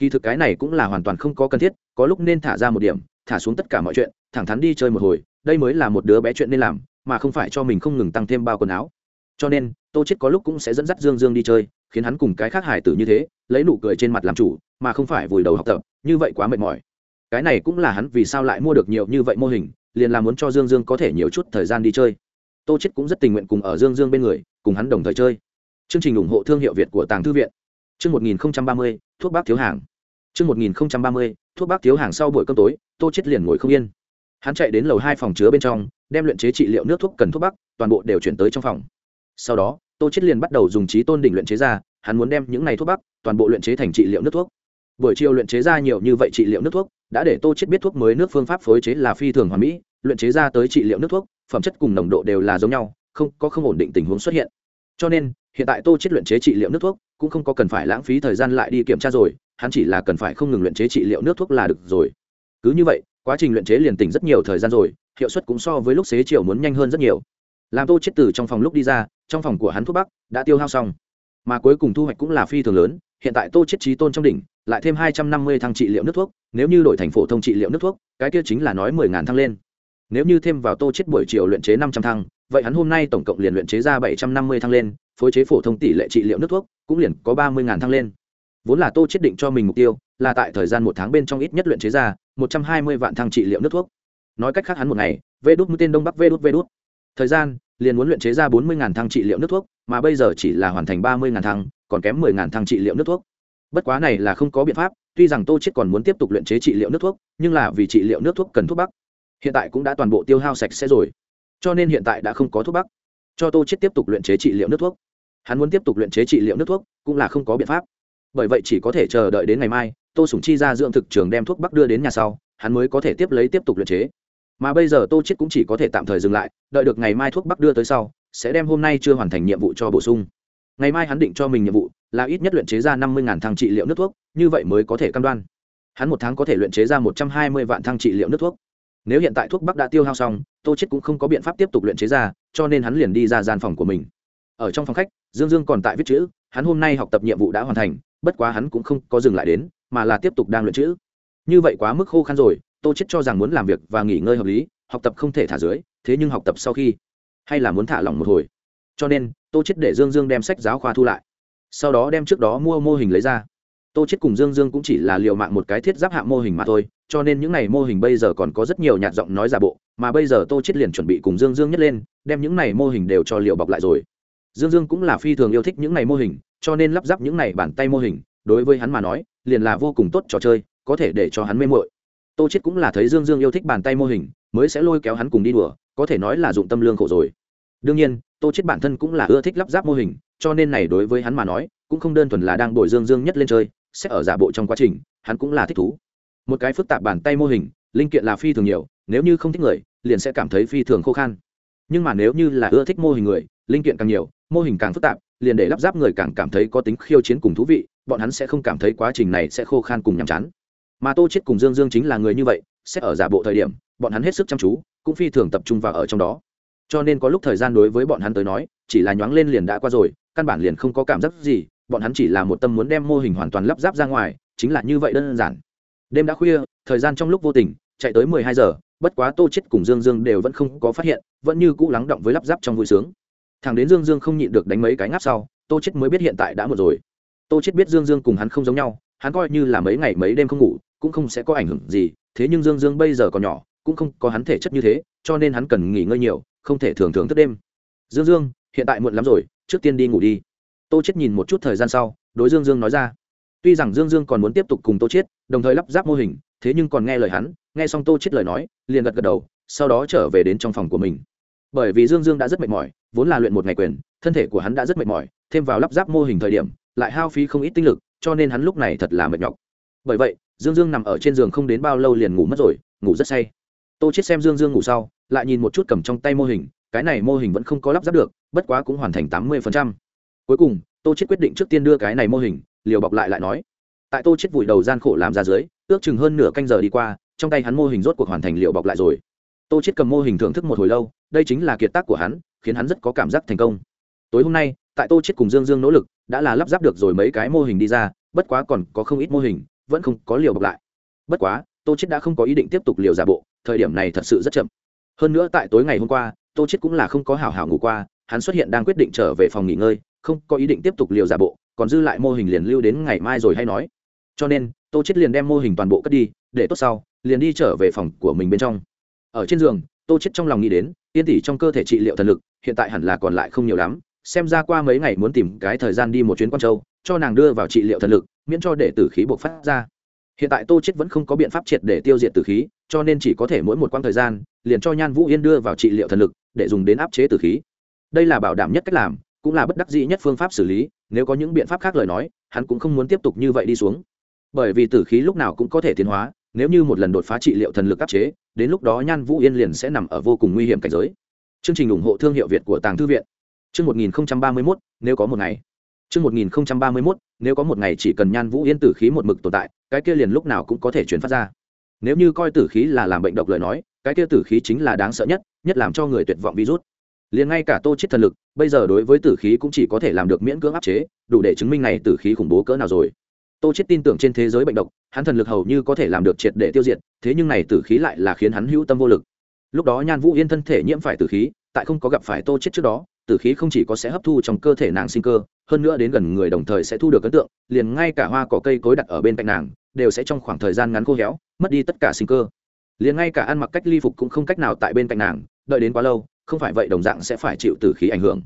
kỳ thực cái này cũng là hoàn toàn không có cần thiết có lúc nên thả ra một điểm thả xuống tất cả mọi chuyện thẳng thắn đi chơi một hồi đây mới là một đứa bé chuyện nên làm mà không phải cho mình không ngừng tăng thêm bao quần áo. Cho nên tô chết có lúc cũng sẽ dẫn dắt dương dương đi chơi khiến hắn cùng cái khác hải tử như thế lấy nụ cười trên mặt làm chủ mà không phải vùi đầu học tập như vậy quá mệt mỏi. Cái này cũng là hắn vì sao lại mua được nhiều như vậy mô hình liền là muốn cho dương dương có thể nhiều chút thời gian đi chơi. Tô chết cũng rất tình nguyện cùng ở dương dương bên người cùng hắn đồng thời chơi. Chương trình ủng hộ thương hiệu việt của tàng thư viện. Chương 1030, thuốc bác thiếu hàng. Trước 1030, thuốc bác thiếu hàng sau buổi cơm tối tô chết liền ngồi không yên. Hắn chạy đến lầu hai phòng chứa bên trong đem luyện chế trị liệu nước thuốc cần thuốc bắc toàn bộ đều chuyển tới trong phòng. Sau đó tô chết liền bắt đầu dùng trí tôn đỉnh luyện chế ra hắn muốn đem những này thuốc bắc toàn bộ luyện chế thành trị liệu nước thuốc. Buổi chiều luyện chế ra nhiều như vậy trị liệu nước thuốc đã để tô chết biết thuốc mới nước phương pháp phối chế là phi thường hoàn mỹ luyện chế ra tới trị liệu nước thuốc phẩm chất cùng nồng độ đều là giống nhau không có không ổn định tình huống xuất hiện. Cho nên hiện tại tô chết luyện chế trị liệu nước thuốc cũng không có cần phải lãng phí thời gian lại đi kiểm tra rồi hắn chỉ là cần phải không ngừng luyện chế trị liệu nước thuốc là được rồi. Cứ như vậy, quá trình luyện chế liền tỉnh rất nhiều thời gian rồi, hiệu suất cũng so với lúc xế chiều muốn nhanh hơn rất nhiều. Làm tô chết từ trong phòng lúc đi ra, trong phòng của hắn thuốc bắc đã tiêu hao xong. Mà cuối cùng thu hoạch cũng là phi thường lớn, hiện tại tô chết trí tôn trong đỉnh, lại thêm hai trăm năm mươi thăng trị liệu nước thuốc, nếu như đổi thành phổ thông trị liệu nước thuốc, cái kia chính là nói mười ngàn thăng lên. Nếu như thêm vào tô chết buổi chiều luyện chế năm trăm thăng, vậy hắn hôm nay tổng cộng liền luyện chế ra bảy trăm năm mươi thăng lên, phối chế phổ thông tỷ lệ trị liệu nước thuốc cũng liền có ba mươi ngàn thăng lên vốn là tô chết định cho mình mục tiêu, là tại thời gian một tháng bên trong ít nhất luyện chế ra một trăm hai mươi vạn thăng trị liệu nước thuốc. Nói cách khác hắn một ngày, vê đút mũi tên đông bắc vê đút vê đút. Thời gian, liền muốn luyện chế ra bốn mươi thăng trị liệu nước thuốc, mà bây giờ chỉ là hoàn thành ba mươi thăng, còn kém mười thăng trị liệu nước thuốc. Bất quá này là không có biện pháp, tuy rằng tô chết còn muốn tiếp tục luyện chế trị liệu nước thuốc, nhưng là vì trị liệu nước thuốc cần thuốc bắc. Hiện tại cũng đã toàn bộ tiêu hao sạch sẽ rồi. Cho nên hiện tại đã không có thuốc bắc. Cho tô chết tiếp tục luyện chế trị liệu nước thuốc. Hắn muốn tiếp tục luyện chế trị liệu nước thuốc, cũng là không có biện pháp bởi vậy chỉ có thể chờ đợi đến ngày mai, tô sủng chi ra dưỡng thực trường đem thuốc bắc đưa đến nhà sau, hắn mới có thể tiếp lấy tiếp tục luyện chế. Mà bây giờ tô chết cũng chỉ có thể tạm thời dừng lại, đợi được ngày mai thuốc bắc đưa tới sau, sẽ đem hôm nay chưa hoàn thành nhiệm vụ cho bổ sung. Ngày mai hắn định cho mình nhiệm vụ là ít nhất luyện chế ra năm mươi thang trị liệu nước thuốc, như vậy mới có thể cam đoan. Hắn một tháng có thể luyện chế ra một trăm hai mươi vạn thang trị liệu nước thuốc. Nếu hiện tại thuốc bắc đã tiêu hao xong, tô chết cũng không có biện pháp tiếp tục luyện chế ra, cho nên hắn liền đi ra gian phòng của mình. Ở trong phòng khách, dương dương còn tại viết chữ, hắn hôm nay học tập nhiệm vụ đã hoàn thành bất quá hắn cũng không có dừng lại đến, mà là tiếp tục đang luyện chữ. Như vậy quá mức khô khăn rồi, tô chết cho rằng muốn làm việc và nghỉ ngơi hợp lý, học tập không thể thả dưới, thế nhưng học tập sau khi, hay là muốn thả lỏng một hồi. Cho nên, tô chết để dương dương đem sách giáo khoa thu lại. Sau đó đem trước đó mua mô hình lấy ra. Tô chết cùng dương dương cũng chỉ là liều mạng một cái thiết giáp hạ mô hình mà thôi, cho nên những này mô hình bây giờ còn có rất nhiều nhạt giọng nói giả bộ, mà bây giờ tô chết liền chuẩn bị cùng dương dương nhất lên, đem những này mô hình đều cho liều bọc lại rồi dương dương cũng là phi thường yêu thích những này mô hình, cho nên lắp ráp những này bàn tay mô hình, đối với hắn mà nói, liền là vô cùng tốt trò chơi, có thể để cho hắn mê mội tô chết cũng là thấy dương dương yêu thích bàn tay mô hình, mới sẽ lôi kéo hắn cùng đi đùa, có thể nói là dụng tâm lương khổ rồi. Đương nhiên, tô chết bản thân cũng là ưa thích lắp ráp mô hình, cho nên này đối với hắn mà nói, cũng không đơn thuần là đang bồi dương dương nhất lên chơi, sẽ ở giả bộ trong quá trình, hắn cũng là thích thú. Một cái phức tạp bàn tay mô hình, linh kiện là phi thường nhiều, nếu như không thích người, liền sẽ cảm thấy phi thường khô khan. Nhưng mà nếu như là ưa thích mô hình người, linh kiện càng nhiều mô hình càng phức tạp, liền để lắp ráp người càng cảm thấy có tính khiêu chiến cùng thú vị, bọn hắn sẽ không cảm thấy quá trình này sẽ khô khan cùng nhàm chán. Mà tô chết cùng dương dương chính là người như vậy, sẽ ở giả bộ thời điểm, bọn hắn hết sức chăm chú, cũng phi thường tập trung vào ở trong đó. Cho nên có lúc thời gian đối với bọn hắn tới nói, chỉ là nhoáng lên liền đã qua rồi, căn bản liền không có cảm giác gì, bọn hắn chỉ là một tâm muốn đem mô hình hoàn toàn lắp ráp ra ngoài, chính là như vậy đơn giản. Đêm đã khuya, thời gian trong lúc vô tình, chạy tới mười hai giờ, bất quá tô chết cùng dương dương đều vẫn không có phát hiện, vẫn như cũ lắng động với lắp ráp trong vui sướng thằng đến dương dương không nhịn được đánh mấy cái ngáp sau, tô chết mới biết hiện tại đã một rồi. Tô chết biết dương dương cùng hắn không giống nhau, hắn coi như là mấy ngày mấy đêm không ngủ, cũng không sẽ có ảnh hưởng gì, thế nhưng dương dương bây giờ còn nhỏ, cũng không có hắn thể chất như thế, cho nên hắn cần nghỉ ngơi nhiều, không thể thường thường thức đêm. Dương dương, hiện tại muộn lắm rồi, trước tiên đi ngủ đi. Tô chết nhìn một chút thời gian sau, đối dương dương nói ra. Tuy rằng dương dương còn muốn tiếp tục cùng tô chết, đồng thời lắp ráp mô hình, thế nhưng còn nghe lời hắn, nghe xong tô chết lời nói, liền gật gật đầu, sau đó trở về đến trong phòng của mình bởi vì dương dương đã rất mệt mỏi, vốn là luyện một ngày quyền, thân thể của hắn đã rất mệt mỏi, thêm vào lắp ráp mô hình thời điểm, lại hao phí không ít tinh lực, cho nên hắn lúc này thật là mệt nhọc. Bởi vậy, dương dương nằm ở trên giường không đến bao lâu liền ngủ mất rồi, ngủ rất say. Tô chết xem dương dương ngủ sau, lại nhìn một chút cầm trong tay mô hình, cái này mô hình vẫn không có lắp ráp được, bất quá cũng hoàn thành tám mươi cuối cùng, tô chết quyết định trước tiên đưa cái này mô hình, liều bọc lại lại nói. Tại tô chết vùi đầu gian khổ làm ra dưới, ước chừng hơn nửa canh giờ đi qua, trong tay hắn mô hình rốt cuộc hoàn thành liều bọc lại rồi tô chết cầm mô hình thưởng thức một hồi lâu, đây chính là kiệt tác của hắn, khiến hắn rất có cảm giác thành công. Tối hôm nay, tại tô chết cùng dương dương nỗ lực, đã là lắp ráp được rồi mấy cái mô hình đi ra, bất quá còn có không ít mô hình, vẫn không có liều bọc lại. Bất quá, tô chết đã không có ý định tiếp tục liều giả bộ, thời điểm này thật sự rất chậm. Hơn nữa tại tối ngày hôm qua, tô chết cũng là không có hảo hảo ngủ qua, hắn xuất hiện đang quyết định trở về phòng nghỉ ngơi, không có ý định tiếp tục liều giả bộ, còn dư lại mô hình liền lưu đến ngày mai rồi hay nói. Cho nên, tô chết liền đem mô hình toàn bộ cất đi, để tốt sau, liền đi trở về phòng của mình bên trong ở trên giường, tô chết trong lòng nghĩ đến, tiên tỷ trong cơ thể trị liệu thần lực, hiện tại hẳn là còn lại không nhiều lắm, xem ra qua mấy ngày muốn tìm cái thời gian đi một chuyến quan châu, cho nàng đưa vào trị liệu thần lực, miễn cho để tử khí bộc phát ra. Hiện tại tô chết vẫn không có biện pháp triệt để tiêu diệt tử khí, cho nên chỉ có thể mỗi một quãng thời gian, liền cho nhan vũ yên đưa vào trị liệu thần lực, để dùng đến áp chế tử khí. Đây là bảo đảm nhất cách làm, cũng là bất đắc dĩ nhất phương pháp xử lý, nếu có những biện pháp khác lời nói, hắn cũng không muốn tiếp tục như vậy đi xuống. Bởi vì tử khí lúc nào cũng có thể tiến hóa nếu như một lần đột phá trị liệu thần lực áp chế, đến lúc đó nhan vũ yên liền sẽ nằm ở vô cùng nguy hiểm cảnh giới. Chương trình ủng hộ thương hiệu việt của tàng thư viện. Chương một nghìn ba mươi mốt, nếu có một ngày. Chương một nghìn ba mươi mốt, nếu có một ngày chỉ cần nhan vũ yên tử khí một mực tồn tại, cái kia liền lúc nào cũng có thể chuyển phát ra. Nếu như coi tử khí là làm bệnh độc lời nói, cái kia tử khí chính là đáng sợ nhất nhất làm cho người tuyệt vọng virus. Liền ngay cả tô chết thần lực, bây giờ đối với tử khí cũng chỉ có thể làm được miễn cưỡng áp chế, đủ để chứng minh này tử khí khủng bố cỡ nào rồi tô chết tin tưởng trên thế giới bệnh độc, hắn thần lực hầu như có thể làm được triệt để tiêu diệt, thế nhưng này tử khí lại là khiến hắn hữu tâm vô lực. Lúc đó nhan vũ yên thân thể nhiễm phải tử khí, tại không có gặp phải tô chết trước đó, tử khí không chỉ có sẽ hấp thu trong cơ thể nàng sinh cơ, hơn nữa đến gần người đồng thời sẽ thu được ấn tượng, liền ngay cả hoa cỏ cây cối đặt ở bên cạnh nàng, đều sẽ trong khoảng thời gian ngắn khô héo, mất đi tất cả sinh cơ. Liền ngay cả ăn mặc cách ly phục cũng không cách nào tại bên cạnh nàng, đợi đến quá lâu, không phải vậy đồng dạng sẽ phải chịu tử khí ảnh hưởng.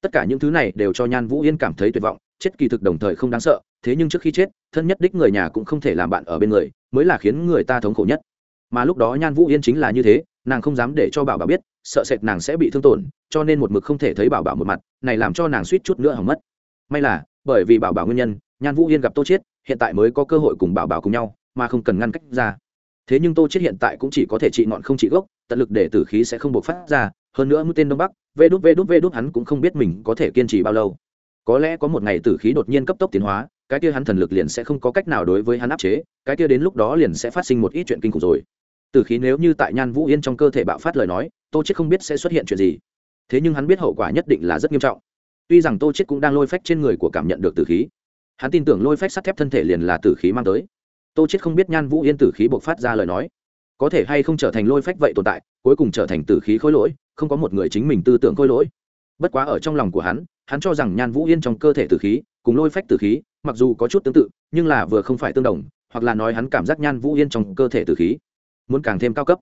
Tất cả những thứ này đều cho nhan vũ yên cảm thấy tuyệt vọng chết kỳ thực đồng thời không đáng sợ, thế nhưng trước khi chết, thân nhất đích người nhà cũng không thể làm bạn ở bên người, mới là khiến người ta thống khổ nhất. Mà lúc đó nhan vũ yên chính là như thế, nàng không dám để cho bảo bảo biết, sợ sệt nàng sẽ bị thương tổn, cho nên một mực không thể thấy bảo bảo một mặt, này làm cho nàng suýt chút nữa hỏng mất. May là, bởi vì bảo bảo nguyên nhân, nhan vũ yên gặp tô chết hiện tại mới có cơ hội cùng bảo bảo cùng nhau, mà không cần ngăn cách ra. Thế nhưng tô chết hiện tại cũng chỉ có thể trị ngọn không trị gốc, tận lực để tử khí sẽ không bộc phát ra, hơn nữa mũi tên đông bắc, vê đút vê đút vê đút hắn cũng không biết mình có thể kiên trì bao lâu có lẽ có một ngày tử khí đột nhiên cấp tốc tiến hóa, cái kia hắn thần lực liền sẽ không có cách nào đối với hắn áp chế, cái kia đến lúc đó liền sẽ phát sinh một ít chuyện kinh khủng rồi. Tử khí nếu như tại nhan vũ yên trong cơ thể bạo phát lời nói, tô chết không biết sẽ xuất hiện chuyện gì. Thế nhưng hắn biết hậu quả nhất định là rất nghiêm trọng. Tuy rằng tô chết cũng đang lôi phách trên người của cảm nhận được tử khí. Hắn tin tưởng lôi phách sắt thép thân thể liền là tử khí mang tới. Tô chết không biết nhan vũ yên tử khí bộc phát ra lời nói. Có thể hay không trở thành lôi phách vậy tồn tại, cuối cùng trở thành tử khí khối lỗi, không có một người chính mình tư tưởng khối lỗi. Bất quá ở trong lòng của hắn hắn cho rằng nhan vũ yên trong cơ thể tử khí cùng lôi phách tử khí mặc dù có chút tương tự, nhưng là vừa không phải tương đồng, hoặc là nói hắn cảm giác nhan vũ yên trong cơ thể tử khí muốn càng thêm cao cấp.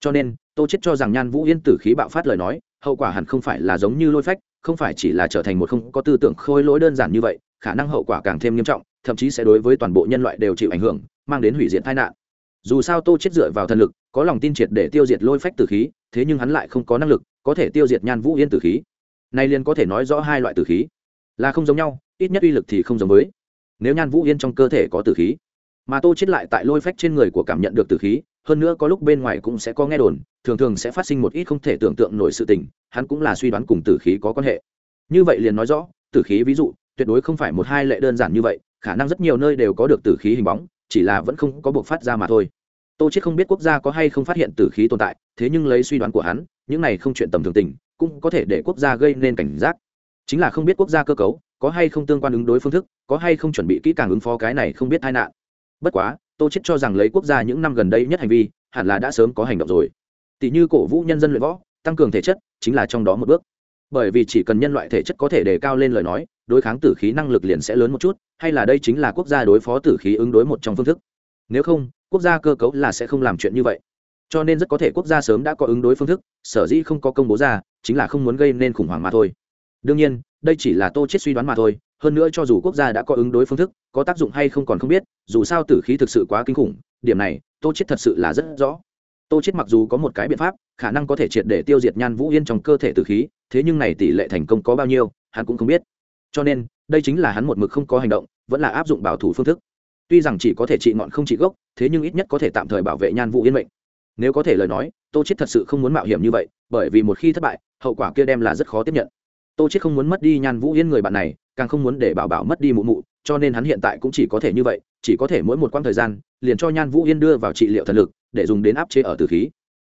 Cho nên, tô chết cho rằng nhan vũ yên tử khí bạo phát lời nói, hậu quả hẳn không phải là giống như lôi phách, không phải chỉ là trở thành một không có tư tưởng khôi lỗi đơn giản như vậy, khả năng hậu quả càng thêm nghiêm trọng, thậm chí sẽ đối với toàn bộ nhân loại đều chịu ảnh hưởng, mang đến hủy diệt tai nạn. Dù sao tô chết dựa vào thần lực, có lòng tin triệt để tiêu diệt lôi phách tử khí, thế nhưng hắn lại không có năng lực có thể tiêu diệt nhan vũ yên tử khí nay liền có thể nói rõ hai loại tử khí. Là không giống nhau, ít nhất uy lực thì không giống với. Nếu nhan vũ yên trong cơ thể có tử khí, mà tô chết lại tại lôi phách trên người của cảm nhận được tử khí, hơn nữa có lúc bên ngoài cũng sẽ có nghe đồn, thường thường sẽ phát sinh một ít không thể tưởng tượng nổi sự tình, hắn cũng là suy đoán cùng tử khí có quan hệ. Như vậy liền nói rõ, tử khí ví dụ, tuyệt đối không phải một hai lệ đơn giản như vậy, khả năng rất nhiều nơi đều có được tử khí hình bóng, chỉ là vẫn không có buộc phát ra mà thôi. Tô chết không biết quốc gia có hay không phát hiện tử khí tồn tại, thế nhưng lấy suy đoán của hắn, những này không chuyện tầm thường tình cũng có thể để quốc gia gây nên cảnh giác. Chính là không biết quốc gia cơ cấu, có hay không tương quan ứng đối phương thức, có hay không chuẩn bị kỹ càng ứng phó cái này không biết tai nạn. Bất quá, tô chết cho rằng lấy quốc gia những năm gần đây nhất hành vi, hẳn là đã sớm có hành động rồi. Tỷ như cổ vũ nhân dân luyện võ, tăng cường thể chất, chính là trong đó một bước. Bởi vì chỉ cần nhân loại thể chất có thể đề cao lên lời nói, đối kháng tử khí năng lực liền sẽ lớn một chút, hay là đây chính là quốc gia đối phó tử khí ứng đối một trong phương thức. Nếu không, quốc gia cơ cấu là sẽ không làm chuyện như vậy. Cho nên rất có thể quốc gia sớm đã có ứng đối phương thức, sở dĩ không có công bố ra chính là không muốn gây nên khủng hoảng mà thôi. Đương nhiên, đây chỉ là tô chết suy đoán mà thôi, hơn nữa cho dù quốc gia đã có ứng đối phương thức, có tác dụng hay không còn không biết, dù sao tử khí thực sự quá kinh khủng, điểm này, tô chết thật sự là rất rõ. Tô chết mặc dù có một cái biện pháp, khả năng có thể triệt để tiêu diệt nhan vũ yên trong cơ thể tử khí, thế nhưng này tỷ lệ thành công có bao nhiêu, hắn cũng không biết. Cho nên, đây chính là hắn một mực không có hành động, vẫn là áp dụng bảo thủ phương thức. Tuy rằng chỉ có thể trị ngọn không trị gốc, thế nhưng ít nhất có thể tạm thời bảo vệ nhan vũ yên mệnh. Nếu có thể lời nói, tô chết thật sự không muốn mạo hiểm như vậy, bởi vì một khi thất bại hậu quả kia đem là rất khó tiếp nhận. Tô chết không muốn mất đi nhan vũ yên người bạn này, càng không muốn để bảo bảo mất đi mụ mụ, cho nên hắn hiện tại cũng chỉ có thể như vậy, chỉ có thể mỗi một quãng thời gian, liền cho nhan vũ yên đưa vào trị liệu thần lực, để dùng đến áp chế ở tử khí.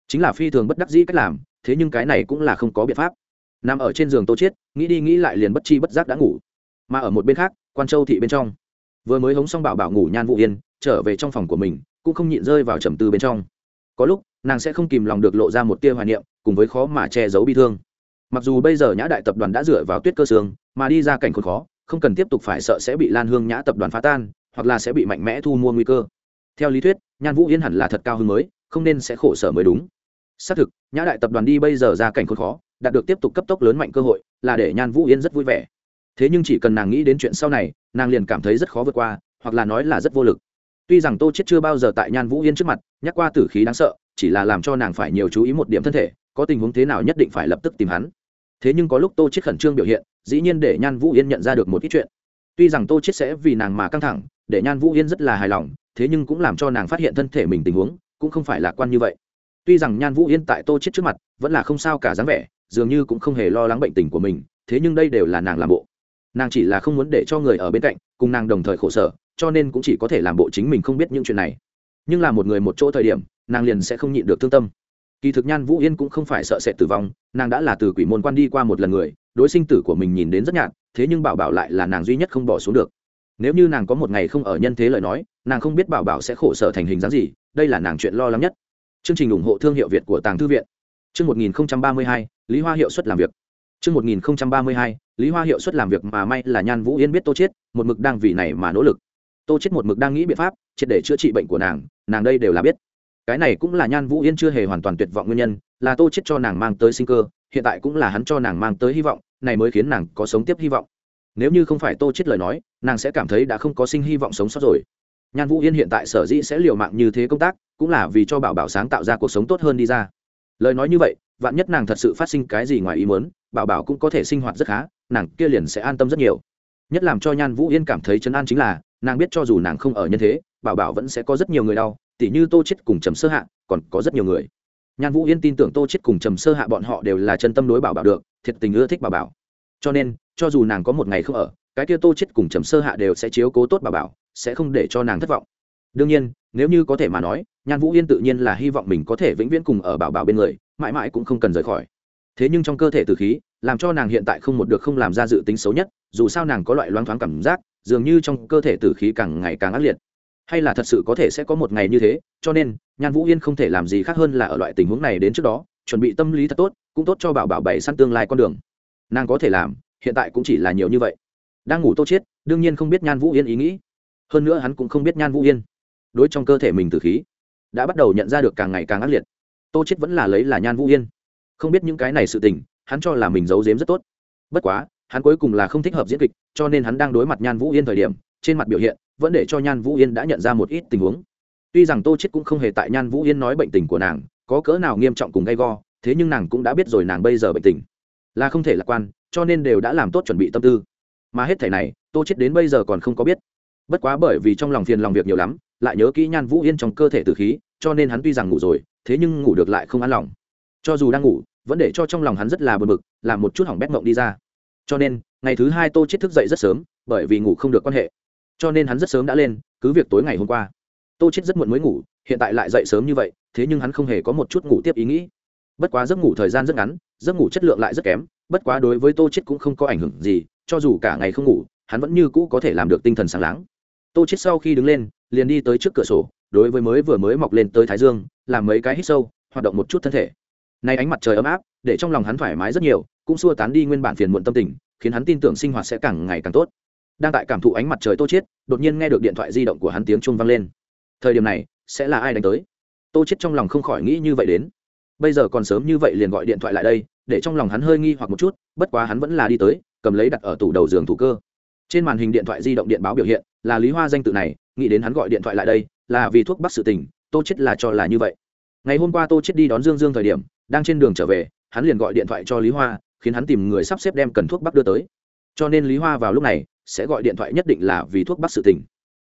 Chính là phi thường bất đắc dĩ cách làm, thế nhưng cái này cũng là không có biện pháp. Nằm ở trên giường tô chết nghĩ đi nghĩ lại liền bất chi bất giác đã ngủ. Mà ở một bên khác, quan châu thị bên trong, vừa mới hống xong bảo bảo ngủ nhan vũ yên, trở về trong phòng của mình, cũng không nhịn rơi vào trầm tư bên trong. Có lúc, nàng sẽ không kìm lòng được lộ ra một tia hoài niệm cùng với khó mà che giấu bi thương. Mặc dù bây giờ nhã đại tập đoàn đã dựa vào tuyết cơ sương, mà đi ra cảnh khốn khó, không cần tiếp tục phải sợ sẽ bị lan hương nhã tập đoàn phá tan, hoặc là sẽ bị mạnh mẽ thu mua nguy cơ. Theo lý thuyết, nhan vũ yên hẳn là thật cao hơn mới, không nên sẽ khổ sở mới đúng. Xác thực, nhã đại tập đoàn đi bây giờ ra cảnh khốn khó, đạt được tiếp tục cấp tốc lớn mạnh cơ hội, là để nhan vũ yên rất vui vẻ. Thế nhưng chỉ cần nàng nghĩ đến chuyện sau này, nàng liền cảm thấy rất khó vượt qua, hoặc là nói là rất vô lực. Tuy rằng tô chết chưa bao giờ tại nhan vũ yên trước mặt, nhắc qua tử khí đáng sợ, chỉ là làm cho nàng phải nhiều chú ý một điểm thân thể có tình huống thế nào nhất định phải lập tức tìm hắn. Thế nhưng có lúc tô chết khẩn trương biểu hiện, dĩ nhiên để nhan vũ yên nhận ra được một ít chuyện. Tuy rằng tô chết sẽ vì nàng mà căng thẳng, để nhan vũ yên rất là hài lòng, thế nhưng cũng làm cho nàng phát hiện thân thể mình tình huống cũng không phải lạc quan như vậy. Tuy rằng nhan vũ yên tại tô chết trước mặt vẫn là không sao cả dáng vẻ, dường như cũng không hề lo lắng bệnh tình của mình, thế nhưng đây đều là nàng làm bộ. Nàng chỉ là không muốn để cho người ở bên cạnh, cùng nàng đồng thời khổ sở, cho nên cũng chỉ có thể làm bộ chính mình không biết những chuyện này. Nhưng là một người một chỗ thời điểm, nàng liền sẽ không nhịn được thương tâm kỳ thực nhan vũ yên cũng không phải sợ sệt tử vong nàng đã là từ quỷ môn quan đi qua một lần người đối sinh tử của mình nhìn đến rất nhạt thế nhưng bảo bảo lại là nàng duy nhất không bỏ xuống được. Nếu như nàng có một ngày không ở nhân thế lời nói nàng không biết bảo bảo sẽ khổ sở thành hình dáng gì đây là nàng chuyện lo lắng nhất. Chương trình ủng hộ thương hiệu việt của tàng thư viện. Chương 1032, lý hoa hiệu suất làm việc. Chương 1032, lý hoa hiệu suất làm việc mà may là nhan vũ yên biết tô chết một mực đang vì này mà nỗ lực. Tô chết một mực đang nghĩ biện pháp triệt để chữa trị bệnh của nàng nàng đây đều là biết cái này cũng là nhan vũ yên chưa hề hoàn toàn tuyệt vọng nguyên nhân, là tô chết cho nàng mang tới sinh cơ, hiện tại cũng là hắn cho nàng mang tới hy vọng, này mới khiến nàng có sống tiếp hy vọng. Nếu như không phải tô chết lời nói, nàng sẽ cảm thấy đã không có sinh hy vọng sống sót rồi. Nhan vũ yên hiện tại sở dĩ sẽ liều mạng như thế công tác, cũng là vì cho bảo bảo sáng tạo ra cuộc sống tốt hơn đi ra. Lời nói như vậy, vạn nhất nàng thật sự phát sinh cái gì ngoài ý muốn, bảo bảo cũng có thể sinh hoạt rất khá, nàng kia liền sẽ an tâm rất nhiều. Nhất làm cho nhan vũ yên cảm thấy chấn an chính là, nàng biết cho dù nàng không ở nhân thế, bảo bảo vẫn sẽ có rất nhiều người đau tỉ như tô chết cùng trầm sơ hạ, còn có rất nhiều người. Nhan vũ yên tin tưởng tô chết cùng trầm sơ hạ bọn họ đều là chân tâm đối bảo bảo được, thiệt tình ưa thích bảo bảo. Cho nên, cho dù nàng có một ngày không ở, cái kia tô chết cùng trầm sơ hạ đều sẽ chiếu cố tốt bảo bảo, sẽ không để cho nàng thất vọng. Đương nhiên, nếu như có thể mà nói, nhan vũ yên tự nhiên là hy vọng mình có thể vĩnh viễn cùng ở bảo bảo bên người, mãi mãi cũng không cần rời khỏi. Thế nhưng trong cơ thể từ khí, làm cho nàng hiện tại không một được không làm ra dự tính xấu nhất, dù sao nàng có loại loáng thoáng cảm giác, dường như trong cơ thể tử khí càng ngày càng ác liệt hay là thật sự có thể sẽ có một ngày như thế, cho nên, nhan vũ yên không thể làm gì khác hơn là ở loại tình huống này đến trước đó, chuẩn bị tâm lý thật tốt, cũng tốt cho bảo bảo bảy săn tương lai con đường. Nàng có thể làm, hiện tại cũng chỉ là nhiều như vậy. Đang ngủ tô chết đương nhiên không biết nhan vũ yên ý nghĩ. Hơn nữa hắn cũng không biết nhan vũ yên. Đối trong cơ thể mình từ khí, đã bắt đầu nhận ra được càng ngày càng ác liệt. Tô chết vẫn là lấy là nhan vũ yên. Không biết những cái này sự tình, hắn cho là mình giấu giếm rất tốt. Bất quá, hắn cuối cùng là không thích hợp diễn kịch, cho nên hắn đang đối mặt nhan vũ yên thời điểm, trên mặt biểu hiện vẫn để cho nhan vũ yên đã nhận ra một ít tình huống. Tuy rằng tô chết cũng không hề tại nhan vũ yên nói bệnh tình của nàng, có cỡ nào nghiêm trọng cùng gay go, thế nhưng nàng cũng đã biết rồi nàng bây giờ bệnh tình là không thể lạc quan, cho nên đều đã làm tốt chuẩn bị tâm tư. Mà hết thể này, tô chết đến bây giờ còn không có biết. Bất quá bởi vì trong lòng phiền lòng việc nhiều lắm, lại nhớ kỹ nhan vũ yên trong cơ thể từ khí, cho nên hắn tuy rằng ngủ rồi, thế nhưng ngủ được lại không an lòng. Cho dù đang ngủ, vẫn để cho trong lòng hắn rất là bực bực, làm một chút hỏng bét mộng đi ra. Cho nên, ngày thứ hai tô chết thức dậy rất sớm, bởi vì ngủ không được quan hệ cho nên hắn rất sớm đã lên, cứ việc tối ngày hôm qua. Tô chết rất muộn mới ngủ, hiện tại lại dậy sớm như vậy, thế nhưng hắn không hề có một chút ngủ tiếp ý nghĩ. Bất quá giấc ngủ thời gian rất ngắn, giấc ngủ chất lượng lại rất kém, bất quá đối với tô chết cũng không có ảnh hưởng gì, cho dù cả ngày không ngủ, hắn vẫn như cũ có thể làm được tinh thần sáng láng. Tô chết sau khi đứng lên, liền đi tới trước cửa sổ, đối với mới vừa mới mọc lên tới thái dương, làm mấy cái hít sâu, hoạt động một chút thân thể. Nay ánh mặt trời ấm áp, để trong lòng hắn thoải mái rất nhiều, cũng xua tán đi nguyên bản phiền muộn tâm tình, khiến hắn tin tưởng sinh hoạt sẽ càng ngày càng tốt đang tại cảm thụ ánh mặt trời tô chết đột nhiên nghe được điện thoại di động của hắn tiếng chuông vang lên. Thời điểm này, sẽ là ai đánh tới? Tô chết trong lòng không khỏi nghĩ như vậy đến. Bây giờ còn sớm như vậy liền gọi điện thoại lại đây, để trong lòng hắn hơi nghi hoặc một chút, bất quá hắn vẫn là đi tới, cầm lấy đặt ở tủ đầu giường thủ cơ. Trên màn hình điện thoại di động điện báo biểu hiện, là lý hoa danh tự này, nghĩ đến hắn gọi điện thoại lại đây, là vì thuốc bắc sự tình, tô chết là cho là như vậy. Ngày hôm qua tô chết đi đón dương dương thời điểm, đang trên đường trở về, hắn liền gọi điện thoại cho lý hoa, khiến hắn tìm người sắp xếp đem cần thuốc bắc đưa tới. Cho nên lý hoa vào lúc này sẽ gọi điện thoại nhất định là vì thuốc bắc sự tình.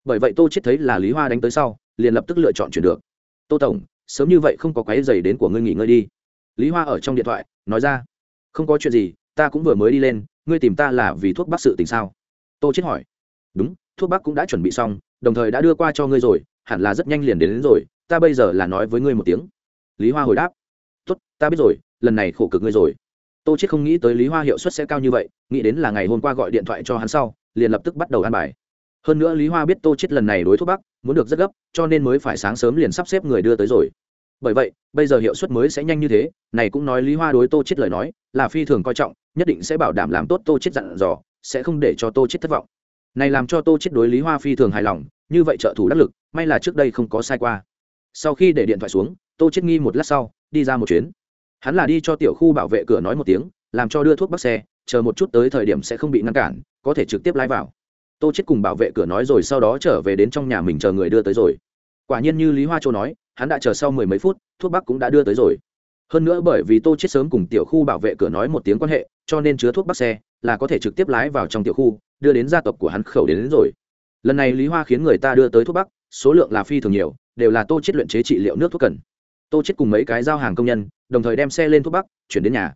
Bởi vậy tô chết thấy là lý hoa đánh tới sau liền lập tức lựa chọn chuyển được. Tô tổng sớm như vậy không có quái dày đến của ngươi nghỉ ngơi đi. Lý hoa ở trong điện thoại nói ra. Không có chuyện gì ta cũng vừa mới đi lên ngươi tìm ta là vì thuốc bắc sự tình sao? Tô chết hỏi. Đúng thuốc bắc cũng đã chuẩn bị xong đồng thời đã đưa qua cho ngươi rồi hẳn là rất nhanh liền đến, đến rồi ta bây giờ là nói với ngươi một tiếng. Lý hoa hồi đáp. Tốt ta biết rồi lần này khổ cực ngươi rồi tô chết không nghĩ tới lý hoa hiệu suất sẽ cao như vậy, nghĩ đến là ngày hôm qua gọi điện thoại cho hắn sau, liền lập tức bắt đầu ăn bài. Hơn nữa lý hoa biết tô chết lần này đối thuốc bắc, muốn được rất gấp, cho nên mới phải sáng sớm liền sắp xếp người đưa tới rồi. Bởi vậy, bây giờ hiệu suất mới sẽ nhanh như thế, này cũng nói lý hoa đối tô chết lời nói, là phi thường coi trọng, nhất định sẽ bảo đảm làm tốt tô chết dặn dò, sẽ không để cho tô chết thất vọng. Này làm cho tô chết đối lý hoa phi thường hài lòng, như vậy trợ thủ đắc lực, may là trước đây không có sai qua. Sau khi để điện thoại xuống, tô chết nghi một lát sau, đi ra một chuyến hắn là đi cho tiểu khu bảo vệ cửa nói một tiếng làm cho đưa thuốc bắc xe chờ một chút tới thời điểm sẽ không bị ngăn cản có thể trực tiếp lái vào. Tô chết cùng bảo vệ cửa nói rồi sau đó trở về đến trong nhà mình chờ người đưa tới rồi. Quả nhiên như lý hoa châu nói hắn đã chờ sau mười mấy phút thuốc bắc cũng đã đưa tới rồi. Hơn nữa bởi vì tô chết sớm cùng tiểu khu bảo vệ cửa nói một tiếng quan hệ cho nên chứa thuốc bắc xe là có thể trực tiếp lái vào trong tiểu khu đưa đến gia tộc của hắn khẩu đến, đến rồi. Lần này lý hoa khiến người ta đưa tới thuốc bắc số lượng là phi thường nhiều đều là tô chết luyện chế trị liệu nước thuốc cần. Tô chết cùng mấy cái giao hàng công nhân đồng thời đem xe lên thuốc bắc, chuyển đến nhà.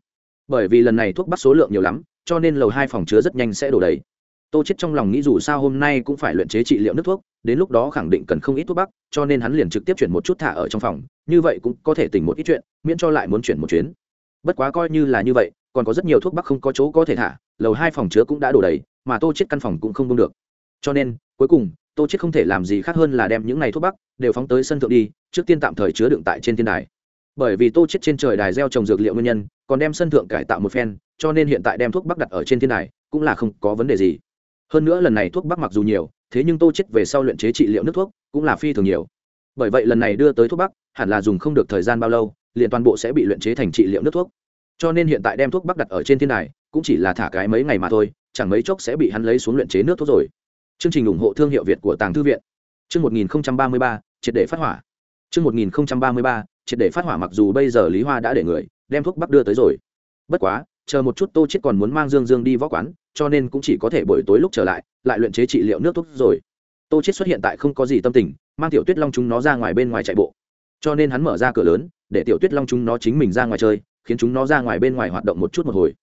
Bởi vì lần này thuốc bắc số lượng nhiều lắm, cho nên lầu hai phòng chứa rất nhanh sẽ đổ đầy. Tô chết trong lòng nghĩ dù sao hôm nay cũng phải luyện chế trị liệu nước thuốc, đến lúc đó khẳng định cần không ít thuốc bắc, cho nên hắn liền trực tiếp chuyển một chút thả ở trong phòng, như vậy cũng có thể tỉnh một ít chuyện, miễn cho lại muốn chuyển một chuyến. Bất quá coi như là như vậy, còn có rất nhiều thuốc bắc không có chỗ có thể thả, lầu hai phòng chứa cũng đã đổ đầy, mà tô chết căn phòng cũng không bung được. Cho nên, cuối cùng, tô chết không thể làm gì khác hơn là đem những này thuốc bắc đều phóng tới sân thượng đi, trước tiên tạm thời chứa đựng tại trên thiên đài bởi vì tô chết trên trời đài gieo trồng dược liệu nguyên nhân còn đem sân thượng cải tạo một phen cho nên hiện tại đem thuốc bắc đặt ở trên thiên đài cũng là không có vấn đề gì. Hơn nữa lần này thuốc bắc mặc dù nhiều thế nhưng tô chết về sau luyện chế trị liệu nước thuốc cũng là phi thường nhiều. Bởi vậy lần này đưa tới thuốc bắc hẳn là dùng không được thời gian bao lâu liền toàn bộ sẽ bị luyện chế thành trị liệu nước thuốc. Cho nên hiện tại đem thuốc bắc đặt ở trên thiên đài cũng chỉ là thả cái mấy ngày mà thôi chẳng mấy chốc sẽ bị hắn lấy xuống luyện chế nước thuốc rồi. Chương trình ủng hộ thương hiệu việt của tàng thư viện. Chương 1033, triệt để phát hỏa. Chương 1033, triệt để phát hỏa mặc dù bây giờ lý hoa đã để người, đem thuốc bắc đưa tới rồi. Bất quá, chờ một chút tô chết còn muốn mang dương dương đi võ quán, cho nên cũng chỉ có thể buổi tối lúc trở lại lại luyện chế trị liệu nước thuốc rồi. Tô chết xuất hiện tại không có gì tâm tình, mang tiểu tuyết long chúng nó ra ngoài bên ngoài chạy bộ. Cho nên hắn mở ra cửa lớn, để tiểu tuyết long chúng nó chính mình ra ngoài chơi, khiến chúng nó ra ngoài bên ngoài hoạt động một chút một hồi.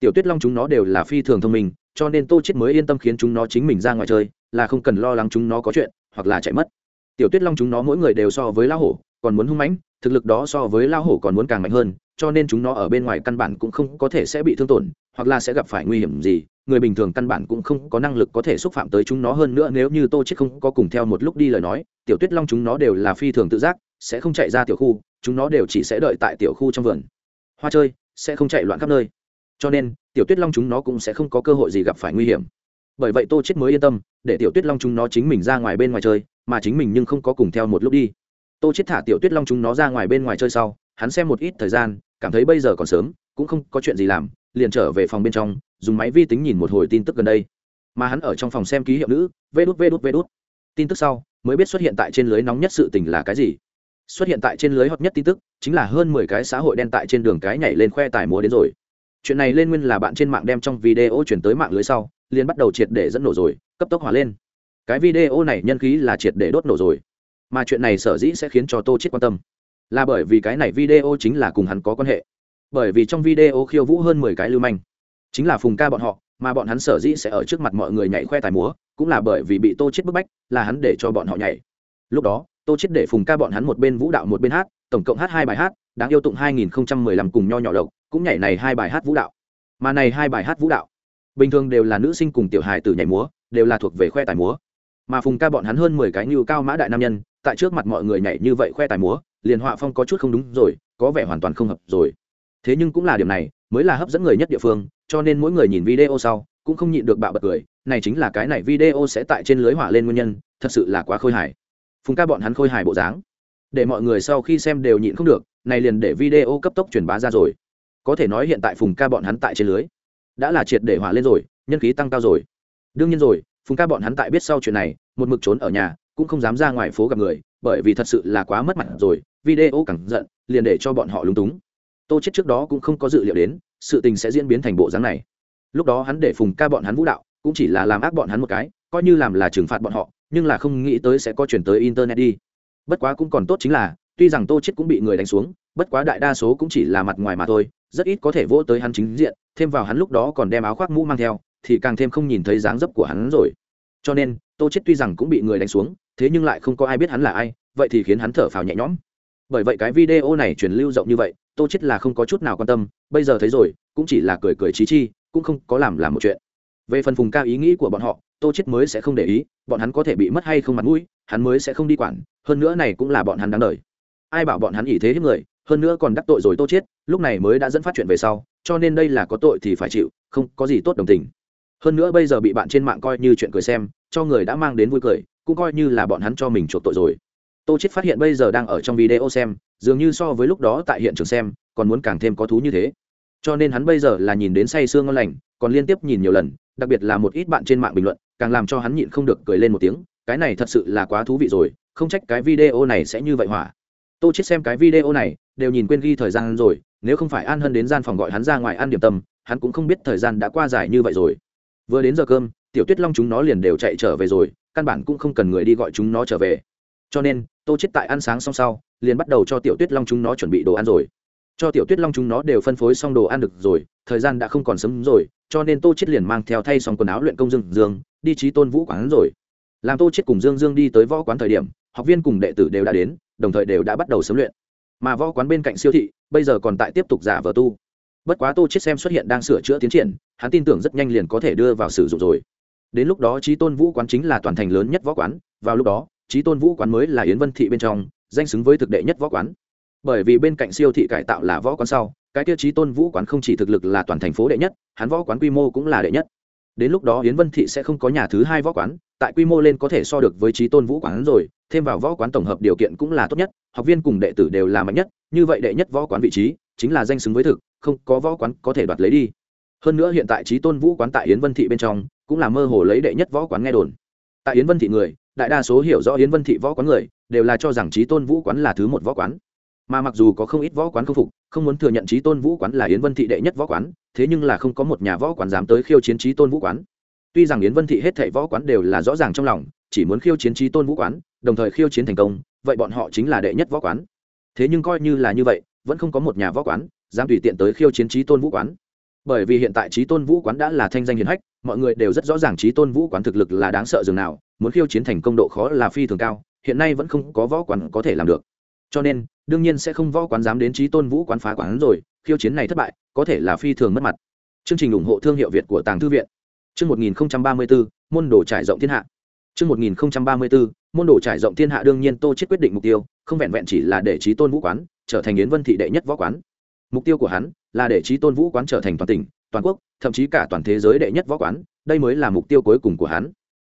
Tiểu tuyết long chúng nó đều là phi thường thông minh, cho nên tô chết mới yên tâm khiến chúng nó chính mình ra ngoài chơi, là không cần lo lắng chúng nó có chuyện, hoặc là chạy mất. Tiểu tuyết long chúng nó mỗi người đều so với lão hổ còn muốn hung mãnh, thực lực đó so với lao hổ còn muốn càng mạnh hơn, cho nên chúng nó ở bên ngoài căn bản cũng không có thể sẽ bị thương tổn, hoặc là sẽ gặp phải nguy hiểm gì, người bình thường căn bản cũng không có năng lực có thể xúc phạm tới chúng nó hơn nữa nếu như tô chết không có cùng theo một lúc đi lời nói, tiểu tuyết long chúng nó đều là phi thường tự giác, sẽ không chạy ra tiểu khu, chúng nó đều chỉ sẽ đợi tại tiểu khu trong vườn. Hoa chơi, sẽ không chạy loạn khắp nơi. Cho nên, tiểu tuyết long chúng nó cũng sẽ không có cơ hội gì gặp phải nguy hiểm. Bởi vậy tô chết mới yên tâm, để tiểu tuyết long chúng nó chính mình ra ngoài bên ngoài chơi, mà chính mình nhưng không có cùng theo một lúc đi tô chết thả tiểu tuyết long chúng nó ra ngoài bên ngoài chơi sau, hắn xem một ít thời gian, cảm thấy bây giờ còn sớm, cũng không có chuyện gì làm, liền trở về phòng bên trong, dùng máy vi tính nhìn một hồi tin tức gần đây. Mà hắn ở trong phòng xem ký hiệu nữ, vê đút vê đút vê đút. Tin tức sau, mới biết xuất hiện tại trên lưới nóng nhất sự tình là cái gì. Xuất hiện tại trên lưới hot nhất tin tức, chính là hơn mười cái xã hội đen tại trên đường cái nhảy lên khoe tài múa đến rồi. Chuyện này lên nguyên là bạn trên mạng đem trong video chuyển tới mạng lưới sau, liền bắt đầu triệt để dẫn nổ rồi, cấp tốc hỏa lên. Cái video này nhân khí là triệt để đốt nổ rồi mà chuyện này sở dĩ sẽ khiến cho tô chết quan tâm, là bởi vì cái này video chính là cùng hắn có quan hệ. Bởi vì trong video khiêu vũ hơn mười cái lưu manh, chính là phùng ca bọn họ, mà bọn hắn sở dĩ sẽ ở trước mặt mọi người nhảy khoe tài múa, cũng là bởi vì bị tô chết bức bách, là hắn để cho bọn họ nhảy. Lúc đó, tô chết để phùng ca bọn hắn một bên vũ đạo một bên hát, tổng cộng hát hai bài hát, đáng yêu tụng 2015 cùng nho nhỏ độc cũng nhảy này hai bài hát vũ đạo. Mà này hai bài hát vũ đạo, bình thường đều là nữ sinh cùng tiểu hài tử nhảy múa, đều là thuộc về khoe tài múa. Mà phùng ca bọn hắn hơn mười cái như cao mã đại nam nhân tại trước mặt mọi người nhảy như vậy khoe tài múa, liền họa phong có chút không đúng rồi, có vẻ hoàn toàn không hợp rồi. Thế nhưng cũng là điểm này, mới là hấp dẫn người nhất địa phương, cho nên mỗi người nhìn video sau, cũng không nhịn được bạo bật cười, này chính là cái này video sẽ tại trên lưới hỏa lên nguyên nhân, thật sự là quá khôi hài. Phùng ca bọn hắn khôi hài bộ dáng. Để mọi người sau khi xem đều nhịn không được, này liền để video cấp tốc truyền bá ra rồi. Có thể nói hiện tại phùng ca bọn hắn tại trên lưới, đã là triệt để hỏa lên rồi, nhân khí tăng cao rồi. Đương nhiên rồi, phùng ca bọn hắn tại biết sau chuyện này, một mực trốn ở nhà cũng không dám ra ngoài phố gặp người, bởi vì thật sự là quá mất mặt rồi, video càng giận, liền để cho bọn họ lúng túng. Tô chết trước đó cũng không có dự liệu đến, sự tình sẽ diễn biến thành bộ dáng này. Lúc đó hắn để phùng ca bọn hắn vũ đạo, cũng chỉ là làm ác bọn hắn một cái, coi như làm là trừng phạt bọn họ, nhưng là không nghĩ tới sẽ có chuyển tới internet đi. Bất quá cũng còn tốt chính là, tuy rằng tô chết cũng bị người đánh xuống, bất quá đại đa số cũng chỉ là mặt ngoài mà thôi, rất ít có thể vỗ tới hắn chính diện, thêm vào hắn lúc đó còn đem áo khoác mũ mang theo, thì càng thêm không nhìn thấy dáng dấp của hắn rồi. Cho nên tô chết tuy rằng cũng bị người đánh xuống, thế nhưng lại không có ai biết hắn là ai, vậy thì khiến hắn thở phào nhẹ nhõm. Bởi vậy cái video này truyền lưu rộng như vậy, tô chết là không có chút nào quan tâm, bây giờ thấy rồi, cũng chỉ là cười cười chí chi, cũng không có làm làm một chuyện. Về phần phùng ca ý nghĩ của bọn họ, tô chết mới sẽ không để ý, bọn hắn có thể bị mất hay không mặt mũi, hắn mới sẽ không đi quản, hơn nữa này cũng là bọn hắn đáng đời. Ai bảo bọn hắn ý thế hiếp người, hơn nữa còn đắc tội rồi tô chết, lúc này mới đã dẫn phát chuyện về sau, cho nên đây là có tội thì phải chịu, không có gì tốt đồng tình. Hơn nữa bây giờ bị bạn trên mạng coi như chuyện cười xem cho người đã mang đến vui cười, cũng coi như là bọn hắn cho mình chuộc tội rồi. Tô chết phát hiện bây giờ đang ở trong video xem, dường như so với lúc đó tại hiện trường xem, còn muốn càng thêm có thú như thế. Cho nên hắn bây giờ là nhìn đến say sương ngon lành, còn liên tiếp nhìn nhiều lần, đặc biệt là một ít bạn trên mạng bình luận, càng làm cho hắn nhịn không được cười lên một tiếng, cái này thật sự là quá thú vị rồi, không trách cái video này sẽ như vậy hỏa. Tô chết xem cái video này, đều nhìn quên ghi thời gian rồi, nếu không phải an hân đến gian phòng gọi hắn ra ngoài ăn điểm tâm, hắn cũng không biết thời gian đã qua dài như vậy rồi. Vừa đến giờ cơm tiểu tuyết long chúng nó liền đều chạy trở về rồi, căn bản cũng không cần người đi gọi chúng nó trở về. Cho nên, tô chết tại ăn sáng xong sau, liền bắt đầu cho tiểu tuyết long chúng nó chuẩn bị đồ ăn rồi. Cho tiểu tuyết long chúng nó đều phân phối xong đồ ăn được rồi, thời gian đã không còn sớm rồi, cho nên tô chết liền mang theo thay xong quần áo luyện công dương dương, đi trí tôn vũ quán rồi. Làm tô chết cùng dương dương đi tới võ quán thời điểm, học viên cùng đệ tử đều đã đến, đồng thời đều đã bắt đầu sớm luyện. Mà võ quán bên cạnh siêu thị, bây giờ còn tại tiếp tục giả vờ tu. Bất quá tô chết xem xuất hiện đang sửa chữa tiến triển, hắn tin tưởng rất nhanh liền có thể đưa vào sử dụng rồi đến lúc đó trí tôn vũ quán chính là toàn thành lớn nhất võ quán, vào lúc đó trí tôn vũ quán mới là yến vân thị bên trong, danh xứng với thực đệ nhất võ quán. Bởi vì bên cạnh siêu thị cải tạo là võ quán sau, cái tiêu chí tôn vũ quán không chỉ thực lực là toàn thành phố đệ nhất, hắn võ quán quy mô cũng là đệ nhất. Đến lúc đó yến vân thị sẽ không có nhà thứ hai võ quán, tại quy mô lên có thể so được với trí tôn vũ quán rồi, thêm vào võ quán tổng hợp điều kiện cũng là tốt nhất, học viên cùng đệ tử đều là mạnh nhất, như vậy đệ nhất võ quán vị trí chính là danh xứng với thực, không có võ quán có thể đoạt lấy đi. Hơn nữa hiện tại trí tôn vũ quán tại yến vân thị bên trong cũng là mơ hồ lấy đệ nhất võ quán nghe đồn. Tại yến vân thị người, đại đa số hiểu rõ yến vân thị võ quán người, đều là cho rằng trí tôn vũ quán là thứ một võ quán. Mà mặc dù có không ít võ quán không phục, không muốn thừa nhận trí tôn vũ quán là yến vân thị đệ nhất võ quán, thế nhưng là không có một nhà võ quán dám tới khiêu chiến trí tôn vũ quán. Tuy rằng yến vân thị hết thảy võ quán đều là rõ ràng trong lòng, chỉ muốn khiêu chiến trí tôn vũ quán, đồng thời khiêu chiến thành công, vậy bọn họ chính là đệ nhất võ quán. Thế nhưng coi như là như vậy, vẫn không có một nhà võ quán dám tùy tiện tới khiêu chiến trí tôn vũ quán bởi vì hiện tại trí tôn vũ quán đã là thanh danh hiền hách, mọi người đều rất rõ ràng trí tôn vũ quán thực lực là đáng sợ dường nào, muốn khiêu chiến thành công độ khó là phi thường cao, hiện nay vẫn không có võ quán có thể làm được. Cho nên, đương nhiên sẽ không võ quán dám đến trí tôn vũ quán phá quán rồi, khiêu chiến này thất bại, có thể là phi thường mất mặt. Chương trình ủng hộ thương hiệu việt của tàng thư viện. Chương một nghìn ba mươi bốn môn đồ trải rộng thiên hạ. Chương một nghìn ba mươi bốn môn đồ trải rộng thiên hạ đương nhiên tô chết quyết định mục tiêu, không vẹn vẹn chỉ là để trí tôn vũ quán trở thành yến vân thị đệ nhất võ quán. Mục tiêu của hắn là để trí tôn vũ quán trở thành toàn tỉnh, toàn quốc, thậm chí cả toàn thế giới đệ nhất võ quán, đây mới là mục tiêu cuối cùng của hắn.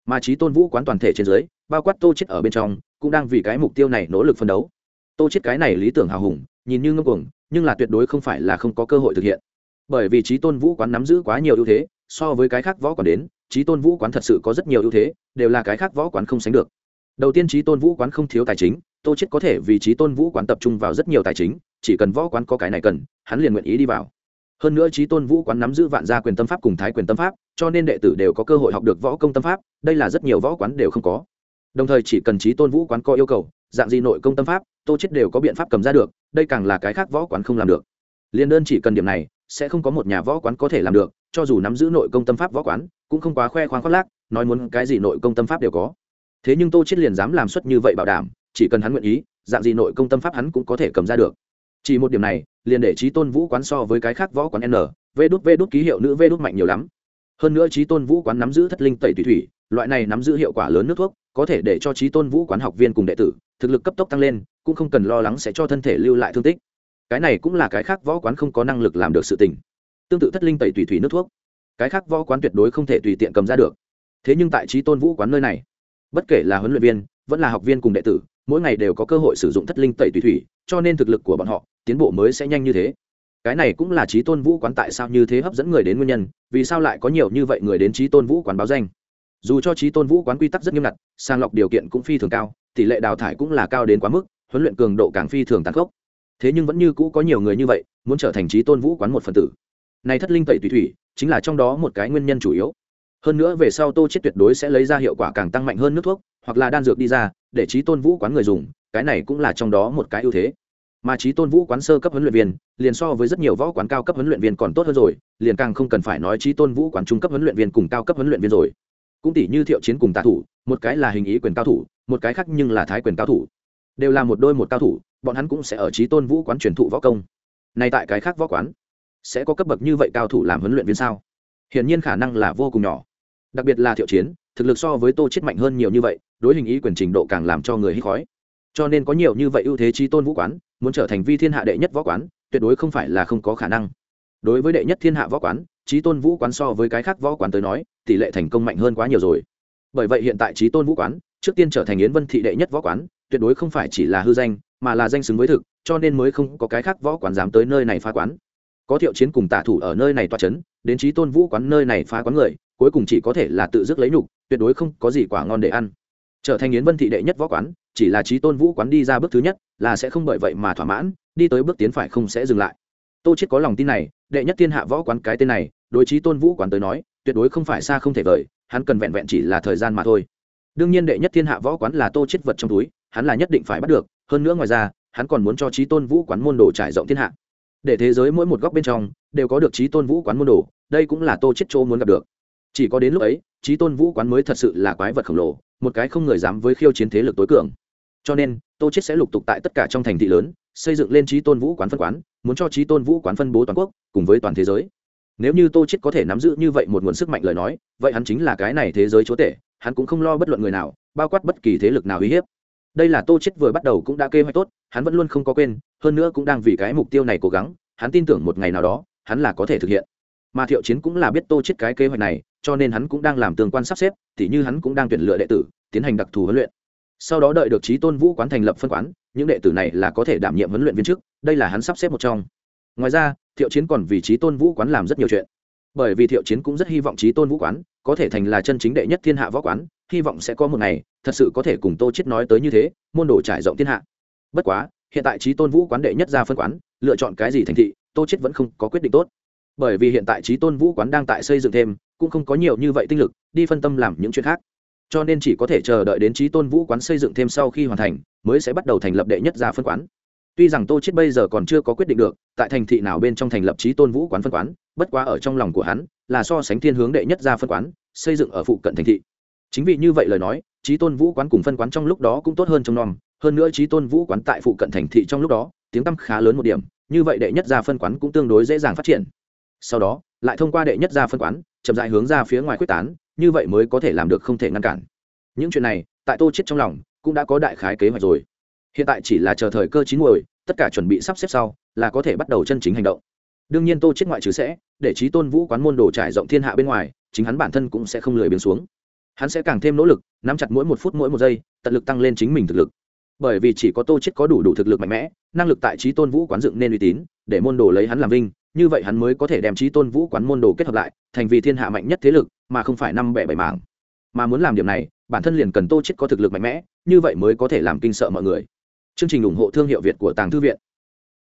Mà trí tôn vũ quán toàn thể trên dưới, bao quát tô chết ở bên trong, cũng đang vì cái mục tiêu này nỗ lực phân đấu. Tô chết cái này lý tưởng hào hùng, nhìn như ngông cuồng, nhưng là tuyệt đối không phải là không có cơ hội thực hiện. Bởi vì trí tôn vũ quán nắm giữ quá nhiều ưu thế, so với cái khác võ quán đến, trí tôn vũ quán thật sự có rất nhiều ưu thế, đều là cái khác võ quán không sánh được. Đầu tiên trí tôn vũ quán không thiếu tài chính, tô chết có thể vì trí tôn vũ quán tập trung vào rất nhiều tài chính chỉ cần võ quán có cái này cần, hắn liền nguyện ý đi vào. Hơn nữa trí tôn vũ quán nắm giữ vạn gia quyền tâm pháp cùng thái quyền tâm pháp, cho nên đệ tử đều có cơ hội học được võ công tâm pháp, đây là rất nhiều võ quán đều không có. Đồng thời chỉ cần trí tôn vũ quán có yêu cầu, dạng gì nội công tâm pháp, tô chết đều có biện pháp cầm ra được, đây càng là cái khác võ quán không làm được. Liên đơn chỉ cần điểm này, sẽ không có một nhà võ quán có thể làm được, cho dù nắm giữ nội công tâm pháp võ quán, cũng không quá khoe khoang khoác lác, nói muốn cái gì nội công tâm pháp đều có. Thế nhưng tô chết liền dám làm suất như vậy bảo đảm, chỉ cần hắn nguyện ý, dạng gì nội công tâm pháp hắn cũng có thể cầm ra được chỉ một điểm này, liền để trí tôn vũ quán so với cái khác võ quán n vê đút vê đút ký hiệu nữ vê đút mạnh nhiều lắm. Hơn nữa trí tôn vũ quán nắm giữ thất linh tẩy thủy thủy, loại này nắm giữ hiệu quả lớn nước thuốc, có thể để cho trí tôn vũ quán học viên cùng đệ tử, thực lực cấp tốc tăng lên, cũng không cần lo lắng sẽ cho thân thể lưu lại thương tích. Cái này cũng là cái khác võ quán không có năng lực làm được sự tình. Tương tự thất linh tẩy thủy thủy nước thuốc, cái khác võ quán tuyệt đối không thể tùy tiện cầm ra được. Thế nhưng tại trí tôn vũ quán nơi này, bất kể là huấn luyện viên, vẫn là học viên cùng đệ tử, mỗi ngày đều có cơ hội sử dụng thất linh tẩy tùy thủy, cho nên thực lực của bọn họ tiến bộ mới sẽ nhanh như thế. Cái này cũng là trí tôn vũ quán tại sao như thế hấp dẫn người đến nguyên nhân, vì sao lại có nhiều như vậy người đến trí tôn vũ quán báo danh. Dù cho trí tôn vũ quán quy tắc rất nghiêm ngặt, sàng lọc điều kiện cũng phi thường cao, tỷ lệ đào thải cũng là cao đến quá mức, huấn luyện cường độ càng phi thường tăng khốc thế nhưng vẫn như cũ có nhiều người như vậy, muốn trở thành trí tôn vũ quán một phần tử. Này thất linh tẩy tùy thủy, chính là trong đó một cái nguyên nhân chủ yếu. Hơn nữa về sau tô chết tuyệt đối sẽ lấy ra hiệu quả càng tăng mạnh hơn nước thuốc, hoặc là đan dược đi ra, để trí tôn vũ quán người dùng, cái này cũng là trong đó một cái ưu thế mà trí tôn vũ quán sơ cấp huấn luyện viên, liền so với rất nhiều võ quán cao cấp huấn luyện viên còn tốt hơn rồi, liền càng không cần phải nói trí tôn vũ quán trung cấp huấn luyện viên cùng cao cấp huấn luyện viên rồi. Cũng tỷ như thiệu chiến cùng tạ thủ, một cái là hình ý quyền cao thủ, một cái khác nhưng là thái quyền cao thủ. Đều là một đôi một cao thủ, bọn hắn cũng sẽ ở trí tôn vũ quán truyền thụ võ công. Nay tại cái khác võ quán, sẽ có cấp bậc như vậy cao thủ làm huấn luyện viên sao? Hiển nhiên khả năng là vô cùng nhỏ. Đặc biệt là thiệu chiến, thực lực so với tô chết mạnh hơn nhiều như vậy, đối hình ý quyền trình độ càng làm cho người hít khói cho nên có nhiều như vậy ưu thế trí tôn vũ quán, muốn trở thành vi thiên hạ đệ nhất võ quán, tuyệt đối không phải là không có khả năng. Đối với đệ nhất thiên hạ võ quán, trí tôn vũ quán so với cái khác võ quán tới nói, tỷ lệ thành công mạnh hơn quá nhiều rồi. Bởi vậy hiện tại trí tôn vũ quán, trước tiên trở thành yến vân thị đệ nhất võ quán, tuyệt đối không phải chỉ là hư danh, mà là danh xứng với thực, cho nên mới không có cái khác võ quán dám tới nơi này phá quán. Có thiệu chiến cùng tả thủ ở nơi này toa c h ấ n đến trí tôn vũ quán nơi này phá quán người, cuối cùng chỉ có thể là tự dứt lấy nhục, tuyệt đối không có gì quả ngon để ăn. Trở thành yến vân thị đệ nhất võ quán chỉ là trí tôn vũ quán đi ra bước thứ nhất là sẽ không bởi vậy mà thỏa mãn, đi tới bước tiến phải không sẽ dừng lại. Tô chết có lòng tin này, đệ nhất thiên hạ võ quán cái tên này, đối chí tôn vũ quán tới nói, tuyệt đối không phải xa không thể vời, hắn cần vẹn vẹn chỉ là thời gian mà thôi. Đương nhiên đệ nhất thiên hạ võ quán là tô chết vật trong túi, hắn là nhất định phải bắt được, hơn nữa ngoài ra, hắn còn muốn cho chí tôn vũ quán môn đồ trải rộng thiên hạ. Để thế giới mỗi một góc bên trong, đều có được chí tôn vũ quán môn đồ, đây cũng là tô chết chỗ muốn gặp được. Chỉ có đến lúc ấy chí tôn vũ quán mới thật sự là quái vật khổng lồ, một cái không người dám với khiêu chiến thế lực tối cường cho nên, tô chết sẽ lục tục tại tất cả trong thành thị lớn, xây dựng lên chí tôn vũ quán phân quán, muốn cho chí tôn vũ quán phân bố toàn quốc, cùng với toàn thế giới. Nếu như tô chết có thể nắm giữ như vậy một nguồn sức mạnh lời nói, vậy hắn chính là cái này thế giới chúa tể, hắn cũng không lo bất luận người nào, bao quát bất kỳ thế lực nào uy hiếp. Đây là tô chết vừa bắt đầu cũng đã kế hoạch tốt, hắn vẫn luôn không có quên, hơn nữa cũng đang vì cái mục tiêu này cố gắng, hắn tin tưởng một ngày nào đó, hắn là có thể thực hiện. Mà thiệu chiến cũng là biết tô chết cái kế hoạch này, cho nên hắn cũng đang làm tương quan sắp xếp thì như hắn cũng đang tuyển lựa đệ tử, tiến hành đặc thù huấn luyện sau đó đợi được trí tôn vũ quán thành lập phân quán, những đệ tử này là có thể đảm nhiệm huấn luyện viên chức đây là hắn sắp xếp một trong. Ngoài ra, thiệu chiến còn vì trí tôn vũ quán làm rất nhiều chuyện. Bởi vì thiệu chiến cũng rất hy vọng trí tôn vũ quán có thể thành là chân chính đệ nhất thiên hạ võ quán, hy vọng sẽ có một ngày, thật sự có thể cùng tô chết nói tới như thế, môn đồ trải rộng thiên hạ. Bất quá, hiện tại trí tôn vũ quán đệ nhất ra phân quán, lựa chọn cái gì thành thị, tô chết vẫn không có quyết định tốt. Bởi vì hiện tại trí tôn vũ quán đang tại xây dựng thêm, cũng không có nhiều như vậy tinh lực, đi phân tâm làm những chuyện khác cho nên chỉ có thể chờ đợi đến trí tôn vũ quán xây dựng thêm sau khi hoàn thành, mới sẽ bắt đầu thành lập đệ nhất gia phân quán. Tuy rằng tô chết bây giờ còn chưa có quyết định được, tại thành thị nào bên trong thành lập trí tôn vũ quán phân quán, bất quá ở trong lòng của hắn, là so sánh thiên hướng đệ nhất gia phân quán, xây dựng ở phụ cận thành thị. Chính vì như vậy lời nói, trí tôn vũ quán cùng phân quán trong lúc đó cũng tốt hơn trong nom hơn nữa trí tôn vũ quán tại phụ cận thành thị trong lúc đó, tiếng tăm khá lớn một điểm, như vậy đệ nhất gia phân quán cũng tương đối dễ dàng phát triển. Sau đó, lại thông qua đệ nhất gia phân quán, chậm dại hướng ra phía ngoài quyết tán như vậy mới có thể làm được không thể ngăn cản. Những chuyện này, tại tô chết trong lòng, cũng đã có đại khái kế hoạch rồi. Hiện tại chỉ là chờ thời cơ chín muồi, tất cả chuẩn bị sắp xếp sau, là có thể bắt đầu chân chính hành động. Đương nhiên tô chết ngoại trừ sẽ, để trí tôn vũ quán môn đồ trải rộng thiên hạ bên ngoài, chính hắn bản thân cũng sẽ không lười biếng xuống. Hắn sẽ càng thêm nỗ lực, nắm chặt mỗi một phút mỗi một giây, tận lực tăng lên chính mình thực lực. Bởi vì chỉ có tô chết có đủ đủ thực lực mạnh mẽ, năng lực tại trí tôn vũ quán dựng nên uy tín, để môn đồ lấy hắn làm vinh, như vậy hắn mới có thể đem trí tôn vũ quán môn đồ kết hợp lại, thành vì thiên hạ mạnh nhất thế lực mà không phải năm bẻ bảy mảng. Mà muốn làm điểm này, bản thân liền cần tô chết có thực lực mạnh mẽ, như vậy mới có thể làm kinh sợ mọi người. Chương trình ủng hộ thương hiệu việt của tàng thư viện.